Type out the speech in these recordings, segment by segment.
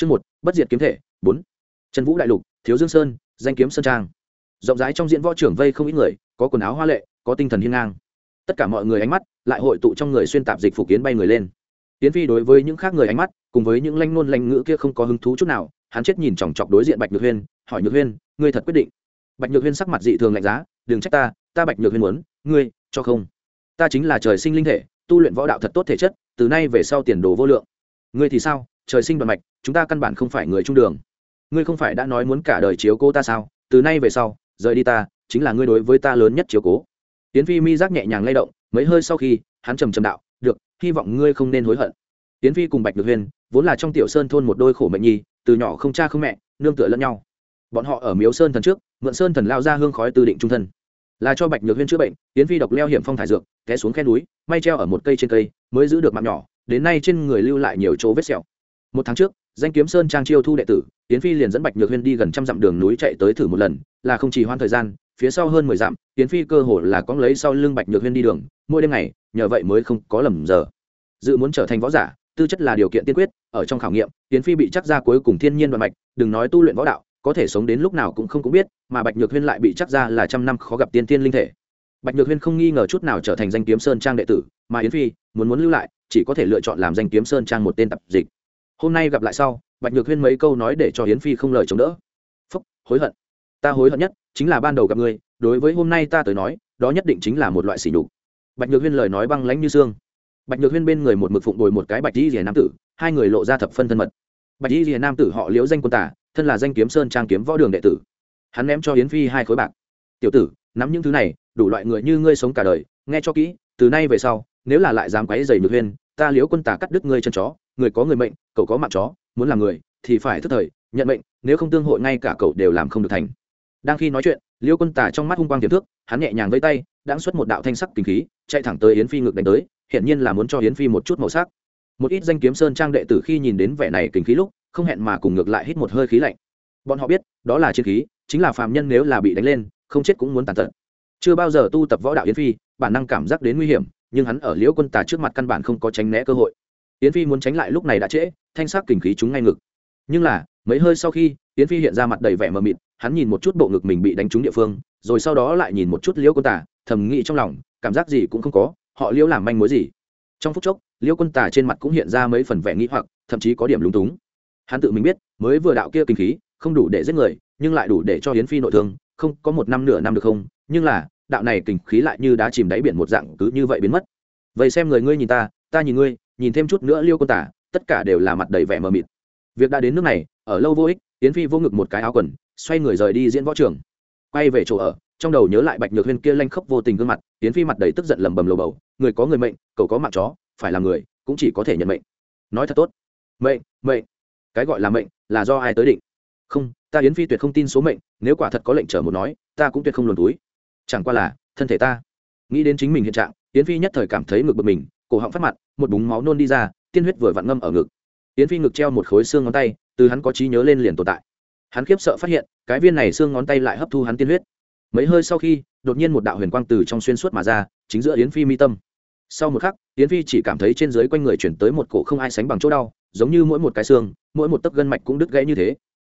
chương một, bất diệt kiếm thể, bốn. Trần vũ đại lục, thiếu dương sơn, danh kiếm sơn trang. Rộng rãi trong diễn võ trưởng vây không ít người, có quần áo hoa lệ, có tinh thần hiên ngang. Tất cả mọi người ánh mắt lại hội tụ trong người xuyên tạp dịch phục kiến bay người lên. Tiến phi đối với những khác người ánh mắt, cùng với những lanh ngôn lanh ngữ kia không có hứng thú chút nào, hắn chết nhìn chòng chọc đối diện bạch nhược huyên, hỏi nhược huyên, ngươi thật quyết định? Bạch nhược huyên sắc mặt dị thường lạnh giá, đừng trách ta ta bạch nhược huyên muốn, ngươi cho không. Ta chính là trời sinh linh thể, tu luyện võ đạo thật tốt thể chất, từ nay về sau tiền đồ vô lượng. Ngươi thì sao? Trời sinh đoạn mạch, chúng ta căn bản không phải người trung đường. Ngươi không phải đã nói muốn cả đời chiếu cố ta sao? Từ nay về sau, rời đi ta, chính là ngươi đối với ta lớn nhất chiếu cố. Tiến phi mi giác nhẹ nhàng lay động, mấy hơi sau khi, hắn trầm trầm đạo, được, hy vọng ngươi không nên hối hận. Tiến phi cùng bạch được huyền vốn là trong tiểu sơn thôn một đôi khổ mệnh nhi, từ nhỏ không cha không mẹ, nương tựa lẫn nhau. Bọn họ ở miếu sơn thần trước, mượn sơn thần lao ra hương khói từ định trung thân. Là cho bạch nhược huyên chữa bệnh, tiến phi độc leo hiểm phong thải dược, té xuống khe núi, may treo ở một cây trên cây, mới giữ được mạng nhỏ, đến nay trên người lưu lại nhiều chỗ vết sẹo một tháng trước, danh kiếm sơn trang chiêu thu đệ tử tiến phi liền dẫn bạch nhược huyên đi gần trăm dặm đường núi chạy tới thử một lần, là không chỉ hoãn thời gian, phía sau hơn mười dặm tiến phi cơ hồ là có lấy sau lưng bạch nhược huyên đi đường, mỗi đêm ngày, nhờ vậy mới không có lầm giờ. Dự muốn trở thành võ giả, tư chất là điều kiện tiên quyết, ở trong khảo nghiệm tiến phi bị chắc ra cuối cùng thiên nhiên đoạn mạch, đừng nói tu luyện võ đạo, có thể sống đến lúc nào cũng không cũng biết, mà bạch nhược huyên lại bị chắc ra là trăm năm khó gặp tiên tiên linh thể. Bạch nhược huyên không nghi ngờ chút nào trở thành danh kiếm sơn trang đệ tử, mà yến phi muốn muốn lưu lại, chỉ có thể lựa chọn làm danh kiếm sơn trang một tên tập dịch hôm nay gặp lại sau, bạch nhược huyên mấy câu nói để cho Hiến phi không lời chống đỡ. Phúc, hối hận. Ta hối hận nhất chính là ban đầu gặp ngươi đối với hôm nay ta tới nói, đó nhất định chính là một loại sỉ nhục. Bạch nhược huyên lời nói băng lãnh như xương. Bạch nhược huyên bên người một mực phụng đồi một cái bạch di rìa nam tử, hai người lộ ra thập phân thân mật. Bạch di rìa nam tử họ liễu danh quân tả, thân là danh kiếm sơn trang kiếm võ đường đệ tử. Hắn ném cho Hiến phi hai khối bạc. Tiểu tử, nắm những thứ này, đủ loại người như ngươi sống cả đời, nghe cho kỹ, từ nay về sau, nếu là lại dám quấy dày nhược huyên, ta liễu quân tả cắt đứt ngươi chân chó người có người mệnh, cậu có mạng chó, muốn làm người thì phải thức thời, nhận mệnh, nếu không tương hội ngay cả cậu đều làm không được thành. Đang khi nói chuyện liễu quân tả trong mắt hung quang tiềm thước hắn nhẹ nhàng vây tay đã xuất một đạo thanh sắc kinh khí, chạy thẳng tới yến phi ngược đánh tới hiện nhiên là muốn cho yến phi một chút màu sắc. Một ít danh kiếm sơn trang đệ tử khi nhìn đến vẻ này kinh khí lúc, không hẹn mà cùng ngược lại hít một hơi khí lạnh. Bọn họ biết, đó là chiến khí, chính là phàm nhân nếu là bị đánh lên, không chết cũng muốn tàn tật. Chưa bao giờ tu tập võ đạo yến phi, bản năng cảm giác đến nguy hiểm, nhưng hắn ở liễu quân tà trước mặt căn bản không có tránh né cơ hội yến phi muốn tránh lại lúc này đã trễ, thanh sắc kình khí chúng ngay ngực. Nhưng là, mấy hơi sau khi, yến phi hiện ra mặt đầy vẻ mờ mịt, hắn nhìn một chút bộ ngực mình bị đánh trúng địa phương, rồi sau đó lại nhìn một chút liễu quân tà, thầm nghĩ trong lòng, cảm giác gì cũng không có, họ liễu làm manh mối gì? Trong phút chốc, liễu quân tà trên mặt cũng hiện ra mấy phần vẻ nghĩ hoặc, thậm chí có điểm lúng túng. Hắn tự mình biết, mới vừa đạo kia kinh khí, không đủ để giết người, nhưng lại đủ để cho hiến phi nội thương, không, có một năm nửa năm được không? Nhưng là, đạo này kinh khí lại như đá chìm đáy biển một dạng, cứ như vậy biến mất. Vậy xem người ngươi nhìn ta ta nhìn ngươi nhìn thêm chút nữa liêu quân tả, tất cả đều là mặt đầy vẻ mờ mịt. Việc đã đến nước này, ở lâu vô ích, yến phi vô ngực một cái áo quần, xoay người rời đi diễn võ trường. Quay về chỗ ở, trong đầu nhớ lại bạch nhược huyên kia lanh khóc vô tình gương mặt, yến phi mặt đầy tức giận lầm bầm lầu bầu, người có người mệnh, cậu có mạng chó, phải là người, cũng chỉ có thể nhận mệnh. Nói thật tốt. Mệnh mệnh. Cái gọi là mệnh, là do ai tới định? Không, ta yến phi tuyệt không tin số mệnh, nếu quả thật có lệnh trở một nói, ta cũng tuyệt không luồn túi. Chẳng qua là, thân thể ta. Nghĩ đến chính mình hiện trạng, yến phi nhất thời cảm thấy ngực bực mình cổ họng phát mặt, một búng máu nôn đi ra, tiên huyết vừa vặn ngâm ở ngực. Yến phi ngực treo một khối xương ngón tay, từ hắn có trí nhớ lên liền tồn tại. Hắn khiếp sợ phát hiện, cái viên này xương ngón tay lại hấp thu hắn tiên huyết. Mấy hơi sau khi, đột nhiên một đạo huyền quang từ trong xuyên suốt mà ra, chính giữa yến phi mi tâm. Sau một khắc, yến phi chỉ cảm thấy trên dưới quanh người chuyển tới một cổ không ai sánh bằng chỗ đau, giống như mỗi một cái xương, mỗi một tấc gân mạch cũng đứt gãy như thế.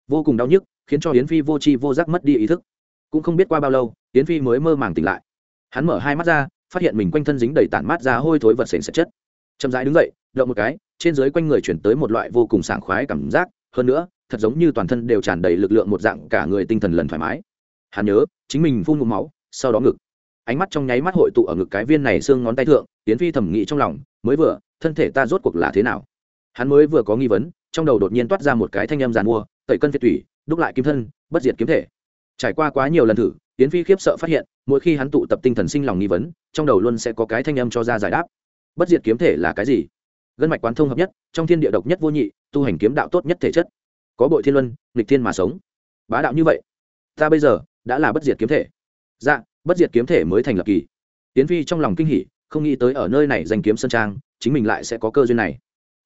Vô cùng đau nhức, khiến cho yến phi vô tri vô giác mất đi ý thức. Cũng không biết qua bao lâu, yến phi mới mơ màng tỉnh lại. Hắn mở hai mắt ra phát hiện mình quanh thân dính đầy tản mát ra hôi thối vật sền sệt chất. Chậm rãi đứng dậy, động một cái, trên dưới quanh người chuyển tới một loại vô cùng sảng khoái cảm giác. Hơn nữa, thật giống như toàn thân đều tràn đầy lực lượng một dạng, cả người tinh thần lần thoải mái. Hắn nhớ, chính mình phun ngụm máu, sau đó ngực. Ánh mắt trong nháy mắt hội tụ ở ngực cái viên này xương ngón tay thượng tiến phi thẩm nghĩ trong lòng, mới vừa, thân thể ta rốt cuộc là thế nào? Hắn mới vừa có nghi vấn, trong đầu đột nhiên toát ra một cái thanh âm giàn mua, tẩy cân việt thủy đúc lại kim thân, bất diệt kiếm thể. Trải qua quá nhiều lần thử tiến phi khiếp sợ phát hiện, mỗi khi hắn tụ tập tinh thần sinh lòng nghi vấn, trong đầu luôn sẽ có cái thanh âm cho ra giải đáp. Bất diệt kiếm thể là cái gì? Gân mạch quán thông hợp nhất, trong thiên địa độc nhất vô nhị, tu hành kiếm đạo tốt nhất thể chất. Có bội thiên luân, nghịch thiên mà sống. Bá đạo như vậy, ta bây giờ đã là bất diệt kiếm thể. Dạ bất diệt kiếm thể mới thành lập kỳ. Tiến phi trong lòng kinh hỉ, không nghĩ tới ở nơi này danh kiếm sơn trang, chính mình lại sẽ có cơ duyên này.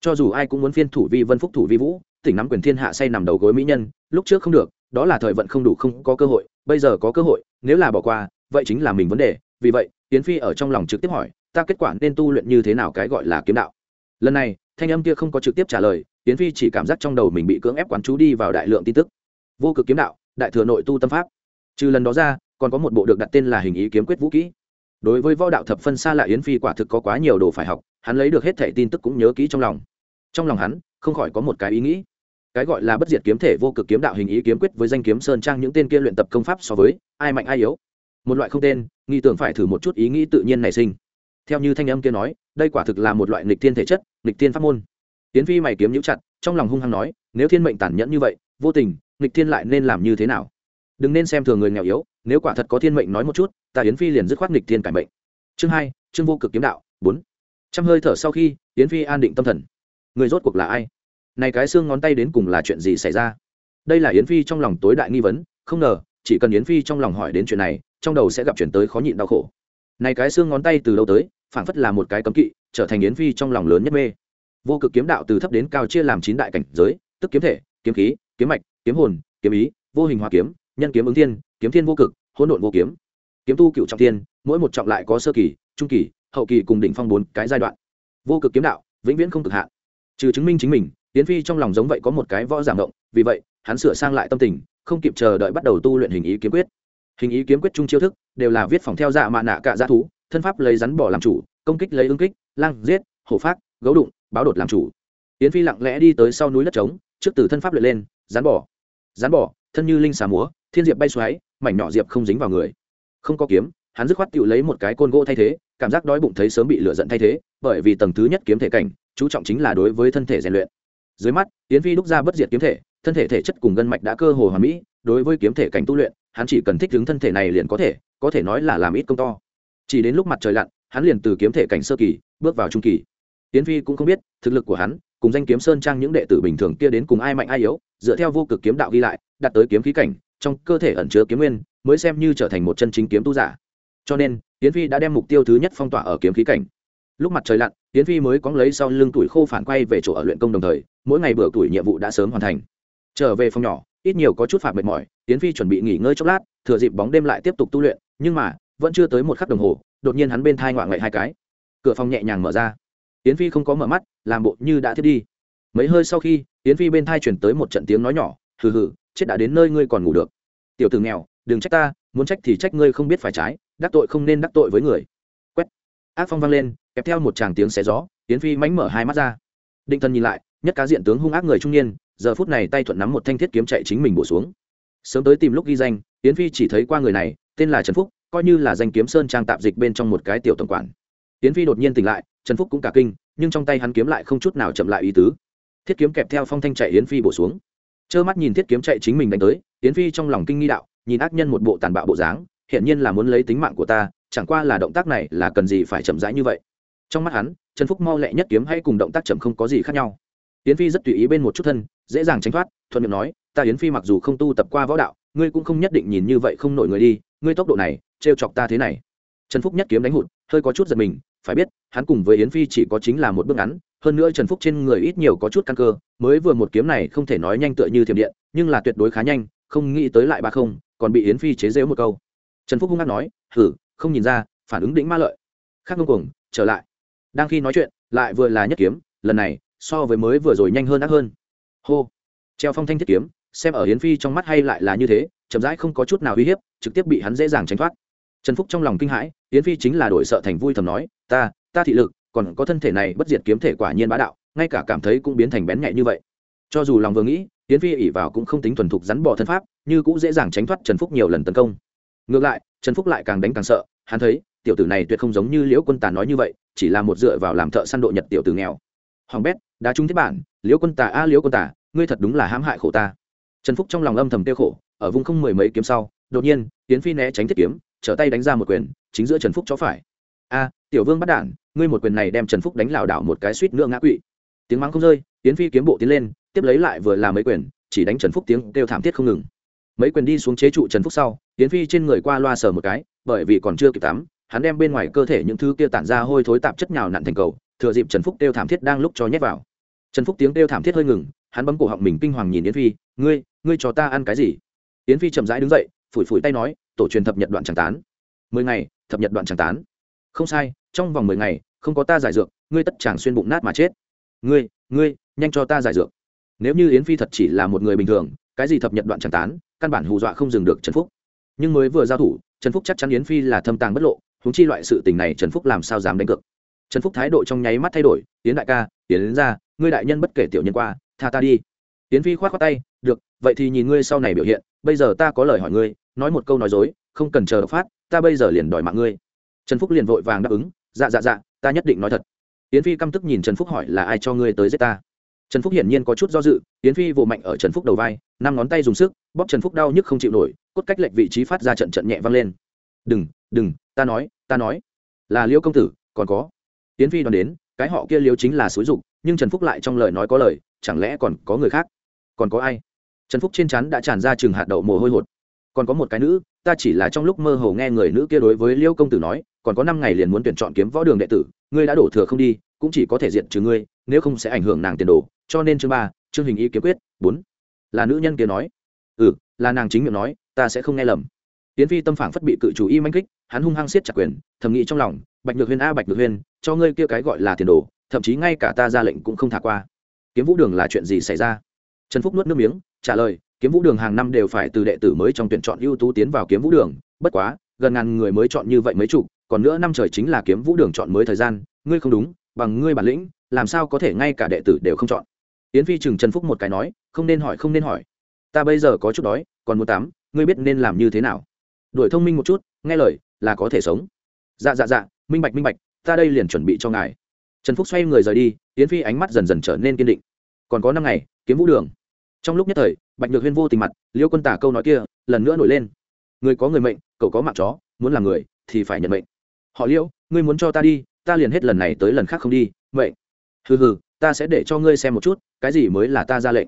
Cho dù ai cũng muốn phiên thủ vi vân phúc thủ vi vũ, tỉnh nắm quyền thiên hạ say nằm đầu gối mỹ nhân, lúc trước không được, đó là thời vận không đủ không có cơ hội bây giờ có cơ hội, nếu là bỏ qua, vậy chính là mình vấn đề. Vì vậy tiến phi ở trong lòng trực tiếp hỏi, ta kết quả nên tu luyện như thế nào cái gọi là kiếm đạo? Lần này, thanh âm kia không có trực tiếp trả lời, yến phi chỉ cảm giác trong đầu mình bị cưỡng ép quán chú đi vào đại lượng tin tức. Vô cực kiếm đạo, đại thừa nội tu tâm pháp. Trừ lần đó ra, còn có một bộ được đặt tên là hình ý kiếm quyết vũ kỹ. Đối với võ đạo thập phân xa lạ, yến phi quả thực có quá nhiều đồ phải học, hắn lấy được hết thẻ tin tức cũng nhớ kỹ trong lòng. Trong lòng hắn, không khỏi có một cái ý nghĩ cái gọi là bất diệt kiếm thể vô cực kiếm đạo hình ý kiếm quyết với danh kiếm sơn trang những tên kia luyện tập công pháp so với ai mạnh ai yếu. Một loại không tên, nghi tưởng phải thử một chút ý nghĩ tự nhiên nảy sinh. Theo như thanh âm kia nói, đây quả thực là một loại nghịch thiên thể chất, nghịch thiên pháp môn. Tiến phi mày kiếm nhũ chặt, trong lòng hung hăng nói, nếu thiên mệnh tàn nhẫn như vậy, vô tình, nghịch thiên lại nên làm như thế nào? Đừng nên xem thường người nghèo yếu, nếu quả thật có thiên mệnh nói một chút, ta yến phi liền dứt khoát nghịch thiên cải mệnh. Chương hai, chương vô cực kiếm đạo, bốn. Trăm hơi thở sau khi, yến phi an định tâm thần. Người rốt cuộc là ai? Này cái xương ngón tay đến cùng là chuyện gì xảy ra? Đây là yến phi trong lòng tối đại nghi vấn, không ngờ, chỉ cần yến phi trong lòng hỏi đến chuyện này, trong đầu sẽ gặp chuyển tới khó nhịn đau khổ. Này cái xương ngón tay từ đâu tới, phảng phất là một cái cấm kỵ, trở thành yến phi trong lòng lớn nhất mê. Vô cực kiếm đạo từ thấp đến cao chia làm chín đại cảnh giới, tức kiếm thể, kiếm khí, kiếm mạch, kiếm hồn, kiếm ý, vô hình hoa kiếm, nhân kiếm ứng thiên, kiếm thiên vô cực, hỗn độn vô kiếm. Kiếm tu cựu trọng thiên, mỗi một trọng lại có sơ kỳ, trung kỳ, hậu kỳ cùng đỉnh phong bốn cái giai đoạn. Vô cực kiếm đạo, vĩnh viễn không cực hạn. Trừ chứng minh chính mình tiến phi trong lòng giống vậy có một cái võ giảm động vì vậy, hắn sửa sang lại tâm tình, không kịp chờ đợi bắt đầu tu luyện hình ý kiếm quyết. Hình ý kiếm quyết trung chiêu thức đều là viết phòng theo dạ mạ nạ cả dã thú, thân pháp lấy rắn bỏ làm chủ, công kích lấy ứng kích, lang, giết, hổ phát gấu đụng, báo đột làm chủ. Tiến phi lặng lẽ đi tới sau núi đất trống, trước từ thân pháp luyện lên, rắn bỏ. Rắn bỏ, thân như linh xà múa, thiên diệp bay xoáy, mảnh nhỏ diệp không dính vào người. Không có kiếm, hắn dứt khoát tự lấy một cái côn gỗ thay thế, cảm giác đói bụng thấy sớm bị lửa giận thay thế, bởi vì tầng thứ nhất kiếm thể cảnh, chú trọng chính là đối với thân thể rèn luyện dưới mắt, yến phi đúc ra bất diệt kiếm thể, thân thể thể chất cùng gân mạch đã cơ hồ hoàn mỹ, đối với kiếm thể cảnh tu luyện, hắn chỉ cần thích ứng thân thể này liền có thể có thể nói là làm ít công to. Chỉ đến lúc mặt trời lặn, hắn liền từ kiếm thể cảnh sơ kỳ, bước vào trung kỳ. Yến phi cũng không biết, thực lực của hắn, cùng danh kiếm sơn trang những đệ tử bình thường kia đến cùng ai mạnh ai yếu, dựa theo vô cực kiếm đạo ghi lại đặt tới kiếm khí cảnh, trong cơ thể ẩn chứa kiếm nguyên, mới xem như trở thành một chân chính kiếm tu giả. Cho nên, yến phi đã đem mục tiêu thứ nhất phong tỏa ở kiếm khí cảnh lúc mặt trời lặn tiến phi mới có lấy sau lưng tuổi khô phản quay về chỗ ở luyện công đồng thời, mỗi ngày bữa tuổi nhiệm vụ đã sớm hoàn thành. Trở về phòng nhỏ, ít nhiều có chút phạt mệt mỏi tiến phi chuẩn bị nghỉ ngơi chốc lát, thừa dịp bóng đêm lại tiếp tục tu luyện, nhưng mà, vẫn chưa tới một khắc đồng hồ, đột nhiên hắn bên thai ngoạ ngậy hai cái. Cửa phòng nhẹ nhàng mở ra. Tiến phi không có mở mắt, làm bộ như đã thiết đi. Mấy hơi sau khi tiến phi bên thai chuyển tới một trận tiếng nói nhỏ, hừ hừ, chết đã đến nơi ngươi còn ngủ được. Tiểu tử nghèo, đừng trách ta, muốn trách thì trách ngươi không biết phải trái, đắc tội không nên đắc tội với người. Quét. Ác phong vang lên kẹp theo một tràng tiếng xé gió, yến phi mánh mở hai mắt ra. Định thần nhìn lại, nhất cá diện tướng hung ác người trung niên, giờ phút này tay thuận nắm một thanh thiết kiếm chạy chính mình bổ xuống. Sớm tới tìm lúc ghi danh, yến phi chỉ thấy qua người này, tên là trần phúc, coi như là danh kiếm sơn trang tạp dịch bên trong một cái tiểu tổng quản. Yến phi đột nhiên tỉnh lại, trần phúc cũng cả kinh, nhưng trong tay hắn kiếm lại không chút nào chậm lại ý tứ. Thiết kiếm kẹp theo phong thanh chạy yến phi bổ xuống. Trơ mắt nhìn thiết kiếm chạy chính mình đánh tới, yến phi trong lòng kinh nghi đạo, nhìn ác nhân một bộ tàn bạo bộ dáng hiện nhiên là muốn lấy tính mạng của ta, chẳng qua là động tác này là cần gì phải chậm rãi như vậy trong mắt hắn, trần phúc mau lẹ nhất kiếm hay cùng động tác chậm không có gì khác nhau. Yến phi rất tùy ý bên một chút thân, dễ dàng tránh thoát, thuận miệng nói, ta yến phi mặc dù không tu tập qua võ đạo, ngươi cũng không nhất định nhìn như vậy không nổi người đi, ngươi tốc độ này, trêu chọc ta thế này. Trần phúc nhất kiếm đánh hụt, hơi có chút giật mình, phải biết, hắn cùng với yến phi chỉ có chính là một bước ngắn, hơn nữa trần phúc trên người ít nhiều có chút căn cơ, mới vừa một kiếm này không thể nói nhanh tựa như thiểm điện, nhưng là tuyệt đối khá nhanh, không nghĩ tới lại ba không, còn bị yến phi chế giễu một câu. Trần phúc hung hăng nói, hử, không nhìn ra, phản ứng đĩnh ma lợi. Khác ngông cuồng, trở lại đang khi nói chuyện, lại vừa là nhất kiếm, lần này, so với mới vừa rồi nhanh hơn ác hơn. Hô. Treo phong thanh thiết kiếm, xem ở yến phi trong mắt hay lại là như thế, chậm rãi không có chút nào uy hiếp, trực tiếp bị hắn dễ dàng tránh thoát. Trần phúc trong lòng kinh hãi, yến phi chính là đổi sợ thành vui thầm nói, ta ta thị lực, còn có thân thể này bất diệt kiếm thể quả nhiên bá đạo, ngay cả cảm thấy cũng biến thành bén nhạy như vậy. Cho dù lòng vừa nghĩ, yến phi ỉ vào cũng không tính thuần thục rắn bỏ thân pháp, như cũng dễ dàng tránh thoát trần phúc nhiều lần tấn công. Ngược lại, trần phúc lại càng đánh càng sợ, hắn thấy tiểu tử này tuyệt không giống như liễu quân tà nói như vậy, chỉ là một dựa vào làm thợ săn độ nhật tiểu tử nghèo. Hoàng bét đã trúng thiết bản, liễu quân tà a, liễu quân tà, ngươi thật đúng là hãm hại khổ ta. Trần phúc trong lòng âm thầm tiêu khổ, ở vùng không mười mấy kiếm sau, đột nhiên, tiến phi né tránh thiết kiếm, trở tay đánh ra một quyền, chính giữa trần phúc cho phải. A, tiểu vương bắt đản ngươi một quyền này đem trần phúc đánh lảo đảo một cái suýt nữa ngã quỵ. Tiếng mắng không rơi, tiến phi kiếm bộ tiến lên, tiếp lấy lại vừa làm mấy quyền, chỉ đánh trần phúc tiếng kêu thảm thiết không ngừng. Mấy quyền đi xuống chế trụ trần phúc sau, tiến phi trên người qua loa sờ một cái, bởi vì còn chưa kịp tắm hắn đem bên ngoài cơ thể những thứ kia tản ra hôi thối tạp chất nhào nặn thành cầu, thừa dịp trần phúc kêu thảm thiết đang lúc cho nhét vào. Trần phúc tiếng kêu thảm thiết hơi ngừng, hắn bấm cổ họng mình kinh hoàng nhìn yến phi, ngươi ngươi cho ta ăn cái gì? Yến phi chậm rãi đứng dậy, phủi phủi tay nói, tổ truyền thập nhật đoạn tràng tán. Mười ngày, thập nhật đoạn tràng tán. Không sai, trong vòng mười ngày, không có ta giải dược, ngươi tất chàng xuyên bụng nát mà chết. Ngươi ngươi, nhanh cho ta giải dược. Nếu như yến phi thật chỉ là một người bình thường, cái gì thập nhật đoạn chẳng tán, căn bản hù dọa không dừng được trần phúc. Nhưng mới vừa giao thủ, trần phúc chắc chắn yến phi là thâm tàng bất lộ huống chi loại sự tình này trần phúc làm sao dám đánh cược? Trần phúc thái độ trong nháy mắt thay đổi tiến đại ca, yến ra ngươi đại nhân bất kể tiểu nhân qua, tha ta đi. Tiến phi k h o á t khoác tay, được, vậy thì nhìn ngươi sau này biểu hiện, bây giờ ta có lời hỏi ngươi, nói một câu nói dối, không cần chờ phát, ta bây giờ liền đòi mạng ngươi. Trần phúc liền vội vàng đáp ứng dạ dạ dạ ta nhất định nói thật. Tiến phi căm tức nhìn trần phúc hỏi, là ai cho ngươi tới giết ta? Trần phúc hiển nhiên có chút do dự Tiến phi vỗ mạnh ở trần phúc đầu vai, năm ngón tay dùng sức, bóp trần phúc đau nhức không chịu nổi, cốt cách lệch vị trí phát ra trận trận nhẹ vang lên. Đừng đừng ta nói ta nói. Là liễu công tử, còn có. Tiến phi đoán đến, cái họ kia liễu chính là xúi dục, nhưng trần phúc lại trong lời nói có lời, chẳng lẽ còn có người khác? Còn có ai? Trần phúc trên chắn đã tràn ra chừng hạt đậu mồ hôi hột. Còn có một cái nữ, ta chỉ là trong lúc mơ hồ nghe người nữ kia đối với liêu công tử nói, còn có năm ngày liền muốn tuyển chọn kiếm võ đường đệ tử, ngươi đã đổ thừa không đi, cũng chỉ có thể diện trừ ngươi, nếu không sẽ ảnh hưởng nàng tiền đồ. Cho nên chương ba, chương hình ý kiếm quyết, bốn. Là nữ nhân kia nói. Ừ là nàng chính miệng nói, ta sẽ không nghe lầm. Tiến phi tâm phản phất bị cự chủ y manh kích hắn hung hăng siết chặt quyền, thầm nghĩ trong lòng, bạch nhược huyên a, bạch nhược huyên, cho ngươi kia cái gọi là tiền đồ, thậm chí ngay cả ta ra lệnh cũng không thả qua. Kiếm vũ đường là chuyện gì xảy ra? Trần phúc nuốt nước miếng, trả lời, kiếm vũ đường hàng năm đều phải từ đệ tử mới trong tuyển chọn ưu tú tiến vào kiếm vũ đường, bất quá, gần ngàn người mới chọn như vậy mấy chục còn nữa năm trời chính là kiếm vũ đường chọn mới thời gian, ngươi không đúng, bằng ngươi bản lĩnh, làm sao có thể ngay cả đệ tử đều không chọn? Yến phi chừng trần phúc một cái nói, không nên hỏi, không nên hỏi. Ta bây giờ có chút đói, còn muốn tắm, ngươi biết nên làm như thế nào? Đổi thông minh một chút, nghe lời là có thể sống. Dạ dạ dạ minh bạch minh bạch, ta đây liền chuẩn bị cho ngài. Trần phúc xoay người rời đi, yến phi ánh mắt dần dần trở nên kiên định. Còn có năm ngày, kiếm vũ đường. Trong lúc nhất thời, bạch nhược huyên vô tình mặt, liêu quân tả câu nói kia, lần nữa nổi lên. Người có người mệnh, cậu có mạng chó, muốn làm người, thì phải nhận mệnh. Họ liêu, ngươi muốn cho ta đi, ta liền hết lần này tới lần khác không đi vậy hừ hừ, ta sẽ để cho ngươi xem một chút, cái gì mới là ta ra lệnh.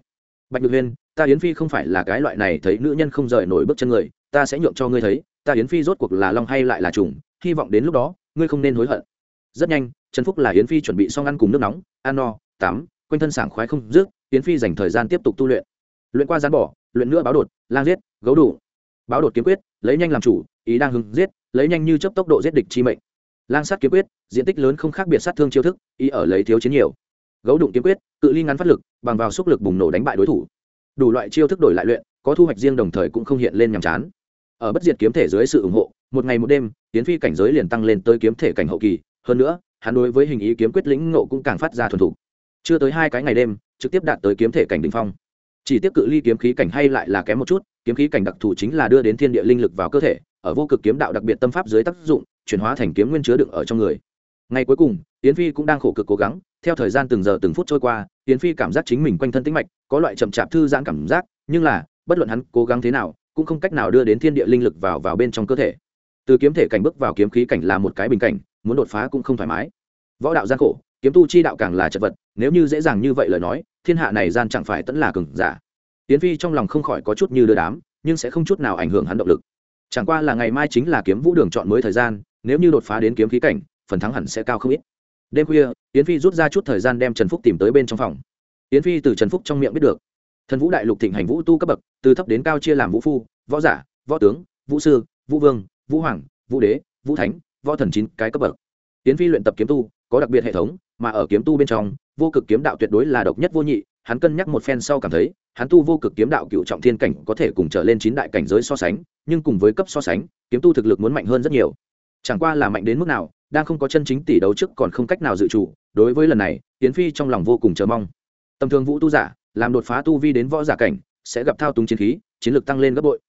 Bạch nhược huyên, ta yến phi không phải là cái loại này thấy nữ nhân không rời nổi bước chân người, ta sẽ nhượng cho ngươi thấy ta yến phi rốt cuộc là long hay lại là trùng, hy vọng đến lúc đó, ngươi không nên hối hận. Rất nhanh, trần phúc là yến phi chuẩn bị xong ăn cùng nước nóng, ăn no, tắm, quanh thân sảng khoái không dứt, yến phi dành thời gian tiếp tục tu luyện. Luyện qua gián bỏ luyện nữa báo đột, lang giết, gấu đủ. Báo đột kiếm quyết, lấy nhanh làm chủ, ý đang hứng giết, lấy nhanh như chấp tốc độ giết địch chi mệnh. Lang sát kiếm quyết, diện tích lớn không khác biệt sát thương chiêu thức, ý ở lấy thiếu chiến nhiều. Gấu đụng kiếm quyết, cự ly ngắn phát lực, bằng vào sức lực bùng nổ đánh bại đối thủ. Đủ loại chiêu thức đổi lại luyện, có thu hoạch riêng đồng thời cũng không hiện lên nhàm chán ở bất diệt kiếm thể dưới sự ủng hộ, một ngày một đêm, tiến phi cảnh giới liền tăng lên tới kiếm thể cảnh hậu kỳ. Hơn nữa, hắn đối với hình ý kiếm quyết lĩnh ngộ cũng càng phát ra thuần thủ chưa tới hai cái ngày đêm, trực tiếp đạt tới kiếm thể cảnh đ ỉ n h phong. Chỉ tiếp cự ly kiếm khí cảnh hay lại là kém một chút, kiếm khí cảnh đặc thù chính là đưa đến thiên địa linh lực vào cơ thể, ở vô cực kiếm đạo đặc biệt tâm pháp dưới tác dụng, chuyển hóa thành kiếm nguyên chứa đựng ở trong người. Ngày cuối cùng tiến phi cũng đang khổ cực cố gắng, theo thời gian từng giờ từng phút trôi qua tiến phi cảm giác chính mình quanh thân tĩnh mạch, có loại chậm chạp thư giãn cảm giác, nhưng là, bất luận hắn cố gắng thế nào cũng không cách nào đưa đến thiên địa linh lực vào vào bên trong cơ thể. Từ kiếm thể cảnh bước vào kiếm khí cảnh là một cái bình cảnh, muốn đột phá cũng không thoải mái. Võ đạo gian khổ, kiếm tu chi đạo càng là chật vật, nếu như dễ dàng như vậy lời nói, thiên hạ này gian chẳng phải tẫn là cừng giả. Tiến phi trong lòng không khỏi có chút như đưa đám, nhưng sẽ không chút nào ảnh hưởng hắn động lực. Chẳng qua là ngày mai chính là kiếm vũ đường chọn mới thời gian, nếu như đột phá đến kiếm khí cảnh, phần thắng hẳn sẽ cao không ít. Đêm khuya tiến phi rút ra chút thời gian đem trần phúc tìm tới bên trong phòng. Tiến phi từ trần phúc trong miệng biết được thần vũ đại lục thịnh hành vũ tu cấp bậc, từ thấp đến cao chia làm vũ phu, võ giả, võ tướng, vũ sư, vũ vương, vũ hoàng, vũ đế, vũ thánh, võ thần chín cái cấp bậc. Tiến phi luyện tập kiếm tu, có đặc biệt hệ thống, mà ở kiếm tu bên trong, vô cực kiếm đạo tuyệt đối là độc nhất vô nhị, hắn cân nhắc một phen sau cảm thấy, hắn tu vô cực kiếm đạo cựu trọng thiên cảnh có thể cùng trở lên chín đại cảnh giới so sánh, nhưng cùng với cấp so sánh, kiếm tu thực lực muốn mạnh hơn rất nhiều. Chẳng qua là mạnh đến mức nào, đang không có chân chính tỷ đấu trước còn không cách nào dự trù, đối với lần này, tiến phi trong lòng vô cùng chờ mong. Tầm thường vũ tu giả làm đột phá tu vi đến võ giả cảnh, sẽ gặp thao túng chiến khí, chiến lược tăng lên gấp bội.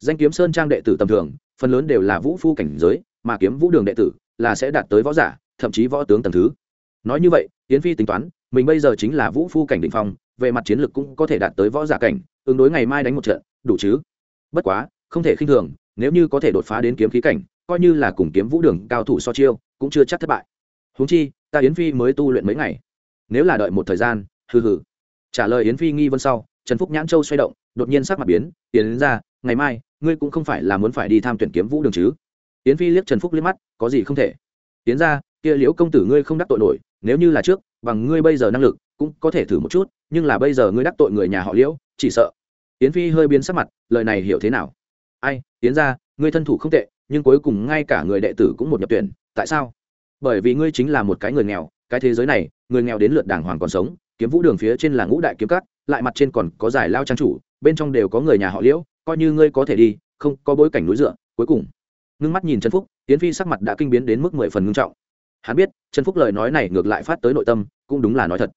Danh kiếm sơn trang đệ tử tầm thường, phần lớn đều là vũ phu cảnh giới, mà kiếm vũ đường đệ tử là sẽ đạt tới võ giả, thậm chí võ tướng tầm thứ. Nói như vậy tiến phi tính toán, mình bây giờ chính là vũ phu cảnh định phong, về mặt chiến lược cũng có thể đạt tới võ giả cảnh, ứng đối ngày mai đánh một trận, đủ chứ? Bất quá, không thể khinh thường, nếu như có thể đột phá đến kiếm khí cảnh, coi như là cùng kiếm vũ đường cao thủ so chiêu, cũng chưa chắc thất bại. Huống chi, ta yến phi mới tu luyện mấy ngày. Nếu là đợi một thời gian, hừ hừ trả lời yến phi nghi vân sau, trần phúc nhãn châu xoay động, đột nhiên sắc mặt biến Yến ra, ngày mai, ngươi cũng không phải là muốn phải đi tham tuyển kiếm vũ đường chứ? Yến phi liếc trần phúc liếc mắt, có gì không thể? Yến ra, kia liễu công tử ngươi không đắc tội nổi, nếu như là trước, bằng ngươi bây giờ năng lực, cũng có thể thử một chút, nhưng là bây giờ ngươi đắc tội người nhà họ liễu, chỉ sợ. Yến phi hơi biến sắc mặt, lời này hiểu thế nào? Ai Yến ra, ngươi thân thủ không tệ, nhưng cuối cùng ngay cả người đệ tử cũng một nhập tuyển, tại sao? Bởi vì ngươi chính là một cái người nghèo, cái thế giới này, người nghèo đến lượt đàng hoàng còn sống kiếm vũ đường phía trên là ngũ đại kiếm cắt lại mặt trên còn có giải lao trang chủ, bên trong đều có người nhà họ liễu, coi như ngươi có thể đi, không, có bối cảnh núi dựa, cuối cùng. Ngưng mắt nhìn trần phúc, yến phi sắc mặt đã kinh biến đến mức mười phần ngưng trọng. Hắn biết, trần phúc lời nói này ngược lại phát tới nội tâm, cũng đúng là nói thật.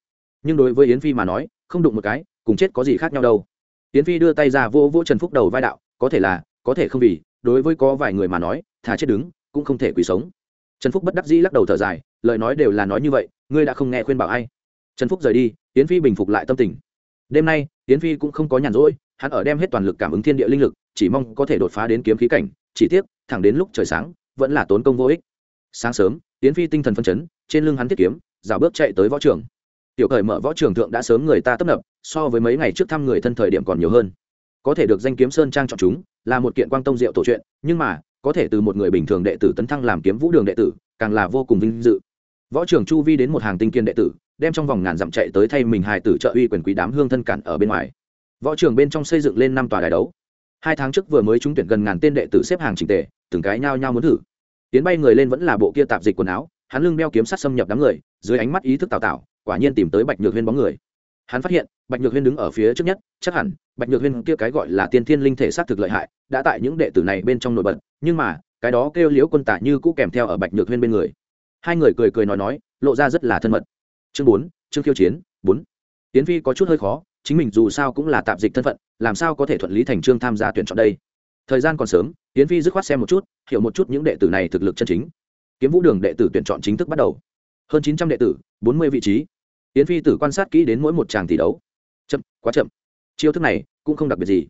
Nhưng đối với yến phi mà nói, không đụng một cái, cùng chết có gì khác nhau đâu. Yến phi đưa tay ra vô vô trần phúc đầu vai đạo, có thể là, có thể không vì, đối với có vài người mà nói, thà chết đứng, cũng không thể quỳ sống. Trần phúc bất đắc dĩ lắc đầu thở dài, lời nói đều là nói như vậy, ngươi đã không nghe khuyên bảo ai? Trần phúc rời đi, yến phi bình phục lại tâm tình. Đêm nay, yến phi cũng không có nhàn rỗi, hắn ở đem hết toàn lực cảm ứng thiên địa linh lực, chỉ mong có thể đột phá đến kiếm khí cảnh, chỉ tiếc, thẳng đến lúc trời sáng, vẫn là tốn công vô ích. Sáng sớm, yến phi tinh thần phân chấn, trên lưng hắn thiết kiếm rào bước chạy tới võ trường. Tiểu cởi mở võ trường thượng đã sớm người ta tấp nập, so với mấy ngày trước thăm người thân thời điểm còn nhiều hơn. Có thể được danh kiếm sơn trang chọn chúng, là một kiện quang tông diệu tổ chuyện, nhưng mà, có thể từ một người bình thường đệ tử tấn thăng làm kiếm vũ đường đệ tử, càng là vô cùng vinh dự. Võ trưởng chu vi đến một hàng tinh kiên đệ tử đem trong vòng ngàn dặm chạy tới thay mình hài tử trợ uy quyền quý đám hương thân cản ở bên ngoài. Võ trường bên trong xây dựng lên năm tòa đài đấu. Hai tháng trước vừa mới trúng tuyển gần ngàn tên đệ tử xếp hàng trình tề, từng cái nhao nhao muốn thử. Tiến bay người lên vẫn là bộ kia tạp dịch quần áo, hắn lưng đeo kiếm sắt xâm nhập đám người, dưới ánh mắt ý thức tào tạo, quả nhiên tìm tới bạch nhược huyên bóng người. Hắn phát hiện, bạch nhược huyên đứng ở phía trước nhất, chắc hẳn, bạch nhược huyên kia cái gọi là tiên thiên linh thể xác thực lợi hại, đã tại những đệ tử này bên trong nổi bật, nhưng mà, cái đó kêu liễu quân tả như cũ kèm theo ở bạch nhược huyên bên người. Hai người cười cười nói nói, lộ ra rất là thân mật chương bốn, chương khiêu chiến, bốn. Tiến phi có chút hơi khó, chính mình dù sao cũng là tạp dịch thân phận, làm sao có thể thuận lý thành trương tham gia tuyển chọn đây? Thời gian còn sớm tiến phi dứt khoát xem một chút, hiểu một chút những đệ tử này thực lực chân chính. Kiếm vũ đường đệ tử tuyển chọn chính thức bắt đầu. Hơn chín trăm đệ tử, bốn mươi vị trí. Tiến phi tử quan sát kỹ đến mỗi một tràng tỷ đấu. Chậm, quá chậm. Chiêu thức này cũng không đặc biệt gì.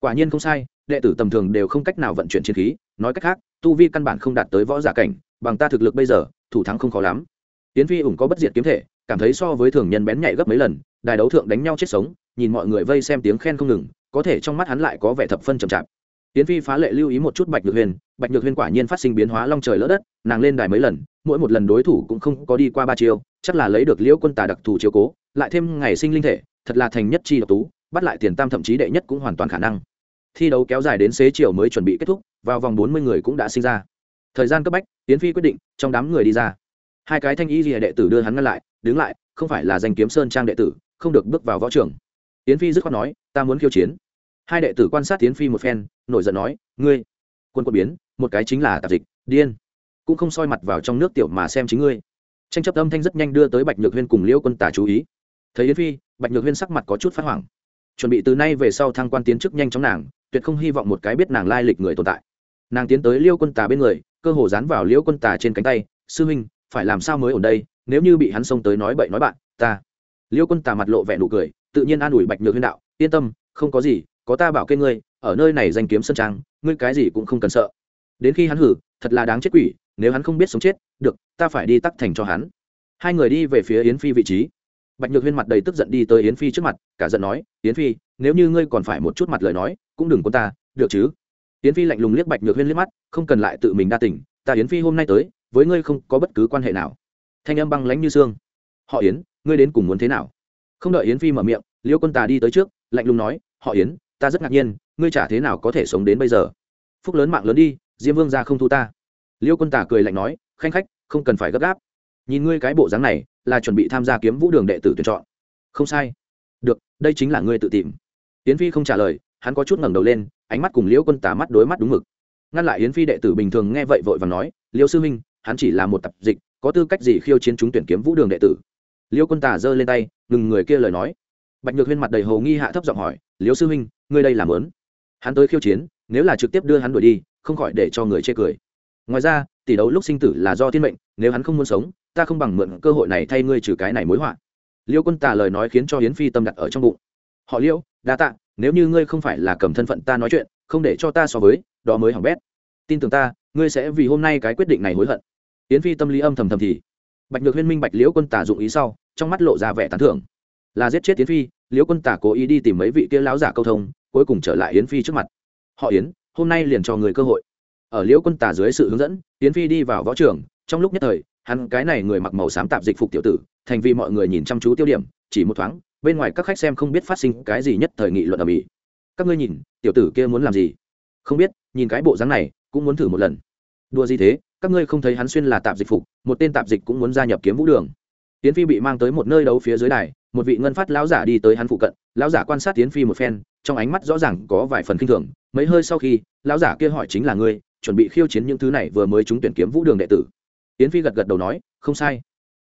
Quả nhiên không sai, đệ tử tầm thường đều không cách nào vận chuyển chiến khí, nói cách khác, tu vi căn bản không đạt tới võ giả cảnh, bằng ta thực lực bây giờ, thủ thắng không khó lắm. Tiến phi ủng có bất diệt kiếm thể cảm thấy so với thường nhân bén nhạy gấp mấy lần, đài đấu thượng đánh nhau chết sống, nhìn mọi người vây xem tiếng khen không ngừng, có thể trong mắt hắn lại có vẻ thập phân chậm chạp. Tiến phi phá lệ lưu ý một chút bạch nhược huyền, bạch nhược huyền quả nhiên phát sinh biến hóa long trời lỡ đất, nàng lên đài mấy lần, mỗi một lần đối thủ cũng không có đi qua ba chiêu, chắc là lấy được liễu quân tà đặc thù chiếu cố, lại thêm ngày sinh linh thể, thật là thành nhất chi độc tú, bắt lại tiền tam thậm chí đệ nhất cũng hoàn toàn khả năng. Thi đấu kéo dài đến xế chiều mới chuẩn bị kết thúc, vào vòng bốn mươi người cũng đã sinh ra. Thời gian cấp bách, tiến phi quyết định, trong đám người đi ra. Hai cái thanh y rìa đệ tử đưa hắn ngăn lại đứng lại, không phải là danh kiếm sơn trang đệ tử, không được bước vào võ trường. Tiến phi dứt khoát nói, ta muốn khiêu chiến. Hai đệ tử quan sát tiến phi một phen, nổi giận nói, ngươi, quân quân biến, một cái chính là tạp dịch, điên. Cũng không soi mặt vào trong nước tiểu mà xem chính ngươi. Tranh chấp âm thanh rất nhanh đưa tới bạch nhược huyên cùng liễu quân tả chú ý. Thấy yến phi, bạch nhược huyên sắc mặt có chút phát hoảng. Chuẩn bị từ nay về sau thăng quan tiến chức nhanh chóng nàng, tuyệt không hy vọng một cái biết nàng lai lịch người tồn tại. Nàng tiến tới liêu quân tà bên người, cơ hồ dán vào liễu quân tà trên cánh tay, sư huynh, phải làm sao mới ổn đây? Nếu như bị hắn xông tới nói bậy nói bạn, ta. Liêu quân tà mặt lộ vẻ nụ cười, tự nhiên an ủi bạch nhược huyên đạo, yên tâm, không có gì, có ta bảo kê ngươi, ở nơi này danh kiếm sân trang, ngươi cái gì cũng không cần sợ. Đến khi hắn hử, thật là đáng chết quỷ, nếu hắn không biết sống chết, được, ta phải đi tắc thành cho hắn. Hai người đi về phía yến phi vị trí. Bạch nhược huyên mặt đầy tức giận đi tới yến phi trước mặt, cả giận nói, yến phi, nếu như ngươi còn phải một chút mặt lời nói, cũng đừng quân ta, được chứ? Yến phi lạnh lùng liếc bạch nhược huyên liếc mắt, không cần lại tự mình đa tỉnh ta yến phi hôm nay tới, với ngươi không có bất cứ quan hệ nào thanh âm băng lãnh như xương. Họ yến, ngươi đến cùng muốn thế nào? Không đợi yến phi mở miệng, liêu quân tà đi tới trước, lạnh lùng nói, họ yến, ta rất ngạc nhiên, ngươi chả thế nào có thể sống đến bây giờ? Phúc lớn mạng lớn đi, diêm vương ra không thu ta. Liêu quân tà cười lạnh nói, khanh khách, không cần phải gấp gáp. Nhìn ngươi cái bộ dáng này, là chuẩn bị tham gia kiếm vũ đường đệ tử tuyển chọn. Không sai. Được, đây chính là ngươi tự tìm. Yến phi không trả lời, hắn có chút ngẩng đầu lên, ánh mắt cùng liễu quân tà mắt đối mắt đúng mực. Ngăn lại yến phi đệ tử bình thường nghe vậy vội và nói liễu sư huynh, hắn chỉ là một tập dịch có tư cách gì khiêu chiến chúng tuyển kiếm vũ đường đệ tử? Liêu quân tà giơ lên tay, ngừng người kia lời nói. Bạch nhược huyên mặt đầy hồ nghi hạ thấp giọng hỏi, liêu sư huynh, ngươi đây làm lớn hắn tới khiêu chiến, nếu là trực tiếp đưa hắn đuổi đi, không khỏi để cho người chê cười. Ngoài ra, tỷ đấu lúc sinh tử là do thiên mệnh, nếu hắn không muốn sống, ta không bằng mượn cơ hội này thay ngươi trừ cái này mối họa. Liêu quân tà lời nói khiến cho hiến phi tâm đặt ở trong bụng. Họ liêu, đa tạ, nếu như ngươi không phải là cầm thân phận ta nói chuyện, không để cho ta so với, đó mới hỏng bét. Tin tưởng ta, ngươi sẽ vì hôm nay cái quyết định này hối hận yến phi tâm lý âm thầm thầm thì. Bạch nhược huyên minh bạch liễu quân tả dụng ý sau, trong mắt lộ ra vẻ tán thưởng. Là giết chết yến phi, liễu quân tả cố ý đi tìm mấy vị kia láo giả câu thông, cuối cùng trở lại yến phi trước mặt. Họ yến, hôm nay liền cho người cơ hội. Ở liễu quân tả dưới sự hướng dẫn, yến phi đi vào võ trường, trong lúc nhất thời, hắn cái này người mặc màu xám tạp dịch phục tiểu tử, thành vì mọi người nhìn chăm chú tiêu điểm, chỉ một thoáng, bên ngoài các khách xem không biết phát sinh cái gì nhất thời nghị luận ở mỹ. Các ngươi nhìn, tiểu tử kia muốn làm gì? Không biết, nhìn cái bộ dáng này, cũng muốn thử một lần đùa gì thế? Các ngươi không thấy hắn xuyên là tạp dịch phục, một tên tạp dịch cũng muốn gia nhập kiếm vũ đường. Tiến phi bị mang tới một nơi đấu phía dưới đài, một vị ngân phát lão giả đi tới hắn phụ cận, lão giả quan sát tiến phi một phen, trong ánh mắt rõ ràng có vài phần k i n h thường. Mấy hơi sau khi, lão giả kia hỏi chính là ngươi, chuẩn bị khiêu chiến những thứ này vừa mới trúng tuyển kiếm vũ đường đệ tử. Tiến phi gật gật đầu nói, không sai.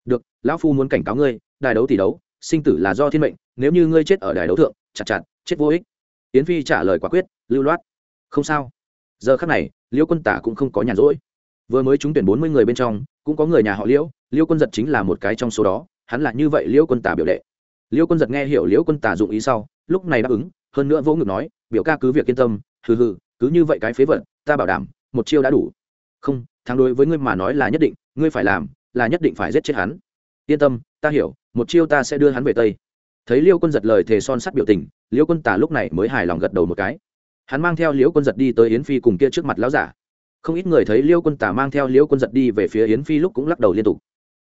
Được, lão phu muốn cảnh cáo ngươi, đài đấu tỷ đấu, sinh tử là do thiên mệnh, nếu như ngươi chết ở đài đấu thượng, chặt chặt, chết vô ích. Tiến phi trả lời quả quyết, lưu loát. Không sao. Giờ khắc này Liêu quân tả cũng không có nhàn rỗi. Vừa mới trúng tuyển bốn mươi người bên trong, cũng có người nhà họ liễu Liêu quân giật chính là một cái trong số đó, hắn là như vậy Liêu quân tả biểu đệ. Liêu quân giật nghe hiểu liễu quân tả dụng ý sau, lúc này đáp ứng, hơn nữa vô ngực nói, biểu ca cứ việc yên tâm, hừ hừ, cứ như vậy cái phế vật, ta bảo đảm, một chiêu đã đủ. Không, thắng đối với ngươi mà nói là nhất định, ngươi phải làm, là nhất định phải giết chết hắn. Yên tâm, ta hiểu, một chiêu ta sẽ đưa hắn về tây. Thấy liêu quân giật lời thề son sắt biểu tình liêu quân tả lúc này mới hài lòng gật đầu một cái hắn mang theo liễu quân giật đi tới yến phi cùng kia trước mặt lão giả. Không ít người thấy liễu quân tả mang theo liễu quân giật đi về phía yến phi lúc cũng lắc đầu liên tục.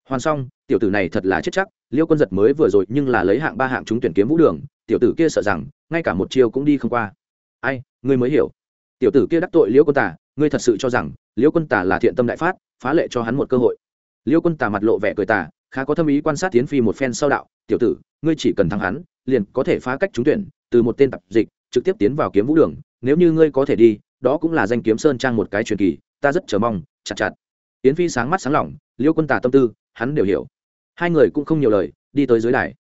Hoàn xong, tiểu tử này thật là chết chắc, liễu quân giật mới vừa rồi nhưng là lấy hạng ba hạng chúng tuyển kiếm vũ đường, tiểu tử kia sợ rằng, ngay cả một chiêu cũng đi không qua. Ai, ngươi mới hiểu. Tiểu tử kia đắc tội liễu quân tả ngươi thật sự cho rằng, liễu quân tả là thiện tâm đại phát, phá lệ cho hắn một cơ hội. Liễu quân tả mặt lộ vẻ cười tả khá có tâm ý quan sát tiến phi một phen sau đạo, tiểu tử, ngươi chỉ cần thắng hắn, liền có thể phá cách trúng tuyển, từ một tên tập dịch, trực tiếp tiến vào kiếm vũ đường nếu như ngươi có thể đi, đó cũng là danh kiếm sơn trang một cái truyền kỳ, ta rất chờ mong, chặt chặt. Yến phi sáng mắt sáng lỏng, liêu quân tà tâm tư, hắn đều hiểu. Hai người cũng không nhiều lời, đi tới dưới đài.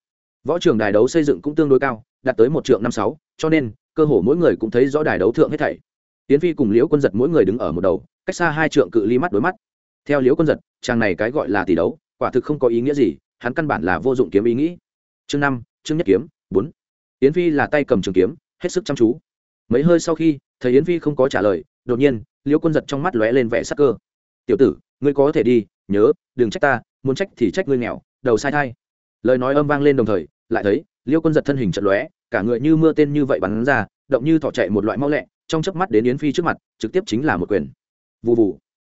Võ trường đài đấu xây dựng cũng tương đối cao, đạt tới một trượng năm sáu, cho nên, cơ hồ mỗi người cũng thấy rõ đài đấu thượng hết thảy. Yến phi cùng liễu quân giật mỗi người đứng ở một đầu, cách xa hai trượng cự ly mắt đối mắt. Theo liễu quân giật, chàng này cái gọi là tỷ đấu, quả thực không có ý nghĩa gì, hắn căn bản là vô dụng kiếm ý nghĩ. Chương năm, chương nhất kiếm, bốn. Yến phi là tay cầm trường kiếm, hết sức chăm chú mấy hơi sau khi, thấy yến phi không có trả lời, đột nhiên, liễu quân giật trong mắt lóe lên vẻ sắc cơ. Tiểu tử, ngươi có thể đi, nhớ, đừng trách ta, muốn trách thì trách ngươi nghèo, đầu sai thai. Lời nói âm vang lên đồng thời, lại thấy liễu quân giật thân hình trận lóe, cả người như mưa tên như vậy bắn ra, động như thỏ chạy một loại mau lẹ, trong chớp mắt đến yến phi trước mặt, trực tiếp chính là một quyền. Vụ vụ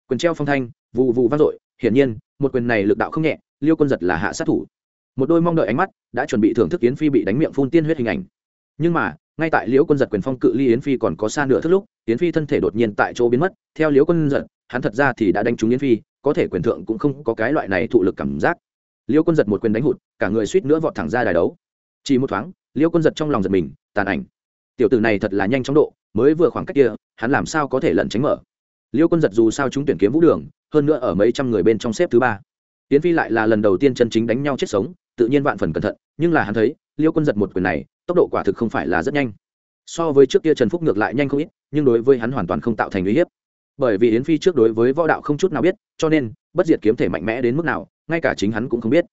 quyền treo phong thanh vụ vụ vang dội, hiển nhiên, một quyền này lực đạo không nhẹ liêu quân giật là hạ sát thủ. Một đôi mong đợi ánh mắt đã chuẩn bị thưởng thức yến phi bị đánh miệng phun tiên huyết hình ảnh. Nhưng mà ngay tại liễu quân giật quyền phong cự ly yến phi còn có xa nửa thức lúc, yến phi thân thể đột nhiên tại chỗ biến mất. Theo liễu quân giật, hắn thật ra thì đã đánh trúng yến phi, có thể quyền thượng cũng không có cái loại này thụ lực cảm giác. Liễu quân giật một quyền đánh hụt, cả người suýt nữa vọt thẳng ra đài đấu. Chỉ một thoáng, liễu quân giật trong lòng giật mình, tàn ảnh. Tiểu tử này thật là nhanh chóng độ, mới vừa khoảng cách kia, hắn làm sao có thể lẩn tránh mở? Liễu quân giật dù sao chúng tuyển kiếm vũ đường, hơn nữa ở mấy trăm người bên trong xếp thứ ba. Tiến phi lại là lần đầu tiên chân chính đánh nhau chết sống, tự nhiên vạn phần cẩn thận, nhưng là hắn thấy, Liễu quân giật một quyền này tốc độ quả thực không phải là rất nhanh. So với trước kia trần phúc ngược lại nhanh không ít, nhưng đối với hắn hoàn toàn không tạo thành uy hiếp. Bởi vì yến phi trước đối với võ đạo không chút nào biết, cho nên, bất diệt kiếm thể mạnh mẽ đến mức nào, ngay cả chính hắn cũng không biết.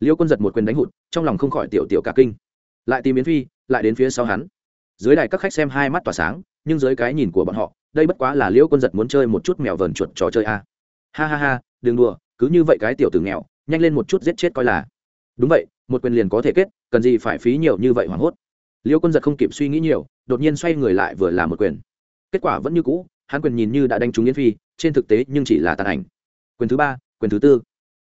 Liêu quân giật một quyền đánh hụt, trong lòng không khỏi tiểu tiểu cả kinh. Lại tìm yến phi, lại đến phía sau hắn. Dưới đài các khách xem hai mắt tỏa sáng, nhưng dưới cái nhìn của bọn họ, đây bất quá là liêu quân giật muốn chơi một chút mèo vờn chuột trò chơi a. Ha ha ha, đừng đùa, cứ như vậy cái tiểu tử nghèo, nhanh lên một chút giết chết coi là. Đúng vậy, một quyền liền có thể kết cần gì phải phí nhiều như vậy hoảng hốt. Liêu quân giật không kịp suy nghĩ nhiều, đột nhiên xoay người lại vừa làm một quyền. Kết quả vẫn như cũ, hắn quyền nhìn như đã đánh trúng yến phi, trên thực tế nhưng chỉ là tàn ảnh. Quyền thứ ba, quyền thứ tư.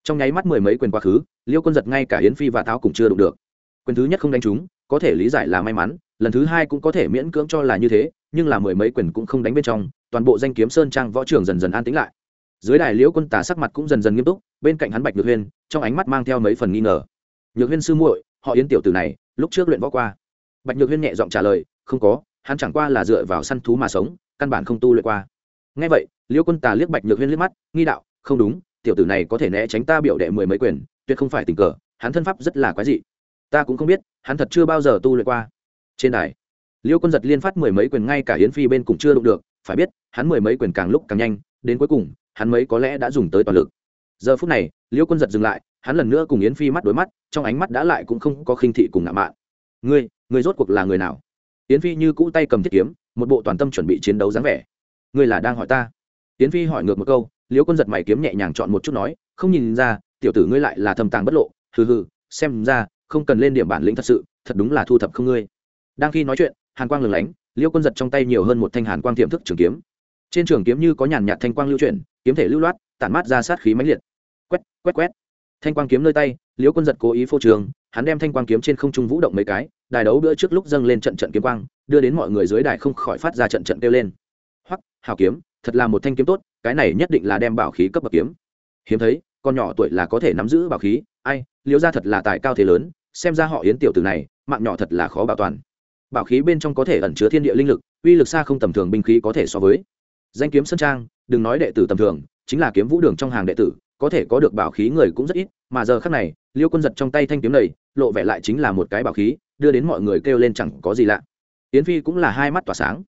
Trong nháy mắt mười mấy quyền quá khứ, liêu quân giật ngay cả yến phi và táo cũng chưa đụng được. Quyền thứ nhất không đánh trúng, có thể lý giải là may mắn, lần thứ hai cũng có thể miễn cưỡng cho là như thế, nhưng là mười mấy quyền cũng không đánh bên trong, toàn bộ danh kiếm sơn trang võ trường dần dần an tĩnh lại. Dưới đài liễu quân tả sắc mặt cũng dần dần nghiêm túc, bên cạnh hắn bạch nhược huyên, trong ánh mắt mang theo mấy phần nghi ngờ. Nhược huyên sư muội họ yến tiểu tử này, lúc trước luyện võ qua. Bạch nhược huyên nhẹ giọng trả lời, không có, hắn chẳng qua là dựa vào săn thú mà sống, căn bản không tu luyện qua. Ngay vậy liễu quân tà liếc bạch nhược huyên liếc mắt, nghi đạo, không đúng, tiểu tử này có thể né tránh ta biểu đệ mười mấy quyền, tuyệt không phải tình cờ, hắn thân pháp rất là quái dị. Ta cũng không biết, hắn thật chưa bao giờ tu luyện qua. Trên đài liễu quân giật liên phát mười mấy quyền ngay cả yến phi bên cũng chưa đụng được, phải biết, hắn mười mấy quyền càng lúc càng nhanh, đến cuối cùng, hắn mấy có lẽ đã dùng tới toàn lực. Giờ phút này liễu quân giật dừng lại hắn lần nữa cùng yến phi mắt đối mắt, trong ánh mắt đã lại cũng không có khinh thị cùng ngạo mạn. Ngươi ngươi rốt cuộc là người nào? Yến phi như cũ tay cầm thiết kiếm, một bộ toàn tâm chuẩn bị chiến đấu dáng vẻ. Ngươi là đang hỏi ta? Yến phi hỏi ngược một câu, liễu quân giật mày kiếm nhẹ nhàng chọn một chút nói, không nhìn ra, tiểu tử ngươi lại là thầm tàng bất lộ. Hừ hừ, xem ra không cần lên điểm bản lĩnh thật sự, thật đúng là thu thập không ngươi. Đang khi nói chuyện, hàn quang lừng lánh, liễu quân giật trong tay nhiều hơn một thanh hàn quang tiềm thức trường kiếm. Trên trường kiếm như có nhàn nhạt thanh quang lưu chuyển, kiếm thể lưu loát, tản mát ra sát khí mãnh liệt. Quét quét quét thanh quang kiếm nơi tay, liễu quân giật cố ý phô trường, hắn đem thanh quang kiếm trên không trung vũ động mấy cái, đài đấu bữa trước lúc dâng lên trận trận kiếm quang, đưa đến mọi người dưới đài không khỏi phát ra trận trận kêu lên. Hoặc hào kiếm, thật là một thanh kiếm tốt, cái này nhất định là đem bảo khí cấp bậc kiếm. Hiếm thấy, con nhỏ tuổi là có thể nắm giữ bảo khí, ai, liễu ra thật là tài cao thế lớn, xem ra họ yến tiểu tử này, mạng nhỏ thật là khó bảo toàn. Bảo khí bên trong có thể ẩn chứa thiên địa linh lực, uy lực xa không tầm thường binh khí có thể so với. Danh kiếm sơn trang, đừng nói đệ tử tầm thường, chính là kiếm vũ đường trong hàng đệ tử có thể có được bảo khí người cũng rất ít, mà giờ khác này, liêu quân giật trong tay thanh kiếm này, lộ vẻ lại chính là một cái bảo khí, đưa đến mọi người kêu lên chẳng có gì lạ. Yến phi cũng là hai mắt tỏa sáng.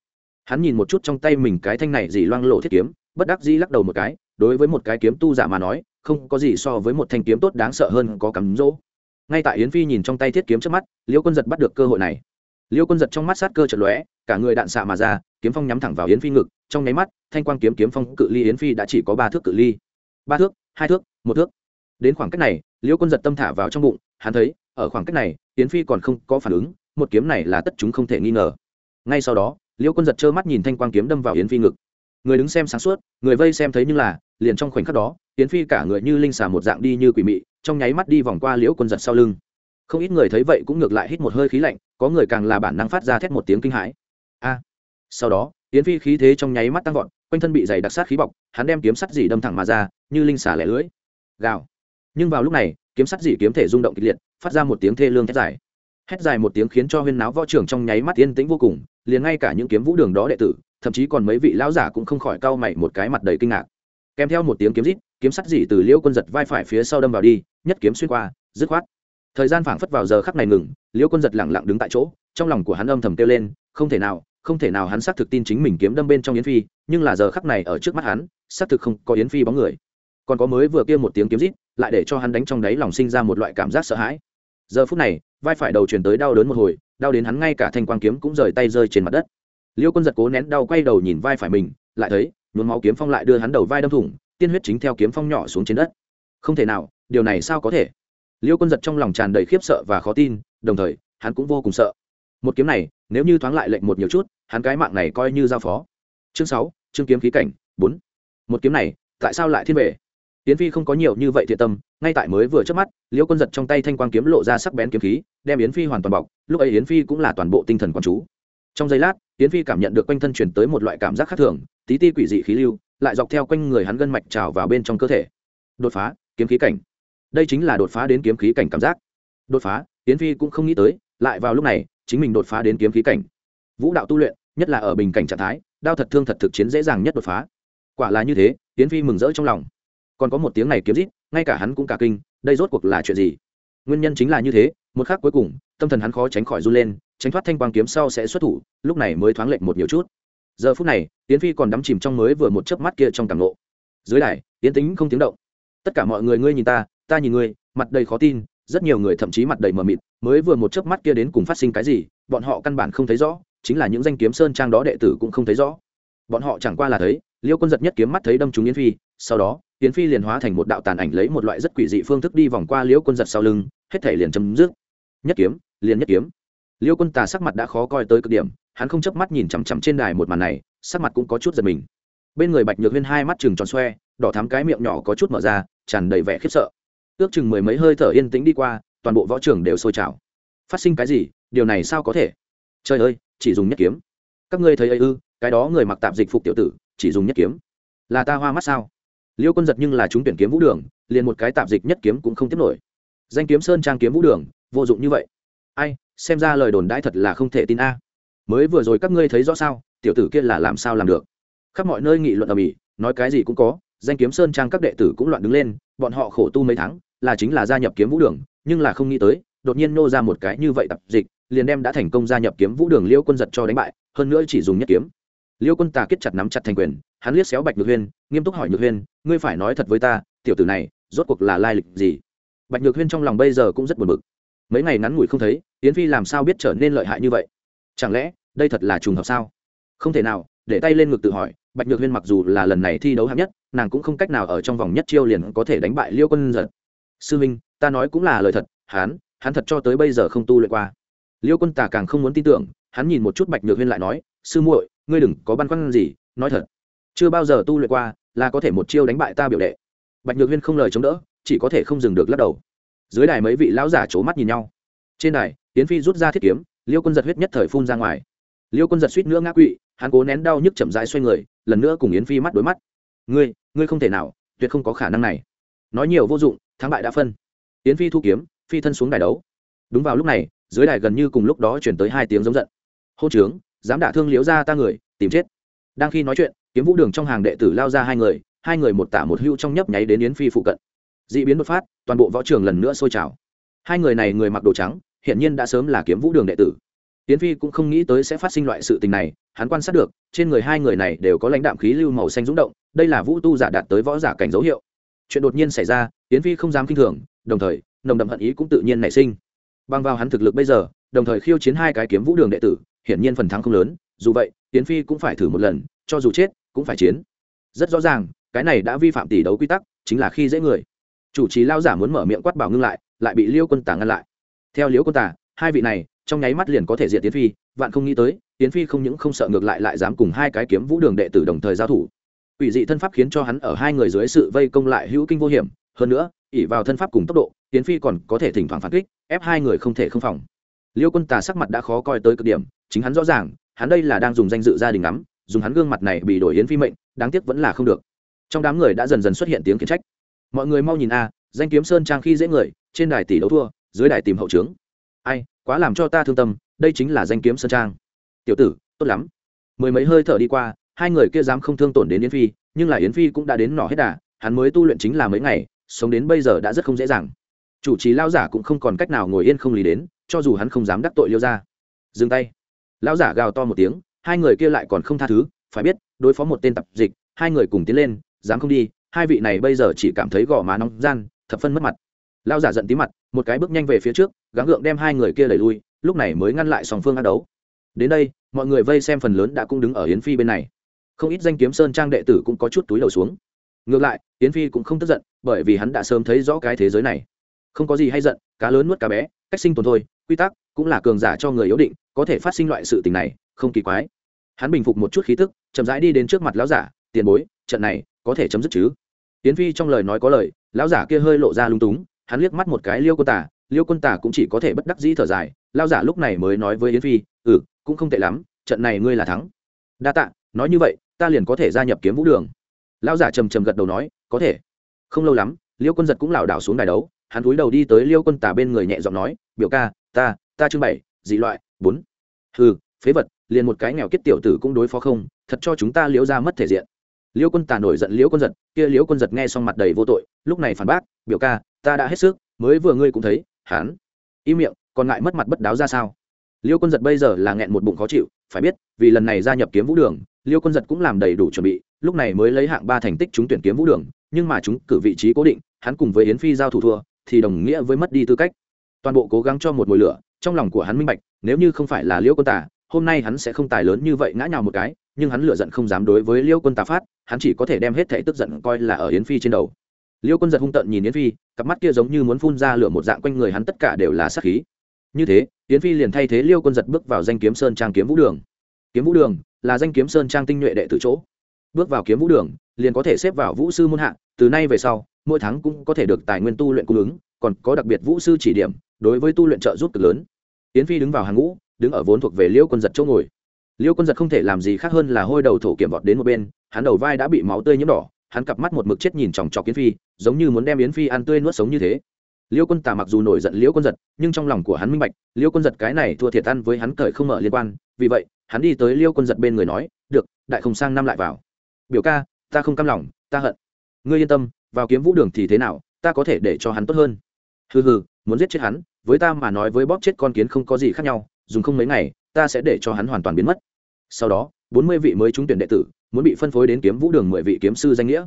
Hắn nhìn một chút trong tay mình cái thanh này gì loang lộ thiết kiếm, bất đắc dĩ lắc đầu một cái, đối với một cái kiếm tu giả mà nói, không có gì so với một thanh kiếm tốt đáng sợ hơn có cắm rỗ. Ngay tại yến phi nhìn trong tay thiết kiếm trước mắt, liêu quân giật bắt được cơ hội này. Liêu quân giật trong mắt sát cơ chật lóe, cả người đạn xạ mà ra, kiếm phong nhắm thẳng vào yến phi ngực, trong nháy mắt, thanh quang kiếm kiếm phong cự ly yến phi đã chỉ có ba thước cự ly. Ba thước hai thước, một thước. Đến khoảng cách này, liễu quân giật tâm thả vào trong bụng, hắn thấy, ở khoảng cách này, yến phi còn không có phản ứng, một kiếm này là tất chúng không thể nghi ngờ. Ngay sau đó, liễu quân giật trơ mắt nhìn thanh quang kiếm đâm vào yến phi ngực. Người đứng xem sáng suốt, người vây xem thấy như là, liền trong khoảnh khắc đó, yến phi cả người như linh xà một dạng đi như quỷ mị, trong nháy mắt đi vòng qua liễu quân giật sau lưng. Không ít người thấy vậy cũng ngược lại hít một hơi khí lạnh, có người càng là bản năng phát ra thét một tiếng kinh hãi. A! Sau đó, yến phi khí thế trong nháy mắt tăng vọt quanh thân bị dày đặc sát khí bọc, hắn đem kiếm sắt dỉ đâm thẳng mà ra, như linh xà lẻ lưỡi. Gào. Nhưng vào lúc này, kiếm sắt dỉ kiếm thể rung động kịch liệt, phát ra một tiếng thê lương thét dài. Hét dài một tiếng khiến cho huyên náo võ trưởng trong nháy mắt yên tĩnh vô cùng, liền ngay cả những kiếm vũ đường đó đệ tử, thậm chí còn mấy vị lão giả cũng không khỏi cau mày một cái mặt đầy kinh ngạc. Kèm theo một tiếng kiếm rít, kiếm sắt dỉ từ liễu quân giật vai phải phía sau đâm vào đi, nhất kiếm xuyên qua, dứt khoát. Thời gian phảng phất vào giờ khắc này ngừng, liễu quân giật lẳng lặng đứng tại chỗ, trong lòng của hắn âm thầm kêu lên, không thể nào không thể nào hắn xác thực tin chính mình kiếm đâm bên trong yến phi, nhưng là giờ khắc này ở trước mắt hắn, xác thực không có yến phi bóng người. Còn có mới vừa kia một tiếng kiếm rít, lại để cho hắn đánh trong đáy lòng sinh ra một loại cảm giác sợ hãi. Giờ phút này, vai phải đầu chuyển tới đau đớn một hồi, đau đến hắn ngay cả thanh quang kiếm cũng rời tay rơi trên mặt đất. Liêu quân giật cố nén đau quay đầu nhìn vai phải mình, lại thấy, nhuốm máu kiếm phong lại đưa hắn đầu vai đâm thủng, tiên huyết chính theo kiếm phong nhỏ xuống trên đất. Không thể nào, điều này sao có thể? Liêu quân giật trong lòng tràn đầy khiếp sợ và khó tin, đồng thời, hắn cũng vô cùng sợ. Một kiếm này nếu như thoáng lại lệnh một nhiều chút, hắn cái mạng này coi như giao phó. Chương sáu, chương kiếm khí cảnh, bốn. Một kiếm này, tại sao lại thiên về? Tiến phi không có nhiều như vậy thiện tâm, ngay tại mới vừa trước mắt, liễu quân giật trong tay thanh quang kiếm lộ ra sắc bén kiếm khí, đem yến phi hoàn toàn bọc, lúc ấy yến phi cũng là toàn bộ tinh thần quán chú. Trong giây lát, yến phi cảm nhận được quanh thân chuyển tới một loại cảm giác khác thường, tí ti quỷ dị khí lưu, lại dọc theo quanh người hắn gân mạch trào vào bên trong cơ thể. Đột phá, kiếm khí cảnh. Đây chính là đột phá đến kiếm khí cảnh cảm giác. Đột phá, yến phi cũng không nghĩ tới, lại vào lúc này chính mình đột phá đến kiếm khí cảnh. Vũ đạo tu luyện, nhất là ở bình cảnh trạng thái, đao thật thương thật thực chiến dễ dàng nhất đột phá. Quả là như thế tiến phi mừng rỡ trong lòng. Còn có một tiếng này kiếm rít, ngay cả hắn cũng cả kinh, đây rốt cuộc là chuyện gì? Nguyên nhân chính là như thế, một khắc cuối cùng, tâm thần hắn khó tránh khỏi run lên, tránh thoát thanh quang kiếm sau sẽ xuất thủ, lúc này mới thoáng lệch một nhiều chút. Giờ phút này tiến phi còn đắm chìm trong mới vừa một chớp mắt kia trong tàng lộ dưới đài tiến tính không tiếng động. Tất cả mọi người, ngươi nhìn ta ta nhìn ngươi, mặt đầy khó tin rất nhiều người thậm chí mặt đầy mờ mịt, mới vừa một chớp mắt kia đến cùng phát sinh cái gì, bọn họ căn bản không thấy rõ, chính là những danh kiếm sơn trang đó đệ tử cũng không thấy rõ. Bọn họ chẳng qua là thấy, liêu quân giật nhất kiếm mắt thấy đâm trúng yến phi, sau đó, yến phi liền hóa thành một đạo tàn ảnh lấy một loại rất quỷ dị phương thức đi vòng qua liêu quân giật sau lưng, hết thể liền chấm dứt. Nhất kiếm, liền nhất kiếm. Liêu quân tà sắc mặt đã khó coi tới cực điểm, hắn không chớp mắt nhìn chằm chằm trên đài một màn này, sắc mặt cũng có chút giật mình. Bên người bạch nhược huyên hai mắt chừng tròn xoe, đỏ thắm cái miệng nhỏ có chút mở ra, tràn đầy vẻ khiếp sợ ước chừng mười mấy hơi thở yên tĩnh đi qua, toàn bộ võ trường đều sôi trào. Phát sinh cái gì? Điều này sao có thể? Trời ơi, chỉ dùng nhất kiếm. Các ngươi thấy ấy ư, cái đó người mặc tạp dịch phục tiểu tử, chỉ dùng nhất kiếm. Là ta hoa mắt sao? Liêu quân giật nhưng là chúng tuyển kiếm vũ đường, liền một cái tạp dịch nhất kiếm cũng không tiếp nổi. Danh kiếm sơn trang kiếm vũ đường, vô dụng như vậy. Ai, xem ra lời đồn đãi thật là không thể tin a. Mới vừa rồi các ngươi thấy rõ sao, tiểu tử kia là làm sao làm được? Khắp mọi nơi nghị luận ở mỹ nói cái gì cũng có, danh kiếm sơn trang các đệ tử cũng loạn đứng lên, bọn họ khổ tu mấy tháng là chính là gia nhập kiếm vũ đường, nhưng là không nghĩ tới, đột nhiên nô ra một cái như vậy tập dịch, liền đem đã thành công gia nhập kiếm vũ đường liêu quân giật cho đánh bại, hơn nữa chỉ dùng nhất kiếm. Liêu quân tà kết chặt nắm chặt thành quyền, hắn liếc xéo bạch nhược huyên, nghiêm túc hỏi nhược huyên, ngươi phải nói thật với ta, tiểu tử này, rốt cuộc là lai lịch gì? Bạch nhược huyên trong lòng bây giờ cũng rất buồn bực. Mấy ngày ngắn ngủi không thấy, yến phi làm sao biết trở nên lợi hại như vậy? Chẳng lẽ, đây thật là trùng hợp sao? Không thể nào, để tay lên ngực tự hỏi, bạch nhược huyên mặc dù là lần này thi đấu hạng nhất, nàng cũng không cách nào ở trong vòng nhất chiêu liền có thể đánh bại liêu quân giật sư minh ta nói cũng là lời thật, hắn hắn thật cho tới bây giờ không tu luyện qua. Liêu quân tà càng không muốn tin tưởng, hắn nhìn một chút bạch nhược huyên lại nói, sư muội, ngươi đừng có băn khoăn gì, nói thật, chưa bao giờ tu luyện qua, là có thể một chiêu đánh bại ta biểu đệ. Bạch nhược huyên không lời chống đỡ, chỉ có thể không dừng được lắc đầu. Dưới đài mấy vị lão giả c mắt nhìn nhau. Trên đài tiến phi rút ra thiết kiếm, liêu quân giật huyết nhất thời phun ra ngoài. Liêu quân giật suýt nữa ngã quỵ, hắn cố nén đau nhức chậm rãi xoay người, lần nữa cùng yến phi mắt đối mắt. Ngươi ngươi không thể nào, tuyệt không có khả năng này. Nói nhiều vô dụng thắng bại đã phân. Yến phi thu kiếm, phi thân xuống đài đấu. Đúng vào lúc này, dưới đài gần như cùng lúc đó chuyển tới hai tiếng giống giận. Hôn trướng, dám đả thương liếu ra ta người, tìm chết. Đang khi nói chuyện, kiếm vũ đường trong hàng đệ tử lao ra hai người hai người một tả một hưu trong nhấp nháy đến yến phi phụ cận. D ị biến đột phát, toàn bộ võ trường lần nữa sôi trào. Hai người này người mặc đồ trắng, hiển nhiên đã sớm là kiếm vũ đường đệ tử. Yến phi cũng không nghĩ tới sẽ phát sinh loại sự tình này, hắn quan sát được, trên người hai người này đều có lãnh đạm khí lưu màu xanh rúng động, đây là vũ tu giả đạt tới võ giả cảnh dấu hiệu chuyện đột nhiên xảy ra, yến phi không dám k i n h thường, đồng thời, nồng đậm hận ý cũng tự nhiên nảy sinh. Băng vào hắn thực lực bây giờ, đồng thời khiêu chiến hai cái kiếm vũ đường đệ tử, hiển nhiên phần thắng không lớn, dù vậy, yến phi cũng phải thử một lần, cho dù chết, cũng phải chiến. Rất rõ ràng, cái này đã vi phạm tỷ đấu quy tắc, chính là khi dễ người. Chủ trì lao giả muốn mở miệng quát bảo ngưng lại lại bị liêu quân tả ngăn lại. Theo liêu quân tả, hai vị này, trong nháy mắt liền có thể diệt tiến phi, vạn không nghĩ tới tiến phi không những không sợ ngược lại lại dám cùng hai cái kiếm vũ đường đệ tử đồng thời giao thủ Quỷ dị thân pháp khiến cho hắn ở hai người dưới sự vây công lại hữu kinh vô hiểm. Hơn nữa ỉ vào thân pháp cùng tốc độ tiến phi còn có thể thỉnh thoảng phản kích, ép hai người không thể không phòng. Liêu quân tà sắc mặt đã khó coi tới cực điểm, chính hắn rõ ràng, hắn đây là đang dùng danh dự gia đình ngắm, dùng hắn gương mặt này bị đổi yến phi mệnh, đáng tiếc vẫn là không được. Trong đám người đã dần dần xuất hiện tiếng khiển trách. Mọi người mau nhìn a, danh kiếm sơn trang khi dễ người, trên đài tỷ đấu thua, dưới đài tìm hậu trướng. Ai, quá làm cho ta thương tâm, đây chính là danh kiếm sơn trang. Tiểu tử, tốt lắm. Mười mấy hơi thở đi qua hai người kia dám không thương tổn đến yến phi, nhưng là yến phi cũng đã đến nỏ hết đà, hắn mới tu luyện chính là mấy ngày, sống đến bây giờ đã rất không dễ dàng. Chủ trì lao giả cũng không còn cách nào ngồi yên không lý đến, cho dù hắn không dám đắc tội liêu ra dừng tay. Lao giả gào to một tiếng, hai người kia lại còn không tha thứ, phải biết, đối phó một tên tập dịch, hai người cùng tiến lên, dám không đi, hai vị này bây giờ chỉ cảm thấy gò má nóng gian, thập phân mất mặt. Lao giả giận tí mặt, một cái bước nhanh về phía trước, gắng gượng đem hai người kia đẩy lui, lúc này mới ngăn lại song phương ác đấu. Đến đây, mọi người vây xem phần lớn đã cũng đứng ở yến phi bên này không ít danh kiếm sơn trang đệ tử cũng có chút túi đầu xuống. Ngược lại, yến phi cũng không tức giận, bởi vì hắn đã sớm thấy rõ cái thế giới này. Không có gì hay giận, cá lớn nuốt cá bé, cách sinh tồn thôi, quy tắc cũng là cường giả cho người yếu định, có thể phát sinh loại sự tình này, không kỳ quái. Hắn bình phục một chút khí tức, chậm rãi đi đến trước mặt lão giả, tiền bối, trận này có thể chấm dứt chứ? Yến phi trong lời nói có lời, lão giả kia hơi lộ ra lung túng, hắn liếc mắt một cái liêu quân tả liêu quân tả cũng chỉ có thể bất đắc dĩ thở dài, lão giả lúc này mới nói với yến phi ừ cũng không tệ lắm, trận này ngươi là thắng. Đa tạ, nói như vậy ta liền có thể gia nhập kiếm vũ đường. Lão giả trầm trầm gật đầu nói, có thể. Không lâu lắm, liêu quân giật cũng lảo đảo xuống đài đấu, hắn cúi đầu đi tới liêu quân tả bên người nhẹ giọng nói, biểu ca, ta ta chương bảy, dị loại, bốn. Hừ, phế vật, liền một cái nghèo kết tiểu tử cũng đối phó không, thật cho chúng ta liễu ra mất thể diện. Liêu quân tả nổi giận liễu quân giật, kia liễu quân giật nghe xong mặt đầy vô tội, lúc này phản bác, biểu ca, ta đã hết sức, mới vừa ngươi cũng thấy, hắn, im miệng, còn ngại mất mặt bất đáo ra sao? Liêu quân giật bây giờ là nghẹn một bụng khó chịu, phải biết, vì lần này gia nhập kiếm vũ đường liêu quân giật cũng làm đầy đủ chuẩn bị, lúc này mới lấy hạng ba thành tích chúng tuyển kiếm vũ đường, nhưng mà chúng cử vị trí cố định, hắn cùng với yến phi giao thủ thua, thì đồng nghĩa với mất đi tư cách. Toàn bộ cố gắng cho một mồi lửa, trong lòng của hắn minh bạch, nếu như không phải là liêu quân tả hôm nay hắn sẽ không tài lớn như vậy ngã nhào một cái, nhưng hắn lựa giận không dám đối với liêu quân tà phát, hắn chỉ có thể đem hết thể tức giận coi là ở yến phi trên đầu. Liêu quân giật hung tợn nhìn yến phi, cặp mắt kia giống như muốn phun ra lửa một dạng quanh người hắn tất cả đều là sát khí. Như thế, yến phi liền thay thế liêu quân giật bước vào danh kiếm sơn trang kiếm vũ đường. Kiếm vũ đường là danh kiếm sơn trang tinh nhuệ đệ tử chỗ. Bước vào kiếm vũ đường, liền có thể xếp vào vũ sư môn hạ, từ nay về sau, mỗi tháng cũng có thể được tài nguyên tu luyện cung ứng, còn có đặc biệt vũ sư chỉ điểm, đối với tu luyện trợ giúp cực lớn. Yến phi đứng vào hàng ngũ, đứng ở vốn thuộc về liêu quân giật chỗ ngồi. Liêu quân giật không thể làm gì khác hơn là hôi đầu thổ kiểm vọt đến một bên, hắn đầu vai đã bị máu tươi nhiễm đỏ, hắn cặp mắt một mực chết nhìn chòng chọc yến phi, giống như muốn đem yến phi ăn tươi nuốt sống như thế. Liêu quân tà mặc dù nổi giận liêu quân giật, nhưng trong lòng của hắn minh bạch liêu quân giật cái này thua thiệt ăn với hắn cởi không mở liên quan, vì vậy hắn đi tới liêu quân giật bên người nói, được, đại không sang năm lại vào. Biểu ca, ta không cam lòng, ta hận. Ngươi yên tâm, vào kiếm vũ đường thì thế nào, ta có thể để cho hắn tốt hơn. Hừ hừ, muốn giết chết hắn, với ta mà nói với bóp chết con kiến không có gì khác nhau, dùng không mấy ngày, ta sẽ để cho hắn hoàn toàn biến mất. Sau đó, bốn mươi vị mới trúng tuyển đệ tử, muốn bị phân phối đến kiếm vũ đường mười vị kiếm sư danh nghĩa.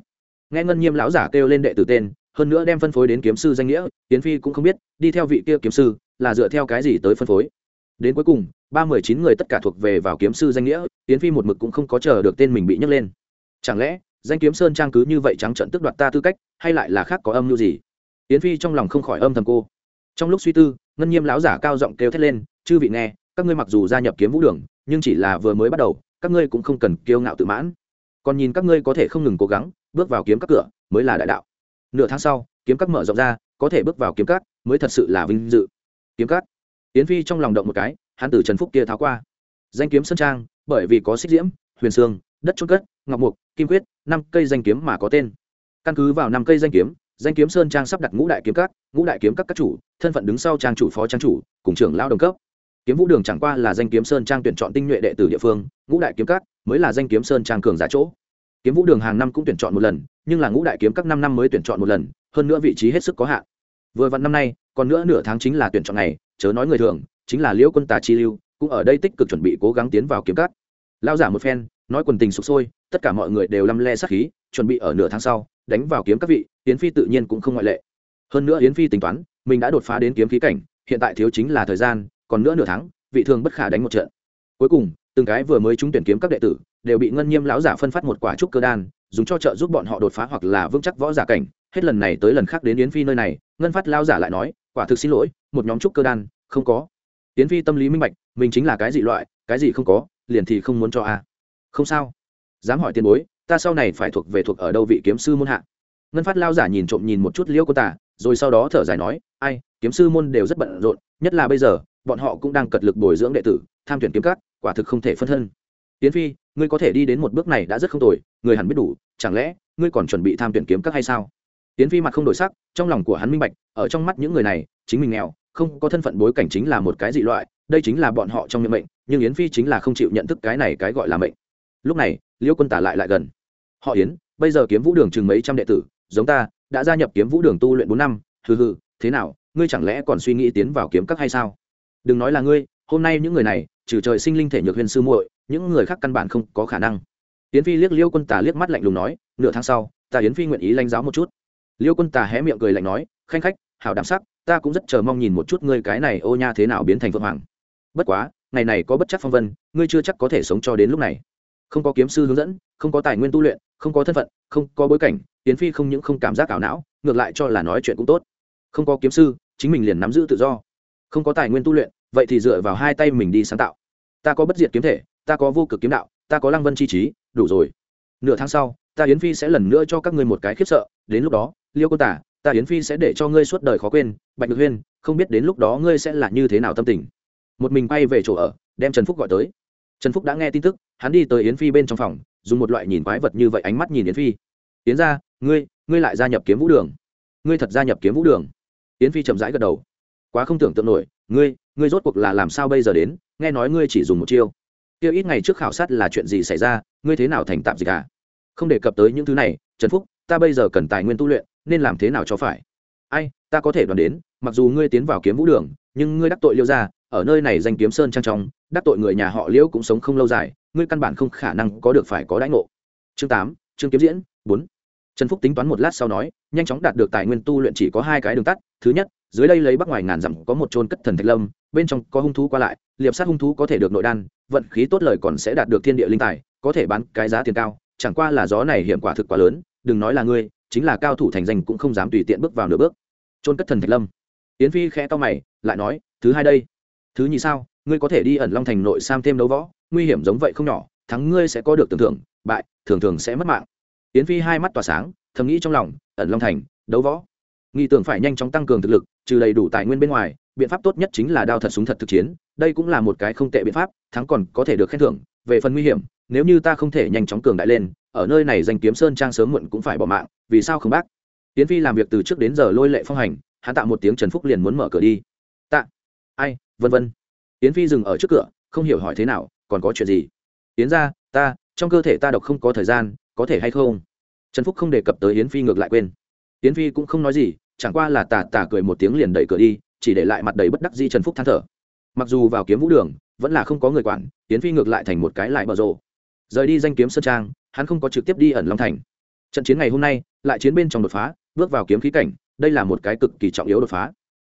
Nghe ngân nghiêm lão giả kêu lên đệ tử tên, hơn nữa đem phân phối đến kiếm sư danh nghĩa tiến phi cũng không biết, đi theo vị kia kiếm sư là dựa theo cái gì tới phân phối. Đến cuối cùng ba mười chín người tất cả thuộc về vào kiếm sư danh nghĩa tiến phi một mực cũng không có chờ được tên mình bị nhấc lên. Chẳng lẽ, danh kiếm sơn trang cứ như vậy trắng trận tức đoạt ta tư cách, hay lại là khác có âm mưu gì? Tiến phi trong lòng không khỏi âm thầm cô. Trong lúc suy tư, ngân Nhiêm lão giả cao giọng kêu thét lên, chư vị nghe, các ngươi mặc dù gia nhập kiếm vũ đường, nhưng chỉ là vừa mới bắt đầu, các ngươi cũng không cần kiêu ngạo tự mãn. Còn nhìn các ngươi có thể không ngừng cố gắng, bước vào kiếm các cửa, mới là đại đạo. Nửa tháng sau, kiếm các mở rộng ra, có thể bước vào kiếm các, mới thật sự là vinh dự. Kiếm các. Tiến phi trong lòng động một cái hắn từ trần phúc kia tháo qua. Danh kiếm sơn trang, bởi vì có xích diễm, huyền sương, đất trôn cất, ngọc mục, kim quyết, năm cây danh kiếm mà có tên. Căn cứ vào năm cây danh kiếm danh kiếm sơn trang sắp đặt ngũ đại kiếm các, ngũ đại kiếm các các chủ, thân phận đứng sau trang chủ phó trang chủ, cùng trưởng lao đồng cấp. Kiếm vũ đường chẳng qua là danh kiếm sơn trang tuyển chọn tinh nhuệ đệ tử địa phương, ngũ đại kiếm các mới là danh kiếm sơn trang cường giả chỗ. Kiếm vũ đường hàng năm cũng tuyển chọn một lần, nhưng là ngũ đại kiếm các năm năm mới tuyển chọn một lần, hơn nữa vị trí hết sức có hạn. Vừa vặn năm nay, còn nữa nửa tháng chính là tuyển chọn này chớ nói người thường chính là liễu quân tà chi lưu, cũng ở đây tích cực chuẩn bị cố gắng tiến vào kiếm cát lao giả một phen, nói quần tình sụp sôi, tất cả mọi người đều lăm le sát khí, chuẩn bị ở nửa tháng sau, đánh vào kiếm các vị, yến phi tự nhiên cũng không ngoại lệ. Hơn nữa yến phi tính toán, mình đã đột phá đến kiếm khí cảnh, hiện tại thiếu chính là thời gian, còn nữa nửa tháng, vị thường bất khả đánh một trận. Cuối cùng, từng cái vừa mới trúng tuyển kiếm các đệ tử, đều bị ngân nghiêm lão giả phân phát một quả trúc cơ đan, dùng cho trợ giúp bọn họ đột phá hoặc là vững chắc võ giả cảnh. Hết lần này tới lần khác đến yến phi nơi này, ngân phát lão giả lại nói, quả thực xin lỗi, một nhóm trúc cơ đan, không có. Tiến phi tâm lý minh bạch, mình chính là cái gì loại, cái gì không có, liền thì không muốn cho a. Không sao. Dám hỏi tiền bối, ta sau này phải thuộc về thuộc ở đâu vị kiếm sư môn hạ. Ngân phát lao giả nhìn trộm nhìn một chút liễu cô tả, rồi sau đó thở dài nói, ai, kiếm sư môn đều rất bận rộn, nhất là bây giờ, bọn họ cũng đang cật lực bồi dưỡng đệ tử, tham tuyển kiếm cắt quả thực không thể phân thân. Tiến phi, ngươi có thể đi đến một bước này đã rất không tồi, người hẳn biết đủ, chẳng lẽ, ngươi còn chuẩn bị tham tuyển kiếm cắt hay sao? Tiến phi mặt không đổi sắc, trong lòng của hắn minh bạch, ở trong mắt những người này, chính mình nghèo không có thân phận bối cảnh chính là một cái dị loại, đây chính là bọn họ trong miệng mệnh, nhưng yến phi chính là không chịu nhận thức cái này cái gọi là mệnh. Lúc này, liêu quân tả lại lại gần. Họ yến, bây giờ kiếm vũ đường chừng mấy trăm đệ tử, giống ta, đã gia nhập kiếm vũ đường tu luyện bốn năm, hừ hừ, thế nào, ngươi chẳng lẽ còn suy nghĩ tiến vào kiếm các hay sao? Đừng nói là ngươi, hôm nay những người này, trừ trời sinh linh thể nhược huyền sư muội, những người khác căn bản không có khả năng. Yến phi liếc liêu quân tả liếc mắt lạnh lùng nói, nửa tháng sau, ta yến phi nguyện ý lãnh giáo một chút. Liêu quân tả hé miệng cười lạnh nói, khanh khách, hảo đảm sắc ta cũng rất chờ mong nhìn một chút ngươi cái này ô nha thế nào biến thành vượng hoàng. Bất quá, ngày này có bất chắc phong vân, ngươi chưa chắc có thể sống cho đến lúc này. Không có kiếm sư hướng dẫn, không có tài nguyên tu luyện, không có thân phận, không có bối cảnh tiến phi không những không cảm giác ảo não, ngược lại cho là nói chuyện cũng tốt. Không có kiếm sư, chính mình liền nắm giữ tự do. Không có tài nguyên tu luyện, vậy thì dựa vào hai tay mình đi sáng tạo. Ta có bất diệt kiếm thể, ta có vô cực kiếm đạo, ta có lăng vân chi trí, đủ rồi. Nửa tháng sau, ta yến phi sẽ lần nữa cho các ngươi một cái khiếp sợ, đến lúc đó, liêu cô tả ta yến phi sẽ để cho ngươi suốt đời khó quên, bạch được huyên, không biết đến lúc đó ngươi sẽ là như thế nào tâm tình. Một mình bay về chỗ ở, đem trần phúc gọi tới. Trần phúc đã nghe tin tức, hắn đi tới yến phi bên trong phòng, dùng một loại nhìn quái vật như vậy ánh mắt nhìn yến phi. Yến ra ngươi ngươi lại gia nhập kiếm vũ đường. Ngươi thật gia nhập kiếm vũ đường. Yến phi chậm rãi gật đầu. Quá không tưởng tượng nổi, ngươi ngươi rốt cuộc là làm sao bây giờ đến? Nghe nói ngươi chỉ dùng một chiêu. Kia ít ngày trước khảo sát là chuyện gì xảy ra, ngươi thế nào thành tạm gì cả. không đề cập tới những thứ này, trần phúc, ta bây giờ cần tài nguyên tu luyện nên làm thế nào cho phải? Ai ta có thể đoán đến mặc dù ngươi tiến vào kiếm vũ đường nhưng ngươi đắc tội liêu ra ở nơi này danh kiếm sơn trang trọng, đắc tội người nhà họ liễu cũng sống không lâu dài ngươi căn bản không khả năng có được phải có đãi ngộ. Chương tám chương kiếm diễn bốn. Trần phúc tính toán một lát sau nói nhanh chóng đạt được tài nguyên tu luyện chỉ có hai cái đường tắt thứ nhất dưới đây lấy bắc ngoài ngàn dặm có một trôn cất thần thạch lâm bên trong có hung thú qua lại liệp sát hung thú có thể được nội đan vận khí tốt lời còn sẽ đạt được thiên địa linh tài có thể bán cái giá tiền cao chẳng qua là gió này hiểm quả thực quá lớn đừng nói là ngươi chính là cao thủ thành danh cũng không dám tùy tiện bước vào nửa bước. Trôn cất thần thạch lâm. Yến phi khẽ to mày, lại nói, thứ hai đây. Thứ nhì sao? Ngươi có thể đi ẩn long thành nội sam thêm đấu võ, nguy hiểm giống vậy không nhỏ, thắng ngươi sẽ có được tưởng thưởng, bại, thường thường sẽ mất mạng. Yến phi hai mắt tỏa sáng, thầm nghĩ trong lòng, ẩn long thành, đấu võ. Nghi tưởng phải nhanh chóng tăng cường thực lực, trừ đầy đủ tài nguyên bên ngoài, biện pháp tốt nhất chính là đao thật súng thật thực chiến, đây cũng là một cái không tệ biện pháp, thắng còn có thể được khen thưởng, về phần nguy hiểm, nếu như ta không thể nhanh chóng cường đại lên ở nơi này danh kiếm sơn trang sớm muộn cũng phải bỏ mạng, vì sao không bác? Tiến phi làm việc từ trước đến giờ lôi lệ phong hành hắn tạo một tiếng trần phúc liền muốn mở cửa đi. Tạ, ai, vân vân. Tiến phi dừng ở trước cửa, không hiểu hỏi thế nào, còn có chuyện gì? Tiến ra, ta, trong cơ thể ta độc không có thời gian, có thể hay không? Trần phúc không đề cập tới hiến phi ngược lại quên. Hiến phi cũng không nói gì, chẳng qua là tà tà cười một tiếng liền đẩy cửa đi, chỉ để lại mặt đầy bất đắc di trần phúc than thở. Mặc dù vào kiếm vũ đường, vẫn là không có người quản hiến phi ngược lại thành một cái lại bờ rộ rời đi danh kiếm sơn trang, hắn không có trực tiếp đi ẩn long thành. Trận chiến ngày hôm nay, lại chiến bên trong đột phá, bước vào kiếm khí cảnh, đây là một cái cực kỳ trọng yếu đột phá.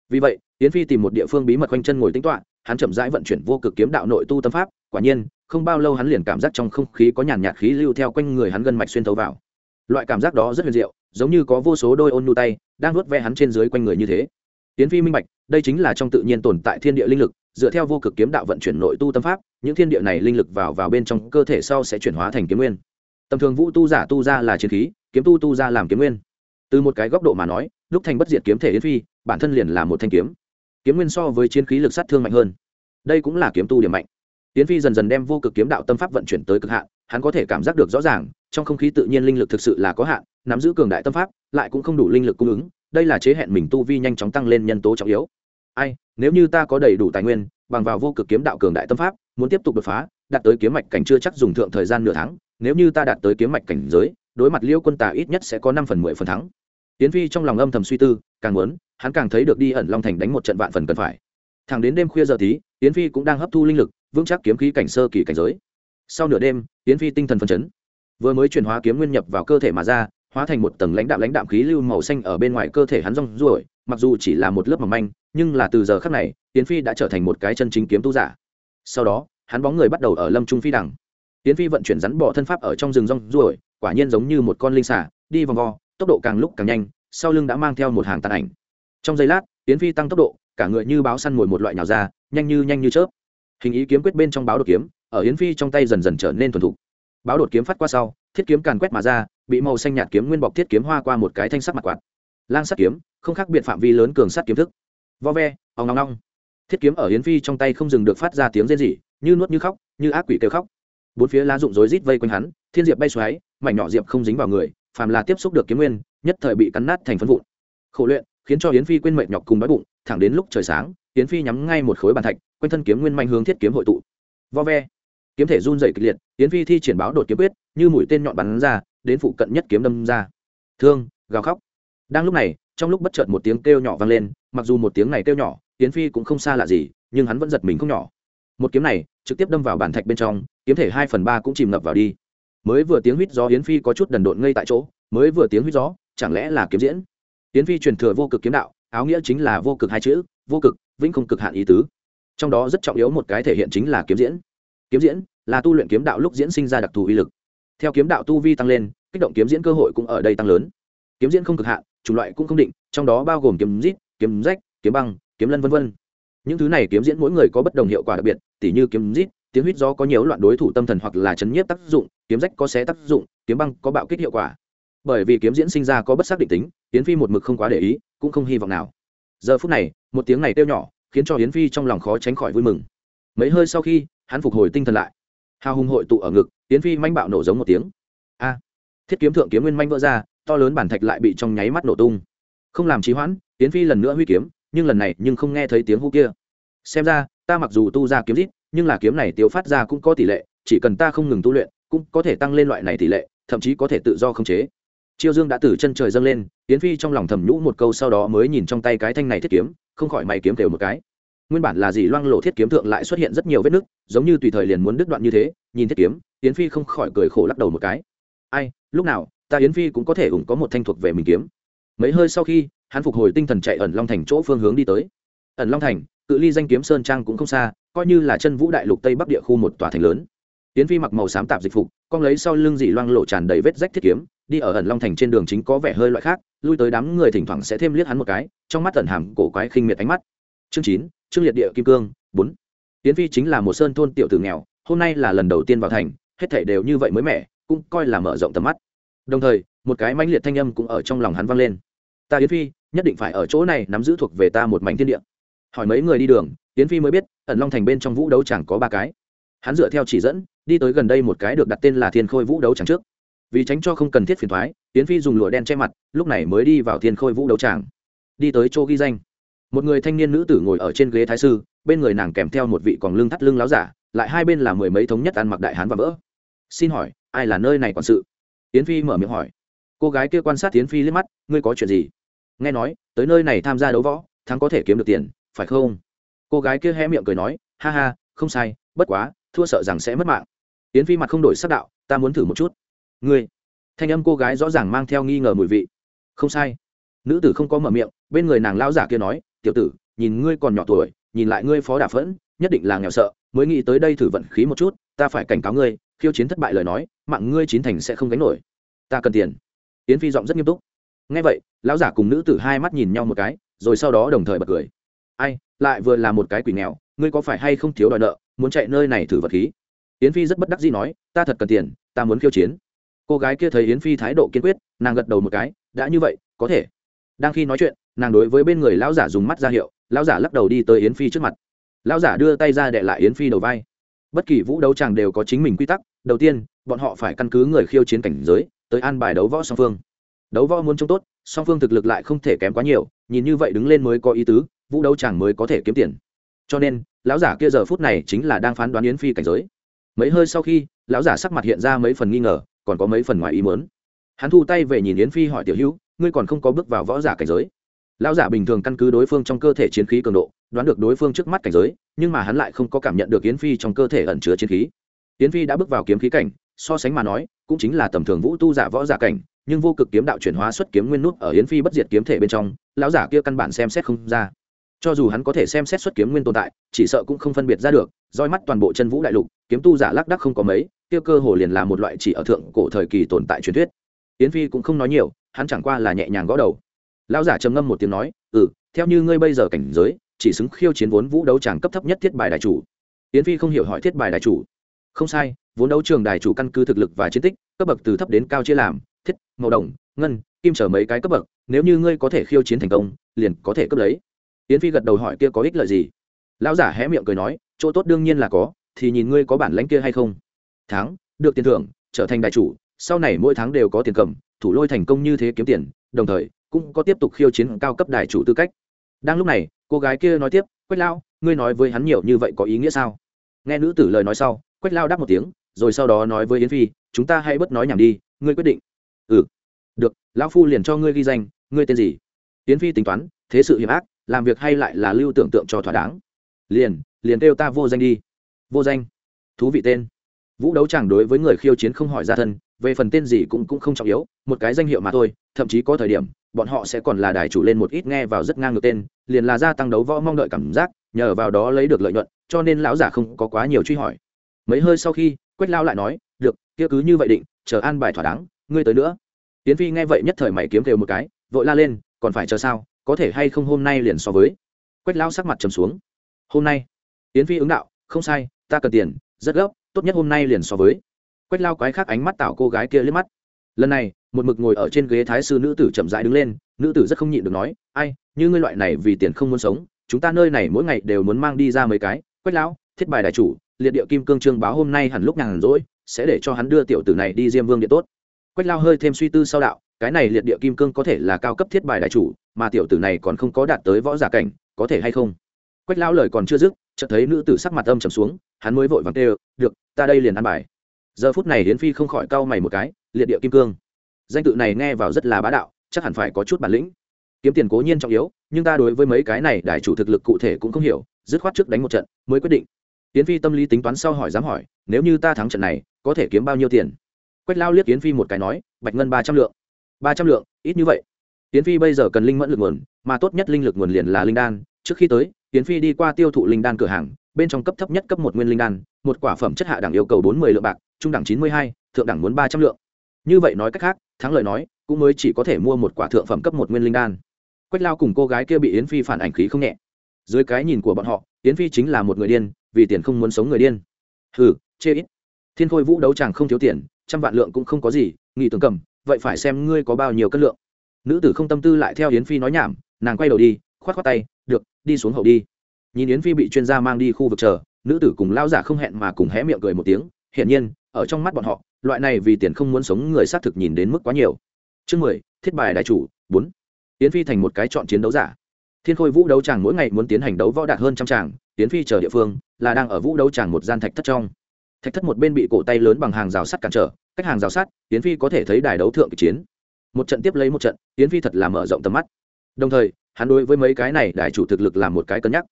Vì vậy, yến phi tìm một địa phương bí mật quanh chân ngồi tính toạ hắn chậm rãi vận chuyển vô cực kiếm đạo nội tu tâm pháp, quả nhiên, không bao lâu hắn liền cảm giác trong không khí có nhàn nhạt khí lưu theo quanh người hắn gân mạch xuyên thấu vào. Loại cảm giác đó rất huyền diệu, giống như có vô số đôi ôn nu tay đang nuốt ve hắn trên dưới quanh người như thế. Tiến phi minh bạch, đây chính là trong tự nhiên tồn tại thiên địa linh lực dựa theo vô cực kiếm đạo vận chuyển nội tu tâm pháp, những thiên địa này linh lực vào vào bên trong cơ thể sau sẽ chuyển hóa thành kiếm nguyên. Tầm thường vũ tu giả tu ra là chiến khí, kiếm tu tu ra làm kiếm nguyên. Từ một cái góc độ mà nói, lúc thành bất diệt kiếm thể yến phi, bản thân liền là một thanh kiếm. Kiếm nguyên so với chiến khí lực sát thương mạnh hơn. Đây cũng là kiếm tu điểm mạnh. Yến phi dần dần đem vô cực kiếm đạo tâm pháp vận chuyển tới cực hạn, hắn có thể cảm giác được rõ ràng, trong không khí tự nhiên linh lực thực sự là có hạn, nắm giữ cường đại tâm pháp, lại cũng không đủ linh lực cung ứng, đây là chế hẹn mình tu vi nhanh chóng tăng lên nhân tố trọng yếu ai, nếu như ta có đầy đủ tài nguyên, bằng vào vô cực kiếm đạo cường đại tâm pháp, muốn tiếp tục đột phá, đạt tới kiếm mạch cảnh chưa chắc dùng thượng thời gian nửa tháng, nếu như ta đạt tới kiếm mạch cảnh giới, đối mặt liêu quân tà ít nhất sẽ có năm phần mười phần thắng. Tiến phi trong lòng âm thầm suy tư, càng muốn, hắn càng thấy được đi ẩn long thành đánh một trận vạn phần cần phải. Thẳng đến đêm khuya giờ tí, tiến phi cũng đang hấp thu linh lực, vững chắc kiếm khí cảnh sơ kỳ cảnh giới. Sau nửa đêm, tiến phi tinh thần phấn chấn. Vừa mới chuyển hóa kiếm nguyên nhập vào cơ thể mà ra, hóa thành một tầng lãnh đạm lãnh đạm khí lưu màu xanh ở bên ngoài cơ thể hắn rong ruổi mặc dù chỉ là một lớp mỏng manh, nhưng là từ giờ khắc này tiến phi đã trở thành một cái chân chính kiếm tu giả. Sau đó, hắn bóng người bắt đầu ở lâm trung phi đằng. Tiến phi vận chuyển rắn bỏ thân pháp ở trong rừng rong ruổi quả nhiên giống như một con linh xả đi vòng vo, tốc độ càng lúc càng nhanh, sau lưng đã mang theo một hàng tàn ảnh. Trong giây lát tiến phi tăng tốc độ, cả người như báo săn mồi một loại nhào ra, nhanh như nhanh như chớp. Hình ý kiếm quyết bên trong báo đột kiếm, ở yến phi trong tay dần dần trở nên thuần thục. Báo đột kiếm phát qua sau, thiết kiếm càn quét mà ra, bị màu xanh nhạt kiếm nguyên bọc thiết kiếm hoa qua một cái thanh sắc mặt quạt lang sắt kiếm, không khác biệt phạm vi lớn cường sắt kiếm thức. Vo ve, ong ngong ngong thiết kiếm ở Hiến phi trong tay không dừng được phát ra tiếng rên rỉ, như nuốt như khóc, như ác quỷ kêu khóc. Bốn phía lá rụng rối rít vây quanh hắn, thiên diệp bay xoáy, mảnh nhỏ diệp không dính vào người, phàm là tiếp xúc được kiếm nguyên, nhất thời bị cắn nát thành phân vụn. Khổ luyện, khiến cho Hiến phi quên mệt nhọc cùng đói bụng, thẳng đến lúc trời sáng Hiến phi nhắm ngay một khối bàn thạch, quanh thân kiếm nguyên manh hướng thiết kiếm hội tụ. Vo ve. Kiếm thể run dày kịch liệt Hiến phi thi triển báo đột kiếm quyết, như mũi tên nhọn bắn ra, đến phụ cận nhất kiếm đâm ra. Thương, gào khóc đang lúc này, trong lúc bất chợt một tiếng kêu nhỏ vang lên, mặc dù một tiếng này kêu nhỏ, yến phi cũng không xa lạ gì, nhưng hắn vẫn giật mình không nhỏ. Một kiếm này, trực tiếp đâm vào bản thạch bên trong, kiếm thể hai phần ba cũng chìm ngập vào đi. Mới vừa tiếng huýt gió yến phi có chút đần độn ngay tại chỗ, mới vừa tiếng huýt gió, chẳng lẽ là kiếm diễn? Yến phi truyền thừa vô cực kiếm đạo, áo nghĩa chính là vô cực hai chữ, vô cực, vĩnh không cực hạn ý tứ. Trong đó rất trọng yếu một cái thể hiện chính là kiếm diễn. Kiếm diễn là tu luyện kiếm đạo lúc diễn sinh ra đặc thù uy lực. Theo kiếm đạo tu vi tăng lên, kích động kiếm diễn cơ hội cũng ở đây tăng lớn. Kiếm diễn không cực hạn chủng loại cũng không định, trong đó bao gồm kiếm rít, kiếm rách, kiếm băng, kiếm lân vân vân. những thứ này kiếm diễn mỗi người có bất đồng hiệu quả đặc biệt, tỉ như kiếm rít, tiếng huýt gió có nhiều loạn đối thủ tâm thần hoặc là chấn nhiếp tác dụng, kiếm rách có xé tác dụng, kiếm băng có bạo kích hiệu quả. Bởi vì kiếm diễn sinh ra có bất xác định tính, yến phi một mực không quá để ý, cũng không hy vọng nào. Giờ phút này, một tiếng này kêu nhỏ, khiến cho yến phi trong lòng khó tránh khỏi vui mừng. Mấy hơi sau khi, hắn phục hồi tinh thần lại. Hào hùng hội tụ ở ngực, yến phi manh bạo nổ giống một tiếng. A! Thiết kiếm thượng kiếm nguyên manh vỡ ra to lớn bản thạch lại bị trong nháy mắt nổ tung. Không làm trí hoãn tiến phi lần nữa huy kiếm, nhưng lần này nhưng không nghe thấy tiếng hô kia. Xem ra, ta mặc dù tu ra kiếm rít nhưng là kiếm này tiêu phát ra cũng có tỷ lệ, chỉ cần ta không ngừng tu luyện, cũng có thể tăng lên loại này tỷ lệ, thậm chí có thể tự do khống chế. Chiêu dương đã từ chân trời dâng lên tiến phi trong lòng thầm nhũ một câu sau đó mới nhìn trong tay cái thanh này thiết kiếm, không khỏi mày kiếm thều một cái. Nguyên bản là gì loang lộ thiết kiếm thượng lại xuất hiện rất nhiều vết nứt, giống như tùy thời liền muốn đứt đoạn như thế, nhìn thiết kiếm tiến phi không khỏi cười khổ lắc đầu một cái. Ai, lúc nào ta yến phi cũng có thể ủng có một thanh thuộc về mình kiếm mấy hơi sau khi hắn phục hồi tinh thần chạy ẩn long thành chỗ phương hướng đi tới ẩn long thành cự ly danh kiếm sơn trang cũng không xa coi như là chân vũ đại lục tây bắc địa khu một tòa thành lớn yến phi mặc màu xám tạp dịch phục con lấy sau lưng dị loang lộ tràn đầy vết rách thiết kiếm đi ở ẩn long thành trên đường chính có vẻ hơi loại khác lui tới đám người thỉnh thoảng sẽ thêm liếc hắn một cái trong mắt ẩn hàm cổ quái khinh miệt ánh mắt chương chín chương liệt địa kim cương bốn Yến phi chính là một sơn thôn tiểu tử nghèo hôm nay là lần đầu tiên vào thành hết thảy đều như vậy mới mẻ cũng coi là mở rộng tầm mắt đồng thời, một cái mãnh liệt thanh âm cũng ở trong lòng hắn vang lên. Ta yến phi, nhất định phải ở chỗ này nắm giữ thuộc về ta một mảnh thiên địa. Hỏi mấy người đi đường, yến phi mới biết, ẩn long thành bên trong vũ đấu chẳng có ba cái. Hắn dựa theo chỉ dẫn, đi tới gần đây một cái được đặt tên là thiên khôi vũ đấu chẳng trước. Vì tránh cho không cần thiết phiền thoái yến phi dùng lụa đen che mặt, lúc này mới đi vào thiên khôi vũ đấu tràng. Đi tới chỗ ghi danh. Một người thanh niên nữ tử ngồi ở trên ghế thái sư, bên người nàng kèm theo một vị còn lưng thắt lưng láo giả, lại hai bên là mười mấy thống nhất ăn mặc đại hán và vỡ. Xin hỏi, ai là nơi này quản sự? Yến phi mở miệng hỏi. Cô gái kia quan sát yến phi liếc mắt, ngươi có chuyện gì? Nghe nói, tới nơi này tham gia đấu võ, thắng có thể kiếm được tiền, phải không? Cô gái kia hé miệng cười nói, ha ha, không sai, bất quá, thua sợ rằng sẽ mất mạng. Yến phi mặt không đổi sắc đạo, ta muốn thử một chút. Ngươi? Thanh âm cô gái rõ ràng mang theo nghi ngờ mùi vị. Không sai. Nữ tử không có mở miệng, bên người nàng lao giả kia nói, tiểu tử, nhìn ngươi còn nhỏ tuổi, nhìn lại ngươi phó đà phẫn, nhất định là nghèo sợ, mới nghĩ tới đây thử vận khí một chút, ta phải cảnh cáo ngươi khiêu chiến thất bại lời nói, mạng ngươi chín thành sẽ không gánh nổi. Ta cần tiền. Yến phi giọng rất nghiêm túc. Ngay vậy, lão giả cùng nữ tử hai mắt nhìn nhau một cái, rồi sau đó đồng thời bật cười. Ai, lại vừa là một cái quỷ nghèo, ngươi có phải hay không thiếu đòi nợ, muốn chạy nơi này thử vật khí? Yến phi rất bất đắc dĩ nói, ta thật cần tiền, ta muốn khiêu chiến. Cô gái kia thấy yến phi thái độ kiên quyết, nàng gật đầu một cái, đã như vậy, có thể. Đang khi nói chuyện, nàng đối với bên người lão giả dùng mắt ra hiệu, lão giả lắc đầu đi tới yến phi trước mặt. Lão giả đưa tay ra đệ lại yến phi đầu vai bất kỳ vũ đấu tràng đều có chính mình quy tắc, đầu tiên, bọn họ phải căn cứ người khiêu chiến cảnh giới, tới an bài đấu võ song phương. Đấu võ muốn trông tốt, song phương thực lực lại không thể kém quá nhiều, nhìn như vậy đứng lên mới có ý tứ, vũ đấu chàng mới có thể kiếm tiền. Cho nên, lão giả kia giờ phút này chính là đang phán đoán yến phi cảnh giới. Mấy hơi sau khi, lão giả sắc mặt hiện ra mấy phần nghi ngờ, còn có mấy phần ngoài ý mớn hắn thu tay về nhìn yến phi hỏi tiểu hữu, ngươi còn không có bước vào võ giả cảnh giới. Lão giả bình thường căn cứ đối phương trong cơ thể chiến khí cường độ, đoán được đối phương trước mắt cảnh giới nhưng mà hắn lại không có cảm nhận được yến phi trong cơ thể ẩn chứa chiến khí. Yến phi đã bước vào kiếm khí cảnh, so sánh mà nói, cũng chính là tầm thường vũ tu giả võ giả cảnh, nhưng vô cực kiếm đạo chuyển hóa xuất kiếm nguyên nút ở yến phi bất diệt kiếm thể bên trong, lão giả kia căn bản xem xét không ra. Cho dù hắn có thể xem xét xuất kiếm nguyên tồn tại, chỉ sợ cũng không phân biệt ra được, roi mắt toàn bộ chân vũ đại lục, kiếm tu giả lác đắc không có mấy tiêu cơ hồ liền là một loại chỉ ở thượng cổ thời kỳ tồn tại truyền thuyết. Yến phi cũng không nói nhiều, hắn chẳng qua là nhẹ nhàng gõ đầu. Lão giả trầm ngâm một tiếng nói ừ theo như ngươi bây giờ cảnh giới chỉ xứng khiêu chiến vốn vũ đấu tràng cấp thấp nhất thiết bài đại chủ. Yến phi không hiểu hỏi thiết bài đại chủ. Không sai, vốn đấu trường đại chủ căn cứ thực lực và chiến tích, cấp bậc từ thấp đến cao chia làm, thiết, màu đồng, ngân, kim trở mấy cái cấp bậc, nếu như ngươi có thể khiêu chiến thành công, liền có thể cấp lấy. Yến phi gật đầu hỏi kia có ích lợi gì? Lão giả hé miệng cười nói, chỗ tốt đương nhiên là có, thì nhìn ngươi có bản lãnh kia hay không. Tháng được tiền thưởng, trở thành đại chủ, sau này mỗi tháng đều có tiền cầm, thủ lôi thành công như thế kiếm tiền, đồng thời cũng có tiếp tục khiêu chiến cao cấp đại chủ tư cách. Đang lúc này cô gái kia nói tiếp, quách lao, ngươi nói với hắn nhiều như vậy có ý nghĩa sao? Nghe nữ tử lời nói sau, quách lao đáp một tiếng, rồi sau đó nói với yến phi, chúng ta hãy bớt nói nhảm đi, ngươi quyết định. Ừ được, lão phu liền cho ngươi ghi danh, ngươi tên gì? Yến phi tính toán, thế sự hiểm ác, làm việc hay lại là lưu tưởng tượng cho thỏa đáng. Liền liền kêu ta vô danh đi. Vô danh? Thú vị tên. Vũ đấu chẳng đối với người khiêu chiến không hỏi ra thân, về phần tên gì cũng cũng không trọng yếu, một cái danh hiệu mà thôi, thậm chí có thời điểm bọn họ sẽ còn là đài chủ lên một ít nghe vào rất ngang ngược tên, liền là gia tăng đấu võ mong đợi cảm giác, nhờ vào đó lấy được lợi nhuận, cho nên lão giả không có quá nhiều truy hỏi. Mấy hơi sau khi, quách lao lại nói, được, kia cứ như vậy định, chờ an bài thỏa đáng, ngươi tới nữa. Tiến phi nghe vậy nhất thời mày kiếm kêu một cái, vội la lên, còn phải chờ sao? Có thể hay không hôm nay liền so với? Quách lao sắc mặt trầm xuống. Hôm nay? Tiến phi ứng đạo, không sai, ta cần tiền, rất gấp, tốt nhất hôm nay liền so với. Quách lao quái khác ánh mắt tạo cô gái kia liếc mắt. Lần này một mực ngồi ở trên ghế thái sư nữ tử chậm rãi đứng lên, nữ tử rất không nhịn được nói, ai, như ngươi loại này vì tiền không muốn sống, chúng ta nơi này mỗi ngày đều muốn mang đi ra mấy cái, quách lão, thiết bài đại chủ, liệt địa kim cương trương báo hôm nay hẳn lúc nhàn rỗi, sẽ để cho hắn đưa tiểu tử này đi diêm vương điện tốt. Quách lao hơi thêm suy tư sau đạo, cái này liệt địa kim cương có thể là cao cấp thiết bài đại chủ, mà tiểu tử này còn không có đạt tới võ giả cảnh, có thể hay không? Quách lao lời còn chưa dứt, chợt thấy nữ tử sắc mặt âm trầm xuống, hắn mới vội vàng kêu, được, ta đây liền ăn bài. Giờ phút này hiến phi không khỏi cau mày một cái, liệt địa kim cương danh tự này nghe vào rất là bá đạo, chắc hẳn phải có chút bản lĩnh. Kiếm tiền cố nhiên trọng yếu, nhưng ta đối với mấy cái này đại chủ thực lực cụ thể cũng không hiểu, dứt khoát trước đánh một trận mới quyết định. Tiến phi tâm lý tính toán sau hỏi dám hỏi, nếu như ta thắng trận này, có thể kiếm bao nhiêu tiền? Quách lao liếc tiến phi một cái nói, bạch ngân ba trăm lượng. Ba trăm lượng, ít như vậy. Tiến phi bây giờ cần linh mẫn lực nguồn, mà tốt nhất linh lực nguồn liền là linh đan. Trước khi tới tiến phi đi qua tiêu thụ linh đan cửa hàng, bên trong cấp thấp nhất cấp một nguyên linh đan, một quả phẩm chất hạ đẳng yêu cầu bốn mươi lượng bạc, trung đẳng chín mươi hai, thượng đẳng muốn ba trăm lượng. Như vậy nói cách khác thắng lời nói, cũng mới chỉ có thể mua một quả thượng phẩm cấp một nguyên linh đan. Quách lao cùng cô gái kia bị yến phi phản ảnh khí không nhẹ. Dưới cái nhìn của bọn họ, yến phi chính là một người điên, vì tiền không muốn sống người điên. Hừ, chê ít. Thiên khôi vũ đấu chàng không thiếu tiền, trăm vạn lượng cũng không có gì nghị tưởng cầm, vậy phải xem ngươi có bao nhiêu cân lượng. Nữ tử không tâm tư lại theo yến phi nói nhảm, nàng quay đầu đi, khoát khoát tay, được, đi xuống hậu đi. Nhìn yến phi bị chuyên gia mang đi khu vực chờ, nữ tử cùng lao giả không hẹn mà cùng hé miệng cười một tiếng, hiển nhiên ở trong mắt bọn họ, loại này vì tiền không muốn sống người xác thực nhìn đến mức quá nhiều. Chương mười, thiết bài đại chủ, bốn. Yến phi thành một cái chọn chiến đấu giả. Thiên khôi vũ đấu tràng mỗi ngày muốn tiến hành đấu võ đạt hơn trăm tràng yến phi chờ địa phương là đang ở vũ đấu tràng một gian thạch thất trong. Thạch thất một bên bị cổ tay lớn bằng hàng rào sắt cản trở, cách hàng rào sắt yến phi có thể thấy đài đấu thượng chiến. Một trận tiếp lấy một trận yến phi thật là mở rộng tầm mắt. Đồng thời, hắn đối với mấy cái này đại chủ thực lực làm một cái cân nhắc.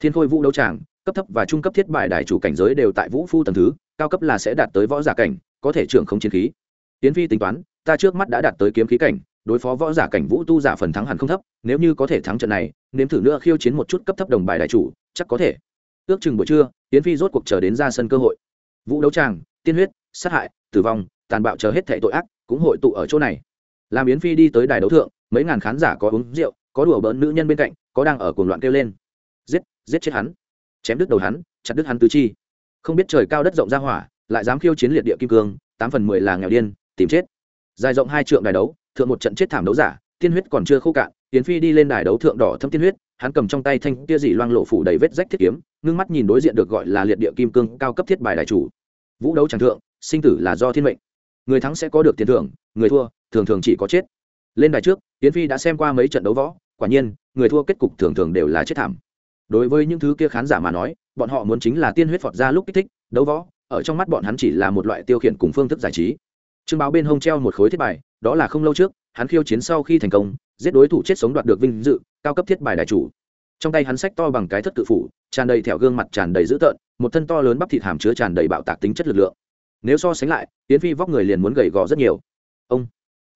Thiên khôi vũ đấu tràng cấp thấp và trung cấp thiết bài đại chủ cảnh giới đều tại vũ phu tầng thứ cao cấp là sẽ đạt tới võ giả cảnh, có thể trưởng không chiến khí. Tiến phi tính toán, ta trước mắt đã đạt tới kiếm khí cảnh, đối phó võ giả cảnh vũ tu giả phần thắng hẳn không thấp, nếu như có thể thắng trận này, nếm thử nữa khiêu chiến một chút cấp thấp đồng bài đại chủ, chắc có thể. Ước chừng buổi trưa, tiến phi rốt cuộc chờ đến ra sân cơ hội. Vũ đấu tràng, tiên huyết, sát hại, tử vong, tàn bạo chờ hết thệ tội ác, cũng hội tụ ở chỗ này. Làm yến phi đi tới đài đấu thượng, mấy ngàn khán giả có uống rượu, có đùa bỡn nữ nhân bên cạnh, có đang ở cuồng loạn kêu lên. Giết giết chết hắn. Chém đứt đầu hắn, chặt đứt hắn tứ chi không biết trời cao đất rộng ra hỏa, lại dám khiêu chiến liệt địa kim cương, tám phần mười là nghèo điên, tìm chết. Dài rộng hai trượng đài đấu, thượng một trận chết thảm đấu giả, tiên huyết còn chưa khô cạn tiến phi đi lên đài đấu thượng đỏ thâm tiên huyết, hắn cầm trong tay thanh tia dị loang lộ phủ đầy vết rách thiết kiếm, ngưng mắt nhìn đối diện được gọi là liệt địa kim cương cao cấp thiết bài đại chủ. Vũ đấu tràng thượng, sinh tử là do thiên mệnh. Người thắng sẽ có được tiền thưởng, người thua, thường thường chỉ có chết. Lên đài trước tiến phi đã xem qua mấy trận đấu võ, quả nhiên, người thua kết cục thường thường đều là chết thảm đối với những thứ kia khán giả mà nói, bọn họ muốn chính là tiên huyết phọt ra lúc kích thích, đấu võ, ở trong mắt bọn hắn chỉ là một loại tiêu khiển cùng phương thức giải trí. Trương báo bên hông treo một khối thiết bài, đó là không lâu trước, hắn khiêu chiến sau khi thành công, giết đối thủ chết sống đoạt được vinh dự, cao cấp thiết bài đại chủ. Trong tay hắn sách to bằng cái thất cự phủ, tràn đầy thẹo gương mặt tràn đầy dữ tợn, một thân to lớn bắp thịt hàm chứa tràn đầy bạo tạc tính chất lực lượng. Nếu so sánh lại tiến phi vóc người liền muốn gầy gò rất nhiều. Ông.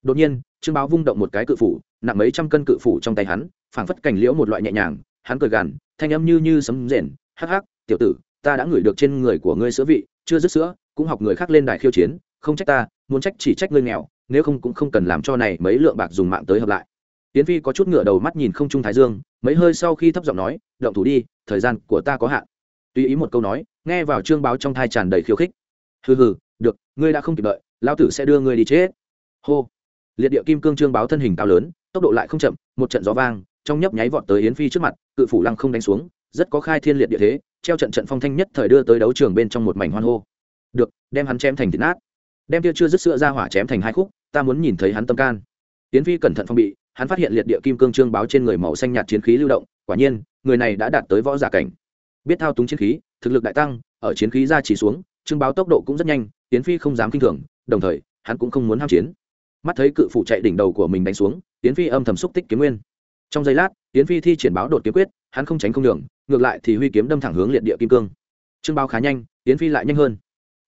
Đột nhiên, trương báo vung động một cái cự phủ, nặng mấy trăm cân cự phủ trong tay hắn, phảng phất cảnh liễu một loại nhẹ nhàng, hắn cười gằn thanh âm như như sấm rền, hắc hắc, tiểu tử, ta đã ngửi được trên người của ngươi sữa vị, chưa dứt sữa, cũng học người khác lên đài khiêu chiến, không trách ta, muốn trách chỉ trách ngươi nghèo, nếu không cũng không cần làm cho này mấy lượng bạc dùng mạng tới hợp lại. Tiến phi có chút ngựa đầu mắt nhìn không trung thái dương, mấy hơi sau khi thấp giọng nói, động thủ đi, thời gian của ta có hạn. Tùy ý một câu nói, nghe vào trương báo trong thai tràn đầy khiêu khích. Hừ hừ, được, ngươi đã không kịp đợi lao tử sẽ đưa ngươi đi chết. Hô. Liệt địa kim cương trương báo thân hình cao lớn, tốc độ lại không chậm, một trận gió vang trong nhấp nháy vọt tới yến phi trước mặt, cự phủ lăng không đánh xuống, rất có khai thiên liệt địa thế, treo trận trận phong thanh nhất thời đưa tới đấu trường bên trong một mảnh hoan hô. Được, đem hắn chém thành thịt nát. Đem kia chưa dứt sữa ra hỏa chém thành hai khúc, ta muốn nhìn thấy hắn tâm can. Yến phi cẩn thận phong bị, hắn phát hiện liệt địa kim cương trương báo trên người màu xanh nhạt chiến khí lưu động, quả nhiên, người này đã đạt tới võ giả cảnh. Biết thao túng chiến khí, thực lực đại tăng, ở chiến khí ra chỉ xuống, trương báo tốc độ cũng rất nhanh, Yến phi không dám kinh thường, đồng thời, hắn cũng không muốn ham chiến. Mắt thấy cự phụ chạy đỉnh đầu của mình đánh xuống, Yến phi âm thầm xúc tích kiếm nguyên trong giây lát tiến phi thi triển báo đột kiếm quyết, hắn không tránh không đường ngược lại thì huy kiếm đâm thẳng hướng liệt địa kim cương. Trương báo khá nhanh tiến phi lại nhanh hơn.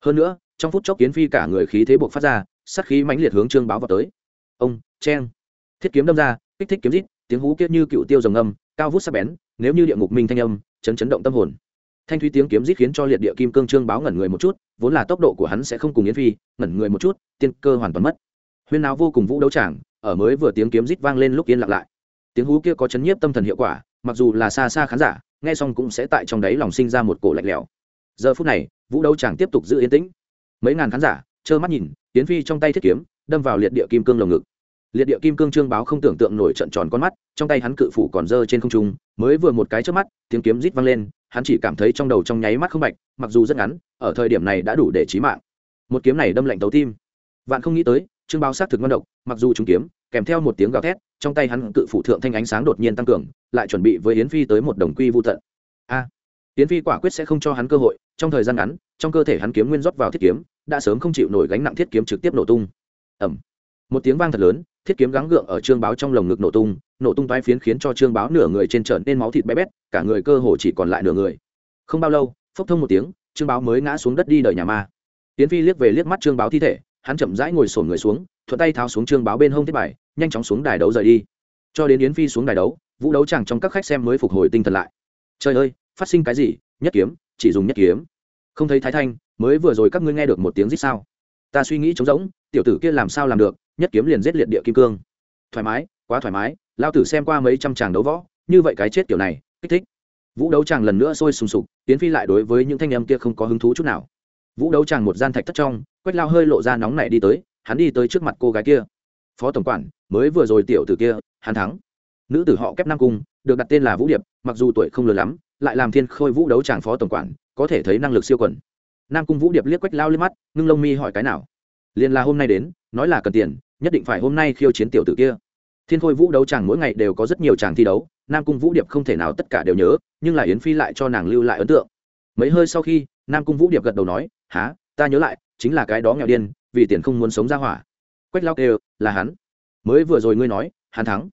Hơn nữa, trong phút chốc tiến phi cả người khí thế buộc phát ra, sát khí mãnh liệt hướng trương báo vào tới. Ông, cheng. Thiết kiếm đâm ra, kích thích kiếm rít, tiếng hú kiết như cựu tiêu rồng âm cao vút sắc bén, nếu như địa ngục minh thanh âm, chấn chấn động tâm hồn. Thanh thúy tiếng kiếm rít khiến cho liệt địa kim cương trương báo ngẩn người một chút, vốn là tốc độ của hắn sẽ không cùng yến phi, ngẩn người một chút, tiên cơ hoàn toàn mất. Huyên nào vô cùng vũ đấu tràng, ở mới vừa tiếng kiếm rít vang lên lúc yên lặng lại tiếng hú kia có chấn nhiếp tâm thần hiệu quả, mặc dù là xa xa khán giả, nghe xong cũng sẽ tại trong đấy lòng sinh ra một cổ lạnh lẽo. Giờ phút này, vũ đấu tràng tiếp tục giữ yên tĩnh. Mấy ngàn khán giả, trơ mắt nhìn tiến phi trong tay thiết kiếm, đâm vào liệt địa kim cương lồng ngực. Liệt địa kim cương trương báo không tưởng tượng nổi trận tròn con mắt, trong tay hắn cự phủ còn dơ trên không trung, mới vừa một cái trước mắt, tiếng kiếm rít vang lên, hắn chỉ cảm thấy trong đầu trong nháy mắt không bạch, mặc dù rất ngắn, ở thời điểm này đã đủ để trí mạng. Một kiếm này đâm lạnh tấu tim. Vạn không nghĩ tới trương báo sát thực ngon độc, mặc dù chúng kiếm, kèm theo một tiếng gào thét, trong tay hắn cự phủ thượng thanh ánh sáng đột nhiên tăng cường, lại chuẩn bị với yến phi tới một đồng quy vô tận. A! Yến phi quả quyết sẽ không cho hắn cơ hội, trong thời gian ngắn, trong cơ thể hắn kiếm nguyên rót vào thiết kiếm, đã sớm không chịu nổi gánh nặng thiết kiếm trực tiếp nổ tung. Ẩm một tiếng vang thật lớn, thiết kiếm gắng gượng ở trương báo trong lồng ngực nổ tung nổ tung toái phiến khiến cho trương báo nửa người trên trở nên máu thịt bé bét, cả người cơ hồ chỉ còn lại nửa người. Không bao lâu, phốc thông một tiếng, trương báo mới ngã xuống đất đi đời nhà ma. Tiến phi liếc về liếc mắt trương báo thi thể hắn chậm rãi ngồi sổn người xuống, thuận tay tháo xuống trương báo bên hông thiết bài, nhanh chóng xuống đài đấu rời đi. Cho đến yến phi xuống đài đấu, vũ đấu chẳng trong các khách xem mới phục hồi tinh thần lại. Trời ơi, phát sinh cái gì? Nhất kiếm, chỉ dùng nhất kiếm. Không thấy thái thanh, mới vừa rồi các ngươi nghe được một tiếng rít sao? Ta suy nghĩ trống rỗng, tiểu tử kia làm sao làm được? Nhất kiếm liền giết liệt địa kim cương. Thoải mái, quá thoải mái, lao tử xem qua mấy trăm chàng đấu võ, như vậy cái chết kiểu này, kích thích. Vũ đấu chàng lần nữa sôi sùng sục tiến phi lại đối với những thanh em kia không có hứng thú chút nào vũ đấu tràng một gian thạch thất trong, quách lao hơi lộ ra nóng này đi tới, hắn đi tới trước mặt cô gái kia. Phó tổng quản, mới vừa rồi tiểu tử kia, hắn thắng. Nữ tử họ kép nam cung, được đặt tên là vũ điệp, mặc dù tuổi không lớn lắm, lại làm thiên khôi vũ đấu tràng phó tổng quản, có thể thấy năng lực siêu quần. Nam cung vũ điệp liếc quách lao lên mắt, ngưng lông mi hỏi cái nào? Liền là hôm nay đến, nói là cần tiền, nhất định phải hôm nay khiêu chiến tiểu tử kia. Thiên khôi vũ đấu chàng mỗi ngày đều có rất nhiều chàng thi đấu, nam cung vũ điệp không thể nào tất cả đều nhớ, nhưng là yến phi lại cho nàng lưu lại ấn tượng. Mấy hơi sau khi nam cung vũ điệp gật đầu nói há ta nhớ lại, chính là cái đó nghèo điên, vì tiền không muốn sống ra hỏa. Quách lao kêu, là hắn. Mới vừa rồi ngươi nói, hắn thắng.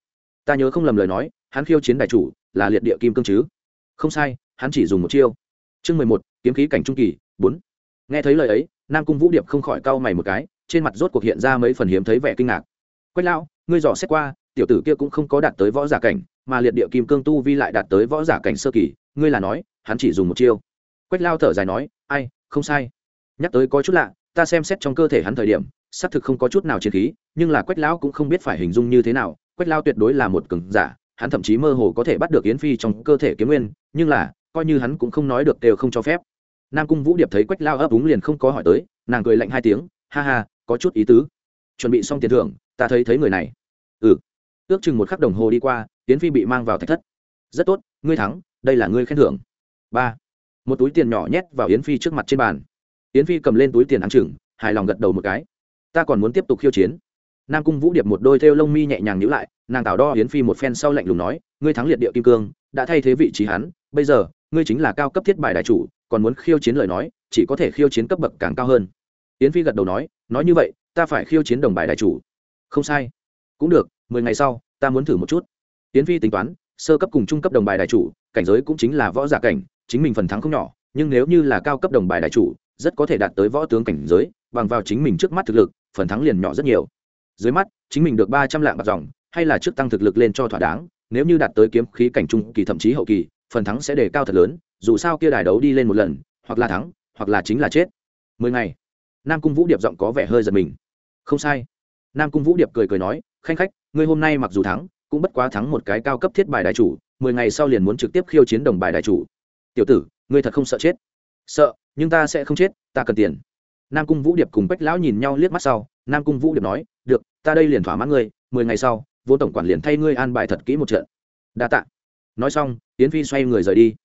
Ta nhớ không lầm lời nói, hắn khiêu chiến đại chủ, là liệt địa kim cương chứ. Không sai, hắn chỉ dùng một chiêu. Chương mười một, kiếm khí cảnh trung kỳ, bốn. Nghe thấy lời ấy, nam cung vũ điệp không khỏi cau mày một cái, trên mặt rốt cuộc hiện ra mấy phần hiếm thấy vẻ kinh ngạc. Quách lão ngươi dò xét qua, tiểu tử kia cũng không có đạt tới võ giả cảnh, mà liệt địa kim cương tu vi lại đạt tới võ giả cảnh sơ kỳ, ngươi là nói, hắn chỉ dùng một chiêu quách lao thở dài nói, ai, không sai. Nhắc tới có chút lạ, ta xem xét trong cơ thể hắn thời điểm, xác thực không có chút nào chiến khí, nhưng là quách lão cũng không biết phải hình dung như thế nào. Quách lao tuyệt đối là một cường giả, hắn thậm chí mơ hồ có thể bắt được yến phi trong cơ thể kiếm nguyên, nhưng là, coi như hắn cũng không nói được đều không cho phép. Nam cung vũ điệp thấy quách lao ấp úng liền không có hỏi tới, nàng cười lạnh hai tiếng, ha ha, có chút ý tứ. Chuẩn bị xong tiền thưởng, ta thấy thấy người này. Ừ. Ước chừng một khắc đồng hồ đi qua, Yến phi bị mang vào thạch thất. Rất tốt, ngươi thắng, đây là ngươi khen thưởng. Ba một túi tiền nhỏ nhét vào yến phi trước mặt trên bàn. Yến phi cầm lên túi tiền áng chừng, hài lòng gật đầu một cái. Ta còn muốn tiếp tục khiêu chiến. Nam cung vũ điệp một đôi thêu lông mi nhẹ nhàng nhữ lại, nàng tào đo yến phi một phen sau lạnh lùng nói, ngươi thắng liệt địa kim cương, đã thay thế vị trí hắn, bây giờ, ngươi chính là cao cấp thiết bài đại chủ, còn muốn khiêu chiến lời nói, chỉ có thể khiêu chiến cấp bậc càng cao hơn. Yến phi gật đầu nói nói như vậy, ta phải khiêu chiến đồng bài đại chủ. Không sai. Cũng được, mười ngày sau, ta muốn thử một chút. Yến phi tính toán, sơ cấp cùng trung cấp đồng bài đại chủ, cảnh giới cũng chính là võ giả cảnh chính mình phần thắng không nhỏ, nhưng nếu như là cao cấp đồng bài đại chủ, rất có thể đạt tới võ tướng cảnh giới, bằng vào chính mình trước mắt thực lực, phần thắng liền nhỏ rất nhiều. Dưới mắt, chính mình được ba trăm lạng bạc dòng, hay là trước tăng thực lực lên cho thỏa đáng, nếu như đạt tới kiếm khí cảnh trung kỳ thậm chí hậu kỳ, phần thắng sẽ đề cao thật lớn, dù sao kia đài đấu đi lên một lần, hoặc là thắng, hoặc là chính là chết. Mười ngày, nam cung vũ điệp giọng có vẻ hơi giật mình. Không sai. Nam cung vũ điệp cười cười nói, khanh khách, ngươi hôm nay mặc dù thắng, cũng bất quá thắng một cái cao cấp thiết bài đại chủ, mười ngày sau liền muốn trực tiếp khiêu chiến đồng bài đại chủ tiểu tử, ngươi thật không sợ chết? Sợ, nhưng ta sẽ không chết, ta cần tiền. Nam cung vũ điệp cùng bách lão nhìn nhau liếc mắt sau, nam cung vũ điệp nói, được, ta đây liền thỏa mãn ngươi, mười ngày sau, vô tổng quản liền thay ngươi an bài thật kỹ một trận. Đa tạ. Nói xong, yến phi xoay người rời đi.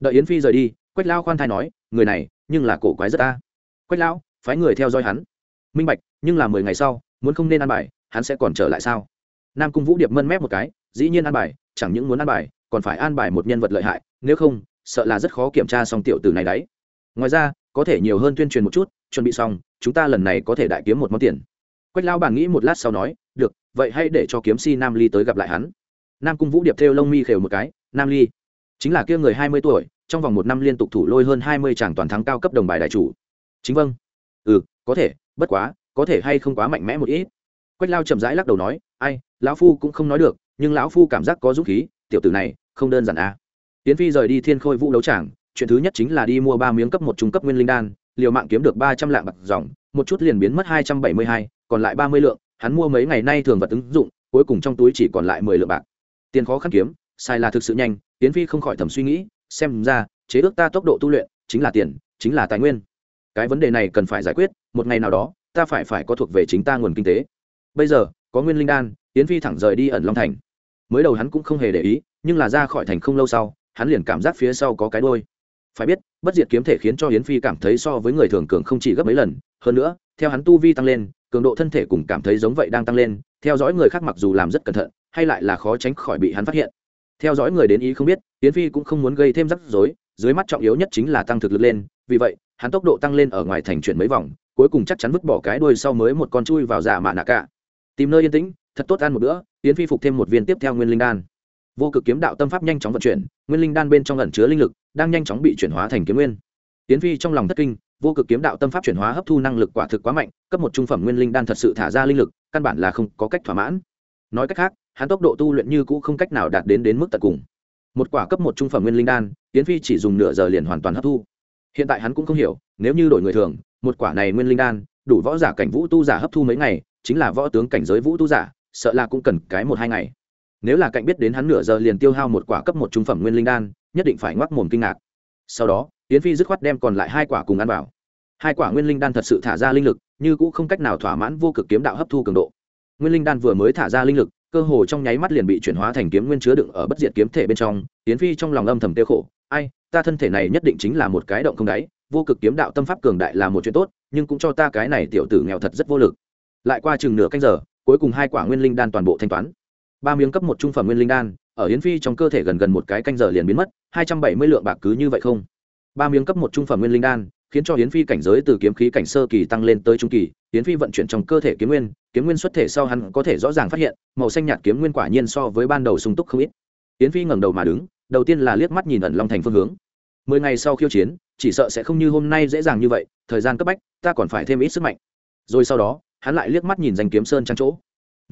Đợi yến phi rời đi, quách lão khoan thai nói, người này, nhưng là cổ quái rất ta. Quách lão, phái người theo dõi hắn. Minh bạch, nhưng là mười ngày sau, muốn không nên an bài, hắn sẽ còn trở lại sao? Nam cung vũ điệp mân mép một cái, dĩ nhiên an bài, chẳng những muốn an bài, còn phải an bài một nhân vật lợi hại, nếu không sợ là rất khó kiểm tra xong tiểu tử này đấy. Ngoài ra, có thể nhiều hơn tuyên truyền một chút, chuẩn bị xong, chúng ta lần này có thể đại kiếm một món tiền. Quách lao bàn nghĩ một lát sau nói, được, vậy hãy để cho kiếm si nam ly tới gặp lại hắn. Nam cung vũ điệp theo lông mi khều một cái, nam ly, chính là kia người hai mươi tuổi, trong vòng một năm liên tục thủ lôi hơn hai mươi chàng toàn thắng cao cấp đồng bài đại chủ. Chính vâng. Ừ có thể, bất quá, có thể hay không quá mạnh mẽ một ít. Quách lao chậm rãi lắc đầu nói, ai, lão phu cũng không nói được, nhưng lão phu cảm giác có dũng khí, tiểu tử này không đơn giản à tiến phi rời đi thiên khôi vũ đấu tràng, chuyện thứ nhất chính là đi mua ba miếng cấp một trung cấp nguyên linh đan, liều mạng kiếm được ba trăm lạng bạc dòng, một chút liền biến mất hai trăm bảy mươi hai, còn lại ba mươi lượng, hắn mua mấy ngày nay thường vật ứng dụng, cuối cùng trong túi chỉ còn lại mười lượng bạc. Tiền khó khăn kiếm, sai là thực sự nhanh, tiến phi không khỏi thầm suy nghĩ, xem ra, chế ước ta tốc độ tu luyện, chính là tiền, chính là tài nguyên. Cái vấn đề này cần phải giải quyết, một ngày nào đó, ta phải phải có thuộc về chính ta nguồn kinh tế. Bây giờ, có nguyên linh đan, tiến phi thẳng rời đi ẩn long thành. Mới đầu hắn cũng không hề để ý, nhưng là ra khỏi thành không lâu sau hắn liền cảm giác phía sau có cái đôi. Phải biết, bất diệt kiếm thể khiến cho hiến phi cảm thấy so với người thường cường không chỉ gấp mấy lần. Hơn nữa, theo hắn tu vi tăng lên, cường độ thân thể cũng cảm thấy giống vậy đang tăng lên. Theo dõi người khác mặc dù làm rất cẩn thận, hay lại là khó tránh khỏi bị hắn phát hiện. Theo dõi người đến ý không biết hiến phi cũng không muốn gây thêm rắc rối, dưới mắt trọng yếu nhất chính là tăng thực lực lên. Vì vậy, hắn tốc độ tăng lên ở ngoài thành chuyển mấy vòng, cuối cùng chắc chắn vứt bỏ cái đuôi sau mới một con chui vào giả mạ nạ cả. Tìm nơi yên tĩnh, thật tốt ăn một bữa hiến phi phục thêm một viên tiếp theo nguyên linh đan vô cực kiếm đạo tâm pháp nhanh chóng vận chuyển, nguyên linh đan bên trong ẩn chứa linh lực đang nhanh chóng bị chuyển hóa thành kiếm nguyên. Tiến phi trong lòng thất kinh, vô cực kiếm đạo tâm pháp chuyển hóa hấp thu năng lực quả thực quá mạnh, cấp một trung phẩm nguyên linh đan thật sự thả ra linh lực, căn bản là không có cách thỏa mãn. Nói cách khác, hắn tốc độ tu luyện như cũ không cách nào đạt đến đến mức tận cùng. Một quả cấp một trung phẩm nguyên linh đan tiến phi chỉ dùng nửa giờ liền hoàn toàn hấp thu. Hiện tại hắn cũng không hiểu, nếu như đổi người thường, một quả này nguyên linh đan, đủ võ giả cảnh vũ tu giả hấp thu mấy ngày, chính là võ tướng cảnh giới vũ tu giả, sợ là cũng cần cái một hai ngày nếu là cạnh biết đến hắn nửa giờ liền tiêu hao một quả cấp một trung phẩm nguyên linh đan, nhất định phải ngoắc mồm kinh ngạc. Sau đó, yến phi dứt khoát đem còn lại hai quả cùng ăn vào. Hai quả nguyên linh đan thật sự thả ra linh lực, như cũng không cách nào thỏa mãn vô cực kiếm đạo hấp thu cường độ. Nguyên linh đan vừa mới thả ra linh lực, cơ hồ trong nháy mắt liền bị chuyển hóa thành kiếm nguyên chứa đựng ở bất diệt kiếm thể bên trong. Yến phi trong lòng âm thầm tiêu khổ, ai, ta thân thể này nhất định chính là một cái động không đáy, vô cực kiếm đạo tâm pháp cường đại là một chuyện tốt, nhưng cũng cho ta cái này tiểu tử nghèo thật rất vô lực. Lại qua chừng nửa canh giờ, cuối cùng hai quả nguyên linh đan toàn bộ thanh toán ba miếng cấp một trung phẩm nguyên linh đan, ở yến phi trong cơ thể gần gần một cái canh giờ liền biến mất, hai trăm bảy mươi lượng bạc cứ như vậy không? Ba miếng cấp một trung phẩm nguyên linh đan, khiến cho yến phi cảnh giới từ kiếm khí cảnh sơ kỳ tăng lên tới trung kỳ, yến phi vận chuyển trong cơ thể kiếm nguyên kiếm nguyên xuất thể sau hắn có thể rõ ràng phát hiện, màu xanh nhạt kiếm nguyên quả nhiên so với ban đầu sung túc không ít. Yến phi ngẩng đầu mà đứng, đầu tiên là liếc mắt nhìn ẩn long thành phương hướng. Mười ngày sau khiêu chiến, chỉ sợ sẽ không như hôm nay dễ dàng như vậy, thời gian cấp bách, ta còn phải thêm ít sức mạnh. Rồi sau đó, hắn lại liếc mắt nhìn danh kiếm sơn trang chỗ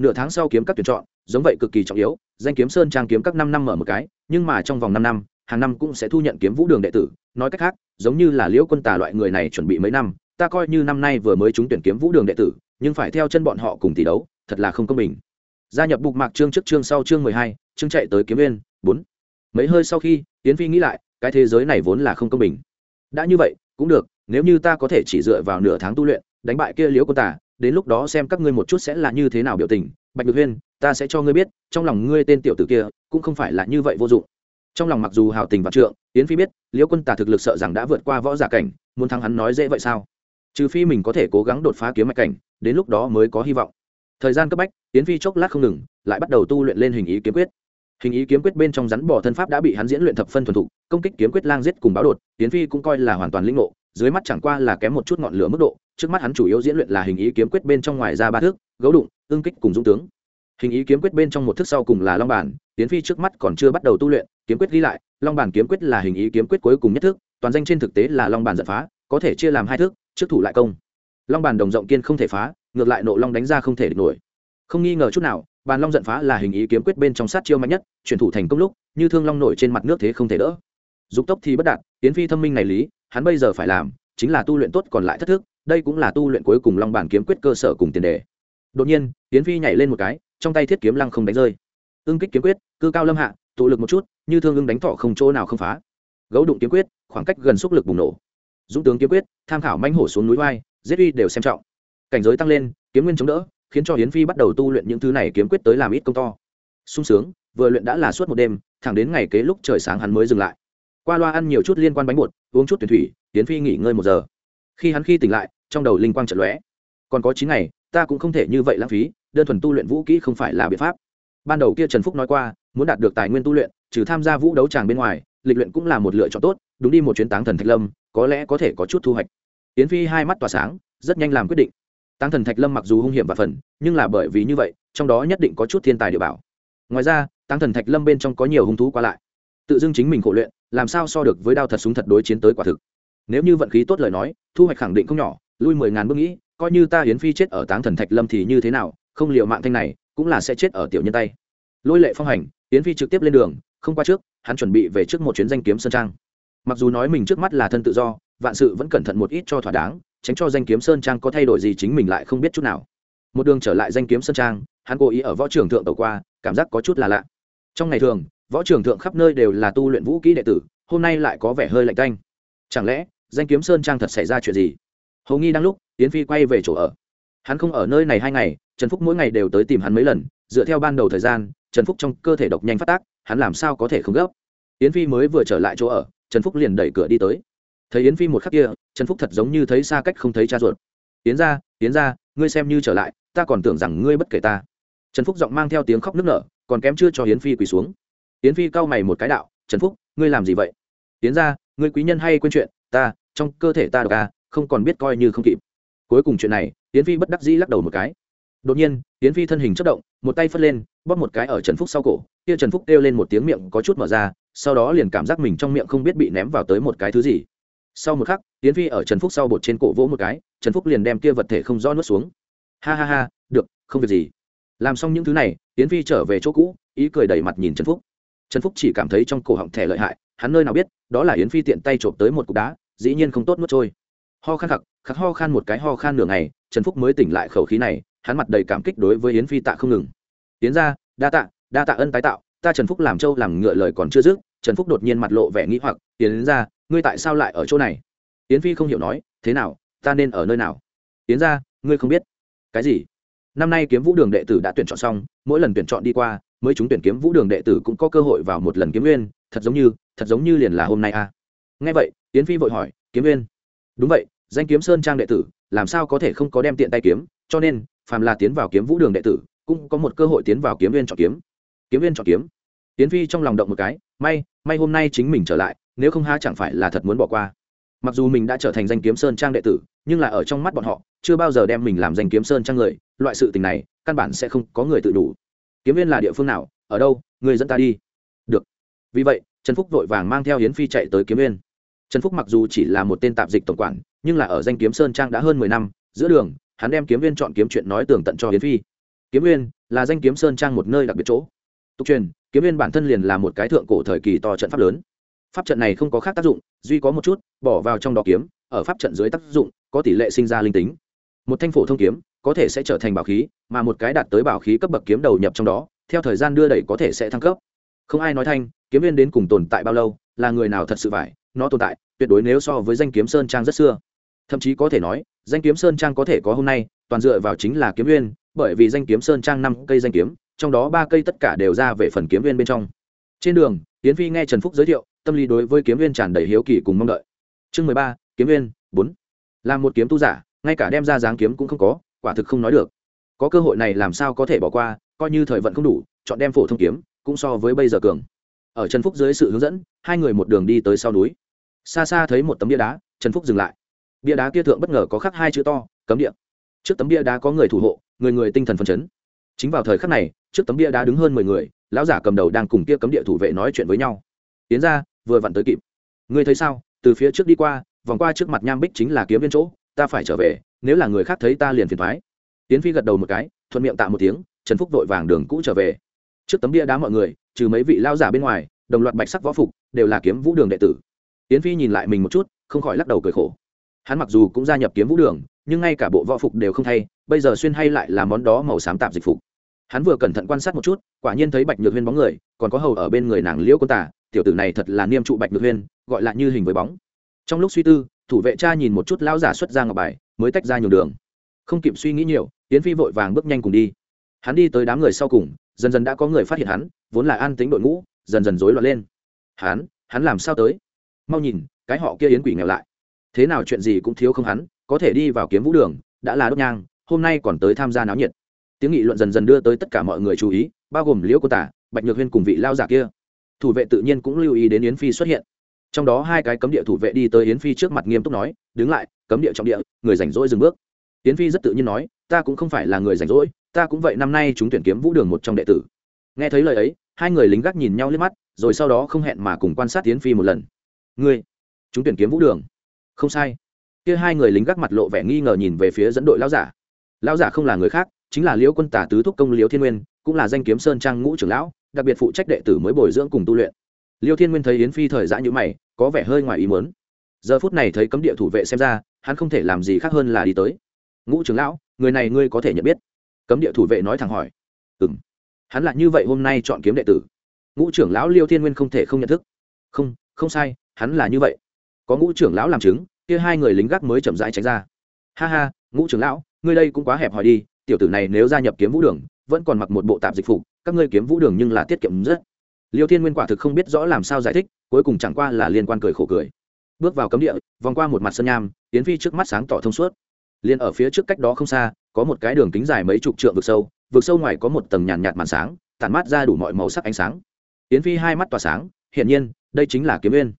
nửa tháng sau kiếm các tuyển chọn, giống vậy cực kỳ trọng yếu, danh kiếm sơn trang kiếm các năm năm mở một cái, nhưng mà trong vòng năm năm, hàng năm cũng sẽ thu nhận kiếm vũ đường đệ tử. Nói cách khác, giống như là liễu quân tà loại người này chuẩn bị mấy năm, ta coi như năm nay vừa mới trúng tuyển kiếm vũ đường đệ tử, nhưng phải theo chân bọn họ cùng tỷ đấu, thật là không công bình. Gia nhập bục mạc chương trước chương sau chương mười hai, chương chạy tới kiếm viên, bốn. Mấy hơi sau khi tiến phi nghĩ lại, cái thế giới này vốn là không công bình. Đã như vậy, cũng được, nếu như ta có thể chỉ dựa vào nửa tháng tu luyện, đánh bại kia liễu quân tà đến lúc đó xem các ngươi một chút sẽ là như thế nào biểu tình. Bạch được huyên, ta sẽ cho ngươi biết, trong lòng ngươi tên tiểu tử kia cũng không phải là như vậy vô dụng. Trong lòng mặc dù hào tình và trượng, yến phi biết, liễu quân tả thực lực sợ rằng đã vượt qua võ giả cảnh, muốn thắng hắn nói dễ vậy sao? Trừ phi mình có thể cố gắng đột phá kiếm mạch cảnh, đến lúc đó mới có hy vọng. Thời gian cấp bách, yến phi chốc lát không ngừng, lại bắt đầu tu luyện lên hình ý kiếm quyết. Hình ý kiếm quyết bên trong rắn bỏ thân pháp đã bị hắn diễn luyện thập phân thuần thục, công kích kiếm quyết lang giết cùng báo đột, yến phi cũng coi là hoàn toàn linh ngộ, dưới mắt chẳng qua là kém một chút ngọn lửa mức độ trước mắt hắn chủ yếu diễn luyện là hình ý kiếm quyết bên trong ngoài ra ba thước, gấu đụng ương kích cùng dũng tướng. Hình ý kiếm quyết bên trong một thước sau cùng là long bản, tiến phi trước mắt còn chưa bắt đầu tu luyện, kiếm quyết ghi lại, long bản kiếm quyết là hình ý kiếm quyết cuối cùng nhất thước, toàn danh trên thực tế là long bản giật phá, có thể chia làm hai thước, trước thủ lại công. Long bản đồng rộng kiên không thể phá, ngược lại nộ long đánh ra không thể địch nổi. Không nghi ngờ chút nào, bàn long giận phá là hình ý kiếm quyết bên trong sát chiêu mạnh nhất, chuyển thủ thành công lúc, như thương long nổi trên mặt nước thế không thể đỡ. Dục tốc thì bất đạt, tiến phi thâm minh này lý, hắn bây giờ phải làm chính là tu luyện tốt còn lại thất thức, đây cũng là tu luyện cuối cùng long bản kiếm quyết cơ sở cùng tiền đề. Đột nhiên tiến phi nhảy lên một cái, trong tay thiết kiếm lăng không đánh rơi. Ưng kích kiếm quyết, cư cao lâm hạ, tụ lực một chút, như thương ưng đánh thọ không chỗ nào không phá. Gấu đụng kiếm quyết, khoảng cách gần xúc lực bùng nổ. Dũng tướng kiếm quyết, tham khảo manh hổ xuống núi vai, giết uy đều xem trọng. Cảnh giới tăng lên, kiếm nguyên chống đỡ, khiến cho hiến phi bắt đầu tu luyện những thứ này kiếm quyết tới làm ít công to. Sung sướng, vừa luyện đã là suốt một đêm, thẳng đến ngày kế lúc trời sáng hắn mới dừng lại. Qua loa ăn nhiều chút liên quan bánh bột uống chút tuyển thủy tiến phi nghỉ ngơi một giờ. Khi hắn khi tỉnh lại, trong đầu linh quang trận lóe. Còn có chín ngày, ta cũng không thể như vậy lãng phí, đơn thuần tu luyện vũ kỹ không phải là biện pháp. Ban đầu kia trần phúc nói qua, muốn đạt được tài nguyên tu luyện, trừ tham gia vũ đấu tràng bên ngoài, lịch luyện cũng là một lựa chọn tốt, đúng đi một chuyến táng thần thạch lâm, có lẽ có thể có chút thu hoạch. Yến phi hai mắt tỏa sáng, rất nhanh làm quyết định. Táng thần thạch lâm mặc dù hung hiểm và phần, nhưng là bởi vì như vậy, trong đó nhất định có chút thiên tài địa bảo. Ngoài ra, táng thần thạch lâm bên trong có nhiều hung thú qua lại. Tự dưng chính mình khổ luyện làm sao so được với đao thật súng thật đối chiến tới quả thực. Nếu như vận khí tốt lời nói, thu hoạch khẳng định không nhỏ, lui mười ngàn bước nghĩ, coi như ta hiến phi chết ở táng thần thạch lâm thì như thế nào, không liệu mạng thanh này, cũng là sẽ chết ở tiểu nhân tay. Lôi lệ phong hành hiến phi trực tiếp lên đường, không qua trước, hắn chuẩn bị về trước một chuyến danh kiếm sơn trang. Mặc dù nói mình trước mắt là thân tự do, vạn sự vẫn cẩn thận một ít cho thỏa đáng, tránh cho danh kiếm sơn trang có thay đổi gì chính mình lại không biết chút nào. Một đường trở lại danh kiếm sơn trang, hắn cố ý ở võ trường thượng tàu qua, cảm giác có chút là lạ. Trong ngày thường võ trường thượng khắp nơi đều là tu luyện vũ kỹ đệ tử, hôm nay lại có vẻ hơi lạnh canh chẳng lẽ, danh kiếm sơn trang thật xảy ra chuyện gì? Hầu nghi đang lúc tiến phi quay về chỗ ở. Hắn không ở nơi này hai ngày, trần phúc mỗi ngày đều tới tìm hắn mấy lần, dựa theo ban đầu thời gian, trần phúc trong cơ thể độc nhanh phát tác, hắn làm sao có thể không gấp? Yến phi mới vừa trở lại chỗ ở, trần phúc liền đẩy cửa đi tới. Thấy yến phi một khắc kia, trần phúc thật giống như thấy xa cách không thấy cha ruột. Yến ra yến ra ngươi xem như trở lại, ta còn tưởng rằng ngươi bất kể ta. Trần phúc giọng mang theo tiếng khóc nức nở, còn kém chưa cho yến phi quỳ xuống yến phi cau mày một cái đạo, trần phúc, ngươi làm gì vậy? Yến ra ngươi quý nhân hay quên chuyện, ta, trong cơ thể ta độc à không còn biết coi như không kịp. Cuối cùng chuyện này, yến phi bất đắc dĩ lắc đầu một cái. Đột nhiên, yến phi thân hình chất động, một tay phất lên, bóp một cái ở trần phúc sau cổ. Kia trần phúc kêu lên một tiếng miệng có chút mở ra, sau đó liền cảm giác mình trong miệng không biết bị ném vào tới một cái thứ gì. Sau một khắc, yến phi ở trần phúc sau bột trên cổ vỗ một cái, trần phúc liền đem kia vật thể không do nuốt xuống. Ha ha ha, được, không việc gì. Làm xong những thứ này, yến phi trở về chỗ cũ, ý cười đầy mặt nhìn trần phúc trần phúc chỉ cảm thấy trong cổ họng thẻ lợi hại, hắn nơi nào biết, đó là yến phi tiện tay trộm tới một cục đá, dĩ nhiên không tốt nuốt trôi. Ho khan khặc khắc ho khan một cái ho khan nửa ngày, trần phúc mới tỉnh lại khẩu khí này, hắn mặt đầy cảm kích đối với yến phi tạ không ngừng. Yến ra đa tạ đa tạ ân tái tạo, ta trần phúc làm trâu làm ngựa lời còn chưa dứt, trần phúc đột nhiên mặt lộ vẻ nghĩ hoặc, yến ra ngươi tại sao lại ở chỗ này? Yến phi không hiểu nói, thế nào, ta nên ở nơi nào? Yến ra ngươi không biết. Cái gì? Năm nay kiếm vũ đường đệ tử đã tuyển chọn xong, mỗi lần tuyển chọn đi qua mới chúng tuyển kiếm vũ đường đệ tử cũng có cơ hội vào một lần kiếm nguyên, thật giống như, thật giống như liền là hôm nay à. Nghe vậy tiến phi vội hỏi, kiếm nguyên? Đúng vậy, danh kiếm sơn trang đệ tử, làm sao có thể không có đem tiện tay kiếm, cho nên, phàm là tiến vào kiếm vũ đường đệ tử, cũng có một cơ hội tiến vào kiếm viên chọn kiếm. Kiếm viên chọn kiếm? Tiến phi trong lòng động một cái, may may hôm nay chính mình trở lại, nếu không ha chẳng phải là thật muốn bỏ qua. Mặc dù mình đã trở thành danh kiếm sơn trang đệ tử, nhưng là ở trong mắt bọn họ, chưa bao giờ đem mình làm danh kiếm sơn trang người, loại sự tình này, căn bản sẽ không có người tự đủ kiếm viên là địa phương nào? Ở đâu? Người dẫn ta đi. Được. Vì vậy, trần phúc vội vàng mang theo hiến phi chạy tới kiếm viên. Trần phúc mặc dù chỉ là một tên tạp dịch tổng quản, nhưng là ở danh kiếm sơn trang đã hơn mười năm, giữa đường, hắn đem kiếm viên chọn kiếm chuyện nói tường tận cho hiến phi. Kiếm viên là danh kiếm sơn trang một nơi đặc biệt chỗ. Tục truyền, kiếm viên bản thân liền là một cái thượng cổ thời kỳ to trận pháp lớn. Pháp trận này không có khác tác dụng, duy có một chút, bỏ vào trong đó kiếm, ở pháp trận dưới tác dụng, có tỷ lệ sinh ra linh tính. Một thanh phổ thông kiếm có thể sẽ trở thành bảo khí, mà một cái đạt tới bảo khí cấp bậc kiếm đầu nhập trong đó, theo thời gian đưa đẩy có thể sẽ thăng cấp. Không ai nói thanh, kiếm viên đến cùng tồn tại bao lâu, là người nào thật sự phải, nó tồn tại, tuyệt đối nếu so với danh kiếm sơn trang rất xưa. Thậm chí có thể nói, danh kiếm sơn trang có thể có hôm nay, toàn dựa vào chính là kiếm viên, bởi vì danh kiếm sơn trang năm cây danh kiếm, trong đó ba cây tất cả đều ra về phần kiếm viên bên trong. Trên đường tiến phi nghe trần phúc giới thiệu, tâm lý đối với kiếm viên tràn đầy hiếu kỳ cùng mong đợi. Chương mười ba, kiếm viên, bốn. Là một kiếm tu giả, ngay cả đem ra dáng kiếm cũng không có quả thực không nói được. Có cơ hội này làm sao có thể bỏ qua, coi như thời vận không đủ, chọn đem phổ thông kiếm, cũng so với bây giờ cường. Ở trần phúc dưới sự hướng dẫn, hai người một đường đi tới sau núi. Xa xa thấy một tấm bia đá, trần phúc dừng lại. Bia đá kia thượng bất ngờ có khắc hai chữ to, cấm địa. Trước tấm bia đá có người thủ hộ, người người tinh thần phấn chấn. Chính vào thời khắc này, trước tấm bia đá đứng hơn mười người, lão giả cầm đầu đang cùng kia cấm địa thủ vệ nói chuyện với nhau. Tiến ra, vừa vặn tới kịp. Ngươi thấy sao? Từ phía trước đi qua, vòng qua trước mặt nham bích chính là kiếm viên chỗ, ta phải trở về nếu là người khác thấy ta liền phiền thoái. Tiến phi gật đầu một cái, thuận miệng tạ một tiếng, trần phúc vội vàng đường cũ trở về. Trước tấm bia đá mọi người, trừ mấy vị lao giả bên ngoài, đồng loạt bạch sắc võ phục, đều là kiếm vũ đường đệ tử. Tiến phi nhìn lại mình một chút, không khỏi lắc đầu cười khổ. Hắn mặc dù cũng gia nhập kiếm vũ đường, nhưng ngay cả bộ võ phục đều không thay, bây giờ xuyên hay lại là món đó màu xám tạp dịch phục. Hắn vừa cẩn thận quan sát một chút, quả nhiên thấy bạch nhược huyên bóng người, còn có hầu ở bên người nàng liễu quân tả tiểu tử này thật là niêm trụ bạch nhược huyên, gọi là như hình với bóng. Trong lúc suy tư, thủ vệ cha nhìn một chút lão giả xuất ra ngọc bài mới tách ra nhường đường. Không kịp suy nghĩ nhiều, Yến phi vội vàng bước nhanh cùng đi. Hắn đi tới đám người sau cùng, dần dần đã có người phát hiện hắn, vốn là an tính đội ngũ, dần dần rối loạn lên. Hắn hắn làm sao tới? Mau nhìn, cái họ kia yến quỷ nghèo lại. Thế nào chuyện gì cũng thiếu không hắn, có thể đi vào kiếm vũ đường, đã là đốt nhang, hôm nay còn tới tham gia náo nhiệt. Tiếng nghị luận dần dần đưa tới tất cả mọi người chú ý, bao gồm liễu cô tả, bạch nhược huyên cùng vị lao giả kia. Thủ vệ tự nhiên cũng lưu ý đến yến phi xuất hiện. Trong đó hai cái cấm địa thủ vệ đi tới yến phi trước mặt nghiêm túc nói, đứng lại cấm địa trọng địa, người rảnh rỗi dừng bước. Tiến phi rất tự nhiên nói, ta cũng không phải là người rảnh rỗi, ta cũng vậy, năm nay chúng tuyển kiếm vũ đường một trong đệ tử. Nghe thấy lời ấy, hai người lính gác nhìn nhau liếc mắt, rồi sau đó không hẹn mà cùng quan sát tiến phi một lần. Ngươi, chúng tuyển kiếm vũ đường? Không sai. Kia hai người lính gác mặt lộ vẻ nghi ngờ nhìn về phía dẫn đội lão giả. Lão giả không là người khác, chính là liễu quân tả tứ thúc công liễu thiên nguyên, cũng là danh kiếm sơn trang ngũ trưởng lão, đặc biệt phụ trách đệ tử mới bồi dưỡng cùng tu luyện. Liêu thiên nguyên thấy yến phi thời giã như mày, có vẻ hơi ngoài ý muốn. Giờ phút này thấy cấm địa thủ vệ xem ra hắn không thể làm gì khác hơn là đi tới. Ngũ trưởng lão, người này ngươi có thể nhận biết. Cấm địa thủ vệ nói thẳng hỏi. Ừ m hắn là như vậy hôm nay chọn kiếm đệ tử. Ngũ trưởng lão liêu thiên nguyên không thể không nhận thức. Không không sai, hắn là như vậy. Có ngũ trưởng lão làm chứng, kia hai người lính gác mới chậm rãi tránh ra. Ha ha, ngũ trưởng lão, ngươi đây cũng quá hẹp hòi đi, tiểu tử này nếu gia nhập kiếm vũ đường, vẫn còn mặc một bộ tạp dịch vụ các ngươi kiếm vũ đường nhưng là tiết kiệm rất. Liêu thiên nguyên quả thực không biết rõ làm sao giải thích, cuối cùng chẳng qua là liên quan cười khổ cười bước vào cấm địa, vòng qua một mặt sân nham tiến phi trước mắt sáng tỏ thông suốt. Liền ở phía trước cách đó không xa, có một cái đường kính dài mấy chục trượng vực sâu vực sâu ngoài có một tầng nhàn nhạt màn sáng, tản mát ra đủ mọi màu sắc ánh sáng. Tiến phi hai mắt tỏa sáng, hiển nhiên, đây chính là kiếm uyên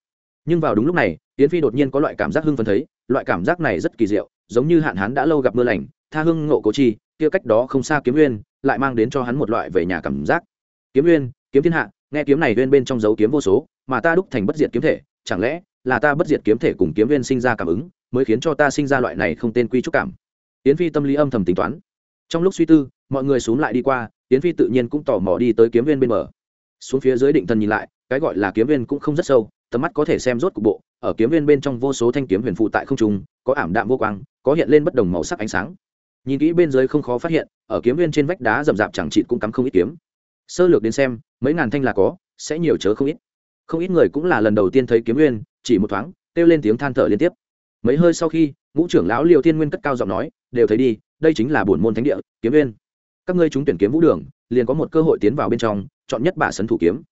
nhưng vào đúng lúc này tiến phi đột nhiên có loại cảm giác hưng phấn thấy, loại cảm giác này rất kỳ diệu, giống như hạn hán đã lâu gặp mưa lành, tha hưng ngộ cố chi, kia cách đó không xa kiếm uyên lại mang đến cho hắn một loại về nhà cảm giác. Kiếm uyên kiếm thiên hạ, nghe kiếm này uyên bên trong dấu kiếm vô số, mà ta đúc thành bất diệt kiếm thể, chẳng lẽ là ta bất diệt kiếm thể cùng kiếm viên sinh ra cảm ứng, mới khiến cho ta sinh ra loại này không tên quy trúc cảm. Yến phi tâm lý âm thầm tính toán. Trong lúc suy tư, mọi người xuống lại đi qua, Yến phi tự nhiên cũng tò mò đi tới kiếm viên bên bờ. Xuống phía dưới định thần nhìn lại, cái gọi là kiếm viên cũng không rất sâu, tầm mắt có thể xem rốt cục bộ, ở kiếm viên bên trong vô số thanh kiếm huyền phụ tại không trung, có ảm đạm vô quang, có hiện lên bất đồng màu sắc ánh sáng. Nhìn kỹ bên dưới không khó phát hiện, ở kiếm viên trên vách đá rậm rạp chẳng chịt cũng cắm không ít kiếm. Sơ lược đến xem, mấy ngàn thanh là có, sẽ nhiều chớ không ít không ít người cũng là lần đầu tiên thấy kiếm nguyên, chỉ một thoáng kêu lên tiếng than thở liên tiếp. Mấy hơi sau khi ngũ trưởng lão liều thiên nguyên cất cao giọng nói đều thấy đi đây chính là bổn môn thánh địa kiếm nguyên. các ngươi chúng tuyển kiếm vũ đường liền có một cơ hội tiến vào bên trong chọn nhất bả sấn thủ kiếm.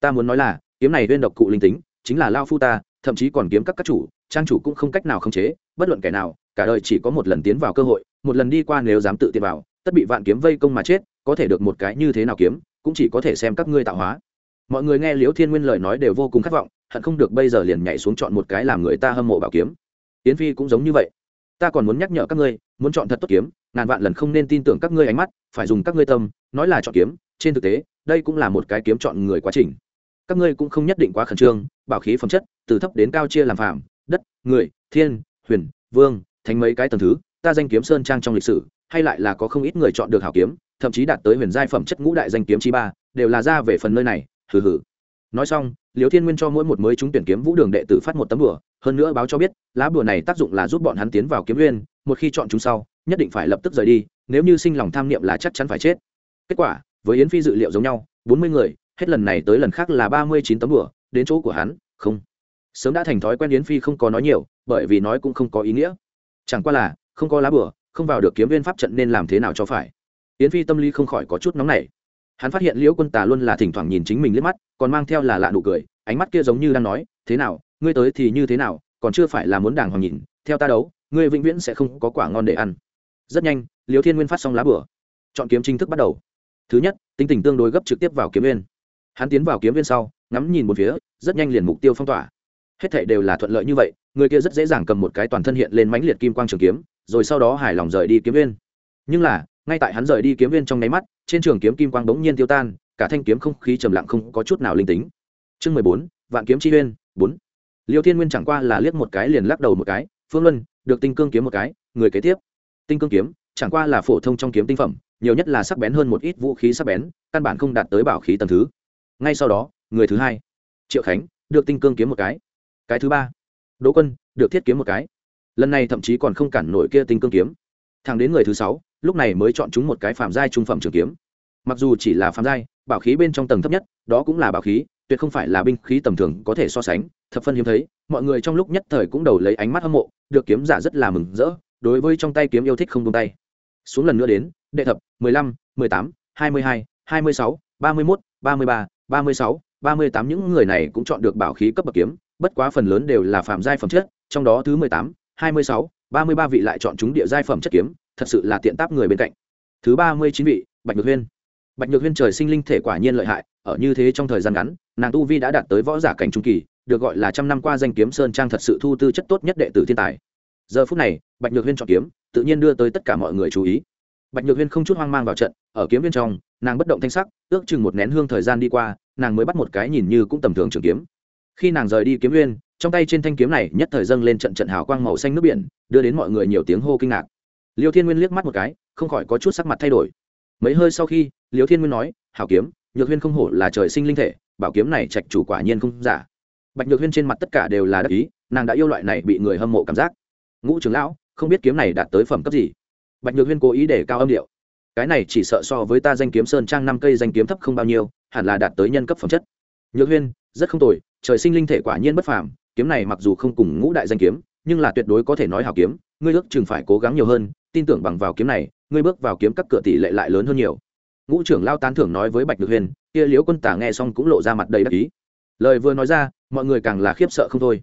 Ta muốn nói là kiếm này viên độc cụ linh tính chính là lao phu ta thậm chí còn kiếm các các chủ trang chủ cũng không cách nào khống chế bất luận kẻ nào cả đời chỉ có một lần tiến vào cơ hội một lần đi qua nếu dám tự tiến vào tất bị vạn kiếm vây công mà chết có thể được một cái như thế nào kiếm cũng chỉ có thể xem các ngươi tạo hóa mọi người nghe liễu thiên nguyên lời nói đều vô cùng khát vọng, hận không được bây giờ liền nhảy xuống chọn một cái làm người ta hâm mộ bảo kiếm. Yến phi cũng giống như vậy. Ta còn muốn nhắc nhở các ngươi, muốn chọn thật tốt kiếm, ngàn vạn lần không nên tin tưởng các ngươi ánh mắt, phải dùng các ngươi tâm, nói là chọn kiếm, trên thực tế, đây cũng là một cái kiếm chọn người quá trình. Các ngươi cũng không nhất định quá khẩn trương, bảo khí phẩm chất, từ thấp đến cao chia làm phạm đất, người, thiên, huyền, vương, thành mấy cái tầng thứ, ta danh kiếm sơn trang trong lịch sử, hay lại là có không ít người chọn được hảo kiếm, thậm chí đạt tới huyền giai phẩm chất ngũ đại danh kiếm chi ba, đều là ra về phần nơi này hừ hừ. Nói xong liều thiên nguyên cho mỗi một mới chúng tuyển kiếm vũ đường đệ tử phát một tấm bửa hơn nữa báo cho biết, lá bùa này tác dụng là giúp bọn hắn tiến vào kiếm nguyên, một khi chọn chúng sau, nhất định phải lập tức rời đi, nếu như sinh lòng tham niệm là chắc chắn phải chết. Kết quả, với yến phi dự liệu giống nhau, bốn mươi người, hết lần này tới lần khác là ba mươi chín tấm bùa đến chỗ của hắn, không. Sớm đã thành thói quen yến phi không có nói nhiều, bởi vì nói cũng không có ý nghĩa. Chẳng qua là, không có lá bùa không vào được kiếm viên pháp trận nên làm thế nào cho phải. Yến phi tâm lý không khỏi có chút nóng nảy hắn phát hiện liễu quân tà luôn là thỉnh thoảng nhìn chính mình liếc mắt, còn mang theo là lạ nụ cười, ánh mắt kia giống như đang nói, thế nào, ngươi tới thì như thế nào, còn chưa phải là muốn đàng hoàng nhìn, theo ta đấu, ngươi vĩnh viễn sẽ không có quả ngon để ăn. Rất nhanh, liễu thiên nguyên phát xong lá bửa chọn kiếm chính thức bắt đầu. Thứ nhất, tính tình tương đối gấp trực tiếp vào kiếm viên. Hắn tiến vào kiếm viên sau, ngắm nhìn một phía, rất nhanh liền mục tiêu phong tỏa. Hết thảy đều là thuận lợi như vậy, người kia rất dễ dàng cầm một cái toàn thân hiện lên mãnh liệt kim quang trường kiếm, rồi sau đó hài lòng rời đi kiếm viên. Nhưng là ngay tại hắn rời đi kiếm viên trong nháy mắt, trên trường kiếm kim quang bỗng nhiên tiêu tan, cả thanh kiếm không khí trầm lặng không có chút nào linh tính. Chương mười bốn, vạn kiếm chi huyên, bốn. Liêu thiên nguyên chẳng qua là liếc một cái liền lắc đầu một cái, phương luân, được tinh cương kiếm một cái, người kế tiếp. Tinh cương kiếm, chẳng qua là phổ thông trong kiếm tinh phẩm, nhiều nhất là sắc bén hơn một ít vũ khí sắc bén, căn bản không đạt tới bảo khí tầm thứ. Ngay sau đó, người thứ hai, triệu khánh, được tinh cương kiếm một cái. Cái thứ ba, đỗ quân, được thiết kiếm một cái. Lần này thậm chí còn không cản nổi kia tinh cương kiếm thằng đến người thứ sáu, lúc này mới chọn chúng một cái phạm giai trung phẩm trường kiếm. Mặc dù chỉ là phạm giai, bảo khí bên trong tầng thấp nhất, đó cũng là bảo khí, tuyệt không phải là binh khí tầm thường có thể so sánh, thập phân hiếm thấy, mọi người trong lúc nhất thời cũng đầu lấy ánh mắt hâm mộ, được kiếm giả rất là mừng rỡ, đối với trong tay kiếm yêu thích không tung tay. Xuống lần nữa đến, đệ thập, mười lăm, mười tám, hai mươi hai hai mươi sáu, ba mươi mốt, ba mươi ba ba mươi sáu, ba mươi tám, những người này cũng chọn được bảo khí cấp bậc kiếm, bất quá phần lớn đều là phạm giai phẩm chất, trong đó thứ mười tám, hai mươi sáu ba mươi ba vị lại chọn chúng địa giai phẩm chất kiếm, thật sự là tiện táp người bên cạnh. Thứ ba mươi chín vị, bạch nhược huyên. Bạch nhược huyên trời sinh linh thể quả nhiên lợi hại, ở như thế trong thời gian ngắn, nàng tu vi đã đạt tới võ giả cảnh trung kỳ, được gọi là trăm năm qua danh kiếm sơn trang thật sự thu tư chất tốt nhất đệ tử thiên tài. Giờ phút này, bạch nhược huyên chọn kiếm, tự nhiên đưa tới tất cả mọi người chú ý. Bạch nhược huyên không chút hoang mang vào trận, ở kiếm viên trong, nàng bất động thanh sắc, ước chừng một nén hương thời gian đi qua, nàng mới bắt một cái nhìn như cũng tầm thường trường kiếm. Khi nàng rời đi kiếm viên trong tay trên thanh kiếm này nhất thời dâng lên trận trận hào quang màu xanh nước biển, đưa đến mọi người nhiều tiếng hô kinh ngạc. Liêu thiên nguyên liếc mắt một cái, không khỏi có chút sắc mặt thay đổi. Mấy hơi sau khi, liêu thiên nguyên nói hào kiếm, nhược huyên không hổ là trời sinh linh thể, bảo kiếm này trạch chủ quả nhiên không giả. Bạch nhược huyên trên mặt tất cả đều là đắc ý, nàng đã yêu loại này bị người hâm mộ cảm giác. Ngũ trưởng lão, không biết kiếm này đạt tới phẩm cấp gì? Bạch nhược huyên cố ý để cao âm điệu. Cái này chỉ sợ so với ta danh kiếm sơn trang năm cây danh kiếm thấp không bao nhiêu, hẳn là đạt tới nhân cấp phẩm chất. Nhược huyên, rất không tồi, trời sinh linh thể quả nhiên bất phàm kiếm này mặc dù không cùng ngũ đại danh kiếm, nhưng là tuyệt đối có thể nói hảo kiếm, ngươi ước chừng phải cố gắng nhiều hơn, tin tưởng bằng vào kiếm này, ngươi bước vào kiếm các cửa tỷ lệ lại lớn hơn nhiều. Ngũ trưởng lao tán thưởng nói với bạch được huyền, kia liếu quân tả nghe xong cũng lộ ra mặt đầy đắc ý. Lời vừa nói ra, mọi người càng là khiếp sợ không thôi.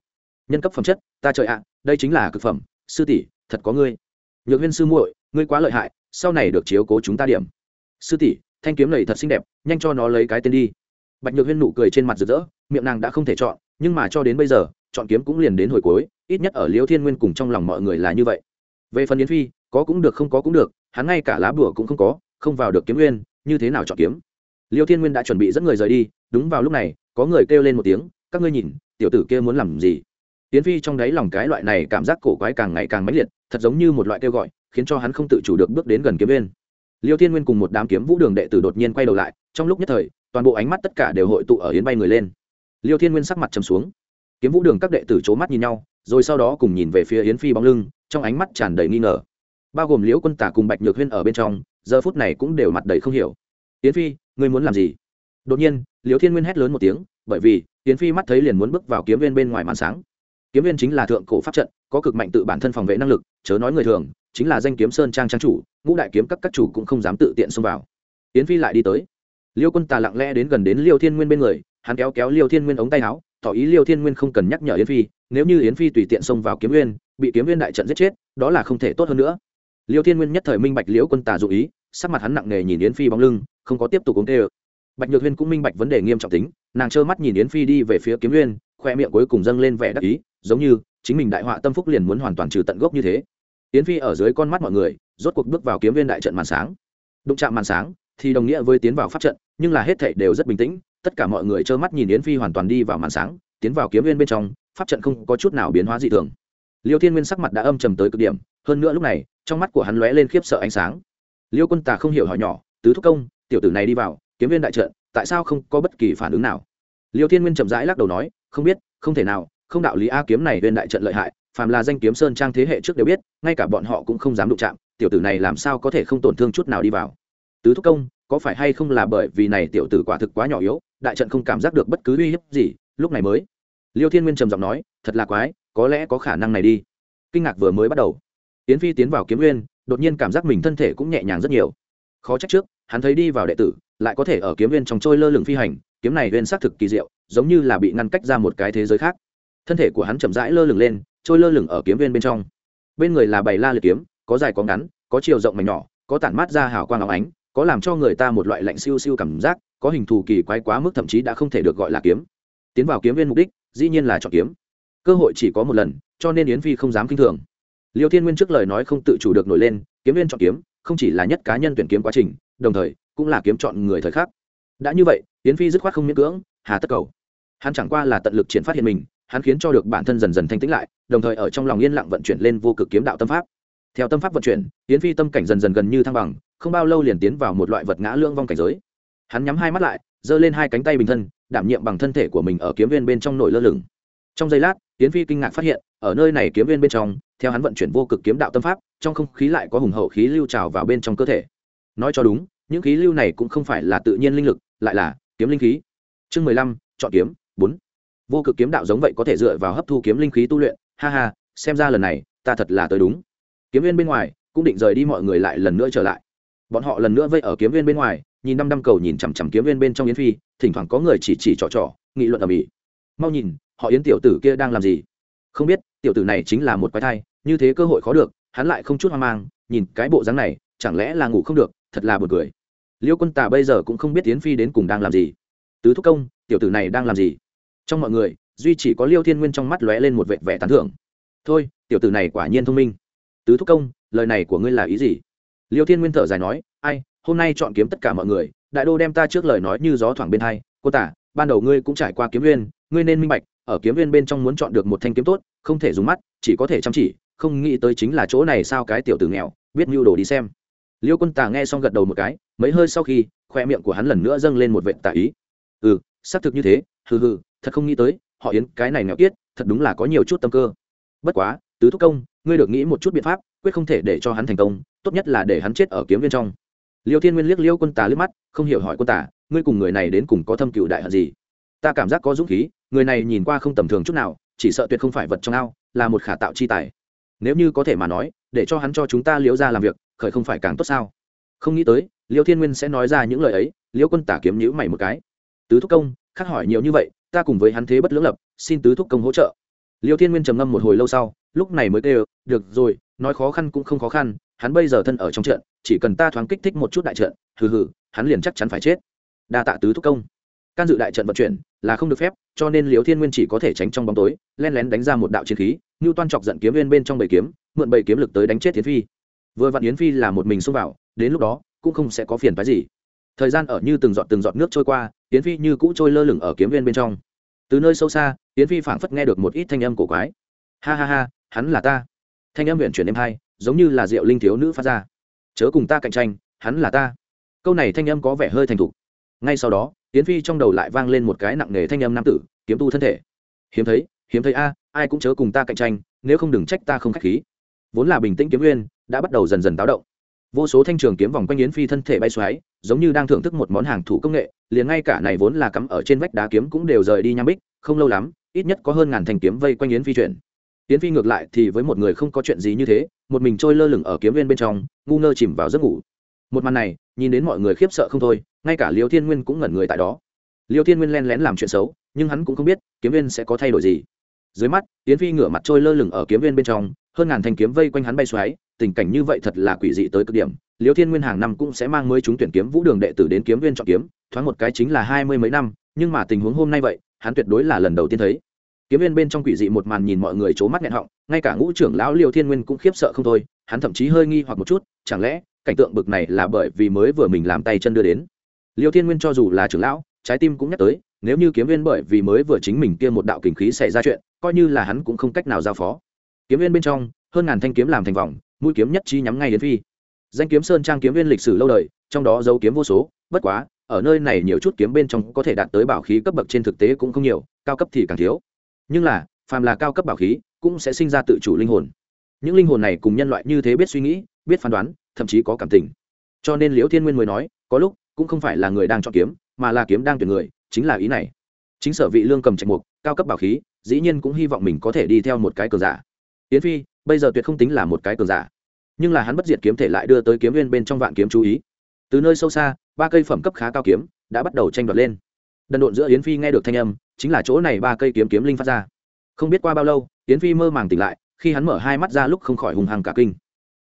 Nhân cấp phẩm chất, ta trời ạ, đây chính là cực phẩm, sư tỷ, thật có ngươi. Nhược huyên sư muội, ngươi quá lợi hại, sau này được chiếu cố chúng ta điểm. Sư tỷ, thanh kiếm này thật xinh đẹp, nhanh cho nó lấy cái tên đi. Bạch nhược huyên nụ cười trên mặt rực rỡ, miệng nàng đã không thể chọn nhưng mà cho đến bây giờ, chọn kiếm cũng liền đến hồi cuối, ít nhất ở Liêu thiên nguyên cùng trong lòng mọi người là như vậy. Về phần yến phi, có cũng được, không có cũng được, hắn ngay cả lá bùa cũng không có, không vào được kiếm nguyên, như thế nào chọn kiếm? Liêu thiên nguyên đã chuẩn bị dẫn người rời đi, đúng vào lúc này, có người kêu lên một tiếng, các ngươi nhìn, tiểu tử kia muốn làm gì? Yến phi trong đáy lòng cái loại này cảm giác cổ quái càng ngày càng mãnh liệt, thật giống như một loại kêu gọi, khiến cho hắn không tự chủ được bước đến gần kiếm nguyên. liêu thiên nguyên cùng một đám kiếm vũ đường đệ tử đột nhiên quay đầu lại, trong lúc nhất thời, toàn bộ ánh mắt tất cả đều hội tụ ở yến bay người lên liêu thiên nguyên sắc mặt trầm xuống. Kiếm vũ đường các đệ tử c h ố mắt nhìn nhau, rồi sau đó cùng nhìn về phía yến phi bóng lưng, trong ánh mắt tràn đầy nghi ngờ. Bao gồm liễu quân tả cùng bạch nhược huyên ở bên trong, giờ phút này cũng đều mặt đầy không hiểu. Yến phi, ngươi muốn làm gì? Đột nhiên, liễu thiên nguyên hét lớn một tiếng, bởi vì, yến phi mắt thấy liền muốn bước vào kiếm viên bên ngoài màn sáng. Kiếm viên chính là thượng cổ pháp trận, có cực mạnh tự bản thân phòng vệ năng lực, chớ nói người thường, chính là danh kiếm sơn trang trang chủ, ngũ đại kiếm các các chủ cũng không dám tự tiện xông vào. Yến phi lại đi tới. Liêu quân tà lặng lẽ đến gần đến liêu thiên nguyên bên người hắn kéo kéo liêu thiên nguyên ống tay áo, tỏ ý liêu thiên nguyên không cần nhắc nhở yến phi, nếu như yến phi tùy tiện xông vào kiếm nguyên, bị kiếm nguyên đại trận giết chết, đó là không thể tốt hơn nữa. Liêu thiên nguyên nhất thời minh bạch liễu quân tà dụ ý, sắc mặt hắn nặng nề nhìn yến phi bóng lưng, không có tiếp tục uống tê ơ. Bạch nhược huyên cũng minh bạch vấn đề nghiêm trọng tính, nàng trơ mắt nhìn yến phi đi về phía kiếm nguyên, khoe miệng cuối cùng dâng lên vẻ đắc ý, giống như, chính mình đại họa tâm phúc liền muốn hoàn toàn trừ tận gốc như thế. Yến phi ở dưới con mắt mọi người, rốt cuộc bước vào kiếm viên đại trận màn sáng. Đụng chạm màn sáng, thì đồng nghĩa với tiến vào pháp trận, nhưng là hết thảy đều rất bình tĩnh tất cả mọi người trơ mắt nhìn yến phi hoàn toàn đi vào màn sáng, tiến vào kiếm viên bên trong, pháp trận không có chút nào biến hóa dị thường. Liêu thiên nguyên sắc mặt đã âm trầm tới cực điểm, hơn nữa lúc này, trong mắt của hắn lóe lên khiếp sợ ánh sáng. Liêu quân tà không hiểu hỏi nhỏ, tứ thúc công, tiểu tử này đi vào, kiếm viên đại trận, tại sao không có bất kỳ phản ứng nào? Liêu thiên nguyên chậm rãi lắc đầu nói, không biết, không thể nào, không đạo lý a kiếm này viên đại trận lợi hại, phàm là danh kiếm sơn trang thế hệ trước đều biết, ngay cả bọn họ cũng không dám đụng chạm, tiểu tử này làm sao có thể không tổn thương chút nào đi vào? Tứ thúc công có phải hay không là bởi vì này tiểu tử quả thực quá nhỏ yếu, đại trận không cảm giác được bất cứ uy hiếp gì, lúc này mới. Liêu thiên nguyên trầm giọng nói, thật là quái, có lẽ có khả năng này đi. Kinh ngạc vừa mới bắt đầu. Yến phi tiến vào kiếm nguyên, đột nhiên cảm giác mình thân thể cũng nhẹ nhàng rất nhiều. Khó trách trước, hắn thấy đi vào đệ tử, lại có thể ở kiếm nguyên trong trôi lơ lửng phi hành, kiếm này nguyên xác thực kỳ diệu, giống như là bị ngăn cách ra một cái thế giới khác. Thân thể của hắn chậm rãi lơ lửng lên, trôi lơ lửng ở kiếm viên bên trong. Bên người là bảy la liệt kiếm, có dài có ngắn, có chiều rộng mảnh nhỏ, có tản mát ra hào quang áo ánh có làm cho người ta một loại lạnh siêu siêu cảm giác, có hình thù kỳ quái quá mức thậm chí đã không thể được gọi là kiếm. Tiến vào kiếm viên mục đích, dĩ nhiên là chọn kiếm. Cơ hội chỉ có một lần, cho nên yến phi không dám kinh thường. Liêu thiên nguyên trước lời nói không tự chủ được nổi lên, kiếm viên chọn kiếm, không chỉ là nhất cá nhân tuyển kiếm quá trình, đồng thời, cũng là kiếm chọn người thời khắc. Đã như vậy, yến phi dứt khoát không miễn cưỡng, hà tất cầu. Hắn chẳng qua là tận lực triển phát hiện mình, hắn khiến cho được bản thân dần dần thanh tĩnh lại, đồng thời ở trong lòng yên lặng vận chuyển lên vô cực kiếm đạo tâm pháp. Theo tâm pháp vận chuyển, yến phi tâm cảnh dần dần gần như thăng bằng không bao lâu liền tiến vào một loại vật ngã lương vong cảnh giới. Hắn nhắm hai mắt lại, giơ lên hai cánh tay bình thân, đảm nhiệm bằng thân thể của mình ở kiếm viên bên trong nổi lơ lửng. Trong giây lát tiến phi kinh ngạc phát hiện, ở nơi này kiếm viên bên trong, theo hắn vận chuyển vô cực kiếm đạo tâm pháp, trong không khí lại có hùng hậu khí lưu trào vào bên trong cơ thể. Nói cho đúng, những khí lưu này cũng không phải là tự nhiên linh lực, lại là kiếm linh khí. Chương mười lăm, chọn kiếm, bốn. Vô cực kiếm đạo giống vậy có thể dựa vào hấp thu kiếm linh khí tu luyện. Ha ha, xem ra lần này, ta thật là tới đúng. Kiếm viên bên ngoài, cũng định rời đi mọi người lại lần nữa trở lại bọn họ lần nữa vây ở kiếm viên bên ngoài, nhìn năm năm cầu nhìn chằm chằm kiếm viên bên trong yến phi, thỉnh thoảng có người chỉ chỉ trò trò, nghị luận ở mỹ mau nhìn, họ yến tiểu tử kia đang làm gì? Không biết, tiểu tử này chính là một quái thai, như thế cơ hội khó được, hắn lại không chút hoang mang, nhìn cái bộ dáng này, chẳng lẽ là ngủ không được, thật là buồn cười. Liêu quân tà bây giờ cũng không biết yến phi đến cùng đang làm gì. Tứ thúc công, tiểu tử này đang làm gì? Trong mọi người, duy chỉ có liêu thiên nguyên trong mắt lóe lên một vệt vẻ tán thưởng. Thôi, tiểu tử này quả nhiên thông minh. Tứ thúc công, lời này của ngươi là ý gì? Liêu thiên nguyên thở dài nói, ai, hôm nay chọn kiếm tất cả mọi người, đại đô đem ta trước lời nói như gió thoảng bên hai. Cô tả, ban đầu ngươi cũng trải qua kiếm viên ngươi nên minh bạch, ở kiếm viên bên trong muốn chọn được một thanh kiếm tốt, không thể dùng mắt, chỉ có thể chăm chỉ, không nghĩ tới chính là chỗ này sao cái tiểu tử nghèo, biết mưu đồ đi xem. Liêu quân tà nghe xong gật đầu một cái, mấy hơi sau khi, khoe miệng của hắn lần nữa dâng lên một vệ tà ý. Ừ xác thực như thế, hừ hừ, thật không nghĩ tới, họ yến cái này nghèo kiết, thật đúng là có nhiều chút tâm cơ. Bất quá tứ thúc công, ngươi được nghĩ một chút biện pháp, quyết không thể để cho hắn thành công, tốt nhất là để hắn chết ở kiếm viên trong. Liêu thiên nguyên liếc liêu quân tà liếc mắt, không hiểu hỏi quân tà, ngươi cùng người này đến cùng có thâm cựu đại hận gì? Ta cảm giác có dũng khí, người này nhìn qua không tầm thường chút nào, chỉ sợ tuyệt không phải vật trong ao, là một khả tạo chi tài. Nếu như có thể mà nói, để cho hắn cho chúng ta liễu ra làm việc, khởi không phải càng tốt sao? Không nghĩ tới, liêu thiên nguyên sẽ nói ra những lời ấy, liêu quân tả kiếm nhữ mày một cái. Tứ thúc công khắc hỏi nhiều như vậy, ta cùng với hắn thế bất lưỡng lập, xin tứ thúc công hỗ trợ. Liêu thiên nguyên trầm ngâm một hồi lâu sau lúc này mới kêu, được rồi, nói khó khăn cũng không khó khăn, hắn bây giờ thân ở trong trận, chỉ cần ta thoáng kích thích một chút đại trận, hừ hừ, hắn liền chắc chắn phải chết. Đa tạ tứ thúc công. Can dự đại trận vận chuyển là không được phép, cho nên liều thiên nguyên chỉ có thể tránh trong bóng tối, len lén đánh ra một đạo chiến khí như toan chọc giận kiếm viên bên trong bầy kiếm, mượn bầy kiếm lực tới đánh chết tiến phi. Vừa vặn yến phi là một mình xông vào, đến lúc đó, cũng không sẽ có phiền phái gì. Thời gian ở như từng giọt từng giọt nước trôi qua, yến phi như cũ trôi lơ lửng ở kiếm viên bên trong. Từ nơi sâu xa, yến phi phảng phất nghe được một ít thanh âm cổ quái. Ha ha ha hắn là ta. Thanh âm huyện chuyển em hai, giống như là diệu linh thiếu nữ phát ra. Chớ cùng ta cạnh tranh, hắn là ta. Câu này thanh âm có vẻ hơi thành thục. Ngay sau đó, yến phi trong đầu lại vang lên một cái nặng nề thanh âm nam tử, kiếm tu thân thể. Hiếm thấy hiếm thấy a, ai cũng chớ cùng ta cạnh tranh, nếu không đừng trách ta không k h á c h khí. Vốn là bình tĩnh kiếm nguyên, đã bắt đầu dần dần táo động. Vô số thanh trường kiếm vòng quanh yến phi thân thể bay xoáy, giống như đang thưởng thức một món hàng thủ công nghệ, liền ngay cả này vốn là cắm ở trên vách đá kiếm cũng đều rời đi nham bích, không lâu lắm, ít nhất có hơn ngàn thanh kiếm vây quanh yến phi chuyển. Tiến phi ngược lại thì với một người không có chuyện gì như thế, một mình trôi lơ lửng ở kiếm viên bên trong, ngu ngơ chìm vào giấc ngủ. Một màn này, nhìn đến mọi người khiếp sợ không thôi, ngay cả liêu thiên nguyên cũng ngẩn người tại đó. Liêu thiên nguyên len lén làm chuyện xấu, nhưng hắn cũng không biết, kiếm viên sẽ có thay đổi gì. Dưới mắt, Tiến phi ngửa mặt trôi lơ lửng ở kiếm viên bên trong, hơn ngàn thanh kiếm vây quanh hắn bay xoáy, tình cảnh như vậy thật là quỷ dị tới cực điểm. Liêu thiên nguyên hàng năm cũng sẽ mang mới chúng tuyển kiếm vũ đường đệ tử đến kiếm viên chọn kiếm, thoáng một cái chính là hai mươi mấy năm, nhưng mà tình huống hôm nay vậy, hắn tuyệt đối là lần đầu tiên thấy kiếm viên bên trong quỷ dị một màn nhìn mọi người c h ố mắt nghẹn họng, ngay cả ngũ trưởng lão liêu thiên nguyên cũng khiếp sợ không thôi, hắn thậm chí hơi nghi hoặc một chút, chẳng lẽ cảnh tượng bực này là bởi vì mới vừa mình làm tay chân đưa đến? Liêu thiên nguyên cho dù là trưởng lão, trái tim cũng nhắc tới, nếu như kiếm viên bởi vì mới vừa chính mình kia một đạo kình khí xảy ra chuyện, coi như là hắn cũng không cách nào giao phó. Kiếm viên bên trong, hơn ngàn thanh kiếm làm thành vòng, mũi kiếm nhất chi nhắm ngay đến phi. Danh kiếm sơn trang kiếm viên lịch sử lâu đời, trong đó dấu kiếm vô số, bất quá, ở nơi này nhiều chút kiếm bên trong có thể đạt tới bảo khí cấp bậc trên thực tế cũng không nhiều, cao cấp thì càng thiếu nhưng là, phàm là cao cấp bảo khí, cũng sẽ sinh ra tự chủ linh hồn. Những linh hồn này cùng nhân loại như thế biết suy nghĩ, biết phán đoán, thậm chí có cảm tình. Cho nên liễu thiên nguyên mới nói, có lúc, cũng không phải là người đang chọn kiếm, mà là kiếm đang tuyển người, chính là ý này. Chính sở vị lương cầm trạch mục, cao cấp bảo khí, dĩ nhiên cũng hy vọng mình có thể đi theo một cái cường giả. Yến phi, bây giờ tuyệt không tính là một cái cường giả. Nhưng là hắn bất diệt kiếm thể lại đưa tới kiếm viên bên trong vạn kiếm chú ý. Từ nơi sâu xa, ba cây phẩm cấp khá cao kiếm, đã bắt đầu tranh đoạt lên. Đần độn giữa yến phi nghe được thanh âm chính là chỗ này ba cây kiếm kiếm linh phát ra. Không biết qua bao lâu, yến phi mơ màng tỉnh lại, khi hắn mở hai mắt ra lúc không khỏi hùng hăng cả kinh.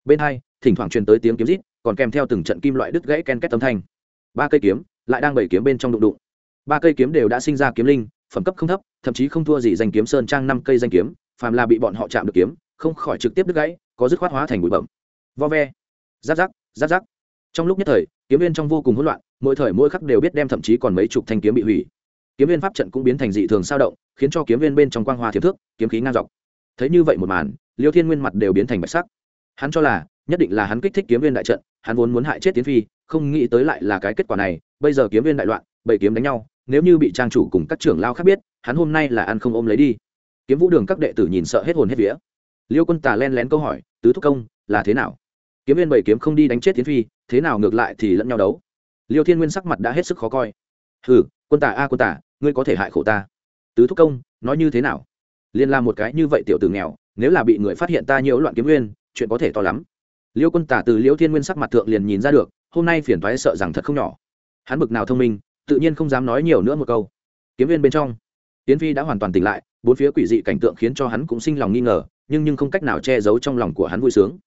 Bên hai, thỉnh thoảng truyền tới tiếng kiếm rít, còn kèm theo từng trận kim loại đứt gãy ken két tấm thanh. Ba cây kiếm lại đang bảy kiếm bên trong đụng đụng. Ba cây kiếm đều đã sinh ra kiếm linh, phẩm cấp không thấp, thậm chí không thua gì danh kiếm sơn trang năm cây danh kiếm, phàm là bị bọn họ chạm được kiếm, không khỏi trực tiếp đứt gãy, có dứt khoát hóa thành bụi bẩm vo ve. Giáp giáp giáp giáp. Trong lúc nhất thời, kiếm viên trong vô cùng hỗn loạn, mỗi thời mỗi khắc đều biết đem thậm chí còn mấy chục thanh kiếm bị hủy kiếm viên pháp trận cũng biến thành dị thường sao động, khiến cho kiếm viên bên trong quang hoa thiếp thước, kiếm khí ngang dọc. Thấy như vậy một màn, liêu thiên nguyên mặt đều biến thành bạch sắc. Hắn cho là, nhất định là hắn kích thích kiếm viên đại trận, hắn vốn muốn hại chết tiến phi, không nghĩ tới lại là cái kết quả này, bây giờ kiếm viên đại loạn, bảy kiếm đánh nhau, nếu như bị trang chủ cùng các trưởng lao khác biết, hắn hôm nay là ăn không ôm lấy đi. Kiếm vũ đường các đệ tử nhìn sợ hết hồn hết vía. Liêu quân tà len lén câu hỏi, tứ thúc công, là thế nào? Kiếm viên bảy kiếm không đi đánh chết tiến phi, thế nào ngược lại thì lẫn nhau đấu. Liêu thiên nguyên sắc mặt đã hết sức khó coi. Hừ, quân tà a, quân tà ngươi có thể hại khổ ta. Tứ thúc công, nói như thế nào? Liên la một cái như vậy tiểu tử nghèo, nếu là bị người phát hiện ta nhiễu loạn kiếm nguyên, chuyện có thể to lắm. Liêu quân tả từ liễu thiên nguyên sắc mặt thượng liền nhìn ra được, hôm nay phiền thoái sợ rằng thật không nhỏ. Hắn bực nào thông minh, tự nhiên không dám nói nhiều nữa một câu. Kiếm viên bên trong tiến phi đã hoàn toàn tỉnh lại, bốn phía quỷ dị cảnh tượng khiến cho hắn cũng sinh lòng nghi ngờ, nhưng nhưng không cách nào che giấu trong lòng của hắn vui sướng.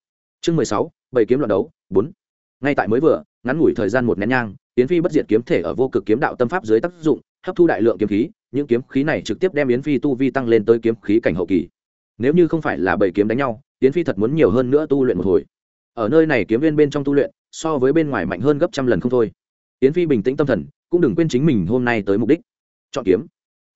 Chương mười sáu, bảy kiếm loạn đấu, bốn. Ngay tại mới vừa, ngắn ngủi thời gian một nén nhang tiến phi bất diệt kiếm thể ở vô cực kiếm đạo tâm pháp dưới tác dụng hấp thu đại lượng kiếm khí, những kiếm khí này trực tiếp đem yến phi tu vi tăng lên tới kiếm khí cảnh hậu kỳ. Nếu như không phải là bảy kiếm đánh nhau, yến phi thật muốn nhiều hơn nữa tu luyện một hồi. Ở nơi này kiếm viên bên trong tu luyện, so với bên ngoài mạnh hơn gấp trăm lần không thôi. Yến phi bình tĩnh tâm thần, cũng đừng quên chính mình hôm nay tới mục đích. Chọn kiếm.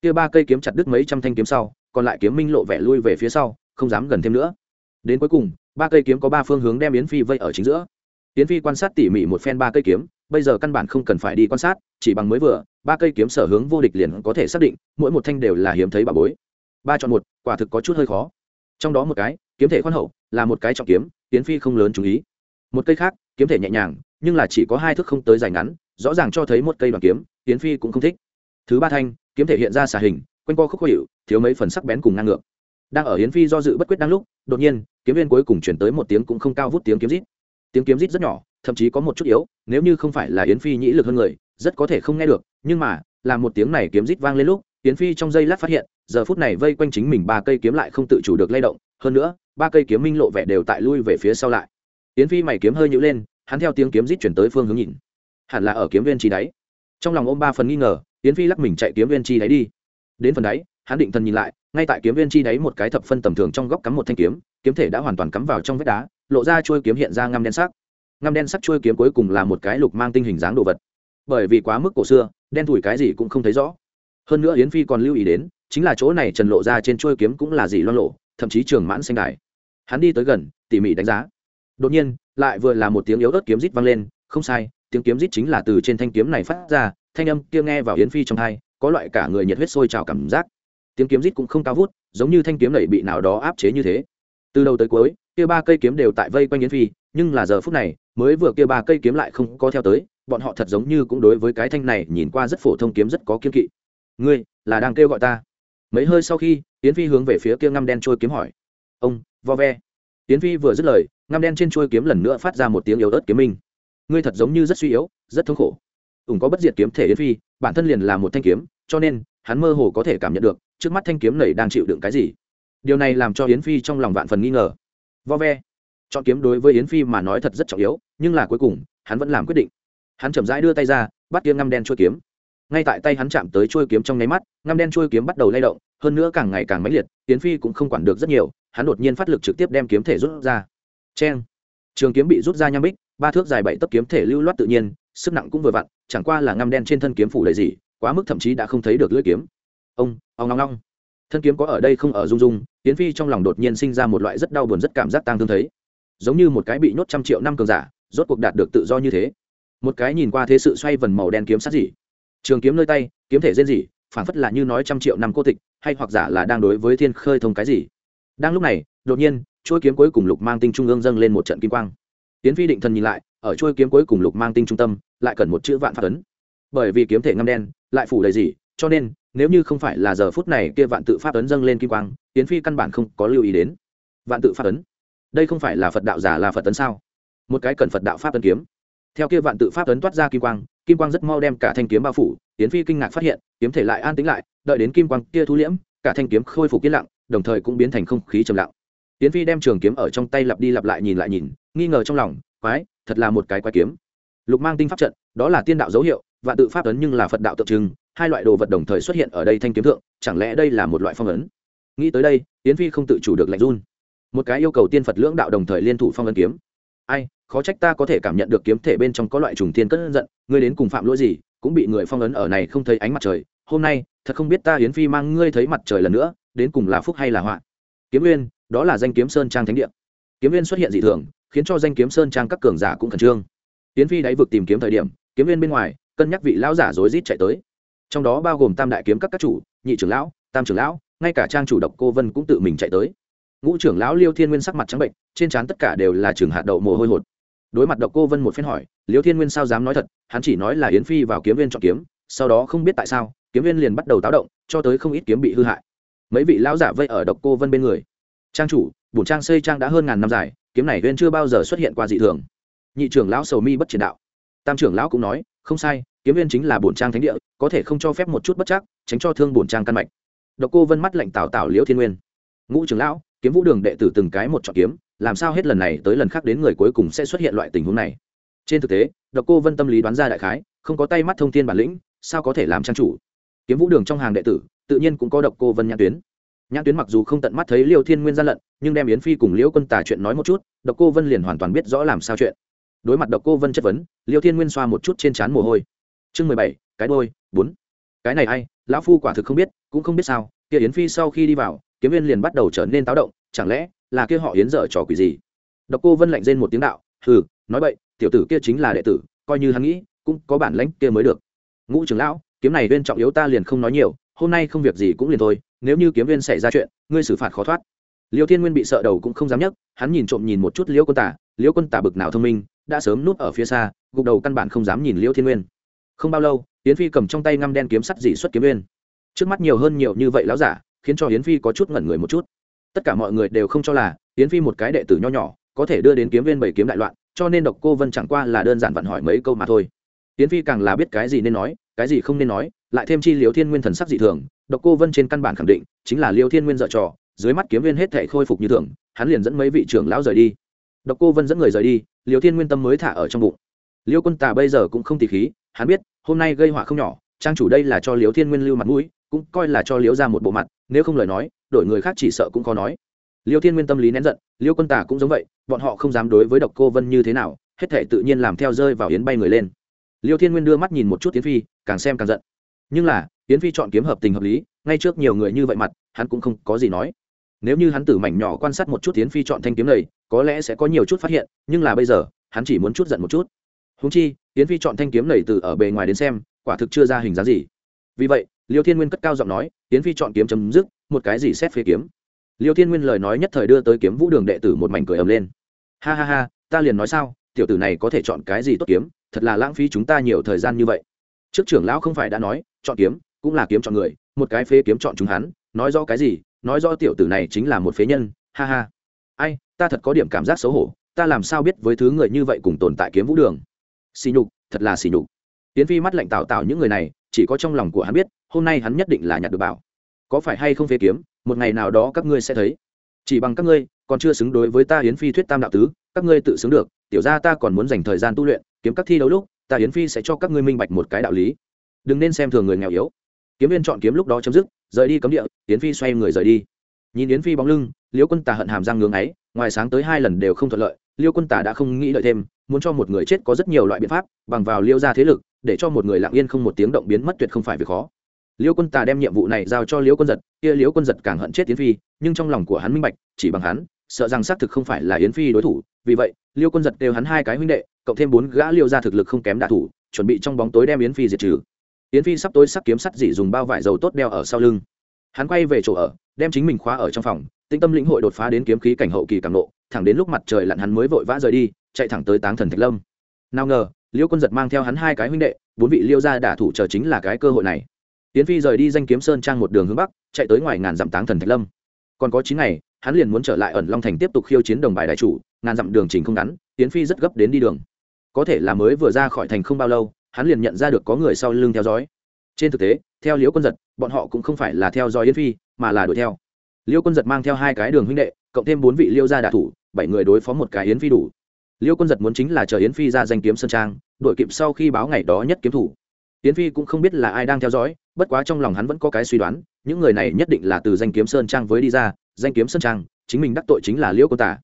Kia ba cây kiếm chặt đứt mấy trăm thanh kiếm sau, còn lại kiếm minh lộ vẻ lui về phía sau, không dám gần thêm nữa. Đến cuối cùng, ba cây kiếm có ba phương hướng đem yến phi vây ở chính giữa. Yến phi quan sát tỉ mỉ một phen ba cây kiếm bây giờ căn bản không cần phải đi quan sát, chỉ bằng mới vừa, ba cây kiếm sở hướng vô địch liền có thể xác định, mỗi một thanh đều là hiếm thấy bà bối. Ba chọn một, quả thực có chút hơi khó. Trong đó một cái, kiếm thể khoan hậu, là một cái trọng kiếm, tiến phi không lớn chú ý. Một cây khác, kiếm thể nhẹ nhàng, nhưng là chỉ có hai thước không tới dài ngắn, rõ ràng cho thấy một cây đoàn kiếm, tiến phi cũng không thích. Thứ ba thanh, kiếm thể hiện ra xà hình, quanh co khúc khó hiệu thiếu mấy phần sắc bén cùng ngang ngược. Đang ở hiến phi do dự bất quyết đang lúc, đột nhiên, kiếm viên cuối cùng chuyển tới một tiếng cũng không cao vút tiếng kiếm rít. Tiếng kiếm rít rất nhỏ thậm chí có một chút yếu, nếu như không phải là yến phi nhĩ lực hơn người, rất có thể không nghe được, nhưng mà, là một tiếng này kiếm rít vang lên lúc, yến phi trong giây lát phát hiện, giờ phút này vây quanh chính mình ba cây kiếm lại không tự chủ được lay động, hơn nữa, ba cây kiếm minh lộ vẻ đều tại lui về phía sau lại. Yến phi mày kiếm hơi nhữ lên, hắn theo tiếng kiếm rít chuyển tới phương hướng nhìn. Hẳn là ở kiếm viên chi đáy. Trong lòng ôm ba phần nghi ngờ, yến phi lắc mình chạy kiếm viên chi đáy đi. Đến phần đáy, hắn định thần nhìn lại, ngay tại kiếm viên chi đáy một cái thập phân tầm thường trong góc cắm một thanh kiếm kiếm thể đã hoàn toàn cắm vào trong vách đá, lộ ra trôi kiếm hiện ra ngăm đen sắc ngăm đen sắc chuôi kiếm cuối cùng là một cái lục mang tinh hình dáng đồ vật. Bởi vì quá mức cổ xưa, đen thủi cái gì cũng không thấy rõ. Hơn nữa yến phi còn lưu ý đến, chính là chỗ này trần lộ ra trên chuôi kiếm cũng là gì loan lộ thậm chí trường mãn xanh đài. Hắn đi tới gần, tỉ mỉ đánh giá. Đột nhiên, lại vừa là một tiếng yếu ớt kiếm rít vang lên, không sai, tiếng kiếm rít chính là từ trên thanh kiếm này phát ra, thanh âm kia nghe vào yến phi trong thai có loại cả người nhiệt huyết sôi trào cảm giác. Tiếng kiếm rít cũng không cao vút, giống như thanh kiếm này bị nào đó áp chế như thế. Từ đầu tới cuối kia ba cây kiếm đều tại vây quanh yến phi, nhưng là giờ phút này, mới vừa kia ba cây kiếm lại không có theo tới, bọn họ thật giống như cũng đối với cái thanh này nhìn qua rất phổ thông kiếm rất có kiên kỵ. Ngươi, là đang kêu gọi ta? Mấy hơi sau khi, yến phi hướng về phía kia ngăm đen trôi kiếm hỏi. Ông, vo ve. Yến phi vừa dứt lời, ngăm đen trên trôi kiếm lần nữa phát ra một tiếng yếu ớt kiếm minh. Ngươi thật giống như rất suy yếu, rất thống khổ. Ủng có bất diệt kiếm thể yến phi, bản thân liền là một thanh kiếm, cho nên, hắn mơ hồ có thể cảm nhận được, trước mắt thanh kiếm này đang chịu đựng cái gì. Điều này làm cho yến phi trong lòng vạn phần nghi ngờ vo ve. Chọn kiếm đối với yến phi mà nói thật rất trọng yếu, nhưng là cuối cùng, hắn vẫn làm quyết định. Hắn chậm rãi đưa tay ra, bắt kiếm ngăm đen chuôi kiếm. Ngay tại tay hắn chạm tới chuôi kiếm trong nháy mắt, ngăm đen chuôi kiếm bắt đầu lay động, hơn nữa càng ngày càng mãnh liệt, yến phi cũng không quản được rất nhiều, hắn đột nhiên phát lực trực tiếp đem kiếm thể rút ra. Cheng. Trường kiếm bị rút ra nham bích, ba thước dài bảy tấc kiếm thể lưu loát tự nhiên, sức nặng cũng vừa vặn, chẳng qua là ngăm đen trên thân kiếm phủ đầy gì, quá mức thậm chí đã không thấy được lưỡi kiếm. Ông ông ngong ngong thân kiếm có ở đây không ở dung dung. tiến phi trong lòng đột nhiên sinh ra một loại rất đau buồn rất cảm giác tang thương thấy. Giống như một cái bị nhốt trăm triệu năm cường giả, rốt cuộc đạt được tự do như thế. Một cái nhìn qua thế sự xoay vần màu đen kiếm sát gì trường kiếm nơi tay, kiếm thể rên gì phản phất là như nói trăm triệu năm cô tịch, hay hoặc giả là đang đối với thiên khơi thông cái gì. Đang lúc này, đột nhiên, chuôi kiếm cuối cùng lục mang tinh trung ương dâng lên một trận kim quang. Tiến phi định thần nhìn lại, ở chuôi kiếm cuối cùng lục mang tinh trung tâm, lại cần một chữ vạn phát ấn. Bởi vì kiếm thể ngâm đen, lại phủ đầy gì cho nên nếu như không phải là giờ phút này kia vạn tự pháp ấn dâng lên kim quang tiến phi căn bản không có lưu ý đến. Vạn tự pháp ấn? Đây không phải là phật đạo giả là phật tấn sao? Một cái cần phật đạo pháp tấn kiếm. Theo kia vạn tự pháp tấn toát ra kim quang kim quang rất mau đem cả thanh kiếm bao phủ tiến phi kinh ngạc phát hiện, kiếm thể lại an tính lại, đợi đến kim quang kia thu liễm, cả thanh kiếm khôi phục yên lặng, đồng thời cũng biến thành không khí trầm lặng. Tiến phi đem trường kiếm ở trong tay lặp đi lặp lại nhìn lại nhìn, nghi ngờ trong lòng, quái, thật là một cái quái kiếm. Lục mang tinh pháp trận, đó là tiên đạo dấu hiệu, vạn tự pháp ấn nhưng là phật đạo tượng trưng hai loại đồ vật đồng thời xuất hiện ở đây thanh kiếm thượng, chẳng lẽ đây là một loại phong ấn? Nghĩ tới đây, yến phi không tự chủ được lạnh run. Một cái yêu cầu tiên phật lưỡng đạo đồng thời liên thủ phong ấn kiếm. Ai, khó trách ta có thể cảm nhận được kiếm thể bên trong có loại trùng tiên cất giận, ngươi đến cùng phạm lỗi gì, cũng bị người phong ấn ở này không thấy ánh mặt trời. Hôm nay, thật không biết ta yến phi mang ngươi thấy mặt trời lần nữa, đến cùng là phúc hay là họa? Kiếm nguyên, đó là danh kiếm sơn trang thánh địa. Kiếm nguyên xuất hiện dị thường, khiến cho danh kiếm sơn trang các cường giả cũng khẩn trương. Yến phi đáy vực tìm kiếm thời điểm, kiếm nguyên bên ngoài, cân nhắc vị lão giả rối rít chạy tới trong đó bao gồm tam đại kiếm các các chủ, nhị trưởng lão, tam trưởng lão, ngay cả trang chủ độc cô vân cũng tự mình chạy tới. Ngũ trưởng lão liêu thiên nguyên sắc mặt trắng bệnh, trên trán tất cả đều là trường hạt đậu mồ hôi hột. Đối mặt độc cô vân một phen hỏi, liêu thiên nguyên sao dám nói thật? Hắn chỉ nói là yến phi vào kiếm viên chọn kiếm, sau đó không biết tại sao, kiếm viên liền bắt đầu táo động, cho tới không ít kiếm bị hư hại. Mấy vị lão giả vây ở độc cô vân bên người. Trang chủ, bổn trang xây trang đã hơn ngàn năm dài, kiếm này viên chưa bao giờ xuất hiện qua dị thường. Nhị trưởng lão sầu mi bất triển đạo. Tam trưởng lão cũng nói, không sai kiếm viên chính là bổn trang thánh địa, có thể không cho phép một chút bất chắc, tránh cho thương bổn trang căn mạch. Độc cô vân mắt lạnh tảo tảo liễu thiên nguyên. Ngũ trưởng lão, kiếm vũ đường đệ tử từng cái một chọn kiếm, làm sao hết lần này tới lần khác đến người cuối cùng sẽ xuất hiện loại tình huống này? Trên thực tế, độc cô vân tâm lý đoán ra đại khái, không có tay mắt thông tin bản lĩnh, sao có thể làm trang chủ? Kiếm vũ đường trong hàng đệ tử, tự nhiên cũng có độc cô vân nhãn tuyến. Nhãn tuyến mặc dù không tận mắt thấy liêu thiên nguyên gian lận, nhưng đem yến phi cùng liễu quân tả chuyện nói một chút, độc cô vân liền hoàn toàn biết rõ làm sao chuyện. Đối mặt độc cô vân chất vấn, liêu thiên nguyên xoa một chút trên trán mồ hôi chương mười bảy, cái đôi bốn. Cái này ai, lão phu quả thực không biết, cũng không biết sao, kia yến phi sau khi đi vào, kiếm viên liền bắt đầu trở nên táo động, chẳng lẽ là kia họ yến dở trò quỷ gì? Độc cô vân lạnh rên một tiếng đạo, hừ, nói vậy tiểu tử kia chính là đệ tử, coi như hắn nghĩ, cũng có bản lãnh kia mới được. Ngũ trưởng lão, kiếm này viên trọng yếu ta liền không nói nhiều, hôm nay không việc gì cũng liền thôi, nếu như kiếm viên xảy ra chuyện, ngươi xử phạt khó thoát. Liêu thiên nguyên bị sợ đầu cũng không dám nhấc, hắn nhìn trộm nhìn một chút liêu quân tả, liêu quân tả bực nào thông minh, đã sớm núp ở phía xa, gục đầu căn bản không dám nhìn liêu thiên nguyên không bao lâu, yến phi cầm trong tay ngăm đen kiếm sắt dị xuất kiếm viên trước mắt nhiều hơn nhiều như vậy láo giả, khiến cho yến phi có chút ngẩn người một chút. Tất cả mọi người đều không cho là yến phi một cái đệ tử nho nhỏ, có thể đưa đến kiếm viên bảy kiếm đại loạn, cho nên độc cô vân chẳng qua là đơn giản vặn hỏi mấy câu mà thôi. Yến phi càng là biết cái gì nên nói, cái gì không nên nói, lại thêm chi liều thiên nguyên thần sắc dị thường, độc cô vân trên căn bản khẳng định chính là liêu thiên nguyên dợ trò, dưới mắt kiếm viên hết thể khôi phục như thường, hắn liền dẫn mấy vị trưởng lão rời đi. Độc cô vân dẫn người rời đi liều thiên nguyên tâm mới thả ở trong bụng. Liêu quân tà bây giờ cũng không tỉ khí hắn biết, hôm nay gây họa không nhỏ, trang chủ đây là cho liếu thiên nguyên lưu mặt mũi, cũng coi là cho liếu ra một bộ mặt, nếu không lời nói, đổi người khác chỉ sợ cũng khó nói. Liêu thiên nguyên tâm lý nén giận liêu quân Tả cũng giống vậy, bọn họ không dám đối với độc cô vân như thế nào, hết thể tự nhiên làm theo rơi vào yến bay người lên. Liêu thiên nguyên đưa mắt nhìn một chút yến phi, càng xem càng giận. Nhưng là, yến phi chọn kiếm hợp tình hợp lý, ngay trước nhiều người như vậy mặt, hắn cũng không có gì nói. Nếu như hắn tử mảnh nhỏ quan sát một chút yến phi chọn thanh kiếm này, có lẽ sẽ có nhiều chút phát hiện, nhưng là bây giờ, hắn chỉ muốn chút giận một chút húng chi tiến phi chọn thanh kiếm này từ ở bề ngoài đến xem, quả thực chưa ra hình dáng gì. Vì vậy, liêu thiên nguyên cất cao giọng nói tiến phi chọn kiếm chấm dứt, một cái gì xét phế kiếm? Liêu thiên nguyên lời nói nhất thời đưa tới kiếm vũ đường đệ tử một mảnh cười ầm lên. Ha ha ha, ta liền nói sao, tiểu tử này có thể chọn cái gì tốt kiếm, thật là lãng phí chúng ta nhiều thời gian như vậy. Trước trưởng lão không phải đã nói, chọn kiếm cũng là kiếm chọn người, một cái phế kiếm chọn chúng hắn, nói rõ cái gì, nói rõ tiểu tử này chính là một phế nhân, ha ha. Ai, ta thật có điểm cảm giác xấu hổ, ta làm sao biết với thứ người như vậy cùng tồn tại kiếm vũ đường? Xì nhục, thật là xì nhục. Tiến phi mắt lạnh tạo tạo những người này, chỉ có trong lòng của hắn biết, hôm nay hắn nhất định là nhặt được bảo. Có phải hay không phế kiếm, một ngày nào đó các ngươi sẽ thấy. Chỉ bằng các ngươi, còn chưa xứng đối với ta hiến phi thuyết tam đạo tứ, các ngươi tự xứng được. Tiểu ra ta còn muốn dành thời gian tu luyện, kiếm các thi đấu lúc, ta hiến phi sẽ cho các ngươi minh bạch một cái đạo lý. Đừng nên xem thường người nghèo yếu. Kiếm viên chọn kiếm lúc đó chấm dứt, rời đi cấm địa hiến phi xoay người rời đi. Nhìn hiến phi bóng lưng liêu quân tà hận hàm răng ngưỡng ấy, ngoài sáng tới hai lần đều không thuận lợi liêu quân tà đã không nghĩ đợi thêm muốn cho một người chết có rất nhiều loại biện pháp, bằng vào liêu ra thế lực, để cho một người lặng yên không một tiếng động biến mất tuyệt không phải việc khó. Liêu quân tà đem nhiệm vụ này giao cho liêu quân giật, kia liêu quân giật càng hận chết yến phi, nhưng trong lòng của hắn minh bạch, chỉ bằng hắn, sợ rằng xác thực không phải là yến phi đối thủ, vì vậy, liêu quân giật đều hắn hai cái huynh đệ, cộng thêm bốn gã liêu ra thực lực không kém đạ thủ, chuẩn bị trong bóng tối đem yến phi diệt trừ. Yến phi sắp tối sắc kiếm sắt dỉ dùng bao vải dầu tốt đeo ở sau lưng. Hắn quay về chỗ ở, đem chính mình khóa ở trong phòng, tĩnh tâm lĩnh hội đột phá đến kiếm khí cảnh hậu kỳ càng lộ, thẳng đến lúc mặt trời lặn hắn mới vội vã rời đi chạy thẳng tới táng thần thạch lâm nào ngờ liêu quân giật mang theo hắn hai cái huynh đệ bốn vị liêu gia đả thủ chờ chính là cái cơ hội này tiến phi rời đi danh kiếm sơn trang một đường hướng bắc chạy tới ngoài ngàn dặm táng thần thạch lâm còn có chín ngày hắn liền muốn trở lại ẩn long thành tiếp tục khiêu chiến đồng bài đại chủ ngàn dặm đường trình không ngắn tiến phi rất gấp đến đi đường có thể là mới vừa ra khỏi thành không bao lâu hắn liền nhận ra được có người sau lưng theo dõi trên thực tế theo liễu quân giật bọn họ cũng không phải là theo dõi yến phi mà là đuổi theo liễu quân giật mang theo hai cái đường huynh đệ cộng thêm bốn vị liêu gia đạ thủ bảy người đối phó một cái yến phi đủ liêu quân giật muốn chính là chờ yến phi ra danh kiếm sơn trang đội kịp sau khi báo ngày đó nhất kiếm thủ. Yến phi cũng không biết là ai đang theo dõi, bất quá trong lòng hắn vẫn có cái suy đoán, những người này nhất định là từ danh kiếm sơn trang với đi ra, danh kiếm sơn trang, chính mình đắc tội chính là Liêu quân tả.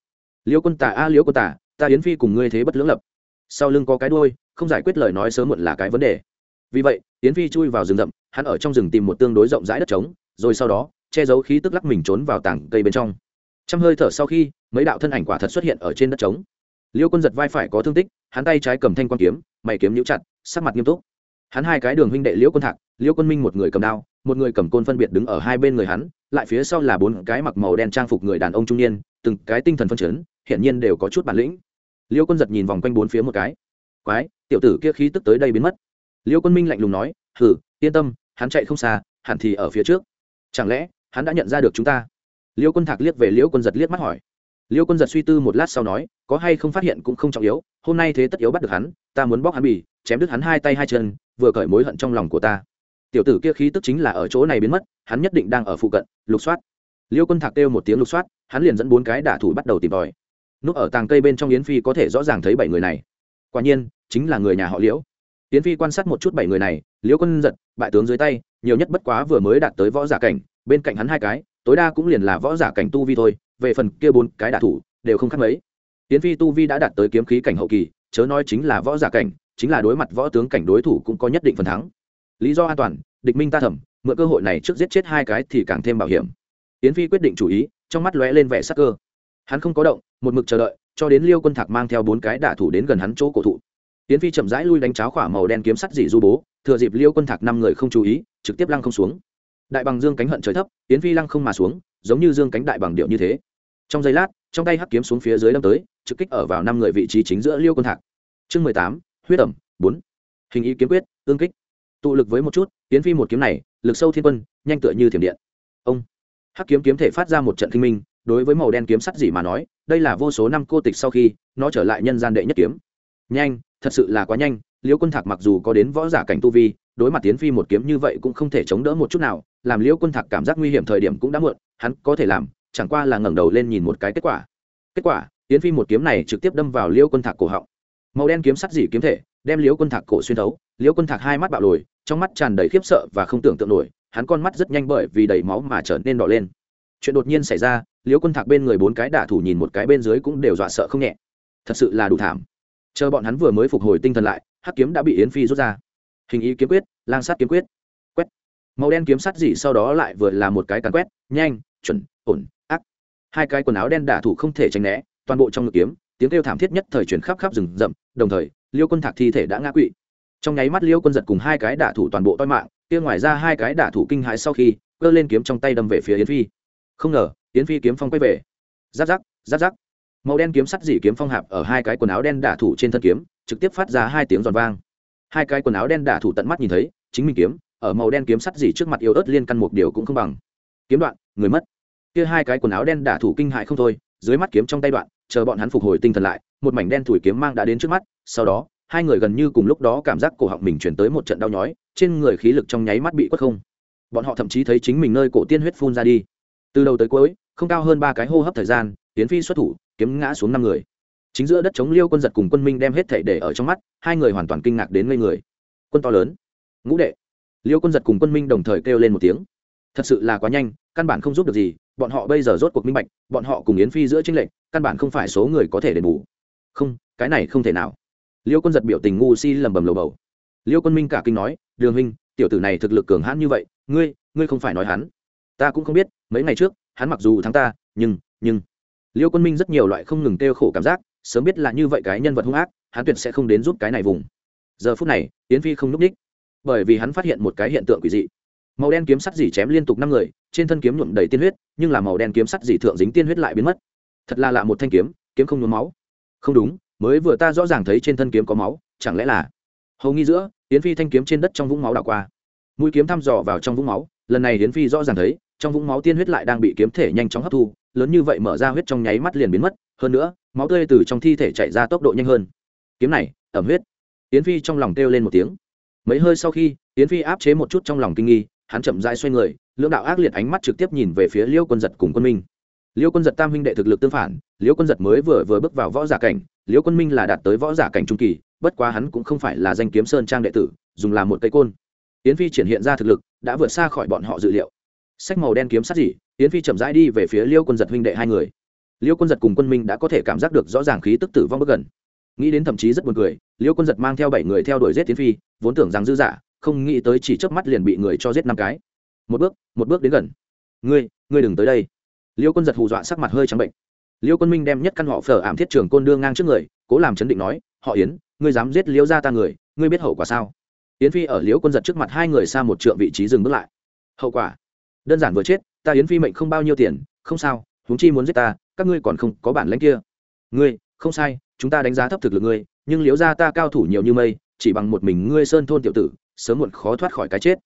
Liêu quân tả a, Liêu quân tả, ta yến phi cùng ngươi thế bất lưỡng lập. Sau lưng có cái đôi không giải quyết lời nói sớm muộn là cái vấn đề. Vì vậy, yến phi chui vào rừng rậm, hắn ở trong rừng tìm một tương đối rộng rãi đất trống, rồi sau đó, che giấu khí tức lắc mình trốn vào tảng cây bên trong. Trăm hơi thở sau khi, mấy đạo thân ảnh quả thật xuất hiện ở trên đất trống liêu quân giật vai phải có thương tích, hắn tay trái cầm thanh quan kiếm, mày kiếm nhũ chặt, sắc mặt nghiêm túc. Hắn hai cái đường huynh đệ liễu quân thạc liễu quân minh một người cầm đao, một người cầm côn phân biệt đứng ở hai bên người hắn, lại phía sau là bốn cái mặc màu đen trang phục người đàn ông trung niên, từng cái tinh thần phân chấn hiện nhiên đều có chút bản lĩnh. Liễu quân giật nhìn vòng quanh bốn phía một cái. Quái, tiểu tử kia khí tức tới đây biến mất. Liễu quân minh lạnh lùng nói hử yên tâm, hắn chạy không xa, hẳn thì ở phía trước. Chẳng lẽ hắn đã nhận ra được chúng ta? Liễu quân thạc liếc về liễu quân giật liếc mắt hỏi liễu quân giật suy tư một lát sau nói, có hay không phát hiện cũng không trọng yếu, hôm nay thế tất yếu bắt được hắn, ta muốn bóc hắn bì, chém đứt hắn hai tay hai chân, vừa cởi mối hận trong lòng của ta. Tiểu tử kia khí tức chính là ở chỗ này biến mất, hắn nhất định đang ở phụ cận, lục soát. Liêu quân thạc kêu một tiếng lục soát, hắn liền dẫn bốn cái đả thủ bắt đầu tìm tòi. Núp ở tàng cây bên trong yến phi có thể rõ ràng thấy bảy người này. Quả nhiên, chính là người nhà họ liễu. Yến phi quan sát một chút bảy người này, liễu quân giật, bại tướng dưới tay, nhiều nhất bất quá vừa mới đạt tới võ giả cảnh, bên cạnh hắn hai cái, tối đa cũng liền là võ giả cảnh tu vi thôi về phần kia bốn cái đả thủ, đều không khác mấy. Tiến phi tu vi đã đạt tới kiếm khí cảnh hậu kỳ, chớ nói chính là võ giả cảnh, chính là đối mặt võ tướng cảnh đối thủ cũng có nhất định phần thắng. Lý do an toàn, địch minh ta thẩm, mượn cơ hội này trước giết chết hai cái thì càng thêm bảo hiểm. Tiến phi quyết định chủ ý, trong mắt lóe lên vẻ sắc cơ. Hắn không có động, một mực chờ đợi, cho đến liêu quân thạc mang theo bốn cái đả thủ đến gần hắn chỗ cổ thụ. Tiến phi chậm rãi lui đánh cháo khỏa màu đen kiếm sắt dị du bố, thừa dịp liêu quân thạc năm người không chú ý, trực tiếp lăng không xuống. Đại bằng dương cánh hận trời thấp, tiến phi lăng không mà xuống, giống như dương cánh đại bằng điệu như thế trong giây lát, trong tay hắc kiếm xuống phía dưới đâm tới, trực kích ở vào năm người vị trí chính giữa liêu quân thạc. Chương mười tám, huyết ẩm, bốn. Hình ý kiếm quyết, tương kích. Tụ lực với một chút, tiến phi một kiếm này, lực sâu thiên quân, nhanh tựa như thiểm điện. Ông. Hắc kiếm kiếm thể phát ra một trận kinh minh, đối với màu đen kiếm sắt gì mà nói, đây là vô số năm cô tịch sau khi, nó trở lại nhân gian đệ nhất kiếm. Nhanh, thật sự là quá nhanh liễu quân thạc mặc dù có đến võ giả cảnh tu vi, đối mặt tiến phi một kiếm như vậy cũng không thể chống đỡ một chút nào, làm liễu quân thạc cảm giác nguy hiểm thời điểm cũng đã muộn, hắn có thể làm chẳng qua là ngẩng đầu lên nhìn một cái kết quả. Kết quả tiến phi một kiếm này trực tiếp đâm vào liễu quân thạc cổ họng. Màu đen kiếm sắt dỉ kiếm thể, đem liễu quân thạc cổ xuyên thấu. Liễu quân thạc hai mắt bạo lồi, trong mắt tràn đầy khiếp sợ và không tưởng tượng nổi, hắn con mắt rất nhanh bởi vì đầy máu mà trở nên đỏ lên. Chuyện đột nhiên xảy ra, liễu quân thạc bên người bốn cái đả thủ nhìn một cái bên dưới cũng đều dọa sợ không nhẹ. Thật sự là đủ thảm. Chờ bọn hắn vừa mới phục hồi tinh thần lại, hắc kiếm đã bị yến phi rút ra. Hình ý kiếm quyết, lang sát kiếm quyết. Quét. Màu đen kiếm sắt dị sau đó lại vừa là một cái càn quét, nhanh, chuẩn, ổn hai cái quần áo đen đả thủ không thể tránh né, toàn bộ trong ngực kiếm, tiếng kêu thảm thiết nhất thời chuyển khắp khắp rừng rậm, đồng thời, liêu quân thạc thi thể đã ngã quỵ. Trong nháy mắt liêu quân giật cùng hai cái đả thủ toàn bộ toi mạng, kia ngoài ra hai cái đả thủ kinh hãi sau khi cơ lên kiếm trong tay đâm về phía yến phi. Không ngờ, yến phi kiếm phong quay về. Giáp giáp giáp giáp. Màu đen kiếm sắt dỉ kiếm phong hạp ở hai cái quần áo đen đả thủ trên thân kiếm, trực tiếp phát ra hai tiếng giòn vang. Hai cái quần áo đen đả thủ tận mắt nhìn thấy, chính mình kiếm, ở màu đen kiếm sắt dỉ trước mặt yếu ớt liên căn một điều cũng không bằng. Kiếm đoạn, người mất kia hai cái quần áo đen đả thủ kinh hại không thôi, dưới mắt kiếm trong tay đoạn, chờ bọn hắn phục hồi tinh thần lại, một mảnh đen thủi kiếm mang đã đến trước mắt, sau đó, hai người gần như cùng lúc đó cảm giác cổ họng mình chuyển tới một trận đau nhói, trên người khí lực trong nháy mắt bị quất không. Bọn họ thậm chí thấy chính mình nơi cổ tiên huyết phun ra đi. Từ đầu tới cuối, không cao hơn ba cái hô hấp thời gian tiến phi xuất thủ, kiếm ngã xuống năm người. Chính giữa đất chống liêu quân giật cùng quân minh đem hết thể để ở trong mắt, hai người hoàn toàn kinh ngạc đến ngây người. Quân to lớn, ngũ đệ. Liêu quân giật cùng quân minh đồng thời kêu lên một tiếng. Thật sự là quá nhanh, căn bản không giúp được gì bọn họ bây giờ rốt cuộc minh bạch, bọn họ cùng yến phi giữa tranh lệch, căn bản không phải số người có thể đền bù. Không, cái này không thể nào. Liêu quân giật biểu tình ngu si lầm bầm lầu bầu. Liêu quân minh cả kinh nói, đường huynh, tiểu tử này thực lực cường hãn như vậy, ngươi ngươi không phải nói hắn. Ta cũng không biết, mấy ngày trước, hắn mặc dù thắng ta, nhưng nhưng liêu quân minh rất nhiều loại không ngừng kêu khổ cảm giác, sớm biết là như vậy cái nhân vật hung ác, hắn tuyệt sẽ không đến giúp cái này vùng. Giờ phút này, yến phi không n ních, bởi vì hắn phát hiện một cái hiện tượng quỷ dị màu đen kiếm sắt dỉ chém liên tục năm người, trên thân kiếm nhuộm đầy tiên huyết, nhưng là màu đen kiếm sắt dỉ thượng dính tiên huyết lại biến mất. Thật là lạ một thanh kiếm kiếm không nhuốm máu. Không đúng, mới vừa ta rõ ràng thấy trên thân kiếm có máu, chẳng lẽ là hầu nghi giữa, yến phi thanh kiếm trên đất trong vũng máu đảo qua. Mũi kiếm thăm dò vào trong vũng máu, lần này yến phi rõ ràng thấy, trong vũng máu tiên huyết lại đang bị kiếm thể nhanh chóng hấp thu, lớn như vậy mở ra huyết trong nháy mắt liền biến mất, hơn nữa, máu tươi từ trong thi thể chạy ra tốc độ nhanh hơn. Kiếm này, ẩm huyết. Yến phi trong lòng kêu lên một tiếng. Mấy hơi sau khi, yến phi áp chế một chút trong lòng kinh nghi hắn chậm rãi xoay người, lưỡng đạo ác liệt ánh mắt trực tiếp nhìn về phía liêu quân giật cùng quân minh. Liêu quân giật tam huynh đệ thực lực tương phản, liêu quân giật mới vừa vừa bước vào võ giả cảnh, liêu quân minh là đạt tới võ giả cảnh trung kỳ, bất quá hắn cũng không phải là danh kiếm sơn trang đệ tử, dùng làm một cây côn. Yến phi triển hiện ra thực lực, đã vượt xa khỏi bọn họ dự liệu. Sách màu đen kiếm sát gì yến phi chậm rãi đi về phía liêu quân giật huynh đệ hai người. Liêu quân giật cùng quân minh đã có thể cảm giác được rõ ràng khí tức tử vong bước gần. Nghĩ đến thậm chí rất buồn cười, liêu quân giật mang theo bảy người theo đuổi giết tiến phi, vốn tưởng rằng dư giả không nghĩ tới chỉ chớp mắt liền bị người cho giết năm cái. Một bước một bước đến gần. Ngươi ngươi đừng tới đây. Liêu quân giật hù dọa sắc mặt hơi trắng bệnh. Liêu quân minh đem nhất căn họ phở ảm thiết trường côn đưa ngang trước người, cố làm chấn định nói, họ yến, ngươi dám giết liêu ra ta người, ngươi biết hậu quả sao? Yến phi ở liêu quân giật trước mặt hai người xa một trượng vị trí dừng bước lại. Hậu quả? Đơn giản vừa chết, ta yến phi mệnh không bao nhiêu tiền, không sao, huống chi muốn giết ta, các ngươi còn không có bản lãnh kia. Ngươi, không sai, chúng ta đánh giá thấp thực lực ngươi, nhưng Liễu ra ta cao thủ nhiều như mây, chỉ bằng một mình ngươi sơn thôn tiểu tử sớm muộn khó thoát khỏi cái chết.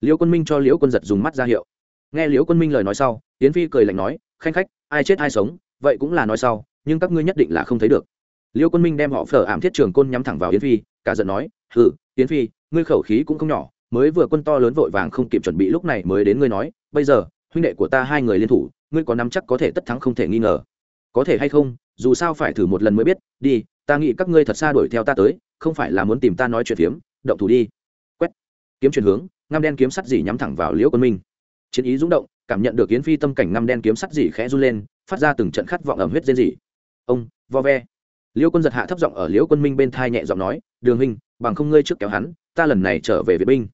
Liễu quân minh cho liễu quân giật dùng mắt ra hiệu. Nghe liễu quân minh lời nói sau, yến phi cười lạnh nói, khanh khách, ai chết ai sống, vậy cũng là nói sau, nhưng các ngươi nhất định là không thấy được. Liễu quân minh đem họ phở ảm thiết trường côn nhắm thẳng vào yến phi, cả giận nói, hừ, yến phi, ngươi khẩu khí cũng không nhỏ, mới vừa quân to lớn vội vàng không kịp chuẩn bị lúc này mới đến ngươi nói, bây giờ, huynh đệ của ta hai người liên thủ, ngươi có nắm chắc có thể tất thắng không thể nghi ngờ. Có thể hay không, dù sao phải thử một lần mới biết, đi, ta nghĩ các ngươi thật xa đuổi theo ta tới, không phải là muốn tìm ta nói chuyện phiếm, động thủ đi kiếm chuyển hướng, ngăm đen kiếm sắt dỉ nhắm thẳng vào liễu quân minh. Chiến ý rúng động, cảm nhận được yến phi tâm cảnh ngăm đen kiếm sắt dỉ khẽ run lên, phát ra từng trận khát vọng ẩm huyết dên dỉ ông, vo ve. Liễu quân giật hạ thấp giọng ở liễu quân minh bên thai nhẹ giọng nói, đường huynh, bằng không ngươi trước kéo hắn, ta lần này trở về vệ binh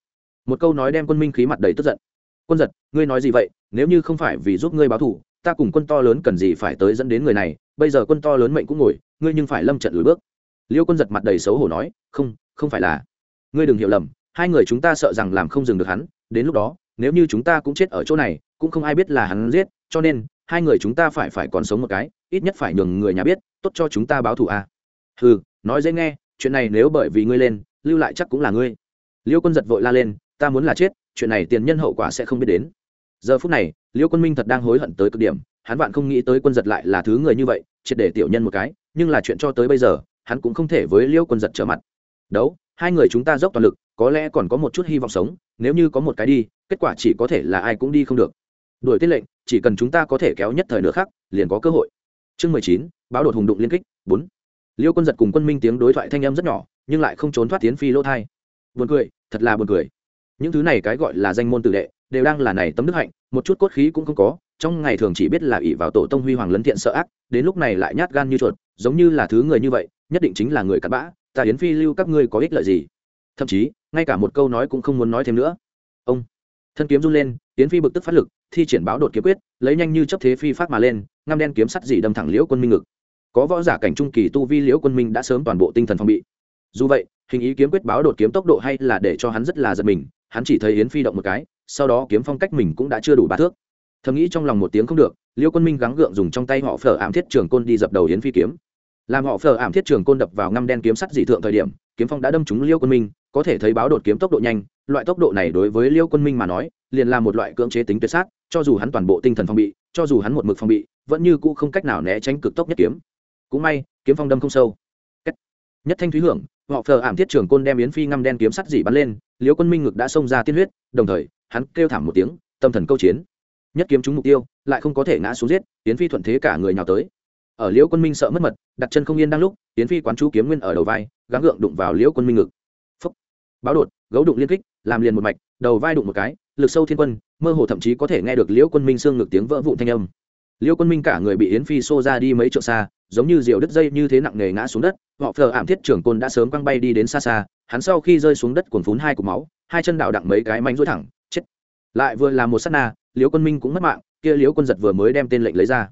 một câu nói đem quân minh khí mặt đầy tức giận. Quân giật, ngươi nói gì vậy? Nếu như không phải vì giúp ngươi báo thù, ta cùng quân to lớn cần gì phải tới dẫn đến người này? Bây giờ quân to lớn mệnh cũng ngồi, ngươi nhưng phải lâm trận lùi bước. Liêu quân giật mặt đầy xấu hổ nói, không không phải là. Ngươi đừng hiểu lầm hai người chúng ta sợ rằng làm không dừng được hắn, đến lúc đó, nếu như chúng ta cũng chết ở chỗ này, cũng không ai biết là hắn giết, cho nên, hai người chúng ta phải phải còn sống một cái, ít nhất phải nhường người nhà biết, tốt cho chúng ta báo thù à. ừ nói dễ nghe, chuyện này nếu bởi vì ngươi lên, lưu lại chắc cũng là ngươi. Liêu quân giật vội la lên, ta muốn là chết, chuyện này tiền nhân hậu quả sẽ không biết đến. Giờ phút này, liêu quân minh thật đang hối hận tới cực điểm, hắn vạn không nghĩ tới quân giật lại là thứ người như vậy, triệt để tiểu nhân một cái, nhưng là chuyện cho tới bây giờ, hắn cũng không thể với liêu quân giật trở mặt. Đấu, hai người chúng ta dốc toàn lực có lẽ còn có một chút hy vọng sống, nếu như có một cái đi, kết quả chỉ có thể là ai cũng đi không được. Đuổi tiết lệnh, chỉ cần chúng ta có thể kéo nhất thời nữa khác liền có cơ hội. Chương mười chín, báo đột hùng đụng liên kích, bốn. Liêu quân giật cùng quân minh tiếng đối thoại thanh âm rất nhỏ, nhưng lại không trốn thoát tiến phi lỗ thai. Buồn cười, thật là buồn cười. Những thứ này cái gọi là danh môn tử đệ, đều đang là này tấm đức hạnh, một chút cốt khí cũng không có, trong ngày thường chỉ biết là ỷ vào tổ tông huy hoàng lấn thiện sợ ác, đến lúc này lại nhát gan như chuột, giống như là thứ người như vậy, nhất định chính là người cặn bã, ta yến phi lưu các ngươi có ích lợi gì? Thậm chí, ngay cả một câu nói cũng không muốn nói thêm nữa. Ông, thân kiếm run lên, yến phi bực tức phát lực, thi triển báo đột kiếm quyết, lấy nhanh như chấp thế phi phát mà lên, ngăm đen kiếm sắt dỉ đâm thẳng liễu quân minh ngực. Có võ giả cảnh trung kỳ tu vi liễu quân minh đã sớm toàn bộ tinh thần phòng bị. Dù vậy, hình ý kiếm quyết báo đột kiếm tốc độ hay là để cho hắn rất là giật mình, hắn chỉ thấy yến phi động một cái, sau đó kiếm phong cách mình cũng đã chưa đủ ba thước. Thầm nghĩ trong lòng một tiếng không được liêu quân minh gắng gượng dùng trong tay họ phở ảm thiết trường côn đi dập đầu yến phi kiếm. Làm họ phở ảm thiết trường côn đập vào ngăm đen kiếm sắt dị thượng thời điểm, kiếm phong đã đâm trúng liêu quân minh có thể thấy báo đột kiếm tốc độ nhanh, loại tốc độ này đối với liêu quân minh mà nói, liền là một loại cưỡng chế tính tuyệt sát, cho dù hắn toàn bộ tinh thần phòng bị, cho dù hắn một mực phòng bị, vẫn như cũ không cách nào né tránh cực tốc nhất kiếm. Cũng may, kiếm phong đâm không sâu. Nhất thanh thúy hưởng, họ phờ ảm thiết trường côn đem yến phi ngăm đen kiếm sắt dỉ bắn lên, liêu quân minh ngực đã xông ra tiên huyết, đồng thời, hắn kêu thảm một tiếng, tâm thần câu chiến. Nhất kiếm trúng mục tiêu, lại không có thể ngã xuống giết, yến phi thuận thế cả người nhào tới. Ở liễu quân minh sợ mất mật, đặt chân không yên đang lúc, yến phi quán chú kiếm nguyên ở đầu vai, gắng gượng đụng vào liễu quân minh ngực báo đột, gấu đụng liên kích, làm liền một mạch, đầu vai đụng một cái, lực sâu thiên quân, mơ hồ thậm chí có thể nghe được liễu quân minh xương ngực tiếng vỡ vụn thanh âm. Liễu quân minh cả người bị yến phi xô ra đi mấy chỗ xa, giống như diều đứt dây như thế nặng nề ngã xuống đất, họ phờ ảm thiết trưởng côn đã sớm quăng bay đi đến xa xa, hắn sau khi rơi xuống đất cuồn phún hai cục máu, hai chân đạo đặng mấy cái mánh rối thẳng, chết. Lại vừa là một sát na, liễu quân minh cũng mất mạng, kia liễu quân giật vừa mới đem tên lệnh lấy ra.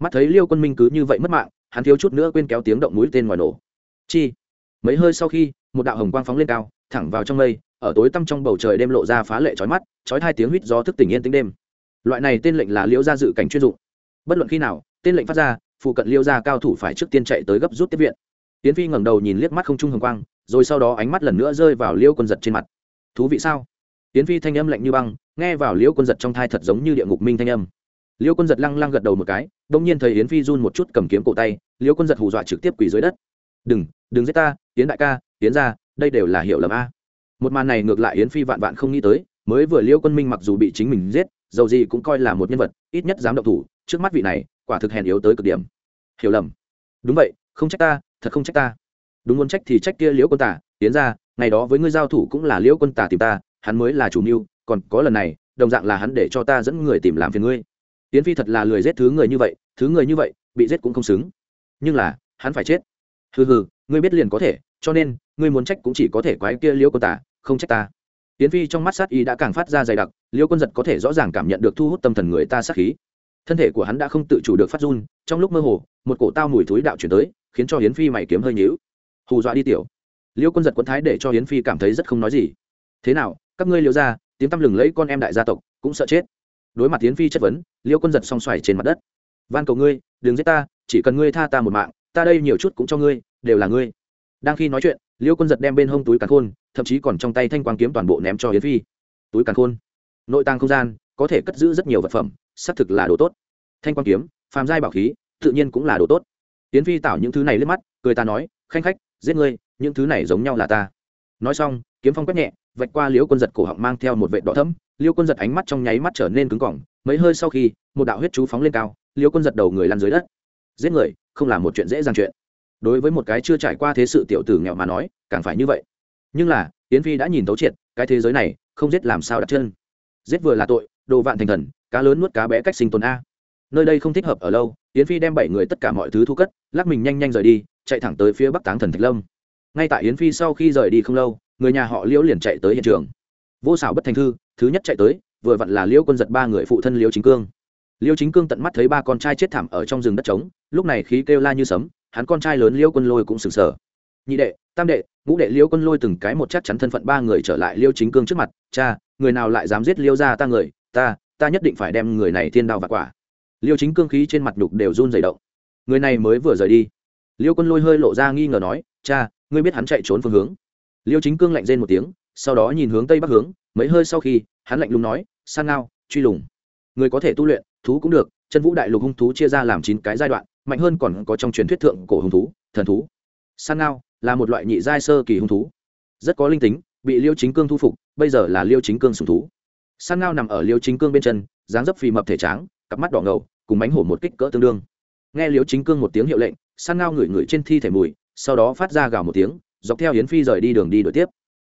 Mắt thấy liêu quân minh cứ như vậy mất mạng, hắn thiếu chút nữa quên kéo tiếng động mũi tên ngoài nổ. Chi? Mấy hơi sau khi một đạo hồng quang phóng lên cao, thẳng vào trong mây, ở tối tăm trong bầu trời đêm lộ ra phá lệ chói mắt, chói hai tiếng huýt gió thức tỉnh yên tĩnh đêm. Loại này tên lệnh là liễu gia dự cảnh chuyên dụng. Bất luận khi nào, tên lệnh phát ra, phụ cận liễu gia cao thủ phải trước tiên chạy tới gấp rút tiếp viện. Tiến phi ngẩng đầu nhìn liếc mắt không trung hồng quang, rồi sau đó ánh mắt lần nữa rơi vào liễu quân giật trên mặt. Thú vị sao? Tiến phi thanh âm lạnh như băng, nghe vào liễu quân giật trong thai thật giống như địa ngục minh thanh âm. Liễu quân giật lăng lăng gật đầu một cái đông nhiên thấy yến phi run một chút cầm kiếm cổ tay, liễu quân giật hù dọa trực tiếp quỳ dưới đất. Đừng đừng giết ta, yến đại ca yến ra, đây đều là hiểu lầm a. Một màn này ngược lại yến phi vạn vạn không nghĩ tới, mới vừa liễu quân minh mặc dù bị chính mình giết, dầu gì cũng coi là một nhân vật, ít nhất dám động thủ, trước mắt vị này, quả thực hèn yếu tới cực điểm. Hiểu lầm. Đúng vậy, không trách ta, thật không trách ta. Đúng muốn trách thì trách kia liễu quân tả tiến ra, ngày đó với ngươi giao thủ cũng là liễu quân tả tìm ta, hắn mới là chủ mưu, còn có lần này, đồng dạng là hắn để cho ta dẫn người tìm làm phiền ngươi. Tiến phi thật là lười giết thứ người như vậy, thứ người như vậy, bị giết cũng không xứng. Nhưng là, hắn phải chết. Hừ hừ ngươi biết liền có thể, cho nên, ngươi muốn trách cũng chỉ có thể quái kia liễu quân tả không trách ta. Tiến phi trong mắt sát ý đã càng phát ra dày đặc liễu quân giật có thể rõ ràng cảm nhận được thu hút tâm thần người ta sát khí. Thân thể của hắn đã không tự chủ được phát run, trong lúc mơ hồ, một cổ tao mùi thúi đạo chuyển tới, khiến cho hiến phi mày kiếm hơi nhíu. Hù dọa đi tiểu. Liễu quân giật quấn thái để cho hiến phi cảm thấy rất không nói gì. Thế nào, các ngươi liễu ra tiếng tăm lừng lấy con em đại gia tộc, cũng sợ chết. Đối mặt hiến phi chất vấn liễu quân giật song xoài trên mặt đất. Van cầu ngươi, đừng giết ta, chỉ cần ngươi tha ta một mạng, ta đây nhiều chút cũng cho ngươi đều là ngươi. Đang khi nói chuyện liễu quân giật đem bên hông túi càn khôn, thậm chí còn trong tay thanh quang kiếm toàn bộ ném cho hiến phi. Túi càn khôn. Nội tàng không gian, có thể cất giữ rất nhiều vật phẩm, xác thực là đồ tốt. Thanh quang kiếm, phàm giai bảo khí, tự nhiên cũng là đồ tốt. Hiến phi tạo những thứ này lên mắt, cười ta nói, khanh khách, giết ngươi, những thứ này giống nhau là ta. Nói xong, kiếm phong quét nhẹ, vạch qua liễu quân giật cổ họng mang theo một vệ đỏ thấm liễu quân giật ánh mắt trong nháy mắt trở nên cứng cỏng, mấy hơi sau khi, một đạo huyết chú phóng lên cao liễu quân giật đầu người lăn dưới đất. Giết người, không là một chuyện dễ dàng chuyện đối với một cái chưa trải qua thế sự tiểu tử nghèo mà nói, càng phải như vậy. Nhưng là, yến phi đã nhìn thấu triệt, cái thế giới này, không giết làm sao đặt chân. Giết vừa là tội, đồ vạn thành thần, cá lớn nuốt cá bé cách sinh tồn a. Nơi đây không thích hợp ở lâu, yến phi đem bảy người tất cả mọi thứ thu cất, lắc mình nhanh nhanh rời đi, chạy thẳng tới phía bắc táng thần thạch lâm. Ngay tại yến phi sau khi rời đi không lâu, người nhà họ liễu liền chạy tới hiện trường. Vô xảo bất thành thư, thứ nhất chạy tới, vừa vặn là liễu quân giật ba người phụ thân liễu chính cương. Liễu chính cương tận mắt thấy ba con trai chết thảm ở trong rừng đất trống, lúc này khí kêu la như sấm hắn con trai lớn liêu quân lôi cũng sừng sờ. Nhị đệ, tam đệ, ngũ đệ liêu quân lôi từng cái một chắc chắn thân phận ba người trở lại liêu chính cương trước mặt. Cha, người nào lại dám giết liêu ra ta người? Ta ta nhất định phải đem người này thiên đao và quả. Liêu chính cương khí trên mặt nhục đều run dày động. Người này mới vừa rời đi. Liêu quân lôi hơi lộ ra nghi ngờ nói, cha, ngươi biết hắn chạy trốn phương hướng? Liêu chính cương lạnh rên một tiếng, sau đó nhìn hướng tây bắc hướng, mấy hơi sau khi, hắn lạnh lùng nói, san ngao, truy lùng. Người có thể tu luyện, thú cũng được, chân vũ đại lục hung thú chia ra làm chín cái giai đoạn mạnh hơn còn có trong truyền thuyết thượng cổ hung thú, thần thú. San ngao là một loại nhị giai sơ kỳ hung thú. Rất có linh tính, bị liêu chính cương thu phục, bây giờ là liêu chính cương sùng thú. San ngao nằm ở liêu chính cương bên chân, dáng dấp phì mập thể tráng, cặp mắt đỏ ngầu, cùng bánh hổ một kích cỡ tương đương. Nghe liêu chính cương một tiếng hiệu lệnh, san ngao ngửi ngửi trên thi thể mùi, sau đó phát ra gào một tiếng, dọc theo hiến phi rời đi đường đi đổi tiếp.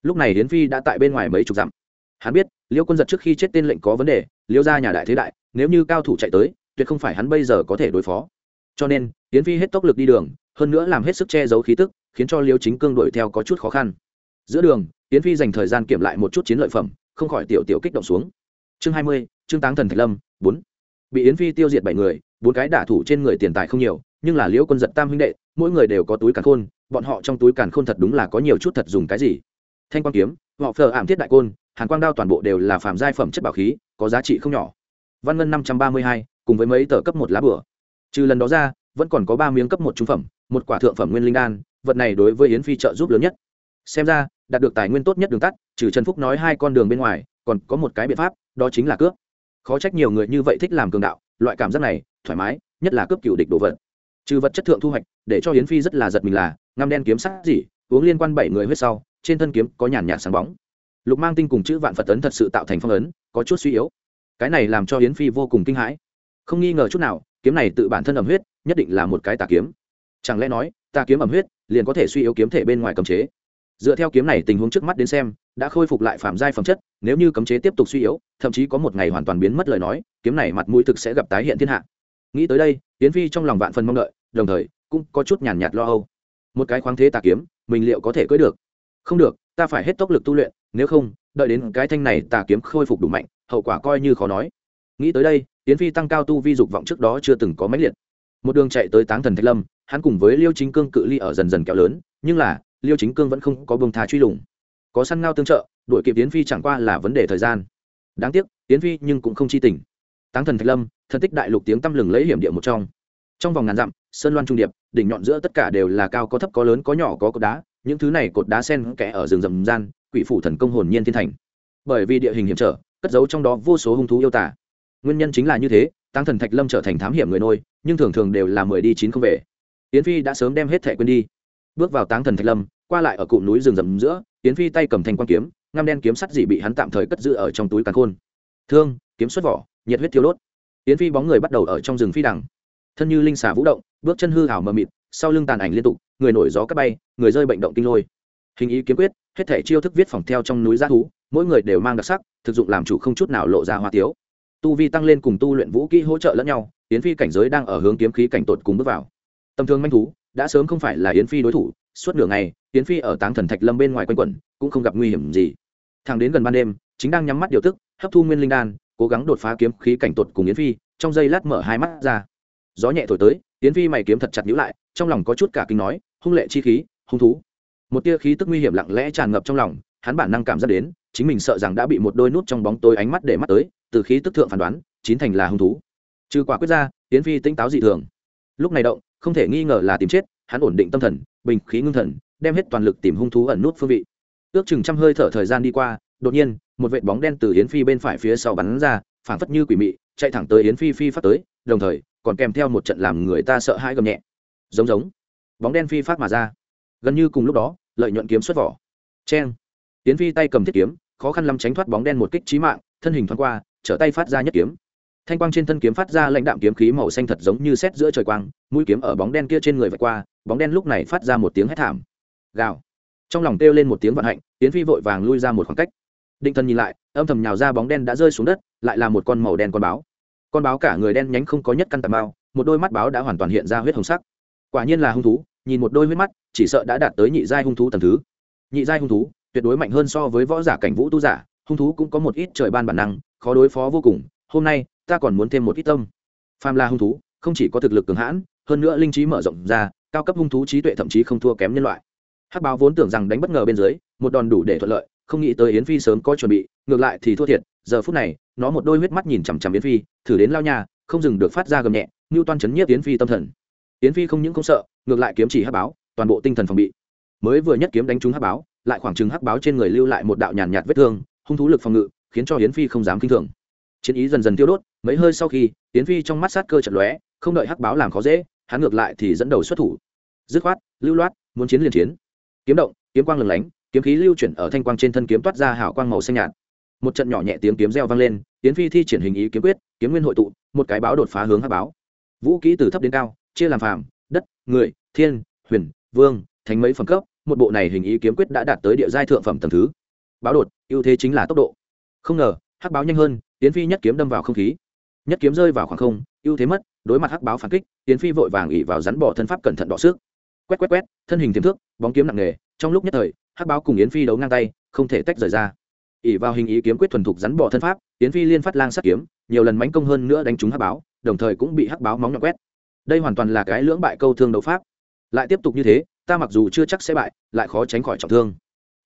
Lúc này hiến phi đã tại bên ngoài mấy chục dặm. Hắn biết, liêu quân giật trước khi chết tên lệnh có vấn đề, liêu ra nhà đại thế đại, nếu như cao thủ chạy tới, tuyệt không phải hắn bây giờ có thể đối phó cho nên, Yến phi hết tốc lực đi đường, hơn nữa làm hết sức che giấu khí tức, khiến cho liêu chính cương đuổi theo có chút khó khăn. Giữa đường, Yến phi dành thời gian kiểm lại một chút chiến lợi phẩm, không khỏi tiểu tiểu kích động xuống. Chương hai mươi chương táng thần thạch lâm, bốn. Bị yến phi tiêu diệt bảy người, bốn cái đả thủ trên người tiền tài không nhiều, nhưng là liễu quân giật tam huynh đệ, mỗi người đều có túi càn khôn, bọn họ trong túi càn khôn thật đúng là có nhiều chút thật dùng cái gì. Thanh quang kiếm họ phờ ảm thiết đại côn, hàn quang đao toàn bộ đều là phàm giai phẩm chất bảo khí, có giá trị không nhỏ. Văn ngân năm trăm ba mươi hai, cùng với mấy tờ cấp một lá bửa trừ lần đó ra, vẫn còn có ba miếng cấp một trung phẩm, một quả thượng phẩm nguyên linh đan, vật này đối với yến phi trợ giúp lớn nhất. Xem ra, đạt được tài nguyên tốt nhất đường tắt, trừ trần phúc nói hai con đường bên ngoài, còn có một cái biện pháp, đó chính là cướp. Khó trách nhiều người như vậy thích làm cường đạo, loại cảm giác này, thoải mái, nhất là cướp cựu địch đồ vật. Trừ vật chất thượng thu hoạch, để cho yến phi rất là giật mình là, ngăm đen kiếm sắc gì, uống liên quan bảy người huyết sau, trên thân kiếm có nhàn nhạt sáng bóng. Lục mang tinh cùng chữ vạn phật tấn thật sự tạo thành phong ấn, có chút suy yếu. Cái này làm cho yến phi vô cùng kinh hãi. Không nghi ngờ chút nào kiếm này tự bản thân ẩm huyết, nhất định là một cái tà kiếm. Chẳng lẽ nói, tà kiếm ẩm huyết liền có thể suy yếu kiếm thể bên ngoài cấm chế? Dựa theo kiếm này tình huống trước mắt đến xem, đã khôi phục lại phạm giai phẩm chất, nếu như cấm chế tiếp tục suy yếu, thậm chí có một ngày hoàn toàn biến mất lời nói, kiếm này mặt mũi thực sẽ gặp tái hiện thiên hạ. Nghĩ tới đây, yến phi trong lòng vạn phần mong đợi, đồng thời, cũng có chút nhàn nhạt lo âu. Một cái khoáng thế tà kiếm, mình liệu có thể cưỡi được? Không được, ta phải hết tốc lực tu luyện, nếu không, đợi đến cái thanh này tà kiếm khôi phục đủ mạnh, hậu quả coi như khó nói. Nghĩ tới đây yến phi tăng cao tu vi dục vọng trước đó chưa từng có mấy liệt. Một đường chạy tới táng thần thạch lâm, hắn cùng với liêu chính cương cự ly ở dần dần kéo lớn, nhưng là, liêu chính cương vẫn không có bông thá truy lùng. Có săn ngao tương trợ, đuổi kịp yến phi chẳng qua là vấn đề thời gian. Đáng tiếc, yến phi nhưng cũng không chi tình. Táng thần thạch lâm thân tích đại lục tiếng tăm lừng lấy hiểm địa một trong. Trong vòng ngàn dặm, sơn loan trung điệp, đỉnh nhọn giữa tất cả đều là cao có thấp có lớn có nhỏ có cột đá, những thứ này cột đá sen kẽ ở rừng rậm gian, quỷ phủ thần công hồn nhiên thiên thành. Bởi vì địa hình hiểm trở, cất giấu trong đó vô số hung thú yêu tả nguyên nhân chính là như thế tăng thần thạch lâm trở thành thám hiểm người nôi, nhưng thường thường đều là mười đi chín không về. Yến phi đã sớm đem hết thẻ quên đi. Bước vào táng thần thạch lâm, qua lại ở cụm núi rừng rậm giữa, yến phi tay cầm thành quan kiếm, ngăm đen kiếm sắt dị bị hắn tạm thời cất giữ ở trong túi càn khôn. Thương, kiếm xuất vỏ, nhiệt huyết thiêu đốt. Yến phi bóng người bắt đầu ở trong rừng phi đằng. Thân như linh xà vũ động, bước chân hư hảo mờ mịt, sau lưng tàn ảnh liên tục, người nổi gió cắt bay, người rơi bệnh động kinh lôi. Hình ý kiếm quyết, hết thể chiêu thức viết phòng theo trong núi g thú, mỗi người đều mang đặc sắc, thực dụng làm chủ không chút nào lộ ra hoa tiếu tu vi tăng lên cùng tu luyện vũ kỹ hỗ trợ lẫn nhau, yến phi cảnh giới đang ở hướng kiếm khí cảnh tột cùng bước vào. Tầm thường manh thú, đã sớm không phải là yến phi đối thủ, suốt nửa ngày, yến phi ở táng thần thạch lâm bên ngoài quanh quẩn, cũng không gặp nguy hiểm gì. Thẳng đến gần ban đêm, chính đang nhắm mắt điều tức, hấp thu nguyên linh đan, cố gắng đột phá kiếm khí cảnh tột cùng yến phi, trong giây lát mở hai mắt ra. Gió nhẹ thổi tới, yến phi mày kiếm thật chặt nhữ lại, trong lòng có chút cả kinh nói, hung lệ chi khí, hung thú. Một tia khí tức nguy hiểm lặng lẽ tràn ngập trong lòng hắn bản năng cảm giác đến, chính mình sợ rằng đã bị một đôi nút trong bóng tối ánh mắt để mắt tới, từ khí tức thượng phán đoán, chín thành là hung thú. Trừ quả quyết ra, yến phi tinh táo dị thường. Lúc này động, không thể nghi ngờ là tìm chết, hắn ổn định tâm thần, bình khí ngưng thần, đem hết toàn lực tìm hung thú ẩn nút phương vị. Ước chừng trăm hơi thở thời gian đi qua, đột nhiên, một vệt bóng đen từ yến phi bên phải phía sau bắn ra, phảng phất như quỷ mị, chạy thẳng tới yến phi phi phát tới, đồng thời, còn kèm theo một trận làm người ta sợ hãi gầm nhẹ. Giống giống. Bóng đen phi phát mà ra. Gần như cùng lúc đó, lợi nhuận kiếm xuất vỏ. Cheng. Tiến phi tay cầm thiết kiếm, khó khăn lắm tránh thoát bóng đen một kích trí mạng, thân hình thoáng qua, trở tay phát ra nhất kiếm. Thanh quang trên thân kiếm phát ra lãnh đạm kiếm khí màu xanh thật giống như xét giữa trời quang, mũi kiếm ở bóng đen kia trên người vạch qua, bóng đen lúc này phát ra một tiếng hét thảm. Gào. Trong lòng kêu lên một tiếng vận hạnh tiến phi vội vàng lui ra một khoảng cách. Định thần nhìn lại, âm thầm nhào ra bóng đen đã rơi xuống đất, lại là một con màu đen con báo. Con báo cả người đen nhánh không có nhất căn tà bao, một đôi mắt báo đã hoàn toàn hiện ra huyết hồng sắc. Quả nhiên là hung thú, nhìn một đôi huyết mắt, chỉ sợ đã đạt tới nhị giai hung thú tầng thứ. Nhị giai hung thú tuyệt đối mạnh hơn so với võ giả cảnh vũ tu giả, hung thú cũng có một ít trời ban bản năng, khó đối phó vô cùng, hôm nay, ta còn muốn thêm một ít tâm. Phàm là hung thú, không chỉ có thực lực cường hãn, hơn nữa linh trí mở rộng ra, cao cấp hung thú trí tuệ thậm chí không thua kém nhân loại. Hắc báo vốn tưởng rằng đánh bất ngờ bên dưới, một đòn đủ để thuận lợi, không nghĩ tới yến phi sớm có chuẩn bị, ngược lại thì thua thiệt, giờ phút này, nó một đôi huyết mắt nhìn chằm chằm yến phi, thử đến lao nhà không dừng được phát ra gầm nhẹ, ngưu toan chấn nhiếp yến phi tâm thần. Yến phi không những không sợ, ngược lại kiếm chỉ hắc báo, toàn bộ tinh thần phòng bị. Mới vừa nhất kiếm đánh trúng hắc báo lại khoảng chừng hắc báo trên người lưu lại một đạo nhàn nhạt vết thương, hung thú lực phòng ngự, khiến cho yến phi không dám kinh thường. Chiến ý dần dần tiêu đốt, mấy hơi sau khi, yến phi trong mắt sát cơ chật lóe, không đợi hắc báo làm khó dễ, hắn ngược lại thì dẫn đầu xuất thủ. Dứt khoát, lưu loát, muốn chiến liền chiến. Kiếm động, kiếm quang lừng lánh, kiếm khí lưu chuyển ở thanh quang trên thân kiếm toát ra hào quang màu xanh nhạt. Một trận nhỏ nhẹ tiếng kiếm reo vang lên tiến phi thi triển hình ý kiếm quyết, kiếm nguyên hội tụ, một cái báo đột phá hướng hắc báo. Vũ kỹ từ thấp đến cao, chia làm phàm, đất, người, thiên, huyền, vương, thánh mấy phẩm cấp một bộ này hình ý kiếm quyết đã đạt tới địa giai thượng phẩm tầng thứ. Báo đột, ưu thế chính là tốc độ. Không ngờ, hắc báo nhanh hơn, tiến phi nhất kiếm đâm vào không khí. Nhất kiếm rơi vào khoảng không, ưu thế mất, đối mặt hắc báo phản kích, tiến phi vội vàng ỉ vào rắn bỏ thân pháp cẩn thận đọ sức. Quét quét quét, thân hình tiềm thước bóng kiếm nặng nề, trong lúc nhất thời, hắc báo cùng yến phi đấu ngang tay, không thể tách rời ra. Ỉ vào hình ý kiếm quyết thuần thục rắn bỏ thân pháp, yến phi liên phát lang sát kiếm, nhiều lần mánh công hơn nữa đánh trúng hắc báo, đồng thời cũng bị hắc báo móng nhọn quét. Đây hoàn toàn là cái lưỡng bại câu thương đấu pháp. Lại tiếp tục như thế ta mặc dù chưa chắc sẽ bại, lại khó tránh khỏi trọng thương.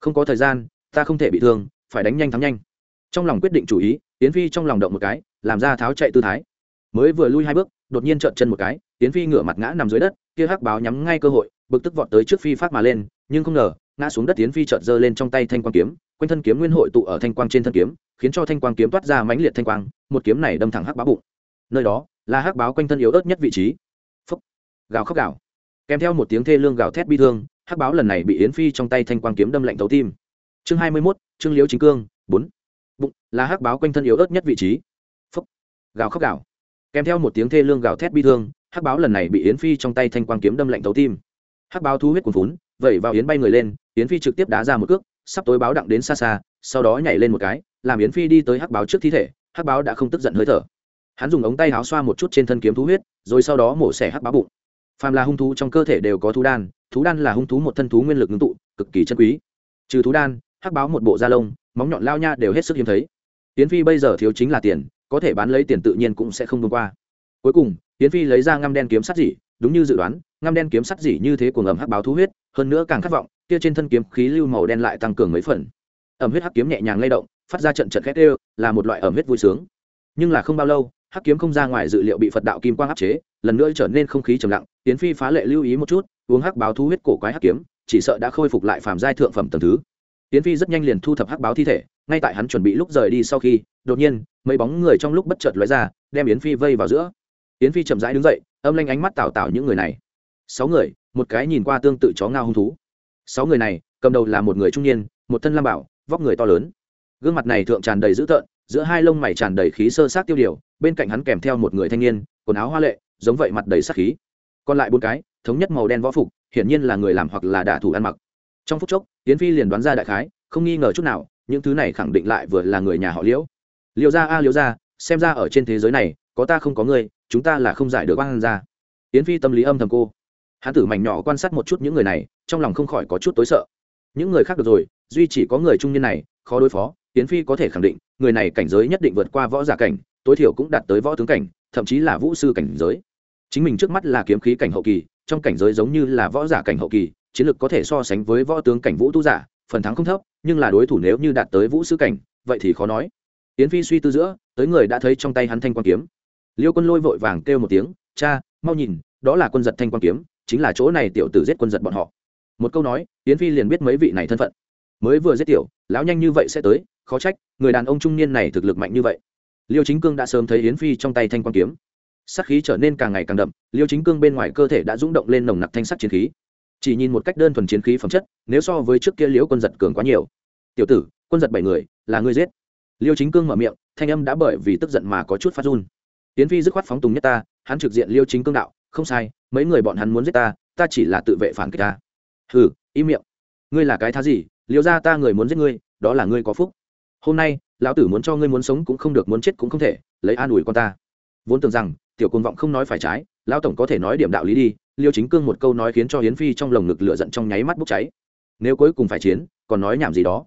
Không có thời gian, ta không thể bị thương, phải đánh nhanh thắng nhanh. Trong lòng quyết định chủ ý, yến phi trong lòng động một cái, làm ra tháo chạy tư thái. Mới vừa lui hai bước, đột nhiên trợn chân một cái, yến phi ngửa mặt ngã nằm dưới đất, kia hắc báo nhắm ngay cơ hội, bực tức vọt tới trước phi phát mà lên, nhưng không ngờ, ngã xuống đất tiến phi chợt giơ lên trong tay thanh quang kiếm, quanh thân kiếm nguyên hội tụ ở thanh quang trên thân kiếm, khiến cho thanh quang kiếm toát ra mãnh liệt thanh quang, một kiếm này đâm thẳng hắc báo bụng. Nơi đó, là hắc báo quanh thân yếu ớt nhất vị trí. Phúc. Gào khóc gào kèm theo một tiếng thê lương gào thét bi thương, hắc báo lần này bị yến phi trong tay thanh quang kiếm đâm lạnh thấu tim. Chương hai mươi mốt chương liễu chính cương, bốn. Bụng, là hắc báo quanh thân yếu ớt nhất vị trí. Phúc. Gào khóc gào. Kèm theo một tiếng thê lương gào thét bi thương, hắc báo lần này bị yến phi trong tay thanh quang kiếm đâm lạnh thấu tim. Hắc báo thu huyết cuồn vốn vẩy vào yến bay người lên, yến phi trực tiếp đá ra một cước, sắp tối báo đặng đến xa xa, sau đó nhảy lên một cái, làm yến phi đi tới hắc báo trước thi thể, hắc báo đã không tức giận hơi thở. Hắn dùng ống tay áo xoa một chút trên thân kiếm thu huyết, rồi sau đó mổ xẻ hắc báo bụng phàm là hung thú trong cơ thể đều có thú đan thú đan là hung thú một thân thú nguyên lực ngưng tụ, cực kỳ chân quý. Trừ thú đan, hắc báo một bộ da lông, móng nhọn lao nha đều hết sức hiếm thấy. Tiến phi bây giờ thiếu chính là tiền, có thể bán lấy tiền tự nhiên cũng sẽ không vượt qua. Cuối cùng tiến phi lấy ra ngăm đen kiếm sắt dỉ, đúng như dự đoán, ngăm đen kiếm sắt dỉ như thế cuồng ẩm hắc báo thú huyết, hơn nữa càng khát vọng, kia trên thân kiếm khí lưu màu đen lại tăng cường mấy phần. Ẩm huyết hắc kiếm nhẹ nhàng lay động, phát ra trận trận khét đều là một loại ẩm huyết vui sướng. Nhưng là không bao lâu hắc kiếm không ra ngoài dự liệu bị phật đạo kim quang áp chế, lần nữa trở nên không khí trầm lặng tiến phi phá lệ lưu ý một chút, uống hắc báo thu huyết cổ quái hắc kiếm, chỉ sợ đã khôi phục lại phàm giai thượng phẩm tầng thứ. Tiến phi rất nhanh liền thu thập hắc báo thi thể, ngay tại hắn chuẩn bị lúc rời đi sau khi, đột nhiên, mấy bóng người trong lúc bất chợt lóe ra, đem yến phi vây vào giữa. Yến phi chậm rãi đứng dậy, âm lanh ánh mắt tảo tào những người này. Sáu người, một cái nhìn qua tương tự chó ngao hung thú. Sáu người này, cầm đầu là một người trung niên, một thân lam bảo, vóc người to lớn. Gương mặt này thượng tràn đầy dữ tợn giữa hai lông mày tràn đầy khí sơ sát tiêu điều bên cạnh hắn kèm theo một người thanh niên quần áo hoa lệ giống vậy mặt đầy sát khí. Còn lại bốn cái thống nhất màu đen võ phục hiển nhiên là người làm hoặc là đả thủ ăn mặc. Trong phút chốc tiến phi liền đoán ra đại khái không nghi ngờ chút nào những thứ này khẳng định lại vừa là người nhà họ liễu. Liễu gia a liễu gia xem ra ở trên thế giới này có ta không có người, chúng ta là không giải được quan ra tiến phi tâm lý âm thầm cô. Hắn tử mảnh nhỏ quan sát một chút những người này trong lòng không khỏi có chút tối sợ. Những người khác được rồi duy chỉ có người trung niên này khó đối phó yến phi có thể khẳng định, người này cảnh giới nhất định vượt qua võ giả cảnh, tối thiểu cũng đạt tới võ tướng cảnh, thậm chí là vũ sư cảnh giới. Chính mình trước mắt là kiếm khí cảnh hậu kỳ, trong cảnh giới giống như là võ giả cảnh hậu kỳ, chiến lược có thể so sánh với võ tướng cảnh vũ tu giả, phần thắng không thấp, nhưng là đối thủ nếu như đạt tới vũ sư cảnh, vậy thì khó nói. Yến phi suy tư giữa, tới người đã thấy trong tay hắn thanh quan kiếm. Liêu quân lôi vội vàng kêu một tiếng, cha, mau nhìn, đó là quân giật thanh quan kiếm, chính là chỗ này tiểu tử giết quân giật bọn họ. Một câu nói, yến phi liền biết mấy vị này thân phận. Mới vừa giết tiểu, lão nhanh như vậy sẽ tới khó trách, người đàn ông trung niên này thực lực mạnh như vậy. Liêu chính cương đã sớm thấy yến phi trong tay thanh quan kiếm. Sắc khí trở nên càng ngày càng đậm, liêu chính cương bên ngoài cơ thể đã rung động lên nồng nặc thanh sắc chiến khí. Chỉ nhìn một cách đơn thuần chiến khí phẩm chất, nếu so với trước kia liễu quân giật cường quá nhiều. Tiểu tử, quân giật bảy người, là ngươi giết. Liêu chính cương mở miệng, thanh âm đã bởi vì tức giận mà có chút phát run. Tiến phi dứt khoát phóng tùng nhất ta, hắn trực diện liêu chính cương đạo, không sai, mấy người bọn hắn muốn giết ta ta chỉ là tự vệ phản kích ta. Hừ, im miệng. Ngươi là cái thá gì? Liêu ra ta người muốn giết ngươi, đó là ngươi có phúc hôm nay, lão tử muốn cho ngươi muốn sống cũng không được, muốn chết cũng không thể, lấy an ủi con ta. Vốn tưởng rằng, tiểu côn vọng không nói phải trái, lão tổng có thể nói điểm đạo lý đi, liêu chính cương một câu nói khiến cho hiến phi trong lồng ngực lửa giận trong nháy mắt bốc cháy. Nếu cuối cùng phải chiến, còn nói nhảm gì đó.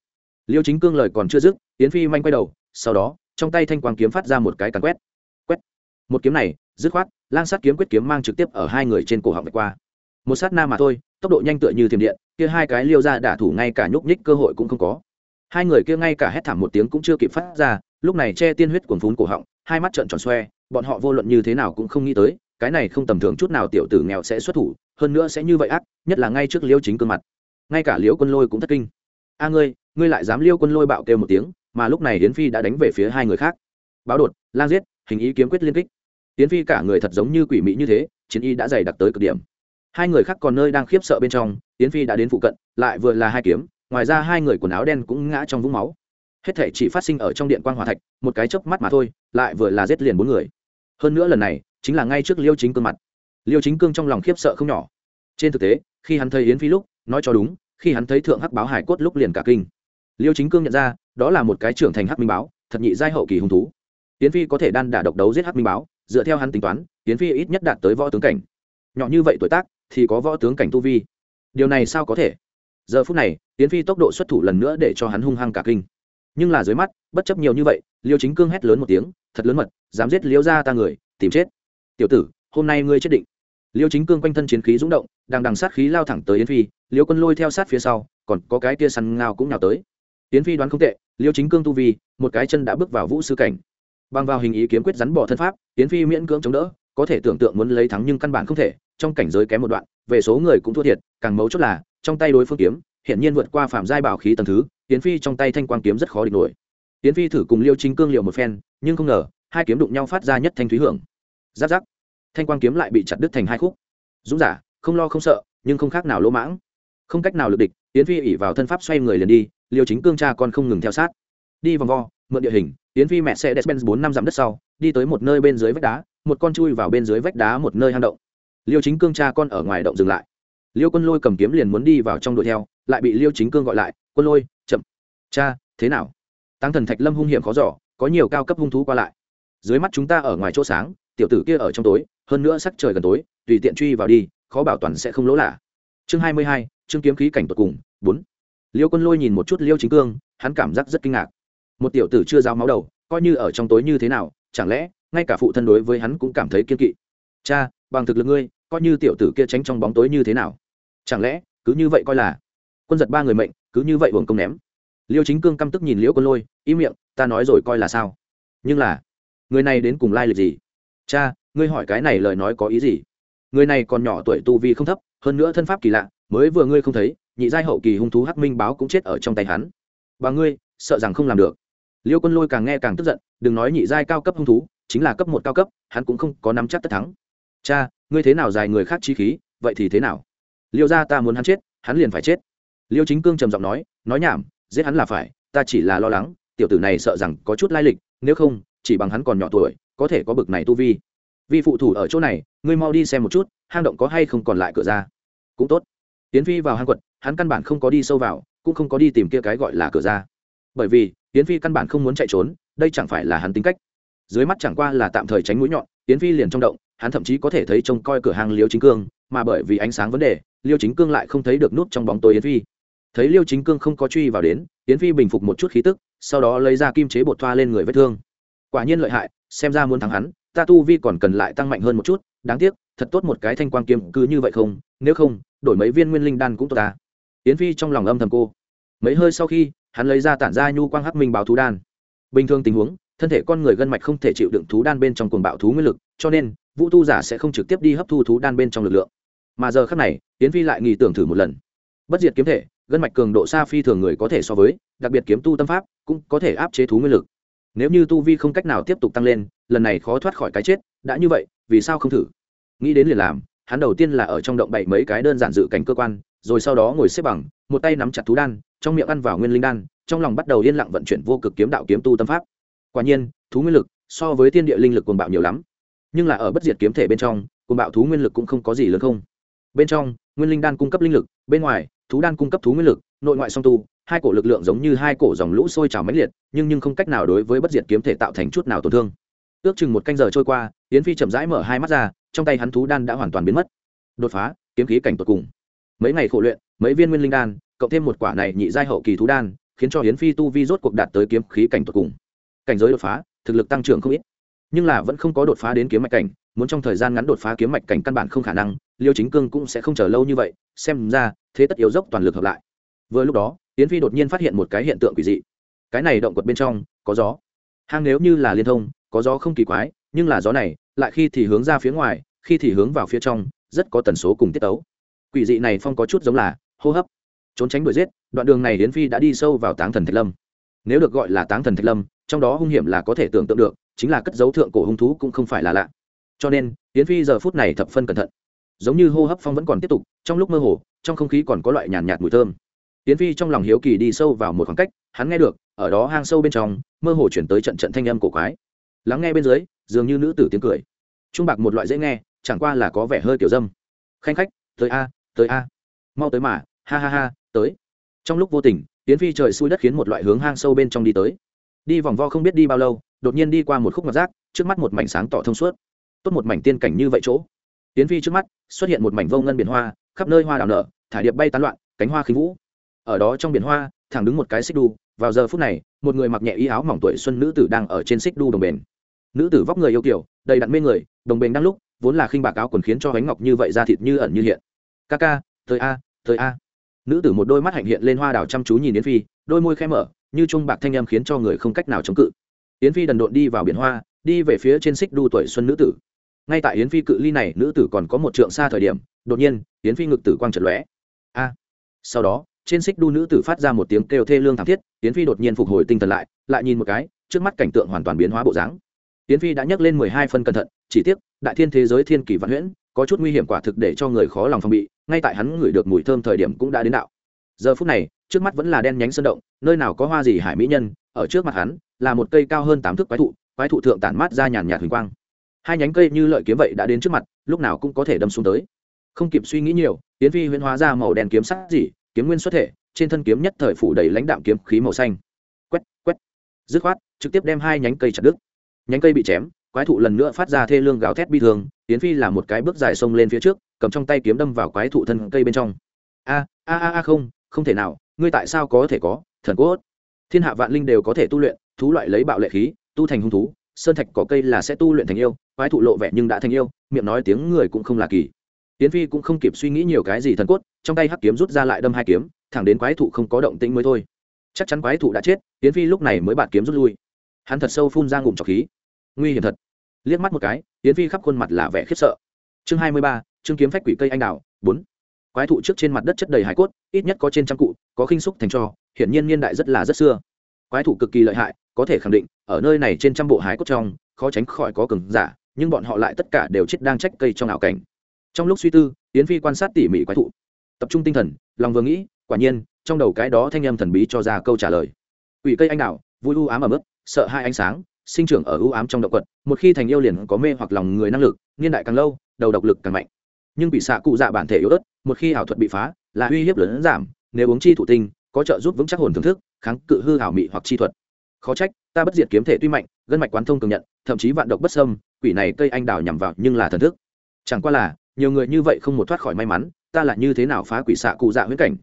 Liêu chính cương lời còn chưa dứt hiến phi manh quay đầu, sau đó, trong tay thanh quang kiếm phát ra một cái càn quét. Quét. Một kiếm này, dứt khoát, lang sát kiếm quyết kiếm mang trực tiếp ở hai người trên cổ họng vạch qua. Một sát na mà thôi, tốc độ nhanh tựa như thiểm điện, kia hai cái liêu ra đả thủ ngay cả nhúc nhích cơ hội cũng không có hai người kia ngay cả hét thảm một tiếng cũng chưa kịp phát ra, lúc này che tiên huyết cuồng phún cổ họng, hai mắt trợn tròn xoe, bọn họ vô luận như thế nào cũng không nghĩ tới, cái này không tầm thường chút nào tiểu tử nghèo sẽ xuất thủ, hơn nữa sẽ như vậy ác, nhất là ngay trước liêu chính cương mặt. Ngay cả liễu quân lôi cũng thất kinh. A ngươi ngươi lại dám liêu quân lôi bạo kêu một tiếng, mà lúc này hiến phi đã đánh về phía hai người khác. Báo đột, lang giết, hình ý kiếm quyết liên kích. Hiến phi cả người thật giống như quỷ mỹ như thế, chiến y đã dày đặc tới cực điểm. Hai người khác còn nơi đang khiếp sợ bên trong hiến phi đã đến phụ cận, lại vừa là hai kiếm ngoài ra hai người quần áo đen cũng ngã trong vũng máu. Hết thể chỉ phát sinh ở trong điện quan hòa thạch, một cái chớp mắt mà thôi, lại vừa là giết liền bốn người. Hơn nữa lần này, chính là ngay trước liêu chính cương mặt. Liêu chính cương trong lòng khiếp sợ không nhỏ. Trên thực tế, khi hắn thấy yến phi lúc, nói cho đúng, khi hắn thấy thượng hắc báo hải cốt lúc liền cả kinh. Liêu chính cương nhận ra, đó là một cái trưởng thành hắc minh báo, thật nhị giai hậu kỳ hung thú. Yến phi có thể đan đả độc đấu giết hắc minh báo, dựa theo hắn tính toán, yến phi ít nhất đạt tới võ tướng cảnh. Nhỏ như vậy tuổi tác, thì có võ tướng cảnh tu vi. Điều này sao có thể? Giờ phút này tiến phi tốc độ xuất thủ lần nữa để cho hắn hung hăng cả kinh. Nhưng là dưới mắt, bất chấp nhiều như vậy, liêu chính cương hét lớn một tiếng, thật lớn mật, dám giết liêu ra ta người, tìm chết. Tiểu tử, hôm nay ngươi chết định. Liêu chính cương quanh thân chiến khí rúng động, đang đằng sát khí lao thẳng tới yến phi, liêu quân lôi theo sát phía sau, còn có cái kia săn ngao cũng nào tới. Yến phi đoán không tệ, liêu chính cương tu vi, một cái chân đã bước vào vũ sư cảnh. Bằng vào hình ý kiếm quyết rắn bỏ thân pháp, yến phi miễn cưỡng chống đỡ, có thể tưởng tượng muốn lấy thắng nhưng căn bản không thể, trong cảnh giới kém một đoạn, về số người cũng thua thiệt, càng mấu chốt là trong tay đối phương kiếm hiện nhiên vượt qua phạm giai bảo khí tầng thứ tiến phi trong tay thanh quang kiếm rất khó địch nổi. Tiến phi thử cùng liêu chính cương liệu một phen, nhưng không ngờ, hai kiếm đụng nhau phát ra nhất thanh thúy hưởng. Giáp giáp. Thanh quang kiếm lại bị chặt đứt thành hai khúc. Dũng giả, không lo không sợ, nhưng không khác nào lỗ mãng. Không cách nào lực địch tiến phi ỉ vào thân pháp xoay người liền đi, liêu chính cương cha con không ngừng theo sát. Đi vòng vo, mượn địa hình tiến phi mẹ xe despen bốn năm dặm đất sau, đi tới một nơi bên dưới vách đá, một con chui vào bên dưới vách đá một nơi hang động. Liêu chính cương cha con ở ngoài động dừng lại liêu quân lôi cầm kiếm liền muốn đi vào trong đội theo, lại bị liêu chính cương gọi lại, quân lôi, chậm. Cha, thế nào? Tăng thần thạch lâm hung hiểm khó giỏ có nhiều cao cấp hung thú qua lại. Dưới mắt chúng ta ở ngoài chỗ sáng, tiểu tử kia ở trong tối, hơn nữa sắc trời gần tối, tùy tiện truy vào đi, khó bảo toàn sẽ không lỗ lạ. Chương hai mươi hai, chương kiếm khí cảnh tột cùng, bốn. Liêu quân lôi nhìn một chút liêu chính cương, hắn cảm giác rất kinh ngạc. Một tiểu tử chưa giao máu đầu, coi như ở trong tối như thế nào, chẳng lẽ, ngay cả phụ thân đối với hắn cũng cảm thấy kiên kỵ? Cha, bằng thực lực ngươi, coi như tiểu tử kia tránh trong bóng tối như thế nào? Chẳng lẽ, cứ như vậy coi là quân giật ba người mệnh, cứ như vậy buồng công ném? Liêu chính cương căm tức nhìn liễu quân lôi, im miệng, ta nói rồi coi là sao? Nhưng là, người này đến cùng lai lịch gì? Cha, ngươi hỏi cái này lời nói có ý gì? Người này còn nhỏ tuổi tu vi không thấp, hơn nữa thân pháp kỳ lạ, mới vừa ngươi không thấy, nhị giai hậu kỳ hung thú hắc minh báo cũng chết ở trong tay hắn. Và ngươi, sợ rằng không làm được. Liêu quân lôi càng nghe càng tức giận, đừng nói nhị giai cao cấp hung thú, chính là cấp một cao cấp, hắn cũng không có nắm chắc tất thắng. Cha, ngươi thế nào dài người khác chi khí, vậy thì thế nào? Liêu ra ta muốn hắn chết, hắn liền phải chết. Liêu chính cương trầm giọng nói nói nhảm, giết hắn là phải, ta chỉ là lo lắng, tiểu tử này sợ rằng có chút lai lịch, nếu không, chỉ bằng hắn còn nhỏ tuổi, có thể có bực này tu vi. Vi phụ thủ ở chỗ này, ngươi mau đi xem một chút, hang động có hay không còn lại cửa ra. Cũng tốt. Tiến phi vào hang quật, hắn căn bản không có đi sâu vào, cũng không có đi tìm kia cái gọi là cửa ra. Bởi vì tiến phi căn bản không muốn chạy trốn, đây chẳng phải là hắn tính cách. Dưới mắt chẳng qua là tạm thời tránh mũi nhọn tiến phi liền trong động, hắn thậm chí có thể thấy trông coi cửa hàng liêu chính cương, mà bởi vì ánh sáng vấn đề liêu chính cương lại không thấy được nút trong bóng tối yến phi. Thấy liêu chính cương không có truy vào đến, yến phi bình phục một chút khí tức, sau đó lấy ra kim chế bột thoa lên người vết thương. Quả nhiên lợi hại, xem ra muốn thắng hắn, ta tu vi còn cần lại tăng mạnh hơn một chút, đáng tiếc, thật tốt một cái thanh quang kiếm, cứ như vậy không, nếu không, đổi mấy viên nguyên linh đan cũng tốt ta. Yến phi trong lòng âm thầm cô. Mấy hơi sau khi, hắn lấy ra tản ra nhu quang hắc minh báo thú đan. Bình thường tình huống, thân thể con người gân mạch không thể chịu đựng thú đan bên trong cuồng bạo thú nguyên lực, cho nên, vũ tu giả sẽ không trực tiếp đi hấp thu thú đan bên trong lực lượng mà giờ khác này tiến phi lại nghỉ tưởng thử một lần. Bất diệt kiếm thể, gân mạch cường độ xa phi thường người có thể so với, đặc biệt kiếm tu tâm pháp, cũng có thể áp chế thú nguyên lực. Nếu như tu vi không cách nào tiếp tục tăng lên, lần này khó thoát khỏi cái chết, đã như vậy, vì sao không thử? Nghĩ đến liền làm, hắn đầu tiên là ở trong động bậy mấy cái đơn giản dự cảnh cơ quan, rồi sau đó ngồi xếp bằng, một tay nắm chặt thú đan, trong miệng ăn vào nguyên linh đan, trong lòng bắt đầu yên lặng vận chuyển vô cực kiếm đạo kiếm tu tâm pháp. Quả nhiên, thú nguyên lực so với thiên địa linh lực cuồng bạo nhiều lắm. Nhưng là ở bất diệt kiếm thể bên trong, cuồng bạo thú nguyên lực cũng không có gì lớn không bên trong, nguyên linh đan cung cấp linh lực, bên ngoài, thú đan cung cấp thú nguyên lực, nội ngoại song tu, hai cổ lực lượng giống như hai cổ dòng lũ sôi trào mãnh liệt, nhưng nhưng không cách nào đối với bất diệt kiếm thể tạo thành chút nào tổn thương. Ước chừng một canh giờ trôi qua, yến phi chậm rãi mở hai mắt ra, trong tay hắn thú đan đã hoàn toàn biến mất. Đột phá, kiếm khí cảnh tột cùng. Mấy ngày khổ luyện, mấy viên nguyên linh đan, cộng thêm một quả này nhị giai hậu kỳ thú đan, khiến cho yến phi tu vi rốt cuộc đạt tới kiếm khí cảnh tột cùng. Cảnh giới đột phá, thực lực tăng trưởng không ít. Nhưng là vẫn không có đột phá đến kiếm mạch cảnh, muốn trong thời gian ngắn đột phá kiếm mạch cảnh căn bản không khả năng liêu chính cương cũng sẽ không chờ lâu như vậy, xem ra, thế tất yếu dốc toàn lực hợp lại. Vừa lúc đó, yến phi đột nhiên phát hiện một cái hiện tượng quỷ dị. Cái này động quật bên trong, có gió. Hang nếu như là liên thông, có gió không kỳ quái, nhưng là gió này, lại khi thì hướng ra phía ngoài, khi thì hướng vào phía trong, rất có tần số cùng tiết tấu. Quỷ dị này phong có chút giống là hô hấp. Trốn tránh đuổi giết, đoạn đường này yến phi đã đi sâu vào táng thần thạch lâm. Nếu được gọi là táng thần thạch lâm, trong đó hung hiểm là có thể tưởng tượng được, chính là cất dấu thượng cổ hung thú cũng không phải là lạ. Cho nên, yến phi giờ phút này thập phân cẩn thận giống như hô hấp phong vẫn còn tiếp tục trong lúc mơ hồ trong không khí còn có loại nhàn nhạt, mùi thơm. Tiến phi trong lòng hiếu kỳ đi sâu vào một khoảng cách hắn nghe được ở đó hang sâu bên trong mơ hồ chuyển tới trận trận thanh âm cổ quái. Lắng nghe bên dưới dường như nữ tử tiếng cười. Trung bạc một loại dễ nghe chẳng qua là có vẻ hơi kiểu dâm. Khanh khách tới a tới a. Mau tới mà ha ha ha tới. Trong lúc vô tình tiến phi trời xuôi đất khiến một loại hướng hang sâu bên trong đi tới. Đi vòng vo không biết đi bao lâu đột nhiên đi qua một khúc ngọc rác trước mắt một mảnh sáng tỏ thông suốt. Tốt một mảnh tiên cảnh như vậy chỗ tiến phi trước mắt, xuất hiện một mảnh vô ngân biển hoa, khắp nơi hoa đào nở, thải điệp bay tán loạn, cánh hoa khí vũ. Ở đó trong biển hoa, thẳng đứng một cái xích đu, vào giờ phút này, một người mặc nhẹ y áo mỏng tuổi xuân nữ tử đang ở trên xích đu đồng bền. Nữ tử vóc người yêu kiểu đầy đặn mê người, đồng bền đang lúc, vốn là khinh bạc áo quần khiến cho bánh ngọc như vậy ra thịt như ẩn như hiện. Ca ca, tới a tới a. Nữ tử một đôi mắt hạnh hiện lên hoa đào chăm chú nhìn yến phi, đôi môi khẽ mở, như trung bạc thanh âm khiến cho người không cách nào chống cự. Yến phi đần độn đi vào biển hoa, đi về phía trên xích đu tuổi xuân nữ tử ngay tại yến phi cự ly này, nữ tử còn có một trượng xa thời điểm, đột nhiên, yến phi ngực tử quang trật lóe. A! Sau đó, trên xích đu nữ tử phát ra một tiếng kêu thê lương thảm thiết, yến phi đột nhiên phục hồi tinh thần lại lại nhìn một cái, trước mắt cảnh tượng hoàn toàn biến hóa bộ dáng. Yến phi đã nhắc lên mười hai phân cẩn thận, chỉ tiếc, đại thiên thế giới thiên kỳ văn huyễn, có chút nguy hiểm quả thực để cho người khó lòng phòng bị, ngay tại hắn ngửi được mùi thơm thời điểm cũng đã đến đạo. Giờ phút này, trước mắt vẫn là đen nhánh sơn động, nơi nào có hoa gì hải mỹ nhân, ở trước mặt hắn, là một cây cao hơn tám thước quái thụ quái thụ thượng tản mát ra nhàn nhạt huỳnh quang hai nhánh cây như lợi kiếm vậy đã đến trước mặt, lúc nào cũng có thể đâm xuống tới. Không kịp suy nghĩ nhiều tiến phi huyễn hóa ra màu đen kiếm sắc dỉ kiếm nguyên xuất thể, trên thân kiếm nhất thời phủ đầy lãnh đạm kiếm khí màu xanh. Quét quét. Dứt khoát, trực tiếp đem hai nhánh cây chặt đứt. Nhánh cây bị chém, quái thụ lần nữa phát ra thê lương gào thét bi thường tiến phi làm một cái bước dài sông lên phía trước, cầm trong tay kiếm đâm vào quái thụ thân cây bên trong. A a a a, không không thể nào, ngươi tại sao có thể có, thần cốt? Thiên hạ vạn linh đều có thể tu luyện, thú loại lấy bạo lệ khí, tu thành hung thú sơn thạch có cây là sẽ tu luyện thành yêu, quái thụ lộ vẻ nhưng đã thành yêu, miệng nói tiếng người cũng không là kỳ. Tiến phi cũng không kịp suy nghĩ nhiều cái gì thần cốt, trong tay hắc kiếm rút ra lại đâm hai kiếm, thẳng đến quái thụ không có động tĩnh mới thôi. Chắc chắn quái thụ đã chết tiến phi lúc này mới bạt kiếm rút lui. Hắn thật sâu phun ra ngụm trọc khí. Nguy hiểm thật. Liếc mắt một cái tiến phi khắp khuôn mặt là vẻ khiếp sợ. Chương hai mươi ba chương kiếm phách quỷ cây anh đào, bốn. Quái thụ trước trên mặt đất chất đầy hải cốt, ít nhất có trên trăm cụ, có khinh xúc thành cho hiển nhiên niên đại rất là rất xưa. Quái thụ cực kỳ lợi hại có thể khẳng định, ở nơi này trên trăm bộ hái cốt trong, khó tránh khỏi có cường giả, nhưng bọn họ lại tất cả đều chết đang trách cây trong ảo cảnh. Trong lúc suy tư tiến phi quan sát tỉ mỉ quái thụ. Tập trung tinh thần, lòng vừa nghĩ, quả nhiên, trong đầu cái đó thanh âm thần bí cho ra câu trả lời. Ủy cây anh đào, vui u ám ở mức sợ hai ánh sáng, sinh trưởng ở u ám trong động quật, một khi thành yêu liền có mê hoặc lòng người năng lực, niên đại càng lâu, đầu độc lực càng mạnh. Nhưng bị xạ cụ dạ bản thể yếu ớt, một khi ảo thuật bị phá, là uy hiếp lớn giảm, nếu uống chi thụ tinh, có trợ giúp vững chắc hồn thưởng thức, kháng cự hư ảo mị hoặc chi thuật khó trách, ta bất diệt kiếm thể tuy mạnh, gân mạch quán thông cường nhận, thậm chí vạn độc bất sâm quỷ này cây anh đào nhằm vào nhưng là thần thức. Chẳng qua là, nhiều người như vậy không một thoát khỏi may mắn, ta là như thế nào phá quỷ xạ cụ dạ huyễn cảnh?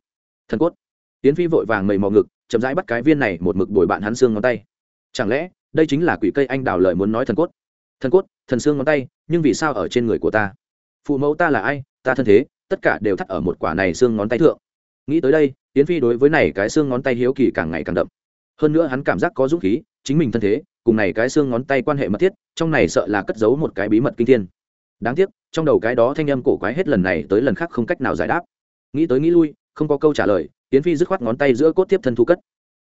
Thần cốt. Tiến phi vội vàng mầy mò ngực, chậm rãi bắt cái viên này một mực bồi bạn hắn xương ngón tay. Chẳng lẽ, đây chính là quỷ cây anh đào lời muốn nói thần cốt? Thần cốt, thần xương ngón tay, nhưng vì sao ở trên người của ta? Phụ mẫu ta là ai? Ta thân thế, tất cả đều thắt ở một quả này xương ngón tay thượng. Nghĩ tới đây, tiến phi đối với này cái xương ngón tay hiếu kỳ càng ngày càng đậm hơn nữa hắn cảm giác có dũng khí, chính mình thân thế, cùng này cái xương ngón tay quan hệ mật thiết, trong này sợ là cất giấu một cái bí mật kinh thiên. Đáng tiếc, trong đầu cái đó thanh âm cổ quái hết lần này tới lần khác không cách nào giải đáp. Nghĩ tới nghĩ lui, không có câu trả lời tiến phi dứt khoát ngón tay giữa cốt tiếp thân thu cất.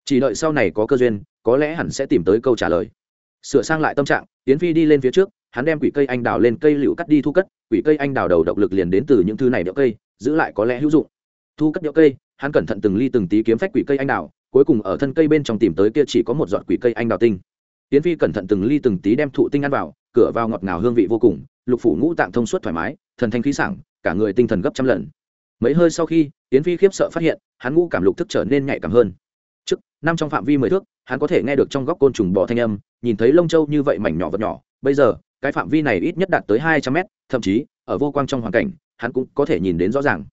Chỉ đợi sau này có cơ duyên, có lẽ hẳn sẽ tìm tới câu trả lời. Sửa sang lại tâm trạng tiến phi đi lên phía trước, hắn đem quỷ cây anh đào lên cây liệu cắt đi thu cất, quỷ cây anh đào đầu độc lực liền đến từ những thứ này đậu cây, giữ lại có lẽ hữu dụng. Thu cất đậu cây, hắn cẩn thận từng ly từng tí kiếm phách quỷ cây anh đào cuối cùng ở thân cây bên trong tìm tới kia chỉ có một giọt quỷ cây anh đào tinh. Tiến phi cẩn thận từng ly từng tí đem thụ tinh ăn vào, cửa vào ngọt ngào hương vị vô cùng, lục phủ ngũ tạng thông suốt thoải mái, thần thanh khí sảng, cả người tinh thần gấp trăm lần. Mấy hơi sau khi tiến phi khiếp sợ phát hiện, hắn ngũ cảm lục thức trở nên nhạy cảm hơn. Trước, năm trong phạm vi mười thước, hắn có thể nghe được trong góc côn trùng bò thanh âm, nhìn thấy lông châu như vậy mảnh nhỏ vật nhỏ, bây giờ, cái phạm vi này ít nhất đạt tới hai trăm mét, thậm chí, ở vô quang trong hoàn cảnh, hắn cũng có thể nhìn đến rõ ràng.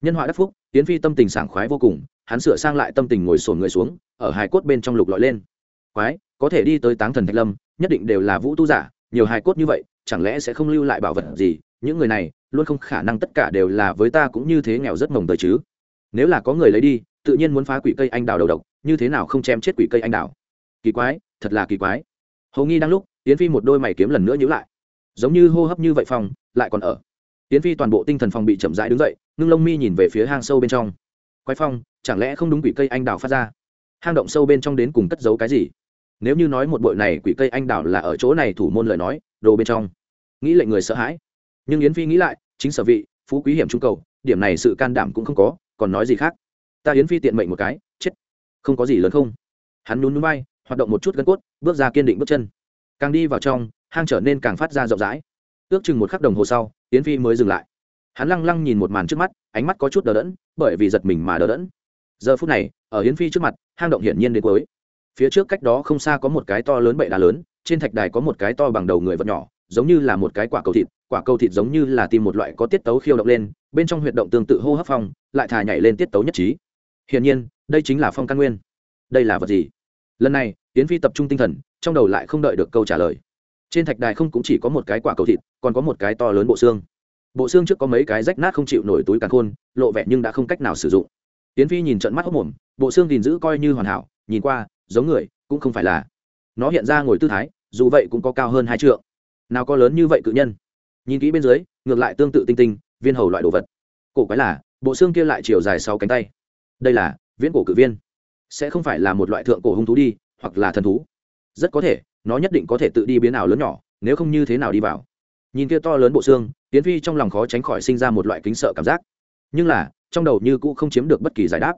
Nhân họa đắc phúc tiến phi tâm tình sảng khoái vô cùng hắn sửa sang lại tâm tình ngồi sổn người xuống, ở hài cốt bên trong lục lọi lên. Quái, có thể đi tới táng thần thạch lâm, nhất định đều là vũ tu giả, nhiều hài cốt như vậy, chẳng lẽ sẽ không lưu lại bảo vật gì? Những người này, luôn không khả năng tất cả đều là với ta cũng như thế nghèo rất mồng tới chứ. Nếu là có người lấy đi, tự nhiên muốn phá quỷ cây anh đào đầu độc, như thế nào không chém chết quỷ cây anh đào? Kỳ quái, thật là kỳ quái. Hầu nghi đang lúc tiến phi một đôi mày kiếm lần nữa nhữ lại. Giống như hô hấp như vậy phòng, lại còn ở. Tiến phi toàn bộ tinh thần phòng bị chậm rãi đứng dậy, ngưng lông mi nhìn về phía hang sâu bên trong quái phong, chẳng lẽ không đúng quỷ cây anh đào phát ra? Hang động sâu bên trong đến cùng cất giấu cái gì? Nếu như nói một bội này quỷ cây anh đào là ở chỗ này thủ môn lời nói, đồ bên trong. Nghĩ lệnh người sợ hãi. Nhưng yến phi nghĩ lại, chính sở vị, phú quý hiểm trung cầu, điểm này sự can đảm cũng không có, còn nói gì khác? Ta yến phi tiện mệnh một cái, chết. Không có gì lớn không? Hắn nhún núi bay hoạt động một chút gân cốt, bước ra kiên định bước chân. Càng đi vào trong, hang trở nên càng phát ra rộng rãi. Ước chừng một khắc đồng hồ sau, yến phi mới dừng lại. Hắn lăng lăng nhìn một màn trước mắt ánh mắt có chút đờ đẫn, bởi vì giật mình mà đờ đẫn. Giờ phút này, ở Hiến phi trước mặt, hang động hiển nhiên đến cuối. Phía trước cách đó không xa có một cái to lớn bệ đá lớn, trên thạch đài có một cái to bằng đầu người vật nhỏ, giống như là một cái quả cầu thịt, quả cầu thịt giống như là tìm một loại có tiết tấu khiêu động lên, bên trong huyệt động tương tự hô hấp phong, lại thả nhảy lên tiết tấu nhất trí. Hiển nhiên, đây chính là phong căn nguyên. Đây là vật gì? Lần này tiến phi tập trung tinh thần, trong đầu lại không đợi được câu trả lời. Trên thạch đài không cũng chỉ có một cái quả cầu thịt, còn có một cái to lớn bộ xương bộ xương trước có mấy cái rách nát không chịu nổi túi càn khôn, lộ vẻ nhưng đã không cách nào sử dụng. Tiến phi nhìn trận mắt hốc mồm, bộ xương gìn giữ coi như hoàn hảo, nhìn qua, giống người, cũng không phải là. Nó hiện ra ngồi tư thái, dù vậy cũng có cao hơn hai trượng. Nào có lớn như vậy cự nhân? Nhìn kỹ bên dưới, ngược lại tương tự tinh tinh, viên hầu loại đồ vật. Cổ quái là, bộ xương kia lại chiều dài sáu cánh tay. Đây là, viễn cổ cự viên. Sẽ không phải là một loại thượng cổ hung thú đi, hoặc là thần thú. Rất có thể, nó nhất định có thể tự đi biến ảo lớn nhỏ, nếu không như thế nào đi vào. Nhìn kia to lớn bộ xương tiến phi trong lòng khó tránh khỏi sinh ra một loại kính sợ cảm giác. Nhưng là, trong đầu như cũ không chiếm được bất kỳ giải đáp.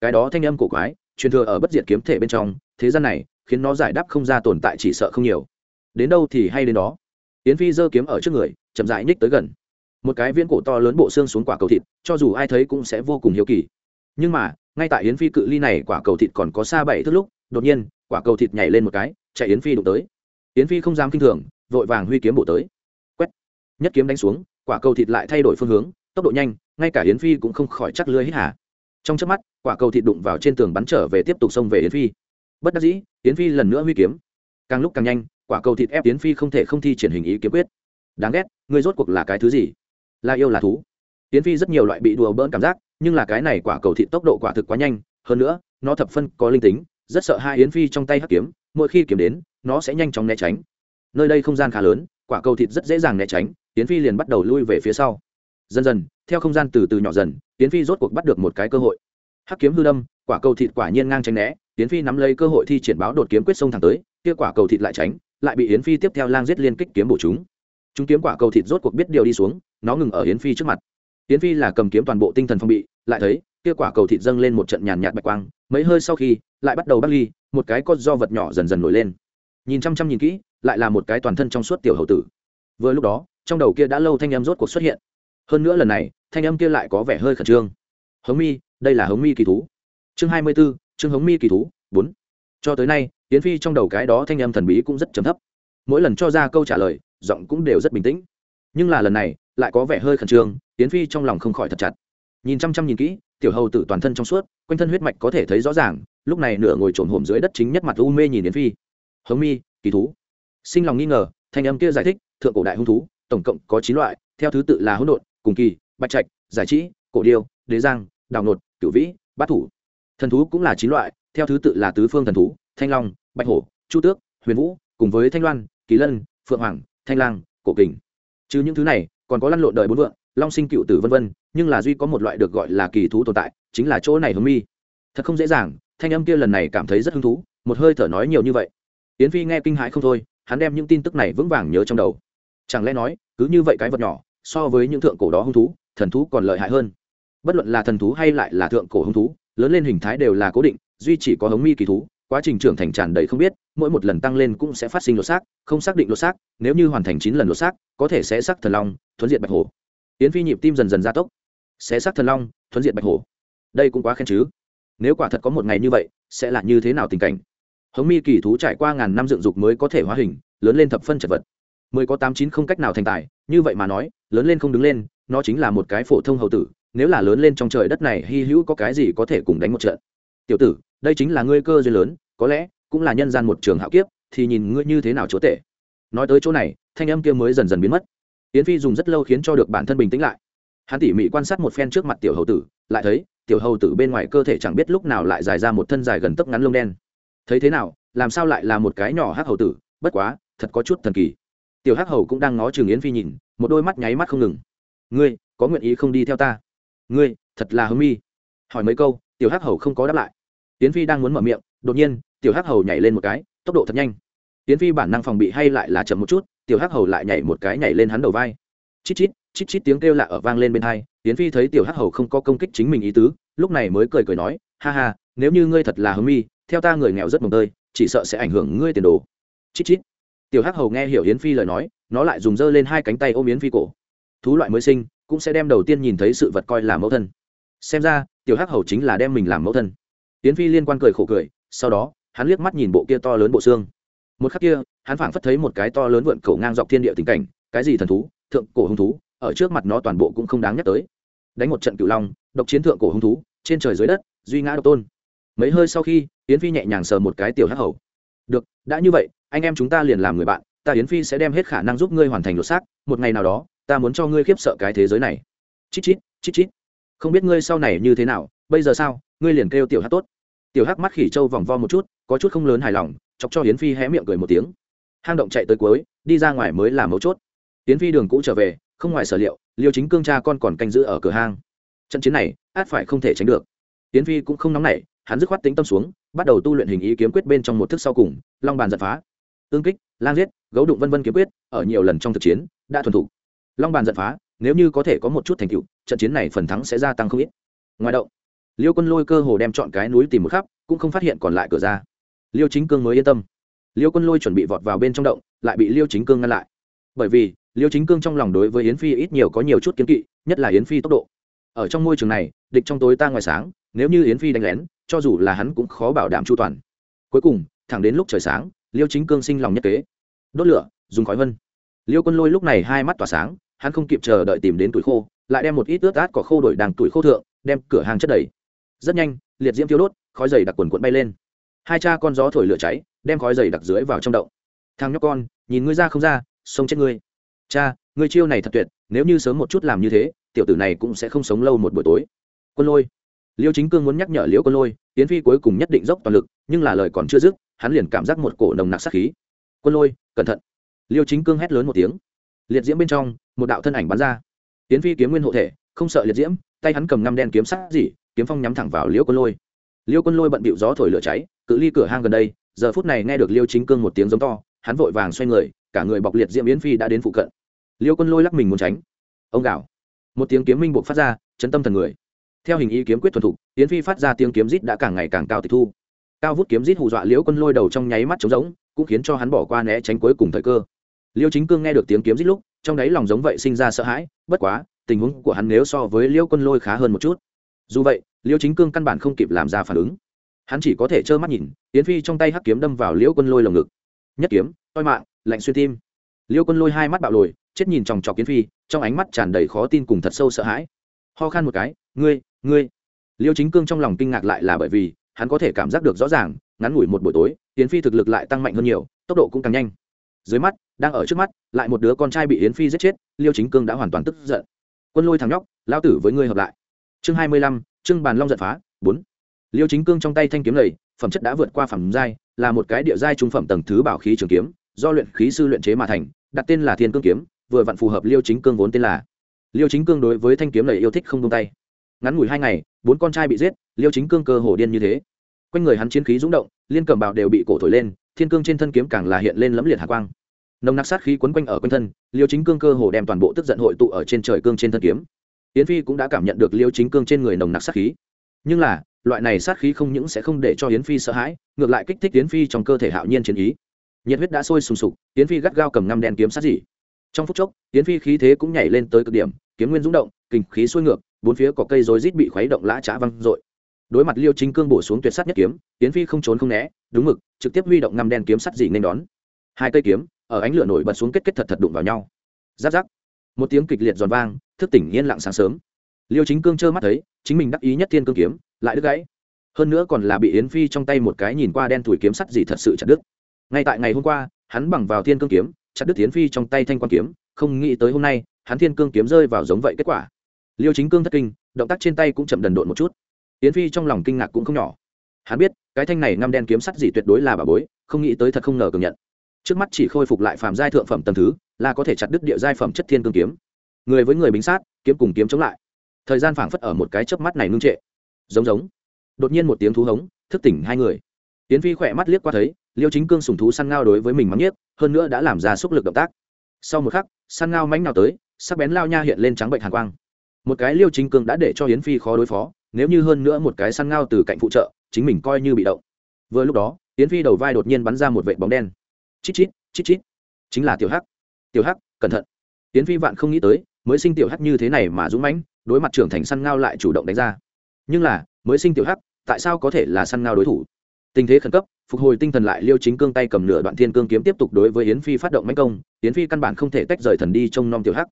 Cái đó thanh âm cổ quái, truyền thừa ở bất diệt kiếm thể bên trong, thế gian này, khiến nó giải đáp không ra tồn tại chỉ sợ không nhiều. Đến đâu thì hay đến đó. Yến phi giơ kiếm ở trước người, chậm rãi nhích tới gần. Một cái viên cổ to lớn bộ xương xuống quả cầu thịt, cho dù ai thấy cũng sẽ vô cùng hiếu kỳ. Nhưng mà, ngay tại yến phi cự ly này quả cầu thịt còn có xa bảy thước lúc, đột nhiên, quả cầu thịt nhảy lên một cái, chạy yến phi đụng tới. Yến phi không dám kinh thường, vội vàng huy kiếm bổ tới nhất kiếm đánh xuống, quả cầu thịt lại thay đổi phương hướng, tốc độ nhanh, ngay cả yến phi cũng không khỏi chắc lưới hít hà. Trong chớp mắt, quả cầu thịt đụng vào trên tường bắn trở về tiếp tục xông về yến phi. Bất đắc dĩ, yến phi lần nữa huy kiếm. Càng lúc càng nhanh, quả cầu thịt ép yến phi không thể không thi triển hình ý kiếm quyết. Đáng ghét, ngươi rốt cuộc là cái thứ gì? Là yêu là thú? Yến phi rất nhiều loại bị đùa bỡn cảm giác, nhưng là cái này quả cầu thịt tốc độ quả thực quá nhanh, hơn nữa, nó thập phân có linh tính, rất sợ hai yến phi trong tay hắc kiếm, mỗi khi kiếm đến, nó sẽ nhanh chóng né tránh. Nơi đây không gian khá lớn, quả cầu thịt rất dễ dàng né tránh Tiến phi liền bắt đầu lui về phía sau. Dần dần, theo không gian từ từ nhỏ dần, tiến phi rốt cuộc bắt được một cái cơ hội. Hắc kiếm hư đâm, quả cầu thịt quả nhiên ngang tránh né, tiến phi nắm lấy cơ hội thi triển báo đột kiếm quyết xông thẳng tới, kia quả cầu thịt lại tránh, lại bị yến phi tiếp theo lang giết liên kích kiếm bổ chúng. Chúng kiếm quả cầu thịt rốt cuộc biết điều đi xuống, nó ngừng ở yến phi trước mặt. Yến phi là cầm kiếm toàn bộ tinh thần phong bị, lại thấy, kia quả cầu thịt dâng lên một trận nhàn nhạt bạch quang, mấy hơi sau khi, lại bắt đầu bắt ly, một cái con do vật nhỏ dần dần nổi lên. Nhìn chăm chăm nhìn kỹ, lại là một cái toàn thân trong suốt tiểu hậu tử. Vừa lúc đó trong đầu kia đã lâu thanh âm rốt cuộc xuất hiện. Hơn nữa lần này, thanh âm kia lại có vẻ hơi khẩn trương. Hống mi, đây là hống mi kỳ thú. Chương hai mươi b ố chương hống mi kỳ thú, bốn. Cho tới nay tiến phi trong đầu cái đó thanh âm thần bí cũng rất chấm thấp. Mỗi lần cho ra câu trả lời, giọng cũng đều rất bình tĩnh. Nhưng là lần này, lại có vẻ hơi khẩn trương tiến phi trong lòng không khỏi thật chặt. Nhìn chăm chăm nhìn kỹ, tiểu hầu tử toàn thân trong suốt, quanh thân huyết mạch có thể thấy rõ ràng, lúc này nửa ngồi trồn hổm dưới đất chính nhất mặt u mê nhìn yến phi. Hống mi, kỳ thú. Sinh lòng nghi ngờ, thanh âm kia giải thích, thượng cổ đại hung thú tổng cộng có chín loại, theo thứ tự là hỗn độn, cùng kỳ, bạch trạch, giải trí cổ điêu, đế giang, đào nột, cửu vĩ, bát thủ. Thần thú cũng là chín loại, theo thứ tự là tứ phương thần thú, thanh long, bạch hổ, chu tước, huyền vũ, cùng với thanh loan, kỳ lân, phượng hoàng, thanh lang, cổ kình. Chứ những thứ này, còn có lăn lộn đời bốn vượng, long sinh cựu tử vân vân, nhưng là duy có một loại được gọi là kỳ thú tồn tại, chính là chỗ này hướng mi. Thật không dễ dàng, thanh âm kia lần này cảm thấy rất hứng thú, một hơi thở nói nhiều như vậy. Yến phi nghe kinh hãi không thôi, hắn đem những tin tức này vững vàng nhớ trong đầu chẳng lẽ nói, cứ như vậy cái vật nhỏ, so với những thượng cổ đó hung thú, thần thú còn lợi hại hơn? Bất luận là thần thú hay lại là thượng cổ hung thú, lớn lên hình thái đều là cố định, duy chỉ có hống mi kỳ thú, quá trình trưởng thành tràn đầy không biết, mỗi một lần tăng lên cũng sẽ phát sinh lột xác, không xác định lột xác, nếu như hoàn thành chín lần lột xác, có thể sẽ xác thần long, thuấn diện bạch hổ. Yến phi nhịp tim dần dần gia tốc. Sẽ xác thần long, thuấn diện bạch hổ. Đây cũng quá khen chứ. Nếu quả thật có một ngày như vậy, sẽ là như thế nào tình cảnh? Hống mi kỳ thú trải qua ngàn năm dựng dục mới có thể hóa hình, lớn lên thập phân chật vật mười có tám chín không cách nào thành tài, như vậy mà nói, lớn lên không đứng lên, nó chính là một cái phổ thông hầu tử, nếu là lớn lên trong trời đất này hy hữu có cái gì có thể cùng đánh một trận. Tiểu tử, đây chính là ngươi cơ duyên lớn, có lẽ cũng là nhân gian một trường hạo kiếp, thì nhìn ngươi như thế nào chúa tể. Nói tới chỗ này, thanh âm kia mới dần dần biến mất. Yến phi dùng rất lâu khiến cho được bản thân bình tĩnh lại. Hắn tỉ mỉ quan sát một phen trước mặt tiểu hầu tử, lại thấy, tiểu hầu tử bên ngoài cơ thể chẳng biết lúc nào lại dài ra một thân dài gần tấc ngắn lông đen. Thấy thế nào, làm sao lại là một cái nhỏ hắc hầu tử, bất quá, thật có chút thần kỳ tiểu hắc hầu cũng đang ngó trường yến phi nhìn, một đôi mắt nháy mắt không ngừng. Ngươi, có nguyện ý không đi theo ta? Ngươi, thật là hưng mi. Hỏi mấy câu, tiểu hắc hầu không có đáp lại. Yến phi đang muốn mở miệng, đột nhiên, tiểu hắc hầu nhảy lên một cái, tốc độ thật nhanh. Yến phi bản năng phòng bị hay lại là chậm một chút, tiểu hắc hầu lại nhảy một cái nhảy lên hắn đầu vai. Chít chít chít chít tiếng kêu lạ ở vang lên bên hai, yến phi thấy tiểu hắc hầu không có công kích chính mình ý tứ, lúc này mới cười cười nói, ha ha, nếu như ngươi thật là hưng mi, theo ta người nghèo rất mồng tơi, chỉ sợ sẽ ảnh hưởng ngươi tiền đồ. Chít chít tiểu hắc hầu nghe hiểu yến phi lời nói, nó lại dùng dơ lên hai cánh tay ôm yến phi cổ. Thú loại mới sinh, cũng sẽ đem đầu tiên nhìn thấy sự vật coi là mẫu thân. Xem ra, tiểu hắc hầu chính là đem mình làm mẫu thân. Yến phi liên quan cười khổ cười, sau đó, hắn liếc mắt nhìn bộ kia to lớn bộ xương. Một khắc kia, hắn phảng phất thấy một cái to lớn vượn cầu ngang dọc thiên địa tình cảnh, cái gì thần thú, thượng cổ hung thú, ở trước mặt nó toàn bộ cũng không đáng nhắc tới. Đánh một trận cửu long, độc chiến thượng cổ hung thú, trên trời dưới đất, duy ngã độc tôn. Mấy hơi sau khi, yến phi nhẹ nhàng sờ một cái tiểu hắc hầu. Được, đã như vậy anh em chúng ta liền làm người bạn, ta yến phi sẽ đem hết khả năng giúp ngươi hoàn thành lột xác, một ngày nào đó, ta muốn cho ngươi khiếp sợ cái thế giới này. Chít chít chít chít. Không biết ngươi sau này như thế nào, bây giờ sao, ngươi liền kêu tiểu hắc tốt. Tiểu hắc mắt khỉ trâu vòng vo một chút, có chút không lớn hài lòng, chọc cho yến phi hé miệng cười một tiếng. Hang động chạy tới cuối, đi ra ngoài mới là mấu chốt. Yến phi đường cũ trở về, không ngoài sở liệu, liêu chính cương cha con còn canh giữ ở cửa hang. Trận chiến này, át phải không thể tránh được. Yến phi cũng không nóng nảy, hắn dứt khoát tính tâm xuống, bắt đầu tu luyện hình ý kiếm quyết bên trong một thức sau cùng, long bàn giật phá tương kích, lang giết, gấu đụng vân vân kiếm quyết, ở nhiều lần trong thực chiến, đã thuần thủ long bàn giận phá, nếu như có thể có một chút thành tựu, trận chiến này phần thắng sẽ gia tăng không ít. Ngoài động, liêu quân lôi cơ hồ đem chọn cái núi tìm một khắp, cũng không phát hiện còn lại cửa ra. Liêu chính cương mới yên tâm. Liêu quân lôi chuẩn bị vọt vào bên trong động, lại bị liêu chính cương ngăn lại. Bởi vì, liêu chính cương trong lòng đối với yến phi ít nhiều có nhiều chút kiến kỵ, nhất là yến phi tốc độ. Ở trong môi trường này, địch trong tối ta ngoài sáng, nếu như yến phi đánh lén, cho dù là hắn cũng khó bảo đảm chu toàn. Cuối cùng, thẳng đến lúc trời sáng liêu chính cương sinh lòng nhất kế. Đốt lửa, dùng khói vân. Liêu quân lôi lúc này hai mắt tỏa sáng, hắn không kịp chờ đợi tìm đến tuổi khô, lại đem một ít ướt át cỏ khô đổi đàng tuổi khô thượng, đem cửa hàng chất đầy. Rất nhanh, liệt diễm thiêu đốt, khói dày đặc quần quận bay lên. Hai cha con gió thổi lửa cháy, đem khói dày đặc dưới vào trong động. Thằng nhóc con, nhìn ngươi ra không ra, sống chết ngươi. Cha, ngươi chiêu này thật tuyệt, nếu như sớm một chút làm như thế, tiểu tử này cũng sẽ không sống lâu một buổi tối. Quân lôi. Liêu chính cương muốn nhắc nhở liễu quân lôi tiến phi cuối cùng nhất định dốc toàn lực, nhưng là lời còn chưa dứt hắn liền cảm giác một cổ nồng nặc sát khí. Quân lôi, cẩn thận. Liêu chính cương hét lớn một tiếng. Liệt diễm bên trong, một đạo thân ảnh bắn ra. Tiến phi kiếm nguyên hộ thể, không sợ liệt diễm, tay hắn cầm ngăm đen kiếm sát gì, kiếm phong nhắm thẳng vào liêu quân lôi. Liêu quân lôi bận bịu gió thổi lửa cháy, cự ly cửa hang gần đây, giờ phút này nghe được liêu chính cương một tiếng giống to, hắn vội vàng xoay người, cả người bọc liệt diễm yến phi đã đến phụ cận. Liêu quân lôi lắc mình muốn tránh. Ông gạo một tiếng kiếm minh buộc phát ra, chấn tâm thần người. Theo hình ý kiếm quyết thuần thục, yến phi phát ra tiếng kiếm rít đã càng ngày càng cao tịch thu cao vút kiếm rít hù dọa liễu quân lôi đầu trong nháy mắt trống rỗng, cũng khiến cho hắn bỏ qua né tránh cuối cùng thời cơ. Liêu chính cương nghe được tiếng kiếm rít lúc, trong đáy lòng giống vậy sinh ra sợ hãi, bất quá, tình huống của hắn nếu so với liễu quân lôi khá hơn một chút. Dù vậy liêu chính cương căn bản không kịp làm ra phản ứng. Hắn chỉ có thể trơ mắt nhìn, yến phi trong tay hắc kiếm đâm vào liễu quân lôi lồng ngực. Nhất kiếm, toi mạng, lạnh xuyên tim. Liễu quân lôi hai mắt bạo lồi, chết nhìn chòng chọc yến phi, trong ánh mắt tràn đầy khó tin cùng thật sâu sợ hãi. Ho khan một cái, ngươi ngươi. Liêu chính cương trong lòng kinh ngạc lại là bởi vì hắn có thể cảm giác được rõ ràng, ngắn ngủi một buổi tối, yến phi thực lực lại tăng mạnh hơn nhiều, tốc độ cũng càng nhanh. Dưới mắt, đang ở trước mắt, lại một đứa con trai bị yến phi giết chết, liêu chính cương đã hoàn toàn tức giận. Quân lôi thằng nhóc lao tử với ngươi hợp lại. Chương hai mươi lăm, chương bàn long giận phá, bốn. Liêu chính cương trong tay thanh kiếm lầy phẩm chất đã vượt qua phẩm giai, là một cái địa giai trung phẩm tầng thứ bảo khí trường kiếm, do luyện khí sư luyện chế mà thành, đặt tên là thiên cương kiếm, vừa vặn phù hợp liêu chính cương vốn tên là. Liêu chính cương đối với thanh kiếm lầy yêu thích không tung tay ngắn ngủi hai ngày, bốn con trai bị giết, liêu chính cương cơ hồ điên như thế. Quanh người hắn chiến khí rúng động, liên cầm bào đều bị cổ thổi lên, thiên cương trên thân kiếm càng là hiện lên lẫm liệt hạ quang. Nồng nặc sát khí quấn quanh ở quanh thân, liêu chính cương cơ hồ đem toàn bộ tức giận hội tụ ở trên trời cương trên thân kiếm. Yến phi cũng đã cảm nhận được liêu chính cương trên người nồng nặc sát khí. Nhưng là, loại này sát khí không những sẽ không để cho yến phi sợ hãi, ngược lại kích thích yến phi trong cơ thể hạo nhiên chiến ý. Nhiệt huyết đã sôi sùng sục, yến phi gắt gao cầm ngăm đen kiếm sát dị. Trong phút chốc, yến phi khí thế cũng nhảy lên tới cực điểm, kiếm nguyên rung động kình khí xuôi ngược bốn phía có cây rối rít bị khuấy động lã chã văng rội đối mặt liêu chính cương bổ xuống tuyệt sát nhất kiếm tiến phi không trốn không né, đúng mực, trực tiếp huy động ngăm đen kiếm sắt dị nên đón. Hai cây kiếm, ở ánh lửa nổi bật xuống kết kết thật thật đụng vào nhau. Giáp giáp. Một tiếng kịch liệt giòn vang, thức tỉnh yên lặng sáng sớm. Liêu chính cương trơ mắt thấy, chính mình đắc ý nhất thiên cương kiếm, lại đứt gãy. Hơn nữa còn là bị yến phi trong tay một cái nhìn qua đen thủi kiếm sắt gì thật sự chặt đứt. Ngay tại ngày hôm qua, hắn bằng vào thiên cương kiếm, chặt đứt yến phi trong tay thanh quan kiếm, không nghĩ tới hôm nay, hắn thiên cương kiếm rơi vào giống vậy kết quả liêu chính cương thất kinh, động tác trên tay cũng chậm đần độn một chút. Yến phi trong lòng kinh ngạc cũng không nhỏ. Hắn biết, cái thanh này ngăm đen kiếm sắt gì tuyệt đối là bà bối, không nghĩ tới thật không ngờ cường nhận. Trước mắt chỉ khôi phục lại phàm giai thượng phẩm tầm thứ, là có thể chặt đứt địa giai phẩm chất thiên cương kiếm. Người với người bính sát, kiếm cùng kiếm chống lại. Thời gian phảng phất ở một cái chớp mắt này ngưng trệ. Giống giống. Đột nhiên một tiếng thú hống, thức tỉnh hai người. Tiến phi khỏe mắt liếc qua thấy, liêu chính cương sùng thú săn ngao đối với mình mắng nhiếc, hơn nữa đã làm ra sức lực động tác. Sau một khắc, săn ngao mánh nào tới, sắc bén lao nha hiện lên trắng bệnh hàn quang một cái liêu chính cương đã để cho yến phi khó đối phó, nếu như hơn nữa một cái săn ngao từ cạnh phụ trợ, chính mình coi như bị động. Vừa lúc đó, yến phi đầu vai đột nhiên bắn ra một vệ bóng đen. Chít chít chít chít. Chính là tiểu hắc. Tiểu hắc, cẩn thận. Yến phi vạn không nghĩ tới, mới sinh tiểu hắc như thế này mà dũng mãnh, đối mặt trưởng thành săn ngao lại chủ động đánh ra. Nhưng là, mới sinh tiểu hắc, tại sao có thể là săn ngao đối thủ? Tình thế khẩn cấp, phục hồi tinh thần lại, liêu chính cương tay cầm nửa đoạn thiên cương kiếm tiếp tục đối với yến phi phát động mánh công, yến phi căn bản không thể tách rời thần đi trông nom tiểu hắc.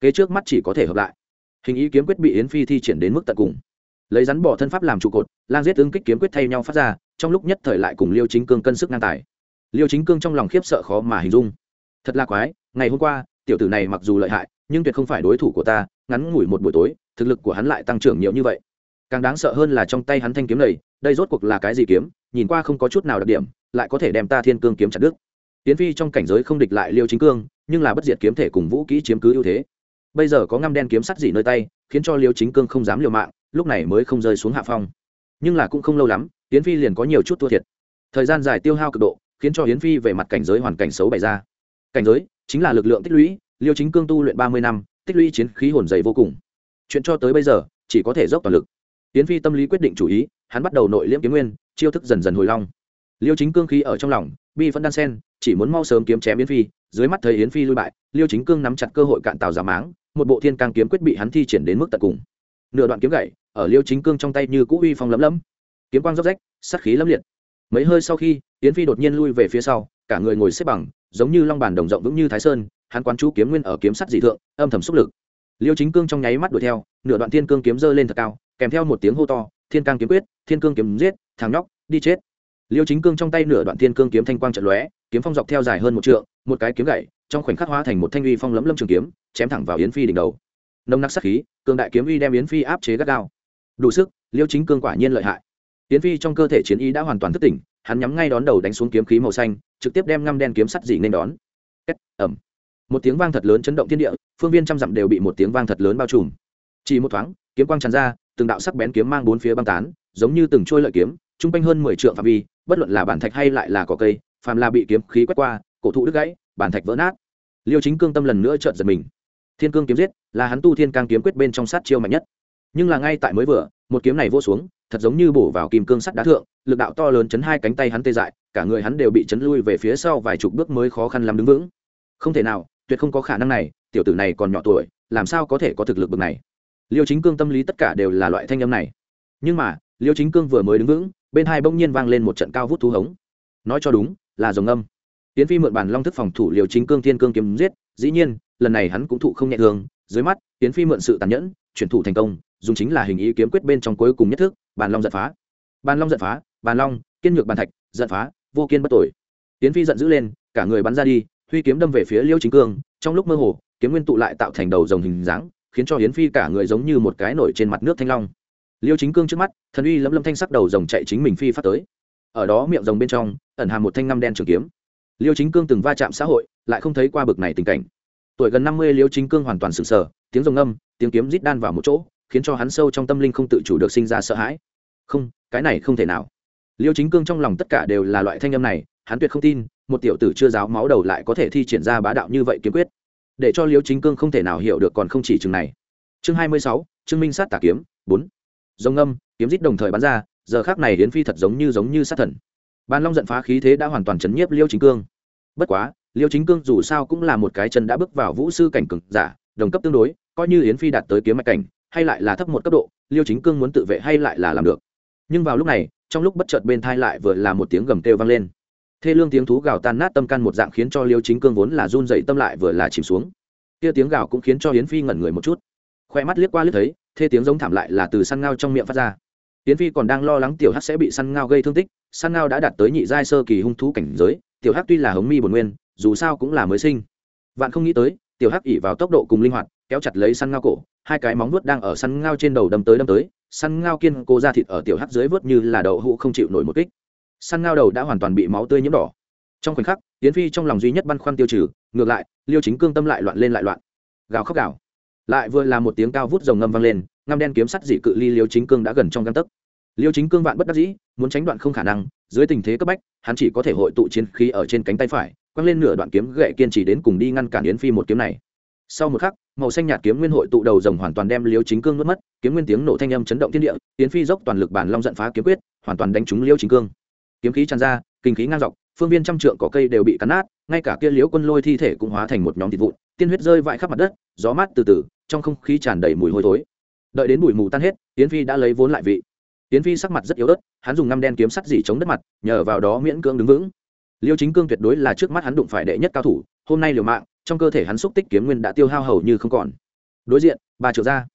Kế trước mắt chỉ có thể hợp lại hình ý kiếm quyết bị yến phi thi triển đến mức tận cùng. Lấy rắn bỏ thân pháp làm trụ cột, lang giết ứng kích kiếm quyết thay nhau phát ra, trong lúc nhất thời lại cùng liêu chính cương cân sức ngang tài. Liêu chính cương trong lòng khiếp sợ khó mà hình dung. Thật là quái, ngày hôm qua, tiểu tử này mặc dù lợi hại, nhưng tuyệt không phải đối thủ của ta, ngắn ngủi một buổi tối, thực lực của hắn lại tăng trưởng nhiều như vậy. Càng đáng sợ hơn là trong tay hắn thanh kiếm này, đây rốt cuộc là cái gì kiếm, nhìn qua không có chút nào đặc điểm, lại có thể đem ta thiên cương kiếm chặt đứt. Tiến phi trong cảnh giới không địch lại liêu chính cương, nhưng là bất diệt kiếm thể cùng vũ kỹ chiếm cứ ưu thế bây giờ có ngăm đen kiếm sắt dị nơi tay, khiến cho liêu chính cương không dám liều mạng, lúc này mới không rơi xuống hạ phong. Nhưng là cũng không lâu lắm hiến phi liền có nhiều chút thua thiệt. Thời gian dài tiêu hao cực độ, khiến cho hiến phi về mặt cảnh giới hoàn cảnh xấu bày ra. Cảnh giới, chính là lực lượng tích lũy, liêu chính cương tu luyện ba mươi năm, tích lũy chiến khí hồn dày vô cùng. Chuyện cho tới bây giờ, chỉ có thể dốc toàn lực. Hiến phi tâm lý quyết định chủ ý, hắn bắt đầu nội liễm kiếm nguyên, chiêu thức dần dần hồi long. Liêu chính cương khí ở trong lòng, bi vẫn đan sen, chỉ muốn mau sớm kiếm chém yến phi, dưới mắt thấy yến phi lui bại, liêu chính cương nắm chặt cơ hội cạn tàu giả máng một bộ thiên càng kiếm quyết bị hắn thi triển đến mức tận cùng. Nửa đoạn kiếm gậy ở liêu chính cương trong tay như cũ uy phong lấm lấm. Kiếm quang róc rách, sát khí lấm liệt. Mấy hơi sau khi, yến phi đột nhiên lui về phía sau, cả người ngồi xếp bằng, giống như long bàn đồng rộng vững như thái sơn, hắn quán chú kiếm nguyên ở kiếm sắt dị thượng, âm thầm xúc lực. Liêu chính cương trong nháy mắt đuổi theo, nửa đoạn thiên cương kiếm giơ lên thật cao, kèm theo một tiếng hô to, thiên cang kiếm quyết, thiên cương kiếm giết, thằng nhóc, đi chết. Liêu chính cương trong tay nửa đoạn thiên cương kiếm thanh quang trận lóe, kiếm phong dọc theo dài hơn một trượng, một cái kiếm gậy trong khoảnh khắc hóa thành một thanh uy phong lấm lâm trường kiếm chém thẳng vào yến phi đỉnh đầu. Nông nặc sắc khí cường đại kiếm uy đem yến phi áp chế gắt gao. Đủ sức liêu chính cương quả nhiên lợi hại. Yến phi trong cơ thể chiến ý đã hoàn toàn thức tỉnh hắn nhắm ngay đón đầu đánh xuống kiếm khí màu xanh trực tiếp đem ngăm đen kiếm sắt dị nên đón. Kết, ẩm. Một tiếng vang thật lớn chấn động thiên địa phương viên trăm dặm đều bị một tiếng vang thật lớn bao trùm. Chỉ một thoáng kiếm quang tràn ra từng đạo sắc bén kiếm mang bốn phía băng tán giống như từng trôi lợi kiếm trung quanh hơn mười trượng phạm vi bất luận là bản thạch hay lại là cỏ cây phàm là bị kiếm khí quét qua cổ thụ đứt gãy bàn thạch vỡ nát. Liêu chính cương tâm lần nữa trợn giật mình. Thiên cương kiếm giết là hắn tu thiên cang kiếm quyết bên trong sát chiêu mạnh nhất. Nhưng là ngay tại mới vừa, một kiếm này vô xuống, thật giống như bổ vào kim cương sắt đá thượng, lực đạo to lớn chấn hai cánh tay hắn tê dại, cả người hắn đều bị chấn lui về phía sau vài chục bước mới khó khăn lắm đứng vững. Không thể nào, tuyệt không có khả năng này, tiểu tử này còn nhỏ tuổi, làm sao có thể có thực lực bực này? Liêu chính cương tâm lý tất cả đều là loại thanh âm này. Nhưng mà, liêu chính cương vừa mới đứng vững, bên hai bỗng nhiên vang lên một trận cao vút thú hống. Nói cho đúng, là dòng âm tiến phi mượn bản long thức phòng thủ liều chính cương thiên cương kiếm giết, dĩ nhiên, lần này hắn cũng thụ không nhẹ thương dưới mắt tiến phi mượn sự tàn nhẫn, chuyển thủ thành công, dùng chính là hình ý kiếm quyết bên trong cuối cùng nhất thức, bản long giận phá. Bản long giận phá, bản long, kiên nhược bản thạch, giận phá, vô kiên bất tội. Tiến phi giận dữ lên, cả người bắn ra đi, huy kiếm đâm về phía liêu chính cương, trong lúc mơ hồ, kiếm nguyên tụ lại tạo thành đầu rồng hình dáng, khiến cho Yến phi cả người giống như một cái nổi trên mặt nước thanh long. Liêu chính cương trước mắt, thần uy lấm lấm thanh sắc đầu rồng chạy chính mình phi phát tới. Ở đó miệng rồng bên trong, ẩn hàm một thanh ngăm đen trường kiếm liêu chính cương từng va chạm xã hội, lại không thấy qua bực này tình cảnh. Tuổi gần năm mươi, liêu chính cương hoàn toàn sừng sờ, tiếng rồng âm tiếng kiếm rít đan vào một chỗ, khiến cho hắn sâu trong tâm linh không tự chủ được sinh ra sợ hãi. Không, cái này không thể nào. Liêu chính cương trong lòng tất cả đều là loại thanh âm này, hắn tuyệt không tin, một tiểu tử chưa giáo máu đầu lại có thể thi triển ra bá đạo như vậy kiếm quyết. Để cho liêu chính cương không thể nào hiểu được còn không chỉ chừng này. Chương hai mươi sáu, trương minh sát tà kiếm, bốn. Dòng âm kiếm rít đồng thời bắn ra, giờ khác này hiến phi thật giống như giống như sát thần ban long giận phá khí thế đã hoàn toàn chấn nhiếp liêu chính cương. Bất quá, liêu chính cương dù sao cũng là một cái chân đã bước vào vũ sư cảnh cực giả, đồng cấp tương đối, coi như yến phi đạt tới kiếm mạch cảnh, hay lại là thấp một cấp độ, liêu chính cương muốn tự vệ hay lại là làm được. Nhưng vào lúc này, trong lúc bất chợt bên thai lại vừa là một tiếng gầm kêu vang lên. Thê lương tiếng thú gào tan nát tâm can một dạng khiến cho liêu chính cương vốn là run dậy tâm lại vừa là chìm xuống. Kia tiếng gào cũng khiến cho yến phi ngẩn người một chút. Khoe mắt liếc qua liếc thấy, thê tiếng giống thảm lại là từ săn ngao trong miệng phát ra. Tiến phi còn đang lo lắng tiểu hắc sẽ bị săn ngao gây thương tích, săn ngao đã đạt tới nhị giai sơ kỳ hung thú cảnh giới, tiểu hắc tuy là hống mi bồn nguyên, dù sao cũng là mới sinh. Vạn không nghĩ tới, tiểu hắc ỉ vào tốc độ cùng linh hoạt, kéo chặt lấy săn ngao cổ, hai cái móng vuốt đang ở săn ngao trên đầu đâm tới đâm tới, săn ngao kiên cố ra thịt ở tiểu hắc dưới vớt như là đậu hũ không chịu nổi một kích. Săn ngao đầu đã hoàn toàn bị máu tươi nhiễm đỏ. Trong khoảnh khắc tiến phi trong lòng duy nhất băn khoăn tiêu trừ, ngược lại, liêu chính cương tâm lại loạn lên lại loạn. Gào khóc gào. Lại vừa là một tiếng cao vút rồng ngâm vang lên ngăm đen kiếm sắt dị cự ly liêu chính cương đã gần trong găng tấc. Liêu chính cương vạn bất đắc dĩ, muốn tránh đoạn không khả năng, dưới tình thế cấp bách, hắn chỉ có thể hội tụ chiến khí ở trên cánh tay phải, quăng lên nửa đoạn kiếm gậy kiên trì đến cùng đi ngăn cản yến phi một kiếm này. Sau một khắc, màu xanh nhạt kiếm nguyên hội tụ đầu rồng hoàn toàn đem liêu chính cương nuốt mất, kiếm nguyên tiếng nổ thanh âm chấn động thiên địa, yến phi dốc toàn lực bản long giận phá kiếm quyết, hoàn toàn đánh trúng liêu chính cương. Kiếm khí tràn ra, kinh khí ngang dọc, phương viên trăm trượng cỏ cây đều bị cắn nát, ngay cả kia liếu quân lôi thi thể cũng hóa thành một nhóm thịt vụn, tiên huyết rơi vãi khắp mặt đất, gió mát từ từ, trong không khí tràn đầy mùi hôi thối đợi đến bụi mù tan hết tiến phi đã lấy vốn lại vị. Tiến phi sắc mặt rất yếu ớt, hắn dùng năm đen kiếm sắt dỉ chống đất mặt, nhờ vào đó miễn cưỡng đứng vững. Liêu chính cương tuyệt đối là trước mắt hắn đụng phải đệ nhất cao thủ, hôm nay liều mạng, trong cơ thể hắn xúc tích kiếm nguyên đã tiêu hao hầu như không còn. Đối diện, ba triệu ra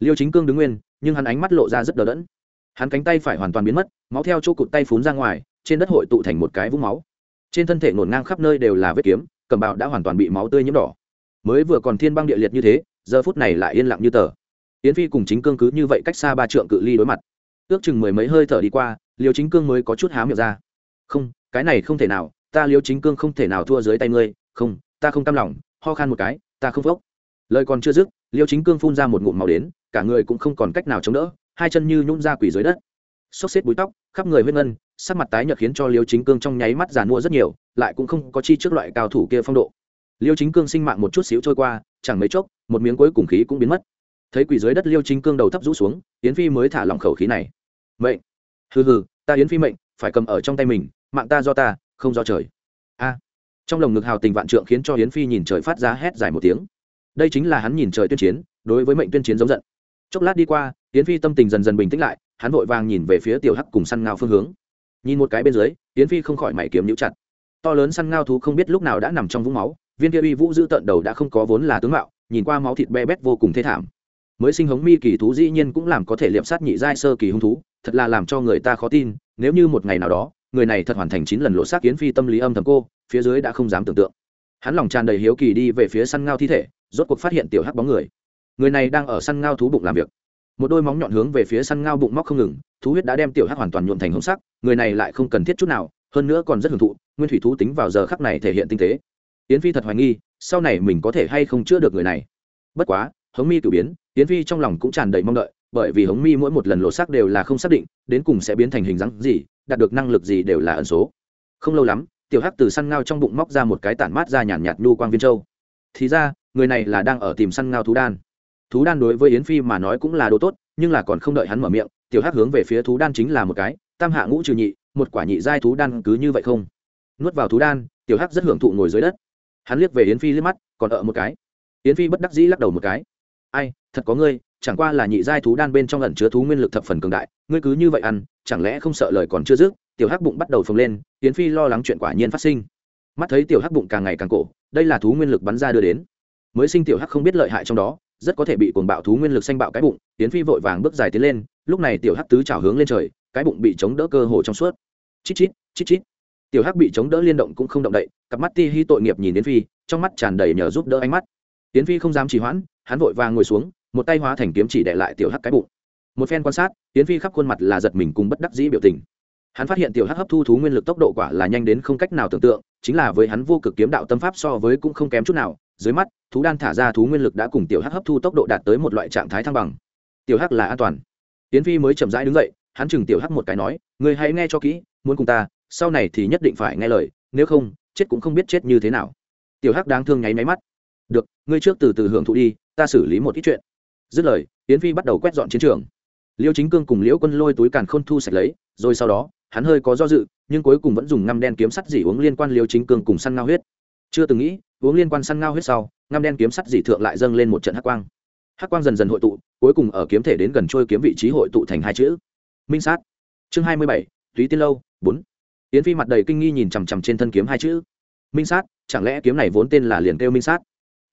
liêu chính cương đứng nguyên, nhưng hắn ánh mắt lộ ra rất đờ đẫn. Hắn cánh tay phải hoàn toàn biến mất, máu theo chỗ cụt tay phún ra ngoài, trên đất hội tụ thành một cái vũng máu. Trên thân thể ngổn ngang khắp nơi đều là vết kiếm, cầm bạo đã hoàn toàn bị máu tươi nhiễm đỏ. Mới vừa còn thiên băng địa liệt như thế, giờ phút này lại yên lặng như tờ yến phi cùng chính cương cứ như vậy cách xa ba trượng cự ly đối mặt. Ước chừng mười mấy hơi thở đi qua, liêu chính cương mới có chút há miệng ra. Không, cái này không thể nào, ta liêu chính cương không thể nào thua dưới tay ngươi, không, ta không cam lòng, ho khan một cái, ta không vốc lời còn chưa dứt, liêu chính cương phun ra một ngụm màu đến, cả người cũng không còn cách nào chống đỡ, hai chân như nhún ra quỷ dưới đất. Xốc xếp búi tóc, khắp người huyết ngân, sắc mặt tái nhợt khiến cho liêu chính cương trong nháy mắt giàn mua rất nhiều, lại cũng không có chi trước loại cao thủ kia phong độ. Liêu chính cương sinh mạng một chút xíu trôi qua, chẳng mấy chốc, một miếng cuối cùng khí cũng biến mất thấy quỷ dưới đất liêu chính cương đầu thấp rũ xuống, yến phi mới thả lỏng khẩu khí này. Mệnh. Hừ hừ, ta yến phi mệnh, phải cầm ở trong tay mình, mạng ta do ta, không do trời. A. Trong lồng ngực hào tình vạn trượng khiến cho yến phi nhìn trời phát ra hét dài một tiếng. Đây chính là hắn nhìn trời tuyên chiến, đối với mệnh tuyên chiến giống giận. Chốc lát đi qua, yến phi tâm tình dần dần bình tĩnh lại, hắn vội vàng nhìn về phía tiểu hắc cùng săn ngao phương hướng. Nhìn một cái bên dưới, yến phi không khỏi mảy kiếm nhũ chặt. To lớn săn ngao thú không biết lúc nào đã nằm trong vũng máu, viên kia uy vũ giữ tận đầu đã không có vốn là tướng mạo, nhìn qua máu thịt be bét vô cùng thê thảm mới sinh hống mi kỳ thú dĩ nhiên cũng làm có thể liệp sát nhị giai sơ kỳ hung thú, thật là làm cho người ta khó tin, nếu như một ngày nào đó, người này thật hoàn thành chín lần lộ sát kiến phi tâm lý âm thầm cô, phía dưới đã không dám tưởng tượng. Hắn lòng tràn đầy hiếu kỳ đi về phía săn ngao thi thể, rốt cuộc phát hiện tiểu hắc bóng người. Người này đang ở săn ngao thú bụng làm việc. Một đôi móng nhọn hướng về phía săn ngao bụng móc không ngừng, thú huyết đã đem tiểu hắc hoàn toàn nhuộn thành hồng sắc, người này lại không cần thiết chút nào, hơn nữa còn rất hưởng thụ, nguyên thủy thú tính vào giờ khắc này thể hiện tinh tế. Yến phi thật hoài nghi, sau này mình có thể hay không chữa được người này. Bất quá hống mi cử biến tiến phi trong lòng cũng tràn đầy mong đợi, bởi vì hống mi mỗi một lần lộ sắc đều là không xác định, đến cùng sẽ biến thành hình dáng gì, đạt được năng lực gì đều là ẩn số. Không lâu lắm, tiểu hắc từ săn ngao trong bụng móc ra một cái tản mát ra nhàn nhạt nhu quang viên châu. Thì ra, người này là đang ở tìm săn ngao thú đan. Thú đan đối với yến phi mà nói cũng là đồ tốt, nhưng là còn không đợi hắn mở miệng, tiểu hắc hướng về phía thú đan chính là một cái, tam hạ ngũ trừ nhị, một quả nhị giai thú đan cứ như vậy không. Nuốt vào thú đan, tiểu hắc rất hưởng thụ ngồi dưới đất. Hắn liếc về yến phi liếc mắt, còn ở một cái. Yến phi bất đắc dĩ lắc đầu một cái ai, thật có ngươi, chẳng qua là nhị giai thú đan bên trong ẩn chứa thú nguyên lực thập phần cường đại, ngươi cứ như vậy ăn, chẳng lẽ không sợ lời còn chưa dứt, tiểu hắc bụng bắt đầu phồng lên tiến phi lo lắng chuyện quả nhiên phát sinh. Mắt thấy tiểu hắc bụng càng ngày càng cổ, đây là thú nguyên lực bắn ra đưa đến. Mới sinh tiểu hắc không biết lợi hại trong đó, rất có thể bị cuồng bạo thú nguyên lực xanh bạo cái bụng tiến phi vội vàng bước dài tiến lên, lúc này tiểu hắc tứ trào hướng lên trời, cái bụng bị chống đỡ cơ hồ trong suốt. Chít chít chít chít. Tiểu hắc bị chống đỡ liên động cũng không động đậy, cặp mắt ti hi tội nghiệp nhìn tiến phi, trong mắt tràn đầy nhờ giúp đỡ ánh mắt. Tiến phi không dám trì hoãn hắn vội vàng ngồi xuống, một tay hóa thành kiếm chỉ để lại tiểu hắc cái bụng. Một phen quan sát tiến phi khắp khuôn mặt là giật mình cùng bất đắc dĩ biểu tình. Hắn phát hiện tiểu hắc hấp thu thú nguyên lực tốc độ quả là nhanh đến không cách nào tưởng tượng, chính là với hắn vô cực kiếm đạo tâm pháp so với cũng không kém chút nào. Dưới mắt, thú đan thả ra thú nguyên lực đã cùng tiểu hắc hấp thu tốc độ đạt tới một loại trạng thái thăng bằng. Tiểu hắc là an toàn. Tiến phi mới chậm rãi đứng dậy, hắn chừng tiểu hắc một cái nói người hãy nghe cho kỹ, muốn cùng ta, sau này thì nhất định phải nghe lời, nếu không, chết cũng không biết chết như thế nào. Tiểu hắc đáng thương nháy máy mắt. Được, ngươi trước từ từ hưởng thụ đi ta xử lý một ít chuyện. Dứt lời, yến phi bắt đầu quét dọn chiến trường. Liêu chính cương cùng liễu quân lôi túi càn khôn thu sạch lấy, rồi sau đó, hắn hơi có do dự, nhưng cuối cùng vẫn dùng ngăm đen kiếm sắt dỉ uống liên quan liêu chính cương cùng săn ngao huyết. Chưa từng nghĩ, uống liên quan săn ngao huyết sau, ngăm đen kiếm sắt dỉ thượng lại dâng lên một trận hắc quang. Hắc quang dần dần hội tụ, cuối cùng ở kiếm thể đến gần trôi kiếm vị trí hội tụ thành hai chữ. Minh sát. Chương hai mươi bảy, túy tiên lâu, bốn. Yến phi mặt đầy kinh nghi nhìn chằm chằm trên thân kiếm hai chữ. Minh sát, chẳng lẽ kiếm này vốn tên là liền kêu minh sát?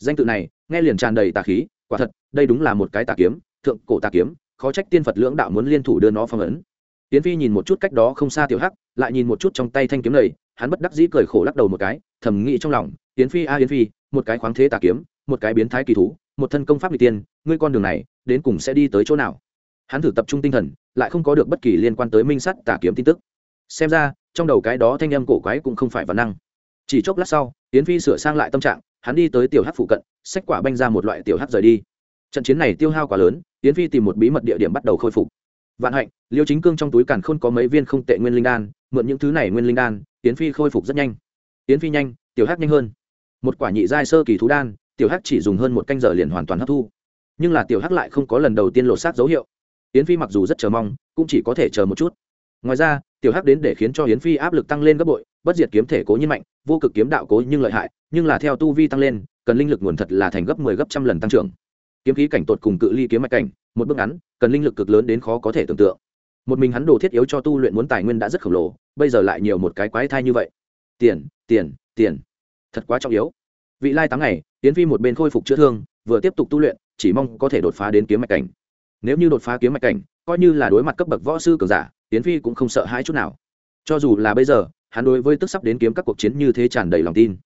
Danh tự này, nghe liền tràn đầy tà khí, quả thật, đây đúng là một cái tà kiếm, thượng cổ tà kiếm, khó trách tiên phật lưỡng đạo muốn liên thủ đưa nó phong ấn. Tiến phi nhìn một chút cách đó không xa tiểu hắc, lại nhìn một chút trong tay thanh kiếm này, hắn bất đắc dĩ cười khổ lắc đầu một cái, thầm nghĩ trong lòng tiến phi a yến phi, một cái khoáng thế tà kiếm, một cái biến thái kỳ thú, một thân công pháp n tiên, ngươi con đường này, đến cùng sẽ đi tới chỗ nào? Hắn thử tập trung tinh thần, lại không có được bất kỳ liên quan tới minh sắt tà kiếm tin tức. Xem ra, trong đầu cái đó thanh âm cổ quái cũng không phải văn năng. Chỉ chốc lát sau tiến phi sửa sang lại tâm trạng hắn đi tới tiểu hắc phụ cận, xách quả banh ra một loại tiểu hắc rời đi. Trận chiến này tiêu hao quá lớn tiến phi tìm một bí mật địa điểm bắt đầu khôi phục. Vạn hạnh, liêu chính cương trong túi càn khôn có mấy viên không tệ nguyên linh đan, mượn những thứ này nguyên linh đan Tiến phi khôi phục rất nhanh. Tiến phi nhanh, tiểu hắc nhanh hơn. Một quả nhị giai sơ kỳ thú đan, tiểu hắc chỉ dùng hơn một canh giờ liền hoàn toàn hấp thu. Nhưng là tiểu hắc lại không có lần đầu tiên lột xác dấu hiệu. Tiến phi mặc dù rất chờ mong, cũng chỉ có thể chờ một chút. Ngoài ra, tiểu hắc đến để khiến cho hiến phi áp lực tăng lên gấp bội bất diệt kiếm thể cố nhiên mạnh, vô cực kiếm đạo cố nhưng lợi hại, nhưng là theo tu vi tăng lên, cần linh lực nguồn thật là thành gấp mười 10 gấp trăm lần tăng trưởng. Kiếm khí cảnh tột cùng cự ly kiếm mạch cảnh, một bước ngắn, cần linh lực cực lớn đến khó có thể tưởng tượng. Một mình hắn đồ thiết yếu cho tu luyện muốn tài nguyên đã rất khổng lồ, bây giờ lại nhiều một cái quái thai như vậy. Tiền tiền tiền. Thật quá trọng yếu. Vị lai tám ngày tiến phi một bên khôi phục chữa thương, vừa tiếp tục tu luyện, chỉ mong có thể đột phá đến kiếm mạch cảnh. Nếu như đột phá kiếm mạch cảnh, coi như là đối mặt cấp bậc võ sư cường giả tiến phi cũng không sợ hãi chút nào. Cho dù là bây giờ hắn đối với tức sắp đến kiếm các cuộc chiến như thế tràn đầy lòng tin.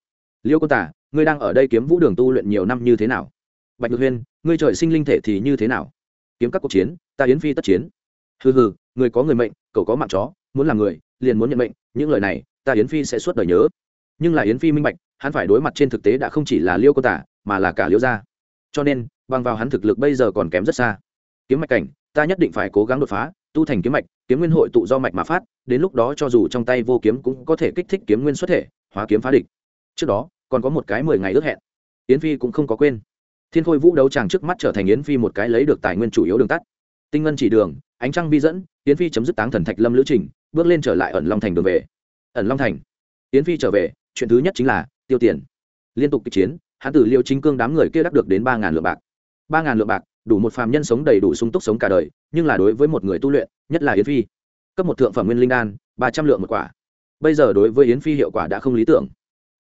Liêu cô tả, ngươi đang ở đây kiếm vũ đường tu luyện nhiều năm như thế nào? Bạch ngược huyên, ngươi trời sinh linh thể thì như thế nào? Kiếm các cuộc chiến, ta yến phi tất chiến. Hừ hừ, người có người mệnh, cậu có mạng chó, muốn làm người, liền muốn nhận mệnh, những lời này, ta yến phi sẽ suốt đời nhớ. Nhưng là yến phi minh bạch, hắn phải đối mặt trên thực tế đã không chỉ là liêu cô tả, mà là cả liêu gia. Cho nên, bằng vào hắn thực lực bây giờ còn kém rất xa. Kiếm mạch cảnh, ta nhất định phải cố gắng đột phá tu thành kiếm mạch, kiếm nguyên hội tụ do mạch mà phát, đến lúc đó cho dù trong tay vô kiếm cũng có thể kích thích kiếm nguyên xuất thể, hóa kiếm phá địch. Trước đó, còn có một cái mười ngày ước hẹn. Yến phi cũng không có quên. Thiên khôi vũ đấu chàng trước mắt trở thành yến phi một cái lấy được tài nguyên chủ yếu đường tắt. Tinh ngân chỉ đường, ánh trăng vi dẫn, yến phi chấm dứt táng thần thạch lâm lữ trình, bước lên trở lại ẩn long thành đường về. Ẩn long thành. Yến phi trở về, chuyện thứ nhất chính là tiêu tiền. Liên tục kịch chiến, hắn tử liêu chính cương đám người kia đắc được đến ba ngàn lượng bạc. Ba ngàn lượng bạc đủ một phàm nhân sống đầy đủ sung túc sống cả đời, nhưng là đối với một người tu luyện, nhất là yến phi. Cấp một thượng phẩm nguyên linh đan, ba trăm lượng một quả. Bây giờ đối với yến phi hiệu quả đã không lý tưởng.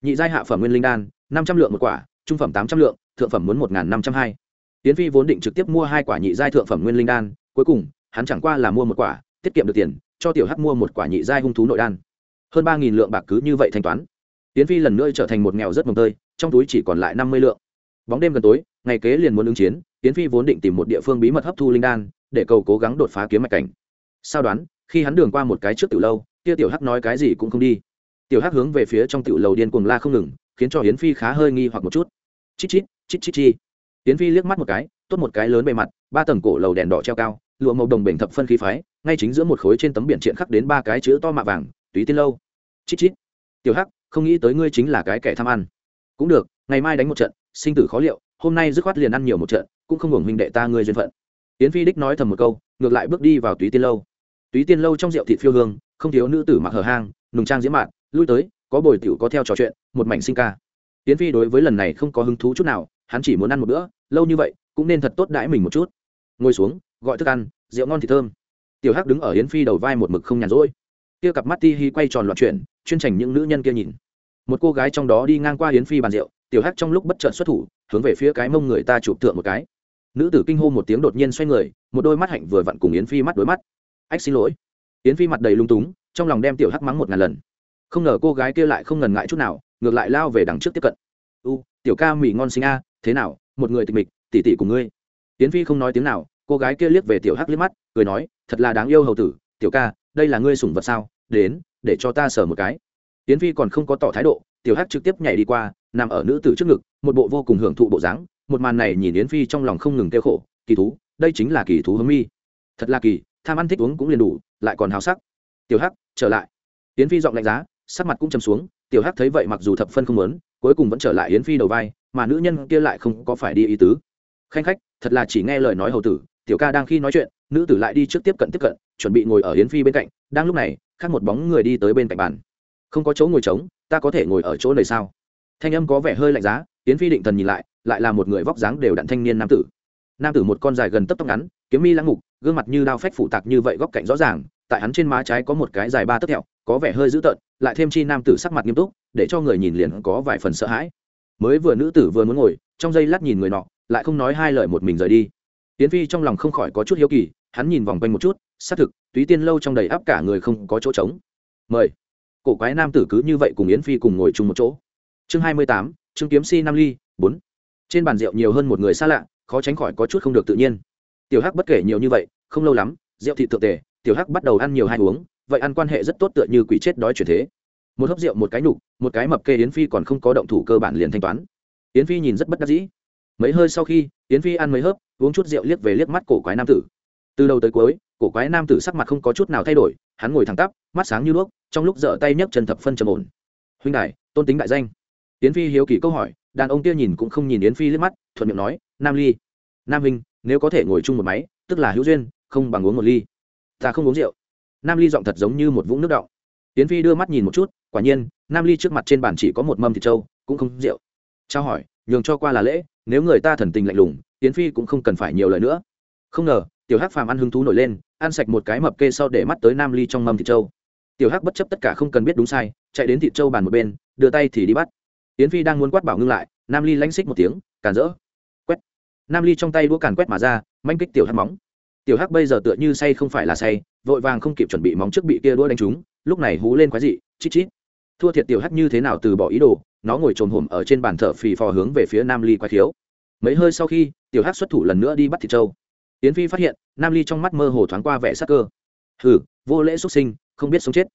Nhị giai hạ phẩm nguyên linh đan, năm trăm lượng một quả, trung phẩm tám trăm lượng, thượng phẩm muốn một năm trăm hai. Yến phi vốn định trực tiếp mua hai quả nhị giai thượng phẩm nguyên linh đan, cuối cùng, hắn chẳng qua là mua một quả, tiết kiệm được tiền, cho tiểu hắc mua một quả nhị giai hung thú nội đan. Hơn ba lượng bạc cứ như vậy thanh toán. Yến phi lần nữa trở thành một nghèo rất mồng tơi, trong túi chỉ còn lại năm mươi lượng. Bóng đêm gần tối, ngày kế liền muốn ứng chiến yến phi vốn định tìm một địa phương bí mật hấp thu linh đan, để cầu cố gắng đột phá kiếm mạch cảnh. Sao đoán, khi hắn đường qua một cái trước tiểu lâu, kia tiểu hắc nói cái gì cũng không đi. Tiểu hắc hướng về phía trong tiểu lầu điên cuồng la không ngừng, khiến cho yến phi khá hơi nghi hoặc một chút. Chít chít chít chít chi. Yến phi liếc mắt một cái, tốt một cái lớn bề mặt, ba tầng cổ lầu đèn đỏ treo cao, lụa màu đồng bình thập phân khí phái, ngay chính giữa một khối trên tấm biển triện khắc đến ba cái chữ to mạ vàng, túy tiên lâu. Chít chít. Tiểu hắc, không nghĩ tới ngươi chính là cái kẻ tham ăn. Cũng được, ngày mai đánh một trận, sinh tử khó liệu, hôm nay dứt khoát liền ăn nhiều một trận cũng không hưởng huynh đệ ta ngươi duyên phận. Yến phi đích nói thầm một câu, ngược lại bước đi vào túy tiên lâu. Túy tiên lâu trong rượu thịt phiêu hương, không thiếu nữ tử mặc hở hang, nùng trang diễm mạn, lui tới, có bồi tiểu có theo trò chuyện, một mảnh sinh ca. Yến phi đối với lần này không có hứng thú chút nào, hắn chỉ muốn ăn một bữa, lâu như vậy, cũng nên thật tốt đãi mình một chút. Ngồi xuống, gọi thức ăn, rượu ngon thì thơm. Tiểu hắc đứng ở yến phi đầu vai một mực không nhàn rỗi. Kia cặp mắt ti hi quay tròn loạn chuyển, chuyên trành những nữ nhân kia nhìn. Một cô gái trong đó đi ngang qua yến phi bàn rượu, tiểu hắc trong lúc bất chợt xuất thủ, hướng về phía cái mông người ta chụp tượng một cái nữ tử kinh hô một tiếng đột nhiên xoay người, một đôi mắt hạnh vừa vặn cùng yến phi mắt đối mắt. Ách xin lỗi. Yến phi mặt đầy lung túng, trong lòng đem tiểu hắc mắng một ngàn lần. Không ngờ cô gái kia lại không ngần ngại chút nào, ngược lại lao về đằng trước tiếp cận. U, tiểu ca mì ngon sinh a, thế nào, một người tịch mịch, tỉ tỉ cùng ngươi. Yến phi không nói tiếng nào, cô gái kia liếc về tiểu hắc liếc mắt, cười nói, thật là đáng yêu hầu tử, tiểu ca, đây là ngươi sủng vật sao, đến, để cho ta sờ một cái. Yến phi còn không có tỏ thái độ, tiểu hắc trực tiếp nhảy đi qua, nằm ở nữ tử trước ngực, một bộ vô cùng hưởng thụ bộ dáng một màn này nhìn yến phi trong lòng không ngừng kêu khổ, kỳ thú, đây chính là kỳ thú hướng mi. Thật là kỳ, tham ăn thích uống cũng liền đủ, lại còn hào sắc. Tiểu hắc, trở lại. Yến phi giọng lạnh giá, sắc mặt cũng chầm xuống, tiểu hắc thấy vậy mặc dù thập phân không muốn, cuối cùng vẫn trở lại yến phi đầu vai, mà nữ nhân kia lại không có phải đi ý tứ. Khanh khách, thật là chỉ nghe lời nói hầu tử, tiểu ca đang khi nói chuyện, nữ tử lại đi trước tiếp cận tiếp cận, chuẩn bị ngồi ở yến phi bên cạnh, đang lúc này, khác một bóng người đi tới bên cạnh bàn. Không có chỗ ngồi trống, ta có thể ngồi ở chỗ này sao? Thanh âm có vẻ hơi lạnh giá, yến phi định thần nhìn lại lại là một người vóc dáng đều đặn thanh niên nam tử. Nam tử một con dài gần tấp tóc ngắn, kiếm mi lăng ngục gương mặt như đao phách phủ tạc như vậy góc cạnh rõ ràng, tại hắn trên má trái có một cái dài ba tấc thẹo, có vẻ hơi dữ tợn, lại thêm chi nam tử sắc mặt nghiêm túc, để cho người nhìn liền có vài phần sợ hãi. Mới vừa nữ tử vừa muốn ngồi, trong giây lát nhìn người nọ, lại không nói hai lời một mình rời đi. Tiến phi trong lòng không khỏi có chút hiếu kỳ, hắn nhìn vòng quanh một chút, xác thực, túy tiên lâu trong đầy áp cả người không có chỗ trống. Mời. Cổ quái nam tử cứ như vậy cùng yến phi cùng ngồi chung một chỗ. Chương hai mươi tám chương kiếm si nam ly, bốn trên bàn rượu nhiều hơn một người xa lạ, khó tránh khỏi có chút không được tự nhiên. Tiểu hắc bất kể nhiều như vậy, không lâu lắm, rượu thị thượng tề, tiểu hắc bắt đầu ăn nhiều hay uống, vậy ăn quan hệ rất tốt tựa như quỷ chết đói chuyển thế. Một hớp rượu, một cái nhục, một cái mập kê yến phi còn không có động thủ cơ bản liền thanh toán. Yến phi nhìn rất bất đắc dĩ. Mấy hơi sau khi, yến phi ăn mấy hớp, uống chút rượu liếc về liếc mắt cổ quái nam tử. Từ đầu tới cuối, cổ quái nam tử sắc mặt không có chút nào thay đổi, hắn ngồi thẳng tắp, mắt sáng như đuốc, trong lúc dở tay nhấc chân thập phân trầm ổn. Huynh đại tôn tính đại danh. Yến phi hiếu kỳ câu hỏi đàn ông kia nhìn cũng không nhìn yến phi liếc mắt, thuận miệng nói, nam ly, nam huynh, nếu có thể ngồi chung một máy, tức là hữu duyên, không bằng uống một ly. Ta không uống rượu. Nam ly giọng thật giống như một vũng nước đọng. Yến phi đưa mắt nhìn một chút, quả nhiên, nam ly trước mặt trên bàn chỉ có một mâm thịt trâu, cũng không rượu. Trao hỏi, nhường cho qua là lễ, nếu người ta thần tình lạnh lùng, yến phi cũng không cần phải nhiều lời nữa. Không ngờ, tiểu hắc phàm ăn hứng thú nổi lên, ăn sạch một cái mập kê sau để mắt tới nam ly trong mâm thịt trâu. Tiểu hắc bất chấp tất cả không cần biết đúng sai, chạy đến thịt trâu bàn một bên, đưa tay thì đi bắt yến phi đang muốn quát bảo ngưng lại, nam ly lánh xích một tiếng, càn rỡ. Quét. Nam ly trong tay đũa càn quét mà ra, manh kích tiểu hắc móng. Tiểu hắc bây giờ tựa như say không phải là say, vội vàng không kịp chuẩn bị móng trước bị kia đũa đánh trúng, lúc này hú lên quái dị, chít chít. Thua thiệt tiểu hắc như thế nào từ bỏ ý đồ, nó ngồi trồm hổm ở trên bàn thở phì phò hướng về phía nam ly quái thiếu mấy hơi sau khi, tiểu hắc xuất thủ lần nữa đi bắt thịt trâu. Yến phi phát hiện, nam ly trong mắt mơ hồ thoáng qua vẻ sắc cơ. Hừ, vô lễ xuất sinh, không biết sống chết.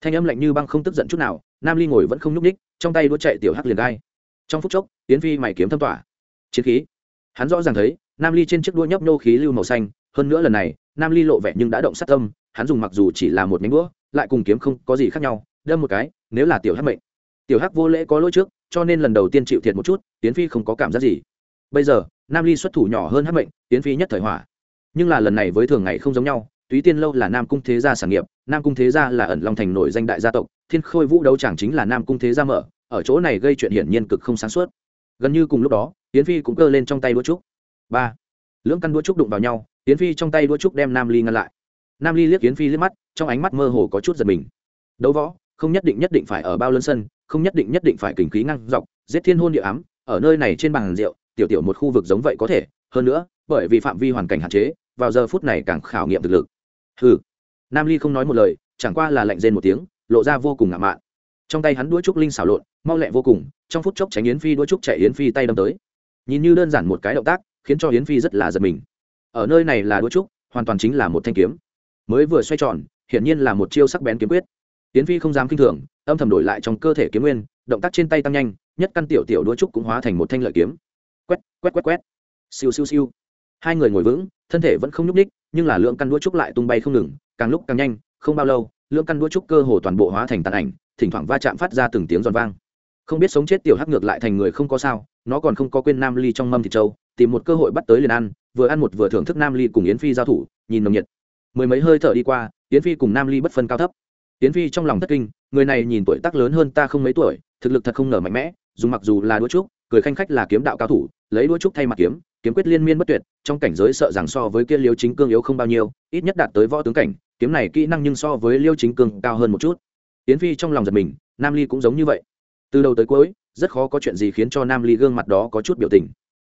Thanh âm lạnh như băng không tức giận chút nào, nam ly ngồi vẫn không nhúc ních trong tay đũa chạy tiểu hắc liền gai. Trong phút chốc, yến phi mày kiếm thâm tỏa chiến khí. Hắn rõ ràng thấy, nam ly trên chiếc đũa nhấp nhô khí lưu màu xanh, hơn nữa lần này, nam ly lộ vẻ nhưng đã động sát tâm, hắn dùng mặc dù chỉ là một nhánh đũa, lại cùng kiếm không có gì khác nhau, đâm một cái, nếu là tiểu hắc mệnh. Tiểu hắc vô lễ có lỗi trước, cho nên lần đầu tiên chịu thiệt một chút tiến phi không có cảm giác gì. Bây giờ, nam ly xuất thủ nhỏ hơn hắc mệnh tiến phi nhất thời hỏa. Nhưng là lần này với thường ngày không giống nhau túy tiên lâu là nam cung thế gia sản nghiệp, nam cung thế gia là ẩn long thành nổi danh đại gia tộc, thiên khôi vũ đấu chẳng chính là nam cung thế gia mở, ở chỗ này gây chuyện hiển nhiên cực không sáng suốt. Gần như cùng lúc đó tiến phi cũng cơ lên trong tay đũa trúc. Ba, lưỡng căn đũa trúc đụng vào nhau tiến phi trong tay đũa trúc đem nam ly ngăn lại. Nam ly liếc tiến phi liếc mắt, trong ánh mắt mơ hồ có chút giật mình. Đấu võ, không nhất định nhất định phải ở bao lớn sân, không nhất định nhất định phải kình khí ngăn dọc, giết thiên hôn địa ám, ở nơi này trên bàn rượu, tiểu tiểu một khu vực giống vậy có thể. Hơn nữa, bởi vì phạm vi hoàn cảnh hạn chế, vào giờ phút này càng khảo nghiệm thực lực hừ. Nam ly không nói một lời, chẳng qua là lạnh rên một tiếng, lộ ra vô cùng ngạo mạn. Trong tay hắn đũa trúc linh xảo lộn, mau lẹ vô cùng, trong phút chốc tránh yến phi đũa trúc chạy yến phi tay đâm tới. Nhìn như đơn giản một cái động tác, khiến cho yến phi rất là giật mình. Ở nơi này là đũa trúc, hoàn toàn chính là một thanh kiếm. Mới vừa xoay tròn, hiển nhiên là một chiêu sắc bén kiếm quyết. Yến phi không dám kinh thường, âm thầm đổi lại trong cơ thể kiếm nguyên, động tác trên tay tăng nhanh, nhất căn tiểu tiểu đũa trúc cũng hóa thành một thanh lợi kiếm. Quét quét quét quét. Siêu siêu siêu hai người ngồi vững, thân thể vẫn không nhúc ních nhưng là lượng căn đũa trúc lại tung bay không ngừng, càng lúc càng nhanh, không bao lâu, lượng căn đũa trúc cơ hồ toàn bộ hóa thành tàn ảnh, thỉnh thoảng va chạm phát ra từng tiếng giòn vang. Không biết sống chết tiểu hắc ngược lại thành người không có sao, nó còn không có quên nam ly trong mâm thịt trâu, tìm một cơ hội bắt tới liền ăn, vừa ăn một vừa thưởng thức nam ly cùng yến phi giao thủ, nhìn nồng nhiệt. Mười mấy hơi thở đi qua, yến phi cùng nam ly bất phân cao thấp. Yến phi trong lòng thất kinh, người này nhìn tuổi tác lớn hơn ta không mấy tuổi, thực lực thật không ngờ mạnh mẽ, dù mặc dù là đũa trúc, cười khanh khách là kiếm đạo cao thủ, lấy đũa trúc thay mặt kiếm kiếm quyết liên miên bất tuyệt, trong cảnh giới sợ rằng so với kia liêu chính cương yếu không bao nhiêu, ít nhất đạt tới võ tướng cảnh, kiếm này kỹ năng nhưng so với liêu chính cương cao hơn một chút. Yến phi trong lòng giật mình, nam ly cũng giống như vậy. Từ đầu tới cuối, rất khó có chuyện gì khiến cho nam ly gương mặt đó có chút biểu tình.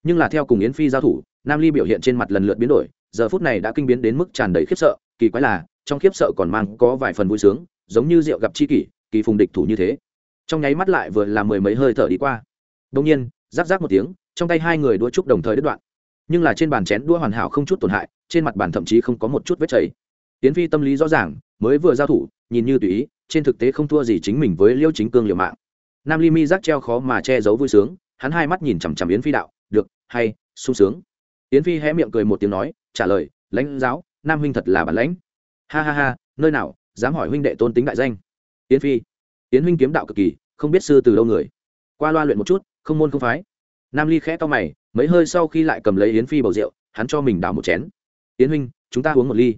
Nhưng là theo cùng yến phi giao thủ, nam ly biểu hiện trên mặt lần lượt biến đổi, giờ phút này đã kinh biến đến mức tràn đầy khiếp sợ, kỳ quái là, trong khiếp sợ còn mang có vài phần vui sướng, giống như rượu gặp chi kỷ, kỳ phùng địch thủ như thế. Trong nháy mắt lại vừa là mười mấy hơi thở đi qua. Đông nhiên giáp giáp một tiếng trong tay hai người đua trúc đồng thời đứt đoạn. Nhưng là trên bàn chén đua hoàn hảo không chút tổn hại, trên mặt bàn thậm chí không có một chút vết chảy. Tiến phi tâm lý rõ ràng, mới vừa giao thủ, nhìn như tùy ý, trên thực tế không thua gì chính mình với liêu chính cương liều mạng. Nam ly mi giác treo khó mà che giấu vui sướng, hắn hai mắt nhìn chằm chằm yến phi đạo, được, hay, sung sướng. Yến phi hé miệng cười một tiếng nói, trả lời, lãnh giáo, nam huynh thật là bản lãnh. Ha ha ha, nơi nào, dám hỏi huynh đệ tôn tính đại danh. Yến phi, yến huynh kiếm đạo cực kỳ, không biết sư từ đâu người. Qua loa luyện một chút, không môn không phái nam ly khẽ to mày, mấy hơi sau khi lại cầm lấy yến phi bầu rượu, hắn cho mình đảo một chén. Yến huynh, chúng ta uống một ly.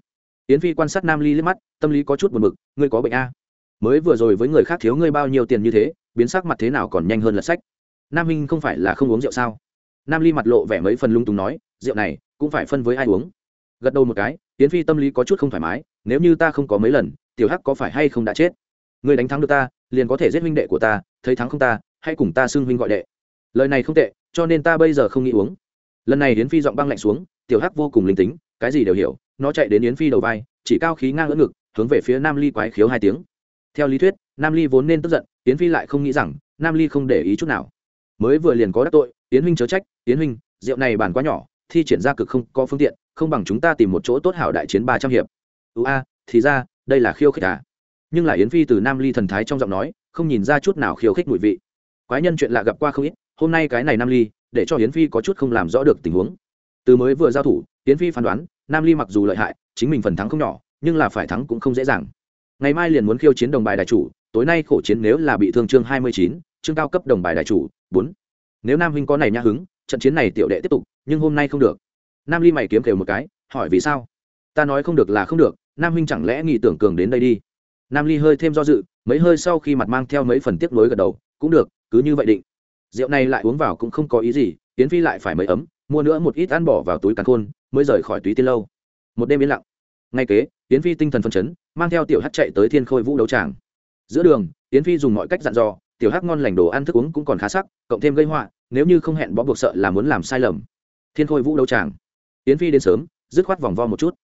Yến phi quan sát nam ly liếc mắt, tâm lý có chút buồn bực, ngươi có bệnh a? Mới vừa rồi với người khác thiếu ngươi bao nhiêu tiền như thế, biến sắc mặt thế nào còn nhanh hơn lật sách. Nam huynh không phải là không uống rượu sao? Nam ly mặt lộ vẻ mấy phần lung túng nói, rượu này, cũng phải phân với ai uống? Gật đầu một cái, yến phi tâm lý có chút không thoải mái, nếu như ta không có mấy lần, tiểu hắc có phải hay không đã chết? Người đánh thắng được ta, liền có thể giết huynh đệ của ta, thấy thắng không ta hay cùng ta xưng huynh gọi đệ lời này không tệ, cho nên ta bây giờ không nghĩ uống. Lần này yến phi giọng băng lạnh xuống, tiểu hắc vô cùng linh tính, cái gì đều hiểu, nó chạy đến yến phi đầu vai, chỉ cao khí ngang ngỡ ngực, hướng về phía nam ly quái khiếu hai tiếng. Theo lý thuyết, nam ly vốn nên tức giận, yến phi lại không nghĩ rằng, nam ly không để ý chút nào. Mới vừa liền có đắc tội, yến huynh chớ trách, yến huynh, rượu này bàn quá nhỏ, thi triển ra cực không có phương tiện, không bằng chúng ta tìm một chỗ tốt hảo đại chiến ba trăm hiệp. Ưu a, thì ra, đây là khiêu khích à. Nhưng là yến phi từ nam ly thần thái trong giọng nói, không nhìn ra chút nào khiêu khích mùi vị. Quái nhân chuyện lạ gặp qua không ít hôm nay cái này nam ly, để cho yến phi có chút không làm rõ được tình huống. Từ mới vừa giao thủ, yến phi phán đoán, nam ly mặc dù lợi hại, chính mình phần thắng không nhỏ, nhưng là phải thắng cũng không dễ dàng. Ngày mai liền muốn khiêu chiến đồng bài đại chủ, tối nay khổ chiến nếu là bị thương chương hai mươi chín, chương cao cấp đồng bài đại chủ, bốn. Nếu nam huynh có này nhã hứng, trận chiến này tiểu đệ tiếp tục, nhưng hôm nay không được. Nam ly mày kiếm kêu một cái, hỏi vì sao? Ta nói không được là không được, nam huynh chẳng lẽ nghĩ tưởng cường đến đây đi? Nam ly hơi thêm do dự, mấy hơi sau khi mặt mang theo mấy phần tiếp nối gật đầu, cũng được, cứ như vậy định rượu này lại uống vào cũng không có ý gì tiến phi lại phải mấy ấm, mua nữa một ít ăn bỏ vào túi càn khôn, mới rời khỏi túy tiên lâu. Một đêm yên lặng. Ngay kế tiến phi tinh thần phân chấn, mang theo tiểu hát chạy tới thiên khôi vũ đấu tràng. Giữa đường tiến phi dùng mọi cách dặn dò, tiểu hát ngon lành đồ ăn thức uống cũng còn khá sắc, cộng thêm gây họa, nếu như không hẹn bó buộc sợ là muốn làm sai lầm. Thiên khôi vũ đấu tràng. Tiến phi đến sớm, dứt khoát vòng vo một chút.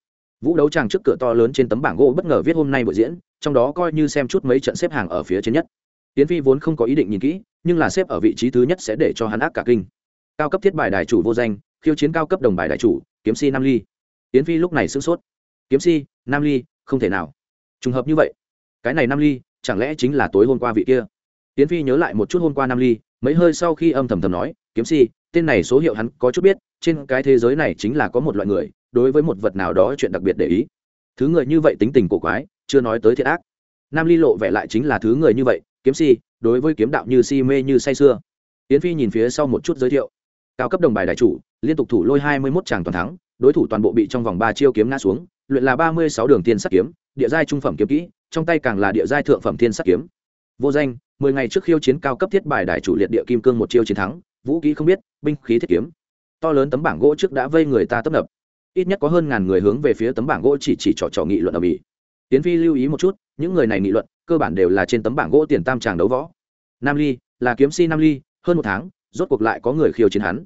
Vũ đấu tràng trước cửa to lớn trên tấm bảng gỗ bất ngờ viết hôm nay buổi diễn, trong đó coi như xem chút mấy trận xếp hàng ở phía trên nhất. Tiến phi vốn không có ý định nhìn kỹ nhưng là xếp ở vị trí thứ nhất sẽ để cho hắn ác cả kinh. Cao cấp thiết bài đại chủ vô danh, khiêu chiến cao cấp đồng bài đại chủ, kiếm si nam ly. Tiến phi lúc này sửng sốt. Kiếm si, nam ly, không thể nào. Trùng hợp như vậy, cái này nam ly, chẳng lẽ chính là tối hôm qua vị kia? Tiến phi nhớ lại một chút hôm qua nam ly, mấy hơi sau khi âm thầm thầm nói, kiếm si, tên này số hiệu hắn có chút biết, trên cái thế giới này chính là có một loại người, đối với một vật nào đó chuyện đặc biệt để ý. Thứ người như vậy tính tình cổ quái, chưa nói tới thiệt ác. Nam ly lộ vẻ lại chính là thứ người như vậy kiếm si, đối với kiếm đạo như si mê như say sưa. Yến phi nhìn phía sau một chút giới thiệu. Cao cấp đồng bài đại chủ, liên tục thủ lôi hai mươi mốt tràng toàn thắng, đối thủ toàn bộ bị trong vòng ba chiêu kiếm ngã xuống, luyện là ba mươi sáu đường tiên sắt kiếm, địa giai trung phẩm kiếm kỹ, trong tay càng là địa giai thượng phẩm thiên sắt kiếm. Vô danh, mười ngày trước khiêu chiến cao cấp thiết bài đại chủ liệt địa kim cương một chiêu chiến thắng, vũ kỹ không biết, binh khí thiết kiếm. To lớn tấm bảng gỗ trước đã vây người ta tấp nập. Ít nhất có hơn ngàn người hướng về phía tấm bảng gỗ chỉ chỉ trò trò nghị luận ở bỉ tiến phi lưu ý một chút, những người này nghị luận cơ bản đều là trên tấm bảng gỗ tiền tam tràng đấu võ. Nam ly, là kiếm si nam ly, hơn một tháng, rốt cuộc lại có người khiêu chiến hắn.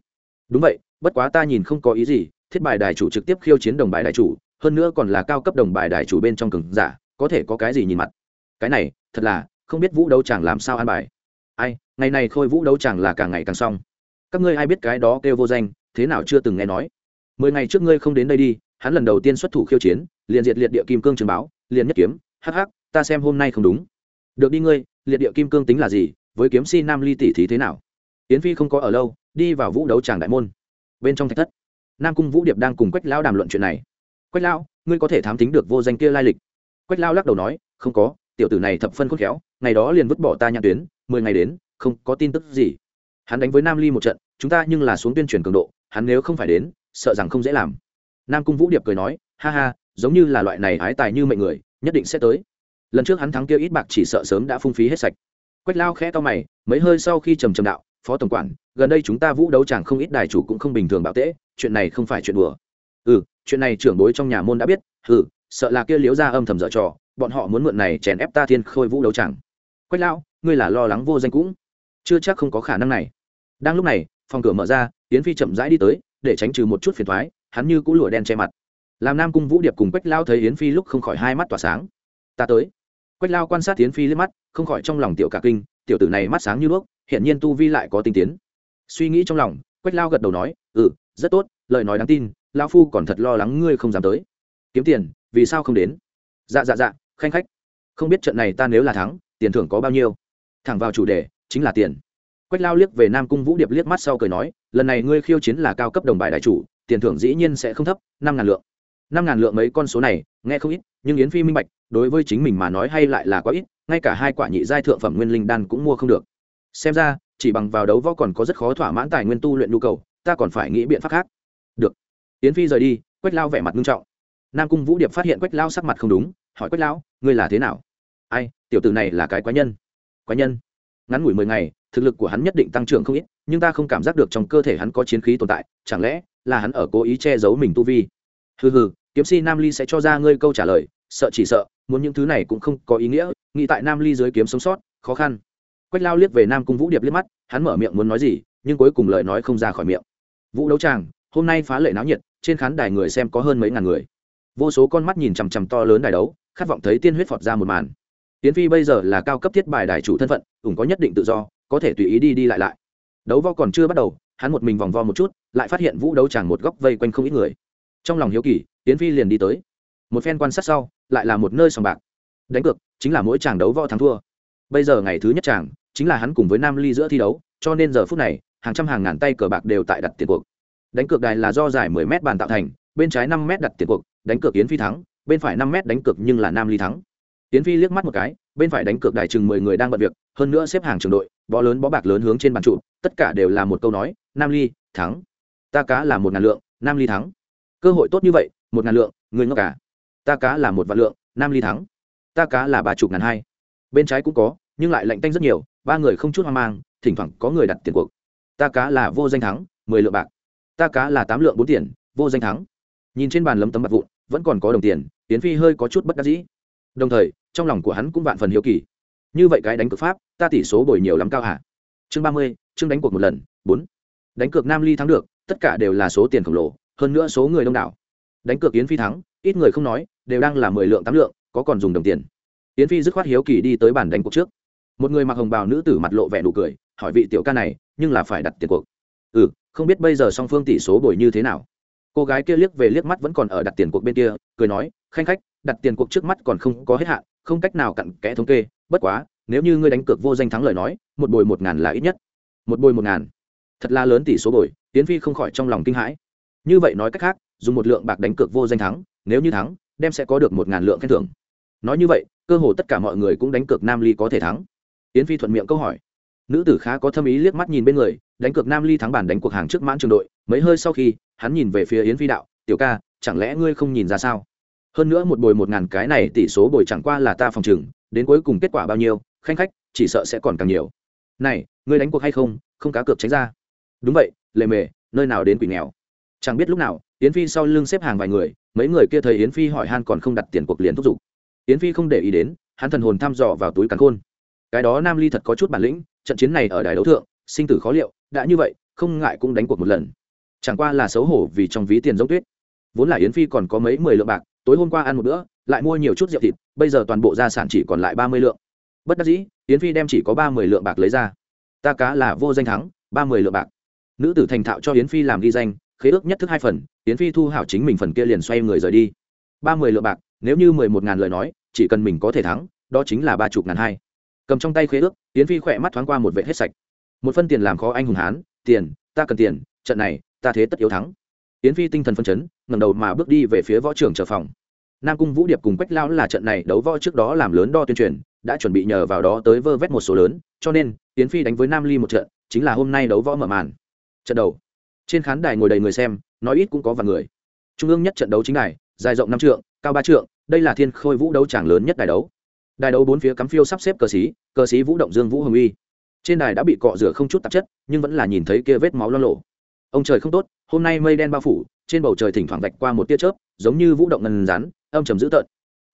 Đúng vậy, bất quá ta nhìn không có ý gì, thiết bài đài chủ trực tiếp khiêu chiến đồng bài đài chủ, hơn nữa còn là cao cấp đồng bài đài chủ bên trong cường giả, có thể có cái gì nhìn mặt? Cái này, thật là, không biết vũ đấu chàng làm sao an bài. Ai, ngày này khôi vũ đấu chàng là càng ngày càng xong. Các ngươi ai biết cái đó kêu vô danh, thế nào chưa từng nghe nói? Mười ngày trước ngươi không đến đây đi, hắn lần đầu tiên xuất thủ khiêu chiến, liền diệt liệt địa kim cương trường báo, liền nhất kiếm, hắc hắc ta xem hôm nay không đúng. Được đi ngươi, liệt địa kim cương tính là gì, với kiếm si nam ly tỷ thí thế nào? Yến phi không có ở lâu, đi vào vũ đấu tràng đại môn. Bên trong thạch thất, nam cung vũ điệp đang cùng quách lão đàm luận chuyện này. Quách lão, ngươi có thể thám tính được vô danh kia lai lịch. Quách lão lắc đầu nói, không có, tiểu tử này thập phân khôn khéo, ngày đó liền vứt bỏ ta nhãn tuyến, mười ngày đến, không có tin tức gì. Hắn đánh với nam ly một trận, chúng ta nhưng là xuống tuyên truyền cường độ, hắn nếu không phải đến, sợ rằng không dễ làm. Nam cung vũ điệp cười nói, ha ha, giống như là loại này ái tài như mệnh người, nhất định sẽ tới lần trước hắn thắng kia ít bạc chỉ sợ sớm đã phung phí hết sạch. Quách lao khẽ to mày, mấy hơi sau khi trầm trầm đạo, phó tổng quản, gần đây chúng ta vũ đấu chẳng không ít đài chủ cũng không bình thường bạo tễ, chuyện này không phải chuyện đùa. Ừ chuyện này trưởng bối trong nhà môn đã biết ừ sợ là kia liếu ra âm thầm dở trò, bọn họ muốn mượn này chèn ép ta thiên khôi vũ đấu chẳng. Quách lão ngươi là lo lắng vô danh cũng. Chưa chắc không có khả năng này. Đang lúc này, phòng cửa mở ra, yến phi chậm rãi đi tới, để tránh trừ một chút phiền thoái hắn như cũ lụa đen che mặt. Làm nam cung vũ điệp cùng quách lao thấy yến phi lúc không khỏi hai mắt tỏa sáng. Ta tới quách lao quan sát tiến phi liếc mắt, không khỏi trong lòng tiểu cả kinh, tiểu tử này mắt sáng như đuốc hiện nhiên tu vi lại có tinh tiến. Suy nghĩ trong lòng, quách lao gật đầu nói ừ rất tốt, lời nói đáng tin lao phu còn thật lo lắng ngươi không dám tới. Kiếm tiền, vì sao không đến? Dạ dạ dạ khanh khách, không biết trận này ta nếu là thắng, tiền thưởng có bao nhiêu? Thẳng vào chủ đề, chính là tiền. Quách lao liếc về nam cung vũ điệp liếc mắt sau cười nói, lần này ngươi khiêu chiến là cao cấp đồng bài đại chủ, tiền thưởng dĩ nhiên sẽ không thấp, năm ngàn lượng năm ngàn lượng mấy con số này, nghe không ít, nhưng yến phi minh bạch, đối với chính mình mà nói hay lại là quá ít, ngay cả hai quả nhị giai thượng phẩm nguyên linh đan cũng mua không được. Xem ra, chỉ bằng vào đấu võ còn có rất khó thỏa mãn tài nguyên tu luyện nhu cầu, ta còn phải nghĩ biện pháp khác. Được. Yến phi rời đi, quách lao vẻ mặt nghiêm trọng. Nam cung vũ điệp phát hiện quách lao sắc mặt không đúng, hỏi quách lão, ngươi là thế nào? Ai, tiểu tử này là cái quái nhân. Quái nhân? Ngắn ngủi mười ngày, thực lực của hắn nhất định tăng trưởng không ít, nhưng ta không cảm giác được trong cơ thể hắn có chiến khí tồn tại, chẳng lẽ là hắn ở cố ý che giấu mình tu vi? Hừ hừ kiếm si nam ly sẽ cho ra ngươi câu trả lời, sợ chỉ sợ, muốn những thứ này cũng không có ý nghĩa, nghĩ tại nam ly dưới kiếm sống sót, khó khăn. Quách lao liếc về nam cung vũ điệp liếc mắt, hắn mở miệng muốn nói gì, nhưng cuối cùng lời nói không ra khỏi miệng. Vũ đấu tràng, hôm nay phá lệ náo nhiệt, trên khán đài người xem có hơn mấy ngàn người. Vô số con mắt nhìn chằm chằm to lớn đài đấu, khát vọng thấy tiên huyết phọt ra một màn. Tiến phi bây giờ là cao cấp thiết bài đài chủ thân phận, ủng có nhất định tự do, có thể tùy ý đi đi lại lại. Đấu võ còn chưa bắt đầu, hắn một mình vòng vo một chút, lại phát hiện vũ đấu tràng một góc vây quanh không ít người. Trong lòng hiếu kỳ tiến phi liền đi tới. Một phen quan sát sau, lại là một nơi sòng bạc. Đánh cược, chính là mỗi chàng đấu võ thắng thua. Bây giờ ngày thứ nhất chàng, chính là hắn cùng với nam ly giữa thi đấu, cho nên giờ phút này, hàng trăm hàng ngàn tay cờ bạc đều tại đặt tiền cuộc. Đánh cược đài là do dài 10 m bàn tạo thành, bên trái 5 m đặt tiền cuộc, đánh cược yến phi thắng, bên phải 5 m đánh cược nhưng là nam ly thắng. Yến phi liếc mắt một cái, bên phải đánh cược đài chừng mười người đang bận việc, hơn nữa xếp hàng trường đội, bó lớn bó bạc lớn hướng trên bàn trụ, tất cả đều là một câu nói, nam ly, thắng. Ta cá là một ngàn lượng, nam ly thắng. Cơ hội tốt như vậy một ngàn lượng, người ngốc cả ta cá là một vạn lượng, nam ly thắng. Ta cá là ba chục ngàn hai. Bên trái cũng có, nhưng lại lạnh tanh rất nhiều, ba người không chút hoang mang, thỉnh thoảng có người đặt tiền cuộc. Ta cá là vô danh thắng, mười lượng bạc. Ta cá là tám lượng bốn tiền, vô danh thắng. Nhìn trên bàn lấm tấm bạc vụn, vẫn còn có đồng tiền tiến phi hơi có chút bất đắc dĩ. Đồng thời, trong lòng của hắn cũng vạn phần hiếu kỳ. Như vậy cái đánh cược pháp, ta tỷ số bồi nhiều lắm cao hả? Chương ba mươi, chương đánh cuộc một lần, bốn. Đánh cược nam ly thắng được, tất cả đều là số tiền khổng lồ, hơn nữa số người đông đảo đánh cược yến phi thắng, ít người không nói, đều đang là mười lượng tám lượng, có còn dùng đồng tiền. Yến phi dứt khoát hiếu kỳ đi tới bàn đánh cuộc trước. Một người mặc hồng bào nữ tử mặt lộ vẻ nụ cười, hỏi vị tiểu ca này, nhưng là phải đặt tiền cuộc. Ừ không biết bây giờ song phương tỷ số bồi như thế nào. Cô gái kia liếc về liếc mắt vẫn còn ở đặt tiền cuộc bên kia, cười nói, khanh khách, đặt tiền cuộc trước mắt còn không có hết hạn, không cách nào cặn kẽ thống kê, bất quá, nếu như ngươi đánh cược vô danh thắng lời nói, một bồi một ngàn là ít nhất. Một bồi một ngàn. Thật là lớn tỷ số bồi tiến phi không khỏi trong lòng kinh hãi. Như vậy nói cách khác dùng một lượng bạc đánh cược vô danh thắng, nếu như thắng, đem sẽ có được một ngàn lượng khen thưởng. Nói như vậy, cơ hồ tất cả mọi người cũng đánh cược nam ly có thể thắng. Yến phi thuận miệng câu hỏi. Nữ tử khá có thâm ý liếc mắt nhìn bên người, đánh cược nam ly thắng bản đánh cuộc hàng trước mãn trường đội, mấy hơi sau khi, hắn nhìn về phía yến phi đạo, tiểu ca, chẳng lẽ ngươi không nhìn ra sao? Hơn nữa một bồi một ngàn cái này tỷ số bồi chẳng qua là ta phòng chừng đến cuối cùng kết quả bao nhiêu, khanh khách, chỉ sợ sẽ còn càng nhiều. Này, ngươi đánh cuộc hay không không cá cược tránh ra. Đúng vậy, lề mề, nơi nào đến quỷ nghèo chẳng biết lúc nào, yến phi sau lưng xếp hàng vài người, mấy người kia thấy yến phi hỏi han còn không đặt tiền cuộc liền thúc giục. Yến phi không để ý đến, hắn thần hồn thăm dò vào túi cắn khôn. Cái đó nam ly thật có chút bản lĩnh, trận chiến này ở đài đấu thượng, sinh tử khó liệu, đã như vậy, không ngại cũng đánh cuộc một lần. Chẳng qua là xấu hổ vì trong ví tiền giống tuyết. Vốn là yến phi còn có mấy mười lượng bạc, tối hôm qua ăn một bữa, lại mua nhiều chút rượu thịt, bây giờ toàn bộ gia sản chỉ còn lại ba mươi lượng. Bất đắc dĩ, yến phi đem chỉ có ba mươi lượng bạc lấy ra. Ta cá là vô danh thắng, ba mươi lượng bạc. Nữ tử thành thạo cho yến phi làm ghi danh khế ước nhất thức hai phần, yến phi thu hảo chính mình phần kia liền xoay người rời đi. Ba mươi lượng bạc, nếu như mười một ngàn lời nói, chỉ cần mình có thể thắng, đó chính là ba chục ngàn hai. Cầm trong tay khế ước, yến phi khỏe mắt thoáng qua một vệ hết sạch. Một phân tiền làm khó anh hùng hán, tiền, ta cần tiền, trận này, ta thế tất yếu thắng. Yến phi tinh thần phân chấn, ngẩng đầu mà bước đi về phía võ trưởng chờ phòng. Nam cung vũ điệp cùng quách lao là trận này đấu võ trước đó làm lớn đo tuyên truyền, đã chuẩn bị nhờ vào đó tới vơ vét một số lớn, cho nên yến phi đánh với nam ly một trận, chính là hôm nay đấu võ mở màn. Trận đầu trên khán đài ngồi đầy người xem nói ít cũng có vài người. Trung ương nhất trận đấu chính này, dài rộng năm trượng cao ba trượng đây là thiên khôi vũ đấu tràng lớn nhất đài đấu. Đài đấu bốn phía cắm phiêu sắp xếp cờ xí cờ xí vũ động dương vũ hồng uy trên đài đã bị cọ rửa không chút tạp chất nhưng vẫn là nhìn thấy kia vết máu lo lộ. Ông trời không tốt hôm nay mây đen bao phủ trên bầu trời thỉnh thoảng vạch qua một tia chớp giống như vũ động ngần rắn âm trầm dữ tợn.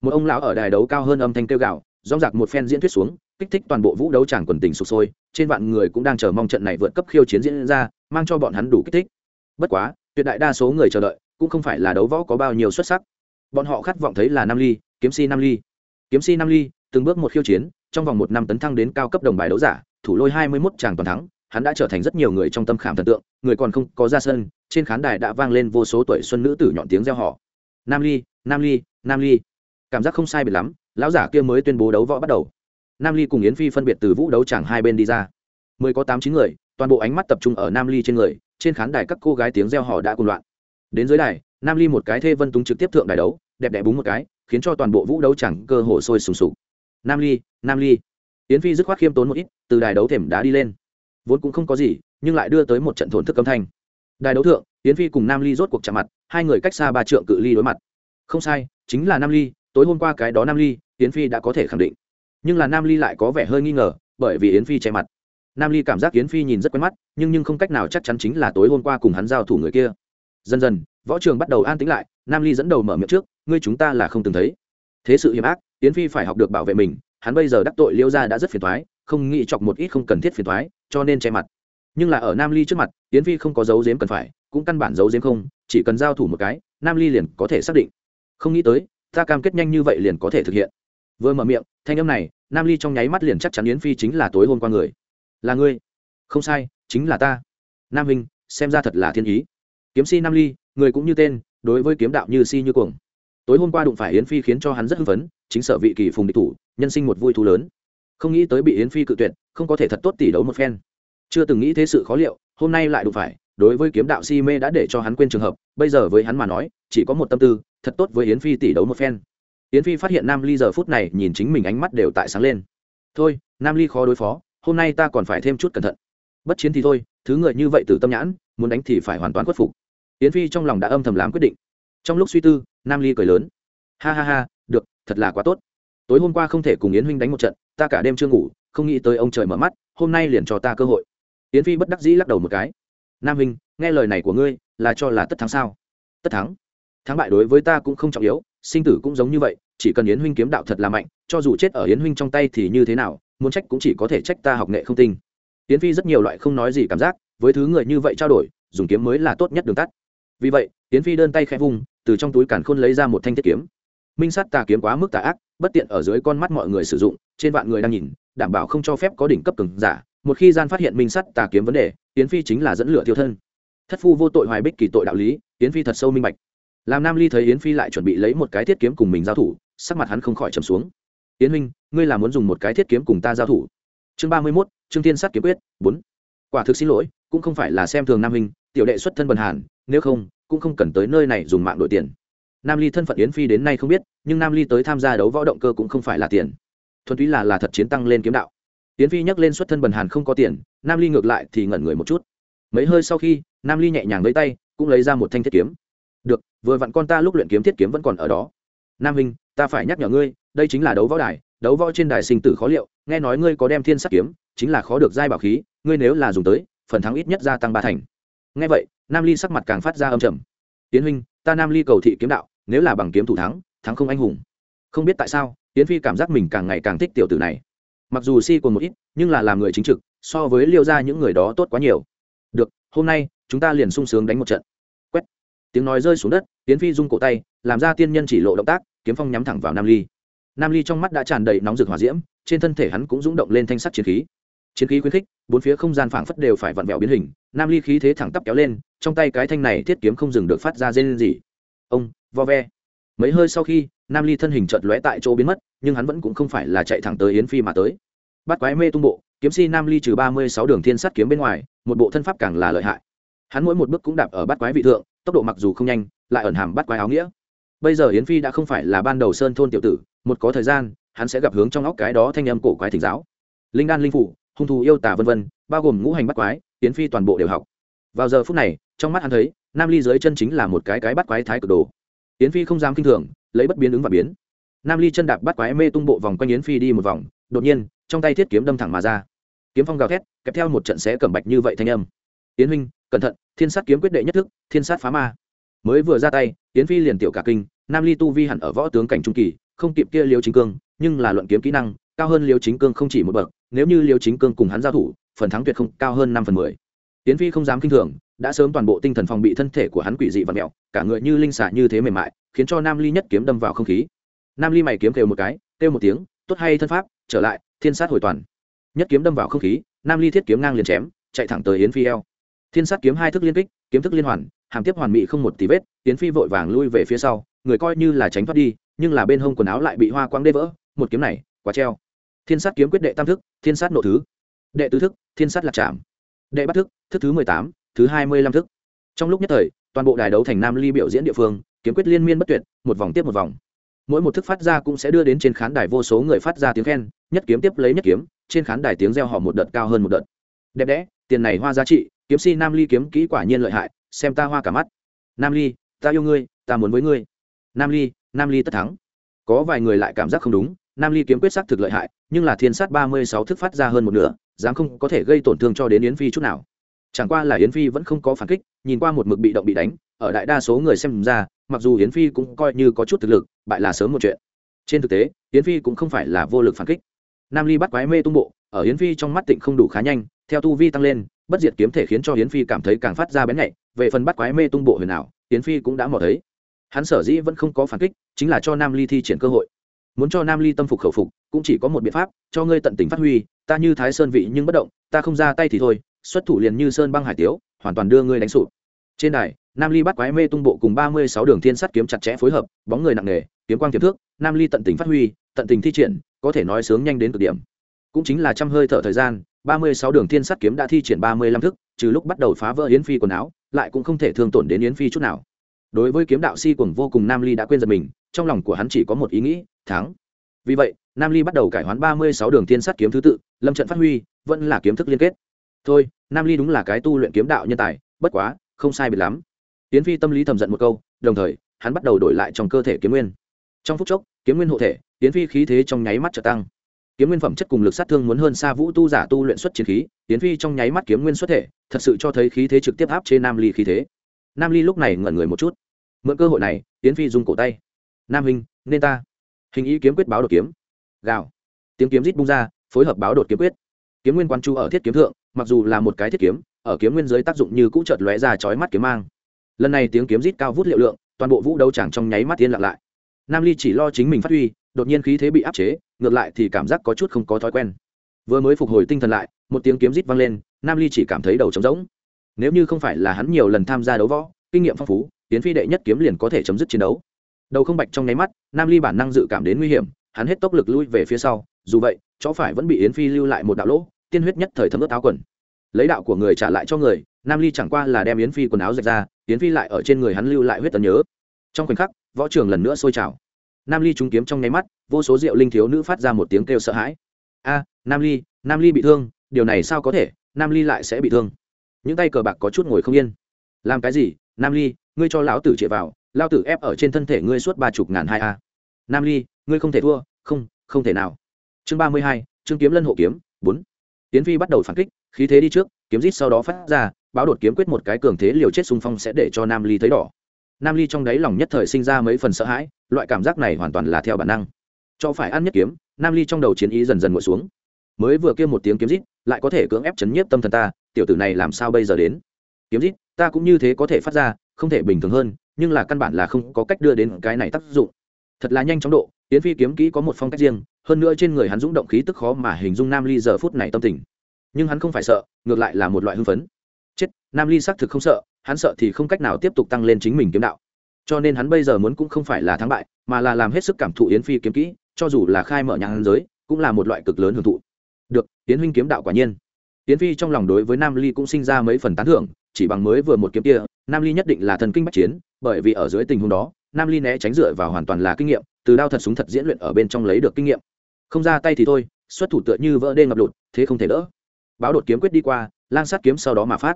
Một ông lão ở đài đấu cao hơn âm thanh kêu gạo rong rạc một phen diễn thuyết xuống kích thích toàn bộ vũ đấu tràng quần tình sụp sôi, trên vạn người cũng đang chờ mong trận này vượt cấp khiêu chiến diễn ra, mang cho bọn hắn đủ kích thích. Bất quá, tuyệt đại đa số người chờ đợi cũng không phải là đấu võ có bao nhiêu xuất sắc. Bọn họ khát vọng thấy là nam ly, kiếm si nam ly. Kiếm si nam ly, từng bước một khiêu chiến, trong vòng một năm tấn thăng đến cao cấp đồng bài đấu giả, thủ lôi hai mươi 21 tràng toàn thắng, hắn đã trở thành rất nhiều người trong tâm khảm thần tượng, người còn không có ra sân, trên khán đài đã vang lên vô số tuổi xuân nữ tử nhọn tiếng reo họ nam ly nam ly nam ly. Cảm giác không sai biệt lắm, lão giả kia mới tuyên bố đấu võ bắt đầu nam ly cùng yến phi phân biệt từ vũ đấu chẳng hai bên đi ra. Mười có tám chín người, toàn bộ ánh mắt tập trung ở nam ly trên người, trên khán đài các cô gái tiếng reo hò đã cùng loạn. Đến dưới đài, nam ly một cái thê vân túng trực tiếp thượng đài đấu, đẹp đẽ búng một cái, khiến cho toàn bộ vũ đấu chẳng cơ hồ sôi sùng sục. Nam ly nam ly. Yến phi dứt khoát khiêm tốn một ít, từ đài đấu thềm đá đi lên. Vốn cũng không có gì, nhưng lại đưa tới một trận thổn thức âm thanh. Đài đấu thượng, yến phi cùng nam ly rốt cuộc chạm mặt, hai người cách xa ba trượng cự ly đối mặt. Không sai, chính là nam ly, tối hôm qua cái đó nam ly, yến phi đã có thể khẳng định nhưng là nam ly lại có vẻ hơi nghi ngờ, bởi vì yến phi che mặt. Nam ly cảm giác yến phi nhìn rất quen mắt, nhưng nhưng không cách nào chắc chắn chính là tối hôm qua cùng hắn giao thủ người kia. Dần dần, võ trường bắt đầu an tĩnh lại, nam ly dẫn đầu mở miệng trước, ngươi chúng ta là không từng thấy. Thế sự hiểm ác, yến phi phải học được bảo vệ mình, hắn bây giờ đắc tội liêu ra đã rất phiền thoái không nghĩ chọc một ít không cần thiết phiền thoái cho nên che mặt. Nhưng là ở nam ly trước mặt, yến phi không có dấu dếm cần phải, cũng căn bản dấu dếm không, chỉ cần giao thủ một cái, nam ly liền có thể xác định. Không nghĩ tới, ta cam kết nhanh như vậy liền có thể thực hiện vừa mở miệng, thanh âm này, nam ly trong nháy mắt liền chắc chắn yến phi chính là tối hôm qua người. Là ngươi? Không sai, chính là ta. Nam hình xem ra thật là thiên ý. Kiếm si nam ly, người cũng như tên, đối với kiếm đạo như si như cuồng. Tối hôm qua đụng phải yến phi khiến cho hắn rất hưng phấn, chính sở vị kỳ phùng địch thủ, nhân sinh một vui thú lớn. Không nghĩ tới bị yến phi cự tuyệt, không có thể thật tốt tỷ đấu một phen. Chưa từng nghĩ thế sự khó liệu, hôm nay lại đụng phải, đối với kiếm đạo si mê đã để cho hắn quên trường hợp, bây giờ với hắn mà nói, chỉ có một tâm tư, thật tốt với yến phi tỷ đấu một phen yến phi phát hiện nam ly giờ phút này nhìn chính mình ánh mắt đều tại sáng lên. Thôi, nam ly khó đối phó, hôm nay ta còn phải thêm chút cẩn thận. Bất chiến thì thôi, thứ người như vậy từ tâm nhãn, muốn đánh thì phải hoàn toàn khuất phục. Yến phi trong lòng đã âm thầm làm quyết định. Trong lúc suy tư, nam ly cười lớn. Ha ha ha, được, thật là quá tốt. Tối hôm qua không thể cùng yến huynh đánh một trận, ta cả đêm chưa ngủ, không nghĩ tới ông trời mở mắt, hôm nay liền cho ta cơ hội. Yến phi bất đắc dĩ lắc đầu một cái. Nam huynh, nghe lời này của ngươi, là cho là tất thắng sao? Tất thắng. Thắng bại đối với ta cũng không trọng yếu sinh tử cũng giống như vậy, chỉ cần yến huynh kiếm đạo thật là mạnh, cho dù chết ở yến huynh trong tay thì như thế nào, muốn trách cũng chỉ có thể trách ta học nghệ không tinh. Yến phi rất nhiều loại không nói gì cảm giác, với thứ người như vậy trao đổi, dùng kiếm mới là tốt nhất đường tắt. Vì vậy, yến phi đơn tay khẽ vung, từ trong túi càn khôn lấy ra một thanh thiết kiếm. Minh sát tà kiếm quá mức tà ác, bất tiện ở dưới con mắt mọi người sử dụng, trên vạn người đang nhìn, đảm bảo không cho phép có đỉnh cấp cường giả. Một khi gian phát hiện minh sắt tà kiếm vấn đề, yến phi chính là dẫn lửa thiêu thân. Thất phu vô tội hoài bích kỳ tội đạo lý, yến phi thật sâu minh bạch làm nam ly thấy yến phi lại chuẩn bị lấy một cái thiết kiếm cùng mình giao thủ, sắc mặt hắn không khỏi trầm xuống. Yến huynh, ngươi là muốn dùng một cái thiết kiếm cùng ta giao thủ? Chương ba mươi mốt, trương thiên sát kiếm quyết, bốn. Quả thực xin lỗi, cũng không phải là xem thường nam huynh, tiểu đệ xuất thân bần hàn, nếu không, cũng không cần tới nơi này dùng mạng đổi tiền. Nam ly thân phận yến phi đến nay không biết, nhưng nam ly tới tham gia đấu võ động cơ cũng không phải là tiền. Thuần túy là là thật chiến tăng lên kiếm đạo. Yến phi nhắc lên xuất thân bần hàn không có tiền, nam ly ngược lại thì ngẩn người một chút. Mấy hơi sau khi, nam ly nhẹ nhàng lấy tay, cũng lấy ra một thanh thiết kiếm được, vừa vặn con ta lúc luyện kiếm thiết kiếm vẫn còn ở đó. Nam huynh ta phải nhắc nhở ngươi, đây chính là đấu võ đài, đấu võ trên đài sinh tử khó liệu, nghe nói ngươi có đem thiên sắt kiếm, chính là khó được giai bảo khí, ngươi nếu là dùng tới, phần thắng ít nhất gia tăng ba thành. Nghe vậy, nam ly sắc mặt càng phát ra âm trầm. Tiến huynh, ta nam ly cầu thị kiếm đạo, nếu là bằng kiếm thủ thắng thắng không anh hùng. Không biết tại sao tiến phi cảm giác mình càng ngày càng thích tiểu tử này. Mặc dù si còn một ít, nhưng là làm người chính trực, so với liêu ra những người đó tốt quá nhiều. Được, hôm nay, chúng ta liền sung sướng đánh một trận tiếng nói rơi xuống đất tiến phi rung cổ tay, làm ra tiên nhân chỉ lộ động tác, kiếm phong nhắm thẳng vào nam ly. Nam ly trong mắt đã tràn đầy nóng rực hỏa diễm, trên thân thể hắn cũng rung động lên thanh sắt chiến khí. Chiến khí khuyến khích, bốn phía không gian phảng phất đều phải vặn vẹo biến hình, nam ly khí thế thẳng tắp kéo lên, trong tay cái thanh này thiết kiếm không dừng được phát ra dê lên gì ông, vo ve. Mấy hơi sau khi, nam ly thân hình chợt lóe tại chỗ biến mất, nhưng hắn vẫn cũng không phải là chạy thẳng tới yến phi mà tới. Bắt quái mê tung bộ, kiếm si nam ly trừ ba mươi sáu đường thiên sắt kiếm bên ngoài, một bộ thân pháp càng là lợi hại. Hắn mỗi một bước cũng đạp ở bắt quái vị thượng tốc độ mặc dù không nhanh, lại ẩn hàm bắt quái áo nghĩa. Bây giờ yến phi đã không phải là ban đầu sơn thôn tiểu tử, một có thời gian, hắn sẽ gặp hướng trong óc cái đó thanh âm cổ quái thỉnh giáo. Linh đan linh phủ, hung thù yêu tả vân vân, bao gồm ngũ hành bắt quái, yến phi toàn bộ đều học. Vào giờ phút này, trong mắt hắn thấy, nam ly dưới chân chính là một cái cái bắt quái thái cực đồ. Yến phi không dám kinh thường, lấy bất biến ứng và biến. Nam ly chân đạp bắt quái mê tung bộ vòng quanh yến phi đi một vòng, đột nhiên, trong tay thiết kiếm đâm thẳng mà ra. Kiếm phong gào thét, kèm theo một trận xé cẩm bạch như vậy thanh âm. Yến huynh cẩn thận, thiên sát kiếm quyết đệ nhất thức, thiên sát phá ma. Mới vừa ra tay tiến phi liền tiểu cả kinh, nam ly tu vi hẳn ở võ tướng cảnh trung kỳ, không kịp kia liêu chính cương, nhưng là luận kiếm kỹ năng, cao hơn liêu chính cương không chỉ một bậc, nếu như liêu chính cương cùng hắn giao thủ, phần thắng tuyệt không cao hơn năm phần mười. Tiến phi không dám kinh thường, đã sớm toàn bộ tinh thần phòng bị thân thể của hắn quỷ dị và mẹo, cả người như linh xả như thế mềm mại, khiến cho nam ly nhất kiếm đâm vào không khí. Nam ly mày kiếm kêu một cái, kêu một tiếng, tốt hay thân pháp, trở lại, thiên sát hồi toàn. Nhất kiếm đâm vào không khí, nam ly thiết kiếm ngang liền chém, chạy thẳng tới yến phi eo thiên sát kiếm hai thức liên kích, kiếm thức liên hoàn, hàm tiếp hoàn mỹ không một tí vết tiến phi vội vàng lui về phía sau, người coi như là tránh thoát đi, nhưng là bên hông quần áo lại bị hoa quang đê vỡ, một kiếm này, quá treo. Thiên sát kiếm quyết đệ tam thức, thiên sát nộ thứ. Đệ tứ thức, thiên sát lạc trảm. Đệ bắt thức thức thứ mười tám, thứ hai mươi lăm thức. Trong lúc nhất thời, toàn bộ đài đấu thành nam ly biểu diễn địa phương, kiếm quyết liên miên bất tuyệt, một vòng tiếp một vòng. Mỗi một thức phát ra cũng sẽ đưa đến trên khán đài vô số người phát ra tiếng khen, nhất kiếm tiếp lấy nhất kiếm, trên khán đài tiếng reo họ một đợt cao hơn một đợt. Đẹp đẽ, tiền này hoa giá trị kiếm si nam ly kiếm kỹ quả nhiên lợi hại, xem ta hoa cả mắt. Nam ly, ta yêu ngươi, ta muốn với ngươi. Nam ly nam ly tất thắng. Có vài người lại cảm giác không đúng, nam ly kiếm quyết sắc thực lợi hại, nhưng là thiên sát ba mươi sáu thức phát ra hơn một nửa, dám không có thể gây tổn thương cho đến yến phi chút nào. Chẳng qua là yến phi vẫn không có phản kích, nhìn qua một mực bị động bị đánh, ở đại đa số người xem ra, mặc dù yến phi cũng coi như có chút thực lực, bại là sớm một chuyện. Trên thực tế, yến phi cũng không phải là vô lực phản kích. Nam ly bắt quái mê tung bộ, ở yến phi trong mắt tịnh không đủ khá nhanh theo tu vi tăng lên, bất diệt kiếm thể khiến cho yến phi cảm thấy càng phát ra bén nhạy, về phần bắt quái mê tung bộ huyền nào yến phi cũng đã mò thấy. Hắn sở dĩ vẫn không có phản kích, chính là cho nam ly thi triển cơ hội. Muốn cho nam ly tâm phục khẩu phục, cũng chỉ có một biện pháp, cho ngươi tận tình phát huy, ta như thái sơn vị nhưng bất động, ta không ra tay thì thôi, xuất thủ liền như sơn băng hải tiếu, hoàn toàn đưa ngươi đánh sụp. Trên đài, nam ly bắt quái mê tung bộ cùng ba mươi sáu đường thiên sắt kiếm chặt chẽ phối hợp, bóng người nặng nề, kiếm quang kiếm thước nam ly tận tình phát huy, tận tình thi triển, có thể nói sướng nhanh đến cực điểm cũng chính là trăm hơi thở thời gian, ba mươi sáu đường thiên sắt kiếm đã thi triển ba mươi lăm thức, trừ lúc bắt đầu phá vỡ yến phi quần áo, lại cũng không thể thương tổn đến yến phi chút nào. Đối với kiếm đạo si cuồng vô cùng nam ly đã quên giật mình, trong lòng của hắn chỉ có một ý nghĩ, thắng. Vì vậy, nam ly bắt đầu cải hoán ba mươi sáu đường thiên sắt kiếm thứ tự, lâm trận phát huy, vẫn là kiếm thức liên kết. Thôi, nam ly đúng là cái tu luyện kiếm đạo nhân tài, bất quá, không sai biệt lắm. Yến phi tâm lý thầm giận một câu, đồng thời, hắn bắt đầu đổi lại trong cơ thể kiếm nguyên. Trong phút chốc, kiếm nguyên hộ thể, yến phi khí thế trong nháy mắt trở tăng kiếm nguyên phẩm chất cùng lực sát thương muốn hơn xa vũ tu giả tu luyện xuất chiến khí, tiến phi trong nháy mắt kiếm nguyên xuất thể, thật sự cho thấy khí thế trực tiếp áp chế nam ly khí thế. Nam ly lúc này ngẩn người một chút. Mượn cơ hội này, tiến phi dùng cổ tay. Nam hình nên ta. Hình ý kiếm quyết báo đột kiếm. Gào. Tiếng kiếm rít bung ra, phối hợp báo đột kiếm quyết. Kiếm nguyên quan chu ở thiết kiếm thượng, mặc dù là một cái thiết kiếm, ở kiếm nguyên giới tác dụng như cũ chợt lóe ra chói mắt kiếm mang. Lần này tiếng kiếm rít cao vút liệu lượng, toàn bộ vũ đấu chẳng trong nháy mắt yên lặng lại. Nam ly chỉ lo chính mình phát huy, đột nhiên khí thế bị áp chế ngược lại thì cảm giác có chút không có thói quen. Vừa mới phục hồi tinh thần lại, một tiếng kiếm rít vang lên, nam ly chỉ cảm thấy đầu trống rỗng. Nếu như không phải là hắn nhiều lần tham gia đấu võ, kinh nghiệm phong phú, tiến phi đệ nhất kiếm liền có thể chấm dứt chiến đấu. Đầu không bạch trong nháy mắt, nam ly bản năng dự cảm đến nguy hiểm, hắn hết tốc lực lui về phía sau, dù vậy, chó phải vẫn bị yến phi lưu lại một đạo lỗ, tiên huyết nhất thời thấm ướt áo quần. Lấy đạo của người trả lại cho người, nam ly chẳng qua là đem yến phi quần áo rạch ra, yến phi lại ở trên người hắn lưu lại huyết tấn nhớ. Trong khoảnh khắc, võ trường lần nữa sôi trào nam ly trúng kiếm trong nháy mắt, vô số rượu linh thiếu nữ phát ra một tiếng kêu sợ hãi. A, nam ly nam ly bị thương, điều này sao có thể? Nam ly lại sẽ bị thương. Những tay cờ bạc có chút ngồi không yên. Làm cái gì? Nam ly, ngươi cho lão tử chĩa vào lao tử ép ở trên thân thể ngươi suốt ba chục ngàn hai a. Nam ly, ngươi không thể thua, không không thể nào. Chương ba mươi hai chương kiếm lân hộ kiếm, bốn. Tiến phi bắt đầu phản kích, khí thế đi trước, kiếm rít sau đó phát ra, báo đột kiếm quyết một cái cường thế liều chết xung phong sẽ để cho nam ly thấy đỏ nam ly trong đáy lòng nhất thời sinh ra mấy phần sợ hãi, loại cảm giác này hoàn toàn là theo bản năng. Cho phải ăn nhất kiếm, nam ly trong đầu chiến ý dần dần ngồi xuống. Mới vừa kêu một tiếng kiếm rít lại có thể cưỡng ép chấn nhiếp tâm thần ta, tiểu tử này làm sao bây giờ đến? Kiếm rít ta cũng như thế có thể phát ra, không thể bình thường hơn, nhưng là căn bản là không có cách đưa đến cái này tác dụng. Thật là nhanh chóng độ tiến phi kiếm kỹ có một phong cách riêng, hơn nữa trên người hắn dũng động khí tức khó mà hình dung nam ly giờ phút này tâm tình. Nhưng hắn không phải sợ, ngược lại là một loại hưng phấn. Chết, nam ly xác thực không sợ hắn sợ thì không cách nào tiếp tục tăng lên chính mình kiếm đạo. Cho nên hắn bây giờ muốn cũng không phải là thắng bại, mà là làm hết sức cảm thụ yến phi kiếm kỹ, cho dù là khai mở nhãn giới, cũng là một loại cực lớn hưởng thụ. Được, yến huynh kiếm đạo quả nhiên. Yến phi trong lòng đối với nam ly cũng sinh ra mấy phần tán thưởng, chỉ bằng mới vừa một kiếm kia, nam ly nhất định là thần kinh bắc chiến, bởi vì ở dưới tình huống đó, nam ly né tránh dựa vào hoàn toàn là kinh nghiệm, từ đao thật súng thật diễn luyện ở bên trong lấy được kinh nghiệm. Không ra tay thì thôi, xuất thủ tựa như vỡ đê ngập lụt, thế không thể đỡ. Báo đột kiếm quyết đi qua, lang sát kiếm sau đó mà phát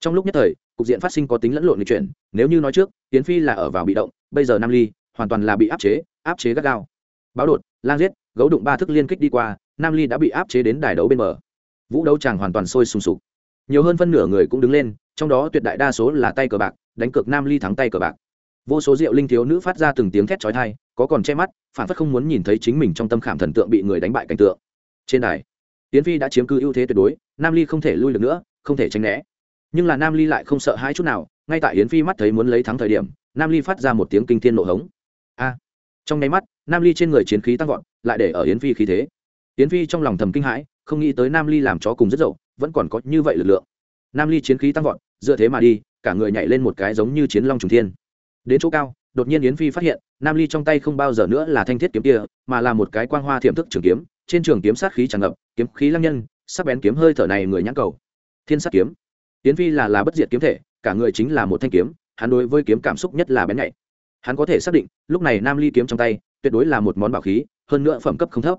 trong lúc nhất thời, cục diện phát sinh có tính lẫn lộn lịch chuyển, nếu như nói trước tiến phi là ở vào bị động, bây giờ nam ly hoàn toàn là bị áp chế áp chế gắt gao. Báo đột, lang giết, gấu đụng ba thức liên kích đi qua, nam ly đã bị áp chế đến đài đấu bên bờ. Vũ đấu tràng hoàn toàn sôi sùng sục. Nhiều hơn phân nửa người cũng đứng lên, trong đó tuyệt đại đa số là tay cờ bạc, đánh cược nam ly thắng tay cờ bạc. Vô số rượu linh thiếu nữ phát ra từng tiếng thét chói tai, có còn che mắt, phản phất không muốn nhìn thấy chính mình trong tâm khảm thần tượng bị người đánh bại cảnh tượng. Trên đài tiến phi đã chiếm cứ ưu thế tuyệt đối, nam ly không thể lui được nữa, không thể tránh né nhưng là nam ly lại không sợ hãi chút nào, ngay tại yến phi mắt thấy muốn lấy thắng thời điểm, nam ly phát ra một tiếng kinh thiên nộ hống. A! Trong nháy mắt, nam ly trên người chiến khí tăng vọt, lại để ở yến phi khí thế. Yến phi trong lòng thầm kinh hãi, không nghĩ tới nam ly làm chó cùng rất dậu, vẫn còn có như vậy lực lượng. Nam ly chiến khí tăng vọt, dựa thế mà đi, cả người nhảy lên một cái giống như chiến long trùng thiên. Đến chỗ cao, đột nhiên yến phi phát hiện, nam ly trong tay không bao giờ nữa là thanh thiết kiếm kia, mà là một cái quang hoa thiểm thức trường kiếm, trên trường kiếm sát khí tràn ngập, kiếm khí lăng nhân, sắc bén kiếm hơi thở này người nhãn cầu. Thiên sát kiếm. Tiến phi là là bất diệt kiếm thể, cả người chính là một thanh kiếm, hắn đối với kiếm cảm xúc nhất là bén nhạy. Hắn có thể xác định, lúc này nam ly kiếm trong tay, tuyệt đối là một món bảo khí, hơn nữa phẩm cấp không thấp.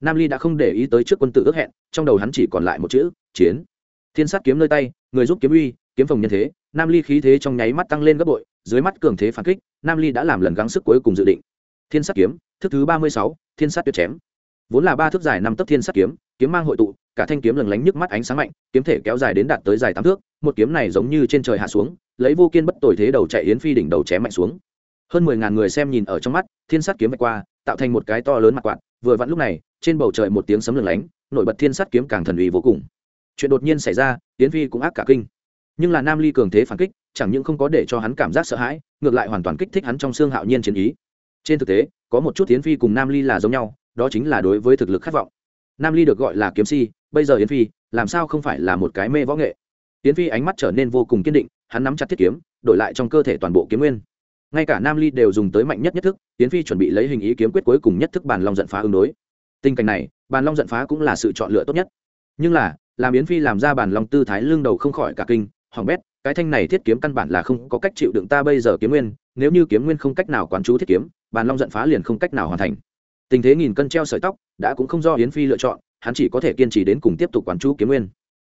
Nam ly đã không để ý tới trước quân tử ước hẹn, trong đầu hắn chỉ còn lại một chữ, chiến. Thiên sát kiếm nơi tay, người giúp kiếm uy, kiếm phòng nhân thế, nam ly khí thế trong nháy mắt tăng lên gấp bội, dưới mắt cường thế phản kích, nam ly đã làm lần gắng sức cuối cùng dự định. Thiên sát kiếm, thức thứ ba mươi sáu, thiên sát tuyệt chém. Vốn là ba thước dài năm tấc thiên sát kiếm kiếm mang hội tụ cả thanh kiếm lừng lánh nhức mắt ánh sáng mạnh, kiếm thể kéo dài đến đạt tới dài tám thước, một kiếm này giống như trên trời hạ xuống, lấy vô kiên bất tồi thế đầu chạy yến phi đỉnh đầu chém mạnh xuống. Hơn mười ngàn người xem nhìn ở trong mắt, thiên sát kiếm vạch qua, tạo thành một cái to lớn mặt quạt, vừa vặn lúc này, trên bầu trời một tiếng sấm lừng lánh, nổi bật thiên sát kiếm càng thần uy vô cùng. Chuyện đột nhiên xảy ra, yến phi cũng ác cả kinh. Nhưng là nam ly cường thế phản kích, chẳng những không có để cho hắn cảm giác sợ hãi, ngược lại hoàn toàn kích thích hắn trong xương hạo nhiên chiến ý. Trên thực tế, có một chút yến phi cùng nam ly là giống nhau, đó chính là đối với thực lực khát vọng nam ly được gọi là kiếm si, bây giờ yến phi, làm sao không phải là một cái mê võ nghệ? Yến phi ánh mắt trở nên vô cùng kiên định, hắn nắm chặt thiết kiếm, đổi lại trong cơ thể toàn bộ kiếm nguyên. Ngay cả nam ly đều dùng tới mạnh nhất nhất thức, yến phi chuẩn bị lấy hình ý kiếm quyết cuối cùng nhất thức bàn long giận phá ứng đối. Tình cảnh này, bàn long giận phá cũng là sự chọn lựa tốt nhất. Nhưng là, làm yến phi làm ra bàn long tư thái lưng đầu không khỏi cả kinh, hoàng bét, cái thanh này thiết kiếm căn bản là không có cách chịu đựng ta bây giờ kiếm nguyên, nếu như kiếm nguyên không cách nào quán chú thiết kiếm, bàn long giận phá liền không cách nào hoàn thành tình thế nghìn cân treo sợi tóc, đã cũng không do yến phi lựa chọn, hắn chỉ có thể kiên trì đến cùng tiếp tục quán chú kiếm nguyên.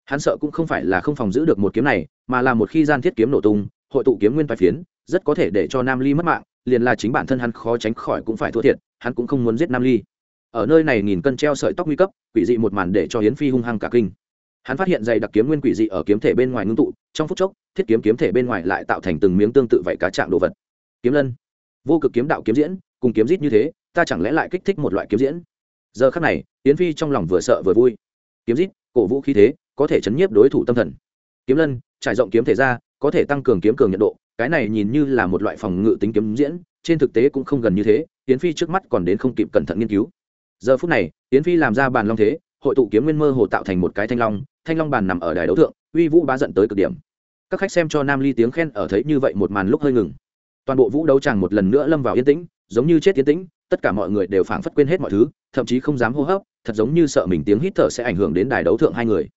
Hắn sợ cũng không phải là không phòng giữ được một kiếm này, mà là một khi gian thiết kiếm nổ tung, hội tụ kiếm nguyên tài phiến, rất có thể để cho nam ly mất mạng, liền là chính bản thân hắn khó tránh khỏi cũng phải thua thiệt, hắn cũng không muốn giết nam ly. Ở nơi này nghìn cân treo sợi tóc nguy cấp, quỷ dị một màn để cho hiến phi hung hăng cả kinh. Hắn phát hiện dày đặc kiếm nguyên quỷ dị ở kiếm thể bên ngoài ngưng tụ, trong phút chốc, thiết kiếm kiếm thể bên ngoài lại tạo thành từng miếng tương tự vậy cá trạng đồ vật. Kiếm lân. Vô cực kiếm đạo kiếm diễn, cùng kiếm rít như thế ta chẳng lẽ lại kích thích một loại kiếm diễn? Giờ khắc này, yến phi trong lòng vừa sợ vừa vui. Kiếm rít cổ vũ khí thế, có thể chấn nhiếp đối thủ tâm thần. Kiếm lân, trải rộng kiếm thể ra, có thể tăng cường kiếm cường nhận độ, cái này nhìn như là một loại phòng ngự tính kiếm diễn, trên thực tế cũng không gần như thế, yến phi trước mắt còn đến không kịp cẩn thận nghiên cứu. Giờ phút này, yến phi làm ra bàn long thế, hội tụ kiếm nguyên mơ hồ tạo thành một cái thanh long thanh long bàn nằm ở đài đấu thượng, uy vũ bá giận tới cực điểm. Các khách xem cho nam ly tiếng khen ở thấy như vậy một màn lúc hơi ngừng. Toàn bộ vũ đấu tràng một lần nữa lâm vào yên tĩnh, giống như chết yên tĩnh tất cả mọi người đều phảng phất quên hết mọi thứ, thậm chí không dám hô hấp, thật giống như sợ mình tiếng hít thở sẽ ảnh hưởng đến đài đấu thượng hai người.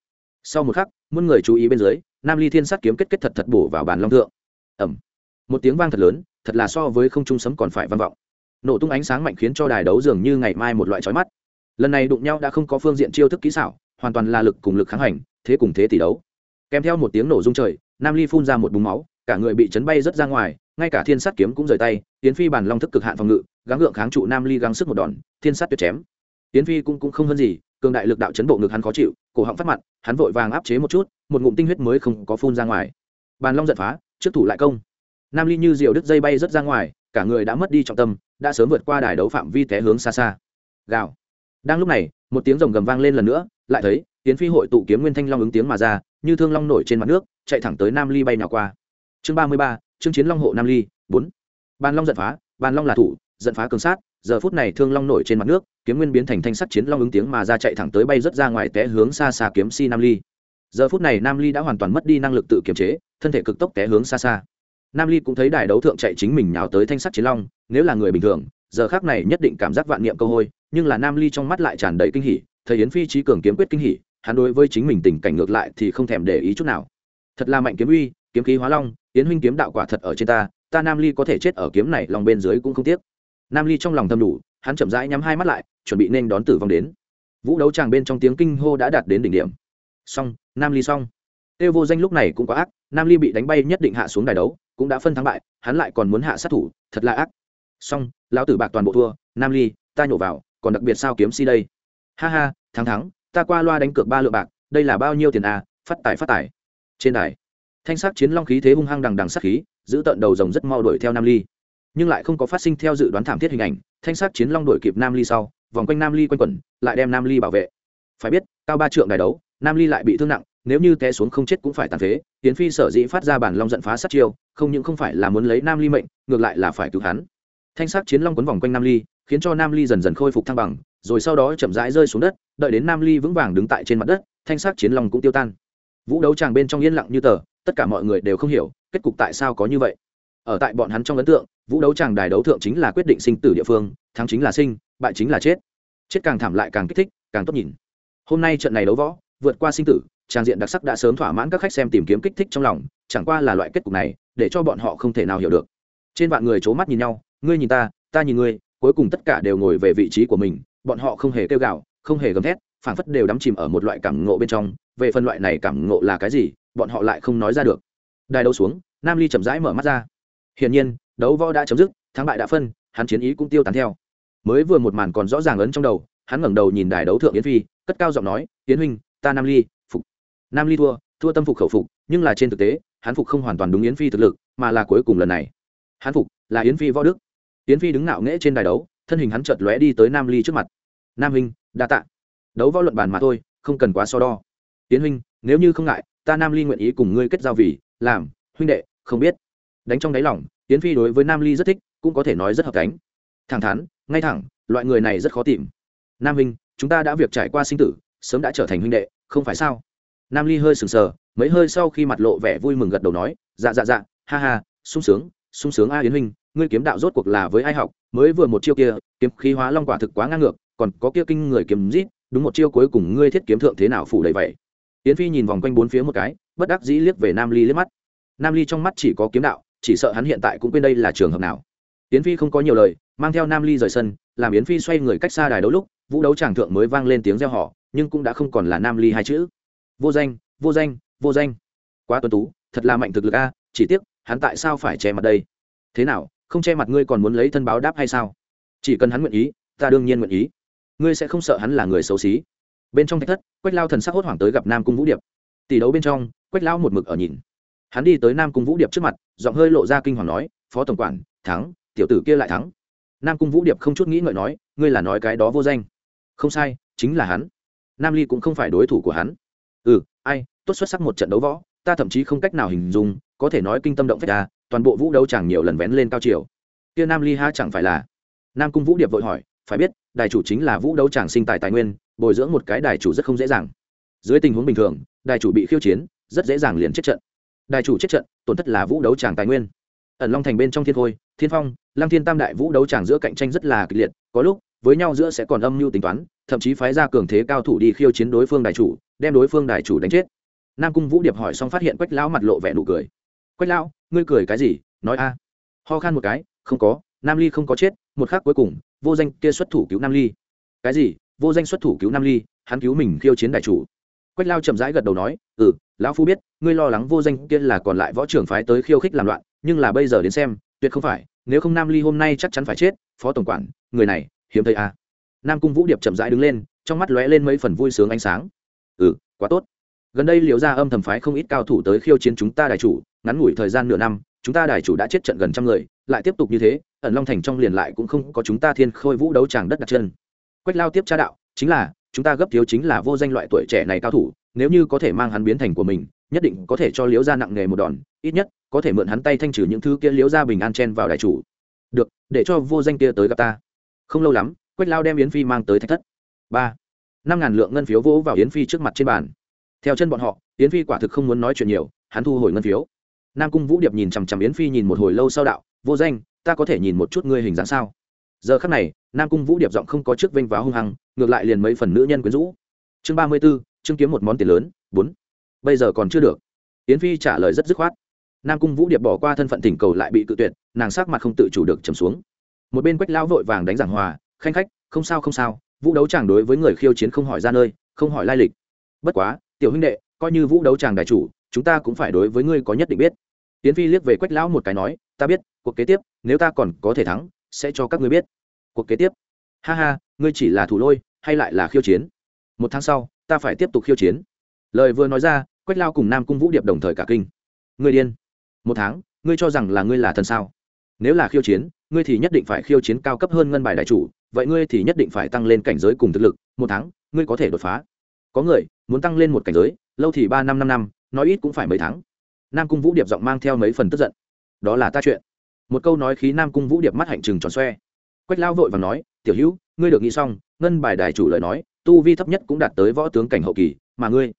Sau một khắc, muôn người chú ý bên dưới, nam ly thiên sát kiếm kết kết thật thật bổ vào bàn long thượng. Ẩm một tiếng vang thật lớn, thật là so với không trung sấm còn phải vang vọng. Nổ tung ánh sáng mạnh khiến cho đài đấu dường như ngày mai một loại trói mắt. Lần này đụng nhau đã không có phương diện chiêu thức kỹ xảo, hoàn toàn là lực cùng lực kháng hành, thế cùng thế tỷ đấu. Kèm theo một tiếng nổ rung trời, nam ly phun ra một búng máu, cả người bị chấn bay rất ra ngoài, ngay cả thiên sát kiếm cũng rời tay, tiến phi bàn long thức cực hạn phòng ngự gắng gượng kháng trụ nam ly gắng sức một đòn, thiên sát tuyệt chém. Tiến phi cũng cũng không hơn gì, cường đại lực đạo chấn bộ ngực hắn khó chịu, cổ họng phát mặt hắn vội vàng áp chế một chút, một ngụm tinh huyết mới không có phun ra ngoài. Bàn long giận phá, trước thủ lại công. Nam ly như diều đứt dây bay rớt ra ngoài, cả người đã mất đi trọng tâm, đã sớm vượt qua đài đấu phạm vi té hướng xa xa. Gào. Đang lúc này, một tiếng rồng gầm vang lên lần nữa, lại thấy, tiến phi hội tụ kiếm nguyên thanh long ứng tiếng mà ra, như thương long nổi trên mặt nước, chạy thẳng tới nam ly bay nào qua. Chương ba mươi ba, chương chiến long hộ nam ly, bốn. Bàn long giận phá, bàn long là thủ giận phá cường sát, giờ phút này thương long nổi trên mặt nước, kiếm nguyên biến thành thanh sắt chiến long ứng tiếng mà ra chạy thẳng tới bay rớt ra ngoài té hướng xa xa kiếm si nam ly. Giờ phút này nam ly đã hoàn toàn mất đi năng lực tự kiềm chế, thân thể cực tốc té hướng xa xa. Nam ly cũng thấy đài đấu thượng chạy chính mình nhào tới thanh sắt chiến long, nếu là người bình thường, giờ khác này nhất định cảm giác vạn niệm câu hôi, nhưng là nam ly trong mắt lại tràn đầy kinh hỉ, thầy yến phi trí cường kiếm quyết kinh hỉ, hắn đối với chính mình tình cảnh ngược lại thì không thèm để ý chút nào. Thật là mạnh kiếm uy, kiếm khí hóa long, yến huynh kiếm đạo quả thật ở trên ta ta nam ly có thể chết ở kiếm này, lòng bên dưới cũng không tiếc nam ly trong lòng thầm đủ, hắn chậm rãi nhắm hai mắt lại, chuẩn bị nên đón tử vong đến. Vũ đấu tràng bên trong tiếng kinh hô đã đạt đến đỉnh điểm. Xong, nam ly xong. Tiêu vô danh lúc này cũng quá ác, nam ly bị đánh bay nhất định hạ xuống đài đấu, cũng đã phân thắng bại, hắn lại còn muốn hạ sát thủ, thật là ác. Xong, lão tử bạc toàn bộ thua, nam ly, ta nhổ vào, còn đặc biệt sao kiếm si đây. Ha ha, thắng thắng, ta qua loa đánh cược ba lượng bạc, đây là bao nhiêu tiền à phát tài phát tài. Trên đài, thanh sắc chiến long khí thế hung hăng đằng đằng sắc khí, giữ tận đầu rồng rất mau đuổi theo nam ly nhưng lại không có phát sinh theo dự đoán thảm thiết hình ảnh, thanh sát chiến long đuổi kịp nam ly sau, vòng quanh nam ly quanh quẩn, lại đem nam ly bảo vệ. Phải biết, cao ba trượng đài đấu, nam ly lại bị thương nặng, nếu như té xuống không chết cũng phải tàn phế tiến phi sở dĩ phát ra bản long giận phá sát chiêu, không những không phải là muốn lấy nam ly mệnh, ngược lại là phải cứu hắn. Thanh sát chiến long quấn vòng quanh nam ly, khiến cho nam ly dần dần khôi phục thăng bằng, rồi sau đó chậm rãi rơi xuống đất, đợi đến nam ly vững vàng đứng tại trên mặt đất, thanh sát chiến long cũng tiêu tan. Vũ đấu tràng bên trong yên lặng như tờ, tất cả mọi người đều không hiểu, kết cục tại sao có như vậy ở tại bọn hắn trong ấn tượng, vũ đấu tràng đài đấu thượng chính là quyết định sinh tử địa phương, thắng chính là sinh, bại chính là chết. Chết càng thảm lại càng kích thích, càng tốt nhìn. Hôm nay trận này đấu võ, vượt qua sinh tử, trang diện đặc sắc đã sớm thỏa mãn các khách xem tìm kiếm kích thích trong lòng, chẳng qua là loại kết cục này, để cho bọn họ không thể nào hiểu được. Trên vạn người c h ố mắt nhìn nhau, ngươi nhìn ta ta nhìn ngươi, cuối cùng tất cả đều ngồi về vị trí của mình. Bọn họ không hề kêu gạo không hề gầm thét, phảng phất đều đắm chìm ở một loại cảm ngộ bên trong, về phân loại này cảm ngộ là cái gì, bọn họ lại không nói ra được. Đài đấu xuống, nam ly chậm rãi mở mắt ra hiển nhiên, đấu võ đã chấm dứt, thắng bại đã phân, hắn chiến ý cũng tiêu tán theo. Mới vừa một màn còn rõ ràng ấn trong đầu, hắn ngẩng đầu nhìn đài đấu thượng yến phi, cất cao giọng nói, yến huynh, ta nam ly, phục. Nam ly thua thua tâm phục khẩu phục, nhưng là trên thực tế, hắn phục không hoàn toàn đúng yến phi thực lực, mà là cuối cùng lần này. Hắn phục là yến phi võ đức. Yến phi đứng ngạo nghễ trên đài đấu, thân hình hắn chợt lóe đi tới nam ly trước mặt. Nam huynh, đa tạ. Đấu võ luận bàn mà thôi, không cần quá so đo. Yến huynh, nếu như không ngại, ta nam ly nguyện ý cùng ngươi kết giao vì làm, huynh đệ, không biết đánh trong đáy lòng tiến phi đối với nam ly rất thích, cũng có thể nói rất hợp cánh. Thẳng thắn, ngay thẳng, loại người này rất khó tìm. Nam huynh chúng ta đã việc trải qua sinh tử, sớm đã trở thành huynh đệ, không phải sao? Nam ly hơi sừng sờ, mấy hơi sau khi mặt lộ vẻ vui mừng gật đầu nói dạ dạ dạ ha ha, sung sướng sung sướng a yến huynh, ngươi kiếm đạo rốt cuộc là với ai học? Mới vừa một chiêu kia, kiếm khí hóa long quả thực quá ngang ngược, còn có kia kinh người kiếm rít đúng một chiêu cuối cùng ngươi thiết kiếm thượng thế nào phủ đầy vậy? Yến phi nhìn vòng quanh bốn phía một cái, bất đắc dĩ liếc về nam ly liếc mắt. Nam ly trong mắt chỉ có kiếm đạo chỉ sợ hắn hiện tại cũng quên đây là trường hợp nào. Yến phi không có nhiều lời, mang theo nam ly rời sân, làm yến phi xoay người cách xa đài đấu lúc, vũ đấu tràng thượng mới vang lên tiếng reo họ nhưng cũng đã không còn là nam ly hai chữ. Vô danh vô danh vô danh. Quá tuân tú, thật là mạnh thực lực a, chỉ tiếc, hắn tại sao phải che mặt đây? Thế nào, không che mặt ngươi còn muốn lấy thân báo đáp hay sao? Chỉ cần hắn nguyện ý, ta đương nhiên nguyện ý. Ngươi sẽ không sợ hắn là người xấu xí. Bên trong thạch thất, quách lao thần sắc hốt hoảng tới gặp nam cung vũ điệp. Tỷ đấu bên trong, quách lao một mực ở nhìn hắn đi tới nam cung vũ điệp trước mặt, giọng hơi lộ ra kinh hoàng nói, phó tổng quản, thắng, tiểu tử kia lại thắng. Nam cung vũ điệp không chút nghĩ ngợi nói, ngươi là nói cái đó vô danh. Không sai, chính là hắn. Nam ly cũng không phải đối thủ của hắn. Ừ ai, tốt xuất sắc một trận đấu võ, ta thậm chí không cách nào hình dung, có thể nói kinh tâm động phách ta, toàn bộ vũ đấu chẳng nhiều lần vén lên cao chiều. Kia nam ly ha chẳng phải là. Nam cung vũ điệp vội hỏi, phải biết đài chủ chính là vũ đấu tràng sinh tài tài nguyên, bồi dưỡng một cái đài chủ rất không dễ dàng. Dưới tình huống bình thường đài chủ bị khiêu chiến, rất dễ dàng liền chết trận đài chủ chết trận, tổn thất là vũ đấu tràng tài nguyên. Ẩn long thành bên trong thiên khôi, thiên phong, lăng thiên tam đại vũ đấu tràng giữa cạnh tranh rất là kịch liệt, có lúc, với nhau giữa sẽ còn âm mưu tính toán, thậm chí phái ra cường thế cao thủ đi khiêu chiến đối phương đại chủ, đem đối phương đại chủ đánh chết. Nam cung vũ điệp hỏi xong phát hiện quách lão mặt lộ vẻ nụ cười. Quách lão, ngươi cười cái gì? Nói a. Ho khan một cái, không có, nam ly không có chết, một khác cuối cùng, vô danh kia xuất thủ cứu nam ly. Cái gì? Vô danh xuất thủ cứu nam ly, hắn cứu mình khiêu chiến đại chủ. Quách lao chậm rãi gật đầu nói ừ lão phu biết, ngươi lo lắng vô danh kia là còn lại võ trưởng phái tới khiêu khích làm loạn, nhưng là bây giờ đến xem, tuyệt không phải, nếu không nam ly hôm nay chắc chắn phải chết, phó tổng quản, người này, hiếm thấy à. nam cung vũ điệp chậm rãi đứng lên, trong mắt lóe lên mấy phần vui sướng ánh sáng. Ừ quá tốt. Gần đây liệu ra âm thầm phái không ít cao thủ tới khiêu chiến chúng ta đại chủ, ngắn ngủi thời gian nửa năm, chúng ta đại chủ đã chết trận gần trăm người, lại tiếp tục như thế, ẩn long thành trong liền lại cũng không có chúng ta thiên khôi vũ đấu tràng đất đặt chân. Quách lao tiếp tra đạo, chính là chúng ta gấp thiếu chính là vô danh loại tuổi trẻ này cao thủ, nếu như có thể mang hắn biến thành của mình, nhất định có thể cho liễu gia nặng nghề một đòn, ít nhất, có thể mượn hắn tay thanh trừ những thứ kia liễu gia bình an chen vào đại chủ. Được, để cho vô danh kia tới gặp ta. Không lâu lắm, quách lao đem yến phi mang tới thạch thất. Ba, năm ngàn lượng ngân phiếu vỗ vào yến phi trước mặt trên bàn. Theo chân bọn họ, yến phi quả thực không muốn nói chuyện nhiều, hắn thu hồi ngân phiếu. Nam cung vũ điệp nhìn chằm chằm yến phi nhìn một hồi lâu sau đạo, vô danh, ta có thể nhìn một chút ngươi hình dáng sao? Giờ khắc này, nam cung vũ điệp giọng không có trước vênh váo hung hăng, ngược lại liền mấy phần nữ nhân quyến rũ. Chương ba mươi b ố chương kiếm một món tiền lớn, bốn. Bây giờ còn chưa được. Yến phi trả lời rất dứt khoát. Nam cung vũ điệp bỏ qua thân phận tỉnh cầu lại bị cự tuyệt, nàng sắc mặt không tự chủ được trầm xuống. Một bên quách lão vội vàng đánh giảng hòa, khanh khách, không sao không sao, vũ đấu chàng đối với người khiêu chiến không hỏi ra nơi, không hỏi lai lịch. Bất quá, tiểu huynh đệ, coi như vũ đấu chàng đại chủ, chúng ta cũng phải đối với ngươi có nhất định biết. Tiến phi liếc về quách lão một cái nói, ta biết, cuộc kế tiếp, nếu ta còn có thể thắng sẽ cho các ngươi biết. Cuộc kế tiếp. Ha ha, ngươi chỉ là thủ lôi, hay lại là khiêu chiến? Một tháng sau, ta phải tiếp tục khiêu chiến. Lời vừa nói ra, quách lao cùng nam cung vũ điệp đồng thời cả kinh. Ngươi điên. Một tháng, ngươi cho rằng là ngươi là thần sao? Nếu là khiêu chiến, ngươi thì nhất định phải khiêu chiến cao cấp hơn ngân bài đại chủ, vậy ngươi thì nhất định phải tăng lên cảnh giới cùng thực lực. Một tháng, ngươi có thể đột phá. Có người muốn tăng lên một cảnh giới, lâu thì ba năm năm năm, nói ít cũng phải mấy tháng. Nam cung vũ điệp giọng mang theo mấy phần tức giận. Đó là ta chuyện một câu nói khí nam cung vũ điệp mắt hạnh trừng tròn xoe. Quách lao vội và nói, tiểu hữu, ngươi được nghĩ xong, ngân bài đại chủ lời nói, tu vi thấp nhất cũng đạt tới võ tướng cảnh hậu kỳ, mà ngươi,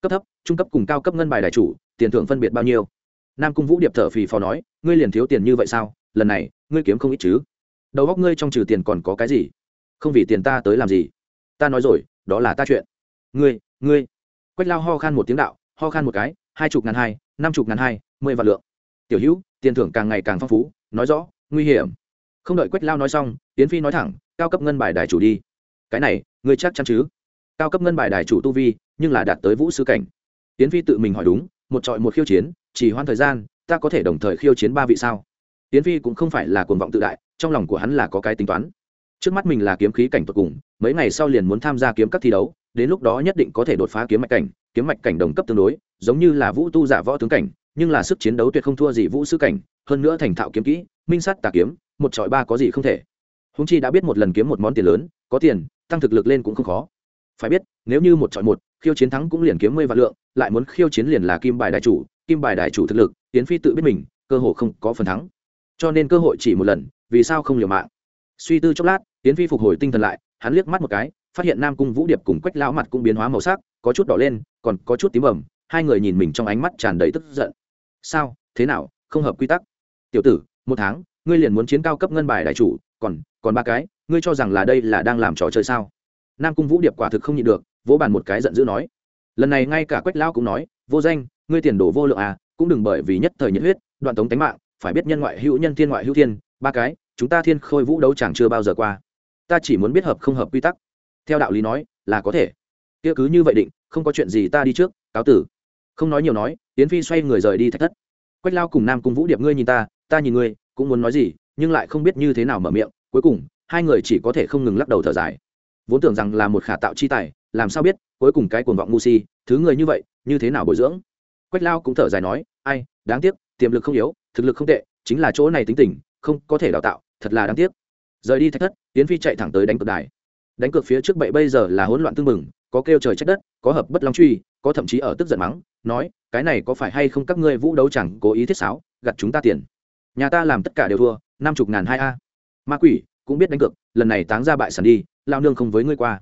cấp thấp, trung cấp cùng cao cấp ngân bài đại chủ, tiền thưởng phân biệt bao nhiêu? Nam cung vũ điệp thở phì phò nói, ngươi liền thiếu tiền như vậy sao? Lần này, ngươi kiếm không ít chứ? Đầu góc ngươi trong trừ tiền còn có cái gì? Không vì tiền ta tới làm gì? Ta nói rồi, đó là ta chuyện. Ngươi ngươi. Quách lao ho khan một tiếng đạo, ho khan một cái, hai chục ngàn hai, năm chục ngàn hai, mười vạn lượng. Tiểu hữu, tiền thưởng càng ngày càng phong phú nói rõ, nguy hiểm. Không đợi quách lao nói xong tiến phi nói thẳng, cao cấp ngân bài đài chủ đi. Cái này, ngươi chắc chắn chứ? Cao cấp ngân bài đài chủ tu vi, nhưng là đạt tới vũ sư cảnh. Tiến phi tự mình hỏi đúng, một trọi một khiêu chiến, chỉ hoãn thời gian, ta có thể đồng thời khiêu chiến ba vị sao? Tiến phi cũng không phải là cuồng vọng tự đại, trong lòng của hắn là có cái tính toán. Trước mắt mình là kiếm khí cảnh tột cùng, mấy ngày sau liền muốn tham gia kiếm các thi đấu, đến lúc đó nhất định có thể đột phá kiếm mạch cảnh, kiếm mạch cảnh đồng cấp tương đối, giống như là vũ tu giả võ tướng cảnh nhưng là sức chiến đấu tuyệt không thua gì vũ sư cảnh, hơn nữa thành thạo kiếm kỹ, minh sắt tà kiếm, một trọi ba có gì không thể. Húng chi đã biết một lần kiếm một món tiền lớn, có tiền, tăng thực lực lên cũng không khó. Phải biết, nếu như một trọi một, khiêu chiến thắng cũng liền kiếm mươi vạn lượng, lại muốn khiêu chiến liền là kim bài đại chủ, kim bài đại chủ thực lực tiến phi tự biết mình, cơ hội không có phần thắng. Cho nên cơ hội chỉ một lần, vì sao không liều mạng? Suy tư chốc lát tiến phi phục hồi tinh thần lại, hắn liếc mắt một cái, phát hiện nam cung vũ điệp cùng quách lão mặt cũng biến hóa màu sắc, có chút đỏ lên, còn có chút tím ẩm, hai người nhìn mình trong ánh mắt tràn đầy tức giận sao? Thế nào? Không hợp quy tắc. Tiểu tử, một tháng, ngươi liền muốn chiến cao cấp ngân bài đại chủ, còn còn ba cái, ngươi cho rằng là đây là đang làm trò chơi sao? Nam cung vũ điệp quả thực không nhịn được, vỗ bàn một cái giận dữ nói. Lần này ngay cả quách lão cũng nói, vô danh, ngươi tiền đồ vô lượng à cũng đừng bởi vì nhất thời nhiệt huyết, đoạn tống tánh mạng, phải biết nhân ngoại hữu nhân thiên ngoại hữu thiên, ba cái, chúng ta thiên khôi vũ đấu chẳng chưa bao giờ qua. Ta chỉ muốn biết hợp không hợp quy tắc. Theo đạo lý nói, là có thể. Kia cứ như vậy định, không có chuyện gì ta đi trước, cáo tử không nói nhiều nói tiến phi xoay người rời đi thạch thất. Quách lao cùng nam cung vũ điệp ngươi nhìn ta ta nhìn ngươi, cũng muốn nói gì, nhưng lại không biết như thế nào mở miệng, cuối cùng, hai người chỉ có thể không ngừng lắc đầu thở dài. Vốn tưởng rằng là một khả tạo chi tài, làm sao biết, cuối cùng cái cuồng vọng ngu si, thứ người như vậy, như thế nào bồi dưỡng? Quách lao cũng thở dài nói, ai, đáng tiếc, tiềm lực không yếu, thực lực không tệ, chính là chỗ này tính tình, không có thể đào tạo, thật là đáng tiếc. Rời đi thách thất tiến phi chạy thẳng tới đánh cược đài. Đánh cược phía trước bậy bây giờ là hỗn loạn tương mừng có kêu trời trách đất, có hợp bất long truy, có thậm chí ở tức giận mắng nói, cái này có phải hay không các ngươi vũ đấu chẳng cố ý thiết sáo, gặt chúng ta tiền? Nhà ta làm tất cả đều thua, năm chục ngàn hai a. Ma quỷ cũng biết đánh cược, lần này táng ra bại sản đi lao nương không với ngươi qua.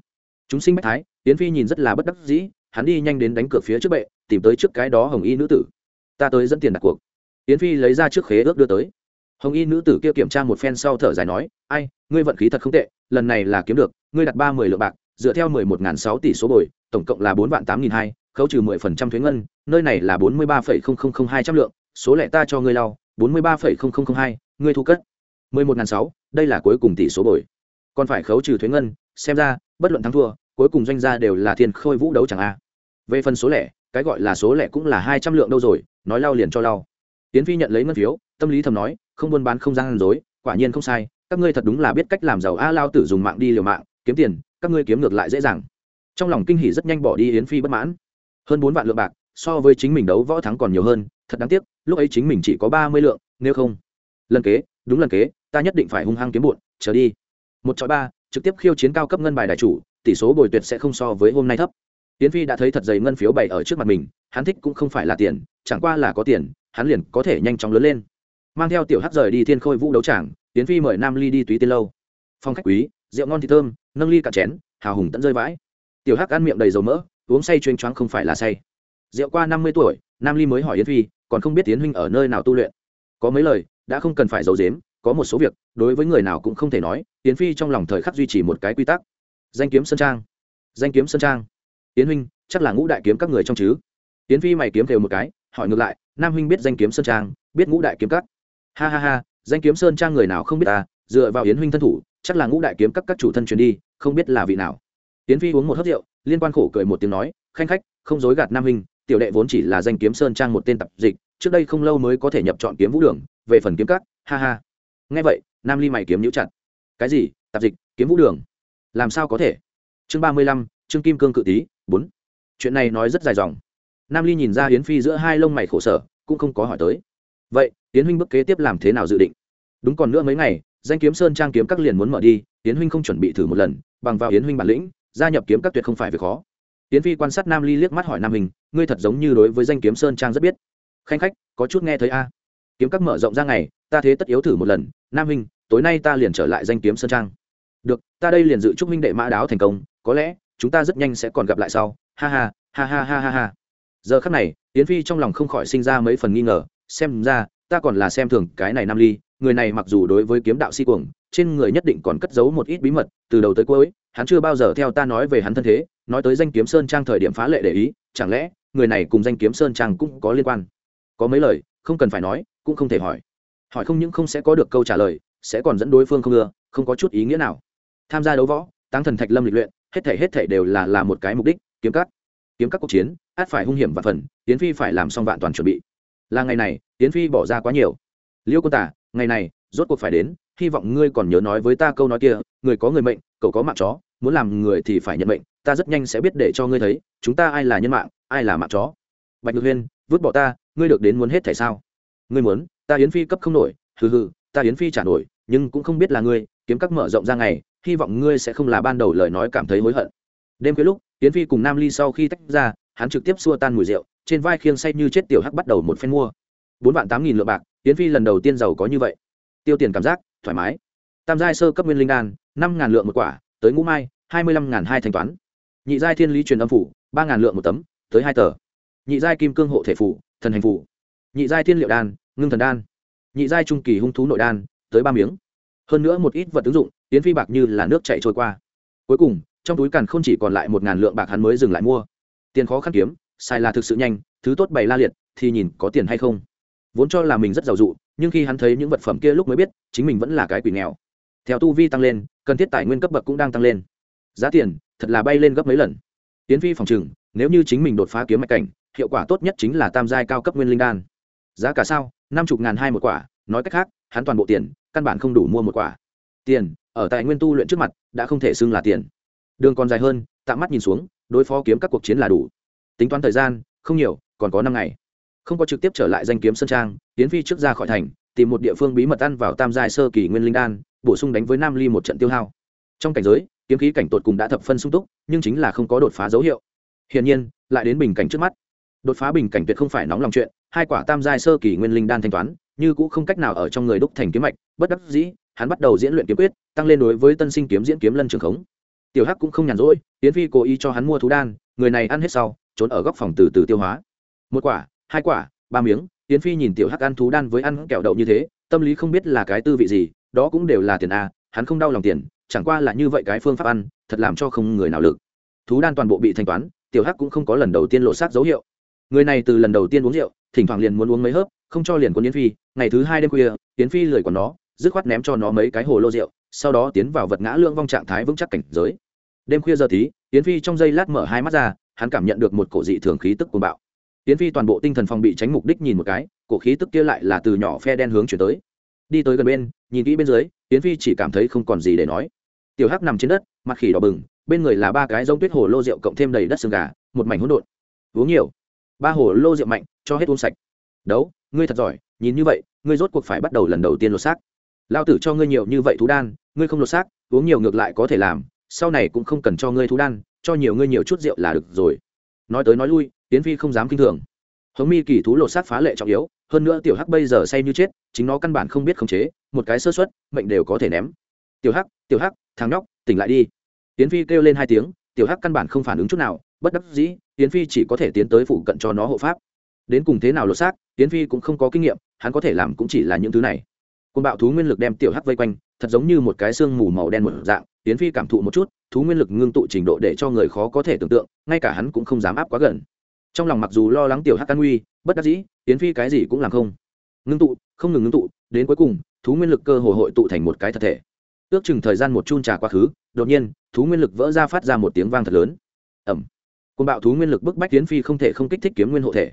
Chúng sinh bách thái tiến phi nhìn rất là bất đắc dĩ, hắn đi nhanh đến đánh cược phía trước bệ, tìm tới trước cái đó hồng y nữ tử. Ta tới dẫn tiền đặt cuộc. Tiến phi lấy ra trước khế ước đưa tới. Hồng y nữ tử kia kiểm tra một phen sau thở dài nói, ai, ngươi vận khí thật không tệ, lần này là kiếm được, ngươi đặt ba mươi lượng bạc, dựa theo mười một n g h n sáu tỷ số bồi, tổng cộng là bốn vạn tám nghìn hai khấu trừ mười phần trăm thuế ngân, nơi này là bốn mươi ba phẩy không không không hai trăm lượng, số lẻ ta cho ngươi lau, bốn mươi ba phẩy không không không hai, ngươi thu cất. mười một n g h n sáu, đây là cuối cùng tỷ số bồi. Còn phải khấu trừ thuế ngân, xem ra, bất luận thắng thua, cuối cùng doanh gia đều là thiên khôi vũ đấu chẳng a. Về phần số lẻ, cái gọi là số lẻ cũng là hai trăm lượng đâu rồi, nói lau liền cho lau. Tiến phi nhận lấy ngân phiếu, tâm lý thầm nói, không buôn bán không gian dối quả nhiên không sai, các ngươi thật đúng là biết cách làm giàu a lao tử dùng mạng đi liều mạng, kiếm tiền, các ngươi kiếm ngược lại dễ dàng. Trong lòng kinh hỉ rất nhanh bỏ đi yến phi bất mãn hơn bốn vạn lượng bạc, so với chính mình đấu võ thắng còn nhiều hơn, thật đáng tiếc, lúc ấy chính mình chỉ có ba mươi lượng, nếu không. Lần kế, đúng lần kế, ta nhất định phải hung hăng kiếm bụn trở đi. Một chọi ba, trực tiếp khiêu chiến cao cấp ngân bài đại chủ, tỷ số bồi tuyệt sẽ không so với hôm nay thấp. Tiến phi đã thấy thật dày ngân phiếu bày ở trước mặt mình, hắn thích cũng không phải là tiền, chẳng qua là có tiền, hắn liền có thể nhanh chóng lớn lên. Mang theo tiểu hắc rời đi thiên khôi vũ đấu tràng, tiến phi mời nam ly đi túy tiên lâu. Phong khách quý, rượu ngon thì thơm, nâng ly cạn chén, hào hùng tận rơi vãi. Tiểu hắc ăn miệng đầy dầu mỡ uống say chuyên choáng không phải là say. Rượu qua năm mươi tuổi, nam ly mới hỏi yến phi, còn không biết tiến huynh ở nơi nào tu luyện. Có mấy lời, đã không cần phải giấu dếm có một số việc, đối với người nào cũng không thể nói, yến phi trong lòng thời khắc duy trì một cái quy tắc. Danh kiếm sơn trang. Danh kiếm sơn trang. Yến huynh, chắc là ngũ đại kiếm các người trong chứ. Yến phi mày kiếm thều một cái, hỏi ngược lại, nam huynh biết danh kiếm sơn trang, biết ngũ đại kiếm các. Ha ha ha, danh kiếm sơn trang người nào không biết ta dựa vào yến huynh thân thủ, chắc là ngũ đại kiếm các các chủ thân truyền đi, không biết là vị nào. Yến phi uống một hớt rượu liên quan khổ cười một tiếng nói, khanh khách, không dối gạt nam hình tiểu đệ vốn chỉ là danh kiếm sơn trang một tên tập dịch, trước đây không lâu mới có thể nhập chọn kiếm vũ đường, về phần kiếm cắt ha ha. Nghe vậy, nam ly mày kiếm nhũ chặt. Cái gì? Tạp dịch, kiếm vũ đường? Làm sao có thể? Chương ba mươi lăm chương kim cương cự tý bốn. Chuyện này nói rất dài dòng. Nam ly nhìn ra yến phi giữa hai lông mày khổ sở, cũng không có hỏi tới. Vậy, yến huynh bước kế tiếp làm thế nào dự định? Đúng còn nữa mấy ngày, danh kiếm sơn trang kiếm các liền muốn mở đi, yến huynh không chuẩn bị thử một lần, bằng vào yến huynh bản lĩnh gia nhập kiếm các tuyệt không phải việc khó. Tiến phi quan sát nam ly liếc mắt hỏi nam hình, ngươi thật giống như đối với danh kiếm sơn trang rất biết. Khanh khách, có chút nghe thấy a. Kiếm các mở rộng ra ngày, ta thế tất yếu thử một lần. Nam hình, tối nay ta liền trở lại danh kiếm sơn trang. Được, ta đây liền dự chúc minh đệ mã đáo thành công, có lẽ, chúng ta rất nhanh sẽ còn gặp lại sau. Ha ha ha ha ha ha ha. Giờ khắc này, tiến phi trong lòng không khỏi sinh ra mấy phần nghi ngờ. Xem ra, ta còn là xem thường cái này nam ly, người này mặc dù đối với kiếm đạo si cuồng, trên người nhất định còn cất giấu một ít bí mật, từ đầu tới cuối hắn chưa bao giờ theo ta nói về hắn thân thế, nói tới danh kiếm sơn trang thời điểm phá lệ để ý, chẳng lẽ, người này cùng danh kiếm sơn trang cũng có liên quan? Có mấy lời, không cần phải nói, cũng không thể hỏi. Hỏi không những không sẽ có được câu trả lời, sẽ còn dẫn đối phương không ưa, không có chút ý nghĩa nào. Tham gia đấu võ tăng thần thạch lâm lịch luyện, hết thể hết thể đều là là một cái mục đích, kiếm cắt kiếm các cuộc chiến, át phải hung hiểm và phần tiến phi phải làm xong vạn toàn chuẩn bị. Là ngày này tiến phi bỏ ra quá nhiều. Liêu quân tả, ngày này, rốt cuộc phải đến, hy vọng ngươi còn nhớ nói với ta câu nói kia, người có người mệnh cậu có mạng chó, muốn làm người thì phải nhận mệnh, ta rất nhanh sẽ biết để cho ngươi thấy, chúng ta ai là nhân mạng, ai là mạng chó. Bạch ngược huyên, vứt bỏ ta, ngươi được đến muốn hết thể sao? Ngươi muốn, ta yến phi cấp không nổi, hừ hừ, ta yến phi trả nổi, nhưng cũng không biết là ngươi, kiếm các mở rộng ra ngày, hy vọng ngươi sẽ không là ban đầu lời nói cảm thấy hối hận. Đêm khuya lúc, yến phi cùng nam ly sau khi tách ra, hắn trực tiếp xua tan mùi rượu, trên vai khiêng say như chết tiểu hắc bắt đầu một phen mua. Bốn vạn tám nghìn lượng bạc, yến phi lần đầu tiên giàu có như vậy. Tiêu tiền cảm giác, thoải mái tam giai sơ cấp nguyên linh đan, năm ngàn lượng một quả, tới ngũ mai, hai mươi lăm ngàn hai thanh toán. Nhị giai thiên lý truyền âm phủ, ba ngàn lượng một tấm, tới hai tờ. Nhị giai kim cương hộ thể phủ, thần hành phủ. Nhị giai thiên liệu đan, ngưng thần đan. Nhị giai trung kỳ hung thú nội đan, tới ba miếng. Hơn nữa một ít vật ứng dụng, tiến phi bạc như là nước chạy trôi qua. Cuối cùng, trong túi càn không chỉ còn lại một ngàn lượng bạc hắn mới dừng lại mua. Tiền khó khăn kiếm, sai là thực sự nhanh, thứ tốt bày la liệt, thì nhìn có tiền hay không. Vốn cho là mình rất giàu dụ, nhưng khi hắn thấy những vật phẩm kia lúc mới biết, chính mình vẫn là cái quỷ nghèo theo tu vi tăng lên, cần thiết tài nguyên cấp bậc cũng đang tăng lên. Giá tiền, thật là bay lên gấp mấy lần. Tiến phi phòng chừng nếu như chính mình đột phá kiếm mạch cảnh, hiệu quả tốt nhất chính là tam giai cao cấp nguyên linh đan. Giá cả sao? năm chục ngàn hai một quả, nói cách khác, hắn toàn bộ tiền, căn bản không đủ mua một quả. Tiền, ở tại nguyên tu luyện trước mặt, đã không thể xưng là tiền. Đường còn dài hơn, tạm mắt nhìn xuống, đối phó kiếm các cuộc chiến là đủ. Tính toán thời gian, không nhiều, còn có năm ngày. Không có trực tiếp trở lại danh kiếm sơn trang, tiến phi trước ra khỏi thành, tìm một địa phương bí mật ăn vào tam giai sơ kỳ nguyên linh đan bổ sung đánh với nam ly một trận tiêu hao. Trong cảnh giới, kiếm khí cảnh tột cùng đã thập phân sung túc, nhưng chính là không có đột phá dấu hiệu. Hiển nhiên, lại đến bình cảnh trước mắt. Đột phá bình cảnh tuyệt không phải nóng lòng chuyện, hai quả tam giai sơ kỳ nguyên linh đan thanh toán, như cũng không cách nào ở trong người đúc thành kiếm mạch, bất đắc dĩ, hắn bắt đầu diễn luyện kiếm quyết, tăng lên đối với tân sinh kiếm diễn kiếm lân trường khống. Tiểu hắc cũng không nhàn rỗi tiến phi cố ý cho hắn mua thú đan, người này ăn hết sau, trốn ở góc phòng từ từ tiêu hóa. Một quả, hai quả, ba miếng tiến phi nhìn tiểu hắc ăn thú đan với ăn kẹo đậu như thế, tâm lý không biết là cái tư vị gì đó cũng đều là tiền a, hắn không đau lòng tiền, chẳng qua là như vậy cái phương pháp ăn, thật làm cho không người nào lực. Thú đan toàn bộ bị thanh toán, tiểu hắc cũng không có lần đầu tiên lộ sát dấu hiệu. Người này từ lần đầu tiên uống rượu, thỉnh thoảng liền muốn uống mấy hớp, không cho liền quân yến phi, ngày thứ hai đêm khuya, yến phi lười còn nó, dứt khoát ném cho nó mấy cái hồ lô rượu, sau đó tiến vào vật ngã lương vong trạng thái vững chắc cảnh giới. Đêm khuya giờ tí, yến phi trong giây lát mở hai mắt ra, hắn cảm nhận được một cổ dị thường khí tức cuồng bạo. Yến phi toàn bộ tinh thần phòng bị tránh mục đích nhìn một cái, cổ khí tức kia lại là từ nhỏ phe đen hướng chuyển tới đi tới gần bên, nhìn kỹ bên dưới, yến phi chỉ cảm thấy không còn gì để nói. Tiểu hắc nằm trên đất, mặt khỉ đỏ bừng, bên người là ba cái giống tuyết hồ lô rượu cộng thêm đầy đất xương gà, một mảnh hỗn độn. Uống nhiều. Ba hồ lô rượu mạnh, cho hết uống sạch. Đấu, ngươi thật giỏi, nhìn như vậy, ngươi rốt cuộc phải bắt đầu lần đầu tiên lột xác. Lao tử cho ngươi nhiều như vậy thú đan, ngươi không lột xác, uống nhiều ngược lại có thể làm, sau này cũng không cần cho ngươi thú đan, cho nhiều ngươi nhiều chút rượu là được rồi. Nói tới nói lui tiến phi không dám kinh thường. Hống mi kỳ thú lột xác phá lệ trọng yếu hơn nữa tiểu hắc bây giờ say như chết, chính nó căn bản không biết khống chế, một cái sơ suất, mệnh đều có thể ném. Tiểu hắc tiểu hắc, thằng nhóc, tỉnh lại đi. Tiến phi kêu lên hai tiếng, tiểu hắc căn bản không phản ứng chút nào, bất đắc dĩ, tiến phi chỉ có thể tiến tới phụ cận cho nó hộ pháp. Đến cùng thế nào lột xác, tiến phi cũng không có kinh nghiệm, hắn có thể làm cũng chỉ là những thứ này. Côn bạo thú nguyên lực đem tiểu hắc vây quanh, thật giống như một cái xương mù màu đen một dạng, tiến phi cảm thụ một chút, thú nguyên lực ngưng tụ trình độ để cho người khó có thể tưởng tượng, ngay cả hắn cũng không dám áp quá gần trong lòng mặc dù lo lắng tiểu hắc an nguy, bất đắc dĩ tiến phi cái gì cũng làm không. Ngưng tụ, không ngừng ngưng tụ, đến cuối cùng, thú nguyên lực cơ hồ hội tụ thành một cái thật thể. Ước chừng thời gian một chun trà quá khứ, đột nhiên, thú nguyên lực vỡ ra phát ra một tiếng vang thật lớn. Ẩm côn bạo thú nguyên lực bức bách tiến phi không thể không kích thích kiếm nguyên hộ thể.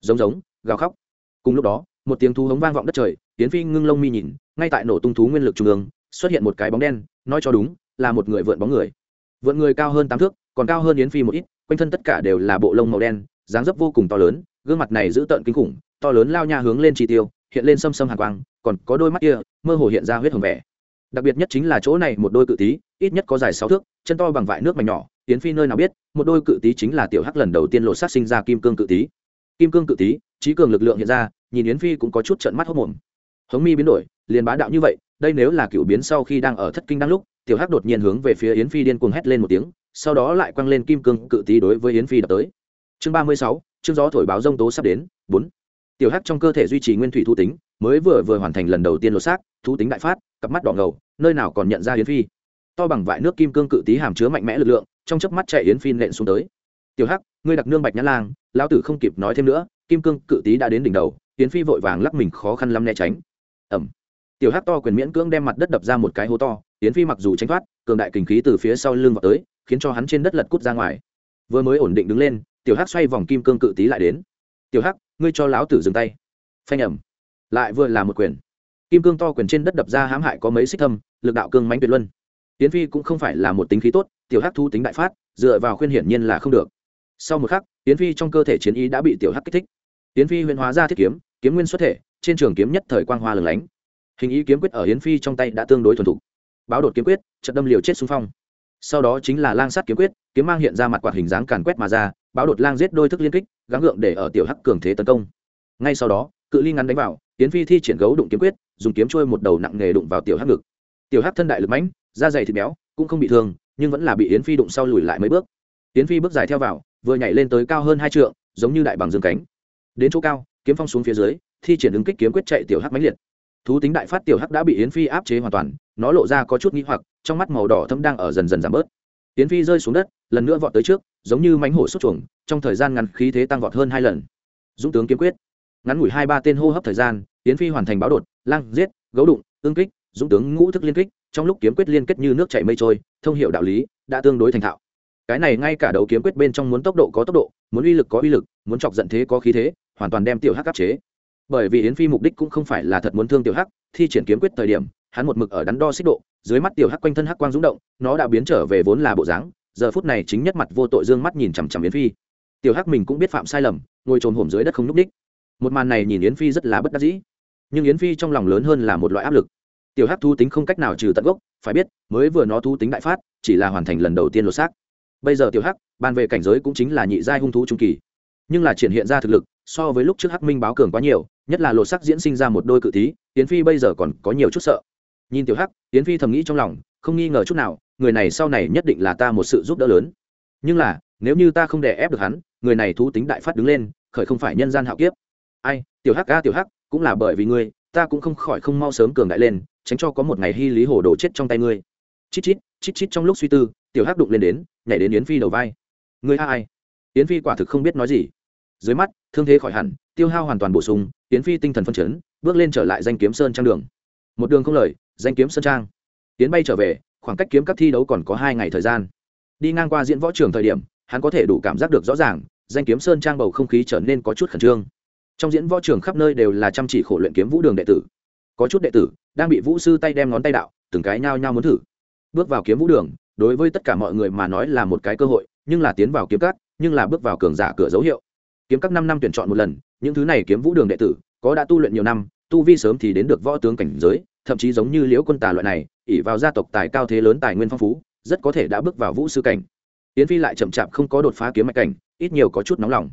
Giống giống, gào khóc. Cùng lúc đó, một tiếng thú hống vang vọng đất trời tiến phi ngưng lông mi nhìn, ngay tại nổ tung thú nguyên lực trung ương, xuất hiện một cái bóng đen, nói cho đúng, là một người vượn bóng người. Vượn người cao hơn tám thước, còn cao hơn yến phi một ít, quanh thân tất cả đều là bộ lông màu đen dáng dấp vô cùng to lớn, gương mặt này giữ tợn kinh khủng, to lớn lao nha hướng lên chi tiêu, hiện lên xâm xâm hàn quang, còn có đôi mắt kia, mơ hồ hiện ra huyết hồng vẻ. Đặc biệt nhất chính là chỗ này một đôi cự tí, ít nhất có dài sáu thước, chân to bằng vải nước mảnh nhỏ tiến phi nơi nào biết, một đôi cự tí chính là tiểu hắc lần đầu tiên lộ sát sinh ra kim cương cự tí. Kim cương cự tí, trí cường lực lượng hiện ra, nhìn yến phi cũng có chút trận mắt hốc mồm. Hống mi biến đổi, liền bá đạo như vậy, đây nếu là cựu biến sau khi đang ở thất kinh đang lúc, tiểu hắc đột nhiên hướng về phía yến phi điên cuồng hét lên một tiếng, sau đó lại quăng lên kim cương cự tí đối với yến phi đập tới chương ba mươi sáu, chương gió thổi báo rông tố sắp đến, bốn. Tiểu hắc trong cơ thể duy trì nguyên thủy thu tính, mới vừa vừa hoàn thành lần đầu tiên lột xác, thu tính đại phát, cặp mắt đỏ ngầu, nơi nào còn nhận ra yến phi. To bằng vại nước kim cương cự tí hàm chứa mạnh mẽ lực lượng, trong chớp mắt chạy yến phi nện xuống tới. Tiểu hắc, ngươi đặc nương bạch nhã lang, lão tử không kịp nói thêm nữa, kim cương cự tí đã đến đỉnh đầu, yến phi vội vàng lắc mình khó khăn lắm né tránh. Ẩm tiểu hắc to quyền miễn cưỡng đem mặt đất đập ra một cái hố to, yến phi mặc dù tránh thoát, cường đại kinh khí từ phía sau lưng vào tới, khiến cho hắn trên đất lật cút ra ngoài. Vừa mới ổn định đứng lên tiểu hắc xoay vòng kim cương cự tí lại đến. Tiểu hắc, ngươi cho lão tử dừng tay. Phanh ẩm lại vừa là một quyền. Kim cương to quyền trên đất đập ra hãm hại có mấy xích thâm, lực đạo cương mánh tuyệt luân. Tiến phi cũng không phải là một tính khí tốt, tiểu hắc thu tính đại phát, dựa vào khuyên hiển nhiên là không được. Sau một khắc, tiến phi trong cơ thể chiến ý đã bị tiểu hắc kích thích. Tiến phi huyền hóa ra thiết kiếm kiếm nguyên xuất thể, trên trường kiếm nhất thời quang hoa lừng lánh. Hình ý kiếm quyết ở hiến phi trong tay đã tương đối thuần thục. Báo đột kiếm quyết trận đâm liều chết xung phong. Sau đó chính là lang sát kiếm quyết, kiếm mang hiện ra mặt quạt hình dáng càn quét mà ra báo đột lang giết đôi thức liên kích, gắng gượng để ở tiểu hắc cường thế tấn công. Ngay sau đó, cự ly ngắn đánh vào tiến phi thi triển gấu đụng kiếm quyết, dùng kiếm trôi một đầu nặng nghề đụng vào tiểu hắc ngực. Tiểu hắc thân đại lực mãnh, da dày thịt béo, cũng không bị thương, nhưng vẫn là bị yến phi đụng sau lùi lại mấy bước. Yến phi bước dài theo vào, vừa nhảy lên tới cao hơn hai trượng, giống như đại bằng dương cánh. Đến chỗ cao, kiếm phong xuống phía dưới, thi triển ứng kích kiếm quyết chạy tiểu hắc mãnh liệt. Thú tính đại phát tiểu hắc đã bị yến phi áp chế hoàn toàn, nó lộ ra có chút nghĩ hoặc, trong mắt màu đỏ thâm đang ở dần dần giảm bớt yến phi rơi xuống đất, lần nữa vọt tới trước, giống như mánh hổ xuất chuồng, trong thời gian ngắn khí thế tăng vọt hơn hai lần. Dũng tướng kiếm quyết. Ngắn ngủi hai ba tên hô hấp thời gian yến phi hoàn thành báo đột lang giết, gấu đụng tương kích, dũng tướng ngũ thức liên kích, trong lúc kiếm quyết liên kết như nước chảy mây trôi, thông hiệu đạo lý, đã tương đối thành thạo. Cái này ngay cả đấu kiếm quyết bên trong muốn tốc độ có tốc độ, muốn uy lực có uy lực, muốn chọc giận thế có khí thế, hoàn toàn đem tiểu hắc áp chế. Bởi vì yến phi mục đích cũng không phải là thật muốn thương tiểu hắc, thi triển kiếm quyết thời điểm, hắn một mực ở đắn đo xích độ dưới mắt tiểu hắc quanh thân hắc quang rung động, nó đã biến trở về vốn là bộ dáng, giờ phút này chính nhất mặt vô tội dương mắt nhìn chằm chằm yến phi. Tiểu hắc mình cũng biết phạm sai lầm, ngồi trồn hổm dưới đất không núp đích một màn này nhìn yến phi rất là bất đắc dĩ. Nhưng yến phi trong lòng lớn hơn là một loại áp lực. Tiểu hắc thu tính không cách nào trừ tận gốc, phải biết, mới vừa nó thu tính đại phát, chỉ là hoàn thành lần đầu tiên lột xác. Bây giờ tiểu hắc ban về cảnh giới cũng chính là nhị giai hung thú trung kỳ. Nhưng là triển hiện ra thực lực, so với lúc trước hắc minh báo cường quá nhiều, nhất là lột sắc diễn sinh ra một đôi cự thí, Yến phi bây giờ còn có nhiều chút sợ nhìn tiểu hắc, yến phi thầm nghĩ trong lòng, không nghi ngờ chút nào, người này sau này nhất định là ta một sự giúp đỡ lớn. Nhưng là, nếu như ta không đè ép được hắn, người này thú tính đại phát đứng lên, khởi không phải nhân gian hạo kiếp. Ai, tiểu hắc ca tiểu hắc, cũng là bởi vì ngươi, ta cũng không khỏi không mau sớm cường đại lên, tránh cho có một ngày hy lý hồ đồ chết trong tay ngươi. Chít chít chít chít trong lúc suy tư, tiểu hắc đụng lên đến, nhảy đến yến phi đầu vai. Ngươi a ai? Yến phi quả thực không biết nói gì. Dưới mắt, thương thế khỏi hẳn, tiêu hao hoàn toàn bổ sung, yến phi tinh thần phân chấn, bước lên trở lại danh kiếm sơn trang đường. Một đường không lời danh kiếm sơn trang. Tiến bay trở về, khoảng cách kiếm các thi đấu còn có hai ngày thời gian. Đi ngang qua diễn võ trường thời điểm, hắn có thể đủ cảm giác được rõ ràng, danh kiếm sơn trang bầu không khí trở nên có chút khẩn trương. Trong diễn võ trường khắp nơi đều là chăm chỉ khổ luyện kiếm vũ đường đệ tử. Có chút đệ tử đang bị vũ sư tay đem ngón tay đạo, từng cái nhao nhao muốn thử. Bước vào kiếm vũ đường, đối với tất cả mọi người mà nói là một cái cơ hội, nhưng là tiến vào kiếm cắt nhưng là bước vào cường giả cửa dấu hiệu. Kiếm các năm năm tuyển chọn một lần, những thứ này kiếm vũ đường đệ tử, có đã tu luyện nhiều năm, tu vi sớm thì đến được võ tướng cảnh giới thậm chí giống như liễu quân tà loại này ỉ vào gia tộc tài cao thế lớn tài nguyên phong phú rất có thể đã bước vào vũ sư cảnh. Yến phi lại chậm chạp không có đột phá kiếm mạch cảnh ít nhiều có chút nóng lòng.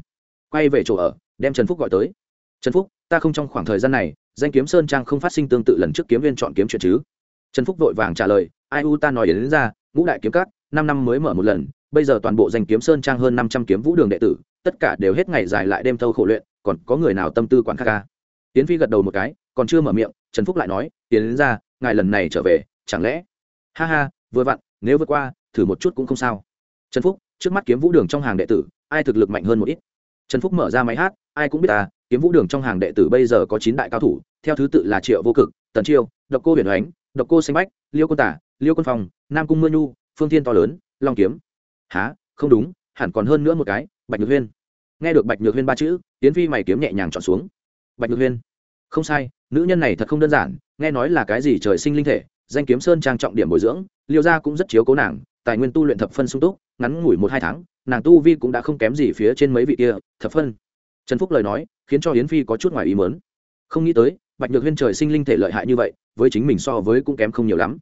Quay về chỗ ở đem trần phúc gọi tới. Trần phúc ta không trong khoảng thời gian này danh kiếm sơn trang không phát sinh tương tự lần trước kiếm viên chọn kiếm chuyện chứ? Trần phúc vội vàng trả lời ai u ta nói đến, đến ra ngũ đại kiếm cát năm năm mới mở một lần bây giờ toàn bộ danh kiếm sơn trang hơn năm trăm kiếm vũ đường đệ tử tất cả đều hết ngày dài lại đêm thâu khổ luyện còn có người nào tâm tư quản khắc ca? Tiến phi gật đầu một cái còn chưa mở miệng trần phúc lại nói tiến đến ra ngài lần này trở về chẳng lẽ ha ha vừa vặn nếu vượt qua thử một chút cũng không sao. Trần phúc trước mắt kiếm vũ đường trong hàng đệ tử ai thực lực mạnh hơn một ít? Trần phúc mở ra máy hát ai cũng biết ta kiếm vũ đường trong hàng đệ tử bây giờ có chín đại cao thủ theo thứ tự là triệu vô cực tần chiêu độc cô huyền Ánh, độc cô xanh bách liêu quân tả liêu quân phòng nam cung mưa nhu phương thiên to lớn long kiếm. Há không đúng hẳn còn hơn nữa một cái bạch nhược huyên. Nghe được bạch nhược huyên ba chữ tiến phi mày kiếm nhẹ nhàng chọn xuống. Bạch nhược huyên. Không sai nữ nhân này thật không đơn giản, nghe nói là cái gì trời sinh linh thể, danh kiếm sơn trang trọng điểm bồi dưỡng, liêu gia cũng rất chiếu cố nàng, tài nguyên tu luyện thập phân sung túc, ngắn ngủi một hai tháng, nàng tu vi cũng đã không kém gì phía trên mấy vị kia, thập phân. Trần phúc lời nói, khiến cho yến phi có chút ngoài ý mớn không nghĩ tới, bạch nhược huyên trời sinh linh thể lợi hại như vậy, với chính mình so với cũng kém không nhiều lắm.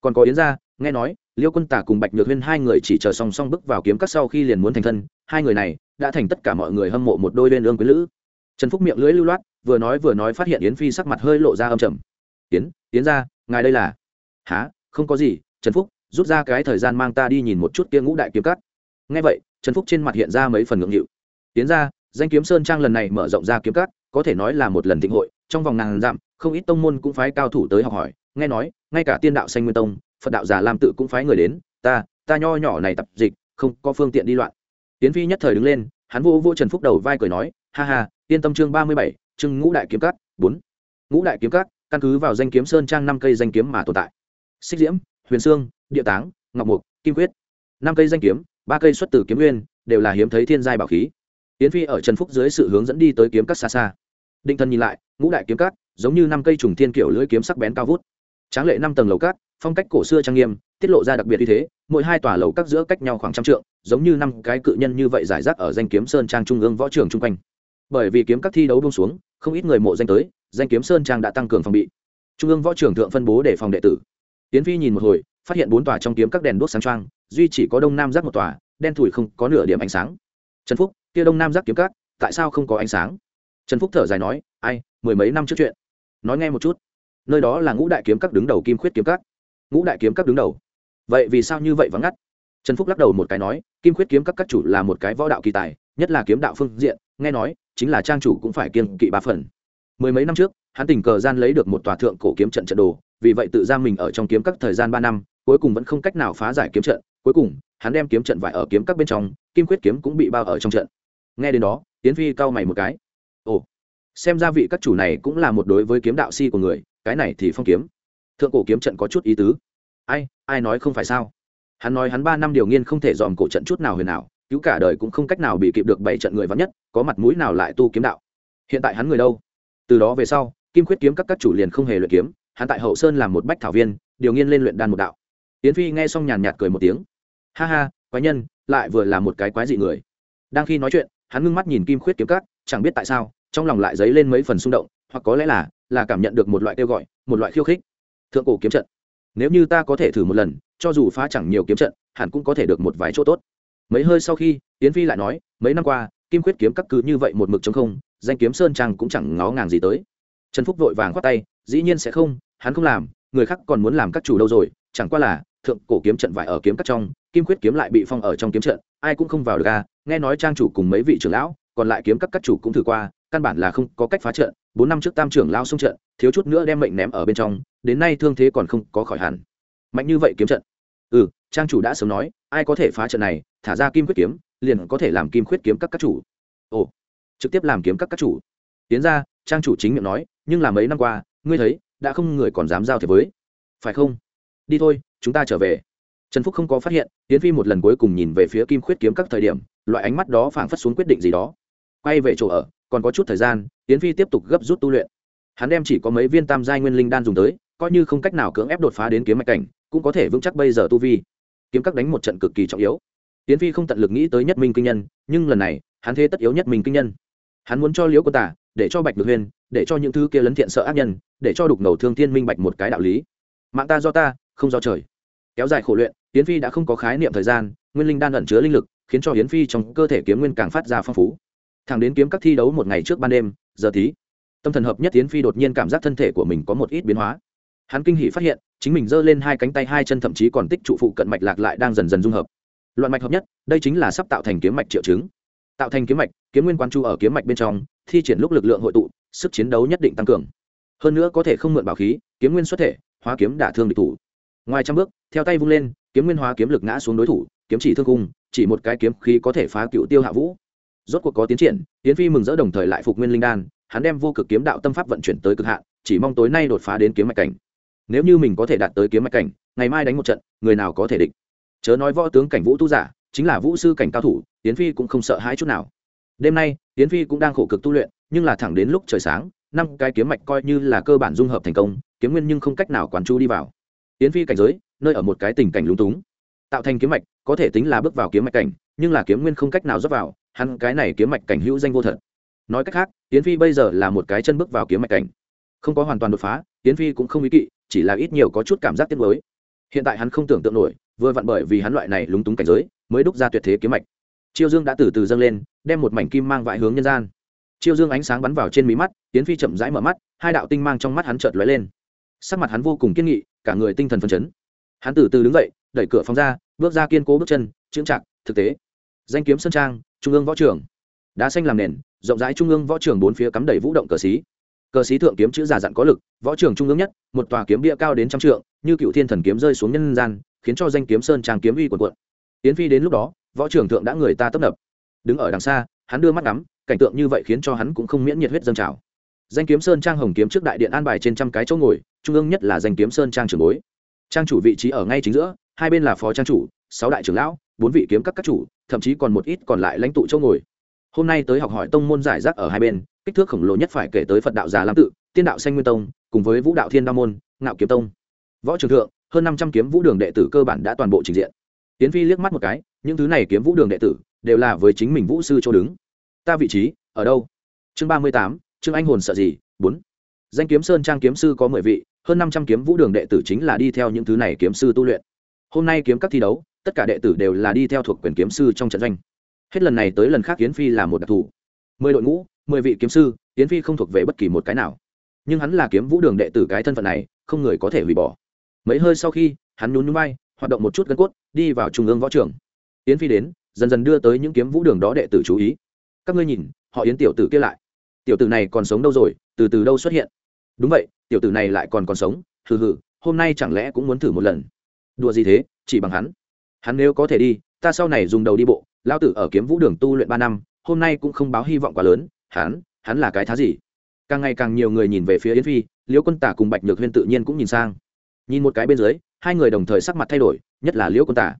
Còn có yến gia, nghe nói, liêu quân tả cùng bạch nhược huyên hai người chỉ chờ song song bước vào kiếm cắt sau khi liền muốn thành thân, hai người này đã thành tất cả mọi người hâm mộ một đôi bên ương quý lữ. Trần phúc miệng lưỡi lưu loát vừa nói vừa nói phát hiện yến phi sắc mặt hơi lộ ra âm trầm. Yến yến ra ngài đây là? Há không có gì, trần phúc, rút ra cái thời gian mang ta đi nhìn một chút kia ngũ đại kiếm cắt nghe vậy, trần phúc trên mặt hiện ra mấy phần ngưỡng hiệu yến ra danh kiếm sơn trang lần này mở rộng ra kiếm cắt có thể nói là một lần thịnh hội, trong vòng ngàn dặm, không ít tông môn cũng phái cao thủ tới học hỏi. Nghe nói, ngay cả tiên đạo xanh nguyên tông, phật đạo già lam tự cũng phái người đến. Ta ta nho nhỏ này tập dịch, không có phương tiện đi loạn. Tiến phi nhất thời đứng lên, hắn vô vô trần phúc đầu vai cười nói, ha ha, yên tâm chương ba mươi bảy Trưng ngũ đại kiếm cát bốn. Ngũ đại kiếm cát căn cứ vào danh kiếm sơn trang năm cây danh kiếm mà tồn tại. Xích diễm, huyền sương, địa táng, ngọc mục, kim quyết. Năm cây danh kiếm, ba cây xuất từ kiếm nguyên, đều là hiếm thấy thiên giai bảo khí. Yến phi ở trần phúc dưới sự hướng dẫn đi tới kiếm cát xa xa. Định thần nhìn lại, ngũ đại kiếm cát giống như năm cây trùng thiên kiểu lưỡi kiếm sắc bén cao vút. Tráng lệ năm tầng lầu cát phong cách cổ xưa trang nghiêm, tiết lộ ra đặc biệt như thế, mỗi hai tòa lầu các giữa cách nhau khoảng trăm trượng, giống như năm cái cự nhân như vậy giải rác ở danh kiếm sơn trang trung ương võ trường chung quanh. Bởi vì kiếm các thi đấu bông xuống không ít người mộ danh tới, danh kiếm sơn trang đã tăng cường phòng bị. Trung ương võ trưởng thượng phân bố để phòng đệ tử. Tiến phi nhìn một hồi, phát hiện bốn tòa trong kiếm các đèn đuốc sáng trang duy chỉ có đông nam giác một tòa, đen thủi không có nửa điểm ánh sáng. Trần phúc, kia đông nam giác kiếm các, tại sao không có ánh sáng? Trần phúc thở dài nói, ai, mười mấy năm trước chuyện. Nói nghe một chút. Nơi đó là ngũ đại kiếm các đứng đầu kim khuyết kiếm các. Ngũ đại kiếm các đứng đầu. Vậy vì sao như vậy vắng ngắt? Trần phúc lắc đầu một cái nói, kim khuyết kiếm các các chủ là một cái võ đạo kỳ tài, nhất là kiếm đạo phương diện nghe nói, chính là trang chủ cũng phải kiên kỵ ba phần. Mười mấy năm trước, hắn tình cờ gian lấy được một tòa thượng cổ kiếm trận trận đồ, vì vậy tự giam mình ở trong kiếm các thời gian ba năm, cuối cùng vẫn không cách nào phá giải kiếm trận, cuối cùng, hắn đem kiếm trận vải ở kiếm các bên trong, kim quyết kiếm cũng bị bao ở trong trận. Nghe đến đó tiến phi cau mày một cái. Ồ, xem ra vị các chủ này cũng là một đối với kiếm đạo si của người, cái này thì phong kiếm. Thượng cổ kiếm trận có chút ý tứ. Ai ai nói không phải sao? Hắn nói hắn ba năm điều nghiên không thể dòm cổ trận chút nào huyền nào cứu cả đời cũng không cách nào bị kịp được bảy trận người vắn nhất, có mặt mũi nào lại tu kiếm đạo? Hiện tại hắn người đâu? Từ đó về sau, kim khuyết kiếm các các chủ liền không hề luyện kiếm, hắn tại hậu sơn làm một bách thảo viên, điều nghiên lên luyện đan một đạo. Tiến phi nghe xong nhàn nhạt cười một tiếng. Ha ha, quái nhân, lại vừa là một cái quái dị người. Đang khi nói chuyện, hắn ngưng mắt nhìn kim khuyết kiếm các, chẳng biết tại sao, trong lòng lại dấy lên mấy phần xung động, hoặc có lẽ là là cảm nhận được một loại kêu gọi, một loại khiêu khích. Thượng cổ kiếm trận. Nếu như ta có thể thử một lần, cho dù phá chẳng nhiều kiếm trận, hẳn cũng có thể được một vài chỗ tốt mấy hơi sau khi, Yến phi lại nói, mấy năm qua, kim quyết kiếm các cứ như vậy một mực chống không, danh kiếm sơn trang cũng chẳng ngó ngàng gì tới. Trần phúc vội vàng khoát tay, dĩ nhiên sẽ không, hắn không làm, người khác còn muốn làm các chủ đâu rồi, chẳng qua là, thượng cổ kiếm trận vải ở kiếm các trong, kim quyết kiếm lại bị phong ở trong kiếm trận, ai cũng không vào được ra nghe nói trang chủ cùng mấy vị trưởng lão, còn lại kiếm các các chủ cũng thử qua, căn bản là không có cách phá trận, bốn năm trước tam trưởng lao xung trận, thiếu chút nữa đem mệnh ném ở bên trong, đến nay thương thế còn không có khỏi hẳn. Mạnh như vậy kiếm trận. Ừ trang chủ đã sớm nói, ai có thể phá trận này thả ra kim quyết kiếm, liền có thể làm kim quyết kiếm các các chủ. Ồ, trực tiếp làm kiếm các các chủ. Tiến ra, trang chủ chính miệng nói, nhưng là mấy năm qua, ngươi thấy, đã không người còn dám giao thế với. Phải không? Đi thôi, chúng ta trở về. Trần phúc không có phát hiện tiến phi một lần cuối cùng nhìn về phía kim khuyết kiếm các thời điểm, loại ánh mắt đó phảng phất xuống quyết định gì đó. Quay về chỗ ở, còn có chút thời gian tiến phi tiếp tục gấp rút tu luyện. Hắn đem chỉ có mấy viên tam giai nguyên linh đan dùng tới, coi như không cách nào cưỡng ép đột phá đến kiếm mạch cảnh, cũng có thể vững chắc bây giờ tu vi. Kiếm các đánh một trận cực kỳ trọng yếu tiến phi không tận lực nghĩ tới nhất minh kinh nhân, nhưng lần này, hắn thế tất yếu nhất minh kinh nhân. Hắn muốn cho liễu quân tả, để cho bạch được huyền để cho những thứ kia lấn thiện sợ ác nhân, để cho đục ngầu thương thiên minh bạch một cái đạo lý. Mạng ta do ta, không do trời. Kéo dài khổ luyện, tiến phi đã không có khái niệm thời gian, nguyên linh đan ẩn chứa linh lực, khiến cho hiến phi trong cơ thể kiếm nguyên càng phát ra phong phú. Thẳng đến kiếm các thi đấu một ngày trước ban đêm, giờ tí, tâm thần hợp nhất tiến phi đột nhiên cảm giác thân thể của mình có một ít biến hóa. Hắn kinh hỉ phát hiện, chính mình giơ lên hai cánh tay hai chân thậm chí còn tích trụ phụ cận mạch lạc lại đang dần dần dung hợp loạn mạch hợp nhất, đây chính là sắp tạo thành kiếm mạch triệu chứng. Tạo thành kiếm mạch, kiếm nguyên quan chu ở kiếm mạch bên trong, thi triển lúc lực lượng hội tụ, sức chiến đấu nhất định tăng cường. Hơn nữa có thể không mượn bảo khí, kiếm nguyên xuất thể, hóa kiếm đả thương địch thủ. Ngoài trăm bước, theo tay vung lên, kiếm nguyên hóa kiếm lực ngã xuống đối thủ, kiếm chỉ thương cung, chỉ một cái kiếm khí có thể phá cựu tiêu hạ vũ. Rốt cuộc có tiến triển tiến phi mừng rỡ đồng thời lại phục nguyên linh đan, hắn đem vô cực kiếm đạo tâm pháp vận chuyển tới cực hạn, chỉ mong tối nay đột phá đến kiếm mạch cảnh. Nếu như mình có thể đạt tới kiếm mạch cảnh, ngày mai đánh một trận, người nào có thể địch? Chớ nói võ tướng cảnh vũ tu giả, chính là vũ sư cảnh cao thủ tiến phi cũng không sợ hãi chút nào. Đêm nay tiến phi cũng đang khổ cực tu luyện, nhưng là thẳng đến lúc trời sáng, năm cái kiếm mạch coi như là cơ bản dung hợp thành công, kiếm nguyên nhưng không cách nào quán chú đi vào. Tiến phi cảnh giới, nơi ở một cái tình cảnh lúng túng. Tạo thành kiếm mạch, có thể tính là bước vào kiếm mạch cảnh, nhưng là kiếm nguyên không cách nào dốc vào, hắn cái này kiếm mạch cảnh hữu danh vô thật. Nói cách khác tiến phi bây giờ là một cái chân bước vào kiếm mạch cảnh. Không có hoàn toàn đột phá tiến phi cũng không ý kỵ, chỉ là ít nhiều có chút cảm giác tiếc mới hiện tại hắn không tưởng tượng nổi vừa vặn bởi vì hắn loại này lúng túng cảnh giới, mới đúc ra tuyệt thế kiếm mạch. Chiêu dương đã từ từ dâng lên, đem một mảnh kim mang vại hướng nhân gian. Chiêu dương ánh sáng bắn vào trên mí mắt tiến phi chậm rãi mở mắt, hai đạo tinh mang trong mắt hắn chợt lóe lên. Sắc mặt hắn vô cùng kiên nghị, cả người tinh thần phấn chấn. Hắn từ từ đứng dậy, đẩy cửa phòng ra, bước ra kiên cố bước chân, chững chạc, thực tế. Danh kiếm sơn trang, trung ương võ trưởng đá xanh làm nền, rộng rãi trung ương võ trưởng bốn phía cắm đầy vũ động cờ xí. Cờ xí thượng kiếm chữ giả dặn có lực, võ trưởng trung ương nhất, một tòa kiếm bia cao đến trăm trượng, như cựu thiên thần kiếm rơi xuống nhân gian khiến cho danh kiếm sơn trang kiếm uy quần quận. Tiến phi đến lúc đó, võ trưởng thượng đã người ta tấp nập. Đứng ở đằng xa, hắn đưa mắt ngắm, cảnh tượng như vậy khiến cho hắn cũng không miễn nhiệt huyết dâng trào. Danh kiếm sơn trang hồng kiếm trước đại điện an bài trên trăm cái chỗ ngồi, trung ương nhất là danh kiếm sơn trang trưởng bối. Trang chủ vị trí ở ngay chính giữa, hai bên là phó trang chủ, sáu đại trưởng lão, bốn vị kiếm các các chủ, thậm chí còn một ít còn lại lãnh tụ chỗ ngồi. Hôm nay tới học hỏi tông môn giải rác ở hai bên, kích thước khổng lồ nhất phải kể tới phật đạo già lam tự, tiên đạo xanh nguyên tông, cùng với vũ đạo thiên đa môn, ngạo kiếm tông. Võ trường thượng hơn năm trăm kiếm vũ đường đệ tử cơ bản đã toàn bộ trình diện. Tiến phi liếc mắt một cái, những thứ này kiếm vũ đường đệ tử đều là với chính mình vũ sư chỗ đứng. Ta vị trí, ở đâu? Chương ba mươi tám chương anh hồn sợ gì? Bốn. Danh kiếm sơn trang kiếm sư có mười vị, hơn năm trăm kiếm vũ đường đệ tử chính là đi theo những thứ này kiếm sư tu luyện. Hôm nay kiếm các thi đấu, tất cả đệ tử đều là đi theo thuộc quyền kiếm sư trong trận doanh. Hết lần này tới lần khác yến phi là một đặc thù. Mười đội ngũ, mười vị kiếm sư, yến phi không thuộc về bất kỳ một cái nào. Nhưng hắn là kiếm vũ đường đệ tử cái thân phận này, không người có thể hủy bỏ mấy hơi sau khi, hắn nhún nhún bay hoạt động một chút gân cốt, đi vào trung ương võ trường. Yến phi đến, dần dần đưa tới những kiếm vũ đường đó đệ tử chú ý. Các ngươi nhìn, họ yến tiểu tử kia lại. Tiểu tử này còn sống đâu rồi, từ từ đâu xuất hiện. Đúng vậy, tiểu tử này lại còn còn sống, hừ hừ, hôm nay chẳng lẽ cũng muốn thử một lần. Đùa gì thế, chỉ bằng hắn. Hắn nếu có thể đi, ta sau này dùng đầu đi bộ lao tử ở kiếm vũ đường tu luyện ba năm, hôm nay cũng không báo hy vọng quá lớn, hắn hắn là cái thá gì? Càng ngày càng nhiều người nhìn về phía yến phi, liễu quân tả cùng bạch nhược huyên tự nhiên cũng nhìn sang nhìn một cái bên dưới, hai người đồng thời sắc mặt thay đổi, nhất là liễu quân tả.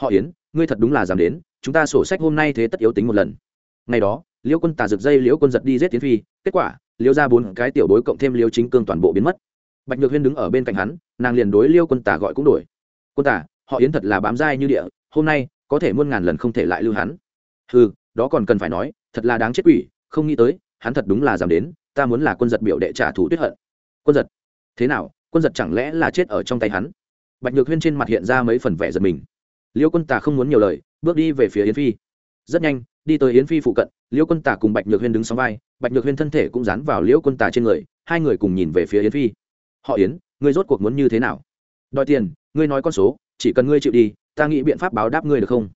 Họ yến, ngươi thật đúng là dám đến, chúng ta sổ sách hôm nay thế tất yếu tính một lần. Ngày đó, liễu quân tả rực dây liễu quân giật đi giết tiến phi, kết quả, liễu ra bốn cái tiểu bối cộng thêm liễu chính cương toàn bộ biến mất. Bạch nhược huyên đứng ở bên cạnh hắn, nàng liền đối liễu quân tả gọi cũng đổi. Quân tả, họ yến thật là bám dai như địa, hôm nay, có thể muôn ngàn lần không thể lại lưu hắn. Ừ đó còn cần phải nói, thật là đáng chết quỷ, không nghĩ tới, hắn thật đúng là dám đến, ta muốn là quân giật biểu đệ trả thù tuyết hận. Quân giật, thế nào? Quân giật chẳng lẽ là chết ở trong tay hắn? Bạch nhược huyên trên mặt hiện ra mấy phần vẻ giật mình. Liêu quân tà không muốn nhiều lời, bước đi về phía yến phi. Rất nhanh, đi tới yến phi phụ cận, liêu quân tà cùng bạch nhược huyên đứng sóng vai, bạch nhược huyên thân thể cũng dán vào liêu quân tà trên người, hai người cùng nhìn về phía yến phi. Họ yến, ngươi rốt cuộc muốn như thế nào? Đòi tiền, ngươi nói con số, chỉ cần ngươi chịu đi, ta nghĩ biện pháp báo đáp ngươi được không?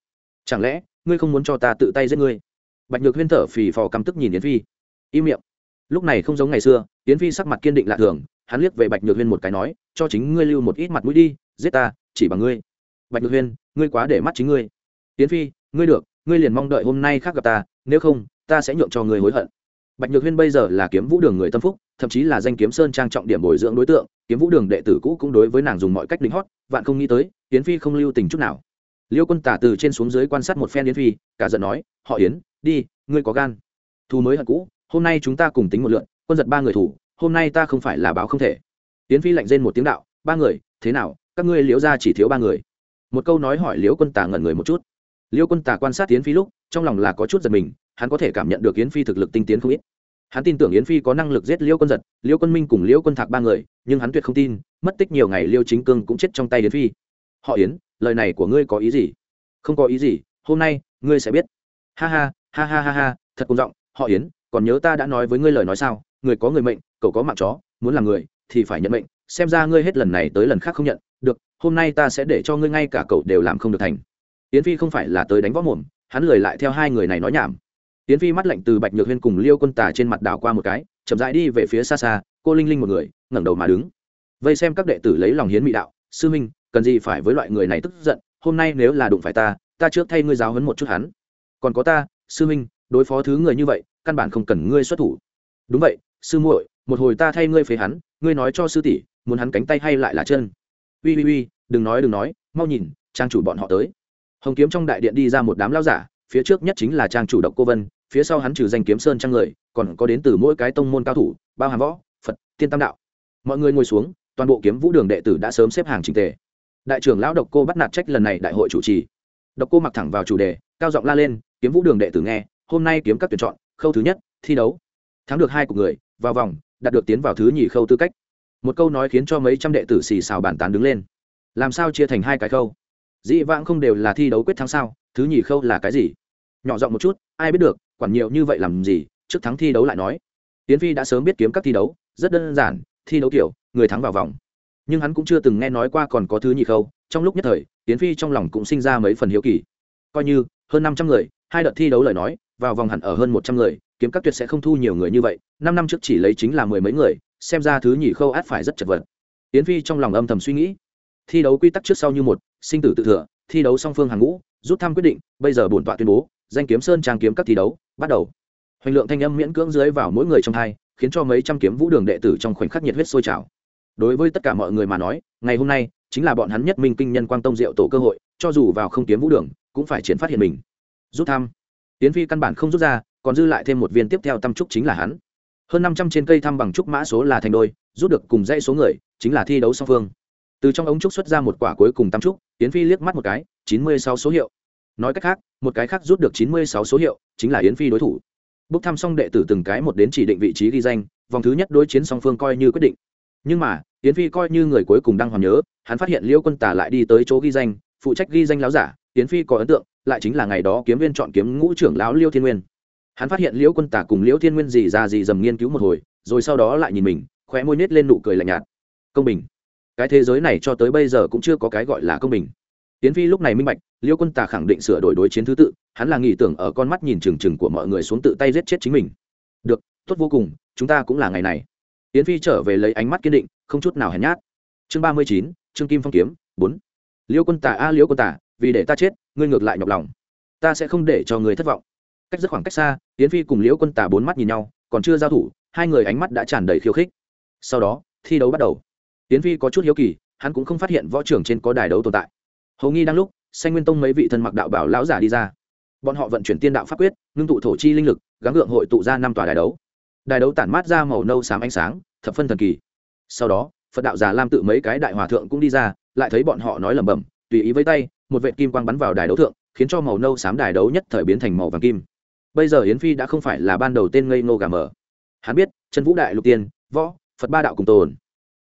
Chẳng lẽ, ngươi không muốn cho ta tự tay giết ngươi? Bạch nhược huyên thở phì phò căm tức nhìn yến phi. Im miệng. Lúc này không giống ngày xưa, yến phi sắc mặt kiên định lạ thường hắn liếc về bạch nhược huyên một cái nói, cho chính ngươi lưu một ít mặt mũi đi, giết ta, chỉ bằng ngươi. Bạch nhược huyên, ngươi quá để mắt chính ngươi. Tiến phi, ngươi được, ngươi liền mong đợi hôm nay khác gặp ta, nếu không, ta sẽ nhượng cho ngươi hối hận. Bạch nhược huyên bây giờ là kiếm vũ đường người tâm phúc, thậm chí là danh kiếm sơn trang trọng điểm bồi dưỡng đối tượng, kiếm vũ đường đệ tử cũ cũng đối với nàng dùng mọi cách đính hót, vạn không nghĩ tới, tiến phi không lưu tình chút nào. Liêu quân tả từ trên xuống dưới quan sát một phen yến phi, cả giận nói, họ yến, đi, ngươi có gan. Thu mới hận cũ, hôm nay chúng ta cùng tính một lượn, quân giật ba người thủ hôm nay ta không phải là báo không thể. Tiến phi lạnh rên một tiếng đạo, ba người, thế nào? Các ngươi liễu ra chỉ thiếu ba người. Một câu nói hỏi liễu quân tà ngẩn người một chút. Liễu quân tà quan sát tiến phi lúc, trong lòng là có chút giật mình, hắn có thể cảm nhận được yến phi thực lực tinh tiến không ít. Hắn tin tưởng yến phi có năng lực giết liễu quân giật, liễu quân minh cùng liễu quân thạc ba người, nhưng hắn tuyệt không tin, mất tích nhiều ngày liêu chính cương cũng chết trong tay yến phi. Họ yến, lời này của ngươi có ý gì? Không có ý gì, hôm nay ngươi sẽ biết. Ha ha ha ha ha ha, thật công giọng. Họ yến, còn nhớ ta đã nói với ngươi lời nói sao? Người có người mệnh cậu có mạng chó, muốn làm người, thì phải nhận mệnh, xem ra ngươi hết lần này tới lần khác không nhận, được, hôm nay ta sẽ để cho ngươi ngay cả cậu đều làm không được thành. Yến phi không phải là tới đánh võ mồm, hắn lười lại theo hai người này nói nhảm. Yến phi mắt lạnh từ bạch nhược huyên cùng liêu quân tà trên mặt đảo qua một cái, chậm rãi đi về phía xa xa, cô linh linh một người, ngẩng đầu mà đứng. Vây xem các đệ tử lấy lòng hiến mị đạo, sư minh cần gì phải với loại người này tức giận, hôm nay nếu là đụng phải ta ta trước thay ngươi giáo hấn một chút hắn. Còn có ta, sư minh đối phó thứ người như vậy, căn bản không cần ngươi xuất thủ. Đúng vậy, sư muội một hồi ta thay ngươi phế hắn, ngươi nói cho sư tỷ, muốn hắn cánh tay hay lại là chân. Ui ui ui đừng nói đừng nói, mau nhìn, trang chủ bọn họ tới. Hồng kiếm trong đại điện đi ra một đám lao giả, phía trước nhất chính là trang chủ độc cô vân, phía sau hắn trừ danh kiếm sơn trang người, còn có đến từ mỗi cái tông môn cao thủ, bao hàm võ, phật, tiên tam đạo. Mọi người ngồi xuống, toàn bộ kiếm vũ đường đệ tử đã sớm xếp hàng trình tề. Đại trưởng lão độc cô bắt nạt trách lần này đại hội chủ trì. Độc cô mặc thẳng vào chủ đề, cao giọng la lên, kiếm vũ đường đệ tử nghe, hôm nay kiếm các tuyển chọn, khâu thứ nhất, thi đấu. Thắng được hai của người, vào vòng đạt được tiến vào thứ nhì khâu tư cách. Một câu nói khiến cho mấy trăm đệ tử xì xào bàn tán đứng lên. Làm sao chia thành hai cái khâu? Dĩ vãng không đều là thi đấu quyết thắng sao? Thứ nhì khâu là cái gì? Nhỏ giọng một chút, ai biết được, quản nhiều như vậy làm gì? Trước thắng thi đấu lại nói. Tiến phi đã sớm biết kiếm các thi đấu, rất đơn giản, thi đấu kiểu, người thắng vào vòng. Nhưng hắn cũng chưa từng nghe nói qua còn có thứ nhì khâu. Trong lúc nhất thời, tiến phi trong lòng cũng sinh ra mấy phần hiếu kỳ. Coi như, hơn năm trăm người, hai đợt thi đấu lời nói, vào vòng hẳn ở hơn một trăm người kiếm các tuyệt sẽ không thu nhiều người như vậy, năm năm trước chỉ lấy chính là mười mấy người, xem ra thứ nhì khâu át phải rất chật vật. Tiễn phi trong lòng âm thầm suy nghĩ. Thi đấu quy tắc trước sau như một, sinh tử tự thừa, thi đấu song phương hàng ngũ, rút thăm quyết định, bây giờ bổn tọa tuyên bố, danh kiếm sơn trang kiếm các thi đấu, bắt đầu. Hoành lượng thanh âm miễn cưỡng dưới vào mỗi người trong hai, khiến cho mấy trăm kiếm vũ đường đệ tử trong khoảnh khắc nhiệt huyết sôi trào. Đối với tất cả mọi người mà nói, ngày hôm nay, chính là bọn hắn nhất minh kinh nhân quang tông diệu tổ cơ hội, cho dù vào không kiếm vũ đường, cũng phải triển phát hiện mình. Rút thăm. Tiến phi căn bản không rút ra còn dư lại thêm một viên tiếp theo tam trúc chính là hắn. Hơn năm trăm trên cây thăm bằng trúc mã số là thành đôi, rút được cùng dãy số người, chính là thi đấu song phương. Từ trong ống trúc xuất ra một quả cuối cùng tam trúc, yến phi liếc mắt một cái, chín mươi sáu số hiệu. Nói cách khác, một cái khác rút được chín mươi sáu số hiệu, chính là yến phi đối thủ. Bốc thăm xong đệ tử từng cái một đến chỉ định vị trí ghi danh, vòng thứ nhất đối chiến song phương coi như quyết định. Nhưng mà, yến phi coi như người cuối cùng đang hoàn nhớ, hắn phát hiện liễu quân tả lại đi tới chỗ ghi danh, phụ trách ghi danh láo giả, yến phi có ấn tượng, lại chính là ngày đó kiếm viên chọn kiếm ngũ trưởng lão liêu thiên nguyên hắn phát hiện liễu quân tả cùng liễu thiên nguyên gì ra gì dầm nghiên cứu một hồi rồi sau đó lại nhìn mình khóe môi nết lên nụ cười lạnh nhạt. Công bình. Cái thế giới này cho tới bây giờ cũng chưa có cái gọi là công bình. Tiến phi lúc này minh bạch Liễu quân Tả khẳng định sửa đổi đối chiến thứ tự hắn là nghĩ tưởng ở con mắt nhìn trừng trừng của mọi người xuống tự tay giết chết chính mình. Được tốt vô cùng chúng ta cũng là ngày này. Tiến phi trở về lấy ánh mắt kiên định không chút nào hèn nhát. Chương ba mươi chín trương kim phong kiếm bốn. Liễu quân Tả a à, quân Tả, vì để ta chết ngươi ngược lại nhọc lòng. Ta sẽ không để cho người thất vọng cách rất khoảng cách xa tiến phi cùng liễu quân tà bốn mắt nhìn nhau, còn chưa giao thủ, hai người ánh mắt đã tràn đầy khiêu khích. Sau đó, thi đấu bắt đầu. Tiến phi có chút hiếu kỳ, hắn cũng không phát hiện võ trưởng trên có đài đấu tồn tại. Hầu nghi đang lúc xanh nguyên tông mấy vị thân mặc đạo bảo lão giả đi ra. Bọn họ vận chuyển tiên đạo pháp quyết, ngưng tụ thổ chi linh lực, gắng gượng hội tụ ra năm tòa đài đấu. Đài đấu tản mát ra màu nâu xám ánh sáng, thập phân thần kỳ. Sau đó, phật đạo già lam tự mấy cái đại hòa thượng cũng đi ra, lại thấy bọn họ nói lẩm bẩm, tùy ý với tay, một vệ kim quang bắn vào đài đấu thượng, khiến cho màu nâu xám đài đấu nhất thời biến thành màu vàng kim bây giờ yến phi đã không phải là ban đầu tên ngây ngô gà mờ. Hắn biết chân vũ đại, lục tiên, võ, phật ba đạo cùng tồn.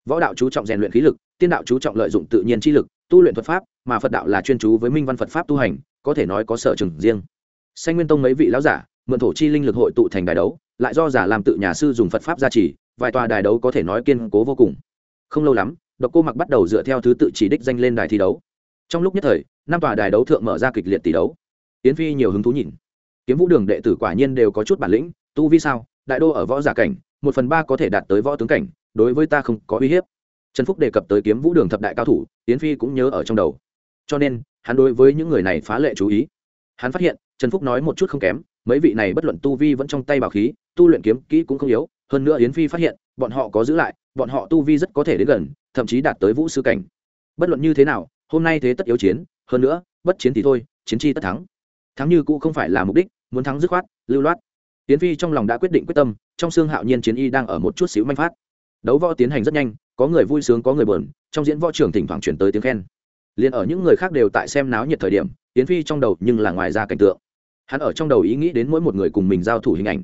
Võ đạo chú trọng rèn luyện khí lực, tiên đạo chú trọng lợi dụng tự nhiên chi lực, tu luyện thuật pháp, mà phật đạo là chuyên chú với minh văn phật pháp tu hành, có thể nói có sở trường riêng. Xanh nguyên tông mấy vị lão giả, mượn thổ chi linh lực hội tụ thành đài đấu, lại do giả làm tự nhà sư dùng phật pháp gia trì, vài tòa đài đấu có thể nói kiên cố vô cùng. Không lâu lắm, độc cô mặc bắt đầu dựa theo thứ tự chỉ đích danh lên đài thi đấu. Trong lúc nhất thời, năm tòa đài đấu thượng mở ra kịch liệt tỷ đấu. Yến phi nhiều hứng thú nhìn kiếm vũ đường đệ tử quả nhiên đều có chút bản lĩnh, tu vi sao, đại đô ở võ giả cảnh, một phần ba có thể đạt tới võ tướng cảnh, đối với ta không có uy hiếp. Trần phúc đề cập tới kiếm vũ đường thập đại cao thủ, yến phi cũng nhớ ở trong đầu. Cho nên, hắn đối với những người này phá lệ chú ý. Hắn phát hiện, trần phúc nói một chút không kém, mấy vị này bất luận tu vi vẫn trong tay bảo khí, tu luyện kiếm kỹ cũng không yếu, hơn nữa yến phi phát hiện, bọn họ có giữ lại, bọn họ tu vi rất có thể đến gần, thậm chí đạt tới vũ sư cảnh. Bất luận như thế nào, hôm nay thế tất yếu chiến, hơn nữa, bất chiến thì thôi, chiến chi tất thắng. Thắng như cũ không phải là mục đích muốn thắng dứt khoát, lưu loát. Tiến phi trong lòng đã quyết định quyết tâm, trong xương hạo nhiên chiến y đang ở một chút xíu manh phát. Đấu võ tiến hành rất nhanh, có người vui sướng, có người buồn, trong diễn võ trường thỉnh thoảng chuyển tới tiếng khen. Liền ở những người khác đều tại xem náo nhiệt thời điểm, tiến phi trong đầu nhưng là ngoài ra cảnh tượng. Hắn ở trong đầu ý nghĩ đến mỗi một người cùng mình giao thủ hình ảnh.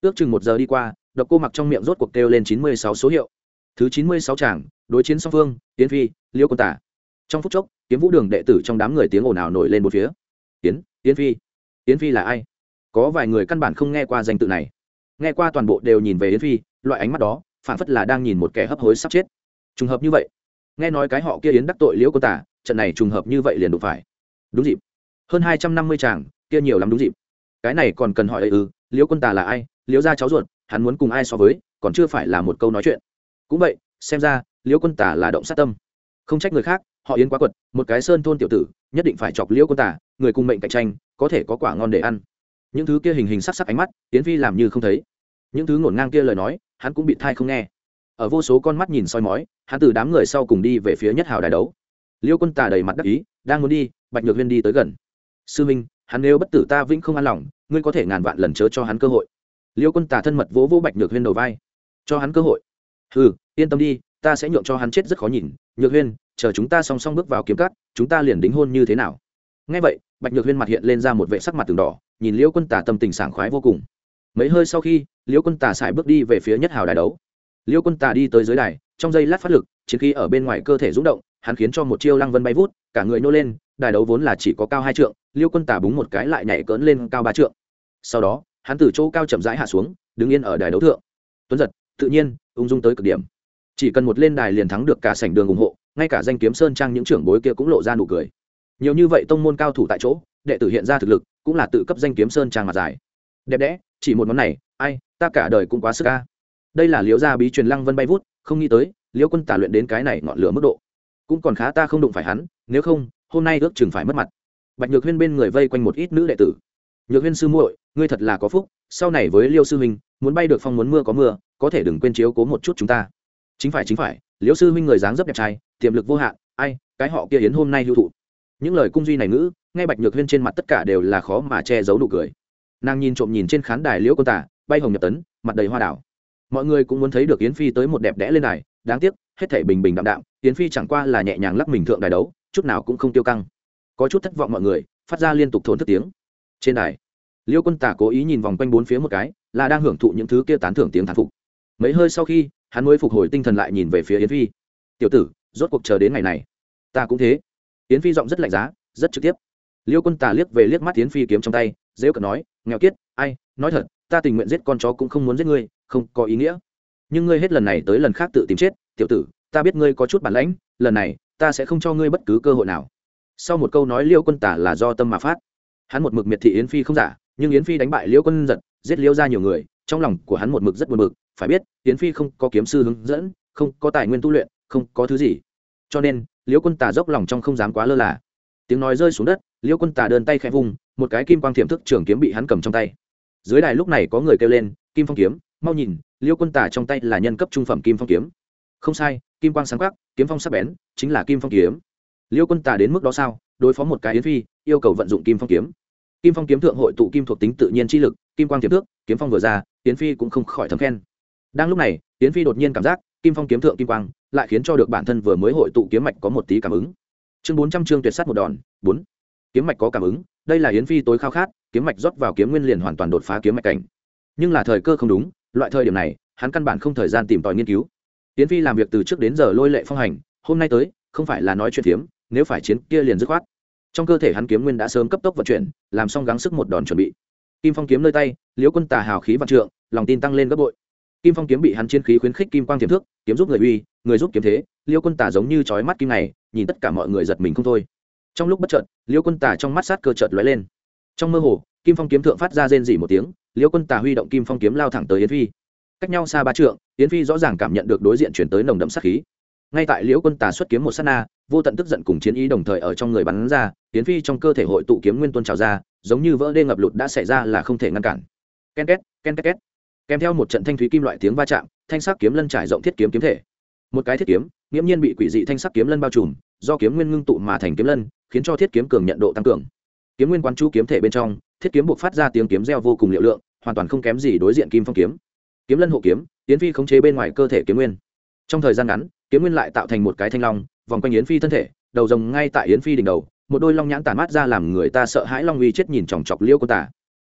Ước chừng một giờ đi qua, độc cô mặc trong miệng rốt cuộc kêu lên chín mươi sáu số hiệu. Thứ chín mươi sáu tràng đối chiến song phương, tiến phi, liêu quân tả. Trong phút chốc, kiếm vũ đường đệ tử trong đám người tiếng ồn ào nổi lên một phía. Tiến tiến phi. Tiến phi là ai? Có vài người căn bản không nghe qua danh tự này. Nghe qua toàn bộ đều nhìn về yến phi, loại ánh mắt đó phản phất là đang nhìn một kẻ hấp hối sắp chết. Trùng hợp như vậy, nghe nói cái họ kia yến đắc tội liễu cô tả, trận này trùng hợp như vậy liền đủ phải. Đúng dịp. Hơn hai trăm năm mươi chàng, kia nhiều lắm đúng dịp. Cái này còn cần hỏi ấy ư, liễu quân tà là ai? Liễu gia cháu ruột, hắn muốn cùng ai so với, còn chưa phải là một câu nói chuyện. Cũng vậy, xem ra, liễu quân tà là động sát tâm. Không trách người khác, họ yến quá quật, một cái sơn thôn tiểu tử, nhất định phải chọc liễu quân tà người cùng mệnh cạnh tranh, có thể có quả ngon để ăn những thứ kia hình hình sắc sắc ánh mắt tiến phi làm như không thấy. Những thứ ngổn ngang kia lời nói, hắn cũng bị thai không nghe. Ở vô số con mắt nhìn soi mói, hắn từ đám người sau cùng đi về phía nhất hào đài đấu. Liêu quân tà đầy mặt đắc ý, đang muốn đi, bạch nhược huyên đi tới gần. Sư minh, hắn nếu bất tử ta vĩnh không an lòng, ngươi có thể ngàn vạn lần chớ cho hắn cơ hội. Liêu quân tà thân mật vỗ vỗ bạch nhược huyên đầu vai. Cho hắn cơ hội. Ừ yên tâm đi, ta sẽ nhượng cho hắn chết rất khó nhìn. Nhược huyên, chờ chúng ta song song bước vào kiếm cắt chúng ta liền đính hôn như thế nào? Ngay vậy, bạch nhược huyên mặt hiện lên ra một vệ sắc mặt từng đỏ nhìn liễu quân tả tâm tình sảng khoái vô cùng. Mấy hơi sau khi, liễu quân tả xài bước đi về phía nhất hào đài đấu. Liễu quân tả đi tới dưới đài, trong giây lát phát lực, chiến khí ở bên ngoài cơ thể rung động, hắn khiến cho một chiêu lăng vân bay vút, cả người nô lên, đài đấu vốn là chỉ có cao hai trượng, Liễu quân tả búng một cái lại nhảy cỡn lên cao ba trượng. Sau đó, hắn từ chỗ cao chậm rãi hạ xuống, đứng yên ở đài đấu thượng. Tuấn giật, tự nhiên, ung dung tới cực điểm. Chỉ cần một lên đài liền thắng được cả sảnh đường ủng hộ, ngay cả danh kiếm sơn trang những trưởng bối kia cũng lộ ra nụ cười. Nhiều như vậy tông môn cao thủ tại chỗ đệ tử hiện ra thực lực, cũng là tự cấp danh kiếm sơn trang mặt dài. Đẹp đẽ, chỉ một món này, ai, ta cả đời cũng quá sức ca đây là liễu gia bí truyền lăng vân bay vút, không nghĩ tới, liễu quân tả luyện đến cái này ngọn lửa mức độ. Cũng còn khá ta không đụng phải hắn, nếu không, hôm nay ước chừng phải mất mặt. Bạch nhược huyên bên người vây quanh một ít nữ đệ tử. Nhược huyên sư muội, ngươi thật là có phúc, sau này với liêu sư huynh, muốn bay được phong muốn mưa có mưa, có thể đừng quên chiếu cố một chút chúng ta. Chính phải chính phải Liễu sư huynh người dáng dấp đẹp trai, tiềm lực vô hạn, ai, cái họ kia yến hôm nay hữu thụ những lời cung duy này ngữ ngay bạch nhược huyên trên mặt tất cả đều là khó mà che giấu nụ cười. Nàng nhìn trộm nhìn trên khán đài liễu quân tả bay hồng nhập tấn, mặt đầy hoa đảo. Mọi người cũng muốn thấy được yến phi tới một đẹp đẽ lên đài, đáng tiếc, hết thể bình bình đạm đạm, yến phi chẳng qua là nhẹ nhàng lắc mình thượng đài đấu, chút nào cũng không tiêu căng. Có chút thất vọng mọi người, phát ra liên tục thốn thức tiếng. Trên đài liêu quân tả cố ý nhìn vòng quanh bốn phía một cái, là đang hưởng thụ những thứ kia tán thưởng tiếng thán phục. Mấy hơi sau khi, hắn mới phục hồi tinh thần lại nhìn về phía yến phi. Tiểu tử, rốt cuộc chờ đến ngày này. Ta cũng thế yến phi giọng rất lạnh giá, rất trực tiếp. Liêu quân tả liếc về liếc mắt yến phi kiếm trong tay dễ cận nói, nghèo kiết, ai, nói thật, ta tình nguyện giết con chó cũng không muốn giết ngươi, không có ý nghĩa. Nhưng ngươi hết lần này tới lần khác tự tìm chết, tiểu tử, ta biết ngươi có chút bản lãnh, lần này, ta sẽ không cho ngươi bất cứ cơ hội nào. Sau một câu nói, liêu quân tả là do tâm mà phát. Hắn một mực miệt thị yến phi không giả, nhưng yến phi đánh bại liêu quân giật, giết liêu ra nhiều người, trong lòng của hắn một mực rất buồn mực phải biết, yến phi không có kiếm sư hướng dẫn, không có tài nguyên tu luyện, không có thứ gì. Cho nên liêu quân Tà dốc lòng trong không dám quá lơ là. Tiếng nói rơi xuống đất liêu quân Tà đơn tay khẽ vùng một cái kim quang thiểm thức trường kiếm bị hắn cầm trong tay. Dưới đài lúc này có người kêu lên, kim phong kiếm, mau nhìn liêu quân Tà trong tay là nhân cấp trung phẩm kim phong kiếm. Không sai, kim quang sáng khắc kiếm phong sắc bén, chính là kim phong kiếm. Liêu quân Tà đến mức đó sao, đối phó một cái yến phi, yêu cầu vận dụng kim phong kiếm. Kim phong kiếm thượng hội tụ kim thuộc tính tự nhiên chi lực, kim quang tiềm thước kiếm phong vừa ra, yến phi cũng không khỏi thấm khen. Đang lúc này, yến phi đột nhiên cảm giác, kim phong kiếm thượng kim quang lại khiến cho được bản thân vừa mới hội tụ kiếm mạch có một tí cảm ứng. Chương bốn trăm chương tuyệt sát một đòn, bốn. Kiếm mạch có cảm ứng, đây là yến phi tối khao khát, kiếm mạch rót vào kiếm nguyên liền hoàn toàn đột phá kiếm mạch cảnh. Nhưng là thời cơ không đúng, loại thời điểm này, hắn căn bản không thời gian tìm tòi nghiên cứu. Yến phi làm việc từ trước đến giờ lôi lệ phong hành, hôm nay tới, không phải là nói chuyện phiếm nếu phải chiến kia liền dứt khoát. Trong cơ thể hắn kiếm nguyên đã sớm cấp tốc vận chuyển, làm xong gắng sức một đòn chuẩn bị. Kim phong kiếm nơi tay, liễu quân tà hào khí vạn trượng, lòng tin tăng lên gấp bội kim phong kiếm bị hắn chiến khí khuyến khích kim quang tiềm thức, kiếm giúp người uy, người giúp kiếm thế liễu quân Tả giống như chói mắt kim này, nhìn tất cả mọi người giật mình không thôi. Trong lúc bất chợt liễu quân Tả trong mắt sát cơ chợt lóe lên. Trong mơ hồ, kim phong kiếm thượng phát ra rên dỉ một tiếng liễu quân Tả huy động kim phong kiếm lao thẳng tới yến phi. Cách nhau xa ba trượng, yến phi rõ ràng cảm nhận được đối diện chuyển tới nồng đậm sát khí. Ngay tại liễu quân tà xuất kiếm một sát na, vô tận tức giận cùng chiến ý đồng thời ở trong người bắn ra, yến phi trong cơ thể hội tụ kiếm nguyên tuôn trào ra, giống như vỡ đê ngập lụt đã xảy ra là không thể ngăn cản. Ken két ken két két kèm theo một trận thanh thúy kim loại tiếng va chạm, thanh sắc kiếm lân trải rộng thiết kiếm kiếm thể. Một cái thiết kiếm, nghiễm nhiên bị quỷ dị thanh sắc kiếm lân bao trùm, do kiếm nguyên ngưng tụ mà thành kiếm lân, khiến cho thiết kiếm cường nhận độ tăng cường. Kiếm nguyên quán chú kiếm thể bên trong, thiết kiếm buộc phát ra tiếng kiếm reo vô cùng liệu lượng, hoàn toàn không kém gì đối diện kim phong kiếm. Kiếm lân hộ kiếm, yến phi khống chế bên ngoài cơ thể kiếm nguyên. Trong thời gian ngắn, kiếm nguyên lại tạo thành một cái thanh long, vòng quanh yến phi thân thể, đầu rồng ngay tại yến phi đỉnh đầu, một đôi long nhãn tàn mát ra làm người ta sợ hãi long uy chết nhìn chòng chọc liêu cô tả.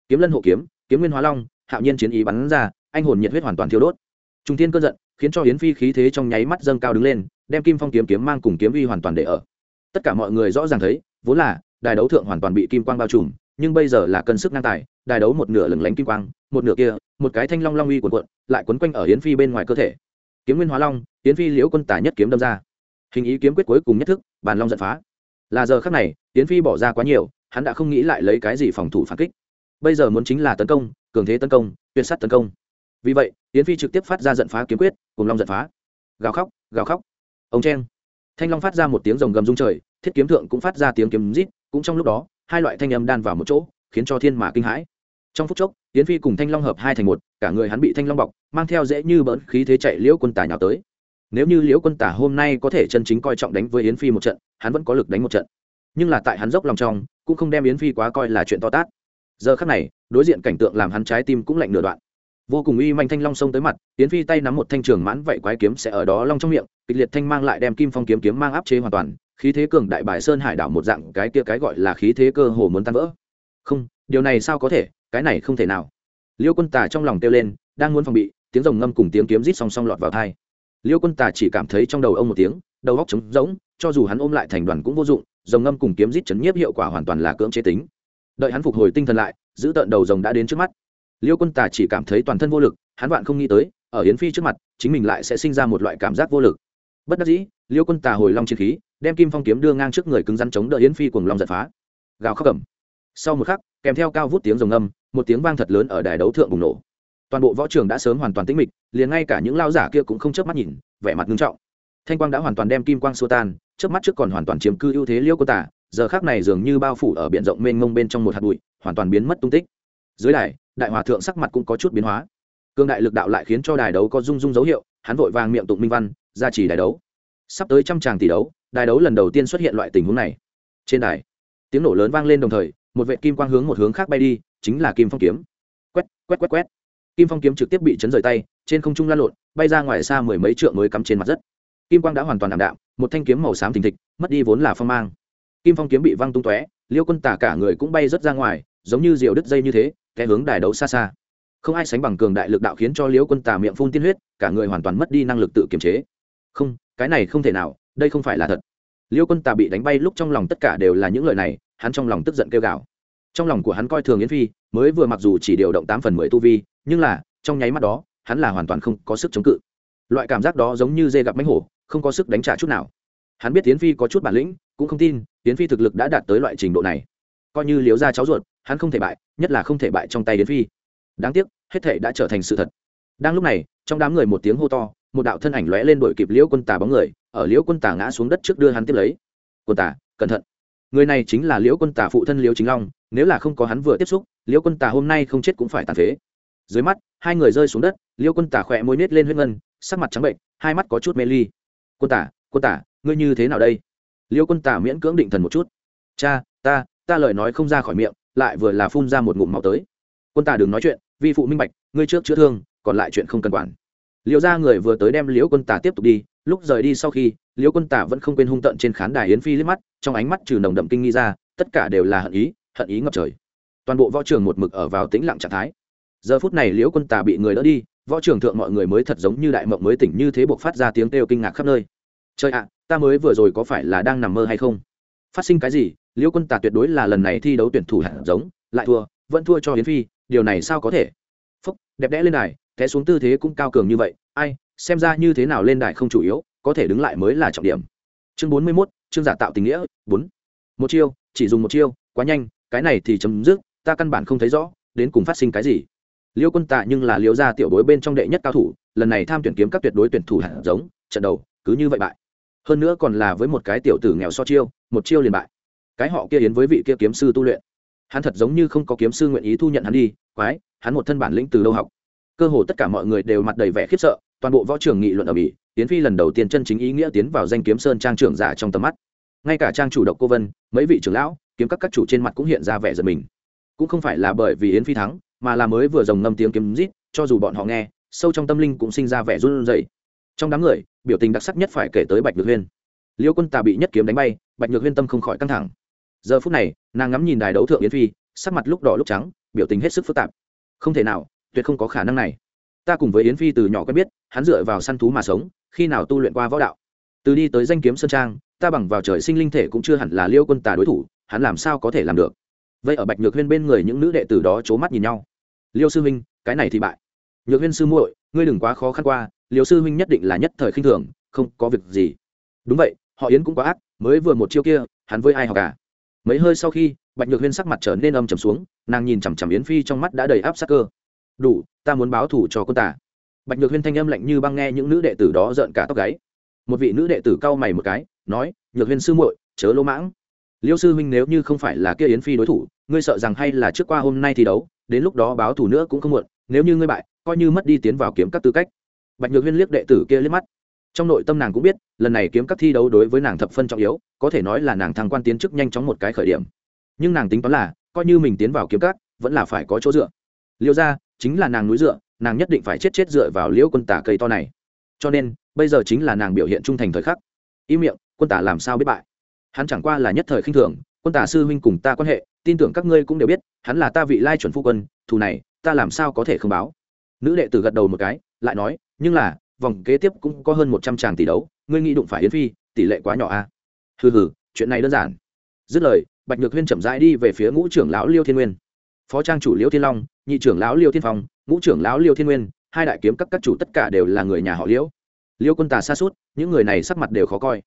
Kiếm lân hộ kiếm kiếm nguyên hóa long hạo nhiên chiến ý bắn ra, anh hồn nhiệt huyết hoàn toàn thiêu đốt. Trung thiên cơn giận khiến cho yến phi khí thế trong nháy mắt dâng cao đứng lên, đem kim phong kiếm kiếm mang cùng kiếm uy hoàn toàn để ở. Tất cả mọi người rõ ràng thấy, vốn là đài đấu thượng hoàn toàn bị kim quang bao trùm, nhưng bây giờ là cân sức ngang tài, đài đấu một nửa lừng lánh kim quang, một nửa kia, một cái thanh long long uy cuộn cuộn, lại quấn quanh ở yến phi bên ngoài cơ thể. Kiếm nguyên hóa long, yến phi liễu quân tả nhất kiếm đâm ra. Hình ý kiếm quyết cuối cùng nhất thức, bàn long giận phá. Là giờ khắc này, yến phi bỏ ra quá nhiều, hắn đã không nghĩ lại lấy cái gì phòng thủ phản kích. Bây giờ muốn chính là tấn công cường thế tấn công, tuyệt sát tấn công. Vì vậy, yến phi trực tiếp phát ra giận phá kiếm quyết, cùng long giận phá. Gào khóc gào khóc. Ông trang. thanh long phát ra một tiếng rồng gầm rung trời, thiết kiếm thượng cũng phát ra tiếng kiếm rít, cũng trong lúc đó, hai loại thanh âm đan vào một chỗ, khiến cho thiên mã kinh hãi. Trong phút chốc, yến phi cùng thanh long hợp hai thành một, cả người hắn bị thanh long bọc, mang theo dễ như bỡn khí thế chạy liễu quân tả nhào tới. Nếu như liễu quân tả hôm nay có thể chân chính coi trọng đánh với yến phi một trận, hắn vẫn có lực đánh một trận. Nhưng là tại hắn dốc lòng trong, cũng không đem yến phi quá coi là chuyện to tát giờ khắc này, đối diện cảnh tượng làm hắn trái tim cũng lạnh nửa đoạn. Vô cùng uy manh thanh long xông tới mặt tiến phi tay nắm một thanh trường mãn vậy quái kiếm sẽ ở đó long trong miệng, kịch liệt thanh mang lại đem kim phong kiếm kiếm mang áp chế hoàn toàn, khí thế cường đại bài sơn hải đảo một dạng, cái kia cái gọi là khí thế cơ hồ muốn tan vỡ. Không, điều này sao có thể, cái này không thể nào. Liêu quân tà trong lòng kêu lên, đang muốn phòng bị, tiếng rồng ngâm cùng tiếng kiếm rít song song lọt vào thai liêu quân tà chỉ cảm thấy trong đầu ông một tiếng, đầu góc trống rỗng, cho dù hắn ôm lại thành đoàn cũng vô dụng, rồng ngâm cùng kiếm rít chấn nhiếp hiệu quả hoàn toàn là cưỡng chế tính đợi hắn phục hồi tinh thần lại, giữ tợn đầu rồng đã đến trước mắt. Liêu quân tả chỉ cảm thấy toàn thân vô lực, hắn vạn không nghĩ tới, ở yến phi trước mặt, chính mình lại sẽ sinh ra một loại cảm giác vô lực. Bất đắc dĩ, liêu quân tà hồi long chiến khí, đem kim phong kiếm đưa ngang trước người cứng rắn chống đỡ yến phi cùng long giật phá. Gào khóc cầm sau một khắc, kèm theo cao vút tiếng rồng âm, một tiếng vang thật lớn ở đài đấu thượng bùng nổ. Toàn bộ võ trường đã sớm hoàn toàn tĩnh mịch, liền ngay cả những lao giả kia cũng không chớp mắt nhìn, vẻ mặt nghiêm trọng. Thanh quang đã hoàn toàn đem kim quang xua tan trước mắt trước còn hoàn toàn chiếm cư ưu thế liêu quân tà giờ khác này dường như bao phủ ở biển rộng mênh mông bên trong một hạt bụi, hoàn toàn biến mất tung tích. Dưới đài, đại hòa thượng sắc mặt cũng có chút biến hóa. Cương đại lực đạo lại khiến cho đài đấu có rung rung dấu hiệu, hắn vội vàng miệng tụng minh văn, ra chỉ đài đấu. Sắp tới trăm tràng tỷ đấu, đài đấu lần đầu tiên xuất hiện loại tình huống này. Trên đài, tiếng nổ lớn vang lên đồng thời, một vệ kim quang hướng một hướng khác bay đi, chính là kim phong kiếm. Quét quét quét quét. Kim phong kiếm trực tiếp bị chấn rời tay, trên không trung lan lộn, bay ra ngoài xa mười mấy trượng mới cắm trên mặt đất. Kim quang đã hoàn toàn đảm đạm, một thanh kiếm màu xám thình thịch, mất đi vốn là phong mang kim phong kiếm bị văng tung tóe, liêu quân tả cả người cũng bay rớt ra ngoài, giống như diều đứt dây như thế cái hướng đài đấu xa xa. Không ai sánh bằng cường đại lực đạo khiến cho liêu quân tả miệng phun tiên huyết, cả người hoàn toàn mất đi năng lực tự kiềm chế. Không, cái này không thể nào, đây không phải là thật. Liêu quân tả bị đánh bay lúc trong lòng tất cả đều là những lời này, hắn trong lòng tức giận kêu gào. Trong lòng của hắn coi thường yến phi, mới vừa mặc dù chỉ điều động tám phần mười tu vi, nhưng là, trong nháy mắt đó, hắn là hoàn toàn không có sức chống cự. Loại cảm giác đó giống như dê gặp mánh hổ, không có sức đánh trả chút nào. Hắn biết Yến phi có chút bản lĩnh cũng không tin, yến phi thực lực đã đạt tới loại trình độ này. Coi như liếu ra cháu ruột, hắn không thể bại, nhất là không thể bại trong tay yến phi. Đáng tiếc, hết thể đã trở thành sự thật. Đang lúc này, trong đám người một tiếng hô to, một đạo thân ảnh lóe lên đội kịp liễu quân tà bóng người, ở liễu quân tà ngã xuống đất trước đưa hắn tiếp lấy. Quân tà, cẩn thận. Người này chính là liễu quân tà phụ thân liễu chính long, nếu là không có hắn vừa tiếp xúc, liễu quân tà hôm nay không chết cũng phải tàn phế. Dưới mắt, hai người rơi xuống đất, liễu quân tà khỏe môi nết lên huyết ngân, sắc mặt trắng bệnh, hai mắt có chút mê ly. Quân tả quân tả ngươi như thế nào đây? Liêu quân tả miễn cưỡng định thần một chút. Cha, ta ta lời nói không ra khỏi miệng, lại vừa là phun ra một ngụm máu tới. Quân tả đừng nói chuyện, vi phụ minh bạch, ngươi trước chữa thương, còn lại chuyện không cần quản. Liệu ra người vừa tới đem liễu quân tả tiếp tục đi, lúc rời đi sau khi liễu quân tả vẫn không quên hung tợn trên khán đài yến phi liếc mắt, trong ánh mắt trừ nồng đậm kinh nghi ra, tất cả đều là hận ý hận ý ngập trời. Toàn bộ võ trường một mực ở vào tĩnh lặng trạng thái. Giờ phút này liễu quân tả bị người đỡ đi, võ trường thượng mọi người mới thật giống như đại mộng mới tỉnh như thế buộc phát ra tiếng kêu kinh ngạc khắp nơi. Trời ạ ta mới vừa rồi có phải là đang nằm mơ hay không? Phát sinh cái gì? Liễu quân tà tuyệt đối là lần này thi đấu tuyển thủ hạt giống lại thua vẫn thua cho hiến phi điều này sao có thể? Phúc đẹp đẽ lên đài té xuống tư thế cũng cao cường như vậy ai xem ra như thế nào lên đài không chủ yếu có thể đứng lại mới là trọng điểm. Chương bốn mươi 41, chương giả tạo tình nghĩa bốn. Một chiêu chỉ dùng một chiêu quá nhanh cái này thì chấm dứt ta căn bản không thấy rõ đến cùng phát sinh cái gì. Liêu quân tạ nhưng là liêu gia tiểu đối bên trong đệ nhất cao thủ lần này tham tuyển kiếm các tuyệt đối tuyển thủ hạt giống trận đầu cứ như vậy bại hơn nữa còn là với một cái tiểu tử nghèo so chiêu, một chiêu liền bại. Cái họ kia yến với vị kia kiếm sư tu luyện. Hắn thật giống như không có kiếm sư nguyện ý thu nhận hắn đi, quái, hắn một thân bản lĩnh từ đâu học. Cơ hồ tất cả mọi người đều mặt đầy vẻ khiếp sợ, toàn bộ võ trường nghị luận ở bỉ tiến phi lần đầu tiên chân chính ý nghĩa tiến vào danh kiếm sơn trang trưởng giả trong tầm mắt. Ngay cả trang chủ độc cô vân, mấy vị trưởng lão, kiếm các các chủ trên mặt cũng hiện ra vẻ giật mình. Cũng không phải là bởi vì yến phi thắng, mà là mới vừa dòng ngâm tiếng kiếm rít, cho dù bọn họ nghe, sâu trong tâm linh cũng sinh ra vẻ run rẩy trong đám người, biểu tình đặc sắc nhất phải kể tới bạch nhược huyên. Liêu quân tà bị nhất kiếm đánh bay, bạch nhược huyên tâm không khỏi căng thẳng. Giờ phút này, nàng ngắm nhìn đài đấu thượng yến phi, sắc mặt lúc đỏ lúc trắng, biểu tình hết sức phức tạp. Không thể nào, tuyệt không có khả năng này. Ta cùng với yến phi từ nhỏ quen biết, hắn dựa vào săn thú mà sống, khi nào tu luyện qua võ đạo? Từ đi tới danh kiếm sơn trang, ta bằng vào trời sinh linh thể cũng chưa hẳn là liêu quân tà đối thủ, hắn làm sao có thể làm được? Vậy ở bạch nhược huyên bên người những nữ đệ tử đó c h ố mắt nhìn nhau. Liêu sư huynh, cái này thì bại. Nhược huyên sư muội, ngươi đừng quá khó khăn qua liêu sư huynh nhất định là nhất thời khinh thường, không có việc gì. Đúng vậy, họ yến cũng quá ác, mới vừa một chiêu kia, hắn với ai học cả mấy hơi sau khi, bạch nhược huyên sắc mặt trở nên âm trầm xuống, nàng nhìn chằm chằm yến phi trong mắt đã đầy áp sắc cơ. Đủ, ta muốn báo thủ cho cô ta. Bạch nhược huyên thanh âm lạnh như băng nghe những nữ đệ tử đó rợn cả tóc gáy. Một vị nữ đệ tử cau mày một cái, nói, nhược huyên sư muội, chớ lỗ mãng. Liêu sư huynh nếu như không phải là kia yến phi đối thủ, ngươi sợ rằng hay là trước qua hôm nay thi đấu, đến lúc đó báo thủ nữa cũng không muộn, nếu như ngươi bại, coi như mất đi tiến vào kiếm các tư cách bạch nhược huyên liếc đệ tử kia liếc mắt. Trong nội tâm nàng cũng biết, lần này kiếm các thi đấu đối với nàng thập phân trọng yếu, có thể nói là nàng thăng quan tiến chức nhanh chóng một cái khởi điểm. Nhưng nàng tính toán là, coi như mình tiến vào kiếm các, vẫn là phải có chỗ dựa. Liêu ra chính là nàng núi dựa, nàng nhất định phải chết chết dựa vào liễu quân tả cây to này. Cho nên, bây giờ chính là nàng biểu hiện trung thành thời khắc. Im miệng, quân tả làm sao biết bại? Hắn chẳng qua là nhất thời khinh thường, quân tả sư huynh cùng ta quan hệ, tin tưởng các ngươi cũng đều biết, hắn là ta vị lai chuẩn phu quân, thù này, ta làm sao có thể không báo? Nữ đệ tử gật đầu một cái lại nói, nhưng là, vòng kế tiếp cũng có hơn một trăm tràng tỷ đấu, ngươi nghĩ đụng phải yến phi, tỷ lệ quá nhỏ a à? hừ hừ, chuyện này đơn giản. Dứt lời, bạch nhược huyên chậm rãi đi về phía ngũ trưởng lão liêu thiên nguyên. Phó trang chủ liêu thiên long, nhị trưởng lão liêu thiên phong, ngũ trưởng lão liêu thiên nguyên, hai đại kiếm các các chủ tất cả đều là người nhà họ liễu liêu quân tà xa suốt những người này sắc mặt đều khó coi.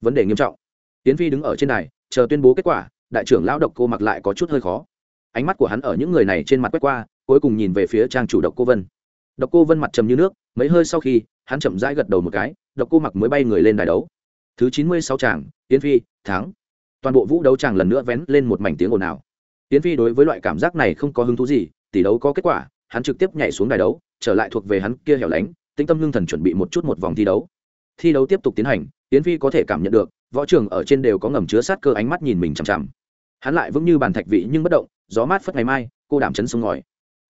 Vấn đề nghiêm trọng. Tiến phi đứng ở trên này chờ tuyên bố kết quả, đại trưởng lão độc cô mặc lại có chút hơi khó. Ánh mắt của hắn ở những người này trên mặt quét qua, cuối cùng nhìn về phía trang chủ độc cô vân độc cô vân mặt trầm như nước, mấy hơi sau khi, hắn chậm rãi gật đầu một cái, độc cô mặc mới bay người lên đài đấu. Thứ chín mươi sáu tràng tiến phi, thắng. Toàn bộ vũ đấu chàng lần nữa vén lên một mảnh tiếng ồn ào. Tiến phi đối với loại cảm giác này không có hứng thú gì, tỷ đấu có kết quả, hắn trực tiếp nhảy xuống đài đấu, trở lại thuộc về hắn kia hẻo lánh, tĩnh tâm ngưng thần chuẩn bị một chút một vòng thi đấu. Thi đấu tiếp tục tiến hành tiến phi có thể cảm nhận được, võ trường ở trên đều có ngầm chứa sát cơ ánh mắt nhìn mình chằm chằm. Hắn lại vững như bàn thạch vị nhưng bất động, gió mát phất ngày mai, cô đảm chấn sông ngòi.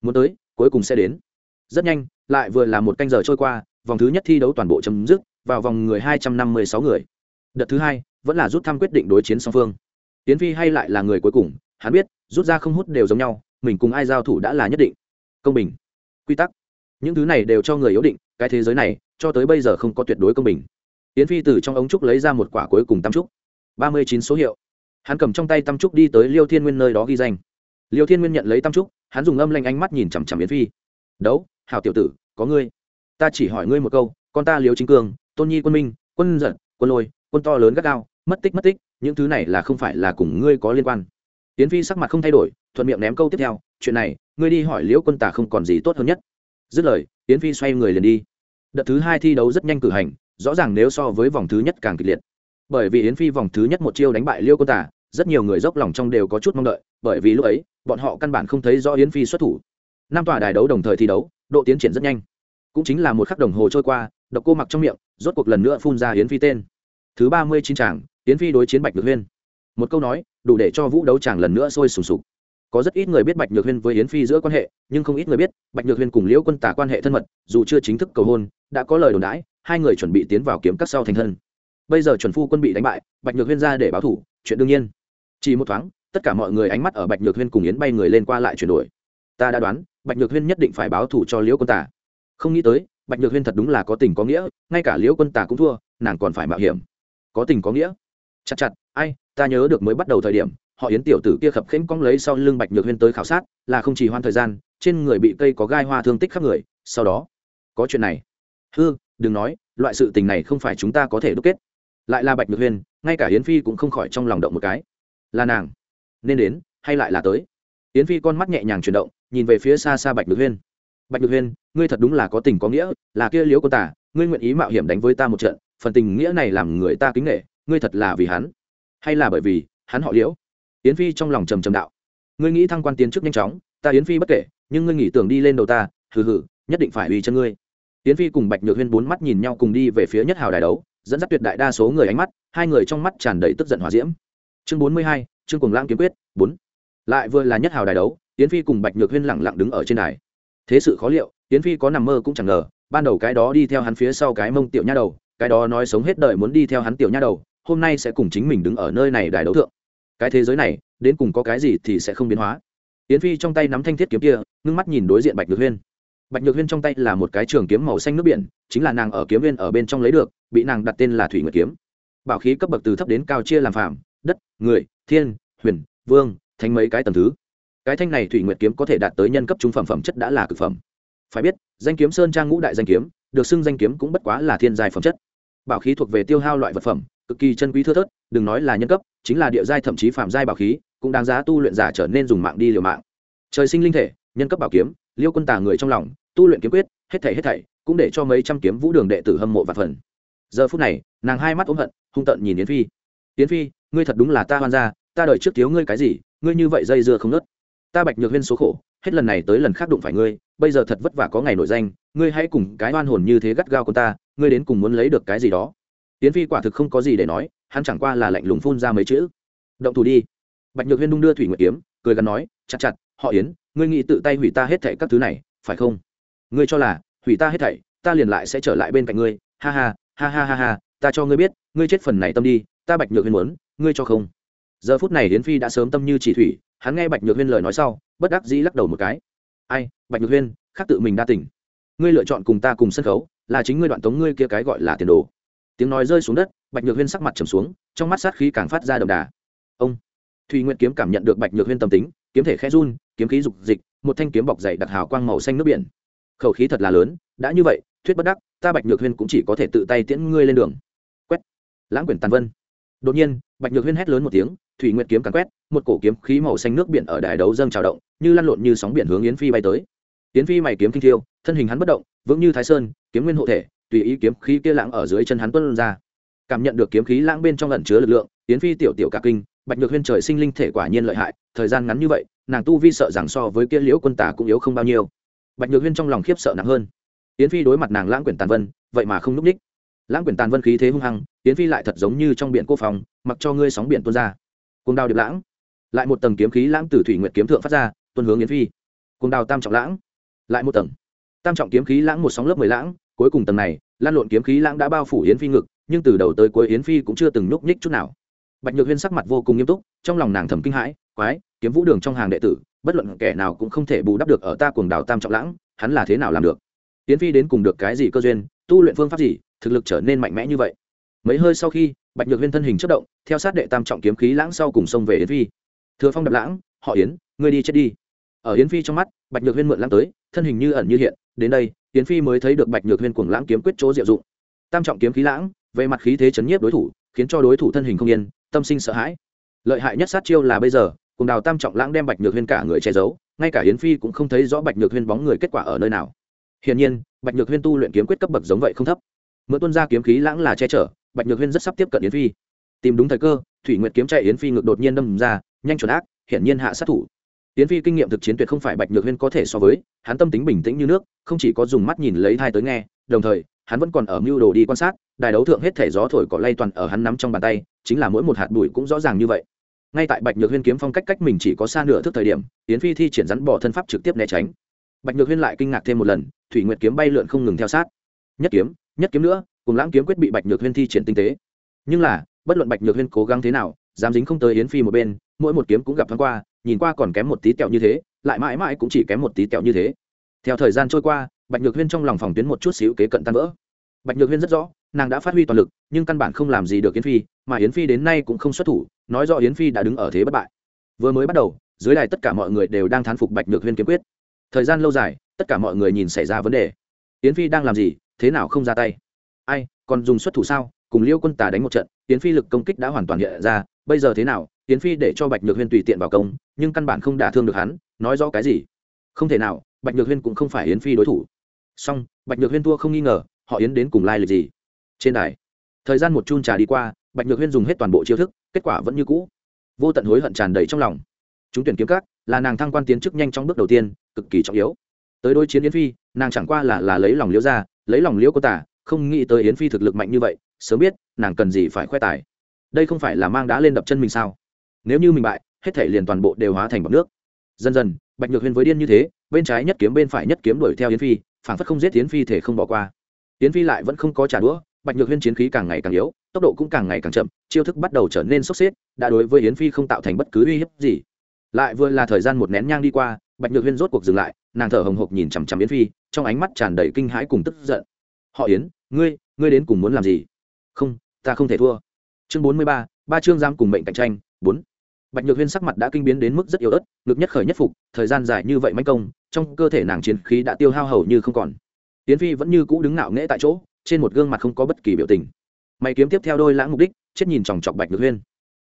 Muốn tới, cuối cùng sẽ đến rất nhanh, lại vừa là một canh giờ trôi qua, vòng thứ nhất thi đấu toàn bộ chấm dứt, vào vòng người hai trăm năm mươi sáu người. Đợt thứ hai, vẫn là rút thăm quyết định đối chiến song phương. Tiến phi hay lại là người cuối cùng, hắn biết, rút ra không hút đều giống nhau, mình cùng ai giao thủ đã là nhất định. Công bình. Quy tắc. Những thứ này đều cho người yếu định, cái thế giới này, cho tới bây giờ không có tuyệt đối công bình. Tiến phi từ trong ống trúc lấy ra một quả cuối cùng tam trúc. ba mươi chín số hiệu. Hắn cầm trong tay tam trúc đi tới liêu thiên nguyên nơi đó ghi danh. Liêu thiên nguyên nhận lấy tam trúc, hắn dùng âm lanh ánh mắt nhìn chằm chằm yến phi. Đấu hảo tiểu tử, có ngươi. Ta chỉ hỏi ngươi một câu, con ta liêu chính cường tôn nhi quân minh, quân giận, quân lôi, quân to lớn gắt gao, mất tích mất tích, những thứ này là không phải là cùng ngươi có liên quan. Yến phi sắc mặt không thay đổi, thuận miệng ném câu tiếp theo, chuyện này, ngươi đi hỏi liễu quân tả không còn gì tốt hơn nhất. Dứt lời, yến phi xoay người liền đi. Đợt thứ hai thi đấu rất nhanh cử hành, rõ ràng nếu so với vòng thứ nhất càng kịch liệt. Bởi vì yến phi vòng thứ nhất một chiêu đánh bại liêu quân tả, rất nhiều người dốc lòng trong đều có chút mong đợi, bởi vì lúc ấy, bọn họ căn bản không thấy rõ yến phi xuất thủ. Năm tòa đài đấu đồng thời thi đấu độ tiến triển rất nhanh. Cũng chính là một khắc đồng hồ trôi qua, độc cô mặc trong miệng, rốt cuộc lần nữa phun ra yến phi tên. Thứ ba mươi chín tràng hiến phi đối chiến bạch nhược huyên. Một câu nói, đủ để cho vũ đấu tràng lần nữa sôi sùng sục. Có rất ít người biết bạch nhược huyên với yến phi giữa quan hệ, nhưng không ít người biết, bạch nhược huyên cùng liễu quân tả quan hệ thân mật, dù chưa chính thức cầu hôn, đã có lời đồn đãi, hai người chuẩn bị tiến vào kiếm các sau thành thân. Bây giờ chuẩn phu quân bị đánh bại, bạch nhược huyên ra để báo thủ, chuyện đương nhiên. Chỉ một thoáng, tất cả mọi người ánh mắt ở bạch nhược huyên cùng yến bay người lên qua lại chuyển đổi. Ta đã đoán bạch nhược huyên nhất định phải báo thủ cho liễu quân tả không nghĩ tới, bạch nhược huyên thật đúng là có tình có nghĩa, ngay cả liễu quân tả cũng thua, nàng còn phải mạo hiểm. Có tình có nghĩa? Chặt chặt, ai, ta nhớ được mới bắt đầu thời điểm, họ yến tiểu tử kia khập khiễng cong lấy sau lưng bạch nhược huyên tới khảo sát, là không chỉ hoan thời gian, trên người bị cây có gai hoa thương tích khắp người, sau đó, có chuyện này. Hư, đừng nói, loại sự tình này không phải chúng ta có thể đúc kết. Lại là bạch nhược huyên, ngay cả yến phi cũng không khỏi trong lòng động một cái. Là nàng. Nên đến, hay lại là tới. Yến phi con mắt nhẹ nhàng chuyển động nhìn về phía xa xa bạch nhược huyên. Bạch nhược huyên, ngươi thật đúng là có tình có nghĩa, là kia liếu cô tả, ngươi nguyện ý mạo hiểm đánh với ta một trận, phần tình nghĩa này làm người ta kính nghệ ngươi thật là vì hắn, hay là bởi vì hắn họ liễu? Yến phi trong lòng trầm trầm đạo. Ngươi nghĩ thăng quan tiến chức nhanh chóng, ta yến phi bất kể, nhưng ngươi nghĩ tưởng đi lên đầu ta, hừ hừ, nhất định phải uy chân ngươi. Yến phi cùng bạch nhược huyên bốn mắt nhìn nhau cùng đi về phía nhất hào đài đấu, dẫn dắt tuyệt đại đa số người ánh mắt, hai người trong mắt tràn đầy tức giận hòa diễm. Chương bốn mươi hai chương cùng lãng kiếm quyết, bốn. Lại vừa là nhất hào đài đấu yến phi cùng bạch nhược huyên lẳng lặng đứng ở trên đài. Thế sự khó liệu, yến phi có nằm mơ cũng chẳng ngờ, ban đầu cái đó đi theo hắn phía sau cái mông tiểu nha đầu, cái đó nói sống hết đời muốn đi theo hắn tiểu nha đầu, hôm nay sẽ cùng chính mình đứng ở nơi này đài đấu thượng. Cái thế giới này, đến cùng có cái gì thì sẽ không biến hóa. Yến phi trong tay nắm thanh thiết kiếm kia, ngưng mắt nhìn đối diện bạch nhược huyên. Bạch nhược huyên trong tay là một cái trường kiếm màu xanh nước biển, chính là nàng ở kiếm viên ở bên trong lấy được, bị nàng đặt tên là thủy nguyệt kiếm. Bảo khí cấp bậc từ thấp đến cao chia làm phàm, đất, người, thiên, huyền, vương thành mấy cái tầm thứ cái thanh này thủy nguyệt kiếm có thể đạt tới nhân cấp trung phẩm phẩm chất đã là cực phẩm. Phải biết, danh kiếm sơn trang ngũ đại danh kiếm, được xưng danh kiếm cũng bất quá là thiên giai phẩm chất. Bảo khí thuộc về tiêu hao loại vật phẩm, cực kỳ chân quý thưa thớt, đừng nói là nhân cấp, chính là địa giai thậm chí phạm giai bảo khí, cũng đáng giá tu luyện giả trở nên dùng mạng đi liều mạng. Trời sinh linh thể, nhân cấp bảo kiếm, liêu quân tà người trong lòng, tu luyện kiếm quyết, hết thảy hết thảy, cũng để cho mấy trăm kiếm vũ đường đệ tử hâm mộ và phần. Giờ phút này, nàng hai mắt ôm hận, hung tận nhìn yến phi. Yến phi, ngươi thật đúng là ta hoan gia, ta đợi trước thiếu ngươi cái gì, ngươi như vậy dây dưa không nớt ta bạch nhược huyên số khổ, hết lần này tới lần khác đụng phải ngươi, bây giờ thật vất vả có ngày nổi danh, ngươi hãy cùng cái oan hồn như thế gắt gao của ta, ngươi đến cùng muốn lấy được cái gì đó. Tiến phi quả thực không có gì để nói, hắn chẳng qua là lạnh lùng phun ra mấy chữ. Động thủ đi. Bạch nhược huyên đung đưa thủy nguyệt kiếm, cười gắn nói, chặt chặt, họ yến, ngươi nghĩ tự tay hủy ta hết thảy các thứ này, phải không? Ngươi cho là, hủy ta hết thảy, ta liền lại sẽ trở lại bên cạnh ngươi. Ha ha ha ha ha ha, ta cho ngươi biết, ngươi chết phần này tâm đi, ta bạch nhược huyên muốn, ngươi cho không. Giờ phút này yến phi đã sớm tâm như chỉ thủy hắn nghe bạch nhược huyên lời nói sau, bất đắc dĩ lắc đầu một cái. Ai, bạch nhược huyên, khác tự mình đa tỉnh ngươi lựa chọn cùng ta cùng sân khấu, là chính ngươi đoạn tống ngươi kia cái gọi là tiền đồ. Tiếng nói rơi xuống đất, bạch nhược huyên sắc mặt trầm xuống, trong mắt sát khí càng phát ra đậm đà. Ông. Thùy nguyện kiếm cảm nhận được bạch nhược huyên tâm tính, kiếm thể khẽ run, kiếm khí dục dịch, một thanh kiếm bọc dày đặc hào quang màu xanh nước biển. Khẩu khí thật là lớn, đã như vậy, thuyết bất đắc, ta bạch nhược huyên cũng chỉ có thể tự tay tiễn ngươi lên đường. Quét. Lãng quyển tàn vân. Đột nhiên, bạch nhược huyên hét lớn một tiếng thủy nguyệt kiếm càn quét, một cổ kiếm khí màu xanh nước biển ở đài đấu dâng trào động, như lăn lộn như sóng biển hướng yến phi bay tới. Yến phi mày kiếm kinh thiêu, thân hình hắn bất động, vững như thái sơn, kiếm nguyên hộ thể, tùy ý kiếm khí kia lãng ở dưới chân hắn tuân ra. Cảm nhận được kiếm khí lãng bên trong ẩn chứa lực lượng, yến phi tiểu tiểu cả kinh, bạch nhược huyên trời sinh linh thể quả nhiên lợi hại, thời gian ngắn như vậy, nàng tu vi sợ rằng so với kia liễu quân tả cũng yếu không bao nhiêu. Bạch nhược huyên trong lòng khiếp sợ nặng hơn. Yến phi đối mặt nàng lãng quyển tàn vân, vậy mà không núp ních. Lãng quyển tàn vân khí thế hung hăng, yến phi lại thật giống như trong biển cô phòng mặc cho ngươi sóng biển tuôn ra cùng đào điệp lãng. Lại một tầng kiếm khí lãng từ thủy nguyện kiếm thượng phát ra tuân hướng yến phi. Cùng đào tam trọng lãng. Lại một tầng. Tam trọng kiếm khí lãng một sóng lớp mười lãng, cuối cùng tầng này, lan lộn kiếm khí lãng đã bao phủ yến phi ngực, nhưng từ đầu tới cuối yến phi cũng chưa từng núp ních chút nào. Bạch nhược huyên sắc mặt vô cùng nghiêm túc, trong lòng nàng thầm kinh hãi, quái, kiếm vũ đường trong hàng đệ tử, bất luận kẻ nào cũng không thể bù đắp được ở ta cuồng đào tam trọng lãng, hắn là thế nào làm được? Yến phi đến cùng được cái gì cơ duyên, tu luyện phương pháp gì, thực lực trở nên mạnh mẽ như vậy? Mấy hơi sau khi bạch nhược huyên thân hình chất động, theo sát đệ tam trọng kiếm khí lãng sau cùng xông về yến phi. Thừa phong đập lãng, họ yến, ngươi đi chết đi. Ở yến phi trong mắt, bạch nhược huyên mượn lãng tới, thân hình như ẩn như hiện, đến đây, yến phi mới thấy được bạch nhược huyên cuồng lãng kiếm quyết chỗ diệu dụng. Tam trọng kiếm khí lãng, về mặt khí thế chấn nhiếp đối thủ, khiến cho đối thủ thân hình không yên, tâm sinh sợ hãi. Lợi hại nhất sát chiêu là bây giờ cùng đào tam trọng lãng đem bạch nhược huyên cả người che giấu, ngay cả yến phi cũng không thấy rõ bạch nhược huyên bóng người kết quả ở nơi nào. Hiển nhiên, bạch nhược huyên tu luyện kiếm quyết cấp bậc giống vậy không thấp. Mượn tuân ra kiếm khí lãng là che chở bạch nhược huyên rất sắp tiếp cận yến phi. Tìm đúng thời cơ, thủy nguyệt kiếm chạy yến phi ngược đột nhiên đâm ra, nhanh chuẩn ác, hiển nhiên hạ sát thủ. Yến phi kinh nghiệm thực chiến tuyệt không phải bạch nhược huyên có thể so với, hắn tâm tính bình tĩnh như nước, không chỉ có dùng mắt nhìn lấy thai tới nghe, đồng thời, hắn vẫn còn ở mưu đồ đi quan sát, đài đấu thượng hết thể gió thổi cỏ lay toàn ở hắn nắm trong bàn tay, chính là mỗi một hạt bụi cũng rõ ràng như vậy. Ngay tại bạch nhược huyên kiếm phong cách cách mình chỉ có xa nửa thước thời điểm, yến phi thi triển rắn bỏ thân pháp trực tiếp né tránh. Bạch nhược huyên lại kinh ngạc thêm một lần, thủy nguyệt kiếm bay lượn không ngừng theo sát. Nhất kiếm nhất kiếm nữa cùng lãng kiếm quyết bị bạch nhược huyên thi triển tinh tế. Nhưng là, bất luận bạch nhược huyên cố gắng thế nào, dám dính không tới yến phi một bên, mỗi một kiếm cũng gặp thoáng qua, nhìn qua còn kém một tí tẹo như thế, lại mãi mãi cũng chỉ kém một tí tẹo như thế. Theo thời gian trôi qua, bạch nhược huyên trong lòng phòng tuyến một chút xíu kế cận tan vỡ. Bạch nhược huyên rất rõ, nàng đã phát huy toàn lực, nhưng căn bản không làm gì được yến phi, mà yến phi đến nay cũng không xuất thủ, nói rõ yến phi đã đứng ở thế bất bại. Vừa mới bắt đầu, dưới đài tất cả mọi người đều đang thán phục bạch nhược huyên kiếm quyết. Thời gian lâu dài, tất cả mọi người nhìn xảy ra vấn đề. Yến phi đang làm gì, thế nào không ra tay? Ai, còn dùng xuất thủ sao? Cùng liêu quân tà đánh một trận tiến phi lực công kích đã hoàn toàn hiện ra, bây giờ thế nào? Tiến phi để cho bạch nhược huyên tùy tiện vào công, nhưng căn bản không đả thương được hắn, nói rõ cái gì? Không thể nào, bạch nhược huyên cũng không phải yến phi đối thủ. Song bạch nhược huyên thua không nghi ngờ, họ yến đến cùng lai lịch gì? Trên đài, thời gian một chun trà đi qua, bạch nhược huyên dùng hết toàn bộ chiêu thức, kết quả vẫn như cũ. Vô tận hối hận tràn đầy trong lòng. Chúng tuyển kiếm các, là nàng thăng quan tiến chức nhanh trong bước đầu tiên, cực kỳ trọng yếu. Tới đôi chiến yến phi, nàng chẳng qua là là lấy lòng liễu ra lấy lòng liễu cô tả không nghĩ tới yến phi thực lực mạnh như vậy, sớm biết, nàng cần gì phải khoe tài. Đây không phải là mang đá lên đập chân mình sao? Nếu như mình bại, hết thể liền toàn bộ đều hóa thành bọc nước. Dần dần, bạch nhược huyên với điên như thế, bên trái nhất kiếm bên phải nhất kiếm đuổi theo yến phi phản phất không giết yến phi thể không bỏ qua. Yến phi lại vẫn không có trả đũa, bạch nhược huyên chiến khí càng ngày càng yếu, tốc độ cũng càng ngày càng chậm, chiêu thức bắt đầu trở nên sốc xếp, đã đối với yến phi không tạo thành bất cứ uy hiếp gì. Lại vừa là thời gian một nén nhang đi qua, bạch nhược huyên rốt cuộc dừng lại, nàng thở hồng hộc nhìn chằm chằm yến phi, trong ánh mắt tràn đầy kinh hãi cùng tức giận họ yến, ngươi ngươi đến cùng muốn làm gì? Không, ta không thể thua. Chương bốn mươi ba ba chương giam cùng mệnh cạnh tranh, bốn. Bạch nhược huyên sắc mặt đã kinh biến đến mức rất yếu ớt, ngực nhất khởi nhất phục, thời gian dài như vậy manh công, trong cơ thể nàng chiến khí đã tiêu hao hầu như không còn. Yến phi vẫn như cũ đứng ngạo nghễ tại chỗ, trên một gương mặt không có bất kỳ biểu tình. Mày kiếm tiếp theo đôi lãng mục đích, chết nhìn chòng chọc bạch nhược huyên.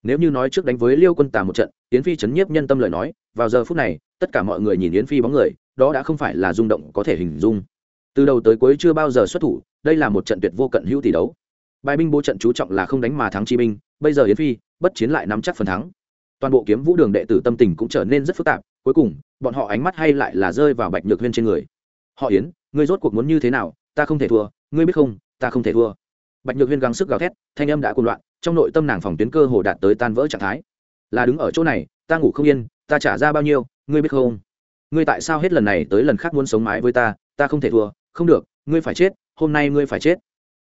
Nếu như nói trước đánh với liêu quân tà một trận, yến phi chấn nhiếp nhân tâm lời nói, vào giờ phút này, tất cả mọi người nhìn yến phi bóng người, đó đã không phải là rung động có thể hình dung từ đầu tới cuối chưa bao giờ xuất thủ, đây là một trận tuyệt vô cận hữu tỷ đấu. Bài binh bố trận chú trọng là không đánh mà thắng chi binh, bây giờ yến phi, bất chiến lại nắm chắc phần thắng. Toàn bộ kiếm vũ đường đệ tử tâm tình cũng trở nên rất phức tạp, cuối cùng, bọn họ ánh mắt hay lại là rơi vào bạch nhược huyên trên người. Họ yến, ngươi rốt cuộc muốn như thế nào, ta không thể thua, ngươi biết không, ta không thể thua. Bạch nhược huyên gắng sức gào thét, thanh âm đã cuồng loạn, trong nội tâm nàng phòng tuyến cơ hồ đạt tới tan vỡ trạng thái. Là đứng ở chỗ này, ta ngủ không yên, ta trả ra bao nhiêu, ngươi biết không? Ngươi tại sao hết lần này tới lần khác muốn sống mái với ta ta không thể thua không được, ngươi phải chết, hôm nay ngươi phải chết.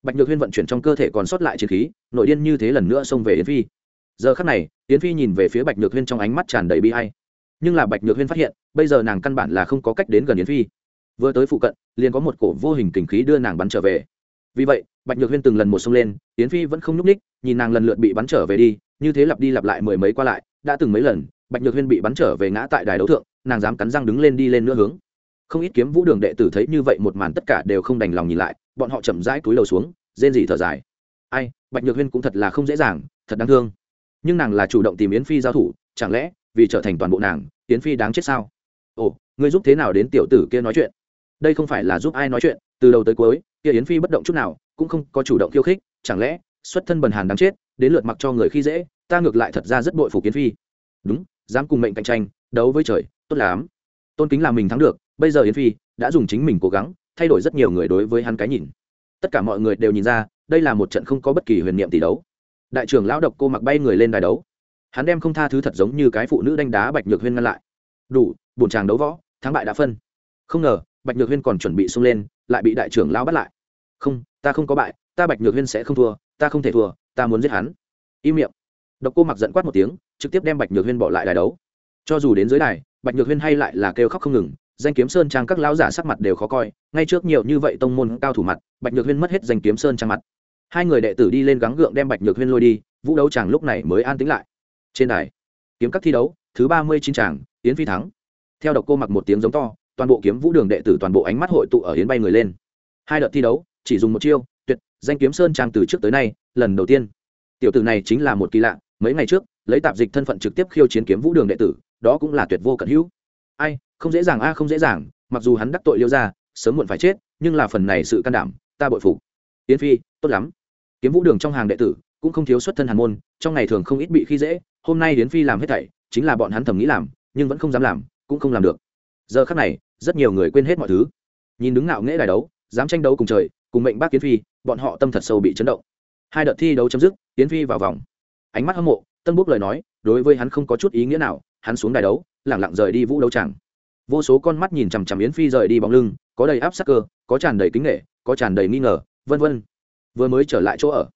Bạch nhược huyên vận chuyển trong cơ thể còn sót lại chiến khí, nội điên như thế lần nữa xông về yến phi. Giờ khắc này, yến phi nhìn về phía bạch nhược huyên trong ánh mắt tràn đầy bi hay nhưng là bạch nhược huyên phát hiện, bây giờ nàng căn bản là không có cách đến gần yến phi. Vừa tới phụ cận, liền có một cổ vô hình kình khí đưa nàng bắn trở về. Vì vậy, bạch nhược huyên từng lần một xông lên, yến phi vẫn không nhúc ních nhìn nàng lần lượt bị bắn trở về đi, như thế lặp đi lặp lại mười mấy qua lại, đã từng mấy lần, bạch nhược huyên bị bắn trở về ngã tại đài đấu thượng, nàng dám cắn răng đứng lên đi lên nữa hướng không ít kiếm vũ đường đệ tử thấy như vậy một màn tất cả đều không đành lòng nhìn lại, bọn họ chậm rãi túi đầu xuống, rên rỉ thở dài. Ai, bạch nhược huyên cũng thật là không dễ dàng, thật đáng thương. Nhưng nàng là chủ động tìm yến phi giao thủ, chẳng lẽ vì trở thành toàn bộ nàng, yến phi đáng chết sao? Ồ, ngươi giúp thế nào đến tiểu tử kia nói chuyện? Đây không phải là giúp ai nói chuyện, từ đầu tới cuối, kia yến phi bất động chút nào, cũng không có chủ động khiêu khích, chẳng lẽ xuất thân bần hàn đáng chết, đến lượt mặc cho người khi dễ, ta ngược lại thật ra rất bội phục yến phi. Đúng, dám cùng mệnh cạnh tranh, đấu với trời, tốt lắm. Tôn kính là mình thắng được bây giờ yến phi đã dùng chính mình cố gắng, thay đổi rất nhiều người đối với hắn cái nhìn. Tất cả mọi người đều nhìn ra, đây là một trận không có bất kỳ huyền niệm tỷ đấu. Đại trưởng lão độc cô mặc bay người lên đài đấu. Hắn đem không tha thứ thật giống như cái phụ nữ đánh đá bạch nhược huyên ngăn lại. Đủ, bổn tràng đấu võ, thắng bại đã phân. Không ngờ, bạch nhược huyên còn chuẩn bị xông lên, lại bị đại trưởng lão bắt lại. Không, ta không có bại, ta bạch nhược huyên sẽ không thua, ta không thể thua, ta muốn giết hắn. Im miệng. Độc cô mặc giận quát một tiếng, trực tiếp đem bạch nhược huyên bỏ lại đài đấu. Cho dù đến dưới đài, bạch nhược huyên hay lại là kêu khóc không ngừng danh kiếm sơn trang các lão giả sắc mặt đều khó coi, ngay trước nhiều như vậy tông môn cao thủ mặt, bạch nhược huyên mất hết danh kiếm sơn trang mặt. Hai người đệ tử đi lên gắng gượng đem bạch nhược huyên lôi đi, vũ đấu chàng lúc này mới an tĩnh lại. Trên đài, kiếm các thi đấu, thứ ba mươi chín tràng, yến phi thắng. Theo độc cô mặc một tiếng giống to, toàn bộ kiếm vũ đường đệ tử toàn bộ ánh mắt hội tụ ở yến bay người lên. Hai đợt thi đấu, chỉ dùng một chiêu, tuyệt, danh kiếm sơn trang từ trước tới nay, lần đầu tiên. Tiểu tử này chính là một kỳ lạ, mấy ngày trước, lấy tạp dịch thân phận trực tiếp khiêu chiến kiếm vũ đường đệ tử, đó cũng là tuyệt vô cận hữu. Ai không dễ dàng a, không dễ dàng, mặc dù hắn đắc tội liêu ra sớm muộn phải chết, nhưng là phần này sự can đảm, ta bội phục. Yến phi, tốt lắm. Kiếm vũ đường trong hàng đệ tử, cũng không thiếu xuất thân hàn môn, trong ngày thường không ít bị khi dễ, hôm nay yến phi làm hết thảy, chính là bọn hắn thầm nghĩ làm, nhưng vẫn không dám làm, cũng không làm được. Giờ khắc này, rất nhiều người quên hết mọi thứ. Nhìn đứng ngạo nghễ đài đấu, dám tranh đấu cùng trời, cùng mệnh bác yến phi, bọn họ tâm thật sâu bị chấn động. Hai đợt thi đấu chấm dứt, yến phi vào vòng. Ánh mắt hâm mộ, tân bút lời nói, đối với hắn không có chút ý nghĩa nào, hắn xuống đài đấu, lẳng lặng rời đi vũ đấu tràng vô số con mắt nhìn chằm chằm yến phi rời đi bóng lưng, có đầy áp sắc cơ, có tràn đầy kính nghệ có tràn đầy nghi ngờ, vân vân. Vừa mới trở lại chỗ ở,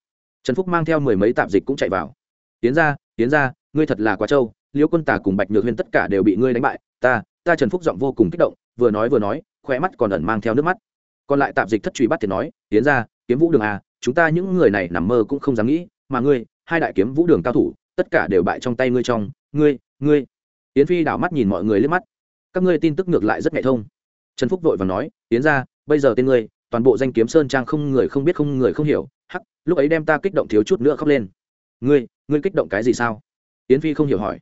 trần phúc mang theo mười mấy tạp dịch cũng chạy vào. Tiến ra tiến ra, ngươi thật là quá trâu, liễu quân tả cùng bạch nhược huyên tất cả đều bị ngươi đánh bại. Ta ta trần phúc giọng vô cùng kích động, vừa nói vừa nói khỏe mắt còn ẩn mang theo nước mắt. Còn lại tạp dịch thất truy bắt thì nói, tiến ra, kiếm vũ đường à chúng ta những người này nằm mơ cũng không dám nghĩ, mà ngươi, hai đại kiếm vũ đường cao thủ, tất cả đều bại trong tay ngươi trong, ngươi ngươi. Yến phi đảo mắt nhìn mọi người lên mắt các ngươi tin tức ngược lại rất nhạy thông. Trần phúc vội và nói, tiến ra, bây giờ tên ngươi, toàn bộ danh kiếm sơn trang không người không biết, không người không hiểu. Hắc, lúc ấy đem ta kích động thiếu chút nữa khóc lên. Ngươi ngươi kích động cái gì sao? Yến phi không hiểu hỏi.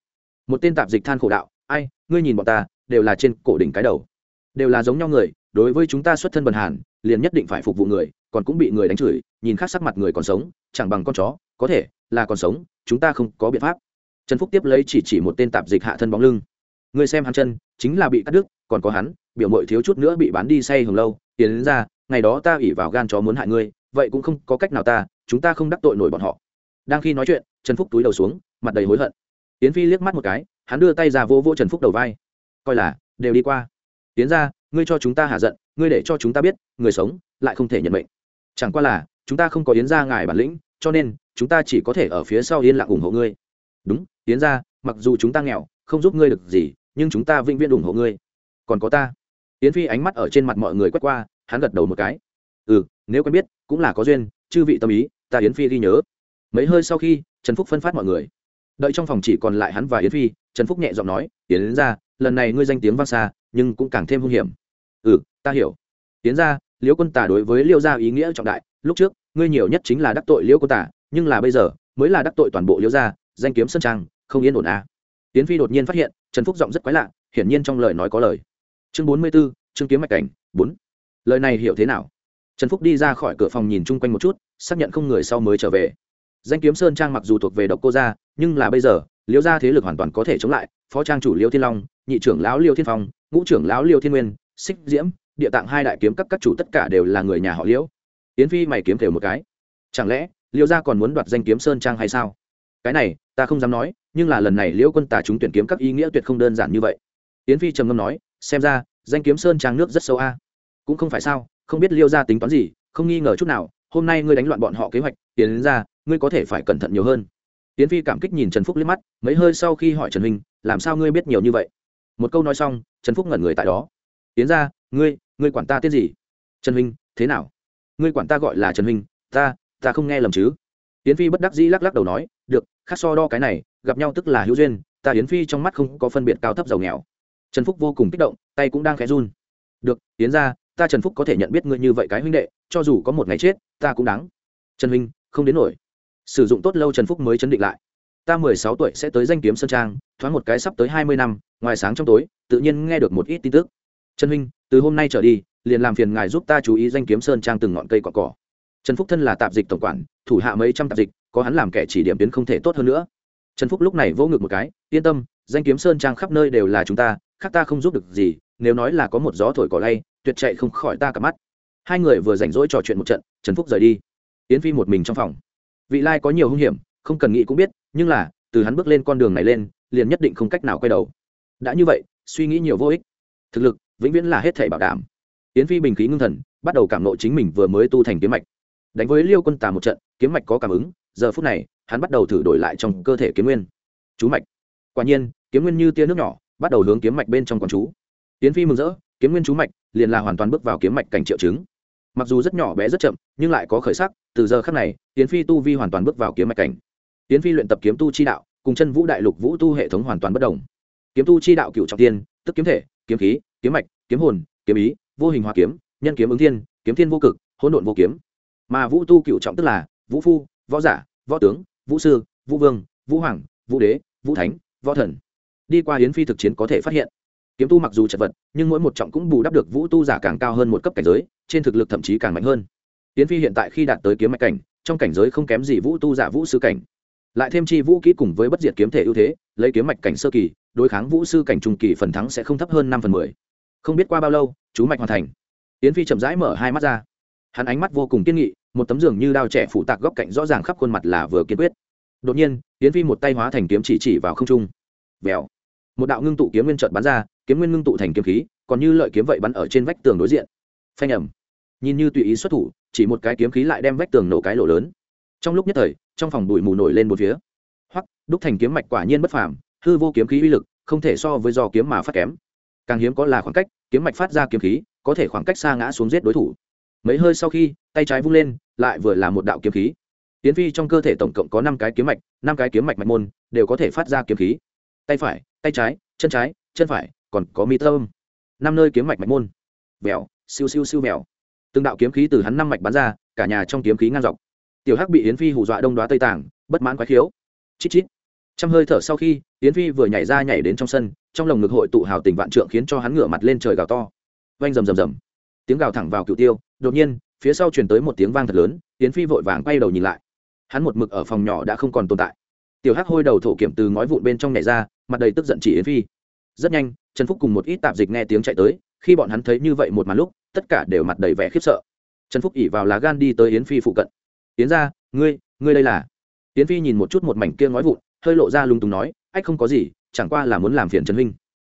Một tên tạp dịch than khổ đạo, ai, ngươi nhìn bọn ta, đều là trên cổ đỉnh cái đầu. Đều là giống nhau người, đối với chúng ta xuất thân bần hàn, liền nhất định phải phục vụ người, còn cũng bị người đánh chửi, nhìn khác sắc mặt người còn sống, chẳng bằng con chó, có thể là còn sống, chúng ta không có biện pháp. Trần phúc tiếp lấy chỉ chỉ một tên tạp dịch hạ thân bóng lưng người xem hắn chân, chính là bị cắt đứt, còn có hắn, biểu mội thiếu chút nữa bị bán đi say hồng lâu, tiến ra, ngày đó ta ỉ vào gan chó muốn hại ngươi, vậy cũng không có cách nào ta, chúng ta không đắc tội nổi bọn họ. Đang khi nói chuyện, trần phúc túi đầu xuống, mặt đầy hối hận. Tiến phi liếc mắt một cái, hắn đưa tay ra vô vô trần phúc đầu vai. Coi là, đều đi qua. Tiến ra, ngươi cho chúng ta hạ giận, ngươi để cho chúng ta biết, người sống, lại không thể nhận mệnh. Chẳng qua là, chúng ta không có yến ra ngài bản lĩnh, cho nên, chúng ta chỉ có thể ở phía sau yên lặng ủng hộ ngươi. Đúng, yến ra, mặc dù chúng ta nghèo, không giúp ngươi được gì nhưng chúng ta vĩnh viễn ủng hộ ngươi. Còn có ta. Yến phi ánh mắt ở trên mặt mọi người quét qua, hắn gật đầu một cái. Ừ nếu quen biết, cũng là có duyên, chư vị tâm ý, ta yến phi ghi nhớ. Mấy hơi sau khi, trần phúc phân phát mọi người. Đợi trong phòng chỉ còn lại hắn và yến phi, trần phúc nhẹ giọng nói, yến ra, lần này ngươi danh tiếng vang xa, nhưng cũng càng thêm hung hiểm. Ừ ta hiểu. Yến ra, liễu quân tả đối với Liễu gia ý nghĩa trọng đại, lúc trước, ngươi nhiều nhất chính là đắc tội liễu quân tả, nhưng là bây giờ, mới là đắc tội toàn bộ liễu gia, danh kiếm sân trang, không yên ổn à tiến phi đột nhiên phát hiện, trần phúc giọng rất quái lạ, hiển nhiên trong lời nói có lời. Chương bốn mươi b ố chương kiếm mạch cảnh, bốn. Lời này hiểu thế nào? Trần phúc đi ra khỏi cửa phòng nhìn chung quanh một chút, xác nhận không người sau mới trở về. Danh kiếm sơn trang mặc dù thuộc về độc cô gia, nhưng là bây giờ, liễu gia thế lực hoàn toàn có thể chống lại, phó trang chủ liễu thiên long, nhị trưởng lão liêu thiên phong, ngũ trưởng lão liêu thiên nguyên xích diễm, địa tạng hai đại kiếm các các chủ tất cả đều là người nhà họ liễu. Yến phi mày kiếm thều một cái. Chẳng lẽ liêu gia còn muốn đoạt danh kiếm sơn trang hay sao? Cái này, ta không dám nói, nhưng là lần này liễu quân tà chúng tuyển kiếm các ý nghĩa tuyệt không đơn giản như vậy. Yến phi trầm ngâm nói, xem ra, danh kiếm sơn trang nước rất sâu a. Cũng không phải sao, không biết liêu ra tính toán gì, không nghi ngờ chút nào, hôm nay ngươi đánh loạn bọn họ kế hoạch tiến ra ngươi có thể phải cẩn thận nhiều hơn. Tiến phi cảm kích nhìn trần phúc liếc mắt, mấy hơi sau khi hỏi trần huynh, làm sao ngươi biết nhiều như vậy? Một câu nói xong, trần phúc ngẩn người tại đó. Tiến ra ngươi ngươi quản ta tên gì? Trần huynh, thế nào? Ngươi quản ta gọi là trần huynh, ta ta không nghe lầm chứ? Tiến phi bất đắc dĩ lắc lắc đầu nói, được, khác so đo cái này, gặp nhau tức là hữu duyên, ta yến phi trong mắt không có phân biệt cao thấp giàu nghèo. Trần phúc vô cùng kích động, tay cũng đang khẽ run. Được tiến ra ta trần phúc có thể nhận biết ngươi như vậy cái huynh đệ, cho dù có một ngày chết, ta cũng đáng. Trần huynh, không đến nổi. Sử dụng tốt lâu trần phúc mới chấn định lại. Ta mười sáu tuổi sẽ tới danh kiếm sơn trang, thoáng một cái sắp tới hai mươi năm, ngoài sáng trong tối, tự nhiên nghe được một ít tin tức. Trần huynh, từ hôm nay trở đi, liền làm phiền ngài giúp ta chú ý danh kiếm sơn trang từng ngọn cây cỏ cỏ trần phúc thân là tạp dịch tổng quản, thủ hạ mấy trăm tạp dịch, có hắn làm kẻ chỉ điểm tuyến không thể tốt hơn nữa. Trần phúc lúc này vô ngực một cái, yên tâm, danh kiếm sơn trang khắp nơi đều là chúng ta, khác ta không giúp được gì, nếu nói là có một gió thổi cỏ lay, tuyệt chạy không khỏi ta cả mắt. Hai người vừa rảnh rỗi trò chuyện một trận, trần phúc rời đi. Yến phi một mình trong phòng. Vị lai có nhiều hung hiểm, không cần nghĩ cũng biết, nhưng là, từ hắn bước lên con đường này lên, liền nhất định không cách nào quay đầu. Đã như vậy, suy nghĩ nhiều vô ích. Thực lực, vĩnh viễn là hết thể bảo đảm. Yến phi bình khí ngưng thần, bắt đầu cảm nộ chính mình vừa mới tu thành kiếm mạch đánh với liêu quân tà một trận, kiếm mạch có cảm ứng, giờ phút này, hắn bắt đầu thử đổi lại trong cơ thể kiếm nguyên. Chú mạch. Quả nhiên, kiếm nguyên như tia nước nhỏ, bắt đầu hướng kiếm mạch bên trong quán chú. Tiến phi mừng rỡ, kiếm nguyên chú mạch liền là hoàn toàn bước vào kiếm mạch cảnh triệu chứng. Mặc dù rất nhỏ bé rất chậm, nhưng lại có khởi sắc, từ giờ khắc này, tiến phi tu vi hoàn toàn bước vào kiếm mạch cảnh. Tiến phi luyện tập kiếm tu chi đạo, cùng chân vũ đại lục vũ tu hệ thống hoàn toàn bất đồng. Kiếm tu chi đạo cựu trọng tiên, tức kiếm thể, kiếm khí, kiếm mạch, kiếm hồn, kiếm ý, vô hình hoa kiếm, nhân kiếm ứng thiên, kiếm thiên vô cực, hỗn độn vô kiếm mà vũ tu cựu trọng tức là vũ phu, võ giả, võ tướng, vũ sư, vũ vương, vũ hoàng, vũ đế, vũ thánh, võ thần. Đi qua hiến phi thực chiến có thể phát hiện, kiếm tu mặc dù chật vật, nhưng mỗi một trọng cũng bù đắp được vũ tu giả càng cao hơn một cấp cảnh giới, trên thực lực thậm chí càng mạnh hơn. Hiến phi hiện tại khi đạt tới kiếm mạch cảnh, trong cảnh giới không kém gì vũ tu giả vũ sư cảnh. Lại thêm chi vũ kỹ cùng với bất diệt kiếm thể ưu thế, lấy kiếm mạch cảnh sơ kỳ, đối kháng vũ sư cảnh trung kỳ phần thắng sẽ không thấp hơn năm phần mười. Không biết qua bao lâu, chú mạch hoàn thành. Yến phi chậm rãi mở hai mắt ra hắn ánh mắt vô cùng kiên nghị, một tấm giường như đao trẻ phủ tạc góc cạnh rõ ràng khắp khuôn mặt là vừa kiên quyết. Đột nhiên tiến phi một tay hóa thành kiếm chỉ chỉ vào không trung. Vèo. Một đạo ngưng tụ kiếm nguyên trợt bắn ra, kiếm nguyên ngưng tụ thành kiếm khí, còn như lợi kiếm vậy bắn ở trên vách tường đối diện. Phanh ẩm nhìn như tùy ý xuất thủ, chỉ một cái kiếm khí lại đem vách tường nổ cái lỗ lớn. Trong lúc nhất thời, trong phòng bụi mù nổi lên một phía. Hoặc đúc thành kiếm mạch quả nhiên bất phàm, hư vô kiếm khí uy lực, không thể so với do kiếm mà phát kém. Càng hiếm có là khoảng cách, kiếm mạch phát ra kiếm khí, có thể khoảng cách xa ngã xuống giết đối thủ mấy hơi sau khi, tay trái vung lên, lại vừa là một đạo kiếm khí. Tiến phi trong cơ thể tổng cộng có năm cái kiếm mạch, năm cái kiếm mạch mạch môn đều có thể phát ra kiếm khí. Tay phải, tay trái, chân trái, chân phải, còn có mi tâm. Năm nơi kiếm mạch mạch môn. Vèo, siêu siêu siêu vèo. Từng đạo kiếm khí từ hắn năm mạch bắn ra, cả nhà trong kiếm khí ngang dọc. Tiểu hắc bị yến phi hù dọa đông đoá tây tàng bất mãn quái khiếu. Chít chít. Trong hơi thở sau khi, yến phi vừa nhảy ra nhảy đến trong sân, trong lồng ngực hội tụ hào tình vạn trượng khiến cho hắn ngửa mặt lên trời gào to. Vanh rầm rầm rầm. Tiếng gào thẳng vào cựu tiêu đột nhiên, phía sau truyền tới một tiếng vang thật lớn, yến phi vội vàng quay đầu nhìn lại. Hắn một mực ở phòng nhỏ đã không còn tồn tại. Tiểu hắc hôi đầu thổ kiểm từ ngói vụn bên trong nhảy ra, mặt đầy tức giận chỉ yến phi. Rất nhanh, trần phúc cùng một ít tạp dịch nghe tiếng chạy tới, khi bọn hắn thấy như vậy một màn lúc, tất cả đều mặt đầy vẻ khiếp sợ. Trần phúc ỉ vào lá gan đi tới yến phi phụ cận. Yến ra ngươi ngươi đây là? Yến phi nhìn một chút một mảnh kia ngói vụn, hơi lộ ra lung tùng nói, ách không có gì, chẳng qua là muốn làm phiền trần huynh.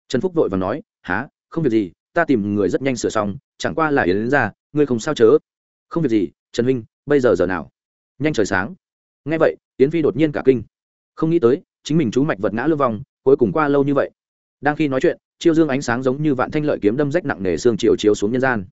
Trần phúc vội và nói há không việc gì, ta tìm người rất nhanh sửa xong, chẳng qua là yến ra ngươi không sao chớ. Không việc gì, trần huynh, bây giờ giờ nào? Nhanh trời sáng. Ngay vậy tiến phi đột nhiên cả kinh. Không nghĩ tới, chính mình chú mạch vật ngã lưu vong, cuối cùng qua lâu như vậy. Đang khi nói chuyện, chiêu dương ánh sáng giống như vạn thanh lợi kiếm đâm rách nặng nề xương chiều chiếu xuống nhân gian.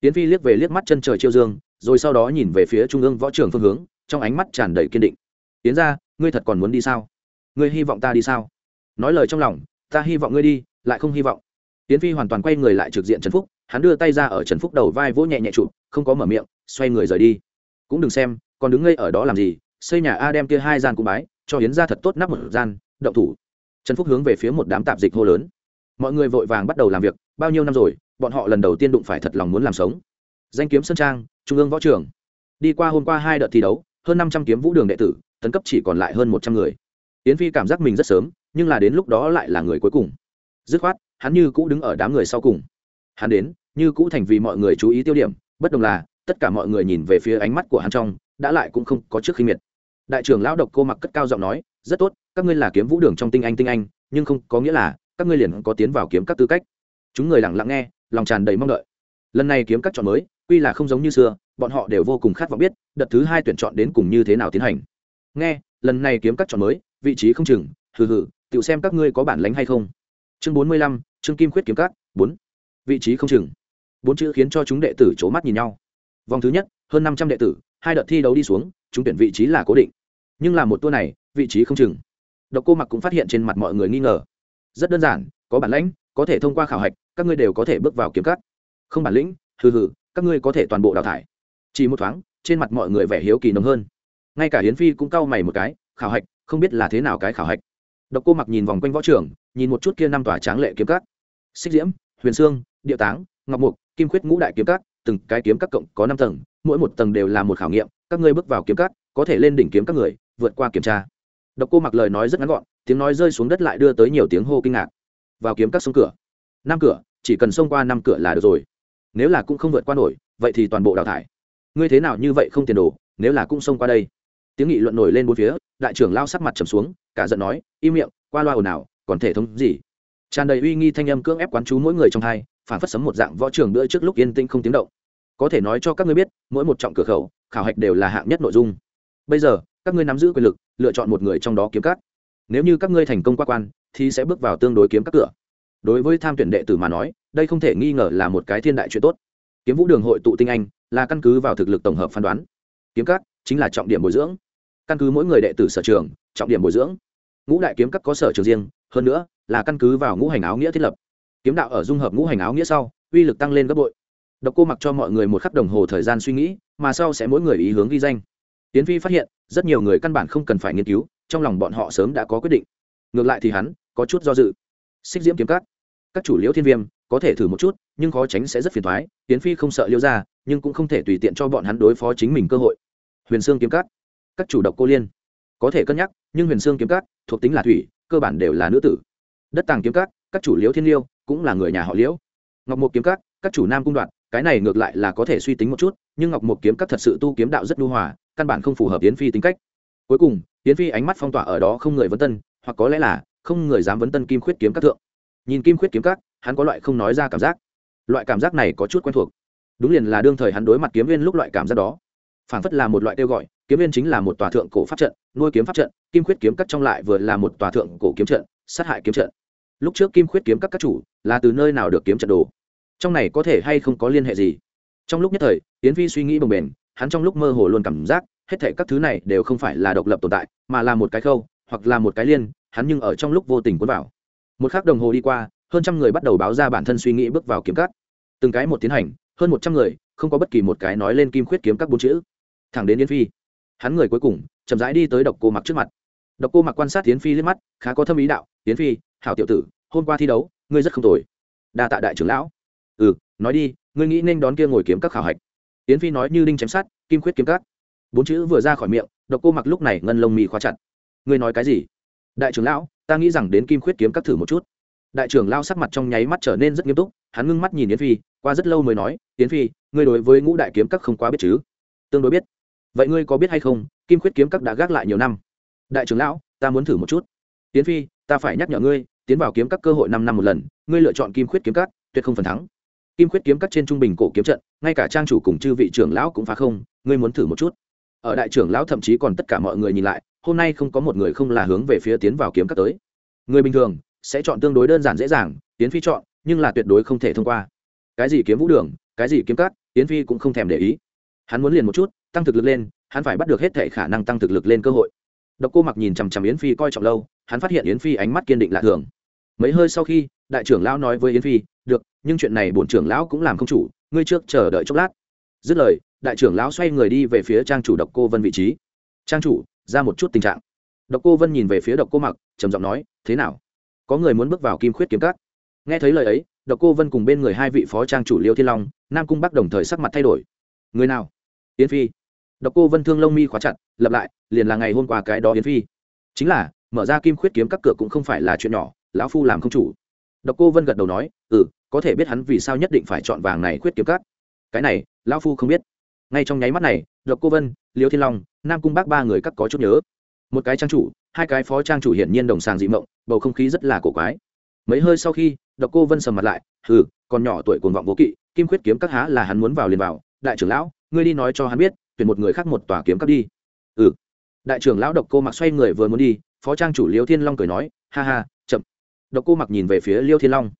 Tiến phi liếc về liếc mắt chân trời chiêu dương, rồi sau đó nhìn về phía trung ương võ trường phương hướng, trong ánh mắt tràn đầy kiên định. Tiến ra ngươi thật còn muốn đi sao? Ngươi hy vọng ta đi sao? Nói lời trong lòng, ta hy vọng ngươi đi, lại không hy vọng tiến phi hoàn toàn quay người lại trực diện trần phúc, hắn đưa tay ra ở trần phúc đầu vai vỗ nhẹ nhẹ chụp, không có mở miệng, xoay người rời đi. Cũng đừng xem, còn đứng ngây ở đó làm gì, xây nhà a đem kia hai gian cung bái, cho hiến ra thật tốt nắp một gian, động thủ. Trần phúc hướng về phía một đám tạp dịch hô lớn. Mọi người vội vàng bắt đầu làm việc, bao nhiêu năm rồi, bọn họ lần đầu tiên đụng phải thật lòng muốn làm sống. Danh kiếm sơn trang, trung ương võ trường. Đi qua hôm qua hai đợt thi đấu, hơn năm trăm kiếm vũ đường đệ tử, tấn cấp chỉ còn lại hơn một trăm người. Yến phi cảm giác mình rất sớm, nhưng là đến lúc đó lại là người cuối cùng. Dứt khoát hắn như cũ đứng ở đám người sau cùng. Hắn đến, như cũ thành vì mọi người chú ý tiêu điểm, bất đồng là, tất cả mọi người nhìn về phía ánh mắt của hắn trong, đã lại cũng không có trước khi miệt. Đại trưởng lão độc cô mặc cất cao giọng nói, rất tốt, các ngươi là kiếm vũ đường trong tinh anh tinh anh, nhưng không, có nghĩa là, các ngươi liền có tiến vào kiếm các tư cách. Chúng người lặng lặng nghe, lòng tràn đầy mong đợi. Lần này kiếm các chọn mới quy là không giống như xưa, bọn họ đều vô cùng khát vọng biết, đợt thứ hai tuyển chọn đến cùng như thế nào tiến hành. Nghe, lần này kiếm các chọn mới, vị trí không chừng, hừ hừ tự xem các ngươi có bản lánh hay không chương bốn mươi lăm chương kim khuyết kiếm cát bốn. Vị trí không chừng. Bốn chữ khiến cho chúng đệ tử c h ố mắt nhìn nhau. Vòng thứ nhất, hơn năm trăm đệ tử, hai đợt thi đấu đi xuống, chúng tuyển vị trí là cố định. Nhưng là một tour này, vị trí không chừng. Độc cô mặc cũng phát hiện trên mặt mọi người nghi ngờ. Rất đơn giản, có bản lãnh, có thể thông qua khảo hạch, các ngươi đều có thể bước vào kiếm cắt không bản lĩnh, hừ hừ, các ngươi có thể toàn bộ đào thải. Chỉ một thoáng, trên mặt mọi người vẻ hiếu kỳ nồng hơn. Ngay cả hiến phi cũng cau mày một cái, khảo hạch, không biết là thế nào cái khảo hạch độc cô mặc nhìn vòng quanh võ trường, nhìn một chút kia năm tòa tráng lệ kiếm cắt xích diễm, huyền sương, địa táng, ngọc mục, kim khuyết ngũ đại kiếm cắt từng cái kiếm các cộng có năm tầng, mỗi một tầng đều là một khảo nghiệm, các ngươi bước vào kiếm cắt có thể lên đỉnh kiếm các người, vượt qua kiểm tra. Độc cô mặc lời nói rất ngắn gọn, tiếng nói rơi xuống đất lại đưa tới nhiều tiếng hô kinh ngạc. Vào kiếm các sông cửa. Năm cửa, chỉ cần xông qua năm cửa là được rồi. Nếu là cũng không vượt qua nổi, vậy thì toàn bộ đào thải. Ngươi thế nào như vậy không tiền đồ, nếu là cũng xông qua đây. Tiếng nghị luận nổi lên bốn phía đại trưởng lao sắc mặt trầm xuống, cả giận nói, im miệng, qua loa ồn ào, còn thể thống gì? Tràn đầy uy nghi thanh âm cưỡng ép quán chú mỗi người trong hai, phản phất sấm một dạng võ trường bữa trước lúc yên tĩnh không tiếng động. Có thể nói cho các ngươi biết, mỗi một trọng cửa khẩu, khảo hạch đều là hạng nhất nội dung. Bây giờ, các ngươi nắm giữ quyền lực, lựa chọn một người trong đó kiếm cắt nếu như các ngươi thành công qua quan, thì sẽ bước vào tương đối kiếm các cửa. Đối với tham tuyển đệ tử mà nói, đây không thể nghi ngờ là một cái thiên đại chuyện tốt. Kiếm vũ đường hội tụ tinh anh, là căn cứ vào thực lực tổng hợp phán đoán. Kiếm cắt chính là trọng điểm bồi dưỡng căn cứ mỗi người đệ tử sở trường, trọng điểm bồi dưỡng. Ngũ đại kiếm các có sở trường riêng, hơn nữa là căn cứ vào ngũ hành áo nghĩa thiết lập. Kiếm đạo ở dung hợp ngũ hành áo nghĩa sau, uy lực tăng lên gấp bội. Độc cô mặc cho mọi người một khắc đồng hồ thời gian suy nghĩ, mà sau sẽ mỗi người ý hướng ghi danh. Tiến phi phát hiện, rất nhiều người căn bản không cần phải nghiên cứu, trong lòng bọn họ sớm đã có quyết định. Ngược lại thì hắn, có chút do dự. Xích diễm kiếm các. Các chủ liễu thiên viêm, có thể thử một chút, nhưng khó tránh sẽ rất phiền thoái tiến phi không sợ liễu ra nhưng cũng không thể tùy tiện cho bọn hắn đối phó chính mình cơ hội. Huyền sương kiếm các các chủ độc cô liên. Có thể cân nhắc, nhưng huyền xương kiếm cát thuộc tính là thủy, cơ bản đều là nữ tử. Đất tàng kiếm cát các chủ liễu thiên liêu cũng là người nhà họ liễu. Ngọc một kiếm cát các chủ nam cung đoạn, cái này ngược lại là có thể suy tính một chút, nhưng ngọc một kiếm cát thật sự tu kiếm đạo rất nhu hòa, căn bản không phù hợp yến phi tính cách. Cuối cùng, yến phi ánh mắt phong tỏa ở đó không người vấn tân, hoặc có lẽ là không người dám vấn tân kim khuyết kiếm các thượng. Nhìn kim khuyết kiếm các, hắn có loại không nói ra cảm giác. Loại cảm giác này có chút quen thuộc. Đúng liền là đương thời hắn đối mặt kiếm viên lúc loại cảm giác đó phản phất là một loại kêu gọi, kiếm viên chính là một tòa thượng cổ pháp trận, nuôi kiếm pháp trận, kim khuyết kiếm cắt trong lại vừa là một tòa thượng cổ kiếm trận, sát hại kiếm trận. Lúc trước kim khuyết kiếm các các chủ là từ nơi nào được kiếm trận đồ? Trong này có thể hay không có liên hệ gì? Trong lúc nhất thời tiến vi suy nghĩ bồng bềnh, hắn trong lúc mơ hồ luôn cảm giác, hết thể các thứ này đều không phải là độc lập tồn tại, mà là một cái khâu, hoặc là một cái liên, hắn nhưng ở trong lúc vô tình cuốn vào. Một khắc đồng hồ đi qua, hơn trăm người bắt đầu báo ra bản thân suy nghĩ bước vào kiếm cắt từng cái một tiến hành, hơn một trăm người, không có bất kỳ một cái nói lên kim khuyết kiếm các bốn chữ thẳng đến yến phi. Hắn người cuối cùng, chậm rãi đi tới độc cô mặc trước mặt. Độc cô mặc quan sát yến phi liếc mắt, khá có thâm ý đạo, yến phi, hảo tiểu tử, hôm qua thi đấu, ngươi rất không tồi. Đa tạ đại trưởng lão. Ừ nói đi, ngươi nghĩ nên đón kia ngồi kiếm các khảo hạch. Yến phi nói như đinh chém sát kim khuyết kiếm các. Bốn chữ vừa ra khỏi miệng, độc cô mặc lúc này ngân lông mì khóa chặt. Ngươi nói cái gì? Đại trưởng lão, ta nghĩ rằng đến kim khuyết kiếm các thử một chút. Đại trưởng lao sắc mặt trong nháy mắt trở nên rất nghiêm túc, hắn ngưng mắt nhìn yến phi, qua rất lâu mới nói, yến phi, ngươi đối với ngũ đại kiếm các không quá biết chứ? Tương đối biết vậy ngươi có biết hay không, kim khuyết kiếm các đã gác lại nhiều năm. Đại trưởng lão, ta muốn thử một chút. Tiến phi, ta phải nhắc nhở ngươi, tiến vào kiếm các cơ hội năm năm một lần, ngươi lựa chọn kim khuyết kiếm các, tuyệt không phần thắng. Kim khuyết kiếm các trên trung bình cổ kiếm trận, ngay cả trang chủ cùng chư vị trưởng lão cũng phá không, ngươi muốn thử một chút. Ở đại trưởng lão thậm chí còn tất cả mọi người nhìn lại, hôm nay không có một người không là hướng về phía tiến vào kiếm các tới. Người bình thường sẽ chọn tương đối đơn giản dễ dàng, tiến phi chọn, nhưng là tuyệt đối không thể thông qua. Cái gì kiếm vũ đường, cái gì kiếm cắt tiến phi cũng không thèm để ý. Hắn muốn liền một chút tăng thực lực lên, hắn phải bắt được hết thể khả năng tăng thực lực lên cơ hội. Độc cô mặc nhìn chằm chằm yến phi coi trọng lâu, hắn phát hiện yến phi ánh mắt kiên định lạ thường. Mấy hơi sau khi, đại trưởng lão nói với yến phi, được, nhưng chuyện này bổn trưởng lão cũng làm không chủ, ngươi trước chờ đợi chốc lát. Dứt lời, đại trưởng lão xoay người đi về phía trang chủ độc cô vân vị trí. Trang chủ, ra một chút tình trạng. Độc cô vân nhìn về phía độc cô mặc, trầm giọng nói, thế nào? Có người muốn bước vào kim khuyết kiếm cát nghe thấy lời ấy, độc cô vân cùng bên người hai vị phó trang chủ liêu thiên long, nam cung bắc đồng thời sắc mặt thay đổi. Người nào? Yến phi độc cô vân thương lông mi khóa chặt lập lại, liền là ngày hôm qua cái đó yến phi. Chính là, mở ra kim khuyết kiếm các cửa cũng không phải là chuyện nhỏ, lão phu làm không chủ. Độc cô vân gật đầu nói ừ có thể biết hắn vì sao nhất định phải chọn vàng này khuyết kiếm cắt cái này, lão phu không biết. Ngay trong nháy mắt này, độc cô vân, liêu thiên long, nam cung bác ba người các có chút nhớ. Một cái trang chủ, hai cái phó trang chủ hiển nhiên đồng sàng dị mộng, bầu không khí rất là cổ quái. Mấy hơi sau khi, độc cô vân sầm mặt lại hừ còn nhỏ tuổi cuồng vọng vô kỵ, kim khuyết kiếm các há là hắn muốn vào liền vào. Đại trưởng lão, ngươi đi nói cho hắn biết tuyển một người khác một tòa kiếm cắt đi. Ừ. Đại trưởng lão độc cô mặc xoay người vừa muốn đi phó trang chủ liêu thiên long cười nói ha ha chậm. Độc cô mặc nhìn về phía liêu thiên long.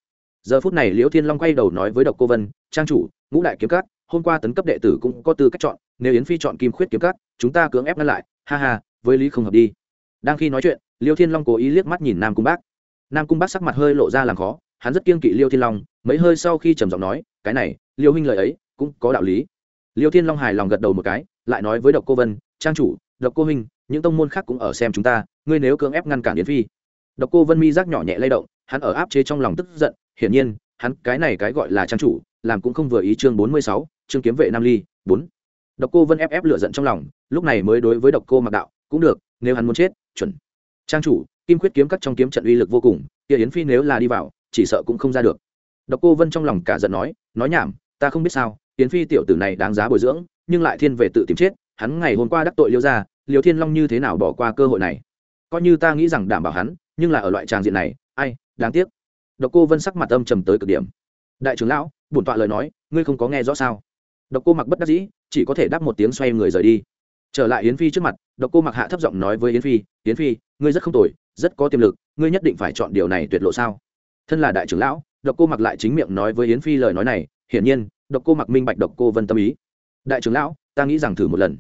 Giờ phút này liêu thiên long quay đầu nói với độc cô vân trang chủ ngũ đại kiếm cắt, hôm qua tấn cấp đệ tử cũng có tư cách chọn nếu yến phi chọn kim khuyết kiếm cắt, chúng ta cưỡng ép ngăn lại ha ha với lý không hợp đi. Đang khi nói chuyện liêu thiên long cố ý liếc mắt nhìn nam cung bác. Nam cung bác sắc mặt hơi lộ ra làm khó hắn rất kiên kỵ liêu thiên long mấy hơi sau khi trầm giọng nói cái này liêu huynh lời ấy cũng có đạo lý liêu thiên long hài lòng gật đầu một cái, lại nói với độc cô vân, trang chủ, độc cô huynh, những tông môn khác cũng ở xem chúng ta, ngươi nếu cưỡng ép ngăn cản yến phi. Độc cô vân mi giác nhỏ nhẹ lay động, hắn ở áp chế trong lòng tức giận, hiển nhiên, hắn cái này cái gọi là trang chủ, làm cũng không vừa ý chương bốn mươi sáu, chương kiếm vệ nam ly, bốn. Độc cô vân ép ép lửa giận trong lòng, lúc này mới đối với độc cô mặc đạo, cũng được, nếu hắn muốn chết, chuẩn. Trang chủ, kim Quyết kiếm cắt trong kiếm trận uy lực vô cùng, kia yến phi nếu là đi vào, chỉ sợ cũng không ra được. Độc cô vân trong lòng cả giận nói nói nhảm, ta không biết sao yến phi tiểu tử này đáng giá bồi dưỡng, nhưng lại thiên về tự tìm chết, hắn ngày hôm qua đắc tội liêu ra liêu thiên long như thế nào bỏ qua cơ hội này? Coi như ta nghĩ rằng đảm bảo hắn, nhưng là ở loại tràng diện này, ai, đáng tiếc. Độc cô vân sắc mặt âm trầm tới cực điểm. Đại trưởng lão, bổn tọa lời nói, ngươi không có nghe rõ sao? Độc cô mặc bất đắc dĩ, chỉ có thể đáp một tiếng xoay người rời đi. Trở lại yến phi trước mặt, độc cô mặc hạ thấp giọng nói với yến phi yến phi, ngươi rất không tồi, rất có tiềm lực, ngươi nhất định phải chọn điều này tuyệt lộ sao? Thân là đại trưởng lão, độc cô mặc lại chính miệng nói với yến phi lời nói này, hiển nhiên độc cô mặc minh bạch độc cô vân tâm ý. Đại trưởng lão, ta nghĩ rằng thử một lần.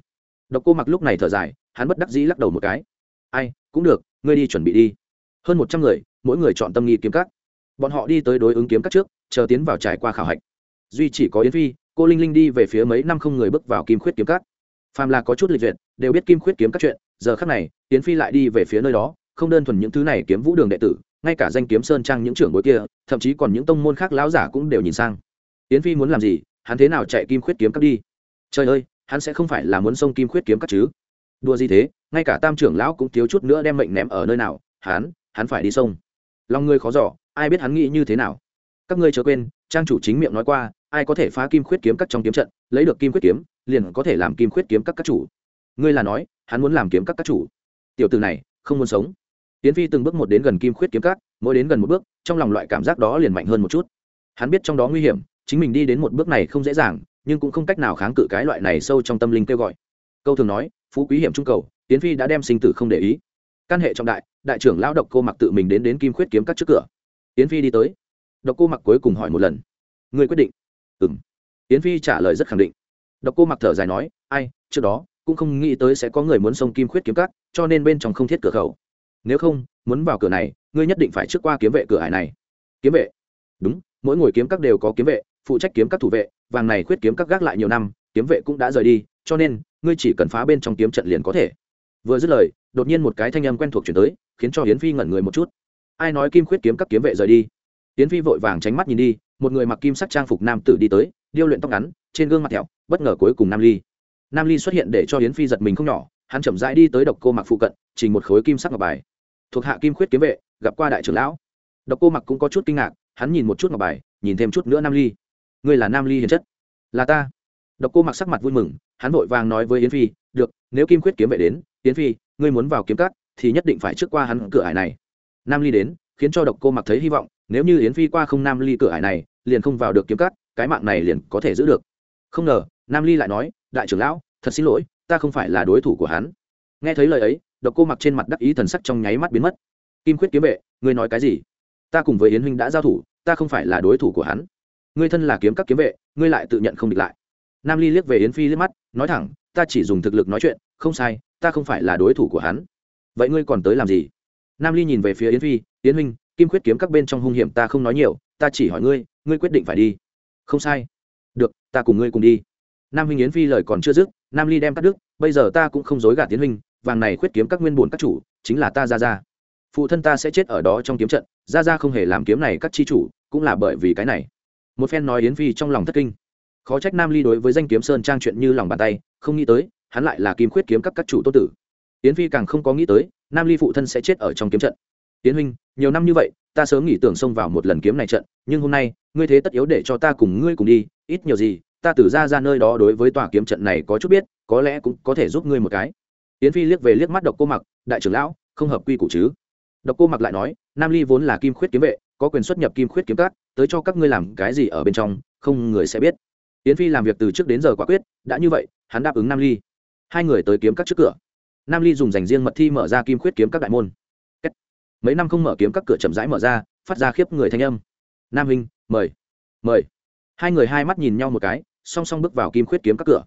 Độc cô mặc lúc này thở dài, hắn bất đắc dĩ lắc đầu một cái. Ai, cũng được, ngươi đi chuẩn bị đi. Hơn một trăm người, mỗi người chọn tâm nghi kiếm cắt bọn họ đi tới đối ứng kiếm cắt trước, chờ tiến vào trải qua khảo hạch. Duy chỉ có yến phi, cô linh linh đi về phía mấy năm không người bước vào kim khuyết kiếm cắt phàm là có chút lịch duyệt, đều biết kim khuyết kiếm các chuyện, giờ khắc này, yến phi lại đi về phía nơi đó, không đơn thuần những thứ này kiếm vũ đường đệ tử, ngay cả danh kiếm sơn trang những trưởng bối kia, thậm chí còn những tông môn khác lão giả cũng đều nhìn sang yến phi muốn làm gì, hắn thế nào chạy kim khuyết kiếm cắt đi? Trời ơi, hắn sẽ không phải là muốn xông kim khuyết kiếm cắt chứ? Đua gì thế, ngay cả tam trưởng lão cũng thiếu chút nữa đem mệnh ném ở nơi nào, hắn hắn phải đi sông lòng ngươi khó giỏ ai biết hắn nghĩ như thế nào? Các ngươi chớ quên, trang chủ chính miệng nói qua, ai có thể phá kim khuyết kiếm cắt trong kiếm trận, lấy được kim khuyết kiếm, liền có thể làm kim khuyết kiếm các các chủ. Ngươi là nói, hắn muốn làm kiếm các các chủ. Tiểu từ này, không muốn sống. Tiến phi từng bước một đến gần kim khuyết kiếm các, mỗi đến gần một bước, trong lòng loại cảm giác đó liền mạnh hơn một chút. Hắn biết trong đó nguy hiểm chính mình đi đến một bước này không dễ dàng, nhưng cũng không cách nào kháng cự cái loại này sâu trong tâm linh kêu gọi. Câu thường nói, phú quý hiểm trung cầu tiến phi đã đem sinh tử không để ý. Căn hệ trọng đại đại trưởng lão độc cô mặc tự mình đến đến kim khuyết kiếm các trước cửa. Tiến phi đi tới. Độc cô mặc cuối cùng hỏi một lần. Người quyết định. Ừ m tiến phi trả lời rất khẳng định. Độc cô mặc thở dài nói, ai, trước đó, cũng không nghĩ tới sẽ có người muốn xông kim khuyết kiếm cắt cho nên bên trong không thiết cửa khẩu. Nếu không, muốn vào cửa này, ngươi nhất định phải trước qua kiếm vệ cửa hải này. Kiếm vệ. Đúng, mỗi ngồi kiếm các đều có kiếm vệ phụ trách kiếm các thủ vệ, vàng này khuyết kiếm các gác lại nhiều năm, kiếm vệ cũng đã rời đi, cho nên, ngươi chỉ cần phá bên trong kiếm trận liền có thể. Vừa dứt lời, đột nhiên một cái thanh âm quen thuộc chuyển tới, khiến cho hiến phi ngẩn người một chút. Ai nói kim khuyết kiếm các kiếm vệ rời đi? Hiến phi vội vàng tránh mắt nhìn đi, một người mặc kim sắc trang phục nam tử đi tới, điêu luyện tóc ngắn, trên gương mặt thẹo, bất ngờ cuối cùng nam ly. Nam ly xuất hiện để cho hiến phi giật mình không nhỏ, hắn chậm rãi đi tới độc cô mặc phụ cận trình một khối kim sắc ngọc bài. Thuộc hạ kim khuyết kiếm vệ, gặp qua đại trưởng lão. Độc cô mặc cũng có chút kinh ngạc, hắn nhìn một chút ngọc bài, nhìn thêm chút nữa nam ly ngươi là nam ly hiền chất. Là ta. Độc cô mặc sắc mặt vui mừng, hắn vội vàng nói với yến phi, được, nếu kim khuyết kiếm vệ đến, yến phi, ngươi muốn vào kiếm cắt thì nhất định phải trước qua hắn cửa ải này. Nam ly đến, khiến cho độc cô mặc thấy hy vọng, nếu như yến phi qua không nam ly cửa ải này, liền không vào được kiếm cắt cái mạng này liền có thể giữ được. Không ngờ, nam ly lại nói, đại trưởng lão, thật xin lỗi, ta không phải là đối thủ của hắn. Nghe thấy lời ấy, độc cô mặc trên mặt đắc ý thần sắc trong nháy mắt biến mất. Kim khuyết kiếm vệ, ngươi nói cái gì? Ta cùng với yến huynh đã giao thủ, ta không phải là đối thủ của hắn ngươi thân là kiếm các kiếm vệ, ngươi lại tự nhận không địch lại. Nam ly liếc về yến phi liếc mắt, nói thẳng, ta chỉ dùng thực lực nói chuyện, không sai, ta không phải là đối thủ của hắn. Vậy ngươi còn tới làm gì? Nam ly nhìn về phía yến phi, yến huynh, kim khuyết kiếm các bên trong hung hiểm ta không nói nhiều, ta chỉ hỏi ngươi ngươi quyết định phải đi. Không sai. Được, ta cùng ngươi cùng đi. Nam huynh yến phi lời còn chưa dứt, nam ly đem cắt đứt, bây giờ ta cũng không dối gạt tiến huynh, vàng này khuyết kiếm các nguyên bổn các chủ, chính là ta ra ra phụ thân ta sẽ chết ở đó trong kiếm trận ra ra không hề làm kiếm này các chi chủ, cũng là bởi vì cái này một phen nói yến phi trong lòng thất kinh. Khó trách nam ly đối với danh kiếm sơn trang chuyện như lòng bàn tay, không nghĩ tới, hắn lại là kim khuyết kiếm các các chủ tô tử. Yến phi càng không có nghĩ tới, nam ly phụ thân sẽ chết ở trong kiếm trận. Yến huynh, nhiều năm như vậy, ta sớm nghĩ tưởng xông vào một lần kiếm này trận, nhưng hôm nay, ngươi thế tất yếu để cho ta cùng ngươi cùng đi, ít nhiều gì, ta từ ra ra nơi đó đối với tòa kiếm trận này có chút biết, có lẽ cũng có thể giúp ngươi một cái. Yến phi liếc về liếc mắt độc cô mặc, đại trưởng lão, không hợp quy củ chứ? Độc cô mặc lại nói, nam ly vốn là kim khuyết kiếm vệ có quyền xuất nhập kim khuyết kiếm cát tới cho các ngươi làm cái gì ở bên trong, không người sẽ biết. Yến phi làm việc từ trước đến giờ quả quyết, đã như vậy, hắn đáp ứng nam ly. Hai người tới kiếm các trước cửa. Nam ly dùng dành riêng mật thi mở ra kim khuyết kiếm các đại môn. Mấy năm không mở kiếm các cửa chậm rãi mở ra, phát ra khiếp người thanh âm. Nam hình mời. Mời. Hai người hai mắt nhìn nhau một cái, song song bước vào kim khuyết kiếm các cửa.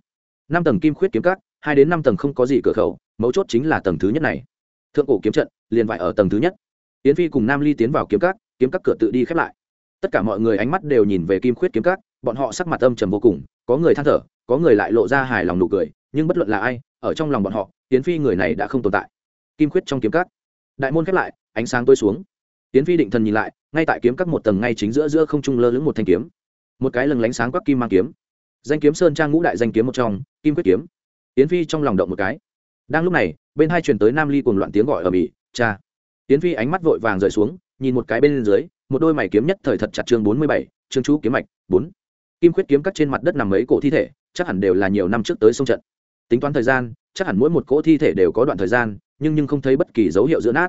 Năm tầng kim khuyết kiếm các, hai đến năm tầng không có gì cửa khẩu, mấu chốt chính là tầng thứ nhất này. Thượng cổ kiếm trận, liền vải ở tầng thứ nhất. Yến phi cùng nam ly tiến vào kiếm các kiếm các cửa tự đi khép lại. Tất cả mọi người ánh mắt đều nhìn về kim khuyết kiếm các, bọn họ sắc mặt âm trầm vô cùng, có người than thở, có người lại lộ ra hài lòng nụ cười, nhưng bất luận là ai, ở trong lòng bọn họ tiến phi người này đã không tồn tại. Kim khuyết trong kiếm các. Đại môn khép lại, ánh sáng tối xuống. Tiến phi định thần nhìn lại, ngay tại kiếm các một tầng ngay chính giữa giữa không trung lơ lửng một thanh kiếm. Một cái lừng lánh sáng quắc kim mang kiếm. Danh kiếm sơn trang ngũ đại danh kiếm một trong, kim quyết kiếm. Tiến phi trong lòng động một cái. Đang lúc này, bên hai truyền tới nam ly cùng loạn tiếng gọi ở mỹ cha! Tiến phi ánh mắt vội vàng rời xuống nhìn một cái bên dưới, một đôi mày kiếm nhất thời thật chặt chương bốn mươi bảy, chương chú kiếm mạch, bốn. Kim khuyết kiếm cắt trên mặt đất nằm mấy cổ thi thể, chắc hẳn đều là nhiều năm trước tới sông trận. Tính toán thời gian, chắc hẳn mỗi một cỗ thi thể đều có đoạn thời gian, nhưng nhưng không thấy bất kỳ dấu hiệu giữa nát.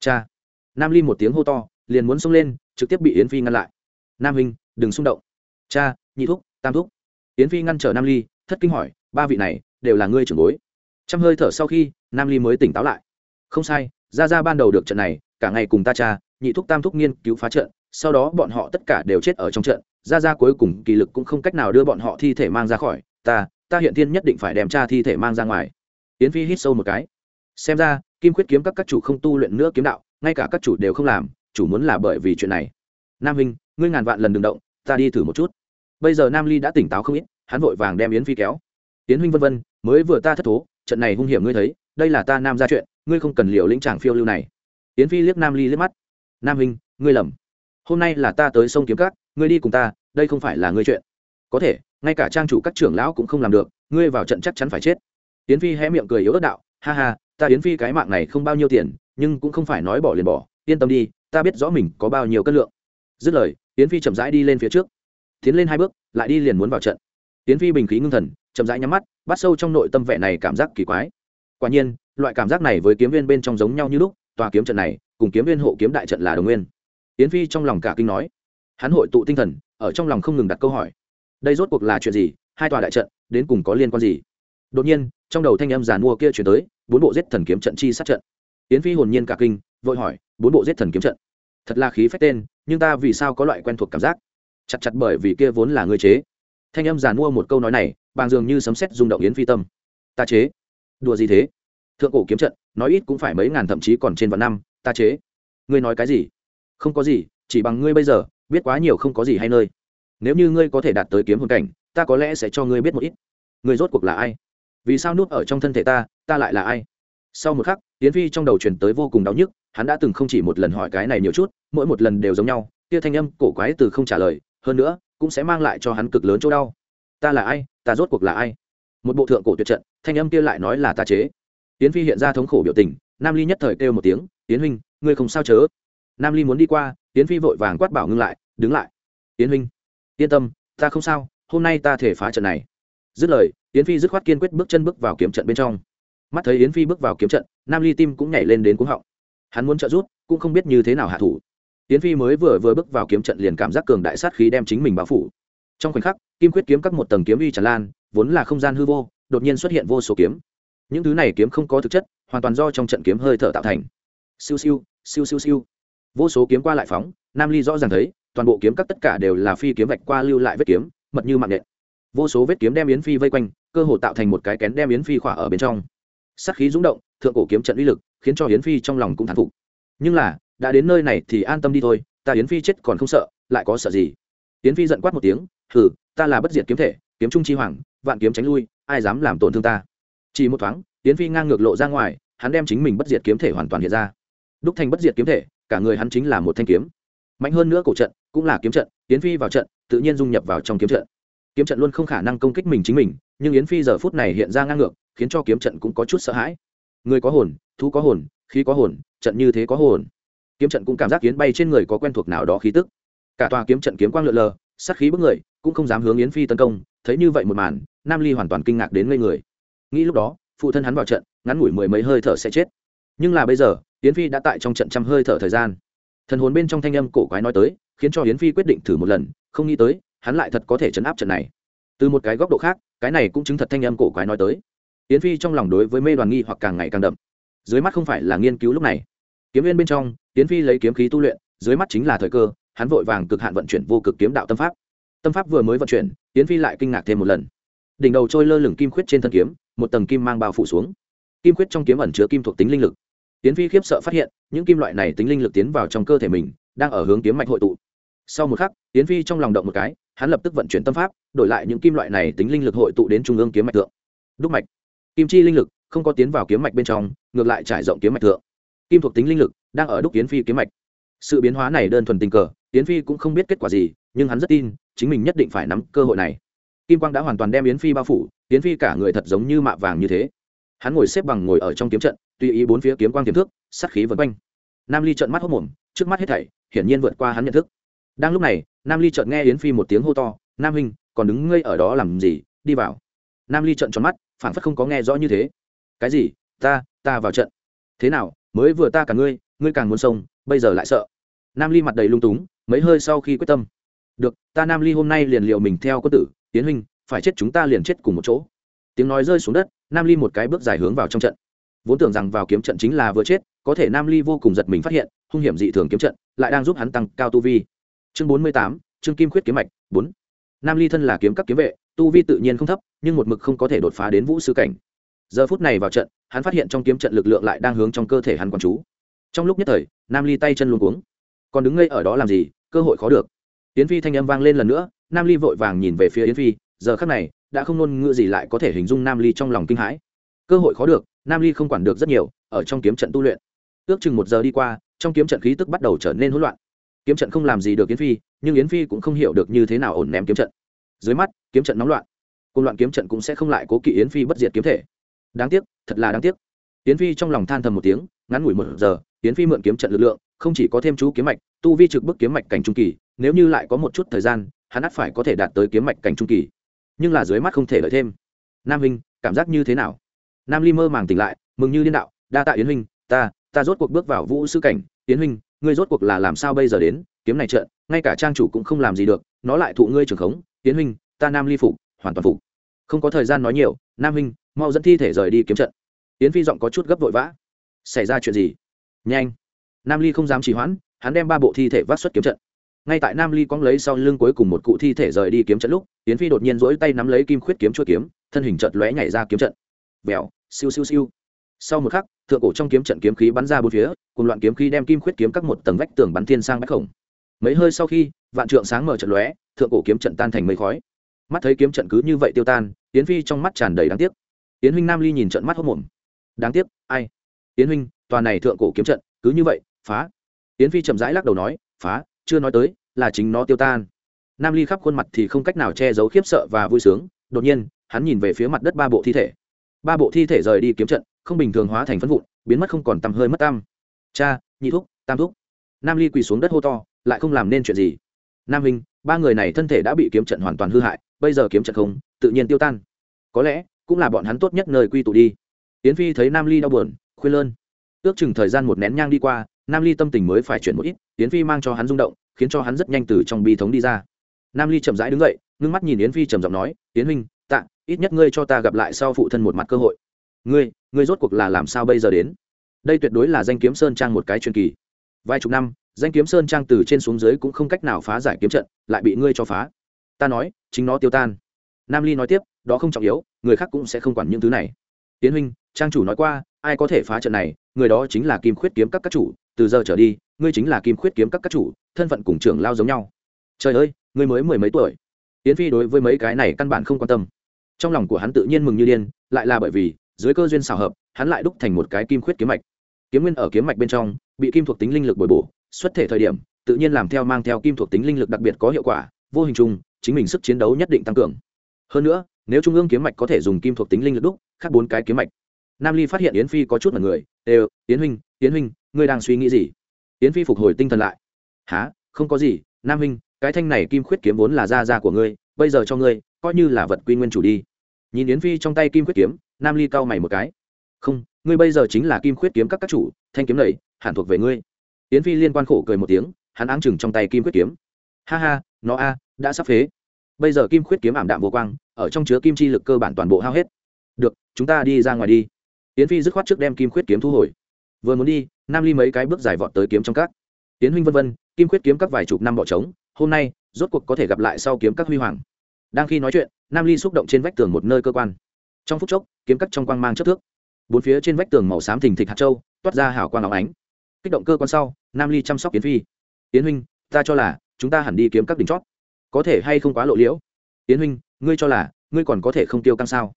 Cha. Nam ly một tiếng hô to, liền muốn xông lên, trực tiếp bị yến phi ngăn lại. Nam hình đừng xung động. Cha, nhị thúc, tam thúc. Yến phi ngăn trở nam ly, thất kinh hỏi, ba vị này, đều là ngươi trưởng bối. Trăm hơi thở sau khi, nam ly mới tỉnh táo lại. Không sai ra ra ban đầu được trận này, cả ngày cùng ta cha nhị thúc tam thúc nghiên cứu phá trận, sau đó bọn họ tất cả đều chết ở trong trận. Ra ra cuối cùng kỳ lực cũng không cách nào đưa bọn họ thi thể mang ra khỏi. Ta ta hiện thiên nhất định phải đem cha thi thể mang ra ngoài. Yến phi hít sâu một cái. Xem ra, kim khuyết kiếm các các chủ không tu luyện nữa kiếm đạo, ngay cả các chủ đều không làm, chủ muốn là bởi vì chuyện này. Nam hình ngươi ngàn vạn lần đừng động, ta đi thử một chút. Bây giờ nam ly đã tỉnh táo không ít, hắn vội vàng đem yến phi kéo. Yến huynh vân vân, mới vừa ta thất thố, trận này hung hiểm ngươi thấy, đây là ta nam ra chuyện, ngươi không cần liều lĩnh tràng phiêu lưu này. Yến phi liếc nam ly liếc mắt nam huynh, ngươi lầm. Hôm nay là ta tới sông kiếm cát ngươi đi cùng ta, đây không phải là ngươi chuyện. Có thể, ngay cả trang chủ các trưởng lão cũng không làm được, ngươi vào trận chắc chắn phải chết. Yến phi hé miệng cười yếu ớt đạo, ha ha, ta yến phi cái mạng này không bao nhiêu tiền, nhưng cũng không phải nói bỏ liền bỏ, yên tâm đi, ta biết rõ mình có bao nhiêu cân lượng. Dứt lời, yến phi chậm rãi đi lên phía trước, tiến lên hai bước, lại đi liền muốn vào trận. Yến phi bình khí ngưng thần, chậm rãi nhắm mắt, bắt sâu trong nội tâm vẻ này cảm giác kỳ quái. Quả nhiên, loại cảm giác này với kiếm viên bên trong giống nhau như lúc tòa kiếm trận này, cùng kiếm viên hộ kiếm đại trận là đồng nguyên. Yến phi trong lòng cả kinh nói. Hắn hội tụ tinh thần, ở trong lòng không ngừng đặt câu hỏi. Đây rốt cuộc là chuyện gì? Hai tòa đại trận, đến cùng có liên quan gì? Đột nhiên, trong đầu thanh âm giàn mua kia chuyển tới, bốn bộ giết thần kiếm trận chi sát trận. Yến phi hồn nhiên cả kinh, vội hỏi, bốn bộ giết thần kiếm trận? Thật là khí phách tên, nhưng ta vì sao có loại quen thuộc cảm giác? Chặt chặt bởi vì kia vốn là ngươi chế. Thanh âm giàn mua một câu nói này, bàng dường như sấm sét rung động yến phi tâm. Ta chế. Đùa gì thế? Thượng cổ kiếm trận nói ít cũng phải mấy ngàn thậm chí còn trên vạn năm, ta chế. Ngươi nói cái gì? Không có gì, chỉ bằng ngươi bây giờ, biết quá nhiều không có gì hay nơi. Nếu như ngươi có thể đạt tới kiếm hồn cảnh, ta có lẽ sẽ cho ngươi biết một ít. Ngươi rốt cuộc là ai? Vì sao núp ở trong thân thể ta ta lại là ai? Sau một khắc tiến phi trong đầu truyền tới vô cùng đau nhức, hắn đã từng không chỉ một lần hỏi cái này nhiều chút, mỗi một lần đều giống nhau, kia thanh âm cổ quái từ không trả lời, hơn nữa, cũng sẽ mang lại cho hắn cực lớn chỗ đau. Ta là ai? Ta rốt cuộc là ai? Một bộ thượng cổ tuyệt trận, thanh âm kia lại nói là ta chế tiến phi hiện ra thống khổ biểu tình, nam ly nhất thời kêu một tiếng, tiến huynh, ngươi không sao chớ? Nam ly muốn đi qua, tiến phi vội vàng quát bảo ngưng lại, đứng lại. Tiến huynh, yên tâm, ta không sao, hôm nay ta thể phá trận này. Dứt lời yến phi dứt khoát kiên quyết bước chân bước vào kiếm trận bên trong. Mắt thấy yến phi bước vào kiếm trận, nam ly tim cũng nhảy lên đến cuống họng. Hắn muốn trợ rút cũng không biết như thế nào hạ thủ. Yến phi mới vừa vừa bước vào kiếm trận liền cảm giác cường đại sát khí đem chính mình bao phủ. Trong khoảnh khắc, kim quyết kiếm các một tầng kiếm uy tràn lan, vốn là không gian hư vô, đột nhiên xuất hiện vô số kiếm những thứ này kiếm không có thực chất, hoàn toàn do trong trận kiếm hơi thở tạo thành. Siêu siêu siêu siêu siêu. Vô số kiếm qua lại phóng, nam ly rõ ràng thấy, toàn bộ kiếm các tất cả đều là phi kiếm vạch qua lưu lại vết kiếm, mật như mạng nện vô số vết kiếm đem yến phi vây quanh, cơ hồ tạo thành một cái kén đem yến phi khỏa ở bên trong. Sắc khí rúng động, thượng cổ kiếm trận uy lực, khiến cho yến phi trong lòng cũng thán phục. Nhưng là, đã đến nơi này thì an tâm đi thôi, ta yến phi chết còn không sợ, lại có sợ gì? Yến phi giận quát một tiếng, hừ, ta là bất diệt kiếm thể, kiếm trung chi hoàng, vạn kiếm tránh lui, ai dám làm tổn thương ta? Chỉ một thoáng, yến phi ngang ngược lộ ra ngoài, hắn đem chính mình bất diệt kiếm thể hoàn toàn hiện ra. Đúc thành bất diệt kiếm thể, cả người hắn chính là một thanh kiếm. Mạnh hơn nữa cổ trận, cũng là kiếm trận, yến phi vào trận, tự nhiên dung nhập vào trong kiếm trận. Kiếm trận luôn không khả năng công kích mình chính mình, nhưng yến phi giờ phút này hiện ra ngang ngược, khiến cho kiếm trận cũng có chút sợ hãi. Người có hồn, thú có hồn, khí có hồn, trận như thế có hồn. Kiếm trận cũng cảm giác yến bay trên người có quen thuộc nào đó khí tức. Cả tòa kiếm trận kiếm quang lượn lờ, sát khí bức người, cũng không dám hướng yến phi tấn công, thấy như vậy một màn, nam ly hoàn toàn kinh ngạc đến ngây người nghĩ lúc đó, phụ thân hắn vào trận, ngắn ngủi mười mấy hơi thở sẽ chết. Nhưng là bây giờ, yến phi đã tại trong trận trăm hơi thở thời gian. Thần hồn bên trong thanh âm cổ quái nói tới, khiến cho yến phi quyết định thử một lần, không nghĩ tới, hắn lại thật có thể chấn áp trận này. Từ một cái góc độ khác, cái này cũng chứng thật thanh âm cổ quái nói tới. Yến phi trong lòng đối với mê đoàn nghi hoặc càng ngày càng đậm. Dưới mắt không phải là nghiên cứu lúc này. Kiếm viên bên trong, yến phi lấy kiếm khí tu luyện, dưới mắt chính là thời cơ, hắn vội vàng cực hạn vận chuyển vô cực kiếm đạo tâm pháp. Tâm pháp vừa mới vận chuyển, yến phi lại kinh ngạc thêm một lần. Đỉnh đầu trôi lơ lửng kim khuyết trên thân kiếm một tầng kim mang bao phủ xuống. Kim khuyết trong kiếm ẩn chứa kim thuộc tính linh lực. Tiến phi khiếp sợ phát hiện, những kim loại này tính linh lực tiến vào trong cơ thể mình, đang ở hướng kiếm mạch hội tụ. Sau một khắc, tiến phi trong lòng động một cái, hắn lập tức vận chuyển tâm pháp, đổi lại những kim loại này tính linh lực hội tụ đến trung ương kiếm mạch thượng. Đúc mạch. Kim chi linh lực không có tiến vào kiếm mạch bên trong, ngược lại trải rộng kiếm mạch thượng. Kim thuộc tính linh lực đang ở đúc tiến phi kiếm mạch. Sự biến hóa này đơn thuần tình cờ, tiến phi cũng không biết kết quả gì, nhưng hắn rất tin, chính mình nhất định phải nắm cơ hội này. Kim quang đã hoàn toàn đem yến phi bao phủ yến phi cả người thật giống như mạ vàng như thế. Hắn ngồi xếp bằng ngồi ở trong kiếm trận tùy ý bốn phía kiếm quang tiềm thước, sát khí vân quanh. Nam ly trợn mắt hốc mồm trước mắt hết thảy hiển nhiên vượt qua hắn nhận thức. Đang lúc này nam ly chợt nghe yến phi một tiếng hô to nam huynh còn đứng ngây ở đó làm gì? Đi vào. Nam ly trợn tròn mắt phản phất không có nghe rõ như thế. Cái gì? Ta ta vào trận. Thế nào? Mới vừa ta cả ngươi ngươi càng muốn sông bây giờ lại sợ. Nam ly mặt đầy lung túng mấy hơi sau khi quyết tâm. Được ta nam ly hôm nay liền liệu mình theo quân tử tiến huynh phải chết chúng ta liền chết cùng một chỗ. Tiếng nói rơi xuống đất, nam ly một cái bước dài hướng vào trong trận. Vốn tưởng rằng vào kiếm trận chính là vừa chết, có thể nam ly vô cùng giật mình phát hiện, hung hiểm dị thường kiếm trận lại đang giúp hắn tăng cao tu vi. Chương bốn mươi tám chương kim khuyết kiếm mạch, bốn. Nam ly thân là kiếm các kiếm vệ, tu vi tự nhiên không thấp, nhưng một mực không có thể đột phá đến vũ sư cảnh. Giờ phút này vào trận, hắn phát hiện trong kiếm trận lực lượng lại đang hướng trong cơ thể hắn quán chú. Trong lúc nhất thời, nam ly tay chân luôn cuống. Còn đứng ngây ở đó làm gì? Cơ hội khó được. Yến phi thanh âm vang lên lần nữa, nam ly vội vàng nhìn về phía yến phi giờ khắc này, đã không ngôn ngữ gì lại có thể hình dung nam ly trong lòng kinh hãi. Cơ hội khó được, nam ly không quản được rất nhiều, ở trong kiếm trận tu luyện. Ước chừng một giờ đi qua, trong kiếm trận khí tức bắt đầu trở nên hỗn loạn. Kiếm trận không làm gì được yến phi, nhưng yến phi cũng không hiểu được như thế nào ổn ném kiếm trận. Dưới mắt, kiếm trận nóng loạn. Cùng loạn kiếm trận cũng sẽ không lại cố kỵ yến phi bất diệt kiếm thể. Đáng tiếc, thật là đáng tiếc. Yến phi trong lòng than thầm một tiếng, ngắn ngủi một giờ, yến phi mượn kiếm trận lực lượng, không chỉ có thêm chú kiếm mạch, tu vi trực bức kiếm mạch cảnh trung kỳ, nếu như lại có một chút thời gian, hắn ắt phải có thể đạt tới kiếm mạch cảnh trung kỳ nhưng là dưới mắt không thể lợi thêm. Nam huynh cảm giác như thế nào? Nam ly mơ màng tỉnh lại, mừng như liên đạo, đa tạ yến huynh, ta ta rốt cuộc bước vào vũ sư cảnh. Yến huynh, ngươi rốt cuộc là làm sao bây giờ đến? Kiếm này trợn, ngay cả trang chủ cũng không làm gì được, nó lại thụ ngươi trường khống. Yến huynh, ta nam ly phục, hoàn toàn phục. Không có thời gian nói nhiều, nam huynh, mau dẫn thi thể rời đi kiếm trận. Yến phi giọng có chút gấp vội vã. Xảy ra chuyện gì? Nhanh. Nam ly không dám trì hoãn, hắn đem ba bộ thi thể vác xuất kiếm trận ngay tại nam ly cóng lấy sau lưng cuối cùng một cụ thi thể rời đi kiếm trận lúc tiến phi đột nhiên rỗi tay nắm lấy kim khuyết kiếm chua kiếm, thân hình chợt lóe nhảy ra kiếm trận. Vèo, siêu siêu siêu. Sau một khắc, thượng cổ trong kiếm trận kiếm khí bắn ra bốn phía, cùng loạn kiếm khí đem kim khuyết kiếm các một tầng vách tường bắn thiên sang bách khổng. Mấy hơi sau khi, vạn trượng sáng mở trận lóe, thượng cổ kiếm trận tan thành mây khói. Mắt thấy kiếm trận cứ như vậy tiêu tan tiến phi trong mắt tràn đầy đáng tiếc. Tiến huynh nam ly nhìn trận mắt hốc mồm. Đáng tiếc, ai? Tiến huynh, tòa này thượng cổ kiếm trận, cứ như vậy, phá. Tiến phi chậm rãi lắc đầu nói, phá chưa nói tới, là chính nó tiêu tan. Nam ly khắp khuôn mặt thì không cách nào che giấu khiếp sợ và vui sướng, đột nhiên, hắn nhìn về phía mặt đất ba bộ thi thể. Ba bộ thi thể rời đi kiếm trận, không bình thường hóa thành phân vụn, biến mất không còn tầm hơi mất tam cha, nhị thúc, tam thúc. Nam ly quỳ xuống đất hô to, lại không làm nên chuyện gì. Nam hình ba người này thân thể đã bị kiếm trận hoàn toàn hư hại, bây giờ kiếm trận không, tự nhiên tiêu tan. Có lẽ, cũng là bọn hắn tốt nhất nơi quy tụ đi. Yến phi thấy nam ly đau buồn, khuyên lơn ước chừng thời gian một nén nhang đi qua nam ly tâm tình mới phải chuyển một ít, yến phi mang cho hắn rung động, khiến cho hắn rất nhanh từ trong bi thống đi ra. Nam ly chậm rãi đứng dậy, ngưng mắt nhìn yến phi trầm giọng nói, yến huynh, tạ, ít nhất ngươi cho ta gặp lại sau phụ thân một mặt cơ hội. Ngươi ngươi rốt cuộc là làm sao bây giờ đến? Đây tuyệt đối là danh kiếm sơn trang một cái truyền kỳ. Vài chục năm, danh kiếm sơn trang từ trên xuống dưới cũng không cách nào phá giải kiếm trận, lại bị ngươi cho phá. Ta nói, chính nó tiêu tan. Nam ly nói tiếp, đó không trọng yếu, người khác cũng sẽ không quản những thứ này. Tiến huynh, trang chủ nói qua, ai có thể phá trận này, người đó chính là kim khuyết kiếm các các chủ từ giờ trở đi, ngươi chính là kim khuyết kiếm các các chủ, thân phận cùng trưởng lao giống nhau. Trời ơi, ngươi mới mười mấy tuổi. Yến phi đối với mấy cái này căn bản không quan tâm. Trong lòng của hắn tự nhiên mừng như điên, lại là bởi vì, dưới cơ duyên xào hợp, hắn lại đúc thành một cái kim khuyết kiếm mạch. Kiếm nguyên ở kiếm mạch bên trong, bị kim thuộc tính linh lực bồi bổ, xuất thể thời điểm, tự nhiên làm theo mang theo kim thuộc tính linh lực đặc biệt có hiệu quả, vô hình chung, chính mình sức chiến đấu nhất định tăng cường. Hơn nữa, nếu trung ương kiếm mạch có thể dùng kim thuộc tính linh lực đúc, khác bốn cái kiếm mạch. Nam ly phát hiện yến phi có chút mật người, đều, yến huynh yến huynh ngươi đang suy nghĩ gì? Yến phi phục hồi tinh thần lại. Há không có gì, nam huynh cái thanh này kim khuyết kiếm vốn là gia gia của ngươi, bây giờ cho ngươi, coi như là vật quy nguyên chủ đi. Nhìn yến phi trong tay kim khuyết kiếm, nam ly cau mày một cái. Không, ngươi bây giờ chính là kim khuyết kiếm các các chủ, thanh kiếm này, hẳn thuộc về ngươi. Yến phi liên quan khổ cười một tiếng, hắn áng chừng trong tay kim quyết kiếm. Ha ha, nó a, đã sắp phế. Bây giờ kim khuyết kiếm ảm đạm vô quang, ở trong chứa kim chi lực cơ bản toàn bộ hao hết. Được, chúng ta đi ra ngoài đi. Yến phi dứt khoát trước đem kim khuyết kiếm thu hồi vừa muốn đi, nam ly mấy cái bước dài vọt tới kiếm trong các. Tiến huynh vân vân, kim Quyết kiếm các vài chục năm bỏ trống, hôm nay, rốt cuộc có thể gặp lại sau kiếm các huy hoàng. Đang khi nói chuyện, nam ly xúc động trên vách tường một nơi cơ quan. Trong phút chốc, kiếm cắt trong quang mang chất thước. Bốn phía trên vách tường màu xám thình thịch hạt châu, toát ra hào quang áo ánh. Kích động cơ quan sau, nam ly chăm sóc yến phi. Yến huynh, ta cho là chúng ta hẳn đi kiếm các đỉnh chót. Có thể hay không quá lộ liễu? Yến huynh, ngươi cho là ngươi còn có thể không tiêu căng sao?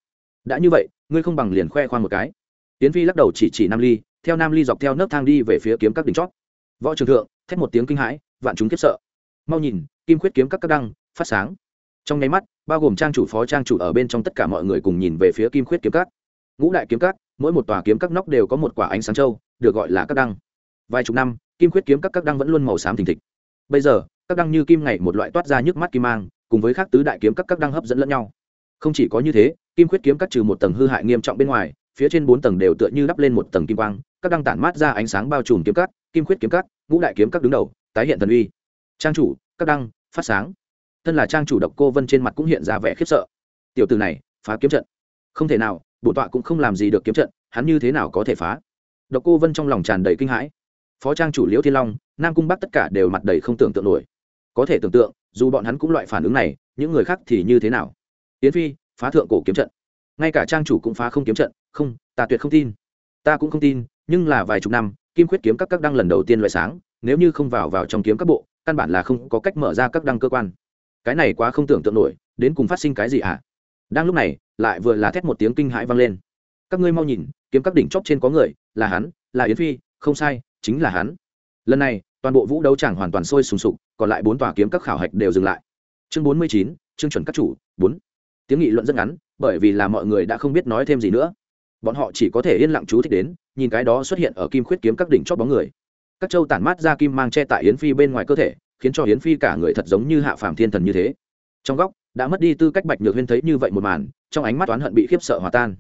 Đã như vậy, ngươi không bằng liền khoe khoang một cái. Yến phi lắc đầu chỉ chỉ nam ly theo nam ly dọc theo nấc thang đi về phía kiếm các đỉnh chót. Võ trường thượng, thét một tiếng kinh hãi, vạn chúng kiếp sợ. Mau nhìn, kim khuyết kiếm các các đăng, phát sáng. Trong nháy mắt, bao gồm trang chủ, phó trang chủ ở bên trong tất cả mọi người cùng nhìn về phía kim khuyết kiếm các. Ngũ đại kiếm các, mỗi một tòa kiếm các nóc đều có một quả ánh sáng trâu được gọi là các đăng. Vài chục năm, kim khuyết kiếm các các đăng vẫn luôn màu xám thình thịch. Bây giờ, các đăng như kim ngày một loại toát ra nhức mắt kim mang, cùng với các tứ đại kiếm các các đăng hấp dẫn lẫn nhau. Không chỉ có như thế, kim khuyết kiếm các trừ một tầng hư hại nghiêm trọng bên ngoài phía trên bốn tầng đều tựa như đắp lên một tầng kim quang các đăng tản mát ra ánh sáng bao trùm kiếm cắt, kim khuyết kiếm cắt, ngũ đại kiếm các đứng đầu tái hiện thần uy. Trang chủ các đăng phát sáng. Thân là trang chủ độc cô vân trên mặt cũng hiện ra vẻ khiếp sợ. Tiểu từ này phá kiếm trận. Không thể nào bổn tọa cũng không làm gì được kiếm trận hắn như thế nào có thể phá? Độc cô vân trong lòng tràn đầy kinh hãi. Phó trang chủ liễu thiên long nam cung bắc tất cả đều mặt đầy không tưởng tượng nổi. Có thể tưởng tượng dù bọn hắn cũng loại phản ứng này những người khác thì như thế nào? Yến phi phá thượng cổ kiếm trận ngay cả trang chủ cũng phá không kiếm trận. Không, ta tuyệt không tin. Ta cũng không tin, nhưng là vài chục năm, kim khuyết kiếm các các đăng lần đầu tiên loại sáng, nếu như không vào vào trong kiếm các bộ, căn bản là không có cách mở ra các đăng cơ quan. Cái này quá không tưởng tượng nổi, đến cùng phát sinh cái gì ạ? À? đang lúc này, lại vừa là thét một tiếng kinh hãi vang lên. Các ngươi mau nhìn, kiếm các đỉnh chóp trên có người, là hắn, là yến phi, không sai, chính là hắn. Lần này, toàn bộ vũ đấu chẳng hoàn toàn sôi sùng sục, còn lại bốn tòa kiếm các khảo hạch đều dừng lại. Chương bốn mươi chín, chương chuẩn các chủ, bốn tiếng nghị luận rất ngắn, bởi vì là mọi người đã không biết nói thêm gì nữa. Bọn họ chỉ có thể yên lặng chú thích đến, nhìn cái đó xuất hiện ở kim khuyết kiếm các đỉnh chót bóng người. Các châu tản mát ra kim mang che tại yến phi bên ngoài cơ thể, khiến cho yến phi cả người thật giống như hạ phàm thiên thần như thế. Trong góc, đã mất đi tư cách bạch nhược huyên thấy như vậy một màn, trong ánh mắt oán hận bị khiếp sợ hòa tan.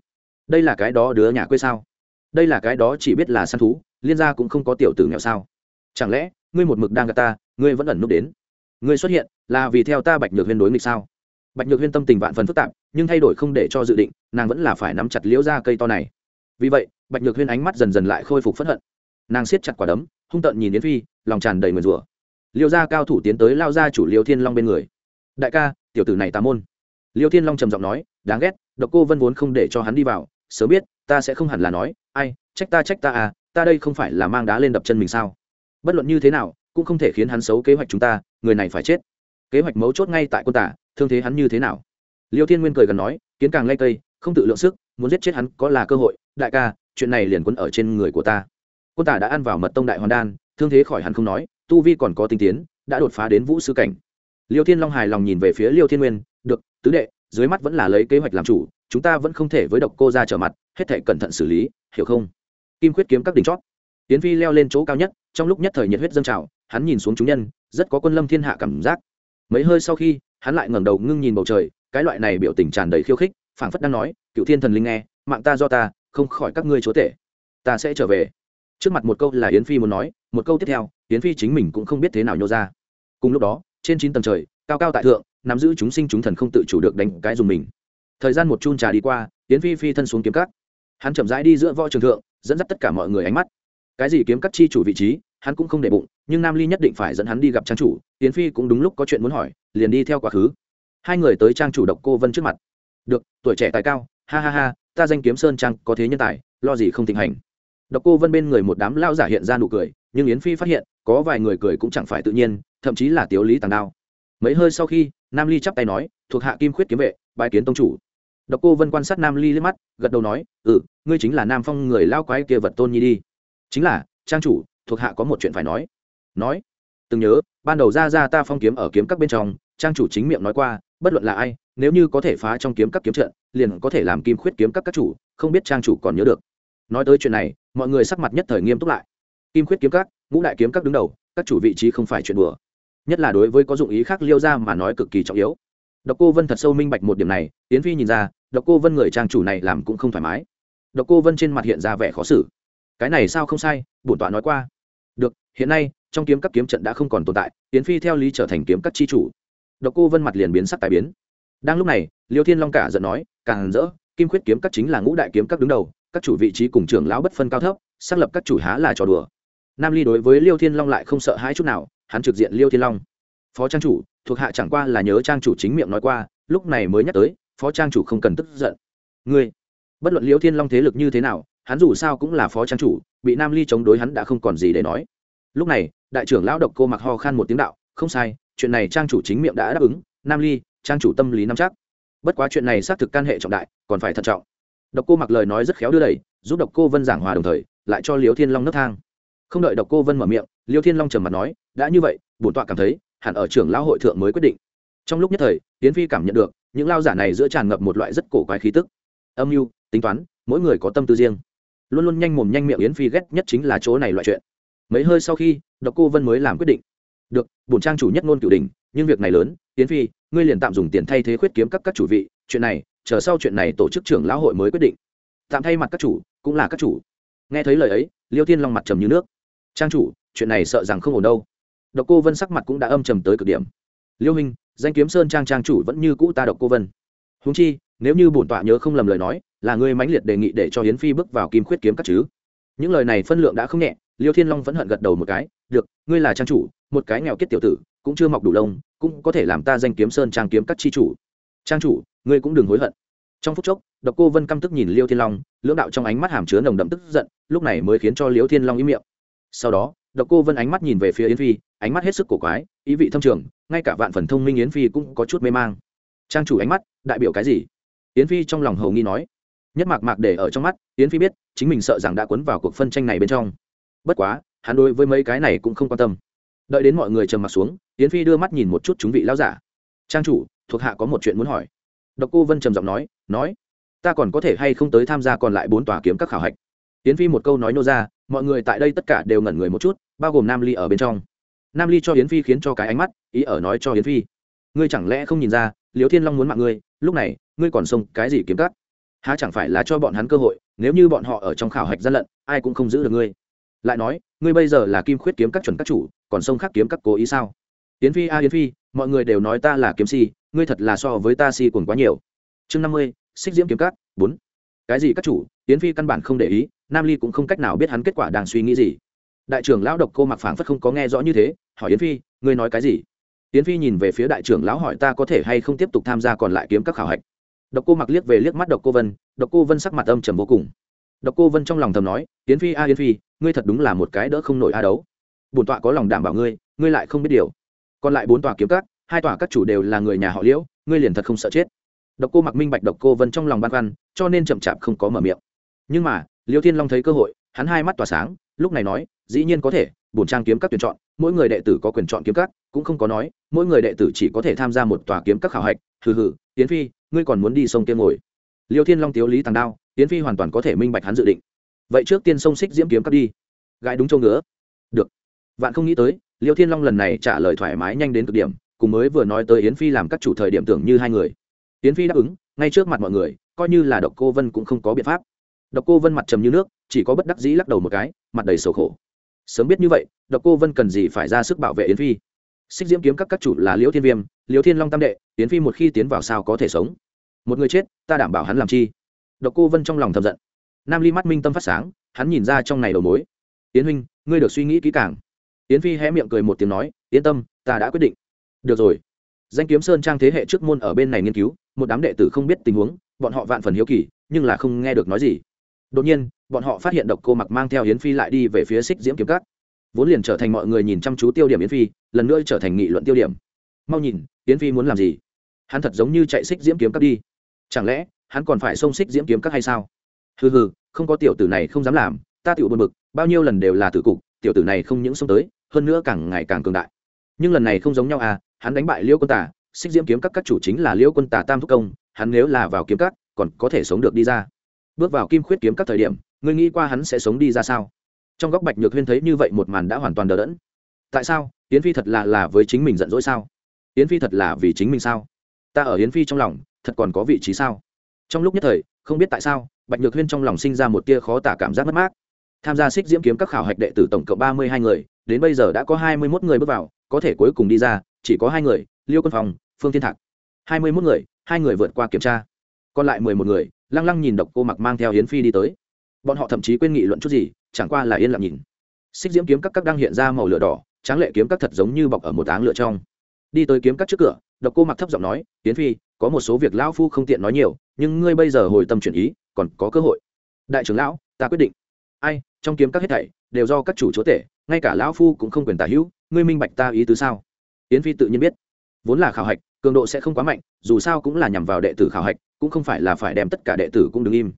Đây là cái đó đứa nhà quê sao? Đây là cái đó chỉ biết là săn thú, liên gia cũng không có tiểu tử nghèo sao? Chẳng lẽ, ngươi một mực đang gặp ta, ngươi vẫn ẩn núp đến? Ngươi xuất hiện, là vì theo ta bạch nhược huyên đối nghịch sao? Bạch nhược huyên tâm tình vạn phần phức tạp, nhưng thay đổi không để cho dự định, nàng vẫn là phải nắm chặt liễu ra cây to này. Vì vậy, bạch nhược huyên ánh mắt dần dần lại khôi phục p hận. Nàng siết chặt quả đấm, hung tợn nhìn yến phi, lòng tràn đầy mượn rủa. Liêu gia cao thủ tiến tới lao ra chủ liêu thiên long bên người. Đại ca, tiểu tử này tà môn. Liêu thiên long trầm giọng nói, đáng ghét, độc cô vân vốn không để cho hắn đi vào, sớm biết, ta sẽ không hẳn là nói, ai, trách ta trách ta à ta đây không phải là mang đá lên đập chân mình sao? Bất luận như thế nào, cũng không thể khiến hắn xấu kế hoạch chúng ta, người này phải chết. Kế hoạch mấu chốt ngay tại quân tả thương thế hắn như thế nào? Liêu thiên nguyên cười gần nói, kiến càng lay cây, không tự lượng sức, muốn giết chết hắn có là cơ hội, đại ca, chuyện này liền quân ở trên người của ta. Quân tả đã ăn vào mật tông đại hoàn đan, thương thế khỏi hắn không nói, tu vi còn có tinh tiến, đã đột phá đến vũ sư cảnh. Liêu thiên long hài lòng nhìn về phía liêu thiên nguyên, được, tứ đệ, dưới mắt vẫn là lấy kế hoạch làm chủ, chúng ta vẫn không thể với độc cô ra trở mặt, hết thể cẩn thận xử lý, hiểu không? Kim Quyết kiếm các đỉnh chót. Tiến phi leo lên chỗ cao nhất, trong lúc nhất thời nhiệt huyết dâng trào, hắn nhìn xuống chúng nhân, rất có quân lâm thiên hạ cảm giác. Mấy hơi sau khi hắn lại ngẩng đầu ngưng nhìn bầu trời, cái loại này biểu tình tràn đầy khiêu khích, phảng phất đang nói, cựu thiên thần linh nghe, mạng ta do ta, không khỏi các ngươi chúa tể. Ta sẽ trở về. Trước mặt một câu là yến phi muốn nói, một câu tiếp theo, yến phi chính mình cũng không biết thế nào nhô ra. Cùng lúc đó, trên chín tầng trời, cao cao tại thượng, nắm giữ chúng sinh chúng thần không tự chủ được đánh cái dùng mình. Thời gian một chun trà đi qua, yến phi phi thân xuống kiếm cắt hắn chậm rãi đi giữa võ trường thượng, dẫn dắt tất cả mọi người ánh mắt. Cái gì kiếm cắt chi chủ vị trí hắn cũng không để bụng, nhưng nam ly nhất định phải dẫn hắn đi gặp trang chủ, yến phi cũng đúng lúc có chuyện muốn hỏi, liền đi theo quá khứ. Hai người tới trang chủ độc cô vân trước mặt. Được, tuổi trẻ tài cao, ha ha ha, ta danh kiếm sơn trang, có thế nhân tài, lo gì không thịnh hành. Độc cô vân bên người một đám lao giả hiện ra nụ cười, nhưng yến phi phát hiện, có vài người cười cũng chẳng phải tự nhiên, thậm chí là tiếu lý tàng đao. Mấy hơi sau khi, nam ly chắp tay nói, thuộc hạ kim khuyết kiếm vệ bài kiến tông chủ. Độc cô vân quan sát nam ly lên mắt, gật đầu nói ừ ngươi chính là nam phong người lao quái kia vật tôn nhi đi. Chính là, trang chủ thuộc hạ có một chuyện phải nói. Nói, từng nhớ, ban đầu ra ra ta phong kiếm ở kiếm các bên trong, trang chủ chính miệng nói qua, bất luận là ai, nếu như có thể phá trong kiếm các kiếm trận, liền có thể làm kim khuyết kiếm các các chủ, không biết trang chủ còn nhớ được. Nói tới chuyện này, mọi người sắc mặt nhất thời nghiêm túc lại. Kim khuyết kiếm các, ngũ đại kiếm các đứng đầu, các chủ vị trí không phải chuyện đùa. Nhất là đối với có dụng ý khác liêu ra mà nói cực kỳ trọng yếu. Độc cô vân thật sâu minh bạch một điểm này tiến phi nhìn ra, độc cô vân người trang chủ này làm cũng không thoải mái. Độc cô vân trên mặt hiện ra vẻ khó xử. Cái này sao không sai, bổn tọa nói qua được, hiện nay, trong kiếm các kiếm trận đã không còn tồn tại tiến phi theo lý trở thành kiếm các chi chủ. Độc cô vân mặt liền biến sắc tài biến. Đang lúc này, liêu thiên long cả giận nói, càng rỡ, kim khuyết kiếm các chính là ngũ đại kiếm các đứng đầu, các chủ vị trí cùng trưởng lão bất phân cao thấp, xác lập các chủ há là trò đùa. Nam ly đối với liêu thiên long lại không sợ hãi chút nào, hắn trực diện liêu thiên long. Phó trang chủ, thuộc hạ chẳng qua là nhớ trang chủ chính miệng nói qua, lúc này mới nhắc tới, phó trang chủ không cần tức giận. Ngươi, bất luận liêu thiên long thế lực như thế nào hắn dù sao cũng là phó trang chủ, bị nam ly chống đối hắn đã không còn gì để nói. Lúc này, đại trưởng lão độc cô mặc ho khan một tiếng đạo, không sai, chuyện này trang chủ chính miệng đã đáp ứng, nam ly, trang chủ tâm lý nắm chắc. Bất quá chuyện này xác thực can hệ trọng đại, còn phải thận trọng. Độc cô mặc lời nói rất khéo đưa đẩy, giúp độc cô vân giảng hòa đồng thời, lại cho liêu thiên long nấc thang. Không đợi độc cô vân mở miệng, liêu thiên long trầm mặt nói, đã như vậy, bổn tọa cảm thấy, hẳn ở trưởng lão hội thượng mới quyết định. Trong lúc nhất thời tiến phi cảm nhận được, những lao giả này giữa tràn ngập một loại rất cổ quái khí tức. Âm mưu, tính toán, mỗi người có tâm tư riêng luôn luôn nhanh mồm nhanh miệng yến phi ghét nhất chính là chỗ này loại chuyện. Mấy hơi sau khi, độc cô vân mới làm quyết định. Được, bổn trang chủ nhất ngôn cửu đình nhưng việc này lớn, yến phi, ngươi liền tạm dùng tiền thay thế khuyết kiếm các các chủ vị, chuyện này, chờ sau chuyện này tổ chức trưởng lão hội mới quyết định. Tạm thay mặt các chủ, cũng là các chủ. Nghe thấy lời ấy, liêu thiên long mặt trầm như nước. Trang chủ, chuyện này sợ rằng không ổn đâu. Độc cô vân sắc mặt cũng đã âm trầm tới cực điểm. Liêu hình danh kiếm sơn trang trang chủ vẫn như cũ ta độc cô vân. Húng chi nếu như bổn tọa nhớ không lầm lời nói, là ngươi mãnh liệt đề nghị để cho hiến phi bước vào kim khuyết kiếm các chứ. Những lời này phân lượng đã không nhẹ, liêu thiên long vẫn hận gật đầu một cái, được, ngươi là trang chủ, một cái nghèo kết tiểu tử, cũng chưa mọc đủ lông, cũng có thể làm ta danh kiếm sơn trang kiếm các chi chủ. Trang chủ, ngươi cũng đừng hối hận. Trong phút chốc, độc cô vân căm tức nhìn liêu thiên long, lưỡng đạo trong ánh mắt hàm chứa nồng đậm tức giận, lúc này mới khiến cho liêu thiên long ý miệng. Sau đó, độc cô vân ánh mắt nhìn về phía yến phi, ánh mắt hết sức cổ quái, ý vị thâm trường, ngay cả vạn phần thông minh yến phi cũng có chút mê mang. Trang chủ ánh mắt, đại biểu cái gì? Yến phi trong lòng hầu nghi nói. Nhất mạc mạc để ở trong mắt, yến phi biết, chính mình sợ rằng đã cuốn vào cuộc phân tranh này bên trong. Bất quá, hắn đối với mấy cái này cũng không quan tâm. Đợi đến mọi người trầm mặt xuống, yến phi đưa mắt nhìn một chút chúng vị lão giả. Trang chủ, thuộc hạ có một chuyện muốn hỏi. Độc cô vân trầm giọng nói nói, ta còn có thể hay không tới tham gia còn lại bốn tòa kiếm các khảo hạch? Yến phi một câu nói nô ra, mọi người tại đây tất cả đều ngẩn người một chút, bao gồm nam ly ở bên trong. Nam ly cho yến phi khiến cho cái ánh mắt, ý ở nói cho yến phi, ngươi chẳng lẽ không nhìn ra liều thiên long muốn mạng ngươi lúc này, ngươi còn sông cái gì kiếm cắt há chẳng phải là cho bọn hắn cơ hội, nếu như bọn họ ở trong khảo hạch gian lận, ai cũng không giữ được ngươi. Lại nói, ngươi bây giờ là kim khuyết kiếm các chuẩn các chủ, còn sông khắc kiếm các cố ý sao? Yến phi a, yến phi, mọi người đều nói ta là kiếm si, ngươi thật là so với ta si cuồng quá nhiều. Chương năm mươi, xích diễm kiếm các bốn. Cái gì các chủ? Yến phi căn bản không để ý, nam ly cũng không cách nào biết hắn kết quả đang suy nghĩ gì. Đại trưởng lão độc cô mặc phảng phất không có nghe rõ như thế, hỏi yến phi, ngươi nói cái gì? Tiến phi nhìn về phía đại trưởng lão hỏi ta có thể hay không tiếp tục tham gia còn lại kiếm các khảo hạch. Độc cô mặc liếc về liếc mắt độc cô vân, độc cô vân sắc mặt âm trầm vô cùng. Độc cô vân trong lòng thầm nói, Tiến phi a yến phi, ngươi thật đúng là một cái đỡ không nổi a đấu. Bổn tọa có lòng đảm bảo ngươi ngươi lại không biết điều. Còn lại bốn tòa kiếm các, hai tòa các chủ đều là người nhà họ liễu, ngươi liền thật không sợ chết. Độc cô mặc minh bạch độc cô vân trong lòng băn khoăn, cho nên chậm chạp không có mở miệng. Nhưng mà, liêu thiên long thấy cơ hội, hắn hai mắt tỏa sáng, lúc này nói, dĩ nhiên có thể bổn trang kiếm các tuyển chọn, mỗi người đệ tử có quyền chọn kiếm các, cũng không có nói, mỗi người đệ tử chỉ có thể tham gia một tòa kiếm các khảo hạch. Hừ hừ tiến phi, ngươi còn muốn đi sông kia ngồi. Liêu thiên long tiếu lý tàng đao tiến phi hoàn toàn có thể minh bạch hắn dự định. Vậy trước tiên sông xích diễm kiếm các đi. Gãi đúng châu ngứa. Được. Vạn không nghĩ tới, liêu thiên long lần này trả lời thoải mái nhanh đến cực điểm, cùng mới vừa nói tới yến phi làm các chủ thời điểm tưởng như hai người. Yến phi đáp ứng, ngay trước mặt mọi người, coi như là độc cô vân cũng không có biện pháp. Độc cô vân mặt trầm như nước, chỉ có bất đắc dĩ lắc đầu một cái, mặt đầy sầu khổ sớm biết như vậy, độc cô vân cần gì phải ra sức bảo vệ yến phi. Xích diễm kiếm các các chủ là liễu thiên viêm, liễu thiên long tam đệ, yến phi một khi tiến vào sao có thể sống? Một người chết, ta đảm bảo hắn làm chi? Độc cô vân trong lòng thầm giận. Nam ly mắt minh tâm phát sáng, hắn nhìn ra trong này đầu mối. Yến huynh, ngươi được suy nghĩ kỹ càng. Yến phi hé miệng cười một tiếng nói, yên tâm, ta đã quyết định. Được rồi. Danh kiếm sơn trang thế hệ trước môn ở bên này nghiên cứu, một đám đệ tử không biết tình huống, bọn họ vạn phần hiếu kỳ, nhưng là không nghe được nói gì đột nhiên, bọn họ phát hiện độc cô mặc mang theo yến phi lại đi về phía xích diễm kiếm cắt vốn liền trở thành mọi người nhìn chăm chú tiêu điểm yến phi, lần nữa trở thành nghị luận tiêu điểm. Mau nhìn, yến phi muốn làm gì? Hắn thật giống như chạy xích diễm kiếm cắt đi. Chẳng lẽ, hắn còn phải xông xích diễm kiếm cắt hay sao? Hừ hừ, không có tiểu tử này không dám làm, ta tiểu buồn bực, bao nhiêu lần đều là tử cục, tiểu tử này không những xông tới, hơn nữa càng ngày càng cường đại. Nhưng lần này không giống nhau à hắn đánh bại liễu quân tả xích diễm kiếm các các chủ chính là liễu quân tả tam thúc công, hắn nếu là vào kiếm các, còn có thể sống được đi ra bước vào kim khuyết kiếm các thời điểm, ngươi nghĩ qua hắn sẽ sống đi ra sao? Trong góc bạch nhược huyên thấy như vậy một màn đã hoàn toàn đờ đẫn. Tại sao? Yến phi thật là là với chính mình giận dỗi sao? Yến phi thật là vì chính mình sao? Ta ở yến phi trong lòng, thật còn có vị trí sao? Trong lúc nhất thời, không biết tại sao, bạch nhược huyên trong lòng sinh ra một tia khó tả cảm giác mất mát. Tham gia xích diễm kiếm các khảo hạch đệ tử tổng cộng ba mươi hai người, đến bây giờ đã có hai mươi một người bước vào, có thể cuối cùng đi ra, chỉ có hai người, liêu quân phòng phương thiên thạc. hai mươi một người, hai người vượt qua kiểm tra còn lại mười một người, lăng lăng nhìn độc cô mặc mang theo hiến phi đi tới. Bọn họ thậm chí quên nghị luận chút gì, chẳng qua là yên lặng nhìn. Xích diễm kiếm các các đang hiện ra màu lửa đỏ, tráng lệ kiếm các thật giống như bọc ở một áng lửa trong. Đi tới kiếm các trước cửa, độc cô mặc thấp giọng nói hiến phi, có một số việc lão phu không tiện nói nhiều, nhưng ngươi bây giờ hồi tâm chuyển ý, còn có cơ hội. Đại trưởng lão, ta quyết định. Ai, trong kiếm các hết thảy, đều do các chủ chúa tể, ngay cả lão phu cũng không quyền tả hữu, ngươi minh bạch ta ý tứ sao? Yến phi tự nhiên biết vốn là khảo hạch, cường độ sẽ không quá mạnh, dù sao cũng là nhằm vào đệ tử khảo hạch, cũng không phải là phải đem tất cả đệ tử cũng đứng im.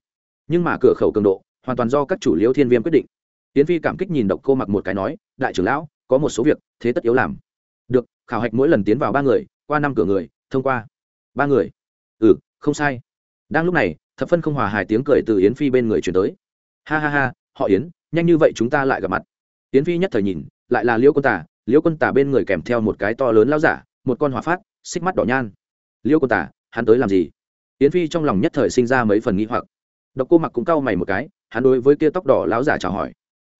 Nhưng mà cửa khẩu cường độ, hoàn toàn do các chủ liễu thiên viêm quyết định. Tiến phi cảm kích nhìn độc cô mặc một cái nói, đại trưởng lão, có một số việc, thế tất yếu làm. Được, khảo hạch mỗi lần tiến vào ba người, qua năm cửa người, thông qua. Ba người? Ừ không sai. Đang lúc này, thập phân không hòa hài tiếng cười từ yến phi bên người chuyển tới. Ha ha ha, họ yến, nhanh như vậy chúng ta lại gặp mặt. Yến phi nhất thời nhìn, lại là liễu quân tả liễu quân tả bên người kèm theo một cái to lớn lao giả một con hỏa phát, xích mắt đỏ nhan. Liêu quân tả, hắn tới làm gì? Yến phi trong lòng nhất thời sinh ra mấy phần nghĩ hoặc. Độc cô mặc cũng cau mày một cái, hắn đối với kia tóc đỏ lão giả chào hỏi.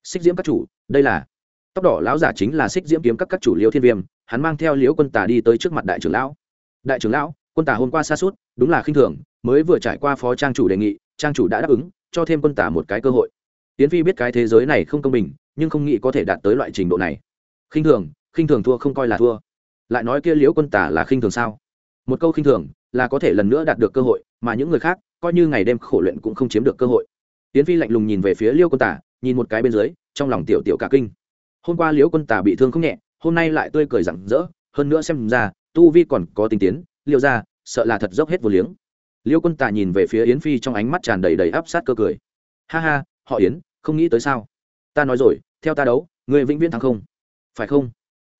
Xích diễm các chủ, đây là tóc đỏ lão giả chính là xích diễm kiếm các các chủ liêu thiên viêm, hắn mang theo liễu quân tà đi tới trước mặt đại trưởng lão. Đại trưởng lão, quân tà hôm qua xa suốt đúng là khinh thường, mới vừa trải qua phó trang chủ đề nghị, trang chủ đã đáp ứng, cho thêm quân tà một cái cơ hội. Tiến phi biết cái thế giới này không công bình, nhưng không nghĩ có thể đạt tới loại trình độ này. Khinh thường khinh thường thua không coi là thua lại nói kia liễu quân tả là khinh thường sao? Một câu khinh thường là có thể lần nữa đạt được cơ hội, mà những người khác coi như ngày đêm khổ luyện cũng không chiếm được cơ hội. Tiến phi lạnh lùng nhìn về phía liễu quân tả, nhìn một cái bên dưới, trong lòng tiểu tiểu cả kinh. Hôm qua liễu quân tả bị thương không nhẹ, hôm nay lại tươi cười rặng rỡ, hơn nữa xem ra, tu vi còn có tinh tiến liệu ra sợ là thật dốc hết vô liếng. Liễu quân tả nhìn về phía yến phi trong ánh mắt tràn đầy đầy áp sát cơ cười. Ha ha, họ yến, không nghĩ tới sao? Ta nói rồi, theo ta đấu người vĩnh viễn thắng không? Phải không?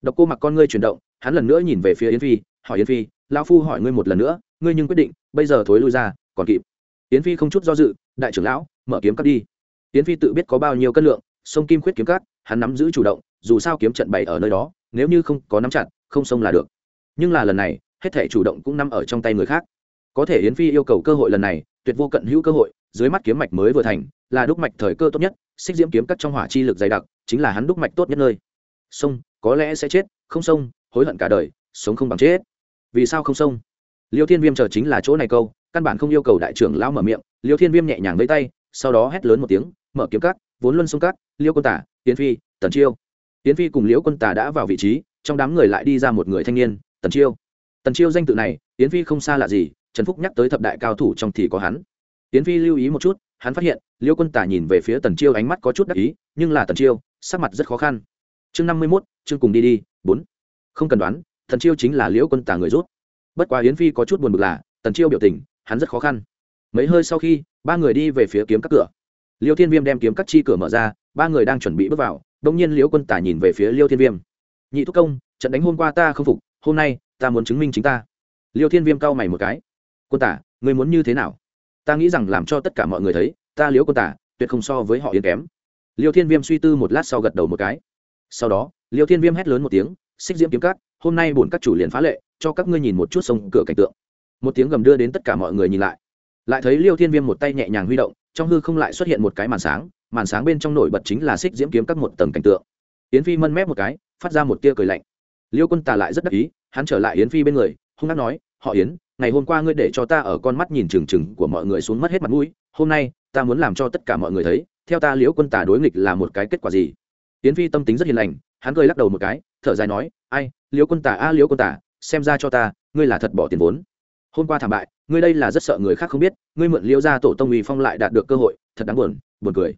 Độc cô mặc con ngươi chuyển động hắn lần nữa nhìn về phía yến phi, hỏi yến phi lao phu hỏi ngươi một lần nữa, ngươi nhưng quyết định, bây giờ thối lui ra, còn kịp. Yến phi không chút do dự, đại trưởng lão, mở kiếm cắt đi. Yến phi tự biết có bao nhiêu cân lượng, sông kim khuyết kiếm cắt, hắn nắm giữ chủ động, dù sao kiếm trận bày ở nơi đó, nếu như không có nắm chặt, không sông là được. Nhưng là lần này, hết thể chủ động cũng nằm ở trong tay người khác. Có thể yến phi yêu cầu cơ hội lần này, tuyệt vô cận hữu cơ hội, dưới mắt kiếm mạch mới vừa thành, là đúc mạch thời cơ tốt nhất, xích diễm kiếm cắt trong hỏa chi lực dày đặc, chính là hắn đúc mạch tốt nhất nơi. Sông, có lẽ sẽ chết, không sông hối hận cả đời, sống không bằng chết. Vì sao không xông? Liêu thiên viêm chờ chính là chỗ này câu, căn bản không yêu cầu đại trưởng lão mở miệng. Liêu thiên viêm nhẹ nhàng lấy tay, sau đó hét lớn một tiếng, mở kiếm cắt vốn luân sông cắt liêu quân tả, tiến phi, tần chiêu. Tiến phi cùng liễu quân tả đã vào vị trí, trong đám người lại đi ra một người thanh niên, tần chiêu. Tần chiêu danh tự này, tiến phi không xa lạ gì, trần phúc nhắc tới thập đại cao thủ trong thì có hắn. Tiến phi lưu ý một chút, hắn phát hiện, liêu quân tả nhìn về phía tần chiêu ánh mắt có chút đắc ý, nhưng là tần chiêu, sắc mặt rất khó khăn. Chương năm mươi mốt, chương cùng đi đi, bốn không cần đoán thần chiêu chính là liễu quân tả người rút. Bất quá yến phi có chút buồn bực là, tần chiêu biểu tình, hắn rất khó khăn. Mấy hơi sau khi, ba người đi về phía kiếm các cửa. Liêu thiên viêm đem kiếm các chi cửa mở ra, ba người đang chuẩn bị bước vào đông nhiên liễu quân tả nhìn về phía liêu thiên viêm. Nhị thúc công, trận đánh hôm qua ta không phục, hôm nay ta muốn chứng minh chính ta. Liêu thiên viêm cau mày một cái. Quân tả người muốn như thế nào? Ta nghĩ rằng làm cho tất cả mọi người thấy, ta liễu quân tả tuyệt không so với họ yến kém. Liêu thiên viêm suy tư một lát sau gật đầu một cái. Sau đó, liêu thiên viêm hét lớn một tiếng xích diễm kiếm cát, hôm nay bổn các chủ liền phá lệ, cho các ngươi nhìn một chút sông cửa cảnh tượng. Một tiếng gầm đưa đến tất cả mọi người nhìn lại. Lại thấy liêu thiên viêm một tay nhẹ nhàng huy động, trong hư không lại xuất hiện một cái màn sáng màn sáng bên trong nổi bật chính là xích diễm kiếm các một tầng cảnh tượng. Yến phi mân mép một cái, phát ra một tia cười lạnh. Liêu quân tà lại rất đắc ý, hắn trở lại yến phi bên người, hung hát nói, họ yến, ngày hôm qua ngươi để cho ta ở con mắt nhìn trừng trừng của mọi người xuống mất hết mặt mũi, hôm nay, ta muốn làm cho tất cả mọi người thấy, theo ta liễu quân tả đối nghịch là một cái kết quả gì? Yến phi tâm tính rất hiền lành hắn cười lắc đầu một cái, thở dài nói, ai, liễu quân tả a, liễu quân tả, xem ra cho ta, ngươi là thật bỏ tiền vốn. Hôm qua thảm bại, ngươi đây là rất sợ người khác không biết, ngươi mượn liễu ra tổ tông uy phong lại đạt được cơ hội, thật đáng buồn buồn cười.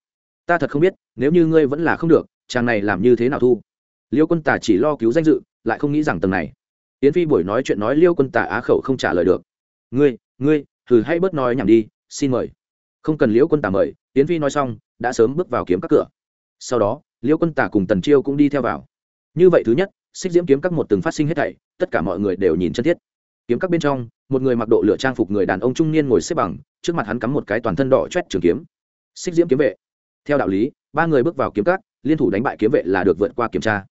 Ta thật không biết, nếu như ngươi vẫn là không được, chàng này làm như thế nào thu? Liễu quân tả chỉ lo cứu danh dự, lại không nghĩ rằng tầng này. Yến phi buổi nói chuyện nói liêu quân tả á khẩu không trả lời được. Ngươi ngươi, thử hãy bớt nói nhảm đi, xin mời. Không cần liễu quân tả mời, yến phi nói xong, đã sớm bước vào kiếm các cửa. Sau đó Liêu quân tả cùng tần chiêu cũng đi theo vào. Như vậy thứ nhất, xích diễm kiếm các một từng phát sinh hết thảy, tất cả mọi người đều nhìn chân thiết. Kiếm các bên trong, một người mặc độ lửa trang phục người đàn ông trung niên ngồi xếp bằng, trước mặt hắn cắm một cái toàn thân đỏ chét trường kiếm. Xích diễm kiếm vệ. Theo đạo lý, ba người bước vào kiếm các, liên thủ đánh bại kiếm vệ là được vượt qua kiểm tra.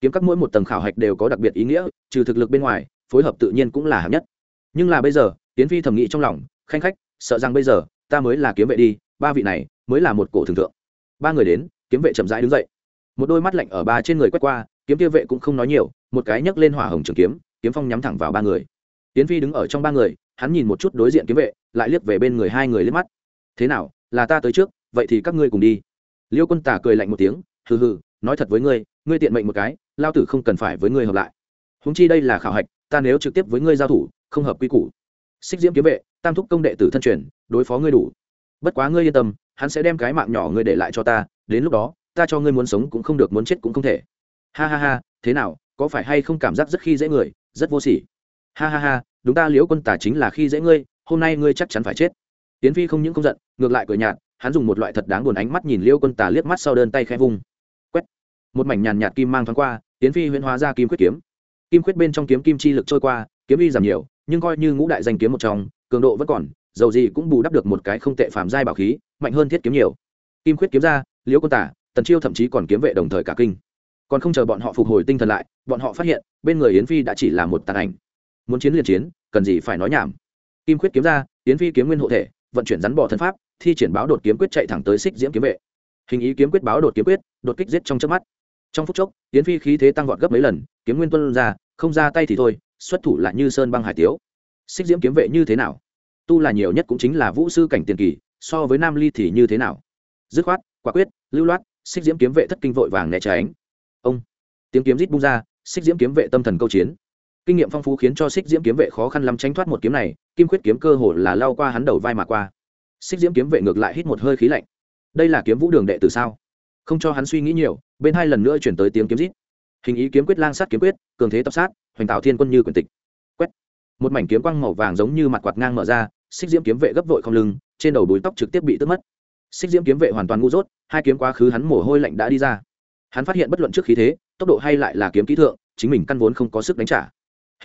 Kiếm các mỗi một tầng khảo hạch đều có đặc biệt ý nghĩa, trừ thực lực bên ngoài, phối hợp tự nhiên cũng là hạng nhất. Nhưng là bây giờ tiến phi thầm nghĩ trong lòng, khanh khách, sợ rằng bây giờ, ta mới là kiếm vệ đi, ba vị này mới là một cổ thường thượng. Ba người đến, kiếm vệ chậm rãi đứng dậy một đôi mắt lạnh ở ba trên người quét qua, kiếm kia vệ cũng không nói nhiều, một cái nhấc lên hỏa hồng trường kiếm kiếm phong nhắm thẳng vào ba người. Tiến phi đứng ở trong ba người, hắn nhìn một chút đối diện kiếm vệ, lại liếc về bên người hai người liếc mắt. Thế nào, là ta tới trước, vậy thì các ngươi cùng đi. Liêu quân tả cười lạnh một tiếng, hừ hừ, nói thật với ngươi ngươi tiện mệnh một cái, lao tử không cần phải với ngươi hợp lại. Húng chi đây là khảo hạch, ta nếu trực tiếp với ngươi giao thủ, không hợp quy củ. Xích diễm kiếm vệ, tam thúc công đệ tử thân truyền, đối phó ngươi đủ. Bất quá ngươi yên tâm, hắn sẽ đem cái mạng nhỏ ngươi để lại cho ta, đến lúc đó ta cho ngươi muốn sống cũng không được, muốn chết cũng không thể. Ha ha ha, thế nào, có phải hay không cảm giác rất khi dễ người, rất vô sỉ? Ha ha ha, đúng ta, liễu quân tả chính là khi dễ ngươi, hôm nay ngươi chắc chắn phải chết. Tiến phi không những không giận, ngược lại cười nhạt, hắn dùng một loại thật đáng buồn ánh mắt nhìn liễu quân tả liếc mắt sau đơn tay khẽ vung. Quét. Một mảnh nhàn nhạt kim mang thoáng qua tiến phi huyễn hóa ra kim quyết kiếm. Kim quyết bên trong kiếm kim chi lực trôi qua, kiếm uy giảm nhiều, nhưng coi như ngũ đại danh kiếm một trong, cường độ vẫn còn, dầu gì cũng bù đắp được một cái không tệ phàm giai bảo khí, mạnh hơn thiết kiếm nhiều. Kim quyết kiếm ra, liễu quân tả tần chiêu thậm chí còn kiếm vệ đồng thời cả kinh. Còn không chờ bọn họ phục hồi tinh thần lại, bọn họ phát hiện, bên người yến phi đã chỉ là một tàn ảnh. Muốn chiến liền chiến, cần gì phải nói nhảm. Kim quyết kiếm ra, yến phi kiếm nguyên hộ thể, vận chuyển rắn bỏ thân pháp, thi triển báo đột kiếm quyết chạy thẳng tới xích diễm kiếm vệ. Hình ý kiếm quyết báo đột kiếm quyết, đột kích giết trong chớp mắt. Trong phút chốc, yến phi khí thế tăng vọt gấp mấy lần, kiếm nguyên tuân ra, không ra tay thì thôi, xuất thủ lại như sơn băng hải tiếu. Xích diễm kiếm vệ như thế nào? Tu là nhiều nhất cũng chính là vũ sư cảnh tiền kỳ, so với nam ly thì như thế nào? Dứt khoát, quả quyết, lưu loát xích diễm kiếm vệ thất kinh vội vàng né tránh. Ông, tiếng kiếm rít bung ra, xích diễm kiếm vệ tâm thần câu chiến. Kinh nghiệm phong phú khiến cho xích diễm kiếm vệ khó khăn lắm tránh thoát một kiếm này, kim khuyết kiếm cơ hồ là lao qua hắn đầu vai mà qua. Xích diễm kiếm vệ ngược lại hít một hơi khí lạnh. Đây là kiếm vũ đường đệ từ sao? Không cho hắn suy nghĩ nhiều, bên hai lần nữa chuyển tới tiếng kiếm rít. Hình ý kiếm quyết lang sát kiếm quyết, cường thế tập sát, hoành tạo thiên quân như quyền tịch. Quét. Một mảnh kiếm quang màu vàng giống như mặt quạt ngang mở ra, xích diễm kiếm vệ gấp vội không lưng, trên đầu đuôi tóc trực tiếp bị tước mất xích diễm kiếm vệ hoàn toàn ngu dốt, hai kiếm quá khứ hắn mồ hôi lạnh đã đi ra. Hắn phát hiện bất luận trước khí thế, tốc độ hay lại là kiếm kỹ thượng, chính mình căn vốn không có sức đánh trả.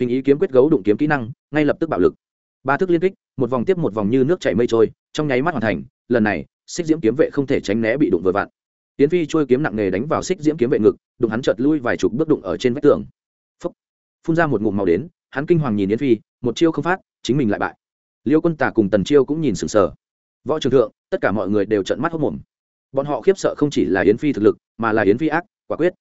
Hình ý kiếm quyết gấu đụng kiếm kỹ năng, ngay lập tức bạo lực. Ba thức liên kích, một vòng tiếp một vòng như nước chảy mây trôi, trong nháy mắt hoàn thành, lần này, xích diễm kiếm vệ không thể tránh né bị đụng vừa vặn. Tiến phi trôi kiếm nặng nề đánh vào xích diễm kiếm vệ ngực, đụng hắn chợt lui vài chục bước đụng ở trên vách tường. Phúc. phun ra một ngụm màu đến, hắn kinh hoàng nhìn yến phi, một chiêu không phát, chính mình lại bại. Liêu quân tả cùng tần chiêu cũng nhìn sừng sờ võ trường thượng tất cả mọi người đều trận mắt hốc mồm. Bọn họ khiếp sợ không chỉ là yến phi thực lực mà là yến phi ác quả quyết.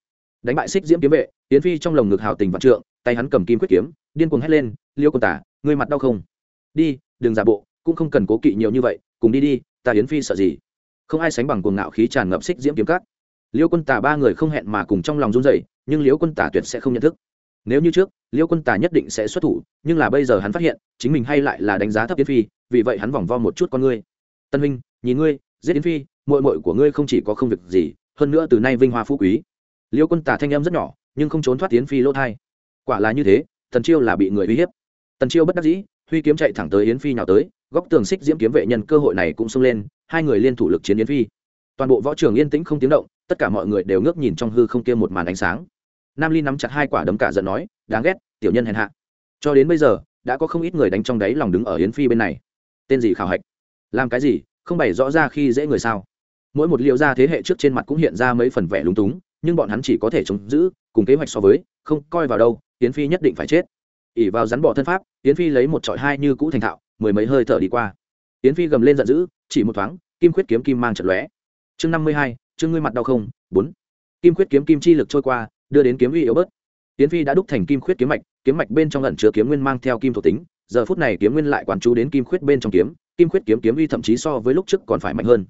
Đánh bại xích diễm kiếm vệ yến phi trong lồng ngực hào tình vạn trượng tay hắn cầm kim quyết kiếm điên cuồng hét lên liêu quân tả ngươi mặt đau không? Đi đừng giả bộ cũng không cần cố kỵ nhiều như vậy cùng đi đi ta yến phi sợ gì? Không ai sánh bằng cuồng ngạo khí tràn ngập xích diễm kiếm cắt liêu quân tả ba người không hẹn mà cùng trong lòng run rẩy, nhưng liêu quân tả tuyệt sẽ không nhận thức. Nếu như trước liêu quân tả nhất định sẽ xuất thủ nhưng là bây giờ hắn phát hiện chính mình hay lại là đánh giá thấp yến phi vì vậy hắn vòng vo một chút con ngươi tân huynh, nhìn ngươi, giết yến phi mội mội của ngươi không chỉ có không việc gì, hơn nữa từ nay vinh hoa phú quý. Liêu quân tả thanh em rất nhỏ, nhưng không trốn thoát yến phi lỗ thai. Quả là như thế, tần chiêu là bị người uy hiếp. Tần chiêu bất đắc dĩ, huy kiếm chạy thẳng tới yến phi nào tới, góc tường xích diễm kiếm vệ nhân cơ hội này cũng xông lên, hai người liên thủ lực chiến yến phi. Toàn bộ võ trường yên tĩnh không tiếng động, tất cả mọi người đều ngước nhìn trong hư không kia một màn ánh sáng. Nam ly nắm chặt hai quả đấm cả giận nói, đáng ghét, tiểu nhân hèn hạ. Cho đến bây giờ, đã có không ít người đánh trong đáy lòng đứng ở yến phi bên này. Tên gì khảo hạch? Làm cái gì, không bày rõ ra khi dễ người sao? Mỗi một liệu ra thế hệ trước trên mặt cũng hiện ra mấy phần vẻ lúng túng, nhưng bọn hắn chỉ có thể chống giữ, cùng kế hoạch so với, không coi vào đâu, yến phi nhất định phải chết. Ỉ vào rắn bỏ thân pháp, yến phi lấy một trọi hai như cũ thành thạo, mười mấy hơi thở đi qua. Yến phi gầm lên giận dữ, chỉ một thoáng, kim khuyết kiếm kim mang trận lóe. Chương năm mươi hai, chương ngươi mặt đau không? Bốn. Kim khuyết kiếm kim chi lực trôi qua, đưa đến kiếm uy yếu bớt. Yến phi đã đúc thành kim khuyết kiếm mạch kiếm mạch bên trong ẩn chứa kiếm nguyên mang theo kim thuộc tính, giờ phút này kiếm nguyên lại quán chú đến kim khuyết bên trong kiếm kim khuyết kiếm kiếm uy thậm chí so với lúc trước còn phải mạnh hơn.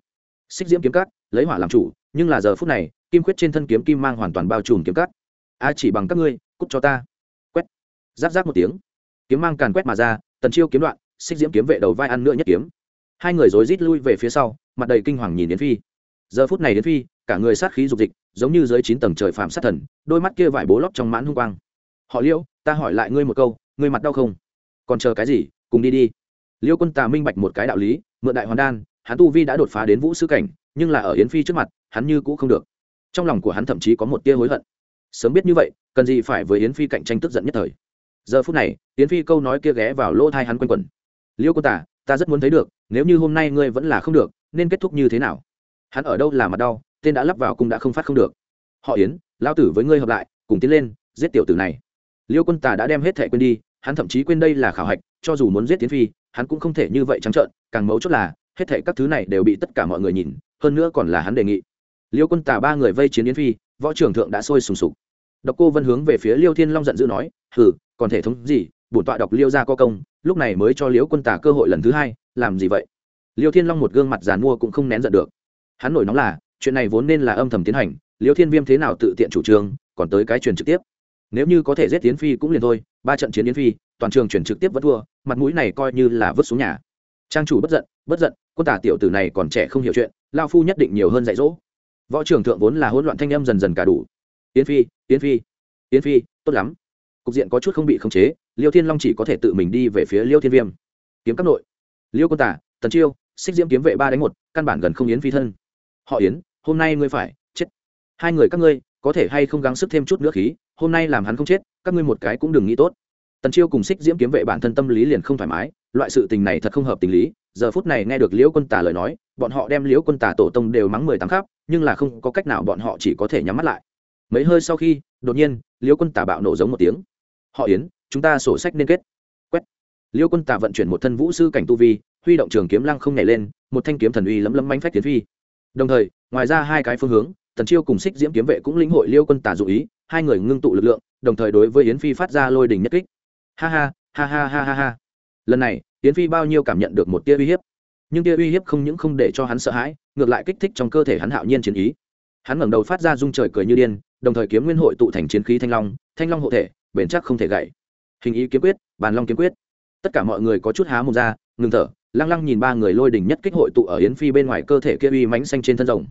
Xích diễm kiếm cát, lấy hỏa làm chủ, nhưng là giờ phút này, kim khuyết trên thân kiếm kim mang hoàn toàn bao trùm kiếm cát. A chỉ bằng các ngươi, cút cho ta. Quét. Giáp giáp một tiếng. Kiếm mang càn quét mà ra, tần chiêu kiếm đoạn, xích diễm kiếm vệ đầu vai ăn nữa nhất kiếm. Hai người rối rít lui về phía sau, mặt đầy kinh hoàng nhìn đến phi. Giờ phút này đến phi, cả người sát khí dục dịch, giống như dưới chín tầng trời phạm sát thần, đôi mắt kia vải bố lóc trong mãn hung quang. Họ liêu ta hỏi lại ngươi một câu, ngươi mặt đau không? Còn chờ cái gì? Cùng đi đi liêu quân tà minh bạch một cái đạo lý mượn đại hoàn đan hắn tu vi đã đột phá đến vũ sư cảnh nhưng là ở yến phi trước mặt hắn như cũ không được. Trong lòng của hắn thậm chí có một tia hối hận. Sớm biết như vậy cần gì phải với yến phi cạnh tranh tức giận nhất thời. Giờ phút này yến phi câu nói kia ghé vào lỗ thai hắn quanh quẩn. Liêu quân tà, ta rất muốn thấy được nếu như hôm nay ngươi vẫn là không được nên kết thúc như thế nào? Hắn ở đâu là mặt đau tên đã lắp vào cung đã không phát không được. Họ yến lao tử với ngươi hợp lại cùng tiến lên giết tiểu tử này. Liêu quân tà đã đem hết thẻ quên đi hắn thậm chí quên đây là khảo hạch cho dù muốn giết tiến phi hắn cũng không thể như vậy trắng trợn, càng mấu chốt là, hết thảy các thứ này đều bị tất cả mọi người nhìn, hơn nữa còn là hắn đề nghị. Liêu quân tả ba người vây chiến yến phi, võ trưởng thượng đã sôi sùng sục. Độc cô vân hướng về phía liêu thiên long giận dữ nói, hừ, còn thể thống gì, bổn tọa đọc liêu ra có công, lúc này mới cho Liêu quân tả cơ hội lần thứ hai, làm gì vậy? Liêu thiên long một gương mặt giàn mua cũng không nén giận được. Hắn nổi nóng là, chuyện này vốn nên là âm thầm tiến hành, liêu thiên viêm thế nào tự tiện chủ trương, còn tới cái truyền trực tiếp. Nếu như có thể giết tiến phi cũng liền thôi ba trận chiến yến phi, toàn trường chuyển trực tiếp vẫn thua, mặt mũi này coi như là vứt xuống nhà. Trang chủ bất giận bất giận, quân tả tiểu tử này còn trẻ không hiểu chuyện lao phu nhất định nhiều hơn dạy dỗ. Võ trưởng thượng vốn là hỗn loạn thanh âm dần dần cả đủ. Yến phi yến phi yến phi, tốt lắm. Cục diện có chút không bị khống chế, liêu thiên long chỉ có thể tự mình đi về phía liêu thiên viêm. Kiếm các nội. Liêu quân tả, tần chiêu, xích diễm kiếm vệ ba đánh một, căn bản gần không yến phi thân. Họ yến, hôm nay ngươi phải chết. Hai người các ngươi, có thể hay không gắng sức thêm chút nữa khí, hôm nay làm hắn không chết các ngươi một cái cũng đừng nghĩ tốt. Tần chiêu cùng xích diễm kiếm vệ bản thân tâm lý liền không thoải mái, loại sự tình này thật không hợp tình lý, giờ phút này nghe được liễu quân tả lời nói, bọn họ đem liễu quân tả tổ tông đều mắng mười tám khắp, nhưng là không có cách nào bọn họ chỉ có thể nhắm mắt lại. Mấy hơi sau khi, đột nhiên, liễu quân tả bạo nổ giống một tiếng. Họ yến, chúng ta sổ sách nên kết. Quét. Liễu quân tả vận chuyển một thân vũ sư cảnh tu vi, huy động trường kiếm lăng không nhảy lên, một thanh kiếm thần uy lấm lấm manh phách tiến phi. Đồng thời, ngoài ra hai cái phương hướng, tần chiêu cùng xích diễm kiếm vệ cũng lĩnh hội liêu quân tả dụ ý hai người ngưng tụ lực lượng, đồng thời đối với yến phi phát ra lôi đình nhất kích. Ha ha ha ha ha ha ha. Lần này, yến phi bao nhiêu cảm nhận được một tia uy hiếp. Nhưng tia uy hiếp không những không để cho hắn sợ hãi, ngược lại kích thích trong cơ thể hắn hạo nhiên chiến ý. Hắn ngẩng đầu phát ra rung trời cười như điên, đồng thời kiếm nguyên hội tụ thành chiến khí thanh long thanh long hộ thể, bền chắc không thể gãy. Hình ý kiếm quyết, bàn long kiếm quyết. Tất cả mọi người có chút há mồm ra, ngừng thở, lăng lăng nhìn ba người lôi đỉnh nhất kích hội tụ ở yến phi bên ngoài cơ thể kia uy mánh xanh trên thân rồng.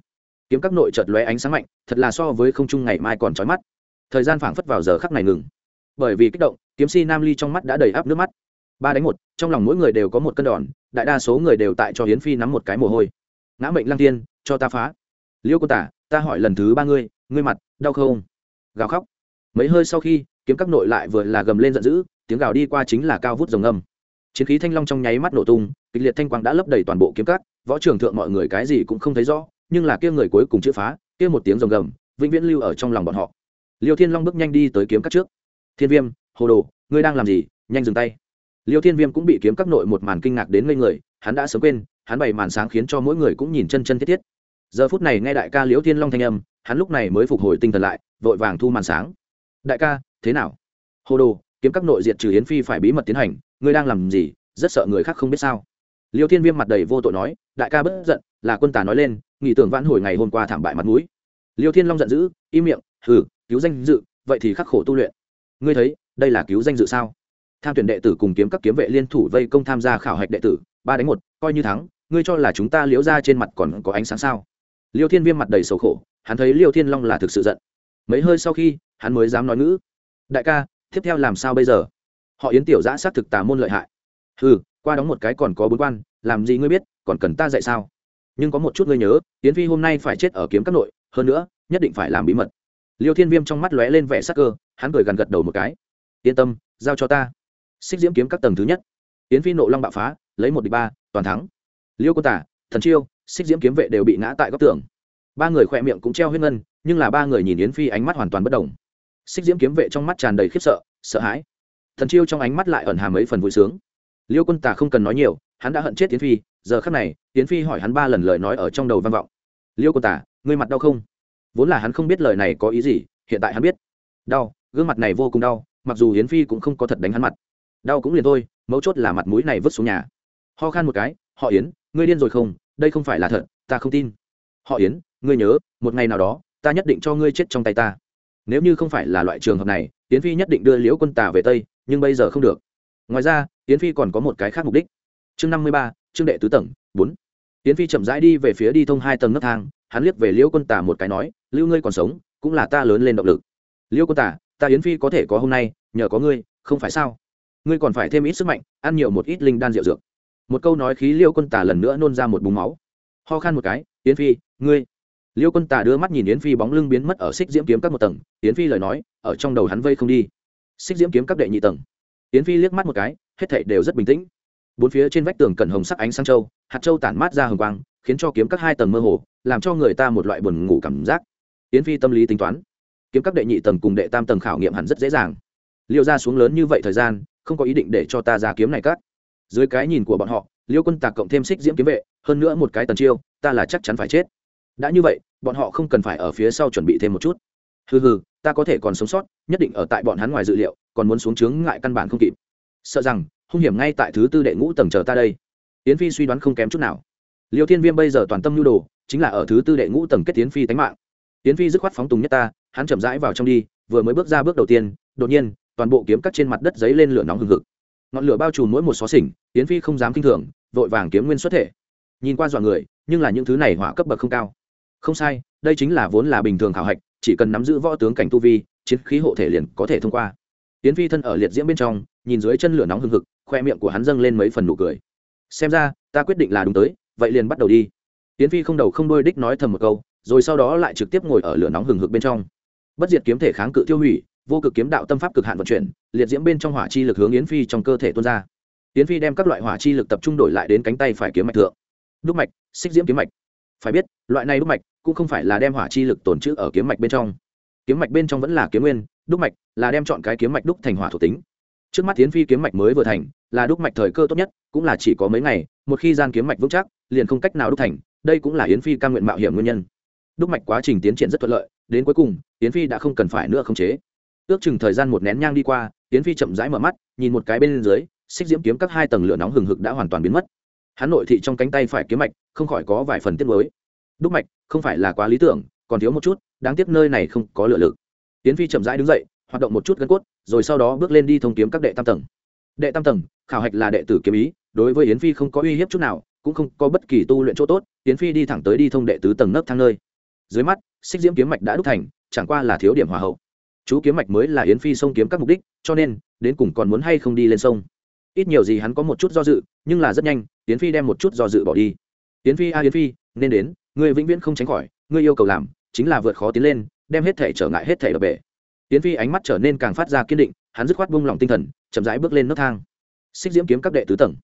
Kiếm các nội chợt lóe ánh sáng mạnh, thật là so với không trung ngày mai còn trói mắt thời gian phảng phất vào giờ khắc này ngừng. Bởi vì kích động, kiếm si nam ly trong mắt đã đầy áp nước mắt. Ba đánh một, trong lòng mỗi người đều có một cân đòn, đại đa số người đều tại cho hiến phi nắm một cái mồ hôi. Ngã mệnh lăng tiên cho ta phá. Liêu cô tả, ta hỏi lần thứ ba ngươi ngươi mặt, đau không? Gào khóc. Mấy hơi sau khi, kiếm các nội lại vừa là gầm lên giận dữ, tiếng gào đi qua chính là cao vút rồng âm chiến khí thanh long trong nháy mắt nổ tung, kịch liệt thanh quang đã lấp đầy toàn bộ kiếm các, võ trường thượng mọi người cái gì cũng không thấy rõ, nhưng là kia người cuối cùng chữ phá, kia một tiếng rồng gầm, vĩnh viễn lưu ở trong lòng bọn họ liêu thiên long bước nhanh đi tới kiếm các trước. Thiên viêm, hồ đồ, ngươi đang làm gì? Nhanh dừng tay. Liêu thiên viêm cũng bị kiếm các nội một màn kinh ngạc đến ngây người, hắn đã sớm quên, hắn bày màn sáng khiến cho mỗi người cũng nhìn chân chân thiết thiết. Giờ phút này nghe đại ca liễu thiên long thanh âm, hắn lúc này mới phục hồi tinh thần lại, vội vàng thu màn sáng. Đại ca, thế nào? Hồ đồ, kiếm các nội diện trừ hiến phi phải bí mật tiến hành, ngươi đang làm gì? Rất sợ người khác không biết sao. Liêu thiên viêm mặt đầy vô tội nói, đại ca bất giận, là quân tà nói lên, nghỉ tưởng vãn hồi ngày hôm qua thảm bại mặt mũi. Liêu thiên long giận dữ, im miệng, hừ cứu danh dự, vậy thì khắc khổ tu luyện. Ngươi thấy, đây là cứu danh dự sao? Tham tuyển đệ tử cùng kiếm các kiếm vệ liên thủ vây công tham gia khảo hạch đệ tử, ba đánh một, coi như thắng, ngươi cho là chúng ta liễu ra trên mặt còn có ánh sáng sao? Liêu thiên viêm mặt đầy sầu khổ, hắn thấy liêu thiên long là thực sự giận. Mấy hơi sau khi, hắn mới dám nói ngữ. Đại ca, tiếp theo làm sao bây giờ? Họ yến tiểu giã xác thực tà môn lợi hại. Ừ qua đóng một cái còn có bốn quan, làm gì ngươi biết, còn cần ta dạy sao? Nhưng có một chút ngươi nhớ, yến phi hôm nay phải chết ở kiếm các nội, hơn nữa, nhất định phải làm bí mật liêu thiên viêm trong mắt lóe lên vẻ sắc cơ, hắn cười gần gật đầu một cái. Yên tâm, giao cho ta. Xích diễm kiếm các tầng thứ nhất. Yến phi nộ long bạo phá, lấy một địch ba, toàn thắng. Liêu cô tả, thần chiêu, xích diễm kiếm vệ đều bị ngã tại góc tường. Ba người khỏe miệng cũng treo huyết ngân, nhưng là ba người nhìn yến phi ánh mắt hoàn toàn bất đồng xích diễm kiếm vệ trong mắt tràn đầy khiếp sợ sợ hãi. Thần chiêu trong ánh mắt lại ẩn hàm mấy phần vui sướng. Liêu quân tả không cần nói nhiều, hắn đã hận chết yến phi. Giờ khắc này, yến phi hỏi hắn ba lần lời nói ở trong đầu vang vọng. Liêu quân tả, ngươi mặt đau không? Vốn là hắn không biết lời này có ý gì, hiện tại hắn biết. Đau, gương mặt này vô cùng đau, mặc dù yến phi cũng không có thật đánh hắn mặt. Đau cũng liền thôi, mấu chốt là mặt mũi này vứt xuống nhà. Ho khan một cái, họ yến, ngươi điên rồi không? Đây không phải là thật, ta không tin. Họ yến, ngươi nhớ, một ngày nào đó, ta nhất định cho ngươi chết trong tay ta. Nếu như không phải là loại trường hợp này, yến phi nhất định đưa liễu quân tà về tây, nhưng bây giờ không được. Ngoài ra, yến phi còn có một cái khác mục đích. Chương năm mươi ba chương đệ tứ tầng, bốn. Yến phi chậm rãi đi về phía đi thông hai tầng nấc thang, hắn liếc về liễu quân tà một cái nói lưu ngươi còn sống cũng là ta lớn lên động lực. Liêu quân tả, ta yến phi có thể có hôm nay nhờ có ngươi không phải sao? Ngươi còn phải thêm ít sức mạnh ăn nhiều một ít linh đan rượu dược. Một câu nói khí liêu quân tả lần nữa nôn ra một búng máu. Ho khan một cái yến phi ngươi. Liêu quân tả đưa mắt nhìn yến phi bóng lưng biến mất ở xích diễm kiếm các một tầng. Yến phi lời nói ở trong đầu hắn vây không đi. Xích diễm kiếm các đệ nhị tầng. Yến phi liếc mắt một cái hết thảy đều rất bình tĩnh. Bốn phía trên vách tường cẩn hồng sắc ánh sang châu hạt châu tản mát ra hồng quang khiến cho kiếm các hai tầng mơ hồ làm cho người ta một loại buồn ngủ cảm giác yến phi tâm lý tính toán. Kiếm các đệ nhị tầng cùng đệ tam tầng khảo nghiệm hẳn rất dễ dàng. Liêu ra xuống lớn như vậy thời gian, không có ý định để cho ta ra kiếm này cắt. Dưới cái nhìn của bọn họ, liêu quân tạc cộng thêm xích diễm kiếm vệ, hơn nữa một cái tần chiêu, ta là chắc chắn phải chết. Đã như vậy, bọn họ không cần phải ở phía sau chuẩn bị thêm một chút. Hừ hừ, ta có thể còn sống sót, nhất định ở tại bọn hắn ngoài dự liệu, còn muốn xuống chướng ngại căn bản không kịp. Sợ rằng, hung hiểm ngay tại thứ tư đệ ngũ tầng chờ ta đây. Yến phi suy đoán không kém chút nào. Liêu thiên viêm bây giờ toàn tâm nhu đồ, chính là ở thứ tư đệ ngũ tầng kết tiến phi tánh mạng yến phi dứt khoát phóng tùng nhất ta, hắn chậm rãi vào trong đi, vừa mới bước ra bước đầu tiên, đột nhiên, toàn bộ kiếm cắt trên mặt đất giấy lên lửa nóng hừng hực. Ngọn lửa bao trùm mỗi một xó xỉnh, yến phi không dám kinh thường, vội vàng kiếm nguyên xuất thể. Nhìn qua dọa người, nhưng là những thứ này hỏa cấp bậc không cao. Không sai, đây chính là vốn là bình thường khảo hạch, chỉ cần nắm giữ võ tướng cảnh tu vi, chiến khí hộ thể liền có thể thông qua. Tiến phi thân ở liệt diễm bên trong, nhìn dưới chân lửa nóng hừng hực, khoe miệng của hắn dâng lên mấy phần nụ cười. Xem ra, ta quyết định là đúng tới, vậy liền bắt đầu đi. Tiến phi không đầu không đôi đích nói thầm một câu rồi sau đó lại trực tiếp ngồi ở lửa nóng hừng hực bên trong. Bất diệt kiếm thể kháng cự tiêu hủy, vô cực kiếm đạo tâm pháp cực hạn vận chuyển, liệt diễm bên trong hỏa chi lực hướng yến phi trong cơ thể tuôn ra. Yến phi đem các loại hỏa chi lực tập trung đổi lại đến cánh tay phải kiếm mạch thượng. Đúc mạch, xích diễm kiếm mạch. Phải biết, loại này đúc mạch cũng không phải là đem hỏa chi lực tồn trữ ở kiếm mạch bên trong. Kiếm mạch bên trong vẫn là kiếm nguyên, đúc mạch là đem chọn cái kiếm mạch đúc thành hỏa thuộc tính. Trước mắt tiến phi kiếm mạch mới vừa thành, là đúc mạch thời cơ tốt nhất, cũng là chỉ có mấy ngày, một khi gian kiếm mạch vững chắc, liền không cách nào đúc thành, đây cũng là yến phi ca nguyện mạo hiểm nguyên nhân đúc mạch quá trình tiến triển rất thuận lợi, đến cuối cùng tiến phi đã không cần phải nữa khống chế. Ước chừng thời gian một nén nhang đi qua tiến phi chậm rãi mở mắt, nhìn một cái bên dưới, xích diễm kiếm các hai tầng lửa nóng hừng hực đã hoàn toàn biến mất. Hắn nội thị trong cánh tay phải kiếm mạch, không khỏi có vài phần tiết mới đúc mạch, không phải là quá lý tưởng, còn thiếu một chút, đáng tiếc nơi này không có lựa lực. Tiến phi chậm rãi đứng dậy, hoạt động một chút gân cốt, rồi sau đó bước lên đi thông kiếm các đệ tam tầng. Đệ tam tầng, khảo hạch là đệ tử kiếm ý, đối với yến phi không có uy hiếp chút nào, cũng không có bất kỳ tu luyện chỗ tốt, yến phi đi thẳng tới đi thông đệ tứ tầng nấc thang nơi dưới mắt, xích diễm kiếm mạch đã đúc thành, chẳng qua là thiếu điểm hòa hậu. Chú kiếm mạch mới là yến phi sông kiếm các mục đích, cho nên, đến cùng còn muốn hay không đi lên sông? Ít nhiều gì hắn có một chút do dự, nhưng là rất nhanh, yến phi đem một chút do dự bỏ đi. Yến phi a, yến phi, nên đến người vĩnh viễn không tránh khỏi, ngươi yêu cầu làm, chính là vượt khó tiến lên, đem hết thể trở ngại hết thể đập bể. Yến phi ánh mắt trở nên càng phát ra kiên định, hắn dứt khoát buông lòng tinh thần, chậm rãi bước lên nấc thang. Xích diễm kiếm các đệ tứ tầng.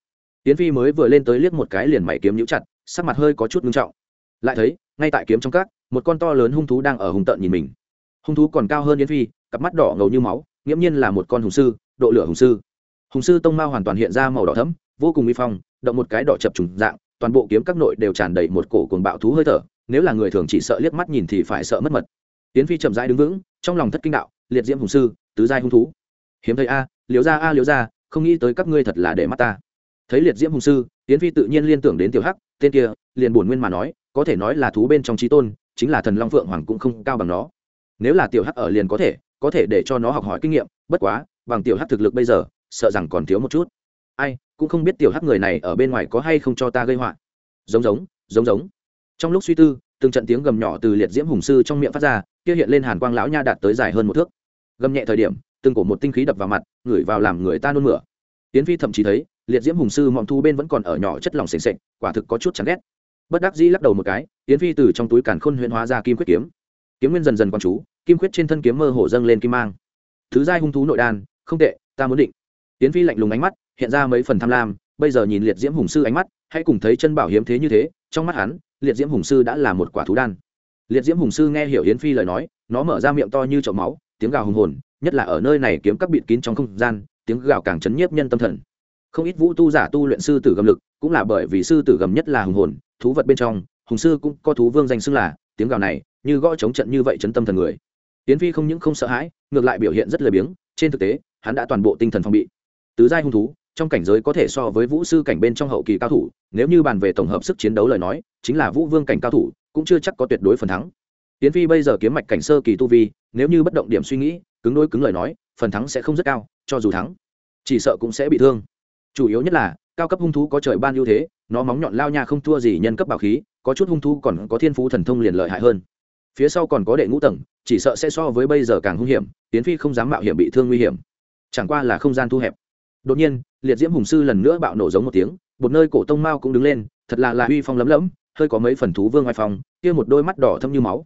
Yến phi mới vừa lên tới liếc một cái liền mảy kiếm nhũ chặt, sắc mặt hơi có chút ngưng trọng. Lại thấy, ngay tại kiếm trong các một con to lớn hung thú đang ở hung tợn nhìn mình. Hung thú còn cao hơn yến phi, cặp mắt đỏ ngầu như máu, nghiễm nhiên là một con hùng sư, độ lửa hùng sư. Hùng sư tông mao hoàn toàn hiện ra màu đỏ thấm vô cùng uy phong, động một cái đỏ chập trùng dạng, toàn bộ kiếm các nội đều tràn đầy một cổ cuồng bạo thú hơi thở, nếu là người thường chỉ sợ liếc mắt nhìn thì phải sợ mất mật. Yến phi chậm rãi đứng vững, trong lòng thất kinh đạo, liệt diễm hùng sư, tứ giai hung thú. Hiếm thấy a, liếu ra a, liếu ra, không nghĩ tới các ngươi thật là để mắt ta. Thấy liệt diễm hùng sư, yến phi tự nhiên liên tưởng đến tiểu hắc, tên kia, liền buồn nguyên mà nói, có thể nói là thú bên trong trí tôn chính là thần long phượng hoàng cũng không cao bằng nó. Nếu là tiểu hắc ở liền có thể có thể để cho nó học hỏi kinh nghiệm, bất quá, bằng tiểu hắc thực lực bây giờ, sợ rằng còn thiếu một chút. Ai, cũng không biết tiểu hắc người này ở bên ngoài có hay không cho ta gây họa. Giống giống giống giống. Trong lúc suy tư, từng trận tiếng gầm nhỏ từ liệt diễm hùng sư trong miệng phát ra, kia hiện lên hàn quang lão nha đạt tới dài hơn một thước. Gầm nhẹ thời điểm, từng cổ một tinh khí đập vào mặt, ngửi vào làm người ta nôn mửa. Tiến phi thậm chí thấy, liệt diễm hùng sư mọng thu bên vẫn còn ở nhỏ chất lỏng s ề quả thực có chút chán ghét bất đắc dĩ lắc đầu một cái, yến phi từ trong túi càn khôn huyễn hóa ra kim quyết kiếm. Kiếm nguyên dần dần q chú, kim quyết trên thân kiếm mơ hổ dâng lên kim mang. Thứ giai hung thú nội đan, không tệ, ta muốn định. Yến phi lạnh lùng ánh mắt, hiện ra mấy phần tham lam, bây giờ nhìn liệt diễm hùng sư ánh mắt, hãy cùng thấy chân bảo hiếm thế như thế, trong mắt hắn, liệt diễm hùng sư đã là một quả thú đan. Liệt diễm hùng sư nghe hiểu yến phi lời nói, nó mở ra miệng to như chậu máu, tiếng gào hùng hồn, nhất là ở nơi này kiếm các bịt kín trong không gian, tiếng gào càng chấn nhiếp nhân tâm thần. Không ít vũ tu giả tu luyện sư tử gầm lực, cũng là bởi vì sư tử gầm nhất là hùng hồn thú vật bên trong, hùng sư cũng có thú vương danh xưng là, tiếng gào này, như gõ chống trận như vậy chấn tâm thần người. Tiến phi không những không sợ hãi, ngược lại biểu hiện rất lười biếng, trên thực tế, hắn đã toàn bộ tinh thần phòng bị. Tứ giai hung thú, trong cảnh giới có thể so với vũ sư cảnh bên trong hậu kỳ cao thủ, nếu như bàn về tổng hợp sức chiến đấu lời nói, chính là vũ vương cảnh cao thủ, cũng chưa chắc có tuyệt đối phần thắng. Tiến phi bây giờ kiếm mạch cảnh sơ kỳ tu vi, nếu như bất động điểm suy nghĩ, cứng đôi cứng lời nói, phần thắng sẽ không rất cao, cho dù thắng, chỉ sợ cũng sẽ bị thương. Chủ yếu nhất là, cao cấp hung thú có trời ban ưu thế nó móng nhọn lao nha không thua gì nhân cấp bảo khí, có chút hung thu còn có thiên phú thần thông liền lợi hại hơn. Phía sau còn có đệ ngũ tầng, chỉ sợ sẽ so với bây giờ càng hung hiểm tiến phi không dám mạo hiểm bị thương nguy hiểm. Chẳng qua là không gian thu hẹp. Đột nhiên, liệt diễm hùng sư lần nữa bạo nổ giống một tiếng, một nơi cổ tông mao cũng đứng lên, thật là là uy phong lấm lẫm hơi có mấy phần thú vương ngoài phòng, kia một đôi mắt đỏ thâm như máu.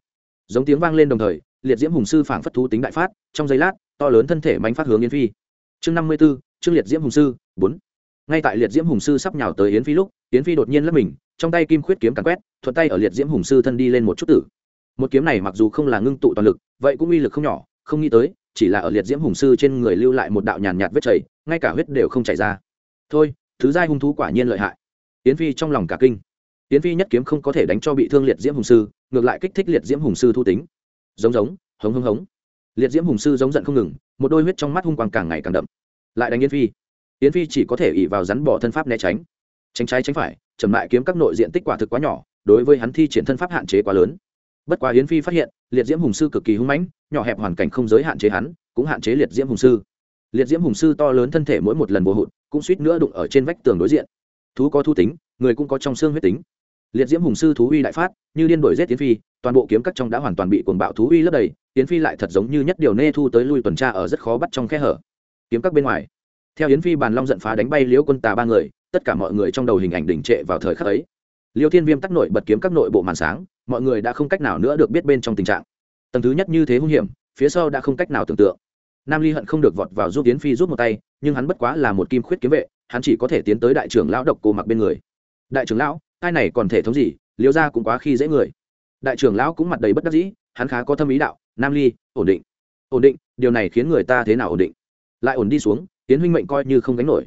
Giống tiếng vang lên đồng thời, liệt diễm hùng sư phảng phất thú tính đại phát, trong giây lát, to lớn thân thể mánh phát hướng yến phi. Chương năm mươi b ố chương liệt diễm hùng sư, bốn ngay tại liệt diễm hùng sư sắp nhào tới yến phi lúc, yến phi đột nhiên lấp mình, trong tay kim khuyết kiếm càn quét, thuận tay ở liệt diễm hùng sư thân đi lên một chút tử. Một kiếm này mặc dù không là ngưng tụ toàn lực, vậy cũng uy lực không nhỏ, không nghĩ tới, chỉ là ở liệt diễm hùng sư trên người lưu lại một đạo nhàn nhạt vết chảy, ngay cả huyết đều không chảy ra. Thôi, thứ giai hung thú quả nhiên lợi hại. Yến phi trong lòng cả kinh. Yến phi nhất kiếm không có thể đánh cho bị thương liệt diễm hùng sư, ngược lại kích thích liệt diễm hùng sư thu tính. Giống giống, hống hống hống. Liệt diễm hùng sư giống giận không ngừng, một đôi huyết trong mắt hung quang càng ngày càng đậm. Lại đánh yến phi yến phi chỉ có thể ỉ vào rắn bỏ thân pháp né tránh. Tránh trái tránh phải chậm lại kiếm các nội diện tích quả thực quá nhỏ, đối với hắn thi triển thân pháp hạn chế quá lớn. Bất quá yến phi phát hiện, liệt diễm hùng sư cực kỳ hung mãnh, nhỏ hẹp hoàn cảnh không giới hạn chế hắn, cũng hạn chế liệt diễm hùng sư. Liệt diễm hùng sư to lớn thân thể mỗi một lần vô hụt, cũng suýt nữa đụng ở trên vách tường đối diện. Thú có thu tính, người cũng có trong xương huyết tính. Liệt diễm hùng sư thú uy đại phát, như điên đổi giết tiến phi, toàn bộ kiếm cắt trong đã hoàn toàn bị cuồng bạo thú uy lấp đầy tiến phi lại thật giống như nhất điều nê thu tới lui tuần tra ở rất khó bắt trong khe hở. Kiếm các bên ngoài theo yến phi bàn long giận phá đánh bay liễu quân tà ba người, tất cả mọi người trong đầu hình ảnh đỉnh trệ vào thời khắc ấy. Liêu thiên viêm tắc nội bật kiếm các nội bộ màn sáng, mọi người đã không cách nào nữa được biết bên trong tình trạng. Tầng thứ nhất như thế hung hiểm, phía sau đã không cách nào tưởng tượng. Nam ly hận không được vọt vào giúp yến phi rút một tay, nhưng hắn bất quá là một kim khuyết kiếm vệ, hắn chỉ có thể tiến tới đại trưởng lão độc cô mặc bên người. Đại trưởng lão, ai này còn thể thống gì, liêu ra cũng quá khi dễ người. Đại trưởng lão cũng mặt đầy bất đắc dĩ, hắn khá có tâm ý đạo, nam ly, ổn định ổn định, điều này khiến người ta thế nào ổn định? Lại ổn đi xuống tiến huynh mệnh coi như không gánh nổi.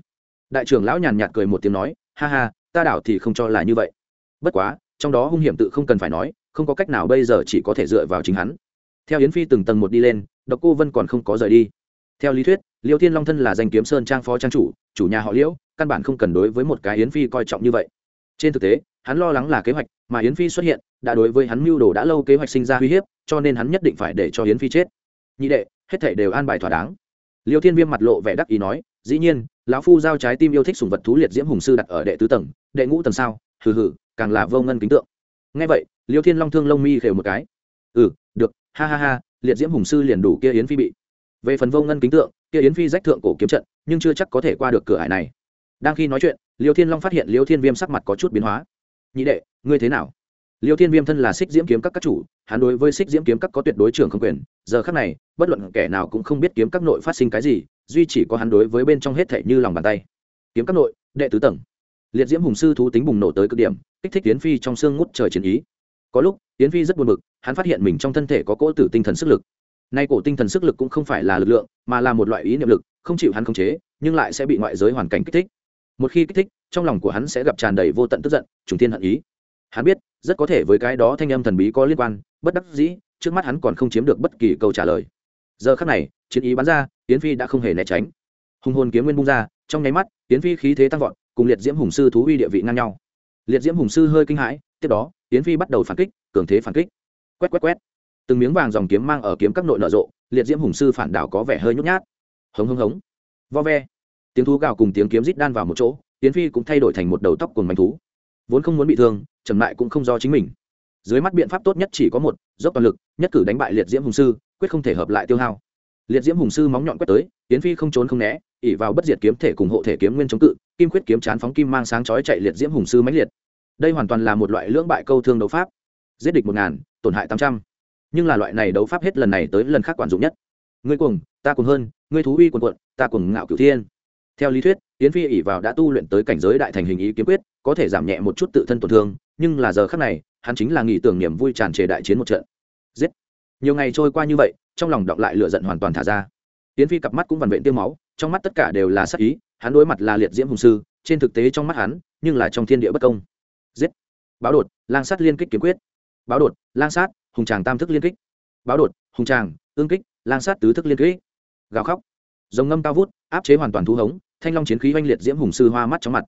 Đại trưởng lão nhàn nhạt cười một tiếng nói, ha ha, ta đảo thì không cho là như vậy. Bất quá, trong đó hung hiểm tự không cần phải nói, không có cách nào bây giờ chỉ có thể dựa vào chính hắn. Theo yến phi từng tầng một đi lên, độc cô vân còn không có rời đi. Theo lý thuyết, liêu thiên long thân là danh kiếm sơn trang phó trang chủ chủ nhà họ liễu, căn bản không cần đối với một cái yến phi coi trọng như vậy. Trên thực tế, hắn lo lắng là kế hoạch mà yến phi xuất hiện, đã đối với hắn mưu đồ đã lâu kế hoạch sinh ra uy hiếp, cho nên hắn nhất định phải để cho yến phi chết. Nhị đệ, hết thể đều an bài thỏa đáng liêu thiên viêm mặt lộ vẻ đắc ý nói, dĩ nhiên, lão phu giao trái tim yêu thích sùng vật thú liệt diễm hùng sư đặt ở đệ tứ tầng, đệ ngũ tầng sao? Hừ hừ, càng là vô ngân kính tượng. Ngay vậy, liêu thiên long thương lông mi khều một cái. Ừ được, ha ha ha, liệt diễm hùng sư liền đủ kia yến phi bị. Về phần vô ngân kính tượng, kia yến phi rách thượng cổ kiếm trận, nhưng chưa chắc có thể qua được cửa hải này. Đang khi nói chuyện, liêu thiên long phát hiện liêu thiên viêm sắc mặt có chút biến hóa. Nhị đệ, ngươi thế nào? Liêu thiên viêm thân là xích diễm kiếm các các chủ, hắn đối với xích diễm kiếm các có tuyệt đối trưởng không quyền, giờ khác này, bất luận kẻ nào cũng không biết kiếm các nội phát sinh cái gì, duy chỉ có hắn đối với bên trong hết thảy như lòng bàn tay. Kiếm các nội, đệ tứ tầng. Liệt diễm hùng sư thú tính bùng nổ tới cực điểm, kích thích tiến phi trong xương ngút trời chiến ý. Có lúc tiến phi rất buồn bực, hắn phát hiện mình trong thân thể có cỗ tử tinh thần sức lực. Nay cổ tinh thần sức lực cũng không phải là lực lượng, mà là một loại ý niệm lực, không chịu hắn khống chế, nhưng lại sẽ bị ngoại giới hoàn cảnh kích thích. Một khi kích thích, trong lòng của hắn sẽ gặp tràn đầy vô tận tức giận, trùng thiên hận ý hắn biết, rất có thể với cái đó thanh âm thần bí có liên quan, bất đắc dĩ, trước mắt hắn còn không chiếm được bất kỳ câu trả lời. Giờ khắc này, chiến ý bắn ra tiến phi đã không hề né tránh. Hùng hồn kiếm nguyên bung ra, trong nháy mắt tiến phi khí thế tăng vọt, cùng liệt diễm hùng sư thú uy địa vị ngang nhau. Liệt diễm hùng sư hơi kinh hãi, tiếp đó tiến phi bắt đầu phản kích, cường thế phản kích. Quét quét quét. Từng miếng vàng dòng kiếm mang ở kiếm các nội nở rộ, liệt diễm hùng sư phản đảo có vẻ hơi nhút nhát. Hống hống hống. Vo ve. Tiếng thú gào cùng tiếng kiếm rít đan vào một chỗ tiến phi cũng thay đổi thành một đầu tóc cùng manh thú. Vốn không muốn bị thương trầm lại cũng không do chính mình. Dưới mắt biện pháp tốt nhất chỉ có một, dốc toàn lực, nhất cử đánh bại liệt diễm hùng sư, quyết không thể hợp lại tiêu hao. Liệt diễm hùng sư móng nhọn quét tới tiến phi không trốn không né ỉ vào bất diệt kiếm thể cùng hộ thể kiếm nguyên chống cự, kim quyết kiếm chán phóng kim mang sáng chói chạy liệt diễm hùng sư mãnh liệt. Đây hoàn toàn là một loại lưỡng bại câu thương đấu pháp. Giết địch một ngàn, tổn hại tám trăm. Nhưng là loại này đấu pháp hết lần này tới lần khác quản dụng nhất. Ngươi cuồng, ta cuồng hơn, ngươi thú uy quần quận ta cuồng ngạo cửu thiên. Theo lý thuyết, yến phi ỉ vào đã tu luyện tới cảnh giới đại thành hình ý kiếm quyết, có thể giảm nhẹ một chút tự thân tổn thương nhưng là giờ khác này, hắn chính là nghỉ tưởng niềm vui tràn trề đại chiến một trận. Giết! Nhiều ngày trôi qua như vậy, trong lòng đọng lại lửa giận hoàn toàn thả ra. Tiến phi cặp mắt cũng vằn vện tiêu máu, trong mắt tất cả đều là sắc ý, hắn đối mặt là liệt diễm hùng sư, trên thực tế trong mắt hắn, nhưng là trong thiên địa bất công. Giết! Báo đột, lang sát liên kích kiếm quyết. Báo đột, lang sát, hùng tràng tam thức liên kích. Báo đột, hùng tràng ương kích, lang sát tứ thức liên kích. Gào khóc. Dòng ngâm cao vút, áp chế hoàn toàn thu hống, thanh long chiến khí oanh liệt diễm hùng sư hoa mắt trong mặt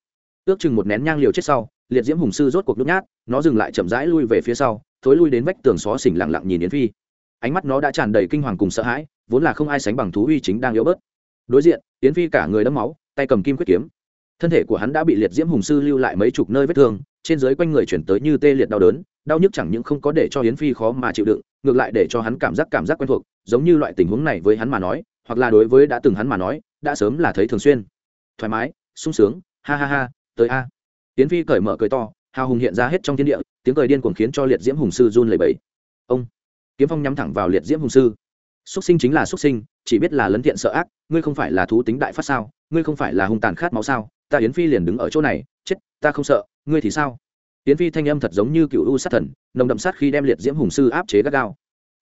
ước chừng một nén nhang liều chết sau, liệt diễm hùng sư rốt cuộc nhút nhát, nó dừng lại chậm rãi lui về phía sau, thối lui đến vách tường xó xỉnh lặng lặng nhìn yến phi. Ánh mắt nó đã tràn đầy kinh hoàng cùng sợ hãi, vốn là không ai sánh bằng thú uy chính đang yếu bớt. Đối diện, yến phi cả người đẫm máu, tay cầm kim quyết kiếm. Thân thể của hắn đã bị liệt diễm hùng sư lưu lại mấy chục nơi vết thương, trên dưới quanh người chuyển tới như tê liệt đau đớn, đau nhức chẳng những không có để cho yến phi khó mà chịu đựng, ngược lại để cho hắn cảm giác cảm giác quen thuộc, giống như loại tình huống này với hắn mà nói, hoặc là đối với đã từng hắn mà nói, đã sớm là thấy thường xuyên. Thoải mái, sung sướng, ha ha ha tới a. Tiến phi cởi mở cười to, hào hùng hiện ra hết trong thiên địa, tiếng cười điên cuồng khiến cho liệt diễm hùng sư run lẩy bẩy. Ông, kiếm phong nhắm thẳng vào liệt diễm hùng sư. Xuất sinh chính là xuất sinh, chỉ biết là lấn thiện sợ ác, ngươi không phải là thú tính đại phát sao, ngươi không phải là hung tàn khát máu sao, ta yến phi liền đứng ở chỗ này, chết, ta không sợ, ngươi thì sao? Yến phi thanh âm thật giống như cựu u sát thần, nồng đậm sát khi đem liệt diễm hùng sư áp chế gắt gao.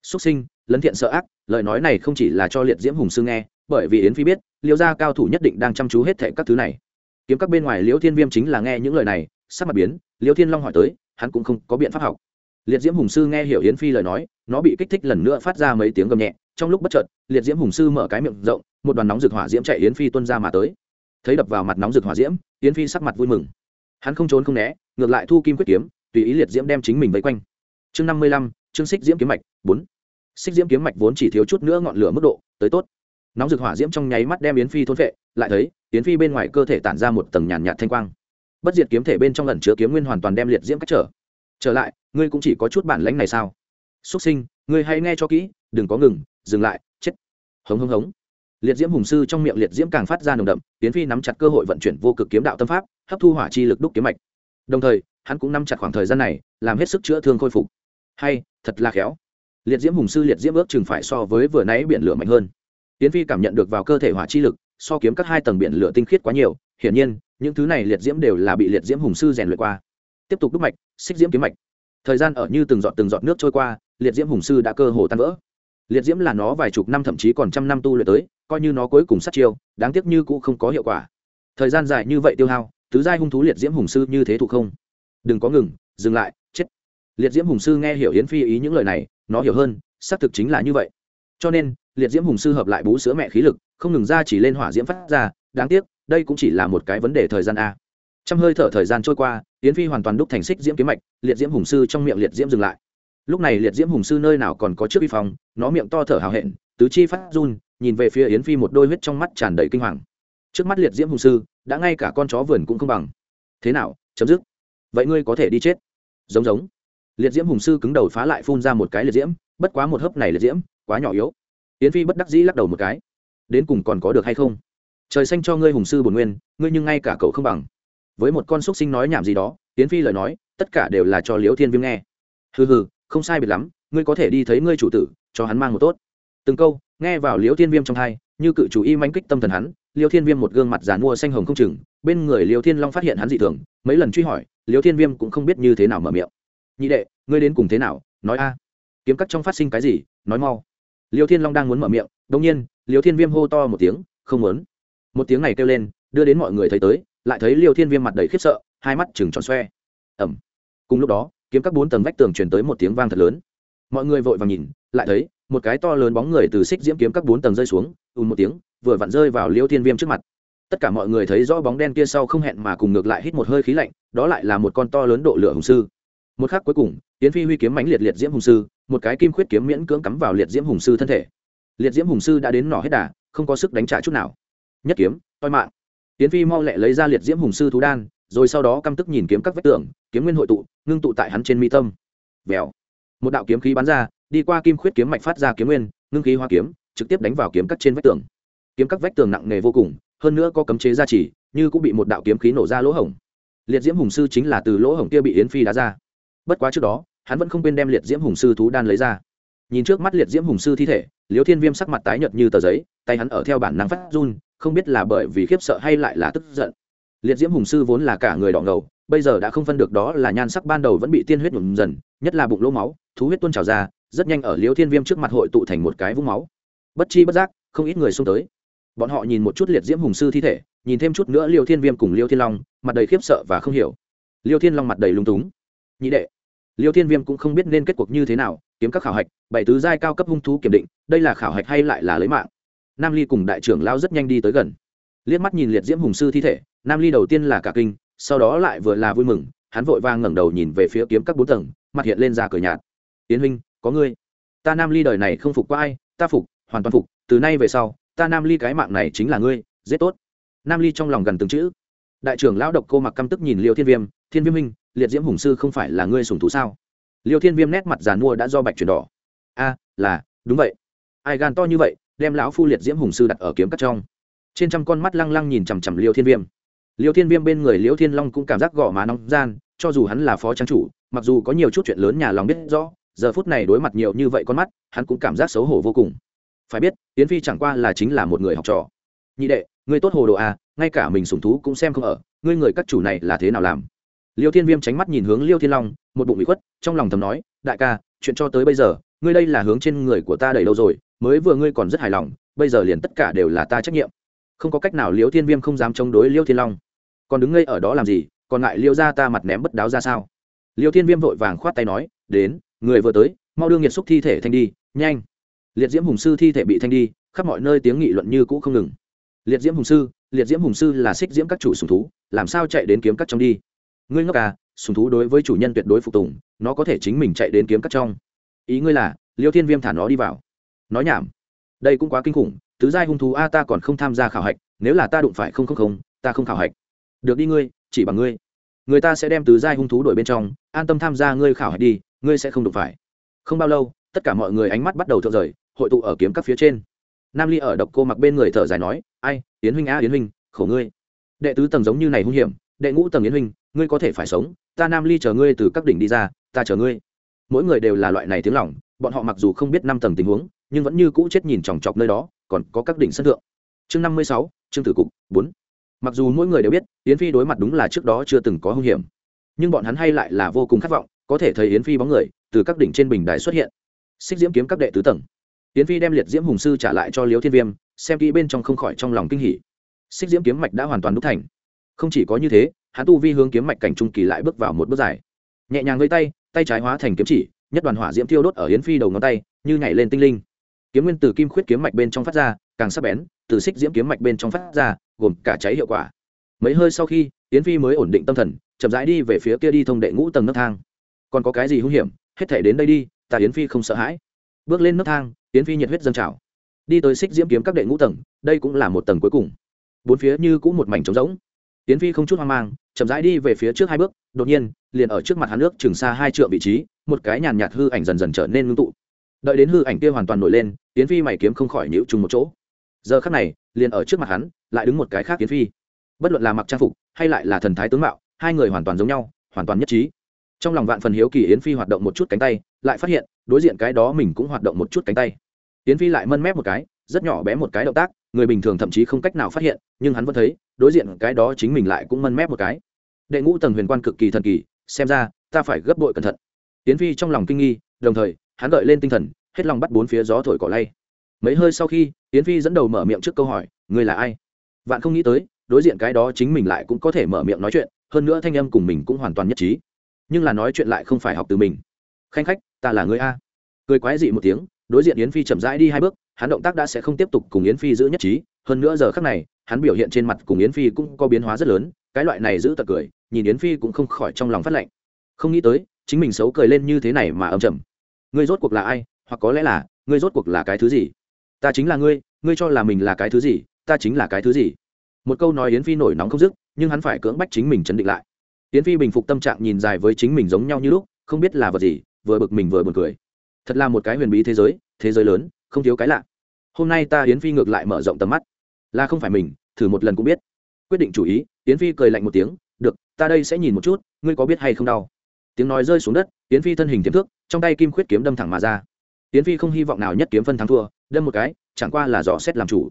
Xuất sinh, lấn thiện sợ ác, lời nói này không chỉ là cho liệt diễm hùng sư nghe, bởi vì yến phi biết, Liêu gia cao thủ nhất định đang chăm chú hết thệ các thứ này kiếm các bên ngoài liễu thiên viêm chính là nghe những lời này, sắc mặt biến, liễu thiên long hỏi tới, hắn cũng không có biện pháp học. Liệt diễm hùng sư nghe hiểu yến phi lời nói, nó bị kích thích lần nữa phát ra mấy tiếng gầm nhẹ, trong lúc bất chợt, liệt diễm hùng sư mở cái miệng rộng, một đoàn nóng rực hỏa diễm chạy yến phi tuân ra mà tới. Thấy đập vào mặt nóng rực hỏa diễm, yến phi sắc mặt vui mừng. Hắn không trốn không né, ngược lại thu kim quyết kiếm, tùy ý liệt diễm đem chính mình vây quanh. Chương năm mươi lăm, chương xích diễm kiếm mạch, bốn. Xích diễm kiếm mạch vốn chỉ thiếu chút nữa ngọn lửa mức độ, tới tốt. Nóng rực hỏa diễm trong nháy mắt đem yến phi thôn vệ lại thấy tiến phi bên ngoài cơ thể tản ra một tầng nhàn nhạt thanh quang. Bất diệt kiếm thể bên trong lần chứa kiếm nguyên hoàn toàn đem liệt diễm cách trở. Trở lại, ngươi cũng chỉ có chút bản lãnh này sao? Xuất sinh, ngươi hãy nghe cho kỹ, đừng có ngừng, dừng lại, chết. Hống hống hống. Liệt diễm hùng sư trong miệng liệt diễm càng phát ra nồng đậm tiến phi nắm chặt cơ hội vận chuyển vô cực kiếm đạo tâm pháp, hấp thu hỏa chi lực đúc kiếm mạch. Đồng thời, hắn cũng nắm chặt khoảng thời gian này, làm hết sức chữa thương khôi phục. Hay, thật là khéo. Liệt diễm hùng sư liệt diễm ước chừng phải so với vừa nãy biển lửa mạnh hơn. Tiến phi cảm nhận được vào cơ thể hỏa chi lực so kiếm các hai tầng biển lửa tinh khiết quá nhiều, hiển nhiên, những thứ này liệt diễm đều là bị liệt diễm hùng sư rèn luyện qua. Tiếp tục đúc mạch, xích diễm kiếm mạch. Thời gian ở như từng giọt từng giọt nước trôi qua, liệt diễm hùng sư đã cơ hồ tan vỡ. Liệt diễm là nó vài chục năm thậm chí còn trăm năm tu luyện tới, coi như nó cuối cùng sát chiêu, đáng tiếc như cũng không có hiệu quả. Thời gian dài như vậy tiêu hao, tứ giai hung thú liệt diễm hùng sư như thế thụ không? Đừng có ngừng, dừng lại, chết. Liệt diễm hùng sư nghe hiểu yến phi ý những lời này, nó hiểu hơn, xác thực chính là như vậy. Cho nên liệt diễm hùng sư hợp lại bú sữa mẹ khí lực, không ngừng ra chỉ lên hỏa diễm phát ra, đáng tiếc, đây cũng chỉ là một cái vấn đề thời gian a. Trong hơi thở thời gian trôi qua, yến phi hoàn toàn đúc thành xích diễm kiếm mạch, liệt diễm hùng sư trong miệng liệt diễm dừng lại. Lúc này liệt diễm hùng sư nơi nào còn có trước vi phòng nó miệng to thở hào hẹn, tứ chi phát run, nhìn về phía yến phi một đôi huyết trong mắt tràn đầy kinh hoàng. Trước mắt liệt diễm hùng sư, đã ngay cả con chó vườn cũng không bằng. Thế nào, chấm dứt. Vậy ngươi có thể đi chết. Giống giống. Liệt diễm hùng sư cứng đầu phá lại phun ra một cái liệt diễm, bất quá một hớp này liệt diễm, quá nhỏ yếu yến phi bất đắc dĩ lắc đầu một cái. Đến cùng còn có được hay không? Trời xanh cho ngươi hùng sư bồn nguyên, ngươi nhưng ngay cả cậu không bằng. Với một con xúc sinh nói nhảm gì đó, yến phi lời nói, tất cả đều là cho liễu thiên viêm nghe. Hừ hừ, không sai biệt lắm, ngươi có thể đi thấy ngươi chủ tử, cho hắn mang một tốt. Từng câu, nghe vào liễu thiên viêm trong hai, như cự chủ y manh kích tâm thần hắn, liễu thiên viêm một gương mặt dàn mua xanh hồng không chừng, bên người liễu thiên long phát hiện hắn dị thường, mấy lần truy hỏi, liễu thiên viêm cũng không biết như thế nào mở miệng. Nhị đệ, ngươi đến cùng thế nào? Nói a. Kiếm cắt trong phát sinh cái gì? Nói mau. Liêu thiên long đang muốn mở miệng đông nhiên, Liêu thiên viêm hô to một tiếng, không muốn. Một tiếng này kêu lên, đưa đến mọi người thấy tới, lại thấy Liêu thiên viêm mặt đầy khiếp sợ, hai mắt chừng tròn xoe. Ẩm cùng lúc đó, kiếm các bốn tầng vách tường truyền tới một tiếng vang thật lớn. Mọi người vội vàng nhìn, lại thấy, một cái to lớn bóng người từ xích diễm kiếm các bốn tầng rơi xuống ùn một tiếng, vừa vặn rơi vào liêu thiên viêm trước mặt. Tất cả mọi người thấy rõ bóng đen kia sau không hẹn mà cùng ngược lại hít một hơi khí lạnh, đó lại là một con to lớn độ lửa hùng sư một khắc cuối cùng tiến phi huy kiếm mánh liệt liệt diễm hùng sư, một cái kim khuyết kiếm miễn cưỡng cắm vào liệt diễm hùng sư thân thể. Liệt diễm hùng sư đã đến nỏ hết đà, không có sức đánh trả chút nào. Nhất kiếm, toi mạng. Tiến phi mau lẹ lấy ra liệt diễm hùng sư thú đan, rồi sau đó căm tức nhìn kiếm các vách tường, kiếm nguyên hội tụ, ngưng tụ tại hắn trên mi tâm. Vèo. Một đạo kiếm khí bắn ra, đi qua kim khuyết kiếm mạch phát ra kiếm nguyên, ngưng khí hoa kiếm, trực tiếp đánh vào kiếm cắt trên vách tường. Kiếm các vách tường nặng nề vô cùng, hơn nữa có cấm chế gia trì, như cũng bị một đạo kiếm khí nổ ra lỗ hổng. Liệt diễm hùng sư chính là từ lỗ hổng kia bị yến phi đá ra bất quá trước đó, hắn vẫn không quên đem liệt diễm hùng sư thú đan lấy ra. Nhìn trước mắt liệt diễm hùng sư thi thể liều thiên viêm sắc mặt tái nhợt như tờ giấy, tay hắn ở theo bản năng phát run, không biết là bởi vì khiếp sợ hay lại là tức giận. Liệt diễm hùng sư vốn là cả người đỏ ngầu, bây giờ đã không phân được đó là nhan sắc ban đầu vẫn bị tiên huyết nhuộm dần, nhất là bụng lỗ máu, thú huyết tuôn trào ra, rất nhanh ở liêu thiên viêm trước mặt hội tụ thành một cái vũng máu. Bất chi bất giác, không ít người xông tới. Bọn họ nhìn một chút liệt diễm hùng sư thi thể, nhìn thêm chút nữa liêu thiên viêm cùng liêu thiên long, mặt đầy khiếp sợ và không hiểu. Liêu thiên long mặt đầy lung túng. Nhị đệ liêu thiên viêm cũng không biết nên kết cuộc như thế nào, kiếm các khảo hạch, bảy tứ giai cao cấp hung thú kiểm định, đây là khảo hạch hay lại là lấy mạng? Nam ly cùng đại trưởng lao rất nhanh đi tới gần. Liếc mắt nhìn liệt diễm hùng sư thi thể, nam ly đầu tiên là cả kinh, sau đó lại vừa là vui mừng, hắn vội vàng ngẩng đầu nhìn về phía kiếm các bốn tầng, mặt hiện lên ra cười nhạt. Tiến huynh, có ngươi. Ta nam ly đời này không phục qua ai, ta phục, hoàn toàn phục, từ nay về sau, ta nam ly cái mạng này chính là ngươi, giết tốt. Nam ly trong lòng gần từng chữ. Đại trưởng lão độc cô mặc căm tức nhìn liêu thiên viêm thiên viêm minh, liệt diễm hùng sư không phải là ngươi sùng thú sao? Liêu thiên viêm nét mặt giàn mua đã do bạch chuyển đỏ. A, là, đúng vậy. Ai gan to như vậy, đem lão phu liệt diễm hùng sư đặt ở kiếm cắt trong. Trên trăm con mắt lăng lăng nhìn chằm chằm liêu thiên viêm. Liêu thiên viêm bên người liêu thiên long cũng cảm giác gõ má nóng gian, cho dù hắn là phó trang chủ, mặc dù có nhiều chút chuyện lớn nhà lòng biết rõ, giờ phút này đối mặt nhiều như vậy con mắt, hắn cũng cảm giác xấu hổ vô cùng. Phải biết tiến phi chẳng qua là chính là một người học trò. Nhị đệ người tốt hồ đồ à ngay cả mình sùng thú cũng xem không ở, ngươi người các chủ này là thế nào làm? Liêu thiên viêm tránh mắt nhìn hướng liêu thiên long, một bụng bị khuất, trong lòng thầm nói, đại ca, chuyện cho tới bây giờ, ngươi đây là hướng trên người của ta đầy lâu rồi, mới vừa ngươi còn rất hài lòng, bây giờ liền tất cả đều là ta trách nhiệm. Không có cách nào liêu thiên viêm không dám chống đối liêu thiên long. Còn đứng ngây ở đó làm gì, còn ngại liêu ra ta mặt ném bất đáo ra sao? Liêu thiên viêm vội vàng khoát tay nói, đến, người vừa tới, mau đưa nghiệt xúc thi thể thanh đi, nhanh. Liệt diễm hùng sư thi thể bị thanh đi, khắp mọi nơi tiếng nghị luận như cũ không ngừng. Liệt diễm hùng sư, liệt diễm hùng sư là xích diễm các chủ sùng thú, làm sao chạy đến kiếm cắt trong đi? Ngươi ngốc à sùng thú đối với chủ nhân tuyệt đối phục tùng, nó có thể chính mình chạy đến kiếm cắt trong. Ý ngươi là, liêu thiên viêm thả nó đi vào. Nói nhảm. Đây cũng quá kinh khủng, tứ giai hung thú a, ta còn không tham gia khảo hạch, nếu là ta đụng phải không không không, ta không khảo hạch. Được đi ngươi, chỉ bằng ngươi. Người ta sẽ đem tứ giai hung thú đổi bên trong, an tâm tham gia ngươi khảo hạch đi, ngươi sẽ không đụng phải. Không bao lâu, tất cả mọi người ánh mắt bắt đầu thượng rời, hội tụ ở kiếm các phía trên. Nam ly ở độc cô mặc bên người thở dài nói, ai, yến huynh a yến huynh, khổ ngươi. Đệ tứ tầng giống như này hung hiểm đệ ngũ tầng yến huynh, ngươi có thể phải sống, ta nam ly chờ ngươi từ các đỉnh đi ra, ta chờ ngươi. Mỗi người đều là loại này tiếng lòng, bọn họ mặc dù không biết năm tầng tình huống, nhưng vẫn như cũ chết nhìn chòng chọc nơi đó, còn có các đỉnh sân thượng. Chương năm mươi sáu chương tử cục, bốn. Mặc dù mỗi người đều biết, yến phi đối mặt đúng là trước đó chưa từng có hung hiểm, nhưng bọn hắn hay lại là vô cùng khát vọng, có thể thấy yến phi bóng người, từ các đỉnh trên bình đài xuất hiện. Xích diễm kiếm các đệ tứ tầng. Yến phi đem liệt diễm hùng sư trả lại cho liếu thiên viêm, xem kỹ bên trong không khỏi trong lòng kinh hỉ. Xích diễm kiếm mạch đã hoàn toàn đúc thành không chỉ có như thế, hắn tu vi hướng kiếm mạch cảnh trung kỳ lại bước vào một bước dài. Nhẹ nhàng với tay tay trái hóa thành kiếm chỉ, nhất đoàn hỏa diễm thiêu đốt ở yến phi đầu ngón tay, như nhảy lên tinh linh. Kiếm nguyên từ kim khuyết kiếm mạch bên trong phát ra, càng sắc bén, từ xích diễm kiếm mạch bên trong phát ra, gồm cả cháy hiệu quả. Mấy hơi sau khi, yến phi mới ổn định tâm thần, chậm rãi đi về phía kia đi thông đệ ngũ tầng nấc thang. Còn có cái gì hung hiểm, hết thể đến đây đi, ta yến phi không sợ hãi. Bước lên nấc thang, yến phi nhiệt huyết dâng trào. Đi tới xích diễm kiếm các đệ ngũ tầng, đây cũng là một tầng cuối cùng. Bốn phía như cũng một mảnh trống rỗng yến phi không chút hoang mang, chậm rãi đi về phía trước hai bước, đột nhiên, liền ở trước mặt hắn nước chừng xa hai trượng vị trí, một cái nhàn nhạt hư ảnh dần dần trở nên ngưng tụ. Đợi đến hư ảnh kia hoàn toàn nổi lên, yến phi mày kiếm không khỏi nhịu trùng một chỗ. Giờ khắc này, liền ở trước mặt hắn, lại đứng một cái khác yến phi. Bất luận là mặc trang phục, hay lại là thần thái tướng mạo, hai người hoàn toàn giống nhau, hoàn toàn nhất trí. Trong lòng vạn phần hiếu kỳ yến phi hoạt động một chút cánh tay, lại phát hiện, đối diện cái đó mình cũng hoạt động một chút cánh tay. Yến phi lại mân mép một cái, rất nhỏ bé một cái động tác người bình thường thậm chí không cách nào phát hiện, nhưng hắn vẫn thấy, đối diện cái đó chính mình lại cũng mân mép một cái. Đệ ngũ tầng huyền quan cực kỳ thần kỳ, xem ra, ta phải gấp bội cẩn thận. Tiến phi trong lòng kinh nghi, đồng thời, hắn đợi lên tinh thần, hết lòng bắt bốn phía gió thổi cỏ lay. Mấy hơi sau khi tiến phi dẫn đầu mở miệng trước câu hỏi người là ai? Vạn không nghĩ tới, đối diện cái đó chính mình lại cũng có thể mở miệng nói chuyện, hơn nữa thanh âm cùng mình cũng hoàn toàn nhất trí. Nhưng là nói chuyện lại không phải học từ mình. Khanh khách, ta là người a. Cười quái dị một tiếng đối diện yến phi chậm rãi đi hai bước, hắn động tác đã sẽ không tiếp tục cùng yến phi giữ nhất trí. Hơn nữa giờ khác này, hắn biểu hiện trên mặt cùng yến phi cũng có biến hóa rất lớn, cái loại này giữ tật cười, nhìn yến phi cũng không khỏi trong lòng phát lạnh. Không nghĩ tới, chính mình xấu cười lên như thế này mà âm trầm. Ngươi rốt cuộc là ai, hoặc có lẽ là, ngươi rốt cuộc là cái thứ gì? Ta chính là ngươi ngươi cho là mình là cái thứ gì, ta chính là cái thứ gì? Một câu nói yến phi nổi nóng không dứt, nhưng hắn phải cưỡng bách chính mình chấn định lại. Yến phi bình phục tâm trạng nhìn dài với chính mình giống nhau như lúc, không biết là vật gì, vừa bực mình vừa buồn cười thật là một cái huyền bí thế giới thế giới lớn không thiếu cái lạ. Hôm nay ta yến phi ngược lại mở rộng tầm mắt. Là không phải mình thử một lần cũng biết. Quyết định chủ ý yến phi cười lạnh một tiếng được ta đây sẽ nhìn một chút ngươi có biết hay không đau? Tiếng nói rơi xuống đất yến phi thân hình tiềm thước trong tay kim khuyết kiếm đâm thẳng mà ra. Yến phi không hy vọng nào nhất kiếm phân thắng thua đâm một cái chẳng qua là dò xét làm chủ.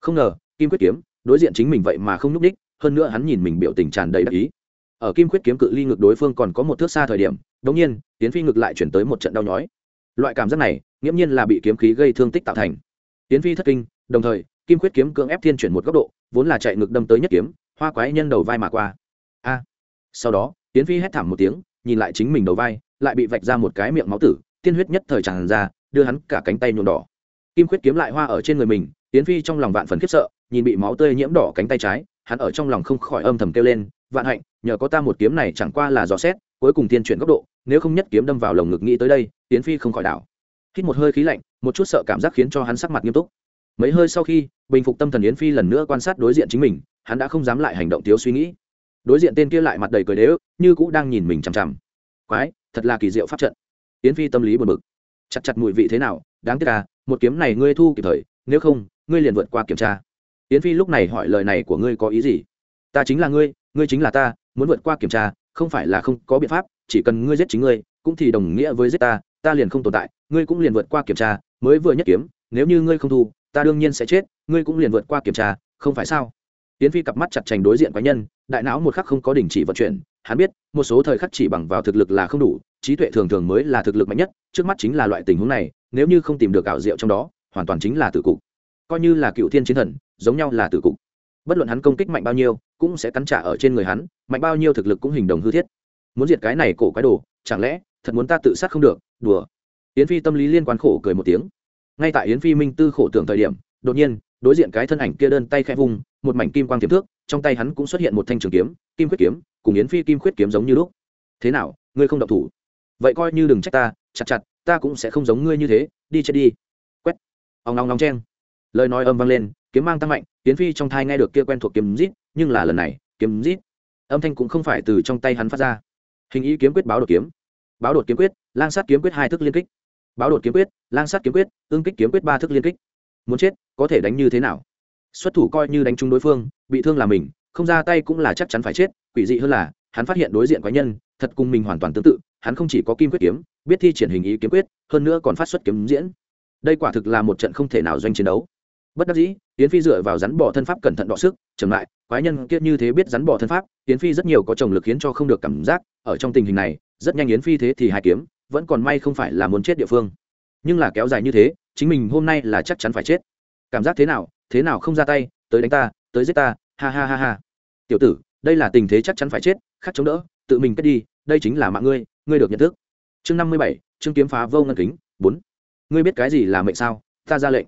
Không ngờ kim quyết kiếm đối diện chính mình vậy mà không nhúc ních, hơn nữa hắn nhìn mình biểu tình tràn đầy đắc ý. Ở kim quyết kiếm cự ly ngược đối phương còn có một thước xa thời điểm đống nhiên yến phi ngược lại chuyển tới một trận đau nhói loại cảm giác này, nghiễm nhiên là bị kiếm khí gây thương tích tạo thành. Tiến phi thất kinh, đồng thời, kim quyết kiếm cưỡng ép thiên chuyển một góc độ, vốn là chạy ngực đâm tới nhất kiếm, hoa quái nhân đầu vai mà qua. A! Sau đó, tiến phi hét thảm một tiếng, nhìn lại chính mình đầu vai, lại bị vạch ra một cái miệng máu tử, tiên huyết nhất thời tràn ra, đưa hắn cả cánh tay nhuộm đỏ. Kim khuyết kiếm lại hoa ở trên người mình, tiến phi trong lòng vạn phần khiếp sợ, nhìn bị máu tươi nhiễm đỏ cánh tay trái, hắn ở trong lòng không khỏi âm thầm kêu lên, vạn hạnh, nhờ có ta một kiếm này chẳng qua là dò xét cuối cùng tiên chuyển góc độ, nếu không nhất kiếm đâm vào lồng ngực nghĩ tới đây tiến phi không khỏi đảo. Hít một hơi khí lạnh, một chút sợ cảm giác khiến cho hắn sắc mặt nghiêm túc. Mấy hơi sau khi, bình phục tâm thần yến phi lần nữa quan sát đối diện chính mình, hắn đã không dám lại hành động thiếu suy nghĩ. Đối diện tên kia lại mặt đầy cười đế ức, như cũ đang nhìn mình chằm chằm. Quái, thật là kỳ diệu pháp trận. Yến phi tâm lý buồn bực. Chặt chặt mùi vị thế nào, đáng tiếc à một kiếm này ngươi thu kịp thời, nếu không, ngươi liền vượt qua kiểm tra. Yến phi lúc này hỏi lời này của ngươi có ý gì? Ta chính là ngươi ngươi chính là ta, muốn vượt qua kiểm tra không phải là không có biện pháp, chỉ cần ngươi giết chính ngươi, cũng thì đồng nghĩa với giết ta ta liền không tồn tại, ngươi cũng liền vượt qua kiểm tra, mới vừa nhất kiếm, nếu như ngươi không thu, ta đương nhiên sẽ chết, ngươi cũng liền vượt qua kiểm tra, không phải sao? Tiến phi cặp mắt chặt chành đối diện cá nhân, đại não một khắc không có đình chỉ vận chuyển, hắn biết, một số thời khắc chỉ bằng vào thực lực là không đủ, trí tuệ thường thường mới là thực lực mạnh nhất, trước mắt chính là loại tình huống này, nếu như không tìm được ảo diệu trong đó, hoàn toàn chính là tử cục. Coi như là cựu thiên chiến thần, giống nhau là tử cục bất luận hắn công kích mạnh bao nhiêu, cũng sẽ cắn trả ở trên người hắn, mạnh bao nhiêu thực lực cũng hình đồng hư thiết. Muốn diệt cái này cổ quái đồ, chẳng lẽ, thật muốn ta tự sát không được, đùa. Yến phi tâm lý liên quan khổ cười một tiếng. Ngay tại yến phi minh tư khổ tưởng thời điểm, đột nhiên, đối diện cái thân ảnh kia đơn tay khẽ vung, một mảnh kim quang tiềm thước, trong tay hắn cũng xuất hiện một thanh trường kiếm, kim khuyết kiếm, cùng yến phi kim khuyết kiếm giống như lúc. Thế nào, ngươi không độc thủ? Vậy coi như đừng trách ta, chặt chặt, ta cũng sẽ không giống ngươi như thế, đi chết đi. Quét. Ông long long chen lời nói âm vang lên kiếm mang tăng mạnh tiến phi trong thai nghe được kia quen thuộc kiếm rít, nhưng là lần này, kiếm rít, âm thanh cũng không phải từ trong tay hắn phát ra. Hình ý kiếm quyết báo đột kiếm. Báo đột kiếm quyết, lang sát kiếm quyết hai thức liên kích. Báo đột kiếm quyết, lang sát kiếm quyết ương kích kiếm quyết ba thức liên kích. Muốn chết, có thể đánh như thế nào? Xuất thủ coi như đánh trúng đối phương, bị thương là mình, không ra tay cũng là chắc chắn phải chết. Quỷ dị hơn là, hắn phát hiện đối diện quái nhân, thật cùng mình hoàn toàn tương tự, hắn không chỉ có kim quyết kiếm, biết thi triển hình ý kiếm quyết, hơn nữa còn phát xuất kiếm diễn. Đây quả thực là một trận không thể nào doanh chiến đấu bất đắc dĩ, yến phi dựa vào rắn bỏ thân pháp cẩn thận đọ sức chậm lại, quái nhân kia như thế biết rắn bỏ thân pháp, yến phi rất nhiều có chồng lực khiến cho không được cảm giác, ở trong tình hình này, rất nhanh yến phi thế thì hai kiếm, vẫn còn may không phải là muốn chết địa phương. Nhưng là kéo dài như thế, chính mình hôm nay là chắc chắn phải chết. Cảm giác thế nào thế nào không ra tay, tới đánh ta, tới giết ta, ha ha ha ha. Tiểu tử, đây là tình thế chắc chắn phải chết, khắc chống đỡ, tự mình kết đi, đây chính là mạng ngươi ngươi được nhận thức. Chương năm mươi bảy chương kiếm phá vô ngân kính, bốn. Ngươi biết cái gì là mệnh sao? Ta ra lệnh.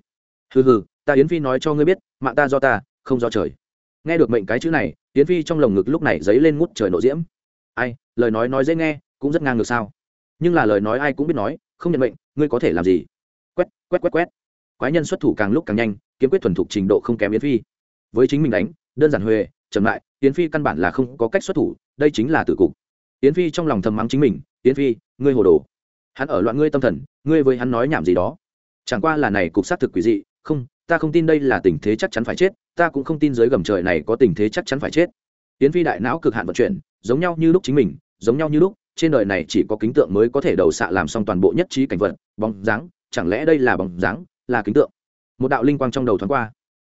Hừ hừ ta yến phi nói cho ngươi biết, mạng ta do ta, không do trời. Nghe được mệnh cái chữ này, yến phi trong lồng ngực lúc này dấy lên ngút trời nộ diễm. Ai, lời nói nói dễ nghe, cũng rất ngang ngược sao? Nhưng là lời nói ai cũng biết nói, không nhận mệnh, ngươi có thể làm gì? Quét quét quét quét. Quái nhân xuất thủ càng lúc càng nhanh, kiếm quyết thuần thục trình độ không kém yến phi. Với chính mình đánh, đơn giản huề, chậm lại, yến phi căn bản là không có cách xuất thủ, đây chính là tử cục. Yến phi trong lòng thầm mắng chính mình, yến phi, ngươi hồ đồ. Hắn ở loạn ngươi tâm thần, ngươi với hắn nói nhảm gì đó. Chẳng qua là này cục xác thực quỷ dị, không ta không tin đây là tình thế chắc chắn phải chết, ta cũng không tin dưới gầm trời này có tình thế chắc chắn phải chết. Tiến phi đại não cực hạn vận chuyển, giống nhau như lúc chính mình, giống nhau như lúc, trên đời này chỉ có kính tượng mới có thể đầu xạ làm xong toàn bộ nhất trí cảnh vật, bóng dáng, chẳng lẽ đây là bóng dáng, là kính tượng? Một đạo linh quang trong đầu thoáng qua.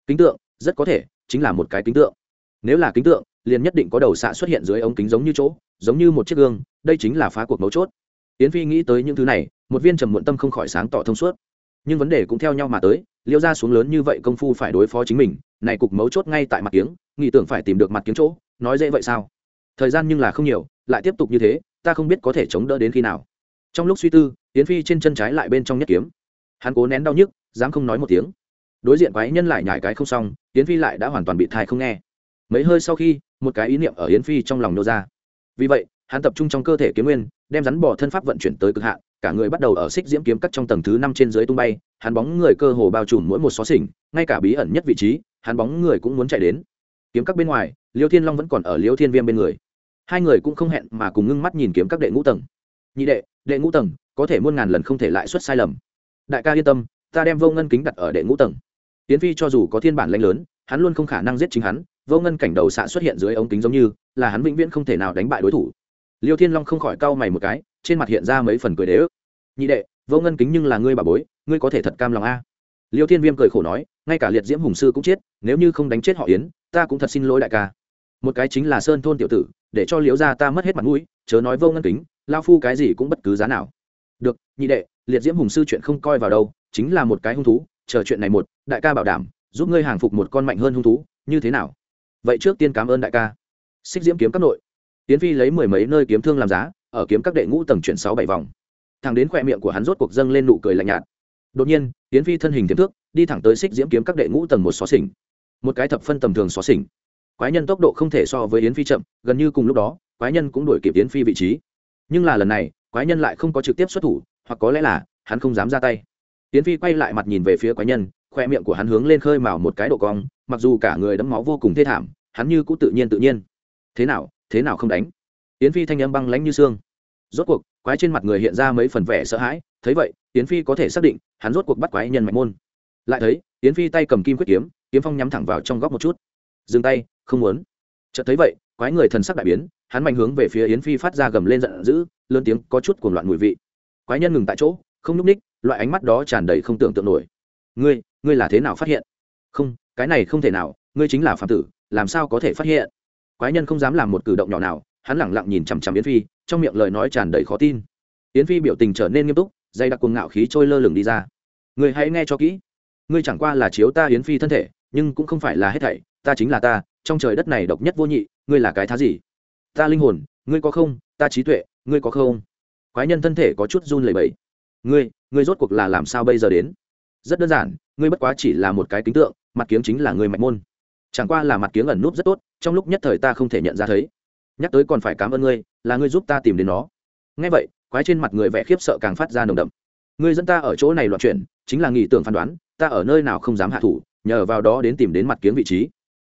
Kính tượng, rất có thể, chính là một cái kính tượng. Nếu là kính tượng, liền nhất định có đầu xạ xuất hiện dưới ống kính giống như chỗ, giống như một chiếc gương, đây chính là phá cuộc mấu chốt. Yến phi nghĩ tới những thứ này, một viên trầm muộn tâm không khỏi sáng tỏ thông suốt. Nhưng vấn đề cũng theo nhau mà tới liêu ra xuống lớn như vậy công phu phải đối phó chính mình, này cục mấu chốt ngay tại mặt kiếng, nghĩ tưởng phải tìm được mặt kiếng chỗ, nói dễ vậy sao? Thời gian nhưng là không nhiều, lại tiếp tục như thế, ta không biết có thể chống đỡ đến khi nào. Trong lúc suy tư, yến phi trên chân trái lại bên trong nhất kiếm. Hắn cố nén đau nhức, dám không nói một tiếng. Đối diện quái nhân lại nhải cái không xong, yến phi lại đã hoàn toàn bị thai không nghe. Mấy hơi sau khi, một cái ý niệm ở yến phi trong lòng nô ra. Vì vậy, hắn tập trung trong cơ thể kiếm nguyên, đem rắn bỏ thân pháp vận chuyển tới cực hạn cả người bắt đầu ở xích diễm kiếm cắt trong tầng thứ năm trên dưới tung bay, hắn bóng người cơ hồ bao trùm mỗi một xó xỉnh, ngay cả bí ẩn nhất vị trí, hắn bóng người cũng muốn chạy đến. Kiếm các bên ngoài, liêu thiên long vẫn còn ở liêu thiên viêm bên người. Hai người cũng không hẹn mà cùng ngưng mắt nhìn kiếm các đệ ngũ tầng. Nhị đệ đệ ngũ tầng, có thể muôn ngàn lần không thể lại xuất sai lầm. Đại ca yên tâm, ta đem vô ngân kính đặt ở đệ ngũ tầng. Tiến phi cho dù có thiên bản lanh lớn, hắn luôn không khả năng giết chính hắn. Vô ngân cảnh đầu xạ xuất hiện dưới ống kính giống như, là hắn vĩnh viễn không thể nào đánh bại đối thủ. Liêu thiên long không khỏi cau mày một cái trên mặt hiện ra mấy phần cười đế ức. Nhị đệ, vô ngân kính nhưng là ngươi bà bối, ngươi có thể thật cam lòng a. Liêu thiên viêm cười khổ nói, ngay cả liệt diễm hùng sư cũng chết, nếu như không đánh chết họ yến, ta cũng thật xin lỗi đại ca. Một cái chính là sơn thôn tiểu tử, để cho liễu gia ta mất hết mặt mũi, chớ nói vô ngân kính lao phu cái gì cũng bất cứ giá nào. Được, nhị đệ, liệt diễm hùng sư chuyện không coi vào đâu, chính là một cái hung thú, chờ chuyện này một, đại ca bảo đảm, giúp ngươi hàng phục một con mạnh hơn hung thú, như thế nào? Vậy trước tiên cảm ơn đại ca. Xích diễm kiếm các nội. Tiến phi lấy mười mấy nơi kiếm thương làm giá ở kiếm các đệ ngũ tầng chuyển sáu bảy vòng. Thằng đến khoe miệng của hắn rốt cuộc dâng lên nụ cười lạnh nhạt. Đột nhiên tiến phi thân hình tiềm thước, đi thẳng tới xích diễm kiếm các đệ ngũ tầng một xó xỉnh. Một cái thập phân tầm thường xó xỉnh. Quái nhân tốc độ không thể so với yến phi chậm, gần như cùng lúc đó, quái nhân cũng đuổi kịp yến phi vị trí. Nhưng là lần này, quái nhân lại không có trực tiếp xuất thủ, hoặc có lẽ là, hắn không dám ra tay. Yến phi quay lại mặt nhìn về phía quái nhân khoe miệng của hắn hướng lên khơi mào một cái độ cong, mặc dù cả người đẫm máu vô cùng thê thảm, hắn như cũng tự nhiên tự nhiên. Thế nào thế nào không đánh? Yến phi thanh âm băng lãnh như xương. Rốt cuộc, quái trên mặt người hiện ra mấy phần vẻ sợ hãi, thấy vậy, yến phi có thể xác định, hắn rốt cuộc bắt quái nhân mạnh môn. Lại thấy, yến phi tay cầm kim quyết kiếm kiếm phong nhắm thẳng vào trong góc một chút. Dừng tay, không muốn. Chợt thấy vậy, quái người thần sắc đại biến, hắn mạnh hướng về phía yến phi phát ra gầm lên giận dữ, lớn tiếng có chút cuồng loạn mùi vị. Quái nhân ngừng tại chỗ, không núp ních loại ánh mắt đó tràn đầy không tưởng tượng nổi. Ngươi ngươi là thế nào phát hiện? Không, cái này không thể nào, ngươi chính là phạm tử, làm sao có thể phát hiện? Quái nhân không dám làm một cử động nhỏ nào hắn lẳng lặng nhìn chằm chằm yến phi, trong miệng lời nói tràn đầy khó tin. Yến phi biểu tình trở nên nghiêm túc dây đặc cuồng ngạo khí trôi lơ lửng đi ra. Người hãy nghe cho kỹ. Ngươi chẳng qua là chiếu ta yến phi thân thể, nhưng cũng không phải là hết thảy, ta chính là ta, trong trời đất này độc nhất vô nhị, ngươi là cái thá gì? Ta linh hồn, ngươi có không? Ta trí tuệ, ngươi có không? Quái nhân thân thể có chút run lẩy bẩy. Ngươi ngươi rốt cuộc là làm sao bây giờ đến? Rất đơn giản, ngươi bất quá chỉ là một cái kính tượng, mặt kiếng chính là ngươi mạch môn. Chẳng qua là mặt kiếng ẩn núp rất tốt, trong lúc nhất thời ta không thể nhận ra thấy nhắc tới còn phải cảm ơn ngươi, là ngươi giúp ta tìm đến nó. Ngay vậy, quái trên mặt người vẻ khiếp sợ càng phát ra nồng đậm. Ngươi dẫn ta ở chỗ này loạn chuyển chính là nghĩ tưởng phán đoán, ta ở nơi nào không dám hạ thủ, nhờ vào đó đến tìm đến mặt kiếng vị trí.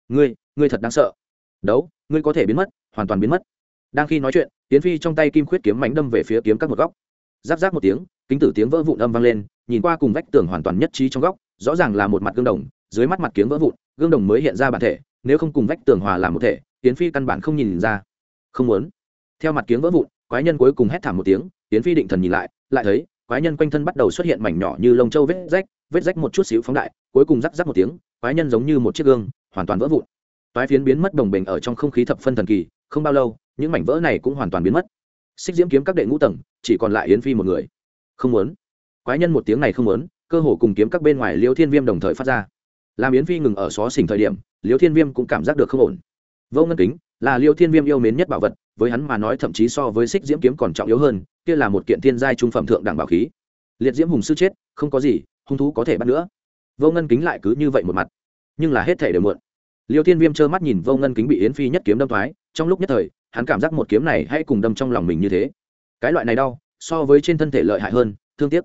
Ngươi ngươi thật đáng sợ. Đấu, ngươi có thể biến mất, hoàn toàn biến mất. Đang khi nói chuyện tiến phi trong tay kim khuyết kiếm mánh đâm về phía kiếm các một góc. Giáp giáp một tiếng, kính tử tiếng vỡ vụn âm vang lên, nhìn qua cùng vách tường hoàn toàn nhất trí trong góc, rõ ràng là một mặt gương đồng, dưới mắt mặt kiếng vỡ vụn, gương đồng mới hiện ra bản thể, nếu không cùng vách tường hòa làm một thể tiến phi căn bản không nhìn ra không muốn. Theo mặt kiếng vỡ vụn, quái nhân cuối cùng hét thảm một tiếng tiến phi định thần nhìn lại lại thấy, quái nhân quanh thân bắt đầu xuất hiện mảnh nhỏ như lông châu vết rách vết rách một chút xíu phóng đại, cuối cùng rắc rắc một tiếng, quái nhân giống như một chiếc gương, hoàn toàn vỡ vụn. Toái phiến biến mất đồng bình ở trong không khí thập phân thần kỳ, không bao lâu, những mảnh vỡ này cũng hoàn toàn biến mất. Xích diễm kiếm các đệ ngũ tầng, chỉ còn lại yến phi một người. Không muốn. Quái nhân một tiếng này không muốn, cơ hồ cùng kiếm các bên ngoài liêu thiên viêm đồng thời phát ra. Làm yến phi ngừng ở xó xỉnh thời điểm, liêu thiên viêm cũng cảm giác được không ổn. Vô ngân kính là liêu thiên viêm yêu mến nhất bảo vật, với hắn mà nói thậm chí so với xích diễm kiếm còn trọng yếu hơn, kia là một kiện thiên giai trung phẩm thượng đẳng bảo khí. Liệt diễm hùng sư chết, không có gì, hung thú có thể bắt nữa. Vô ngân kính lại cứ như vậy một mặt. Nhưng là hết thể đều muộn. Liêu thiên viêm trơ mắt nhìn vô ngân kính bị yến phi nhất kiếm đâm thoái, trong lúc nhất thời, hắn cảm giác một kiếm này hay cùng đâm trong lòng mình như thế. Cái loại này đau, so với trên thân thể lợi hại hơn, thương tiếc.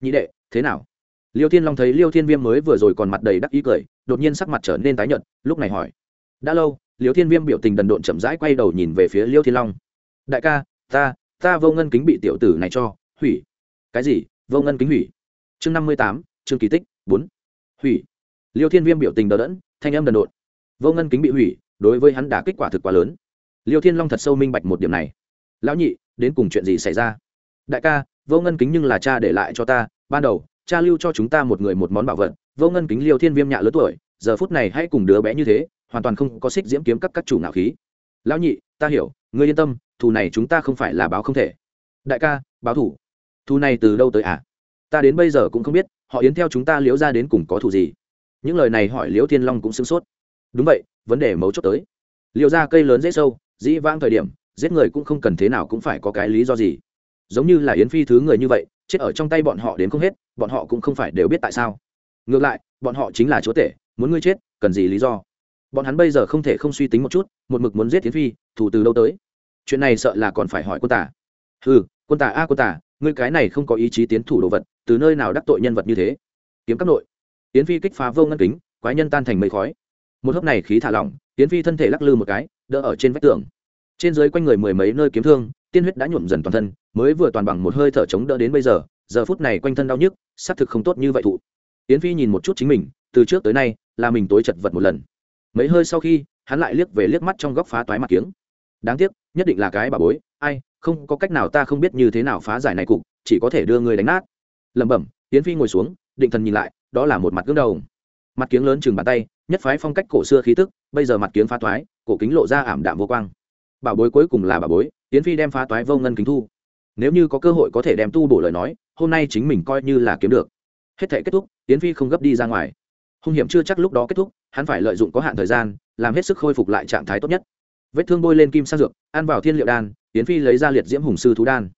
Nhị đệ, thế nào? Liêu thiên long thấy liêu thiên viêm mới vừa rồi còn mặt đầy đắc ý cười, đột nhiên sắc mặt trở nên tái nhợt, lúc này hỏi. Đã lâu liêu thiên viêm biểu tình đần độn chậm rãi quay đầu nhìn về phía liêu thiên long. Đại ca, ta ta vô ngân kính bị tiểu tử này cho, hủy. Cái gì? Vô ngân kính hủy? Chương năm mươi tám, chương kỳ tích bốn. Hủy. Liêu thiên viêm biểu tình đờ đẫn, thanh âm đần độn. Vô ngân kính bị hủy, đối với hắn đã kết quả thực quá lớn. Liêu thiên long thật sâu minh bạch một điểm này. Lão nhị, đến cùng chuyện gì xảy ra? Đại ca, vô ngân kính nhưng là cha để lại cho ta, ban đầu, cha lưu cho chúng ta một người một món bảo vật, vô ngân kính liêu thiên viêm nhạ lớn tuổi, giờ phút này hãy cùng đứa bé như thế hoàn toàn không có xích diễm kiếm các các chủ ngạo khí. Lão nhị, ta hiểu, ngươi yên tâm, thù này chúng ta không phải là báo không thể. Đại ca, báo thủ thù này từ đâu tới à? Ta đến bây giờ cũng không biết, họ yến theo chúng ta liễu ra đến cùng có thù gì. Những lời này hỏi liễu thiên long cũng sửng sốt. Đúng vậy, vấn đề mấu chốt tới. Liều ra cây lớn dễ sâu, dĩ vãng thời điểm, giết người cũng không cần thế nào cũng phải có cái lý do gì. Giống như là yến phi thứ người như vậy, chết ở trong tay bọn họ đến không hết, bọn họ cũng không phải đều biết tại sao. Ngược lại, bọn họ chính là chúa tể, muốn ngươi chết, cần gì lý do? Bọn hắn bây giờ không thể không suy tính một chút, một mực muốn giết tiến phi thủ từ đâu tới? Chuyện này sợ là còn phải hỏi quân tả. Ừ quân tả a, quân tả, ngươi cái này không có ý chí tiến thủ đồ vật, từ nơi nào đắc tội nhân vật như thế? Kiếm các nội. Tiến phi kích phá vô ngân kính, quái nhân tan thành mây khói. Một hớp này khí thả lỏng tiến phi thân thể lắc lư một cái, đỡ ở trên vách tường. Trên dưới quanh người mười mấy nơi kiếm thương, tiên huyết đã nhuộm dần toàn thân, mới vừa toàn bằng một hơi thở chống đỡ đến bây giờ giờ phút này quanh thân đau nhức, xác thực không tốt như vậy thụ. Tiến phi nhìn một chút chính mình, từ trước tới nay, là mình tối chật vật một lần mấy hơi sau khi, hắn lại liếc về liếc mắt trong góc phá toái mặt kiếng. Đáng tiếc, nhất định là cái bà bối, ai, không có cách nào ta không biết như thế nào phá giải này cục, chỉ có thể đưa người đánh nát. Lẩm bẩm tiến phi ngồi xuống, định thần nhìn lại, đó là một mặt gương đầu mặt kiếng lớn chừng bàn tay, nhất phái phong cách cổ xưa khí tức, bây giờ mặt kiếng phá toái, cổ kính lộ ra ảm đạm vô quang. Bảo bối cuối cùng là bảo bối tiến phi đem phá toái vô ngân kính thu. Nếu như có cơ hội có thể đem tu bổ lời nói, hôm nay chính mình coi như là kiếm được. Hết thể kết thúc tiến phi không gấp đi ra ngoài hung hiểm chưa chắc lúc đó kết thúc, hắn phải lợi dụng có hạn thời gian, làm hết sức khôi phục lại trạng thái tốt nhất. Vết thương bôi lên kim sang dược, ăn vào thiên liệu đan tiến phi lấy ra liệt diễm hùng sư thú đan.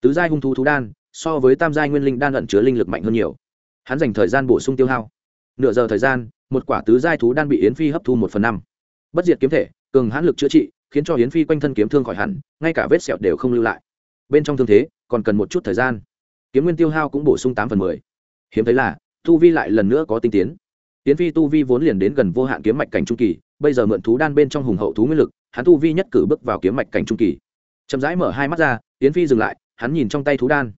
Tứ giai hung thú thú đan, so với tam giai nguyên linh đan ẩn chứa linh lực mạnh hơn nhiều. Hắn dành thời gian bổ sung tiêu hao. Nửa giờ thời gian, một quả tứ giai thú đan bị yến phi hấp thu một phần năm. Bất diệt kiếm thể, cường hãn lực chữa trị, khiến cho yến phi quanh thân kiếm thương khỏi hẳn, ngay cả vết sẹo đều không lưu lại. Bên trong thương thế, còn cần một chút thời gian. Kiếm nguyên tiêu hao cũng bổ sung tám phần mười. Hiếm thấy là thu vi lại lần nữa có tinh tiến. Tiễn phi tu vi vốn liền đến gần vô hạn kiếm mạch cảnh trung kỳ, bây giờ mượn thú đan bên trong hùng hậu thú nguyên lực, hắn tu vi nhất cử bước vào kiếm mạch cảnh trung kỳ. Chậm rãi mở hai mắt ra Tiễn phi dừng lại, hắn nhìn trong tay thú đan.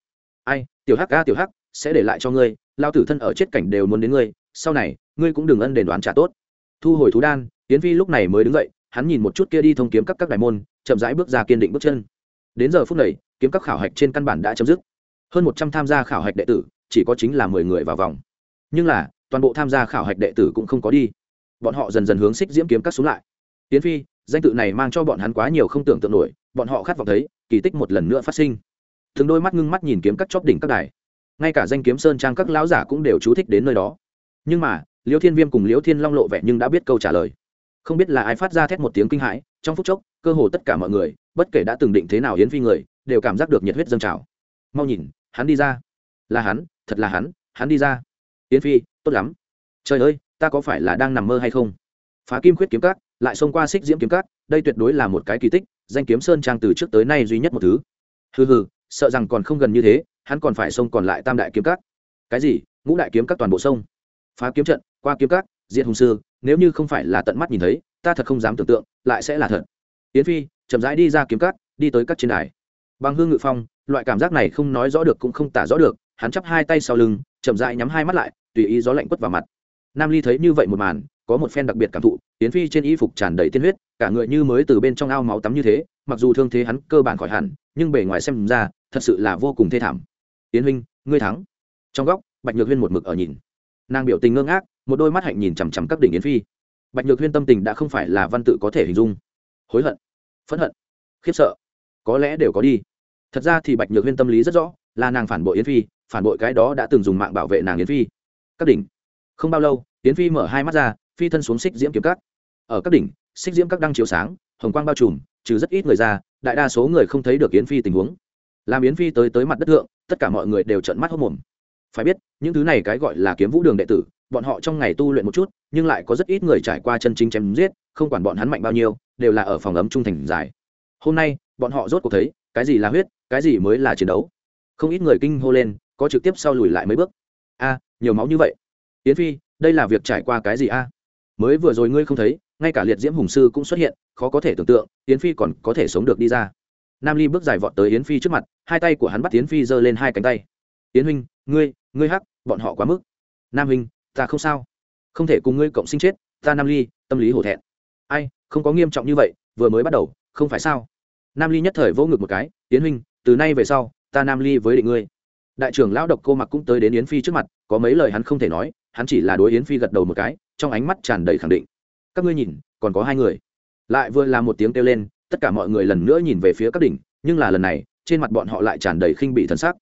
Ai, tiểu hắc ca tiểu hắc, sẽ để lại cho ngươi, lao tử thân ở chết cảnh đều muốn đến ngươi, sau này, ngươi cũng đừng ân đền đoán trả tốt. Thu hồi thú đan Tiễn phi lúc này mới đứng dậy, hắn nhìn một chút kia đi thông kiếm các các đại môn, chậm rãi bước ra kiên định bước chân. Đến giờ phút này, kiếm các khảo hạch trên căn bản đã chấm dứt. Hơn một trăm tham gia khảo hạch đệ tử, chỉ có chính là mười người vào vòng. Nhưng là toàn bộ tham gia khảo hạch đệ tử cũng không có đi. Bọn họ dần dần hướng xích diễm kiếm các xuống lại. Tiến phi, danh tự này mang cho bọn hắn quá nhiều không tưởng tượng nổi, bọn họ khát vọng thấy, kỳ tích một lần nữa phát sinh. Thường đôi mắt ngưng mắt nhìn kiếm các chóp đỉnh các đài. Ngay cả danh kiếm sơn trang các lão giả cũng đều chú thích đến nơi đó. Nhưng mà, liêu thiên viêm cùng liêu thiên long lộ vẻ nhưng đã biết câu trả lời. Không biết là ai phát ra thét một tiếng kinh hãi, trong phút chốc, cơ hồ tất cả mọi người, bất kể đã từng định thế nào hiến phi người, đều cảm giác được nhiệt huyết dâng trào. Mau nhìn, hắn đi ra. Là hắn, thật là hắn hắn đi ra yến phi, tốt lắm. Trời ơi, ta có phải là đang nằm mơ hay không? Phá kim khuyết kiếm cát lại xông qua xích diễm kiếm cát đây tuyệt đối là một cái kỳ tích, danh kiếm sơn trang từ trước tới nay duy nhất một thứ. Hừ hừ, sợ rằng còn không gần như thế, hắn còn phải xông còn lại tam đại kiếm cát cái gì? Ngũ đại kiếm cát toàn bộ sông phá kiếm trận, qua kiếm cát diện hùng sư, nếu như không phải là tận mắt nhìn thấy, ta thật không dám tưởng tượng, lại sẽ là thật. Yến phi, chậm rãi đi ra kiếm cát đi tới các trên đài. Bằng hương ngự phong, loại cảm giác này không nói rõ được cũng không tả rõ được, hắn chắp hai tay sau lưng chậm rãi nhắm hai mắt lại, tùy ý gió lạnh quất vào mặt. Nam ly thấy như vậy một màn, có một phen đặc biệt cảm thụ tiến phi trên y phục tràn đầy tiên huyết, cả người như mới từ bên trong ao máu tắm như thế, mặc dù thương thế hắn cơ bản khỏi hẳn, nhưng bề ngoài xem ra, thật sự là vô cùng thê thảm. Tiến huynh, ngươi thắng. Trong góc, bạch nhược huyên một mực ở nhìn. Nàng biểu tình ngơ ngác, một đôi mắt hạnh nhìn chằm chằm các đỉnh yến phi. Bạch nhược huyên tâm tình đã không phải là văn tự có thể hình dung. Hối hận, phẫn hận, khiếp sợ, có lẽ đều có đi. Thật ra thì bạch nhược huyên tâm lý rất rõ, là nàng phản bội yến phi phản bội cái đó đã từng dùng mạng bảo vệ nàng yến phi. Các đỉnh. Không bao lâu, yến phi mở hai mắt ra, phi thân xuống xích diễm kiếm cắt ở các đỉnh, xích diễm các đang chiếu sáng, hồng quang bao trùm, trừ rất ít người ra, đại đa số người không thấy được yến phi tình huống. Làm yến phi tới tới mặt đất thượng, tất cả mọi người đều trợn mắt hốc mồm. Phải biết, những thứ này cái gọi là kiếm vũ đường đệ tử, bọn họ trong ngày tu luyện một chút, nhưng lại có rất ít người trải qua chân chính chém giết, không quản bọn hắn mạnh bao nhiêu, đều là ở phòng ấm trung thành dài. Hôm nay, bọn họ rốt cuộc thấy, cái gì là huyết, cái gì mới là chiến đấu. Không ít người kinh hô lên có trực tiếp sau lùi lại mấy bước. A, nhiều máu như vậy. Yến phi, đây là việc trải qua cái gì a? Mới vừa rồi ngươi không thấy, ngay cả liệt diễm hùng sư cũng xuất hiện, khó có thể tưởng tượng, yến phi còn có thể sống được đi ra. Nam ly bước dài vọt tới yến phi trước mặt, hai tay của hắn bắt yến phi giơ lên hai cánh tay. Yến huynh, ngươi ngươi hắc, bọn họ quá mức. Nam huynh, ta không sao. Không thể cùng ngươi cộng sinh chết, ta nam ly, tâm lý hổ thẹn. Ai, không có nghiêm trọng như vậy, vừa mới bắt đầu, không phải sao? Nam ly nhất thời vô ngực một cái, yến huynh, từ nay về sau, ta nam ly với định ngươi đại trưởng lão độc cô mặc cũng tới đến yến phi trước mặt, có mấy lời hắn không thể nói, hắn chỉ là đối yến phi gật đầu một cái, trong ánh mắt tràn đầy khẳng định. Các ngươi nhìn, còn có hai người. Lại vừa làm một tiếng kêu lên, tất cả mọi người lần nữa nhìn về phía các đỉnh, nhưng là lần này, trên mặt bọn họ lại tràn đầy khinh bị thần sắc.